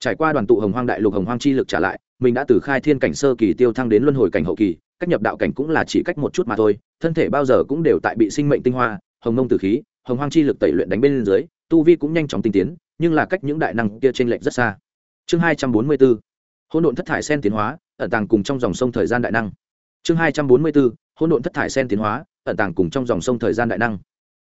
trải qua đoàn tụ hồng hoang đại lục hồng hoang chi lực trả lại mình đã từ khai thiên cảnh sơ kỳ tiêu thăng đến luân hồi cảnh hậu kỳ cách nhập đạo cảnh cũng là chỉ cách một chút mà thôi thân thể bao giờ cũng đều tại bị sinh mệnh tinh hoa hồng nông tử khí hồng hoang chi lực tẩy luyện đánh bên dưới tu vi cũng nhanh chóng tinh tiến, nhưng là cách những đại năng kia trên lệch rất xa. Chương hai trăm bốn mươi bốn hỗn độn thất thải sen tiến hóa, ẩn tàng cùng trong dòng sông thời gian đại năng. Chương hai trăm bốn mươi bốn hỗn độn thất thải sen tiến hóa, ẩn tàng cùng trong dòng sông thời gian đại năng.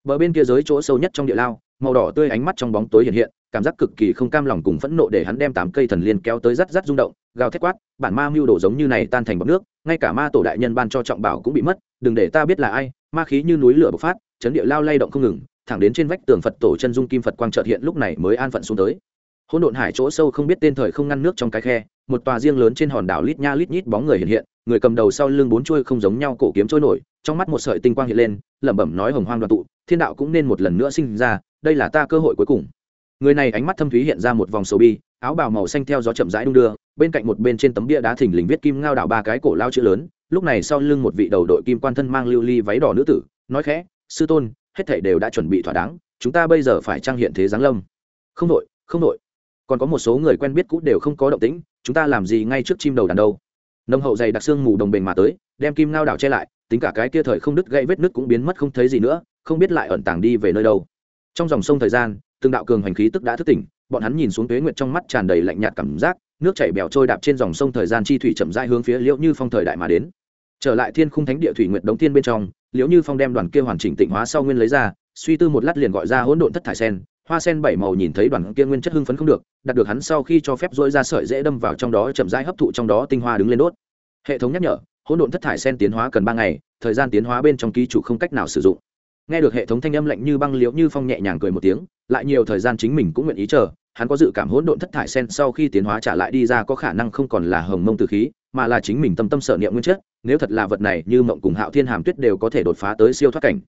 Bờ bên kia giới chỗ sâu nhất trong địa lao, màu đỏ tươi ánh mắt trong bóng tối hiện hiện, cảm giác cực kỳ không cam lòng cùng phẫn nộ để hắn đem tám cây thần liên kéo tới rắt rắt rung động, gào thét quát, bản ma mưu đồ giống như này tan thành bọc nước, ngay cả ma tổ đại nhân ban cho trọng bảo cũng bị mất, đừng để ta biết là ai, ma khí như núi lửa bộc phát, chấn địa lao lay động không ngừng thẳng đến trên vách tường phật tổ chân dung kim phật quang trợt hiện lúc này mới an phận xuống tới. Hỗn độn hải chỗ sâu không biết tên thời không ngăn nước trong cái khe, một tòa riêng lớn trên hòn đảo lít nha lít nhít bóng người hiện hiện, người cầm đầu sau lưng bốn chuôi không giống nhau cổ kiếm trôi nổi, trong mắt một sợi tinh quang hiện lên, lẩm bẩm nói hồng hoang đoàn tụ, thiên đạo cũng nên một lần nữa sinh ra, đây là ta cơ hội cuối cùng. Người này ánh mắt thâm thúy hiện ra một vòng sầu bi, áo bào màu xanh theo gió chậm rãi đung đưa, bên cạnh một bên trên tấm bia đá thỉnh lình viết kim ngao đảo ba cái cổ lao chữ lớn, lúc này sau lưng một vị đầu đội kim quan thân mang lưu ly váy đỏ nữ tử, nói khẽ, sư tôn hết thảy đều đã chuẩn bị thỏa đáng, chúng ta bây giờ phải trang hiện thế giáng lâm. Không đội không đội còn có một số người quen biết cũ đều không có động tĩnh, chúng ta làm gì ngay trước chim đầu đàn đâu? Nông hậu dày đặc xương mù đồng bền mà tới, đem kim ngao đảo che lại, tính cả cái kia thời không đứt gãy vết nứt cũng biến mất không thấy gì nữa, không biết lại ẩn tàng đi về nơi đâu. Trong dòng sông thời gian, từng đạo cường hành khí tức đã thức tỉnh, bọn hắn nhìn xuống tuế nguyệt trong mắt tràn đầy lạnh nhạt cảm giác, nước chảy bèo trôi đạp trên dòng sông thời gian chi thủy chậm rãi hướng phía liễu như phong thời đại mà đến trở lại thiên khung thánh địa thủy nguyệt đống thiên bên trong, liễu như phong đem đoàn kia hoàn chỉnh tịnh hóa sau nguyên lấy ra, suy tư một lát liền gọi ra hỗn độn thất thải sen. Hoa sen bảy màu nhìn thấy đoàn kia nguyên chất hưng phấn không được đặt được hắn sau khi cho phép dỗi ra sợi dễ đâm vào trong đó chậm rãi hấp thụ trong đó tinh hoa đứng lên đốt. Hệ thống nhắc nhở, hỗn độn thất thải sen tiến hóa cần ba ngày, thời gian tiến hóa bên trong ký chủ không cách nào sử dụng. Nghe được hệ thống thanh âm lạnh như băng, liễu như phong nhẹ nhàng cười một tiếng, lại nhiều thời gian chính mình cũng nguyện ý chờ, hắn có dự cảm hỗn độn thất thải sen sau khi tiến hóa trả lại đi ra có khả năng không còn là hồng mông từ khí mà là chính mình tâm tâm sở niệm nguyên chất, nếu thật là vật này như mộng cùng hạo thiên hàm tuyết đều có thể đột phá tới siêu thoát cảnh.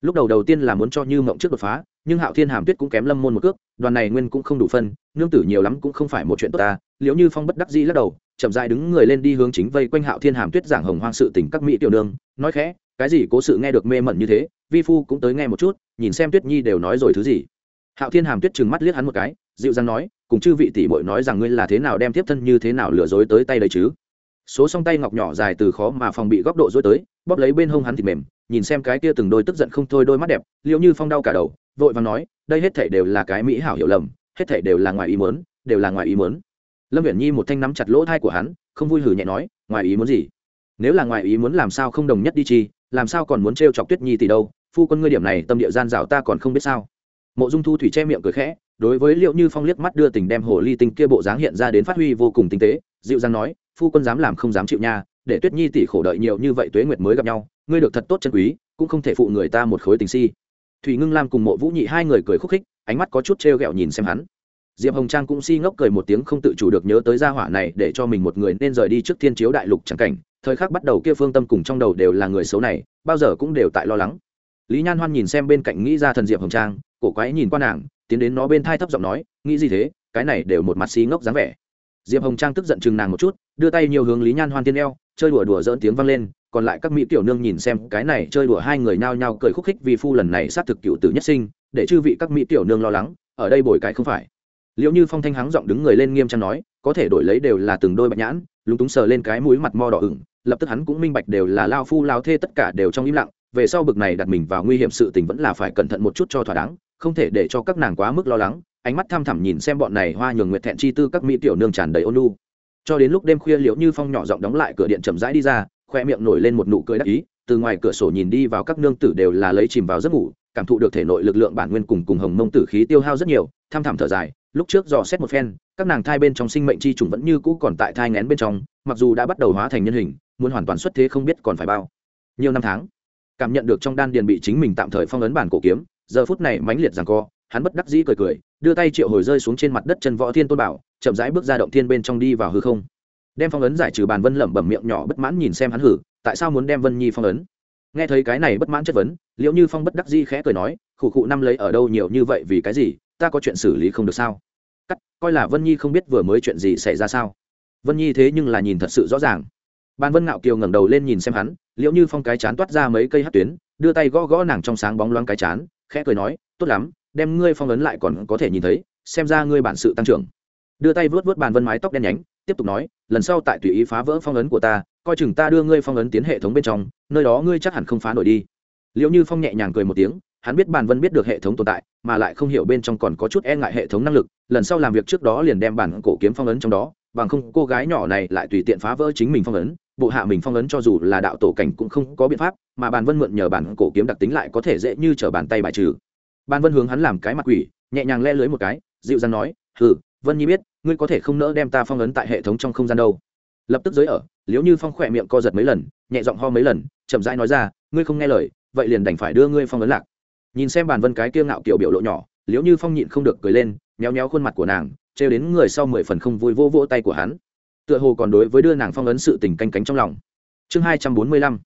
Lúc đầu đầu tiên là muốn cho như mộng trước đột phá, nhưng hạo thiên hàm tuyết cũng kém lâm môn một cước, đoàn này nguyên cũng không đủ phân, nương tử nhiều lắm cũng không phải một chuyện tốt ta. Liệu như phong bất đắc dĩ lắc đầu, chậm dại đứng người lên đi hướng chính vây quanh hạo thiên hàm tuyết giảng hồng hoang sự tình các mỹ tiểu nương, nói khẽ, cái gì cố sự nghe được mê mẩn như thế, vi phu cũng tới nghe một chút, nhìn xem tuyết nhi đều nói rồi thứ gì. Hạo thiên hàm tuyết trừng mắt liếc hắn một cái, dịu dàng nói, cùng chư vị tỷ bội nói rằng ngươi là thế nào đem tiếp thân như thế nào lừa dối tới tay đấy chứ? Số song tay ngọc nhỏ dài từ khó mà phòng bị góc độ dối tới, bóp lấy bên hông hắn thịt mềm, nhìn xem cái kia từng đôi tức giận không thôi đôi mắt đẹp, liệu như phong đau cả đầu, vội và nói, đây hết thể đều là cái mỹ hảo hiểu lầm, hết thể đều là ngoài ý mớn đều là ngoài ý mớn lâm viễn nhi một thanh nắm chặt lỗ thai của hắn, không vui hử nhẹ nói, ngoài ý muốn gì? Nếu là ngoài ý muốn làm sao không đồng nhất đi chi, làm sao còn muốn t chọc tuyết nhi tỷ đâu? Phu quân ngươi điểm này, tâm địa gian rào ta còn không biết sao. Mộ dung thu thủy che miệng cười khẽ, đối với liệu như phong liếc mắt đưa tình đem hồ ly tinh kia bộ dáng hiện ra đến phát huy vô cùng tinh tế, dịu dàng nói phu quân dám làm không dám chịu nha, để tuyết nhi tỷ khổ đợi nhiều như vậy tuế nguyệt mới gặp nhau, ngươi được thật tốt chân quý, cũng không thể phụ người ta một khối tình si. Thủy ngưng lam cùng mộ vũ nhị hai người cười khúc khích, ánh mắt có chút t r nhìn xem hắn. Diệp hồng trang cũng si ngốc cười một tiếng không tự chủ được nhớ tới gia hỏa này để cho mình một người nên rời đi trước thiên chiếu đại lục chẳng cảnh, thời khắc bắt đầu kia phương tâm cùng trong đầu đều là người xấu này, bao giờ cũng đều tại lo lắng. Lý nhan hoan nhìn xem bên cạnh nghĩ ra thần diệp hồng trang, cổ quái nhìn qua nàng, tiến đến nó bên thai thấp giọng nói, nghĩ gì thế? Cái này đều một mặt si ngốc dáng vẻ diệp hồng trang tức giận chừng nàng một chút, đưa tay nhiều hướng lý nhan hoan tiên eo, chơi đùa đùa dỡn tiếng vang lên, còn lại các mỹ tiểu nương nhìn xem, cái này chơi đùa hai người nao nhao cười khúc khích vì phu lần này sát thực cựu tử nhất sinh, để chư vị các mỹ tiểu nương lo lắng, ở đây bồi cái không phải. Liệu như phong thanh hắng giọng đứng người lên nghiêm trang nói, có thể đổi lấy đều là từng đôi bạch nhãn, lúng túng sờ lên cái mũi mặt mo đỏ ửng, lập tức hắn cũng minh bạch đều là lao phu lao thê tất cả đều trong im lặng, về sau bực này đặt mình vào nguy hiểm sự tình vẫn là phải cẩn thận một chút cho thỏa đáng, không thể để cho các nàng quá mức lo lắng ánh mắt tham thẳm nhìn xem bọn này hoa nhường nguyệt thẹn chi tư các mỹ tiểu nương tràn đầy ôn lu cho đến lúc đêm khuya liễu như phong nhỏ giọng đóng lại cửa điện chậm rãi đi ra, khoe miệng nổi lên một nụ cười đắc ý, từ ngoài cửa sổ nhìn đi vào các nương tử đều là lấy chìm vào giấc ngủ, cảm thụ được thể nội lực lượng bản nguyên cùng cùng hồng mông tử khí tiêu hao rất nhiều tham thẳm thở dài, lúc trước dò xét một phen, các nàng thai bên trong sinh mệnh chi trùng vẫn như cũ còn tại thai ngén bên trong, mặc dù đã bắt đầu hóa thành nhân hình, muốn hoàn toàn xuất thế không biết còn phải bao nhiều năm tháng. Cảm nhận được trong đan điền bị chính mình tạm thời phong ấn bản cổ kiếm, giờ phút này mãnh liệt rằng co hắn bất đắc dĩ cười cười, đưa tay triệu hồi rơi xuống trên mặt đất chân võ thiên tôn bảo, chậm rãi bước ra động thiên bên trong đi vào hư không. Đem phong ấn giải trừ bàn vân lẩm bẩm miệng nhỏ bất mãn nhìn xem hắn hử, tại sao muốn đem vân nhi phong ấn? Nghe thấy cái này bất mãn chất vấn liệu như phong bất đắc dĩ khẽ cười nói, khụ khụ năm lấy ở đâu nhiều như vậy vì cái gì, ta có chuyện xử lý không được sao? Cắt, coi là vân nhi không biết vừa mới chuyện gì xảy ra sao? Vân nhi thế nhưng là nhìn thật sự rõ ràng. Bàn vân ngạo kiều ngẩng đầu lên nhìn xem hắn liệu như phong cái chán toát ra mấy cây hát tuyến, đưa tay gõ gõ nàng trong sáng bóng loáng cái chán, khẽ cười nói, tốt lắm đem ngươi phong ấn lại còn có thể nhìn thấy, xem ra ngươi bản sự tăng trưởng. Đưa tay vớt vớt bàn vân mái tóc đen nhánh, tiếp tục nói, lần sau tại tùy ý phá vỡ phong ấn của ta, coi chừng ta đưa ngươi phong ấn tiến hệ thống bên trong, nơi đó ngươi chắc hẳn không phá nổi đi. Liệu như phong nhẹ nhàng cười một tiếng, hắn biết bàn vân biết được hệ thống tồn tại, mà lại không hiểu bên trong còn có chút e ngại hệ thống năng lực, lần sau làm việc trước đó liền đem bản cổ kiếm phong ấn trong đó, bằng không cô gái nhỏ này lại tùy tiện phá vỡ chính mình phong ấn, bộ hạ mình phong ấn cho dù là đạo tổ cảnh cũng không có biện pháp, mà bàn vân mượn nhờ bản cổ kiếm đặc tính lại có thể dễ như t bàn tay bài trừ bàn vân hướng hắn làm cái mặt quỷ, nhẹ nhàng le lưới một cái, dịu dàng nói, hừ, vân nhi biết, ngươi có thể không nỡ đem ta phong ấn tại hệ thống trong không gian đâu. Lập tức giới ở liếu như phong khỏe miệng co giật mấy lần, nhẹ giọng ho mấy lần, chậm rãi nói ra, ngươi không nghe lời, vậy liền đành phải đưa ngươi phong ấn lạc. Nhìn xem bàn vân cái kia ngạo kiểu biểu lộ nhỏ liếu như phong nhịn không được cười lên, méo méo khuôn mặt của nàng, trêu đến người sau mười phần không vui vô vỗ tay của hắn. Tựa hồ còn đối với đưa nàng phong ấn sự tình canh cánh trong lòng. Chương hai trăm bốn mươi lăm,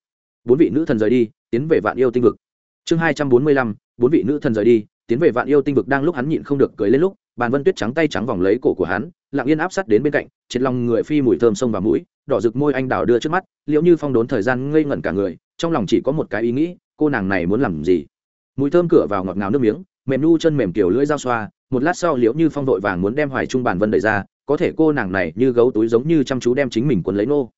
bốn vị nữ thần rời đi, tiến về vạn yêu tinh vực. Chương hai trăm bốn mươi lăm bốn vị nữ thần rời đi, tiến về vạn yêu tinh vực đang lúc hắn nhịn không được cười lên lúc, bàn vân tuyết trắng tay trắng vòng lấy cổ của hắn, lặng yên áp sát đến bên cạnh trên lòng người phi mùi thơm sông vào mũi, đỏ rực môi anh đào đưa trước mắt, liệu như phong đốn thời gian ngây ngẩn cả người, trong lòng chỉ có một cái ý nghĩ, cô nàng này muốn làm gì? Mùi thơm cửa vào ngọt ngào nước miếng, mềm nu chân mềm kiểu lưỡi dao xoa, một lát sau liễu như phong vội vàng muốn đem hoài trung bàn vân đẩy ra, có thể cô nàng này như gấu túi giống như chăm chú đem chính mình quấn lấy nô.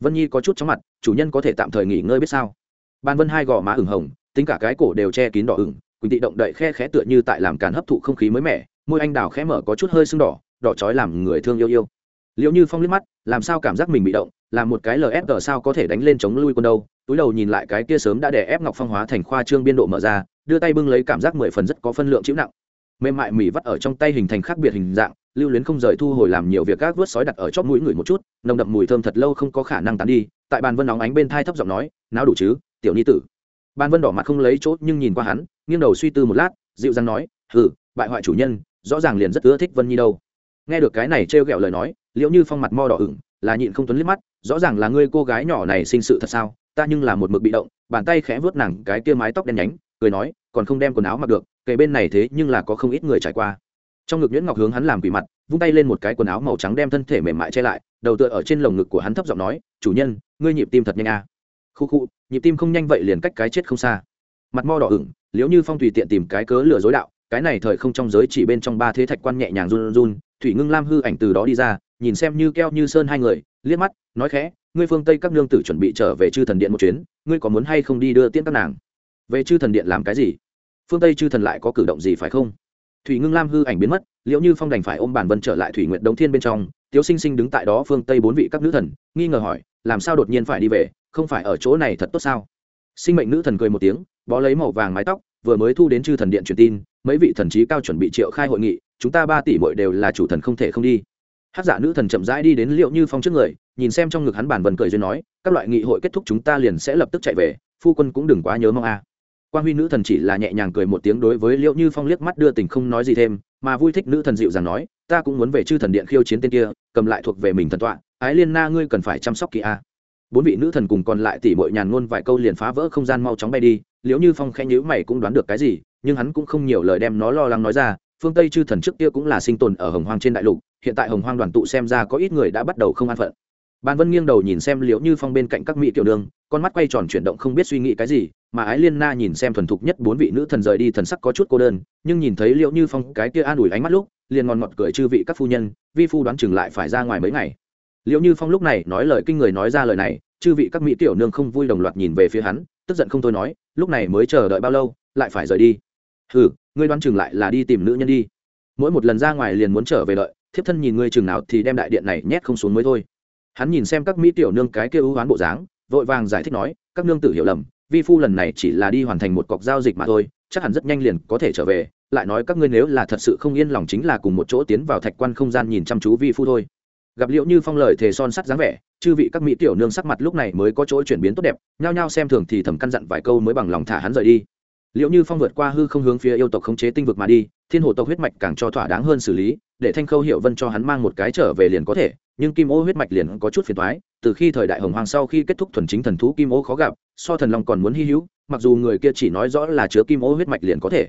Vân nhi có chút chóng mặt, chủ nhân có thể tạm thời nghỉ ngơi biết sao? Bàn vân hai gò má ửng hồng tính cả cái cổ đều che kín đỏ ửng, quỳnh tị động đậy khe khẽ tựa như tại làm càn hấp thụ không khí mới mẻ, môi anh đào khẽ mở có chút hơi sưng đỏ đỏ chói làm người thương yêu yêu. Liệu như phong liếc mắt, làm sao cảm giác mình bị động, làm một cái lsg sao có thể đánh lên chống lui quân đâu, túi đầu nhìn lại cái kia sớm đã đè ép ngọc phong hóa thành khoa trương biên độ mở ra, đưa tay bưng lấy cảm giác mười phần rất có phân lượng chịu nặng. Mềm mại mỉ vắt ở trong tay hình thành khác biệt hình dạng, lưu luyến không rời thu hồi làm nhiều việc các vớt sói đặt ở chóp mũi người một chút, nồng đậm mùi thơm thật lâu không có khả năng tán đi, tại bàn vân nóng ánh bên thai thấp giọng nói não đủ chứ, tiểu ni tử. Ban vân đỏ mặt không lấy chốt nhưng nhìn qua hắn, nghiêng đầu suy tư một lát, dịu dàng nói, hừ, bại hoại chủ nhân, rõ ràng liền rất ưa thích vân nhi đâu. Nghe được cái này trêu ghẹo lời nói liệu như phong mặt mo đỏ ửng, là nhịn không tuấn liếc mắt, rõ ràng là ngươi cô gái nhỏ này sinh sự thật sao? Ta nhưng là một mực bị động, bàn tay khẽ vớt nàng cái kia mái tóc đen nhánh, cười nói, còn không đem quần áo mặc được, kể bên này thế nhưng là có không ít người trải qua. Trong ngực nhuyễn ngọc hướng hắn làm quỷ mặt, vung tay lên một cái quần áo màu trắng đem thân thể mềm mại che lại, đầu tựa ở trên lồng ngực của hắn thấp giọng nói, chủ nhân, ngươi nhịp tim thật nhanh à khu khu, nhịp tim không nhanh vậy liền cách cái chết không xa. Mặt mo đỏ ửng, liếu như phong tùy tiện tìm cái cớ lừa dối đạo, cái này thời không trong giới chỉ bên trong ba thế thạch quan nhẹ nhàng run run, thủy ngưng lam hư ảnh từ đó đi ra, nhìn xem như keo như sơn hai người, liếc mắt, nói khẽ, ngươi phương tây các nương tử chuẩn bị trở về chư thần điện một chuyến, ngươi có muốn hay không đi đưa tiễn các nàng? Về chư thần điện làm cái gì? Phương tây chư thần lại có cử động gì phải không? Thủy ngưng lam hư ảnh biến mất liệu như phong đành phải ôm bản vân trở lại thủy nguyện đống thiên bên trong, tiếu sinh sinh đứng tại đó phương tây bốn vị các nữ thần, nghi ngờ hỏi, làm sao đột nhiên phải đi về? Không phải ở chỗ này thật tốt sao? Sinh mệnh nữ thần cười một tiếng, bó lấy màu vàng mái tóc, vừa mới thu đến chư thần điện truyền tin, mấy vị thần trí cao chuẩn bị triệu khai hội nghị, chúng ta ba tỷ bội đều là chủ thần không thể không đi. Hát giả nữ thần chậm rãi đi đến liệu như phong trước người, nhìn xem trong ngực hắn bản vần cười duyên nói, các loại nghị hội kết thúc chúng ta liền sẽ lập tức chạy về, phu quân cũng đừng quá nhớ mong a. À. quan huy nữ thần chỉ là nhẹ nhàng cười một tiếng đối với liệu như phong liếc mắt đưa tình không nói gì thêm, mà vui thích nữ thần dịu dàng nói, ta cũng muốn về chư thần điện khiêu chiến tên kia, cầm lại thuộc về mình thần tọa, ái liên na ngươi cần phải chăm sóc kỹ a. À bốn vị nữ thần cùng còn lại tỷ bội nhàn ngôn vài câu liền phá vỡ không gian mau chóng bay đi Liệu như phong khẽ nhữ mày cũng đoán được cái gì, nhưng hắn cũng không nhiều lời đem nó lo lắng nói ra, phương tây chư thần trước kia cũng là sinh tồn ở hồng hoang trên đại lục, hiện tại hồng hoang đoàn tụ xem ra có ít người đã bắt đầu không an phận. Bàn vân nghiêng đầu nhìn xem liễu như phong bên cạnh các mỹ tiểu đường, con mắt quay tròn chuyển động không biết suy nghĩ cái gì, mà ái liên na nhìn xem thuần thục nhất bốn vị nữ thần rời đi thần sắc có chút cô đơn, nhưng nhìn thấy liễu như phong cái kia an ủi ánh mắt lúc, liền ngon ngọt cười chư vị các phu nhân, vi phu đoán chừng lại phải ra ngoài mấy ngày liệu như phong lúc này nói lời kinh người nói ra lời này, chư vị các mỹ tiểu nương không vui đồng loạt nhìn về phía hắn, tức giận không thôi nói, lúc này mới chờ đợi bao lâu, lại phải rời đi. Hừ, ngươi đoán chừng lại là đi tìm nữ nhân đi. Mỗi một lần ra ngoài liền muốn trở về đợi, thiếp thân nhìn ngươi chừng nào thì đem đại điện này nhét không xuống mới thôi. Hắn nhìn xem các mỹ tiểu nương cái kia ưu hoán bộ dáng, vội vàng giải thích nói, các nương tử hiểu lầm, vi phu lần này chỉ là đi hoàn thành một cọc giao dịch mà thôi, chắc hẳn rất nhanh liền có thể trở về, lại nói các ngươi nếu là thật sự không yên lòng chính là cùng một chỗ tiến vào thạch quan không gian nhìn chăm chú vi phu thôi gặp liệu như phong lời thề son sắt dáng vẻ, chư vị các mỹ tiểu nương sắc mặt lúc này mới có chỗ chuyển biến tốt đẹp, nhao nhao xem thường thì thầm căn dặn vài câu mới bằng lòng thả hắn rời đi. Liệu như phong vượt qua hư không hướng phía yêu tộc khống chế tinh vực mà đi, thiên hồ tộc huyết mạch càng cho thỏa đáng hơn xử lý, để thanh khâu hiệu vân cho hắn mang một cái trở về liền có thể, nhưng kim ô huyết mạch liền có chút phiền thoái từ khi thời đại hồng hoàng sau khi kết thúc thuần chính thần thú kim ô khó gặp, so thần long còn muốn hy hữu, mặc dù người kia chỉ nói rõ là chứa kim ô huyết mạch liền có thể.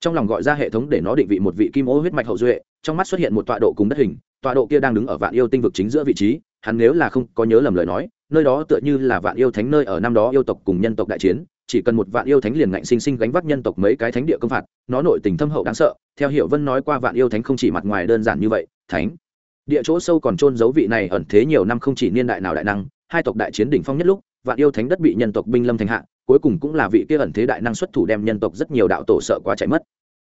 Trong lòng gọi ra hệ thống để nó định vị một vị kim ô huyết mạch hậu duệ, trong mắt xuất hiện một tọa độ cùng đất hình tọa độ kia đang đứng ở vạn yêu tinh vực chính giữa vị trí, hắn nếu là không có nhớ lầm lời nói, nơi đó tựa như là vạn yêu thánh nơi ở năm đó yêu tộc cùng nhân tộc đại chiến, chỉ cần một vạn yêu thánh liền ngạnh sinh sinh gánh vác nhân tộc mấy cái thánh địa công phạt, nó nội tình thâm hậu đáng sợ, theo hiệu vân nói qua vạn yêu thánh không chỉ mặt ngoài đơn giản như vậy, thánh. Địa chỗ sâu còn trôn giấu vị này ẩn thế nhiều năm không chỉ niên đại nào đại năng, hai tộc đại chiến đỉnh phong nhất lúc, vạn yêu thánh đất bị nhân tộc binh lâm thành hạ, cuối cùng cũng là vị kia ẩn thế đại năng xuất thủ đem nhân tộc rất nhiều đạo tổ sợ quá chạy mất.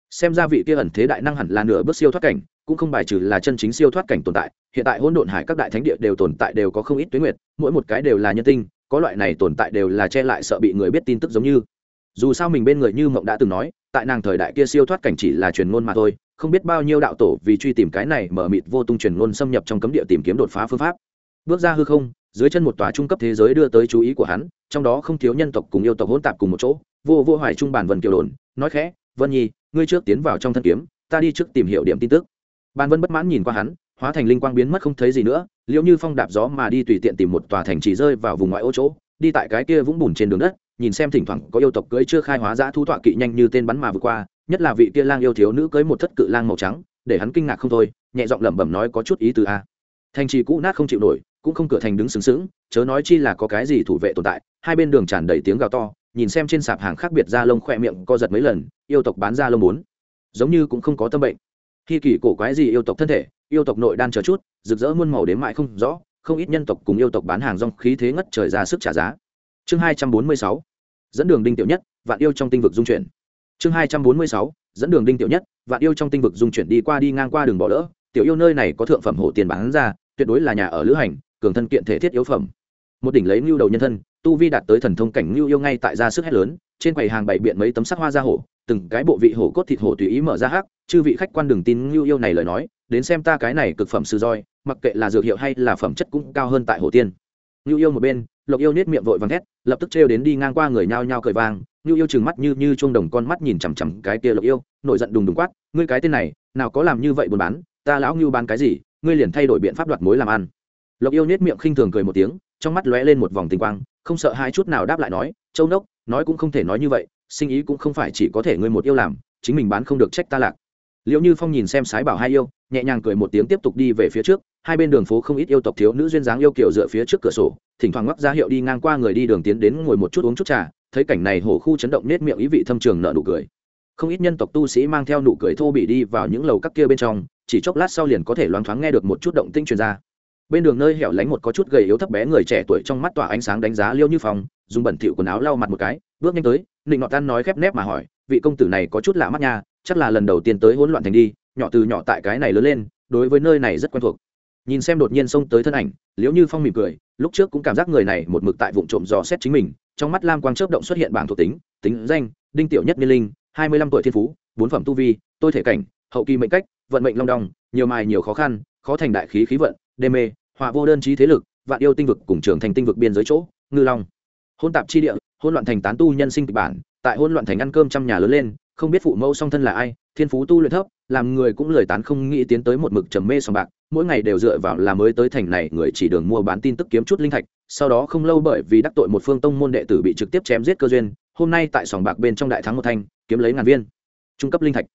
Xem ra vị kia ẩn thế đại năng hẳn là nửa bước siêu thoát cảnh cũng không bài trừ là chân chính siêu thoát cảnh tồn tại, hiện tại hỗn độn hải các đại thánh địa đều tồn tại đều có không ít tuyến nguyệt, mỗi một cái đều là nhân tinh, có loại này tồn tại đều là che lại sợ bị người biết tin tức giống như. Dù sao mình bên người như mộng đã từng nói, tại nàng thời đại kia siêu thoát cảnh chỉ là truyền ngôn mà thôi, không biết bao nhiêu đạo tổ vì truy tìm cái này mở mịt vô tung truyền ngôn xâm nhập trong cấm địa tìm kiếm đột phá phương pháp. Bước ra hư không, dưới chân một tòa trung cấp thế giới đưa tới chú ý của hắn, trong đó không thiếu nhân tộc cùng yêu tộc hỗn tạp cùng một chỗ, vô vô hoài trung bản vần kiều đồn, nói khẽ, vân nhi, ngươi trước tiến vào trong thân kiếm, ta đi trước tìm hiểu điểm tin tức ban vân bất mãn nhìn qua hắn, hóa thành linh quang biến mất không thấy gì nữa liệu như phong đạp gió mà đi tùy tiện tìm một tòa thành chỉ rơi vào vùng ngoại ô chỗ, đi tại cái kia vũng bùn trên đường đất, nhìn xem thỉnh thoảng có yêu tộc cưỡi chưa khai hóa giã thu tọa kỵ nhanh như tên bắn mà vượt qua, nhất là vị kia lang yêu thiếu nữ cưỡi một thất cự lang màu trắng, để hắn kinh ngạc không thôi, nhẹ giọng lẩm bẩm nói có chút ý từ a à. thành trì cũ nát không chịu nổi, cũng không cửa thành đứng sướng sướng chớ nói chi là có cái gì thủ vệ tồn tại, hai bên đường tràn đầy tiếng gào to, nhìn xem trên sạp hàng khác biệt da lông khoe miệng co giật mấy lần, yêu tộc bán da lông muốn giống như cũng không có tâm bệnh khi kỳ cổ quái gì yêu tộc thân thể, yêu tộc nội đan chờ chút, rực rỡ muôn màu đến mãi không rõ, không ít nhân tộc cùng yêu tộc bán hàng rong khí thế ngất trời ra sức trả giá. Chương hai trăm bốn mươi sáu, dẫn đường đinh tiểu nhất, vạn yêu trong tinh vực dung chuyển. Chương hai trăm bốn mươi sáu, dẫn đường đinh tiểu nhất, vạn yêu trong tinh vực dung chuyển đi qua đi ngang qua đường bỏ lỡ. Tiểu yêu nơi này có thượng phẩm hổ tiền bán ra, tuyệt đối là nhà ở lữ hành, cường thân kiện thể thiết yếu phẩm. Một đỉnh lấy ngưu đầu nhân thân, tu vi đạt tới thần thông cảnh ngưu yêu ngay tại ra sức hét lớn, trên quầy hàng bày biện mấy tấm sắc hoa ra hổ từng cái bộ vị hổ cốt thịt hổ tùy ý mở ra hắc, chư vị khách quan đừng tin ngưu yêu này lời nói, đến xem ta cái này cực phẩm sư roi, mặc kệ là dược hiệu hay là phẩm chất cũng cao hơn tại hổ tiên. Ngưu yêu một bên, lộc yêu nết miệng vội vàng hét lập tức trêu đến đi ngang qua người nhao nhao cười vang, ngưu yêu chừng mắt như như chuông đồng con mắt nhìn chằm chằm cái kia lộc yêu, nổi giận đùng đùng quát, ngươi cái tên này, nào có làm như vậy buôn bán, ta lão ngưu bán cái gì, ngươi liền thay đổi biện pháp đoạt mối làm ăn. Lộc yêu nết miệng khinh thường cười một tiếng, trong mắt lóe lên một vòng tinh quang, không sợ hai chút nào đáp lại nói, châu nốc nói cũng không thể nói như vậy sinh ý cũng không phải chỉ có thể ngươi một yêu làm, chính mình bán không được trách ta lạc. Liệu như phong nhìn xem sái bảo hai yêu, nhẹ nhàng cười một tiếng tiếp tục đi về phía trước, hai bên đường phố không ít yêu tộc thiếu nữ duyên dáng yêu kiểu dựa phía trước cửa sổ, thỉnh thoảng ngoắc ra hiệu đi ngang qua người đi đường tiến đến ngồi một chút uống chút trà, thấy cảnh này hổ khu chấn động nết miệng ý vị thâm trường nợ nụ cười. Không ít nhân tộc tu sĩ mang theo nụ cười thô bị đi vào những lầu các kia bên trong, chỉ chốc lát sau liền có thể loáng thoáng nghe được một chút động tinh truyền ra. Bên đường nơi hẻo lánh một có chút gầy yếu thấp bé người trẻ tuổi trong mắt tỏa ánh sáng đánh giá liêu như phong dùng bẩn thỉu quần áo lau mặt một cái, bước nhanh tới, nịnh ngọt tan nói khép nép mà hỏi, vị công tử này có chút lạ mắt nha, chắc là lần đầu tiên tới hỗn loạn thành đi, nhỏ từ nhỏ tại cái này lớn lên, đối với nơi này rất quen thuộc. Nhìn xem đột nhiên xông tới thân ảnh, liễu như phong mỉm cười, lúc trước cũng cảm giác người này một mực tại vụ trộm dò xét chính mình, trong mắt lam quang chớp động xuất hiện bảng thuộc tính tính danh, đinh tiểu nhất niên linh, hai mươi lăm tuổi thiên phú, bốn phẩm tu vi, tôi thể cảnh, hậu kỳ mệnh cách, vận mệnh long đong, nhiều mài nhiều khó khăn, khó thành đại khí khí vận, đê mê, họa vô đơn trí thế lực, vạn yêu tinh vực cùng trưởng thành tinh vực biên giới chỗ, ngư long hôn tạp chi địa hôn loạn thành tán tu nhân sinh kịch bản, tại hôn loạn thành ăn cơm trăm nhà lớn lên, không biết phụ mẫu song thân là ai, thiên phú tu luyện thấp, làm người cũng lười tán không nghĩ tiến tới một mực trầm mê sòng bạc, mỗi ngày đều dựa vào là mới tới thành này, người chỉ đường mua bán tin tức kiếm chút linh thạch, sau đó không lâu bởi vì đắc tội một phương tông môn đệ tử bị trực tiếp chém giết cơ duyên, hôm nay tại sòng bạc bên trong đại thắng một thanh, kiếm lấy ngàn viên. Trung cấp linh thạch.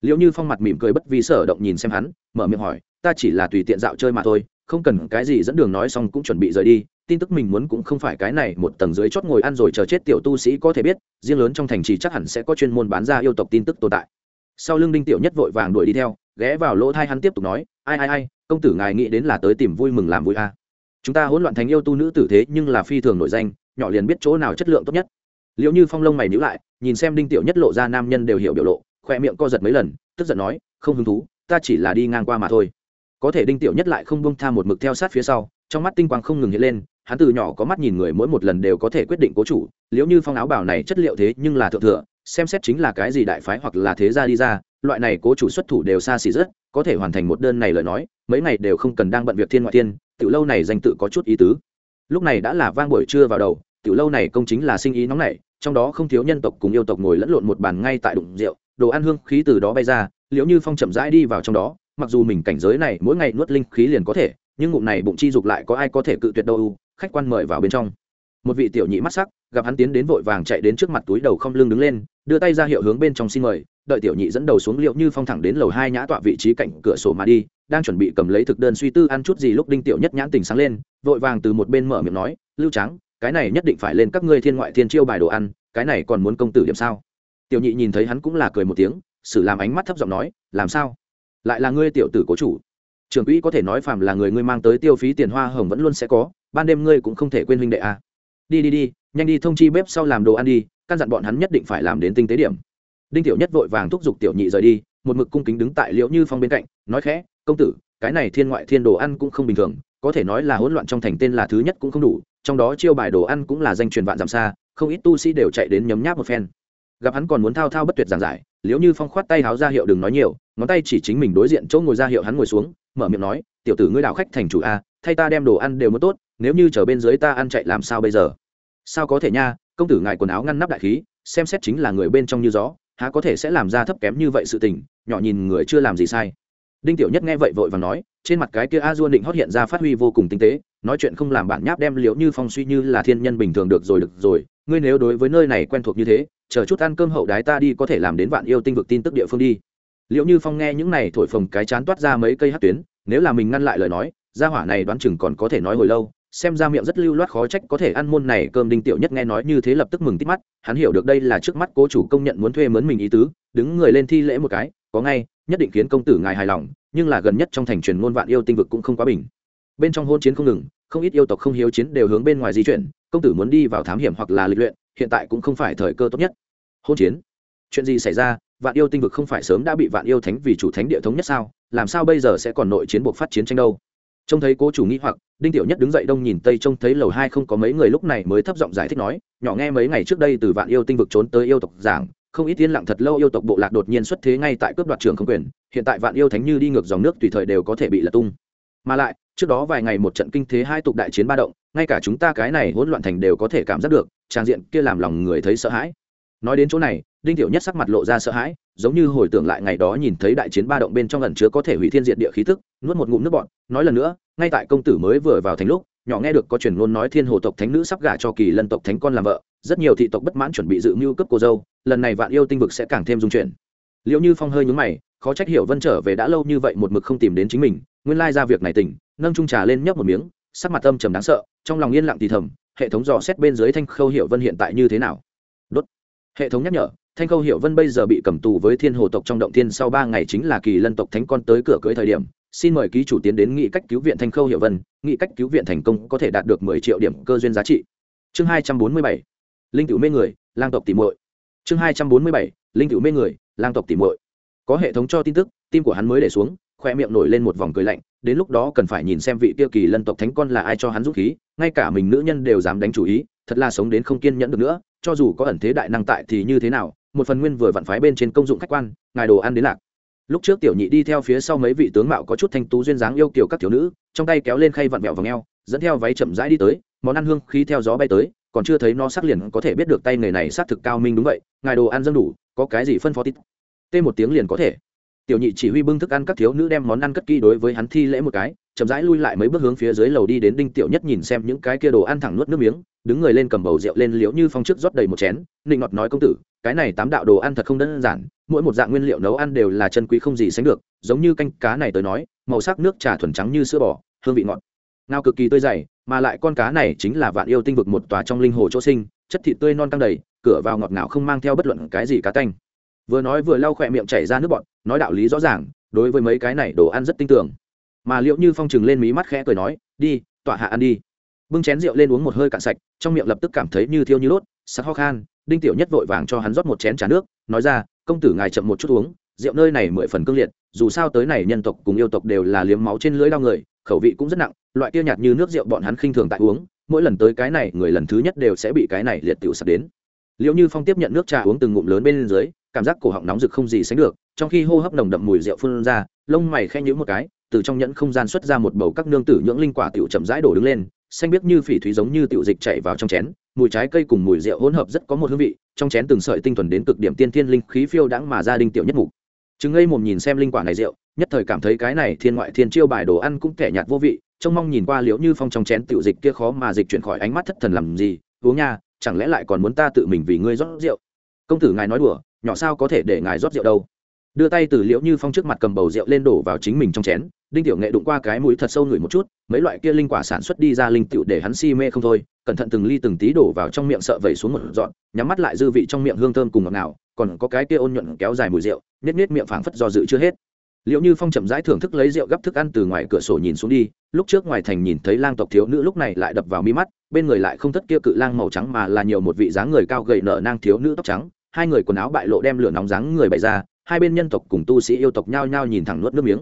Liệu như phong mặt mỉm cười bất vi sở động nhìn xem hắn, mở miệng hỏi, ta chỉ là tùy tiện dạo chơi mà thôi, không cần cái gì dẫn đường nói xong cũng chuẩn bị rời đi tin tức mình muốn cũng không phải cái này, một tầng dưới chót ngồi ăn rồi chờ chết tiểu tu sĩ có thể biết, riêng lớn trong thành trì chắc hẳn sẽ có chuyên môn bán ra yêu tộc tin tức tồn tại. Sau lưng đinh tiểu nhất vội vàng đuổi đi theo, ghé vào lỗ thai hắn tiếp tục nói, ai ai ai, công tử ngài nghĩ đến là tới tìm vui mừng làm vui a. À. chúng ta hỗn loạn thành yêu tu nữ tử thế nhưng là phi thường nổi danh, nhỏ liền biết chỗ nào chất lượng tốt nhất. Liệu như phong lông mày nhữ lại, nhìn xem đinh tiểu nhất lộ ra nam nhân đều hiểu biểu lộ, khoe miệng co giật mấy lần, tức giận nói, không hứng thú, ta chỉ là đi ngang qua mà thôi. Có thể đinh tiểu nhất lại không bông tha một mực theo sát phía sau, trong mắt tinh quang không ngừng hiện lên hắn từ nhỏ có mắt nhìn người mỗi một lần đều có thể quyết định cố chủ nếu như phong áo bảo này chất liệu thế nhưng là thượng thừa, xem xét chính là cái gì đại phái hoặc là thế gia đi ra, loại này cố chủ xuất thủ đều xa xỉ rất, có thể hoàn thành một đơn này lời nói, mấy ngày đều không cần đang bận việc thiên ngoại tiên tiểu lâu này danh tự có chút ý tứ. Lúc này đã là vang buổi trưa vào đầu, tiểu lâu này công chính là sinh ý nóng nảy, trong đó không thiếu nhân tộc cùng yêu tộc ngồi lẫn lộn một bàn ngay tại đụng rượu, đồ ăn hương khí từ đó bay ra liễu như phong chậm rãi đi vào trong đó, mặc dù mình cảnh giới này mỗi ngày nuốt linh khí liền có thể, nhưng ngụm này bụng chi dục lại có ai có thể cự tuyệt đâu khách quan mời vào bên trong. Một vị tiểu nhị mắt sắc, gặp hắn tiến đến vội vàng chạy đến trước mặt túi đầu không lưng đứng lên, đưa tay ra hiệu hướng bên trong xin mời, đợi tiểu nhị dẫn đầu xuống liệu như phong thẳng đến lầu hai nhã tọa vị trí cạnh cửa sổ mà đi, đang chuẩn bị cầm lấy thực đơn suy tư ăn chút gì lúc đinh tiểu nhất nhãn tình sáng lên, vội vàng từ một bên mở miệng nói, lưu trắng cái này nhất định phải lên các ngươi thiên ngoại thiên chiêu bài đồ ăn, cái này còn muốn công tử điểm sao? Tiểu nhị nhìn thấy hắn cũng là cười một tiếng xử làm ánh mắt thấp giọng nói, làm sao? Lại là ngươi tiểu tử cố chủ trưởng quỹ có thể nói phàm là người ngươi mang tới tiêu phí tiền hoa hồng vẫn luôn sẽ có, ban đêm ngươi cũng không thể quên huynh đệ à. đi đi đi, nhanh đi thông chi bếp sau làm đồ ăn đi, căn dặn bọn hắn nhất định phải làm đến tinh tế điểm đinh tiểu nhất vội vàng thúc giục tiểu nhị rời đi, một mực cung kính đứng tại liễu như phong bên cạnh, nói khẽ, công tử, cái này thiên ngoại thiên đồ ăn cũng không bình thường, có thể nói là hỗn loạn trong thành tên là thứ nhất cũng không đủ, trong đó chiêu bài đồ ăn cũng là danh truyền vạn giảm xa, không ít tu sĩ đều chạy đến nhấm nháp một phen gặp hắn còn muốn thao thao bất tuyệt giảng giải, liễu như phong khoát tay háo ra hiệu đừng nói nhiều, ngón tay chỉ chính mình đối diện chỗ ngồi ra hiệu hắn ngồi xuống mở miệng nói, tiểu tử ngươi đạo khách thành chủ a, thay ta đem đồ ăn đều muốn tốt, nếu như chờ bên dưới ta ăn chạy làm sao bây giờ? Sao có thể nha, công tử ngài quần áo ngăn nắp đại khí, xem xét chính là người bên trong như gió, há có thể sẽ làm ra thấp kém như vậy sự tình, nhỏ nhìn người chưa làm gì sai. Đinh tiểu nhất nghe vậy vội và nói, trên mặt cái kia a duôn định hót hiện ra phát huy vô cùng tinh tế, nói chuyện không làm bản nháp đem liễu như phong suy như là thiên nhân bình thường được rồi được rồi, ngươi nếu đối với nơi này quen thuộc như thế, chờ chút ăn cơm hậu đái ta đi có thể làm đến vạn yêu tinh vực tin tức địa phương đi liệu như phong nghe những này thổi phồng cái chán toát ra mấy cây hát tuyến, nếu là mình ngăn lại lời nói, gia hỏa này đoán chừng còn có thể nói hồi lâu, xem ra miệng rất lưu loát khó trách có thể ăn môn này cơm đinh tiểu nhất nghe nói như thế lập tức mừng tít mắt, hắn hiểu được đây là trước mắt cố chủ công nhận muốn thuê mướn mình ý tứ, đứng người lên thi lễ một cái, có ngay, nhất định khiến công tử ngài hài lòng, nhưng là gần nhất trong thành truyền ngôn vạn yêu tinh vực cũng không quá bình. Bên trong hôn chiến không ngừng, không ít yêu tộc không hiếu chiến đều hướng bên ngoài di chuyển, công tử muốn đi vào thám hiểm hoặc là lịch luyện, hiện tại cũng không phải thời cơ tốt nhất. Hôn chiến? Chuyện gì xảy ra? Vạn yêu tinh vực không phải sớm đã bị vạn yêu thánh vì chủ thánh địa thống nhất sao? Làm sao bây giờ sẽ còn nội chiến buộc phát chiến tranh đâu? Trông thấy cố chủ nghĩ hoặc, đinh tiểu nhất đứng dậy đông nhìn tây, trông thấy lầu hai không có mấy người lúc này mới thấp giọng giải thích nói, nhỏ nghe mấy ngày trước đây từ vạn yêu tinh vực trốn tới yêu tộc giảng, không ít tiên lặng thật lâu yêu tộc bộ lạc đột nhiên xuất thế ngay tại cướp đoạt trường không quyền, hiện tại vạn yêu thánh như đi ngược dòng nước tùy thời đều có thể bị lật tung. Mà lại, trước đó vài ngày một trận kinh thế hai tục đại chiến ba động, ngay cả chúng ta cái này hỗn loạn thành đều có thể cảm giác được, trang diện kia làm lòng người thấy sợ hãi. Nói đến chỗ này đinh tiểu nhất sắc mặt lộ ra sợ hãi, giống như hồi tưởng lại ngày đó nhìn thấy đại chiến ba động bên trong lần chứa có thể hủy thiên diệt địa khí tức, nuốt một ngụm nước bọn nói lần nữa, ngay tại công tử mới vừa vào thành lúc, nhỏ nghe được có truyền ngôn nói thiên hồ tộc thánh nữ sắp gả cho kỳ lân tộc thánh con làm vợ, rất nhiều thị tộc bất mãn chuẩn bị dự mưu cấp cô dâu, lần này vạn yêu tinh vực sẽ càng thêm dung chuyển. Liệu như phong hơi nhúng mày, khó trách hiểu vân trở về đã lâu như vậy một mực không tìm đến chính mình, nguyên lai ra việc này tỉnh, nâng trung trà lên nhấp một miếng, sắc mặt âm trầm đáng sợ, trong lòng yên lặng thì thầm, hệ thống dò xét bên dưới thanh khâu hiểu vân hiện tại như thế nào. Đốt. Hệ thống nhắc nhở thanh khâu hiểu vân bây giờ bị cầm tù với thiên hồ tộc trong động thiên sau ba ngày chính là kỳ lân tộc thánh con tới cửa cưới thời điểm. Xin mời ký chủ tiến đến nghị cách cứu viện thanh khâu hiệu vân, nghị cách cứu viện thành công có thể đạt được mười triệu điểm cơ duyên giá trị. Chương hai trăm bốn mươi bảy, linh cựu mê người, lang tộc tìm muội. Chương hai trăm bốn mươi bảy, linh cựu mê người, lang tộc tìm muội. Có hệ thống cho tin tức, tim của hắn mới để xuống, khoe miệng nổi lên một vòng cười lạnh, đến lúc đó cần phải nhìn xem vị tiêu kỳ lân tộc thánh con là ai cho hắn dũng khí, ngay cả mình nữ nhân đều dám đánh chủ ý, thật là sống đến không kiên nhẫn được nữa, cho dù có ẩn thế đại năng tại thì như thế nào một phần nguyên vừa vặn phái bên trên công dụng khách quan, ngài đồ ăn đến lạc. Lúc trước tiểu nhị đi theo phía sau mấy vị tướng mạo có chút thanh tú duyên dáng yêu kiều các thiếu nữ, trong tay kéo lên khay vặn vẹo và ngheo dẫn theo váy chậm rãi đi tới, món ăn hương khí theo gió bay tới, còn chưa thấy nó sắc liền có thể biết được tay nghề này xác thực cao minh đúng vậy, ngài đồ ăn dân đủ, có cái gì phân phó tít. Tê một tiếng liền có thể. Tiểu nhị chỉ huy bưng thức ăn các thiếu nữ đem món ăn cất kỹ đối với hắn thi lễ một cái, chậm rãi lui lại mấy bước hướng phía dưới lầu đi đến đinh tiểu nhất nhìn xem những cái kia đồ ăn thẳng nuốt nước miếng, đứng người lên cầm bầu rượu lên liễu như phong trước rót đầy một chén, nịnh ngọt nói công tử cái này tám đạo đồ ăn thật không đơn giản, mỗi một dạng nguyên liệu nấu ăn đều là chân quý không gì sánh được, giống như canh cá này tới nói, màu sắc nước trà thuần trắng như sữa bò, hương vị ngọt. Ngao cực kỳ tươi dày, mà lại con cá này chính là vạn yêu tinh vực một tòa trong linh hồ chỗ sinh, chất thịt tươi non căng đầy, cửa vào ngọt ngào không mang theo bất luận cái gì cá tanh. Vừa nói vừa lau khỏe miệng chảy ra nước bọt, nói đạo lý rõ ràng, đối với mấy cái này đồ ăn rất tinh tường mà liệu như phong chừng lên mí mắt khẽ cười nói, đi, tọa hạ ăn đi. Bưng chén rượu lên uống một hơi cạn sạch, trong miệng lập tức cảm thấy như thiêu như đốt sắc ho khan đinh tiểu nhất vội vàng cho hắn rót một chén trà nước, nói ra, công tử ngài chậm một chút uống, rượu nơi này mười phần cương liệt, dù sao tới này nhân tộc cùng yêu tộc đều là liếm máu trên lưỡi đau người, khẩu vị cũng rất nặng, loại kia nhạt như nước rượu bọn hắn khinh thường tại uống, mỗi lần tới cái này, người lần thứ nhất đều sẽ bị cái này liệt tiểu sập đến. Liệu như phong tiếp nhận nước trà uống từng ngụm lớn bên dưới, cảm giác cổ họng nóng rực không gì sánh được, trong khi hô hấp nồng đậm mùi rượu phun ra, lông mày khe nhữ một cái, từ trong nhẫn không gian xuất ra một bầu các nương tử nhưỡng linh quả tiểu chậm rãi đổ đứng lên, xanh biếc như phỉ thúy giống như tiểu dịch chảy vào trong chén mùi trái cây cùng mùi rượu hỗn hợp rất có một hương vị, trong chén từng sợi tinh thuần đến cực điểm tiên thiên linh khí phiêu đãng mà gia đình tiểu nhất mục. Chứng ngây mồm nhìn xem linh quả này rượu, nhất thời cảm thấy cái này thiên ngoại thiên chiêu bài đồ ăn cũng kẻ nhạt vô vị, trông mong nhìn qua liễu như phong trong chén tiểu dịch kia khó mà dịch chuyển khỏi ánh mắt thất thần làm gì, uống nha, chẳng lẽ lại còn muốn ta tự mình vì ngươi rót rượu? Công tử ngài nói đùa, nhỏ sao có thể để ngài rót rượu đâu? Đưa tay từ liễu như phong trước mặt cầm bầu rượu lên đổ vào chính mình trong chén đinh tiểu nghệ đụng qua cái mũi thật sâu ngửi một chút mấy loại kia linh quả sản xuất đi ra linh tiểu để hắn si mê không thôi cẩn thận từng ly từng tí đổ vào trong miệng sợ vẩy xuống một dọn nhắm mắt lại dư vị trong miệng hương thơm cùng ngọt ngào, còn có cái kia ôn nhuận kéo dài mùi rượu nết nết miệng phảng phất do dự chưa hết. Liệu như phong chậm rãi thưởng thức lấy rượu gấp thức ăn từ ngoài cửa sổ nhìn xuống đi lúc trước ngoài thành nhìn thấy lang tộc thiếu nữ lúc này lại đập vào mi mắt bên người lại không thất kia cự lang màu trắng mà là nhiều một vị dáng người cao gầy nở nang thiếu nữ tóc trắng hai người quần áo bại lộ đem lửa nóng dáng người bày ra hai bên nhân tộc cùng tu sĩ yêu tộc nhao nhao nhìn thẳng nuốt nước miếng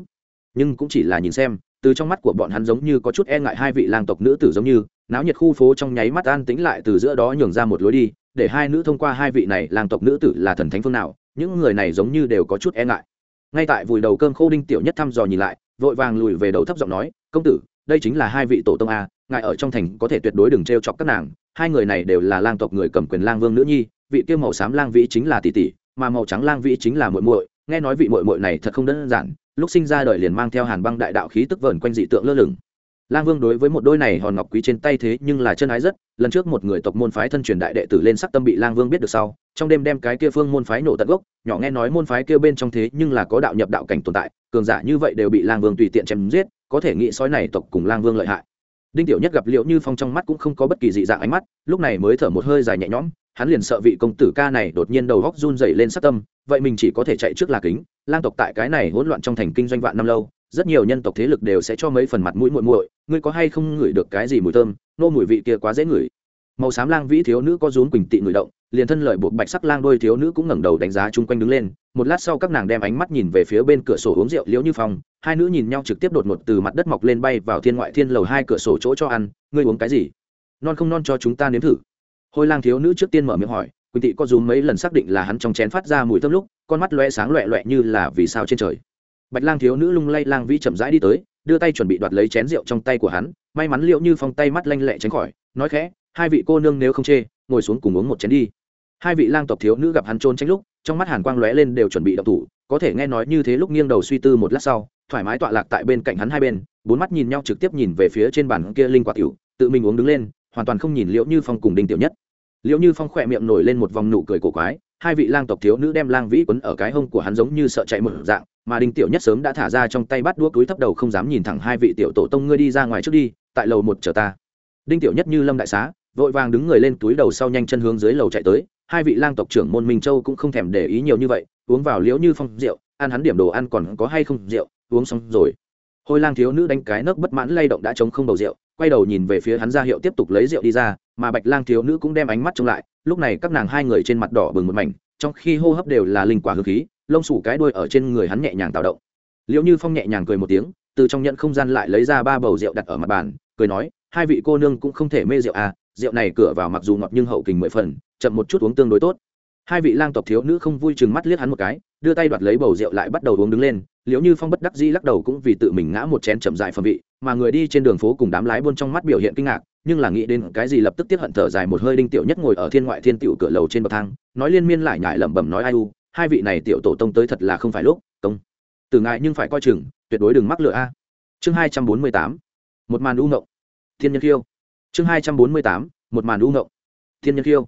nhưng cũng chỉ là nhìn xem, từ trong mắt của bọn hắn giống như có chút e ngại hai vị lang tộc nữ tử giống như, náo nhiệt khu phố trong nháy mắt an tĩnh lại từ giữa đó nhường ra một lối đi, để hai nữ thông qua hai vị này lang tộc nữ tử là thần thánh phương nào, những người này giống như đều có chút e ngại. Ngay tại vùi đầu cơm khô đinh tiểu nhất thăm dò nhìn lại, vội vàng lùi về đầu thấp giọng nói, công tử, đây chính là hai vị tổ tông a, ngài ở trong thành có thể tuyệt đối đừng t r e o chọc các nàng, hai người này đều là lang tộc người cầm quyền lang vương nữ nhi, vị kia màu xám lang vĩ chính là tỷ tỷ, mà màu trắng lang vĩ chính là muội muội nghe nói vị muội muội này thật không đơn giản, lúc sinh ra đời liền mang theo hàn băng đại đạo khí tức vờn quanh dị tượng lơ lửng. Lang vương đối với một đôi này hòn ngọc quý trên tay thế nhưng là chân ái rất, lần trước một người tộc môn phái thân truyền đại đệ tử lên sắc tâm bị lang vương biết được sau, trong đêm đem cái kia phương môn phái nổ tận gốc, nhỏ nghe nói môn phái kia bên trong thế nhưng là có đạo nhập đạo cảnh tồn tại, cường giả như vậy đều bị lang vương tùy tiện chém giết, có thể nghĩ sói này tộc cùng lang vương lợi hại. Đinh tiểu nhất gặp liệu như phong trong mắt cũng không có bất kỳ dị dạng ánh mắt, lúc này mới thở một hơi dài nhẹ nhõm hắn liền sợ vị công tử ca này đột nhiên đầu góc run dày lên sát tâm, vậy mình chỉ có thể chạy trước là kính, lang tộc tại cái này hỗn loạn trong thành kinh doanh vạn năm lâu, rất nhiều nhân tộc thế lực đều sẽ cho mấy phần mặt mũi muội muội, ngươi có hay không ngửi được cái gì mùi thơm, nô mùi vị kia quá dễ ngửi. Màu xám lang vĩ thiếu nữ có rún quỳnh tị người động, liền thân lợi buộc bạch sắc lang đôi thiếu nữ cũng ngẩng đầu đánh giá chung quanh đứng lên, một lát sau các nàng đem ánh mắt nhìn về phía bên cửa sổ uống rượu liễu như phong, hai nữ nhìn nhau trực tiếp đột ngột từ mặt đất mọc lên bay vào thiên ngoại thiên lầu hai cửa sổ chỗ cho ăn, ngươi uống cái gì? Non không non cho chúng ta nếm thử hôi lang thiếu nữ trước tiên mở miệng hỏi, quỳnh tị có rúm mấy lần xác định là hắn trong chén phát ra mùi thơm lúc, con mắt loe sáng loẹ loẹ như là vì sao trên trời. Bạch lang thiếu nữ lung lay lang vĩ chậm rãi đi tới, đưa tay chuẩn bị đoạt lấy chén rượu trong tay của hắn, may mắn liệu như phong tay mắt lanh lẹ tránh khỏi, nói khẽ, hai vị cô nương nếu không chê, ngồi xuống cùng uống một chén đi. Hai vị lang tộc thiếu nữ gặp hắn trôn tránh lúc, trong mắt hàn quang lóe lên đều chuẩn bị đập thủ, có thể nghe nói như thế lúc nghiêng đầu suy tư một lát sau, thoải mái tọa lạc tại bên cạnh hắn hai bên, bốn mắt nhìn nhau trực tiếp nhìn về phía trên bàn kia linh quả tiểu, tự mình uống đứng lên hoàn toàn không nhìn liễu như phong cùng đinh tiểu nhất. Liễu như phong khỏe miệng nổi lên một vòng nụ cười cổ quái, hai vị lang tộc thiếu nữ đem lang vĩ quấn ở cái hông của hắn giống như sợ chạy một dạng, mà đinh tiểu nhất sớm đã thả ra trong tay bắt đuốc túi thấp đầu không dám nhìn thẳng hai vị tiểu tổ tông ngươi đi ra ngoài trước đi, tại lầu một chờ ta. Đinh tiểu nhất như lâm đại xá, vội vàng đứng người lên túi đầu sau nhanh chân hướng dưới lầu chạy tới, hai vị lang tộc trưởng môn minh châu cũng không thèm để ý nhiều như vậy, uống vào liễu như phong rượu, ăn hắn điểm đồ ăn còn có hay không rượu, uống xong rồi hôi lang thiếu nữ đánh cái nấc bất mãn lay động đã chống không bầu rượu, quay đầu nhìn về phía hắn ra hiệu tiếp tục lấy rượu đi ra, mà bạch lang thiếu nữ cũng đem ánh mắt trông lại, lúc này các nàng hai người trên mặt đỏ bừng một mảnh, trong khi hô hấp đều là linh quả hương khí, lông sủ cái đuôi ở trên người hắn nhẹ nhàng tạo động. Liệu như phong nhẹ nhàng cười một tiếng, từ trong nhận không gian lại lấy ra ba bầu rượu đặt ở mặt bàn, cười nói, hai vị cô nương cũng không thể mê rượu à rượu này cửa vào mặc dù ngọt nhưng hậu kình mười phần, chậm một chút uống tương đối tốt hai vị lang tộc thiếu nữ không vui chừng mắt liếc hắn một cái, đưa tay đoạt lấy bầu rượu lại bắt đầu uống đứng lên liệu như phong bất đắc dĩ lắc đầu cũng vì tự mình ngã một chén chậm dài phẩm vị, mà người đi trên đường phố cùng đám lái buôn trong mắt biểu hiện kinh ngạc, nhưng là nghĩ đến cái gì lập tức tiếp hận thở dài một hơi đinh tiểu nhất ngồi ở thiên ngoại thiên tiểu cửa lầu trên bậc thang, nói liên miên lại nhải lẩm bẩm nói ai u, hai vị này tiểu tổ tông tới thật là không phải lúc, công. Từ ngại nhưng phải coi chừng, tuyệt đối đừng mắc lựa a. Chương hai trăm bốn mươi tám, một màn u ngộng. Thiên nhân khiêu. Chương hai trăm bốn mươi tám, một màn u ngộng. Thiên nhân khiêu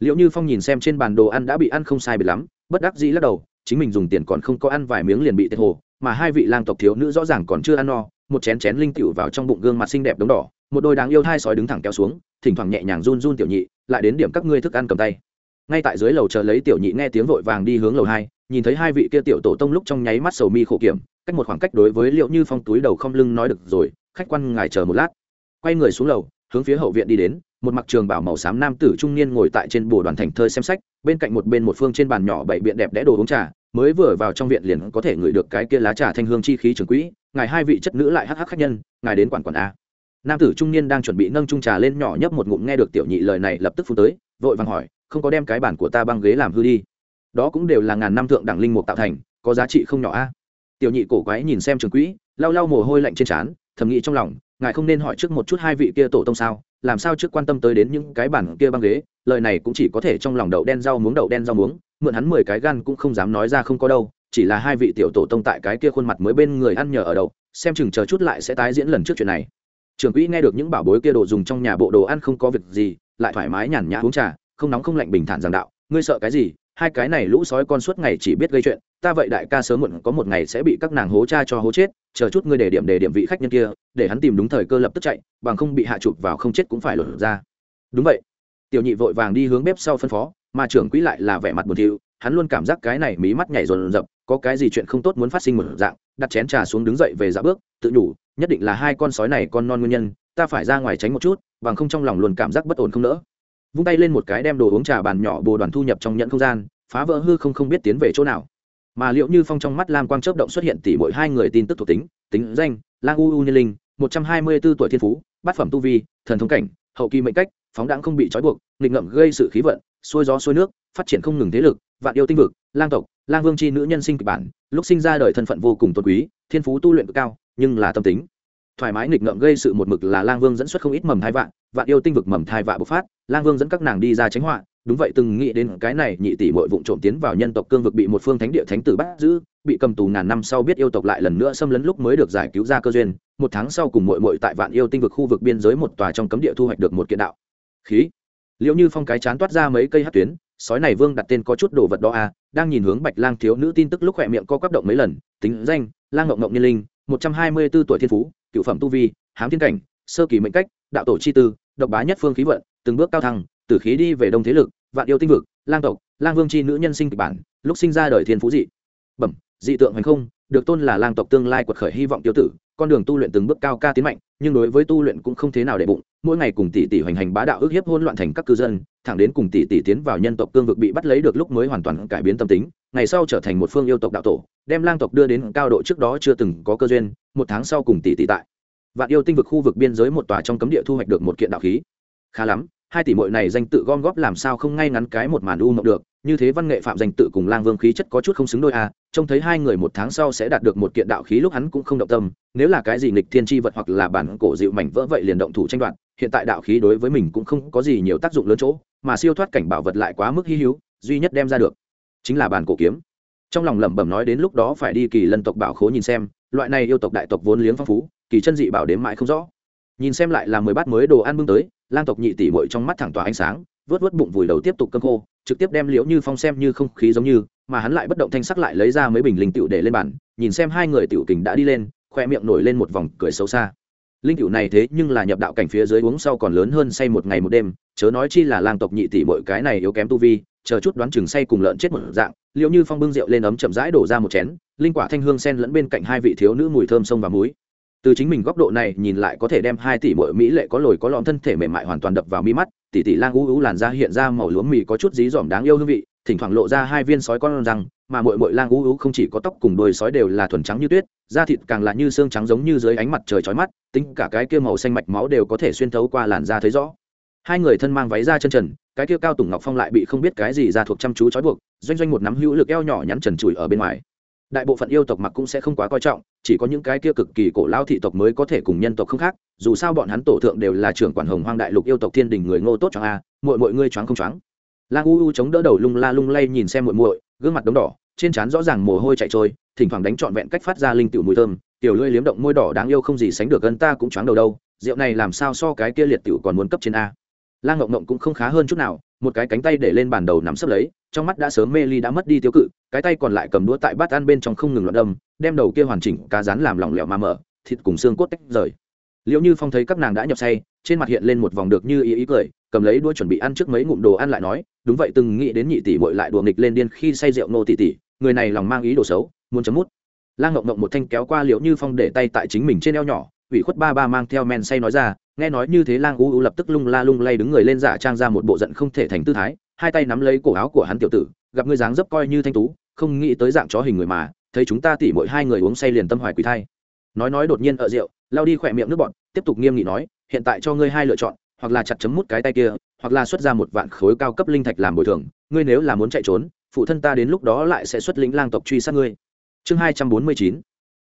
liệu như phong nhìn xem trên bàn đồ ăn đã bị ăn không sai biệt lắm, bất đắc dĩ lắc đầu, chính mình dùng tiền còn không có ăn vài miếng liền bị tết hồ, mà hai vị lang tộc thiếu nữ rõ ràng còn chưa ăn no, một chén chén linh tiểu vào trong bụng gương mặt xinh đẹp đống đỏ, một đôi đáng yêu hai sói đứng thẳng kéo xuống, thỉnh thoảng nhẹ nhàng run run tiểu nhị, lại đến điểm các ngươi thức ăn cầm tay. Ngay tại dưới lầu chờ lấy tiểu nhị nghe tiếng vội vàng đi hướng lầu hai, nhìn thấy hai vị kia tiểu tổ tông lúc trong nháy mắt sầu mi khổ kiểm, cách một khoảng cách đối với liệu như phong túi đầu không lưng nói được rồi, khách quan ngài chờ một lát. Quay người xuống lầu, hướng phía hậu viện đi đến một mặc trường bảo màu xám nam tử trung niên ngồi tại trên bồ đoàn thành thơi xem sách, bên cạnh một bên một phương trên bàn nhỏ bảy biện đẹp đẽ đồ uống trà, mới vừa vào trong viện liền có thể ngửi được cái kia lá trà thanh hương chi khí trường quỹ, ngài hai vị chất nữ lại hắc hắc khách nhân, ngài đến quản quản a. Nam tử trung niên đang chuẩn bị nâng trung trà lên nhỏ nhấp một ngụm nghe được tiểu nhị lời này lập tức phun tới, vội vàng hỏi, không có đem cái bản của ta băng ghế làm hư đi? Đó cũng đều là ngàn năm thượng đẳng linh mục tạo thành, có giá trị không nhỏ a. Tiểu nhị cổ quái nhìn xem trường quỹ, lau lau mồ hôi lạnh trên trán, thầm nghĩ trong lòng, ngài không nên hỏi trước một chút hai vị kia tổ tông sao? Làm sao trước quan tâm tới đến những cái bản kia băng ghế lời này cũng chỉ có thể trong lòng đậu đen rau muống đậu đen rau muống mượn hắn mười cái gan cũng không dám nói ra không có đâu chỉ là hai vị tiểu tổ tông tại cái kia khuôn mặt mới bên người ăn nhờ ở đậu, xem chừng chờ chút lại sẽ tái diễn lần trước chuyện này. Trưởng quỹ nghe được những bảo bối kia đồ dùng trong nhà bộ đồ ăn không có việc gì lại thoải mái nhàn nhã uống trà không nóng không lạnh bình thản giảng đạo ngươi sợ cái gì? Hai cái này lũ sói con suốt ngày chỉ biết gây chuyện, ta vậy đại ca sớm muộn có một ngày sẽ bị các nàng hố cha cho hố chết, chờ chút ngươi để điểm để điểm vị khách nhân kia, để hắn tìm đúng thời cơ lập tức chạy, bằng không bị hạ chụp vào không chết cũng phải lột ra. Đúng vậy. Tiểu nhị vội vàng đi hướng bếp sau phân phó, mà trưởng quỹ lại là vẻ mặt buồn thiu, hắn luôn cảm giác cái này mí mắt nhảy rồn rập, có cái gì chuyện không tốt muốn phát sinh một dạng, đặt chén trà xuống đứng dậy về dạ bước, tự nhủ, nhất định là hai con sói này con non nguyên nhân, ta phải ra ngoài tránh một chút, bằng không trong lòng luôn cảm giác bất ổn không nỡ vung tay lên một cái đem đồ uống trà bàn nhỏ bồ đoàn thu nhập trong nhận không gian, phá vỡ hư không không biết tiến về chỗ nào. Mà liệu như phong trong mắt lam quang chớp động xuất hiện tỷ mỗi hai người tin tức thuộc tính tính danh, lang u u niên linh, một trăm hai mươi b ố tuổi thiên phú, bát phẩm tu vi, thần thống cảnh, hậu kỳ mệnh cách, phóng đáng không bị trói buộc, nghịch ngậm gây sự khí vận, xuôi gió xuôi nước, phát triển không ngừng thế lực, vạn yêu tinh vực, lang tộc, lang vương c h i nữ nhân sinh kịch bản, lúc sinh ra đời thân phận vô cùng tôn quý, thiên phú tu luyện cực cao, nhưng là tâm tính thoải mái nghịch ngợm gây sự một mực là lang vương dẫn xuất không ít mầm thai vạn vạn yêu tinh vực mầm thai vạ bộc phát, lang vương dẫn các nàng đi ra tránh họa, đúng vậy từng nghĩ đến cái này nhị tỷ mội vụng trộm tiến vào nhân tộc cương vực bị một phương thánh địa thánh tử bắt giữ, bị cầm tù ngàn năm sau biết yêu tộc lại lần nữa xâm lấn lúc mới được giải cứu ra cơ duyên, một tháng sau cùng mội mội tại vạn yêu tinh vực khu vực biên giới một tòa trong cấm địa thu hoạch được một kiện đạo. Khí. Liệu như phong cái chán toát ra mấy cây hát tuyến, sói này vương đặt tên có chút đồ vật đó à đang nhìn hướng bạch lang thiếu nữ tin tức lúc khỏe miệng co quắp động mấy lần, tính danh, lang ngộng ngộng nhiên linh, một trăm hai mươi b ố tuổi thiên phú cựu phẩm tu vi, hám thiên cảnh, sơ kỳ mệnh cách, đạo tổ chi tư, độc bá nhất phương khí vận, từng bước cao thăng tử khí đi về đông thế lực, vạn yêu tinh vực, lang tộc, lang vương chi nữ nhân sinh kịch bản, lúc sinh ra đời thiên phú dị. Bẩm, dị tượng hành không, được tôn là lang tộc tương lai quật khởi hy vọng tiêu tử con đường tu luyện từng bước cao ca tiến mạnh, nhưng đối với tu luyện cũng không thế nào để bụng, mỗi ngày cùng tỷ tỷ hoành hành bá đạo ước hiếp hôn loạn thành các cư dân, thẳng đến cùng tỷ tỷ tiến vào nhân tộc cương vực bị bắt lấy được lúc mới hoàn toàn cải biến tâm tính, ngày sau trở thành một phương yêu tộc đạo tổ, đem lang tộc đưa đến cao độ trước đó chưa từng có cơ duyên, một tháng sau cùng tỷ tỷ tại vạn yêu tinh vực khu vực biên giới một tòa trong cấm địa thu hoạch được một kiện đạo khí. Khá lắm, hai tỷ mội này danh tự gom góp làm sao không ngay ngắn cái một màn u mộng được như thế văn nghệ phạm danh tự cùng lang vương khí chất có chút không xứng đôi à trông thấy hai người một tháng sau sẽ đạt được một kiện đạo khí lúc hắn cũng không động tâm, nếu là cái gì nghịch thiên tri vật hoặc là bản cổ dịu mảnh vỡ vậy liền động thủ tranh đoạt, hiện tại đạo khí đối với mình cũng không có gì nhiều tác dụng lớn chỗ, mà siêu thoát cảnh bảo vật lại quá mức hy hữu, duy nhất đem ra được chính là bản cổ kiếm. Trong lòng lẩm bẩm nói đến lúc đó phải đi kỳ lân tộc bảo khố nhìn xem, loại này yêu tộc đại tộc vốn liếng phong phú, kỳ chân dị bảo đếm mãi không rõ. Nhìn xem lại là mười bát mới đồ ăn bưng tới, lang tộc nhị tỷ bội trong mắt thẳng tỏa ánh sáng, vớt vớt bụng vùi đầu tiếp tục cơm khô trực tiếp đem liễu như phong xem như không khí giống như, mà hắn lại bất động thanh sắc lại lấy ra mấy bình linh tựu để lên bàn, nhìn xem hai người tiểu kình đã đi lên, khoe miệng nổi lên một vòng cười xấu xa. Linh tiểu này thế nhưng là nhập đạo cảnh phía dưới uống sau còn lớn hơn say một ngày một đêm, chớ nói chi là lang tộc nhị tỷ bội cái này yếu kém tu vi, chờ chút đoán chừng say cùng lợn chết một dạng. Liệu như phong bưng rượu lên ấm chậm rãi đổ ra một chén, linh quả thanh hương sen lẫn bên cạnh hai vị thiếu nữ mùi thơm sông và muối từ chính mình góc độ này nhìn lại có thể đem hai tỷ mỗi mỹ lệ có lồi có lõm thân thể mềm mại hoàn toàn đập vào mi mắt, tỷ tỷ lang u u làn da hiện ra màu lúa mì có chút dí dỏm đáng yêu hương vị, thỉnh thoảng lộ ra hai viên sói con răng, mà mỗi mỗi lang u u không chỉ có tóc cùng đôi sói đều là thuần trắng như tuyết, da thịt càng là như xương trắng giống như dưới ánh mặt trời chói mắt, tính cả cái kia màu xanh mạch máu đều có thể xuyên thấu qua làn da thấy rõ. Hai người thân mang váy da chân trần, cái kia cao tùng ngọc phong lại bị không biết cái gì ra thuộc chăm chú trói buộc, doanh doanh một nắm hữu lực eo nhỏ nhắn trần trụi ở bên ngoài đại bộ phận yêu tộc mặc cũng sẽ không quá coi trọng, chỉ có những cái kia cực kỳ cổ lao thị tộc mới có thể cùng nhân tộc không khác, dù sao bọn hắn tổ thượng đều là trưởng quản hồng hoang đại lục yêu tộc thiên đình người ngô tốt cho a, muội muội ngươi choáng không choáng. Lang u u chống đỡ đầu lung la lung lay nhìn xem muội muội, gương mặt đống đỏ, trên trán rõ ràng mồ hôi chạy trôi, thỉnh thoảng đánh trọn vẹn cách phát ra linh tiểu mùi thơm, tiểu lưỡi liếm động môi đỏ đáng yêu không gì sánh được gần ta cũng choáng đầu đâu, rượu này làm sao so cái kia liệt tiểu còn muốn cấp trên a. Lang ngộng ngộng cũng không khá hơn chút nào, một cái cánh tay để lên bàn đầu nắm sấp lấy, trong mắt đã sớm mê ly đã mất đi tiêu cự cái tay còn lại cầm đũa tại bát ăn bên trong không ngừng loạn đâm đem đầu kia hoàn chỉnh cá rán làm lỏng lẻo mà mở, thịt cùng xương cốt tách rời. Liệu như phong thấy các nàng đã nhập say, trên mặt hiện lên một vòng được như ý ý cười, cầm lấy đũa chuẩn bị ăn trước mấy ngụm đồ ăn lại nói, đúng vậy, từng nghĩ đến nhị tỷ bội lại đùa nghịch lên điên khi say rượu nô tỷ tỷ người này lòng mang ý đồ xấu, muốn chấm mút. Lang ngộng ngộng một thanh kéo qua liệu như phong để tay tại chính mình trên eo nhỏ, ủy khuất ba ba mang theo men say nói ra, nghe nói như thế lang u u lập tức lung la lung lay đứng người lên giả trang ra một bộ giận không thể thành tư thái, hai tay nắm lấy cổ áo của hắn tiểu tử, gặp ngươi dáng dấp coi như thanh tú không nghĩ tới dạng chó hình người mà, thấy chúng ta tỉ mỗi hai người uống say liền tâm hoài quỷ thai. Nói nói đột nhiên ở rượu, lao đi khỏe miệng nước bọn tiếp tục nghiêm nghị nói, hiện tại cho ngươi hai lựa chọn, hoặc là chặt chấm mút cái tay kia, hoặc là xuất ra một vạn khối cao cấp linh thạch làm bồi thường, ngươi nếu là muốn chạy trốn, phụ thân ta đến lúc đó lại sẽ xuất lĩnh lang tộc truy sát ngươi. Chương hai trăm bốn mươi chín,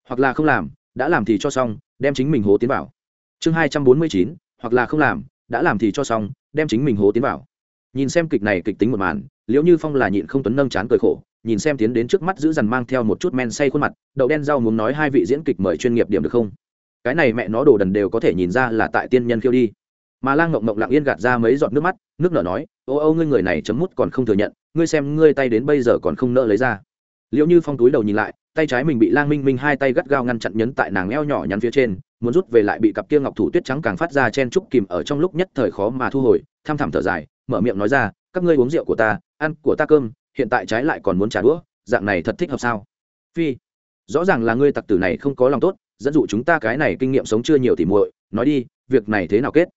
hoặc là không làm, đã làm thì cho xong, đem chính mình hố tiến vào. Chương hai trăm bốn mươi chín, hoặc là không làm, đã làm thì cho xong, đem chính mình hố tiến vào. Nhìn xem kịch này kịch tính một màn, liễu như phong là nhịn không tuấn nâng chán cười khổ nhìn xem tiến đến trước mắt giữ dằn mang theo một chút men say khuôn mặt, đậu đen rau muốn nói hai vị diễn kịch mời chuyên nghiệp điểm được không? Cái này mẹ nó đồ đần đều có thể nhìn ra là tại tiên nhân khiêu đi. Mà lang ngộng ngộng lặng yên gạt ra mấy giọt nước mắt, nước nở nói, ô ô, ngươi người này chấm mút còn không thừa nhận, ngươi xem ngươi tay đến bây giờ còn không nỡ lấy ra. Liệu như phong túi đầu nhìn lại, tay trái mình bị lang minh minh hai tay gắt gao ngăn chặn nhấn tại nàng eo nhỏ nhắn phía trên, muốn rút về lại bị cặp kia ngọc thủ tuyết trắng càng phát ra chen trúc kìm ở trong lúc nhất thời khó mà thu hồi, tham thẳm thở dài, mở miệng nói ra, các ngươi uống rượu của ta, ăn của ta cơm hiện tại trái lại còn muốn trả đũa, dạng này thật thích hợp sao? Phi, rõ ràng là ngươi tặc tử này không có lòng tốt, dẫn dụ chúng ta cái này kinh nghiệm sống chưa nhiều thì muội, nói đi, việc này thế nào kết?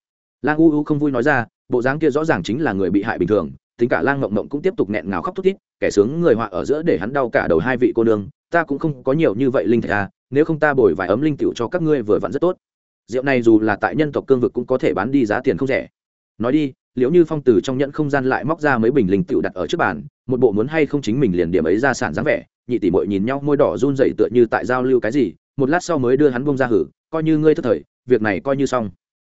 Lang u u không vui nói ra, bộ dáng kia rõ ràng chính là người bị hại bình thường, tính cả lang ngộng ngộng cũng tiếp tục nghẹn ngào khóc thút thít, kẻ sướng người họa ở giữa để hắn đau cả đầu hai vị cô nương, ta cũng không có nhiều như vậy linh thạch à nếu không ta bồi vài ấm linh tiểu cho các ngươi vừa vặn rất tốt. Rượu này dù là tại nhân tộc cương vực cũng có thể bán đi giá tiền không rẻ nói đi, liệu như phong từ trong nhẫn không gian lại móc ra mấy bình linh tựu đặt ở trước bàn, một bộ muốn hay không chính mình liền điểm ấy ra sản dáng vẻ, nhị tỷ mội nhìn nhau môi đỏ run dậy tựa như tại giao lưu cái gì, một lát sau mới đưa hắn bông ra hử, coi như ngươi thất thời, việc này coi như xong.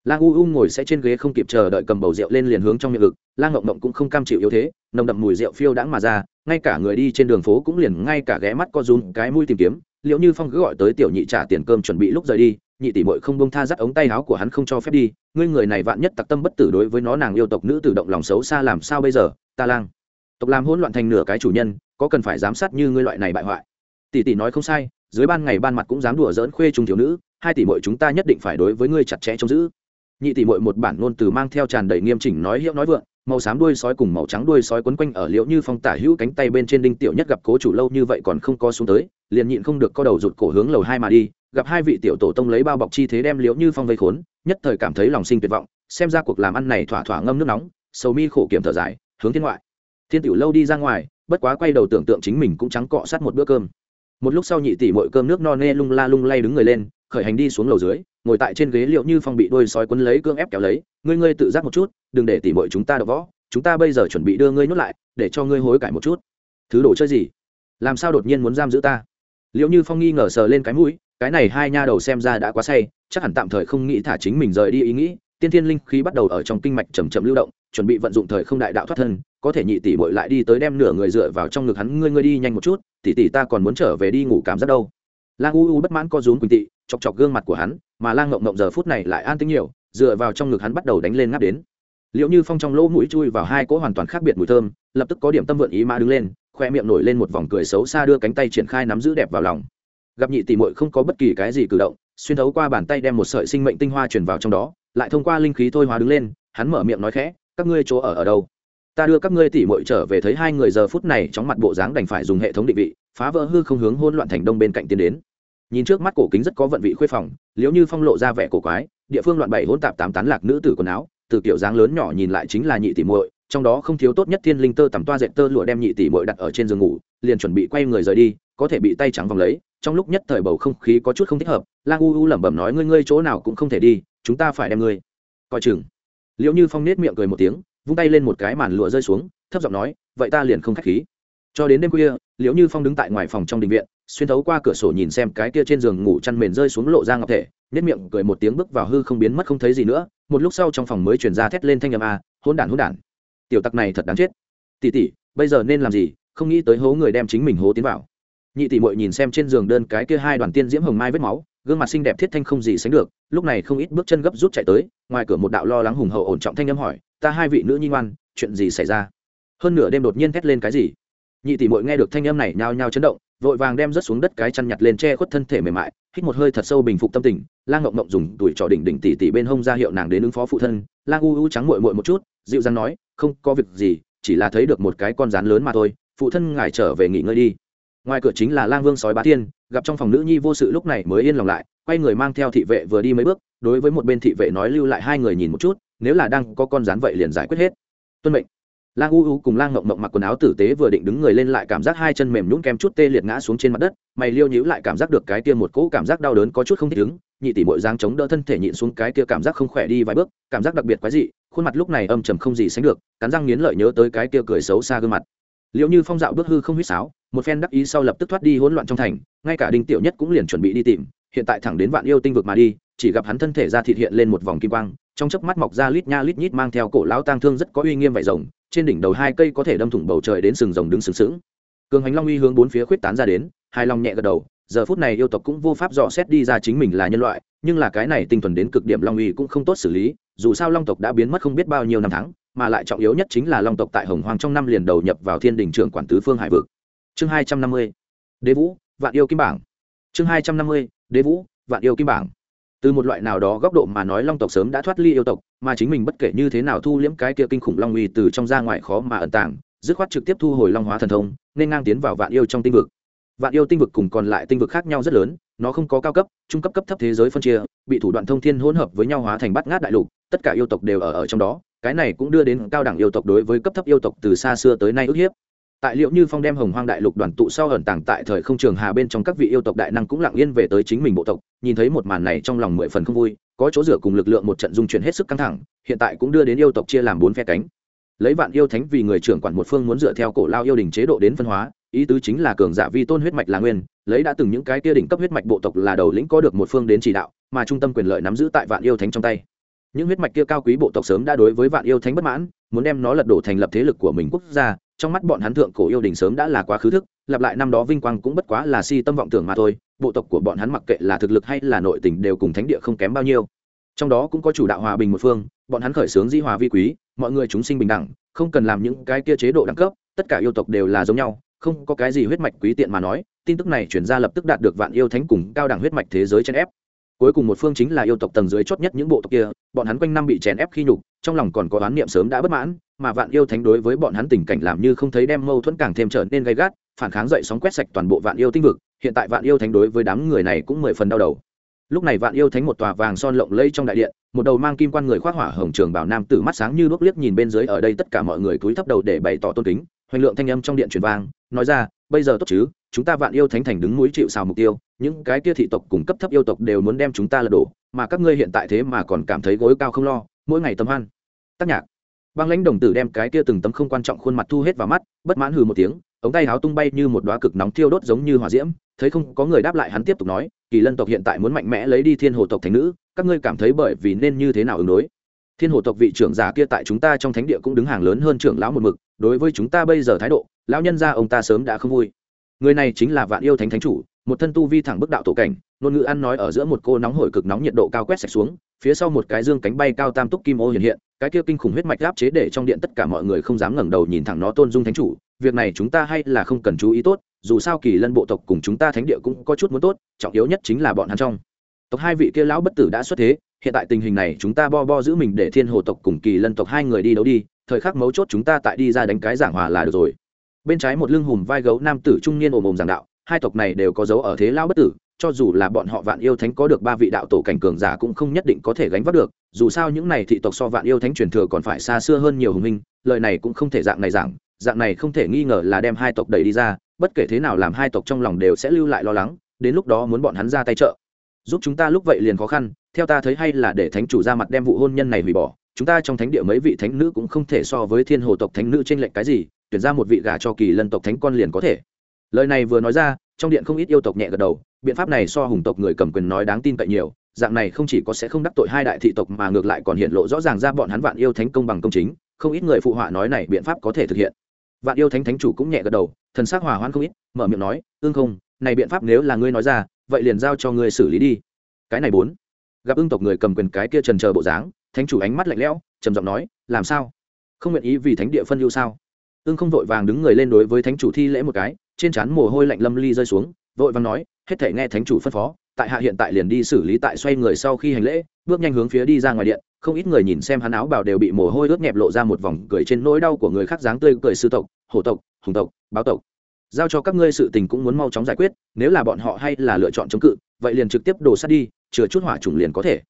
Lang u u ngồi sẽ trên ghế không kịp chờ đợi cầm bầu rượu lên liền hướng trong miệng ngực, lang ngộng ngộng cũng không cam chịu yếu thế, nồng đậm mùi rượu phiêu đãng mà ra, ngay cả người đi trên đường phố cũng liền ngay cả ghé mắt co run cái mũi tìm kiếm, liệu như phong cứ gọi tới tiểu nhị trả tiền cơm chuẩn bị lúc rời đi nhị tỷ muội không bông tha dắt ống tay áo của hắn không cho phép đi, ngươi người này vạn nhất tặc tâm bất tử đối với nó nàng yêu tộc nữ tự động lòng xấu xa làm sao bây giờ, ta lang. Tộc làm hỗn loạn thành nửa cái chủ nhân, có cần phải giám sát như ngươi loại này bại hoại? Tỷ tỷ nói không sai, dưới ban ngày ban mặt cũng dám đùa dỡn khuê trung thiếu nữ, hai tỷ muội chúng ta nhất định phải đối với ngươi chặt chẽ trông giữ. Nhị tỷ muội một bản ngôn từ mang theo tràn đầy nghiêm chỉnh nói hiệu nói vượng, màu xám đuôi sói cùng màu trắng đuôi sói quấn quanh ở liễu như phong tả hữu cánh tay bên trên đinh tiểu nhất gặp cố chủ lâu như vậy còn không có xuống tới, liền nhịn không được co đầu rụt cổ hướng lầu hai mà đi gặp hai vị tiểu tổ tông lấy bao bọc chi thế đem liễu như phong vây khốn, nhất thời cảm thấy lòng sinh tuyệt vọng, xem ra cuộc làm ăn này thỏa thỏa ngâm nước nóng, sầu mi khổ kiểm thở dài, hướng thiên ngoại. Thiên tiểu lâu đi ra ngoài, bất quá quay đầu tưởng tượng chính mình cũng trắng cọ sát một bữa cơm. Một lúc sau nhị tỷ mọi cơm nước no nê lung la lung lay đứng người lên, khởi hành đi xuống lầu dưới, ngồi tại trên ghế liệu như phong bị đôi sói quấn lấy cương ép kéo lấy, ngươi ngươi tự giác một chút, đừng để tỷ mọi chúng ta đập võ, chúng ta bây giờ chuẩn bị đưa ngươi nhốt lại, để cho ngươi hối cải một chút. Thứ đồ chơi gì? Làm sao đột nhiên muốn giam giữ ta? Liệu như phong nghi ngờ sờ lên cái mũi cái này hai nha đầu xem ra đã quá say, chắc hẳn tạm thời không nghĩ thả chính mình rời đi ý nghĩ. Tiên thiên linh khí bắt đầu ở trong kinh mạch chầm chậm lưu động, chuẩn bị vận dụng thời không đại đạo thoát thân, có thể nhị tỷ bội lại đi tới đem nửa người dựa vào trong ngực hắn, ngươi ngươi đi nhanh một chút, tỷ tỷ ta còn muốn trở về đi ngủ cảm giác đâu. Lang u u bất mãn co rúm quỳnh tị, chọc chọc gương mặt của hắn, mà lang ngộng ngộng giờ phút này lại an tính nhiều, dựa vào trong ngực hắn bắt đầu đánh lên ngáp đến. Liệu như phong trong lỗ mũi chui vào hai cỗ hoàn toàn khác biệt mùi thơm, lập tức có điểm tâm vượn ý mã đứng lên, khoe miệng nổi lên một vòng cười xấu xa đưa cánh tay triển khai nắm giữ đẹp vào lòng gặp nhị tỷ muội không có bất kỳ cái gì cử động, xuyên thấu qua bàn tay đem một sợi sinh mệnh tinh hoa truyền vào trong đó, lại thông qua linh khí thôi hóa đứng lên, hắn mở miệng nói khẽ, các ngươi chỗ ở ở đâu? Ta đưa các ngươi tỷ muội trở về thấy hai người giờ phút này trong mặt bộ dáng đành phải dùng hệ thống định vị, phá vỡ hư không hướng hỗn loạn thành đông bên cạnh tiến đến. Nhìn trước mắt cổ kính rất có vận vị khuê phòng, liếu như phong lộ ra vẻ cổ quái, địa phương loạn bảy hỗn tạp tám tán lạc nữ tử quần áo, từ kiểu dáng lớn nhỏ nhìn lại chính là nhị tỷ muội trong đó không thiếu tốt nhất thiên linh tơ tầm toa dệt tơ lụa đem nhị tỷ muội đặt ở trên giường ngủ, liền chuẩn bị quay người rời đi, có thể bị tay trắng vòng lấy, trong lúc nhất thời bầu không khí có chút không thích hợp lang u u lẩm bẩm nói, ngươi ngươi chỗ nào cũng không thể đi, chúng ta phải đem ngươi. Coi chừng. Liệu như phong nết miệng cười một tiếng, vung tay lên một cái màn lụa rơi xuống, thấp giọng nói, vậy ta liền không k h á c h khí. Cho đến đêm khuya liệu như phong đứng tại ngoài phòng trong đình viện, xuyên thấu qua cửa sổ nhìn xem cái kia trên giường ngủ chăn mền rơi xuống lộ ra ngọc thể nết miệng cười một tiếng bước vào hư không biến mất không thấy gì nữa, một lúc sau trong phòng mới chuyển ra thét lên thanh â a hôn đản hôn đản tiểu tặc này thật đáng chết. Tỉ tỉ bây giờ nên làm gì? Không nghĩ tới hố người đem chính mình hố tiến vào. Nhị tỷ mội nhìn xem trên giường đơn cái kia hai đoàn tiên diễm hồng mai vết máu, gương mặt xinh đẹp thiết thanh không gì sánh được, lúc này không ít bước chân gấp rút chạy tới, ngoài cửa một đạo lo lắng hùng hậu ổn trọng thanh âm hỏi, ta hai vị nữ nhi ngoan, chuyện gì xảy ra? Hơn nửa đêm đột nhiên thét lên cái gì? Nhị tỷ mội nghe được thanh âm này nhao nhao chấn động, vội vàng đem rớt xuống đất cái chăn nhặt lên che khuất thân thể mềm mại, hít một hơi thật sâu bình phục tâm tình lang ngộng ngộng dùng tuổi trò đỉnh đỉnh tỷ tỷ bên hông ra hiệu nàng đến ứng phó phụ thân lang u u trắng mội mội một chút, dịu dàng nói không có việc gì, chỉ là thấy được một cái con rán lớn mà thôi, phụ thân ngài trở về nghỉ ngơi đi. Ngoài cửa chính là lang vương sói bá tiên gặp trong phòng nữ nhi vô sự lúc này mới yên lòng lại, quay người mang theo thị vệ vừa đi mấy bước, đối với một bên thị vệ nói lưu lại hai người nhìn một chút, nếu là đang có con rán vậy liền giải quyết hết. Tuân mệnh. Lang u u cùng lang ngộng ngộng mặc quần áo tử tế vừa định đứng người lên lại cảm giác hai chân mềm nhún kem chút tê liệt ngã xuống trên mặt đất, mày liêu nhíu lại cảm giác được cái kia một cỗ cảm giác đau đớn có chút không thích ứng, nhị tỷ mội giang chống đỡ thân thể nhịn xuống cái kia cảm giác không khỏe đi vài bước, cảm giác đặc biệt quái dị khuôn mặt lúc này âm trầm không gì sánh được, cắn răng nghiến lợi nhớ tới cái kia cười xấu xa gương mặt. Liệu như phong dạo bước hư không huýt sáo, một phen đắc ý sau lập tức thoát đi hỗn loạn trong thành, ngay cả đinh tiểu nhất cũng liền chuẩn bị đi tìm, hiện tại thẳng đến vạn yêu tinh vực mà đi, chỉ gặp hắn thân thể ra thịt hiện lên một vòng kim quang, trong chớp mắt mọc ra lít nha lít nhít mang theo cổ lão tang thương rất có uy nghiêm vải rồng, trên đỉnh đầu hai cây có thể đâm thủng bầu trời đến sừng rồng đứng sừng sững. Cường hành long uy hướng bốn phía khuyết tán ra đến hai long nhẹ gật đầu, giờ phút này yêu tộc cũng vô pháp dò xét đi ra chính mình là nhân loại, nhưng là cái này tinh thuần đến cực điểm long uy cũng không tốt xử lý dù sao long tộc đã biến mất không biết bao nhiêu năm tháng, mà lại trọng yếu nhất chính là long tộc tại hồng hoàng trong năm liền đầu nhập vào thiên đình trưởng quản tứ phương hải vực. Chương hai trăm năm mươi, đế vũ, vạn yêu kim bảng. Chương hai trăm năm mươi, đế vũ, vạn yêu kim bảng. Từ một loại nào đó góc độ mà nói long tộc sớm đã thoát ly yêu tộc, mà chính mình bất kể như thế nào thu liễm cái kia kinh khủng long uy từ trong ra ngoài khó mà ẩn tàng, dứt khoát trực tiếp thu hồi long hóa thần thông, nên ngang tiến vào vạn yêu trong tinh vực. Vạn yêu tinh vực cùng còn lại tinh vực khác nhau rất lớn, nó không có cao cấp, trung cấp cấp thấp thế giới phân chia, bị thủ đoạn thông thiên hỗn hợp với nhau hóa thành bắt ngát đại lục tất cả yêu tộc đều ở ở trong đó, cái này cũng đưa đến cao đẳng yêu tộc đối với cấp thấp yêu tộc từ xa xưa tới nay ức hiếp. Tại liệu như phong đem hồng hoang đại lục đoàn tụ sau ẩn tàng tại thời không trường hà bên trong các vị yêu tộc đại năng cũng lặng yên về tới chính mình bộ tộc, nhìn thấy một màn này trong lòng mười phần không vui, có chỗ dựa cùng lực lượng một trận dung chuyển hết sức căng thẳng, hiện tại cũng đưa đến yêu tộc chia làm bốn phe cánh. Lấy vạn yêu thánh vì người trưởng quản một phương muốn dựa theo cổ lao yêu đình chế độ đến phân hóa, ý tứ chính là cường giả vi tôn huyết mạch là nguyên, lấy đã từng những cái kia đỉnh cấp huyết mạch bộ tộc là đầu lĩnh có được một phương đến chỉ đạo, mà trung tâm quyền lợi nắm giữ tại vạn yêu thánh trong tay những huyết mạch kia cao quý bộ tộc sớm đã đối với vạn yêu thánh bất mãn, muốn đem nó lật đổ thành lập thế lực của mình quốc gia, trong mắt bọn hắn thượng cổ yêu đình sớm đã là quá khứ thức, lặp lại năm đó vinh quang cũng bất quá là si tâm vọng tưởng mà thôi, bộ tộc của bọn hắn mặc kệ là thực lực hay là nội tình đều cùng thánh địa không kém bao nhiêu. Trong đó cũng có chủ đạo hòa bình một phương, bọn hắn khởi xướng di hòa vi quý, mọi người chúng sinh bình đẳng, không cần làm những cái kia chế độ đẳng cấp, tất cả yêu tộc đều là giống nhau, không có cái gì huyết mạch quý tiện mà nói, tin tức này chuyển ra lập tức đạt được vạn yêu thánh cùng cao đẳng huyết mạch thế giới chen ép cuối cùng một phương chính là yêu tộc tầng dưới chót nhất những bộ tộc kia, bọn hắn quanh năm bị chèn ép khi nhục, trong lòng còn có oán niệm sớm đã bất mãn, mà vạn yêu thánh đối với bọn hắn tình cảnh làm như không thấy đem mâu thuẫn càng thêm trở nên gay gắt, phản kháng dậy sóng quét sạch toàn bộ vạn yêu tinh vực, hiện tại vạn yêu thánh đối với đám người này cũng mười phần đau đầu. Lúc này vạn yêu thánh một tòa vàng son lộng lẫy trong đại điện, một đầu mang kim quan người khoác hỏa hồng trường bảo nam tử mắt sáng như đuốc liếc nhìn bên dưới, ở đây tất cả mọi người cúi thấp đầu để bày tỏ tôn kính, hoành lượng thanh âm trong điện truyền vang nói ra, bây giờ tốt chứ, chúng ta vạn yêu thánh thành đứng núi chịu xào mục tiêu, những cái kia thị tộc cùng cấp thấp yêu tộc đều muốn đem chúng ta lật đổ, mà các ngươi hiện tại thế mà còn cảm thấy gối cao không lo, mỗi ngày tâm hoan. Tác nhạc. Băng lãnh đồng tử đem cái kia từng tấm không quan trọng khuôn mặt thu hết vào mắt, bất mãn hừ một tiếng, ống tay háo tung bay như một đoá cực nóng thiêu đốt giống như hỏa diễm, thấy không có người đáp lại hắn tiếp tục nói, kỳ lân tộc hiện tại muốn mạnh mẽ lấy đi thiên hồ tộc thành nữ, các ngươi cảm thấy bởi vì nên như thế nào ứng đối? Thiên hồ tộc vị trưởng giả kia tại chúng ta trong thánh địa cũng đứng hàng lớn hơn trưởng lão một mực đối với chúng ta bây giờ thái độ, lão nhân gia ông ta sớm đã không vui. Người này chính là vạn yêu thánh thánh chủ, một thân tu vi thẳng bức đạo tổ cảnh, ngôn ngữ ăn nói ở giữa một cô nóng hổi cực nóng nhiệt độ cao quét sạch xuống, phía sau một cái dương cánh bay cao tam túc kim ô hiện hiện, cái kia kinh khủng huyết mạch áp chế để trong điện tất cả mọi người không dám ngẩng đầu nhìn thẳng nó tôn dung thánh chủ, việc này chúng ta hay là không cần chú ý tốt, dù sao kỳ lân bộ tộc cùng chúng ta thánh địa cũng có chút muốn tốt, trọng yếu nhất chính là bọn hắn trong. Tộc hai vị kia lão bất tử đã xuất thế, hiện tại tình hình này chúng ta bo bo giữ mình để thiên hồ tộc cùng kỳ lân tộc hai người đi đấu đi thời khắc mấu chốt chúng ta tại đi ra đánh cái giảng hòa là được rồi. Bên trái một lưng hùm vai gấu nam tử trung niên ồm ồm giảng đạo, hai tộc này đều có dấu ở thế lao bất tử, cho dù là bọn họ vạn yêu thánh có được ba vị đạo tổ cảnh cường giả cũng không nhất định có thể gánh vác được, dù sao những này thị tộc so vạn yêu thánh truyền thừa còn phải xa xưa hơn nhiều hùng minh lời này cũng không thể dạng này giảng, dạng này không thể nghi ngờ là đem hai tộc đẩy đi ra, bất kể thế nào làm hai tộc trong lòng đều sẽ lưu lại lo lắng, đến lúc đó muốn bọn hắn ra tay trợ. Giúp chúng ta lúc vậy liền khó khăn, theo ta thấy hay là để thánh chủ ra mặt đem vụ hôn nhân này hủy bỏ chúng ta trong thánh địa mấy vị thánh nữ cũng không thể so với thiên hồ tộc thánh nữ trên lệnh cái gì, tuyển ra một vị gả cho kỳ lân tộc thánh con liền có thể. Lời này vừa nói ra, trong điện không ít yêu tộc nhẹ gật đầu, biện pháp này so hùng tộc người cầm quyền nói đáng tin cậy nhiều, dạng này không chỉ có sẽ không đắc tội hai đại thị tộc mà ngược lại còn hiện lộ rõ ràng ra bọn hắn vạn yêu thánh công bằng công chính, không ít người phụ họa nói này biện pháp có thể thực hiện. Vạn yêu thánh thánh chủ cũng nhẹ gật đầu, thần s ắ c hòa hoan không ít, mở miệng nói ương không, này biện pháp nếu là ngươi nói ra, vậy liền giao cho ngươi xử lý đi. Cái này bốn. Gặp ương tộc người cầm quyền cái kia trần chờ bộ dáng thánh chủ ánh mắt lạnh lẽo, trầm giọng nói, làm sao? Không nguyện ý vì thánh địa phân lưu sao? Ưng không vội vàng đứng người lên đối với thánh chủ thi lễ một cái, trên trán mồ hôi lạnh lâm ly rơi xuống, vội vàng nói, hết thể nghe thánh chủ phân phó, tại hạ hiện tại liền đi xử lý tại xoay người sau khi hành lễ, bước nhanh hướng phía đi ra ngoài điện, không ít người nhìn xem hắn áo bào đều bị mồ hôi ướt nhẹp lộ ra một vòng cười trên nỗi đau của người khác dáng tươi cười sư tộc, hổ tộc, hùng tộc, báo tộc. Giao cho các ngươi sự tình cũng muốn mau chóng giải quyết, nếu là bọn họ hay là lựa chọn chống cự, vậy liền trực tiếp đổ sát đi, chừa chút hỏa trùng liền có thể.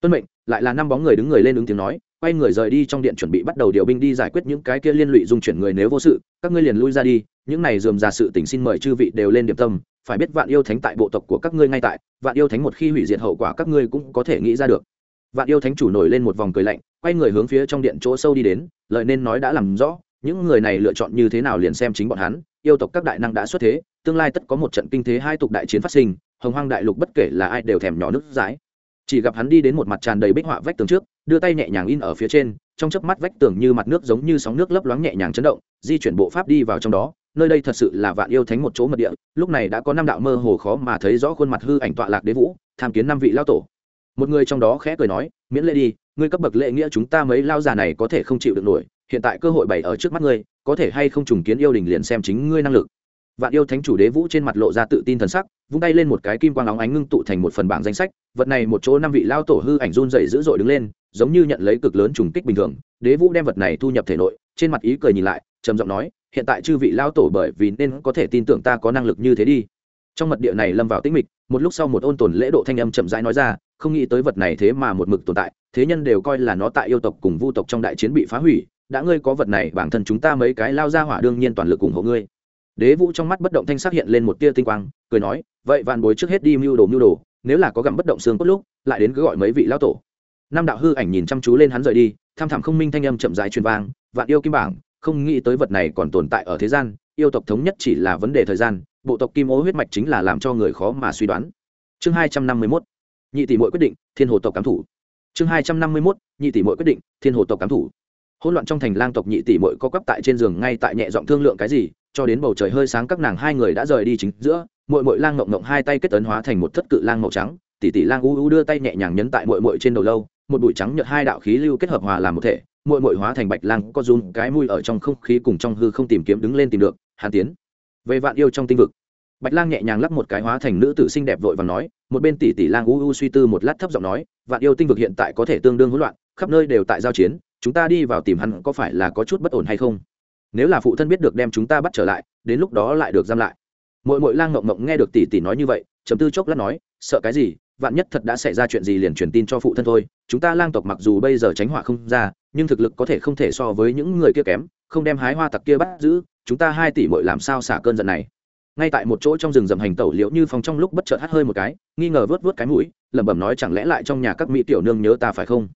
Tuân mệnh lại là năm bóng người đứng người lên ứng tiếng nói, quay người rời đi trong điện chuẩn bị bắt đầu điều binh đi giải quyết những cái kia liên lụy dung chuyển người nếu vô sự, các ngươi liền lui ra đi, những này dườm ra sự tình xin mời chư vị đều lên điểm tâm, phải biết vạn yêu thánh tại bộ tộc của các ngươi ngay tại, vạn yêu thánh một khi hủy diệt hậu quả các ngươi cũng có thể nghĩ ra được. Vạn yêu thánh chủ nổi lên một vòng cười lạnh, quay người hướng phía trong điện chỗ sâu đi đến lợi nên nói đã làm rõ, những người này lựa chọn như thế nào liền xem chính bọn hắn, yêu tộc các đại năng đã xuất thế, tương lai tất có một trận kinh thế hai tục đại chiến phát sinh, hồng hoang đại lục bất kể là ai đều thèm nhỏ nước dãi chỉ gặp hắn đi đến một mặt tràn đầy bích họa vách tường trước, đưa tay nhẹ nhàng in ở phía trên, trong chớp mắt vách tường như mặt nước giống như sóng nước lấp loáng nhẹ nhàng chấn động, di chuyển bộ pháp đi vào trong đó, nơi đây thật sự là vạn yêu thánh một chỗ mật địa, lúc này đã có năm đạo mơ hồ khó mà thấy rõ khuôn mặt hư ảnh tọa lạc đế vũ, tham kiến năm vị lao tổ. Một người trong đó khẽ cười nói, miễn lễ đi, ngươi cấp bậc lễ nghĩa chúng ta mấy lao già này có thể không chịu được nổi, hiện tại cơ hội bày ở trước mắt ngươi, có thể hay không trùng kiến yêu đình liền xem chính ngươi năng lực vạn yêu thánh chủ đế vũ trên mặt lộ ra tự tin thần sắc, vung tay lên một cái kim quang óng ánh ngưng tụ thành một phần bảng danh sách, vật này một chỗ năm vị lao tổ hư ảnh run dày dữ dội đứng lên, giống như nhận lấy cực lớn trùng kích bình thường. Đế vũ đem vật này thu nhập thể nội, trên mặt ý cười nhìn lại, trầm giọng nói, hiện tại chư vị lao tổ bởi vì nên có thể tin tưởng ta có năng lực như thế đi. Trong mật địa này lâm vào tĩnh mịch, một lúc sau một ôn tồn lễ độ thanh âm chậm rãi nói ra, không nghĩ tới vật này thế mà một mực tồn tại, thế nhân đều coi là nó tại yêu tộc cùng vu tộc trong đại chiến bị phá hủy, đã ngươi có vật này, bản thân chúng ta mấy cái lao ra hỏa đương nhiên toàn lực ủng hộ ngươi đế vũ trong mắt bất động thanh sắc hiện lên một tia tinh quang, cười nói, vậy vạn bối trước hết đi mưu đồ mưu đồ, nếu là có gặm bất động xương cốt lúc, lại đến cứ gọi mấy vị lao tổ. Năm đạo hư ảnh nhìn chăm chú lên hắn rời đi, tham thảm không minh thanh âm chậm dài truyền vang, vạn yêu kim bảng, không nghĩ tới vật này còn tồn tại ở thế gian, yêu tộc thống nhất chỉ là vấn đề thời gian, bộ tộc kim ố huyết mạch chính là làm cho người khó mà suy đoán. Chương hai trăm năm mươi mốt, nhị tỷ mỗi quyết định, thiên hồ tộc cám thủ. Chương hai trăm năm mươi mốt, nhị tỷ mội quyết định, thiên hồ tộc cám thủ. Hỗn loạn trong thành lang tộc nhị tỷ mội co quắp tại trên giường ngay tại nhẹ giọng thương lượng cái gì cho đến bầu trời hơi sáng các nàng hai người đã rời đi chính giữa mội mội lang ngộng ngộng hai tay kết ấn hóa thành một thất cự lang màu trắng tỷ tỷ lang u u đưa tay nhẹ nhàng nhấn tại mội mội trên đầu lâu, một bụi trắng nhợt hai đạo khí lưu kết hợp hòa làm một thể mội mội hóa thành bạch lang có run cái mùi ở trong không khí cùng trong hư không tìm kiếm đứng lên tìm được, hàn tiến. Về vạn yêu trong tinh vực, bạch lang nhẹ nhàng lắp một cái hóa thành nữ tử xinh đẹp vội và nói, một bên tỷ tỷ lang u u suy tư một lát thấp giọng nói, vạn yêu tinh vực hiện tại có thể tương đương hỗn loạn, khắp nơi đều tại giao chiến, chúng ta đi vào tìm hắn có phải là có chút bất ổn hay không? Nếu là phụ thân biết được đem chúng ta bắt trở lại, đến lúc đó lại được giam lại. Mỗi mỗi lang ngộng ngộng nghe được tỷ tỷ nói như vậy chấm tư chốc lát nói, sợ cái gì, vạn nhất thật đã xảy ra chuyện gì liền truyền tin cho phụ thân thôi. Chúng ta lang tộc mặc dù bây giờ tránh họa không ra, nhưng thực lực có thể không thể so với những người kia kém, không đem hái hoa tặc kia bắt giữ, chúng ta hai tỷ mỗi làm sao xả cơn giận này? Ngay tại một chỗ trong rừng rậm hành tẩu liễu như phong trong lúc bất chợt hắt hơi một cái, nghi ngờ vớt vớt cái mũi, lẩm bẩm nói chẳng lẽ lại trong nhà các mỹ tiểu nương nhớ ta phải không?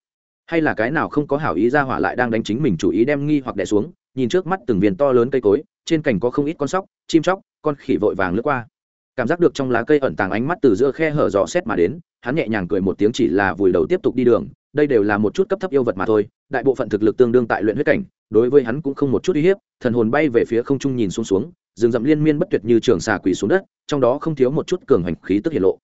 Hay là cái nào không có hảo ý ra hỏa lại đang đánh chính mình chủ ý đem nghi hoặc đè xuống nhìn trước mắt từng viên to lớn cây cối, trên cành có không ít con sóc, chim chóc, con khỉ vội vàng lướt qua. Cảm giác được trong lá cây ẩn tàng ánh mắt từ giữa khe hở dò xét mà đến, hắn nhẹ nhàng cười một tiếng chỉ là vùi đầu tiếp tục đi đường, đây đều là một chút cấp thấp yêu vật mà thôi, đại bộ phận thực lực tương đương tại luyện huyết cảnh, đối với hắn cũng không một chút uy hiếp, thần hồn bay về phía không trung nhìn xuống xuống, rừng rậm liên miên bất tuyệt như trường xà quỷ xuống đất, trong đó không thiếu một chút cường hành khí tức hiện lộ.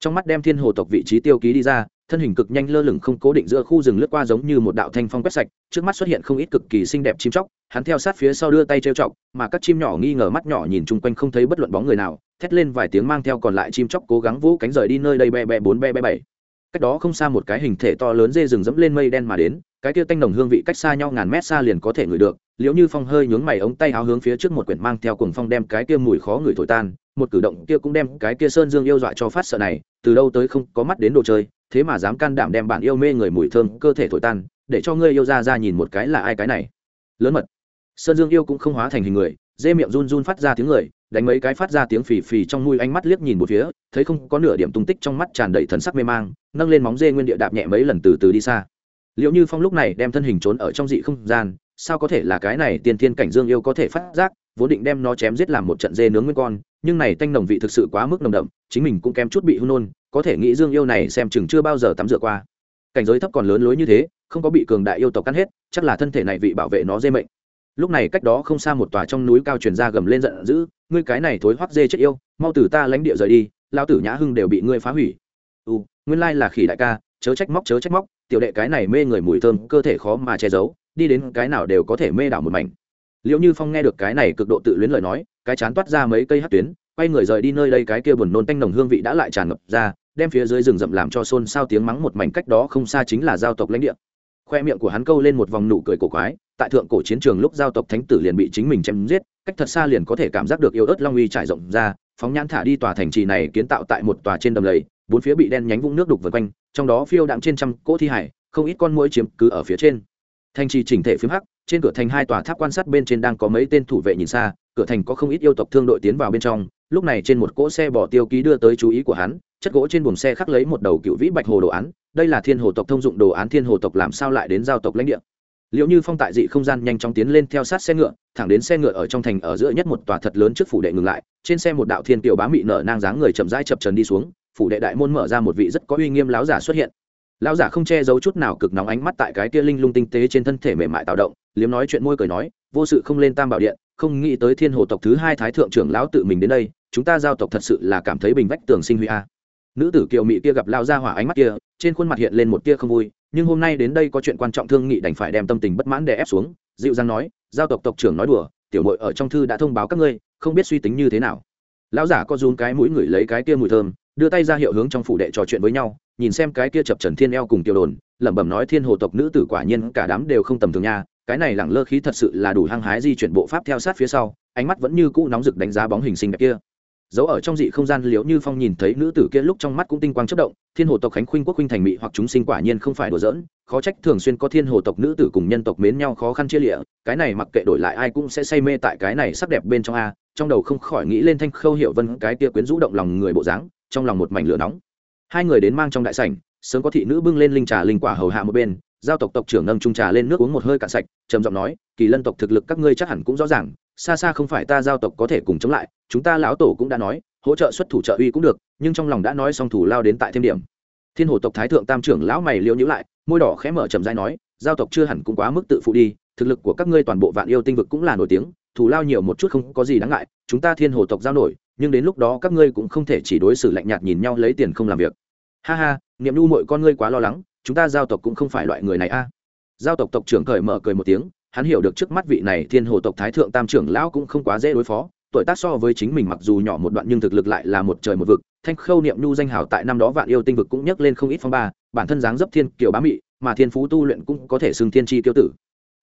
Trong mắt đem thiên hồ tộc vị trí tiêu ký đi ra thân hình cực nhanh lơ lửng không cố định giữa khu rừng lướt qua giống như một đạo thanh phong quét sạch, trước mắt xuất hiện không ít cực kỳ xinh đẹp chim chóc, hắn theo sát phía sau đưa tay trêu chọc, mà các chim nhỏ nghi ngờ mắt nhỏ nhìn chung quanh không thấy bất luận bóng người nào, thét lên vài tiếng mang theo còn lại chim chóc cố gắng vỗ cánh rời đi nơi đây be be bốn be be bảy. Cách đó không xa một cái hình thể to lớn dê rừng dẫm lên mây đen mà đến, cái kia tanh nồng hương vị cách xa nhau ngàn mét xa liền có thể ngửi được Liệu như phong hơi nhướng mày ống tay áo hướng phía trước một quyển mang theo cùng phong đem cái kia mùi khó ngửi thổi tan, một cử động kia cũng đem cái kia sơn dương yêu dọa cho phát sợ này, từ đâu tới không có mắt đến đồ chơi thế mà dám can đảm đem bản yêu mê người mùi thơm cơ thể thổi tan, để cho ngươi yêu ra ra nhìn một cái là ai cái này. Lớn mật. Sơn dương yêu cũng không hóa thành hình người, dê miệng run run phát ra tiếng người, đánh mấy cái phát ra tiếng phì phì trong mũi ánh mắt liếc nhìn một phía, thấy không có nửa điểm tung tích trong mắt tràn đầy thần sắc mê mang, nâng lên móng dê nguyên địa đạp nhẹ mấy lần từ từ đi xa. Liệu như phong lúc này đem thân hình trốn ở trong dị không gian, sao có thể là cái này tiên thiên cảnh dương yêu có thể phát giác, vốn định đem nó chém giết làm một trận dê nướng nguyên con nhưng này tanh nồng vị thực sự quá mức nồng đậm, chính mình cũng kém chút bị hôn nôn, có thể nghĩ dương yêu này xem chừng chưa bao giờ tắm rửa qua. Cảnh giới thấp còn lớn lối như thế, không có bị cường đại yêu tộc cắn hết, chắc là thân thể này vị bảo vệ nó dê mệnh. Lúc này cách đó không xa một tòa trong núi cao truyền ra gầm lên giận dữ, ngươi cái này thối hoắc dê chết yêu, mau từ ta lãnh địa rời đi lao tử nhã hưng đều bị ngươi phá hủy. U nguyên lai là khỉ đại ca, chớ trách móc, chớ trách móc, tiểu đệ cái này mê người mùi thơm, cơ thể khó mà che giấu, đi đến cái nào đều có thể mê đảo một mảnh. Liệu như phong nghe được cái này cực độ tự luyến lời nói cái chán toát ra mấy cây hát tuyến, quay người rời đi nơi đây, cái kia buồn nôn tanh nồng hương vị đã lại tràn ngập ra, đem phía dưới rừng rậm làm cho xôn xao tiếng mắng một mảnh cách đó không xa chính là giao tộc lãnh địa. Khoe miệng của hắn câu lên một vòng nụ cười cổ quái, tại thượng cổ chiến trường lúc giao tộc thánh tử liền bị chính mình chém giết, cách thật xa liền có thể cảm giác được yêu ớt long uy trải rộng ra, phóng nhãn thả đi tòa thành trì này kiến tạo tại một tòa trên đầm lầy, bốn phía bị đen nhánh vũng nước đục vượt quanh, trong đó phiêu đạm trên trăm cỗ thi hải, không ít con mũi chiếm cứ ở phía trên. Thành trì chỉnh thể phiếm hắc trên cửa thành hai tòa tháp quan sát bên trên đang có mấy tên thủ vệ nhìn xa, cửa thành có không ít yêu tộc thương đội tiến vào bên trong. Lúc này trên một cỗ xe bỏ tiêu ký đưa tới chú ý của hắn, chất gỗ trên buồng xe khắc lấy một đầu cựu vĩ bạch hồ đồ án. Đây là thiên hồ tộc thông dụng đồ án, thiên hồ tộc làm sao lại đến giao tộc lãnh địa? Liệu như phong tại dị không gian nhanh chóng tiến lên theo sát xe ngựa, thẳng đến xe ngựa ở trong thành ở giữa nhất một tòa thật lớn trước phủ đệ ngừng lại. Trên xe một đạo thiên tiểu bá mị nở nang dáng người chậm rãi chập trần đi xuống, phủ đệ đại môn mở ra một vị rất có uy nghiêm láo giả xuất hiện. Lão giả không che giấu chút nào cực nóng ánh mắt tại cái kia linh lung tinh tế trên thân thể mềm mại tạo động liếm nói chuyện môi cười nói, vô sự không lên tam bảo điện, không nghĩ tới thiên hồ tộc thứ hai thái thượng trưởng lão tự mình đến đây, chúng ta giao tộc thật sự là cảm thấy bình vách tường sinh huy a. Nữ tử kiều mỹ kia gặp lao ra hỏa ánh mắt kia, trên khuôn mặt hiện lên một tia không vui, nhưng hôm nay đến đây có chuyện quan trọng thương nghị đành phải đem tâm tình bất mãn để ép xuống, dịu dàng nói, giao tộc tộc trưởng nói đùa, tiểu mội ở trong thư đã thông báo các ngươi, không biết suy tính như thế nào. Lão giả có run cái mũi ngửi lấy cái kia mùi thơm, đưa tay ra hiệu hướng trong phủ đệ trò chuyện với nhau, nhìn xem cái kia chập trần thiên eo cùng tiểu đồn, lẩm bẩm nói, thiên hồ tộc nữ tử quả nhiên cả đám đều không tầm thường nha cái này lẳng lơ khí thật sự là đủ hăng hái di chuyển bộ pháp theo sát phía sau, ánh mắt vẫn như cũ nóng rực đánh giá bóng hình sinh đẹp kia. Giấu ở trong dị không gian liễu như phong nhìn thấy nữ tử kia lúc trong mắt cũng tinh quang chất động, thiên hồ tộc khánh khuynh quốc khuynh thành mỹ hoặc chúng sinh quả nhiên không phải đùa giỡn, khó trách thường xuyên có thiên hồ tộc nữ tử cùng nhân tộc mến nhau khó khăn chia lịa, cái này mặc kệ đổi lại ai cũng sẽ say mê tại cái này sắc đẹp bên trong a, trong đầu không khỏi nghĩ lên thanh khâu hiệu vân cái kia quyến rũ động lòng người bộ dáng, trong lòng một mảnh lửa nóng. Hai người đến mang trong đại sảnh, sớm có thị nữ bưng lên linh trà linh quả hầu hạ một bên giao tộc tộc trưởng nâng trung trà lên nước uống một hơi cạn sạch, trầm giọng nói, kỳ lân tộc thực lực các ngươi chắc hẳn cũng rõ ràng, xa xa không phải ta giao tộc có thể cùng chống lại, chúng ta lão tổ cũng đã nói, hỗ trợ xuất thủ trợ uy cũng được, nhưng trong lòng đã nói xong thủ lao đến tại thêm điểm. Thiên hồ tộc thái thượng tam trưởng lão mày liễu nhữ lại, môi đỏ khẽ mở chậm rãi nói, giao tộc chưa hẳn cũng quá mức tự phụ đi, thực lực của các ngươi toàn bộ vạn yêu tinh vực cũng là nổi tiếng, thủ lao nhiều một chút không có gì đáng ngại, chúng ta thiên hồ tộc giao nổi, nhưng đến lúc đó các ngươi cũng không thể chỉ đối xử lạnh nhạt nhìn nhau lấy tiền không làm việc. Ha ha, niệm nhu mọi con ngươi quá lo lắng chúng ta giao tộc cũng không phải loại người này a. Giao tộc tộc trưởng cởi mở cười một tiếng, hắn hiểu được trước mắt vị này thiên hồ tộc thái thượng tam trưởng lão cũng không quá dễ đối phó, tuổi tác so với chính mình mặc dù nhỏ một đoạn nhưng thực lực lại là một trời một vực, thanh khâu niệm nhu danh hào tại năm đó vạn yêu tinh vực cũng nhấc lên không ít phong ba, bản thân dáng dấp thiên kiều bá mị, mà thiên phú tu luyện cũng có thể xưng thiên tri tiêu tử.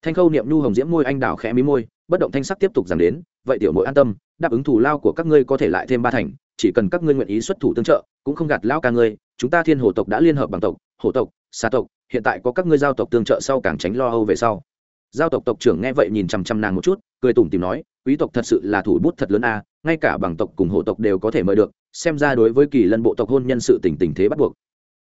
Thanh khâu niệm nhu hồng diễm môi anh đào khẽ mí môi, bất động thanh sắc tiếp tục giảm đến, vậy tiểu mội an tâm, đáp ứng thủ lao của các ngươi có thể lại thêm ba thành, chỉ cần các ngươi nguyện ý xuất thủ tương trợ, cũng không gạt lao ca ngươi, chúng ta thiên hồ tộc đã liên hợp bằng tộc hồ tộc xa tộc, hiện tại có các ngươi giao tộc tương trợ sau càng tránh lo âu về sau. Giao tộc tộc trưởng nghe vậy nhìn chằm chằm nàng một chút, cười tủm tìm nói, quý tộc thật sự là thủ bút thật lớn a, ngay cả bằng tộc cùng hộ tộc đều có thể mời được, xem ra đối với kỳ lân bộ tộc hôn nhân sự tình tình thế bắt buộc.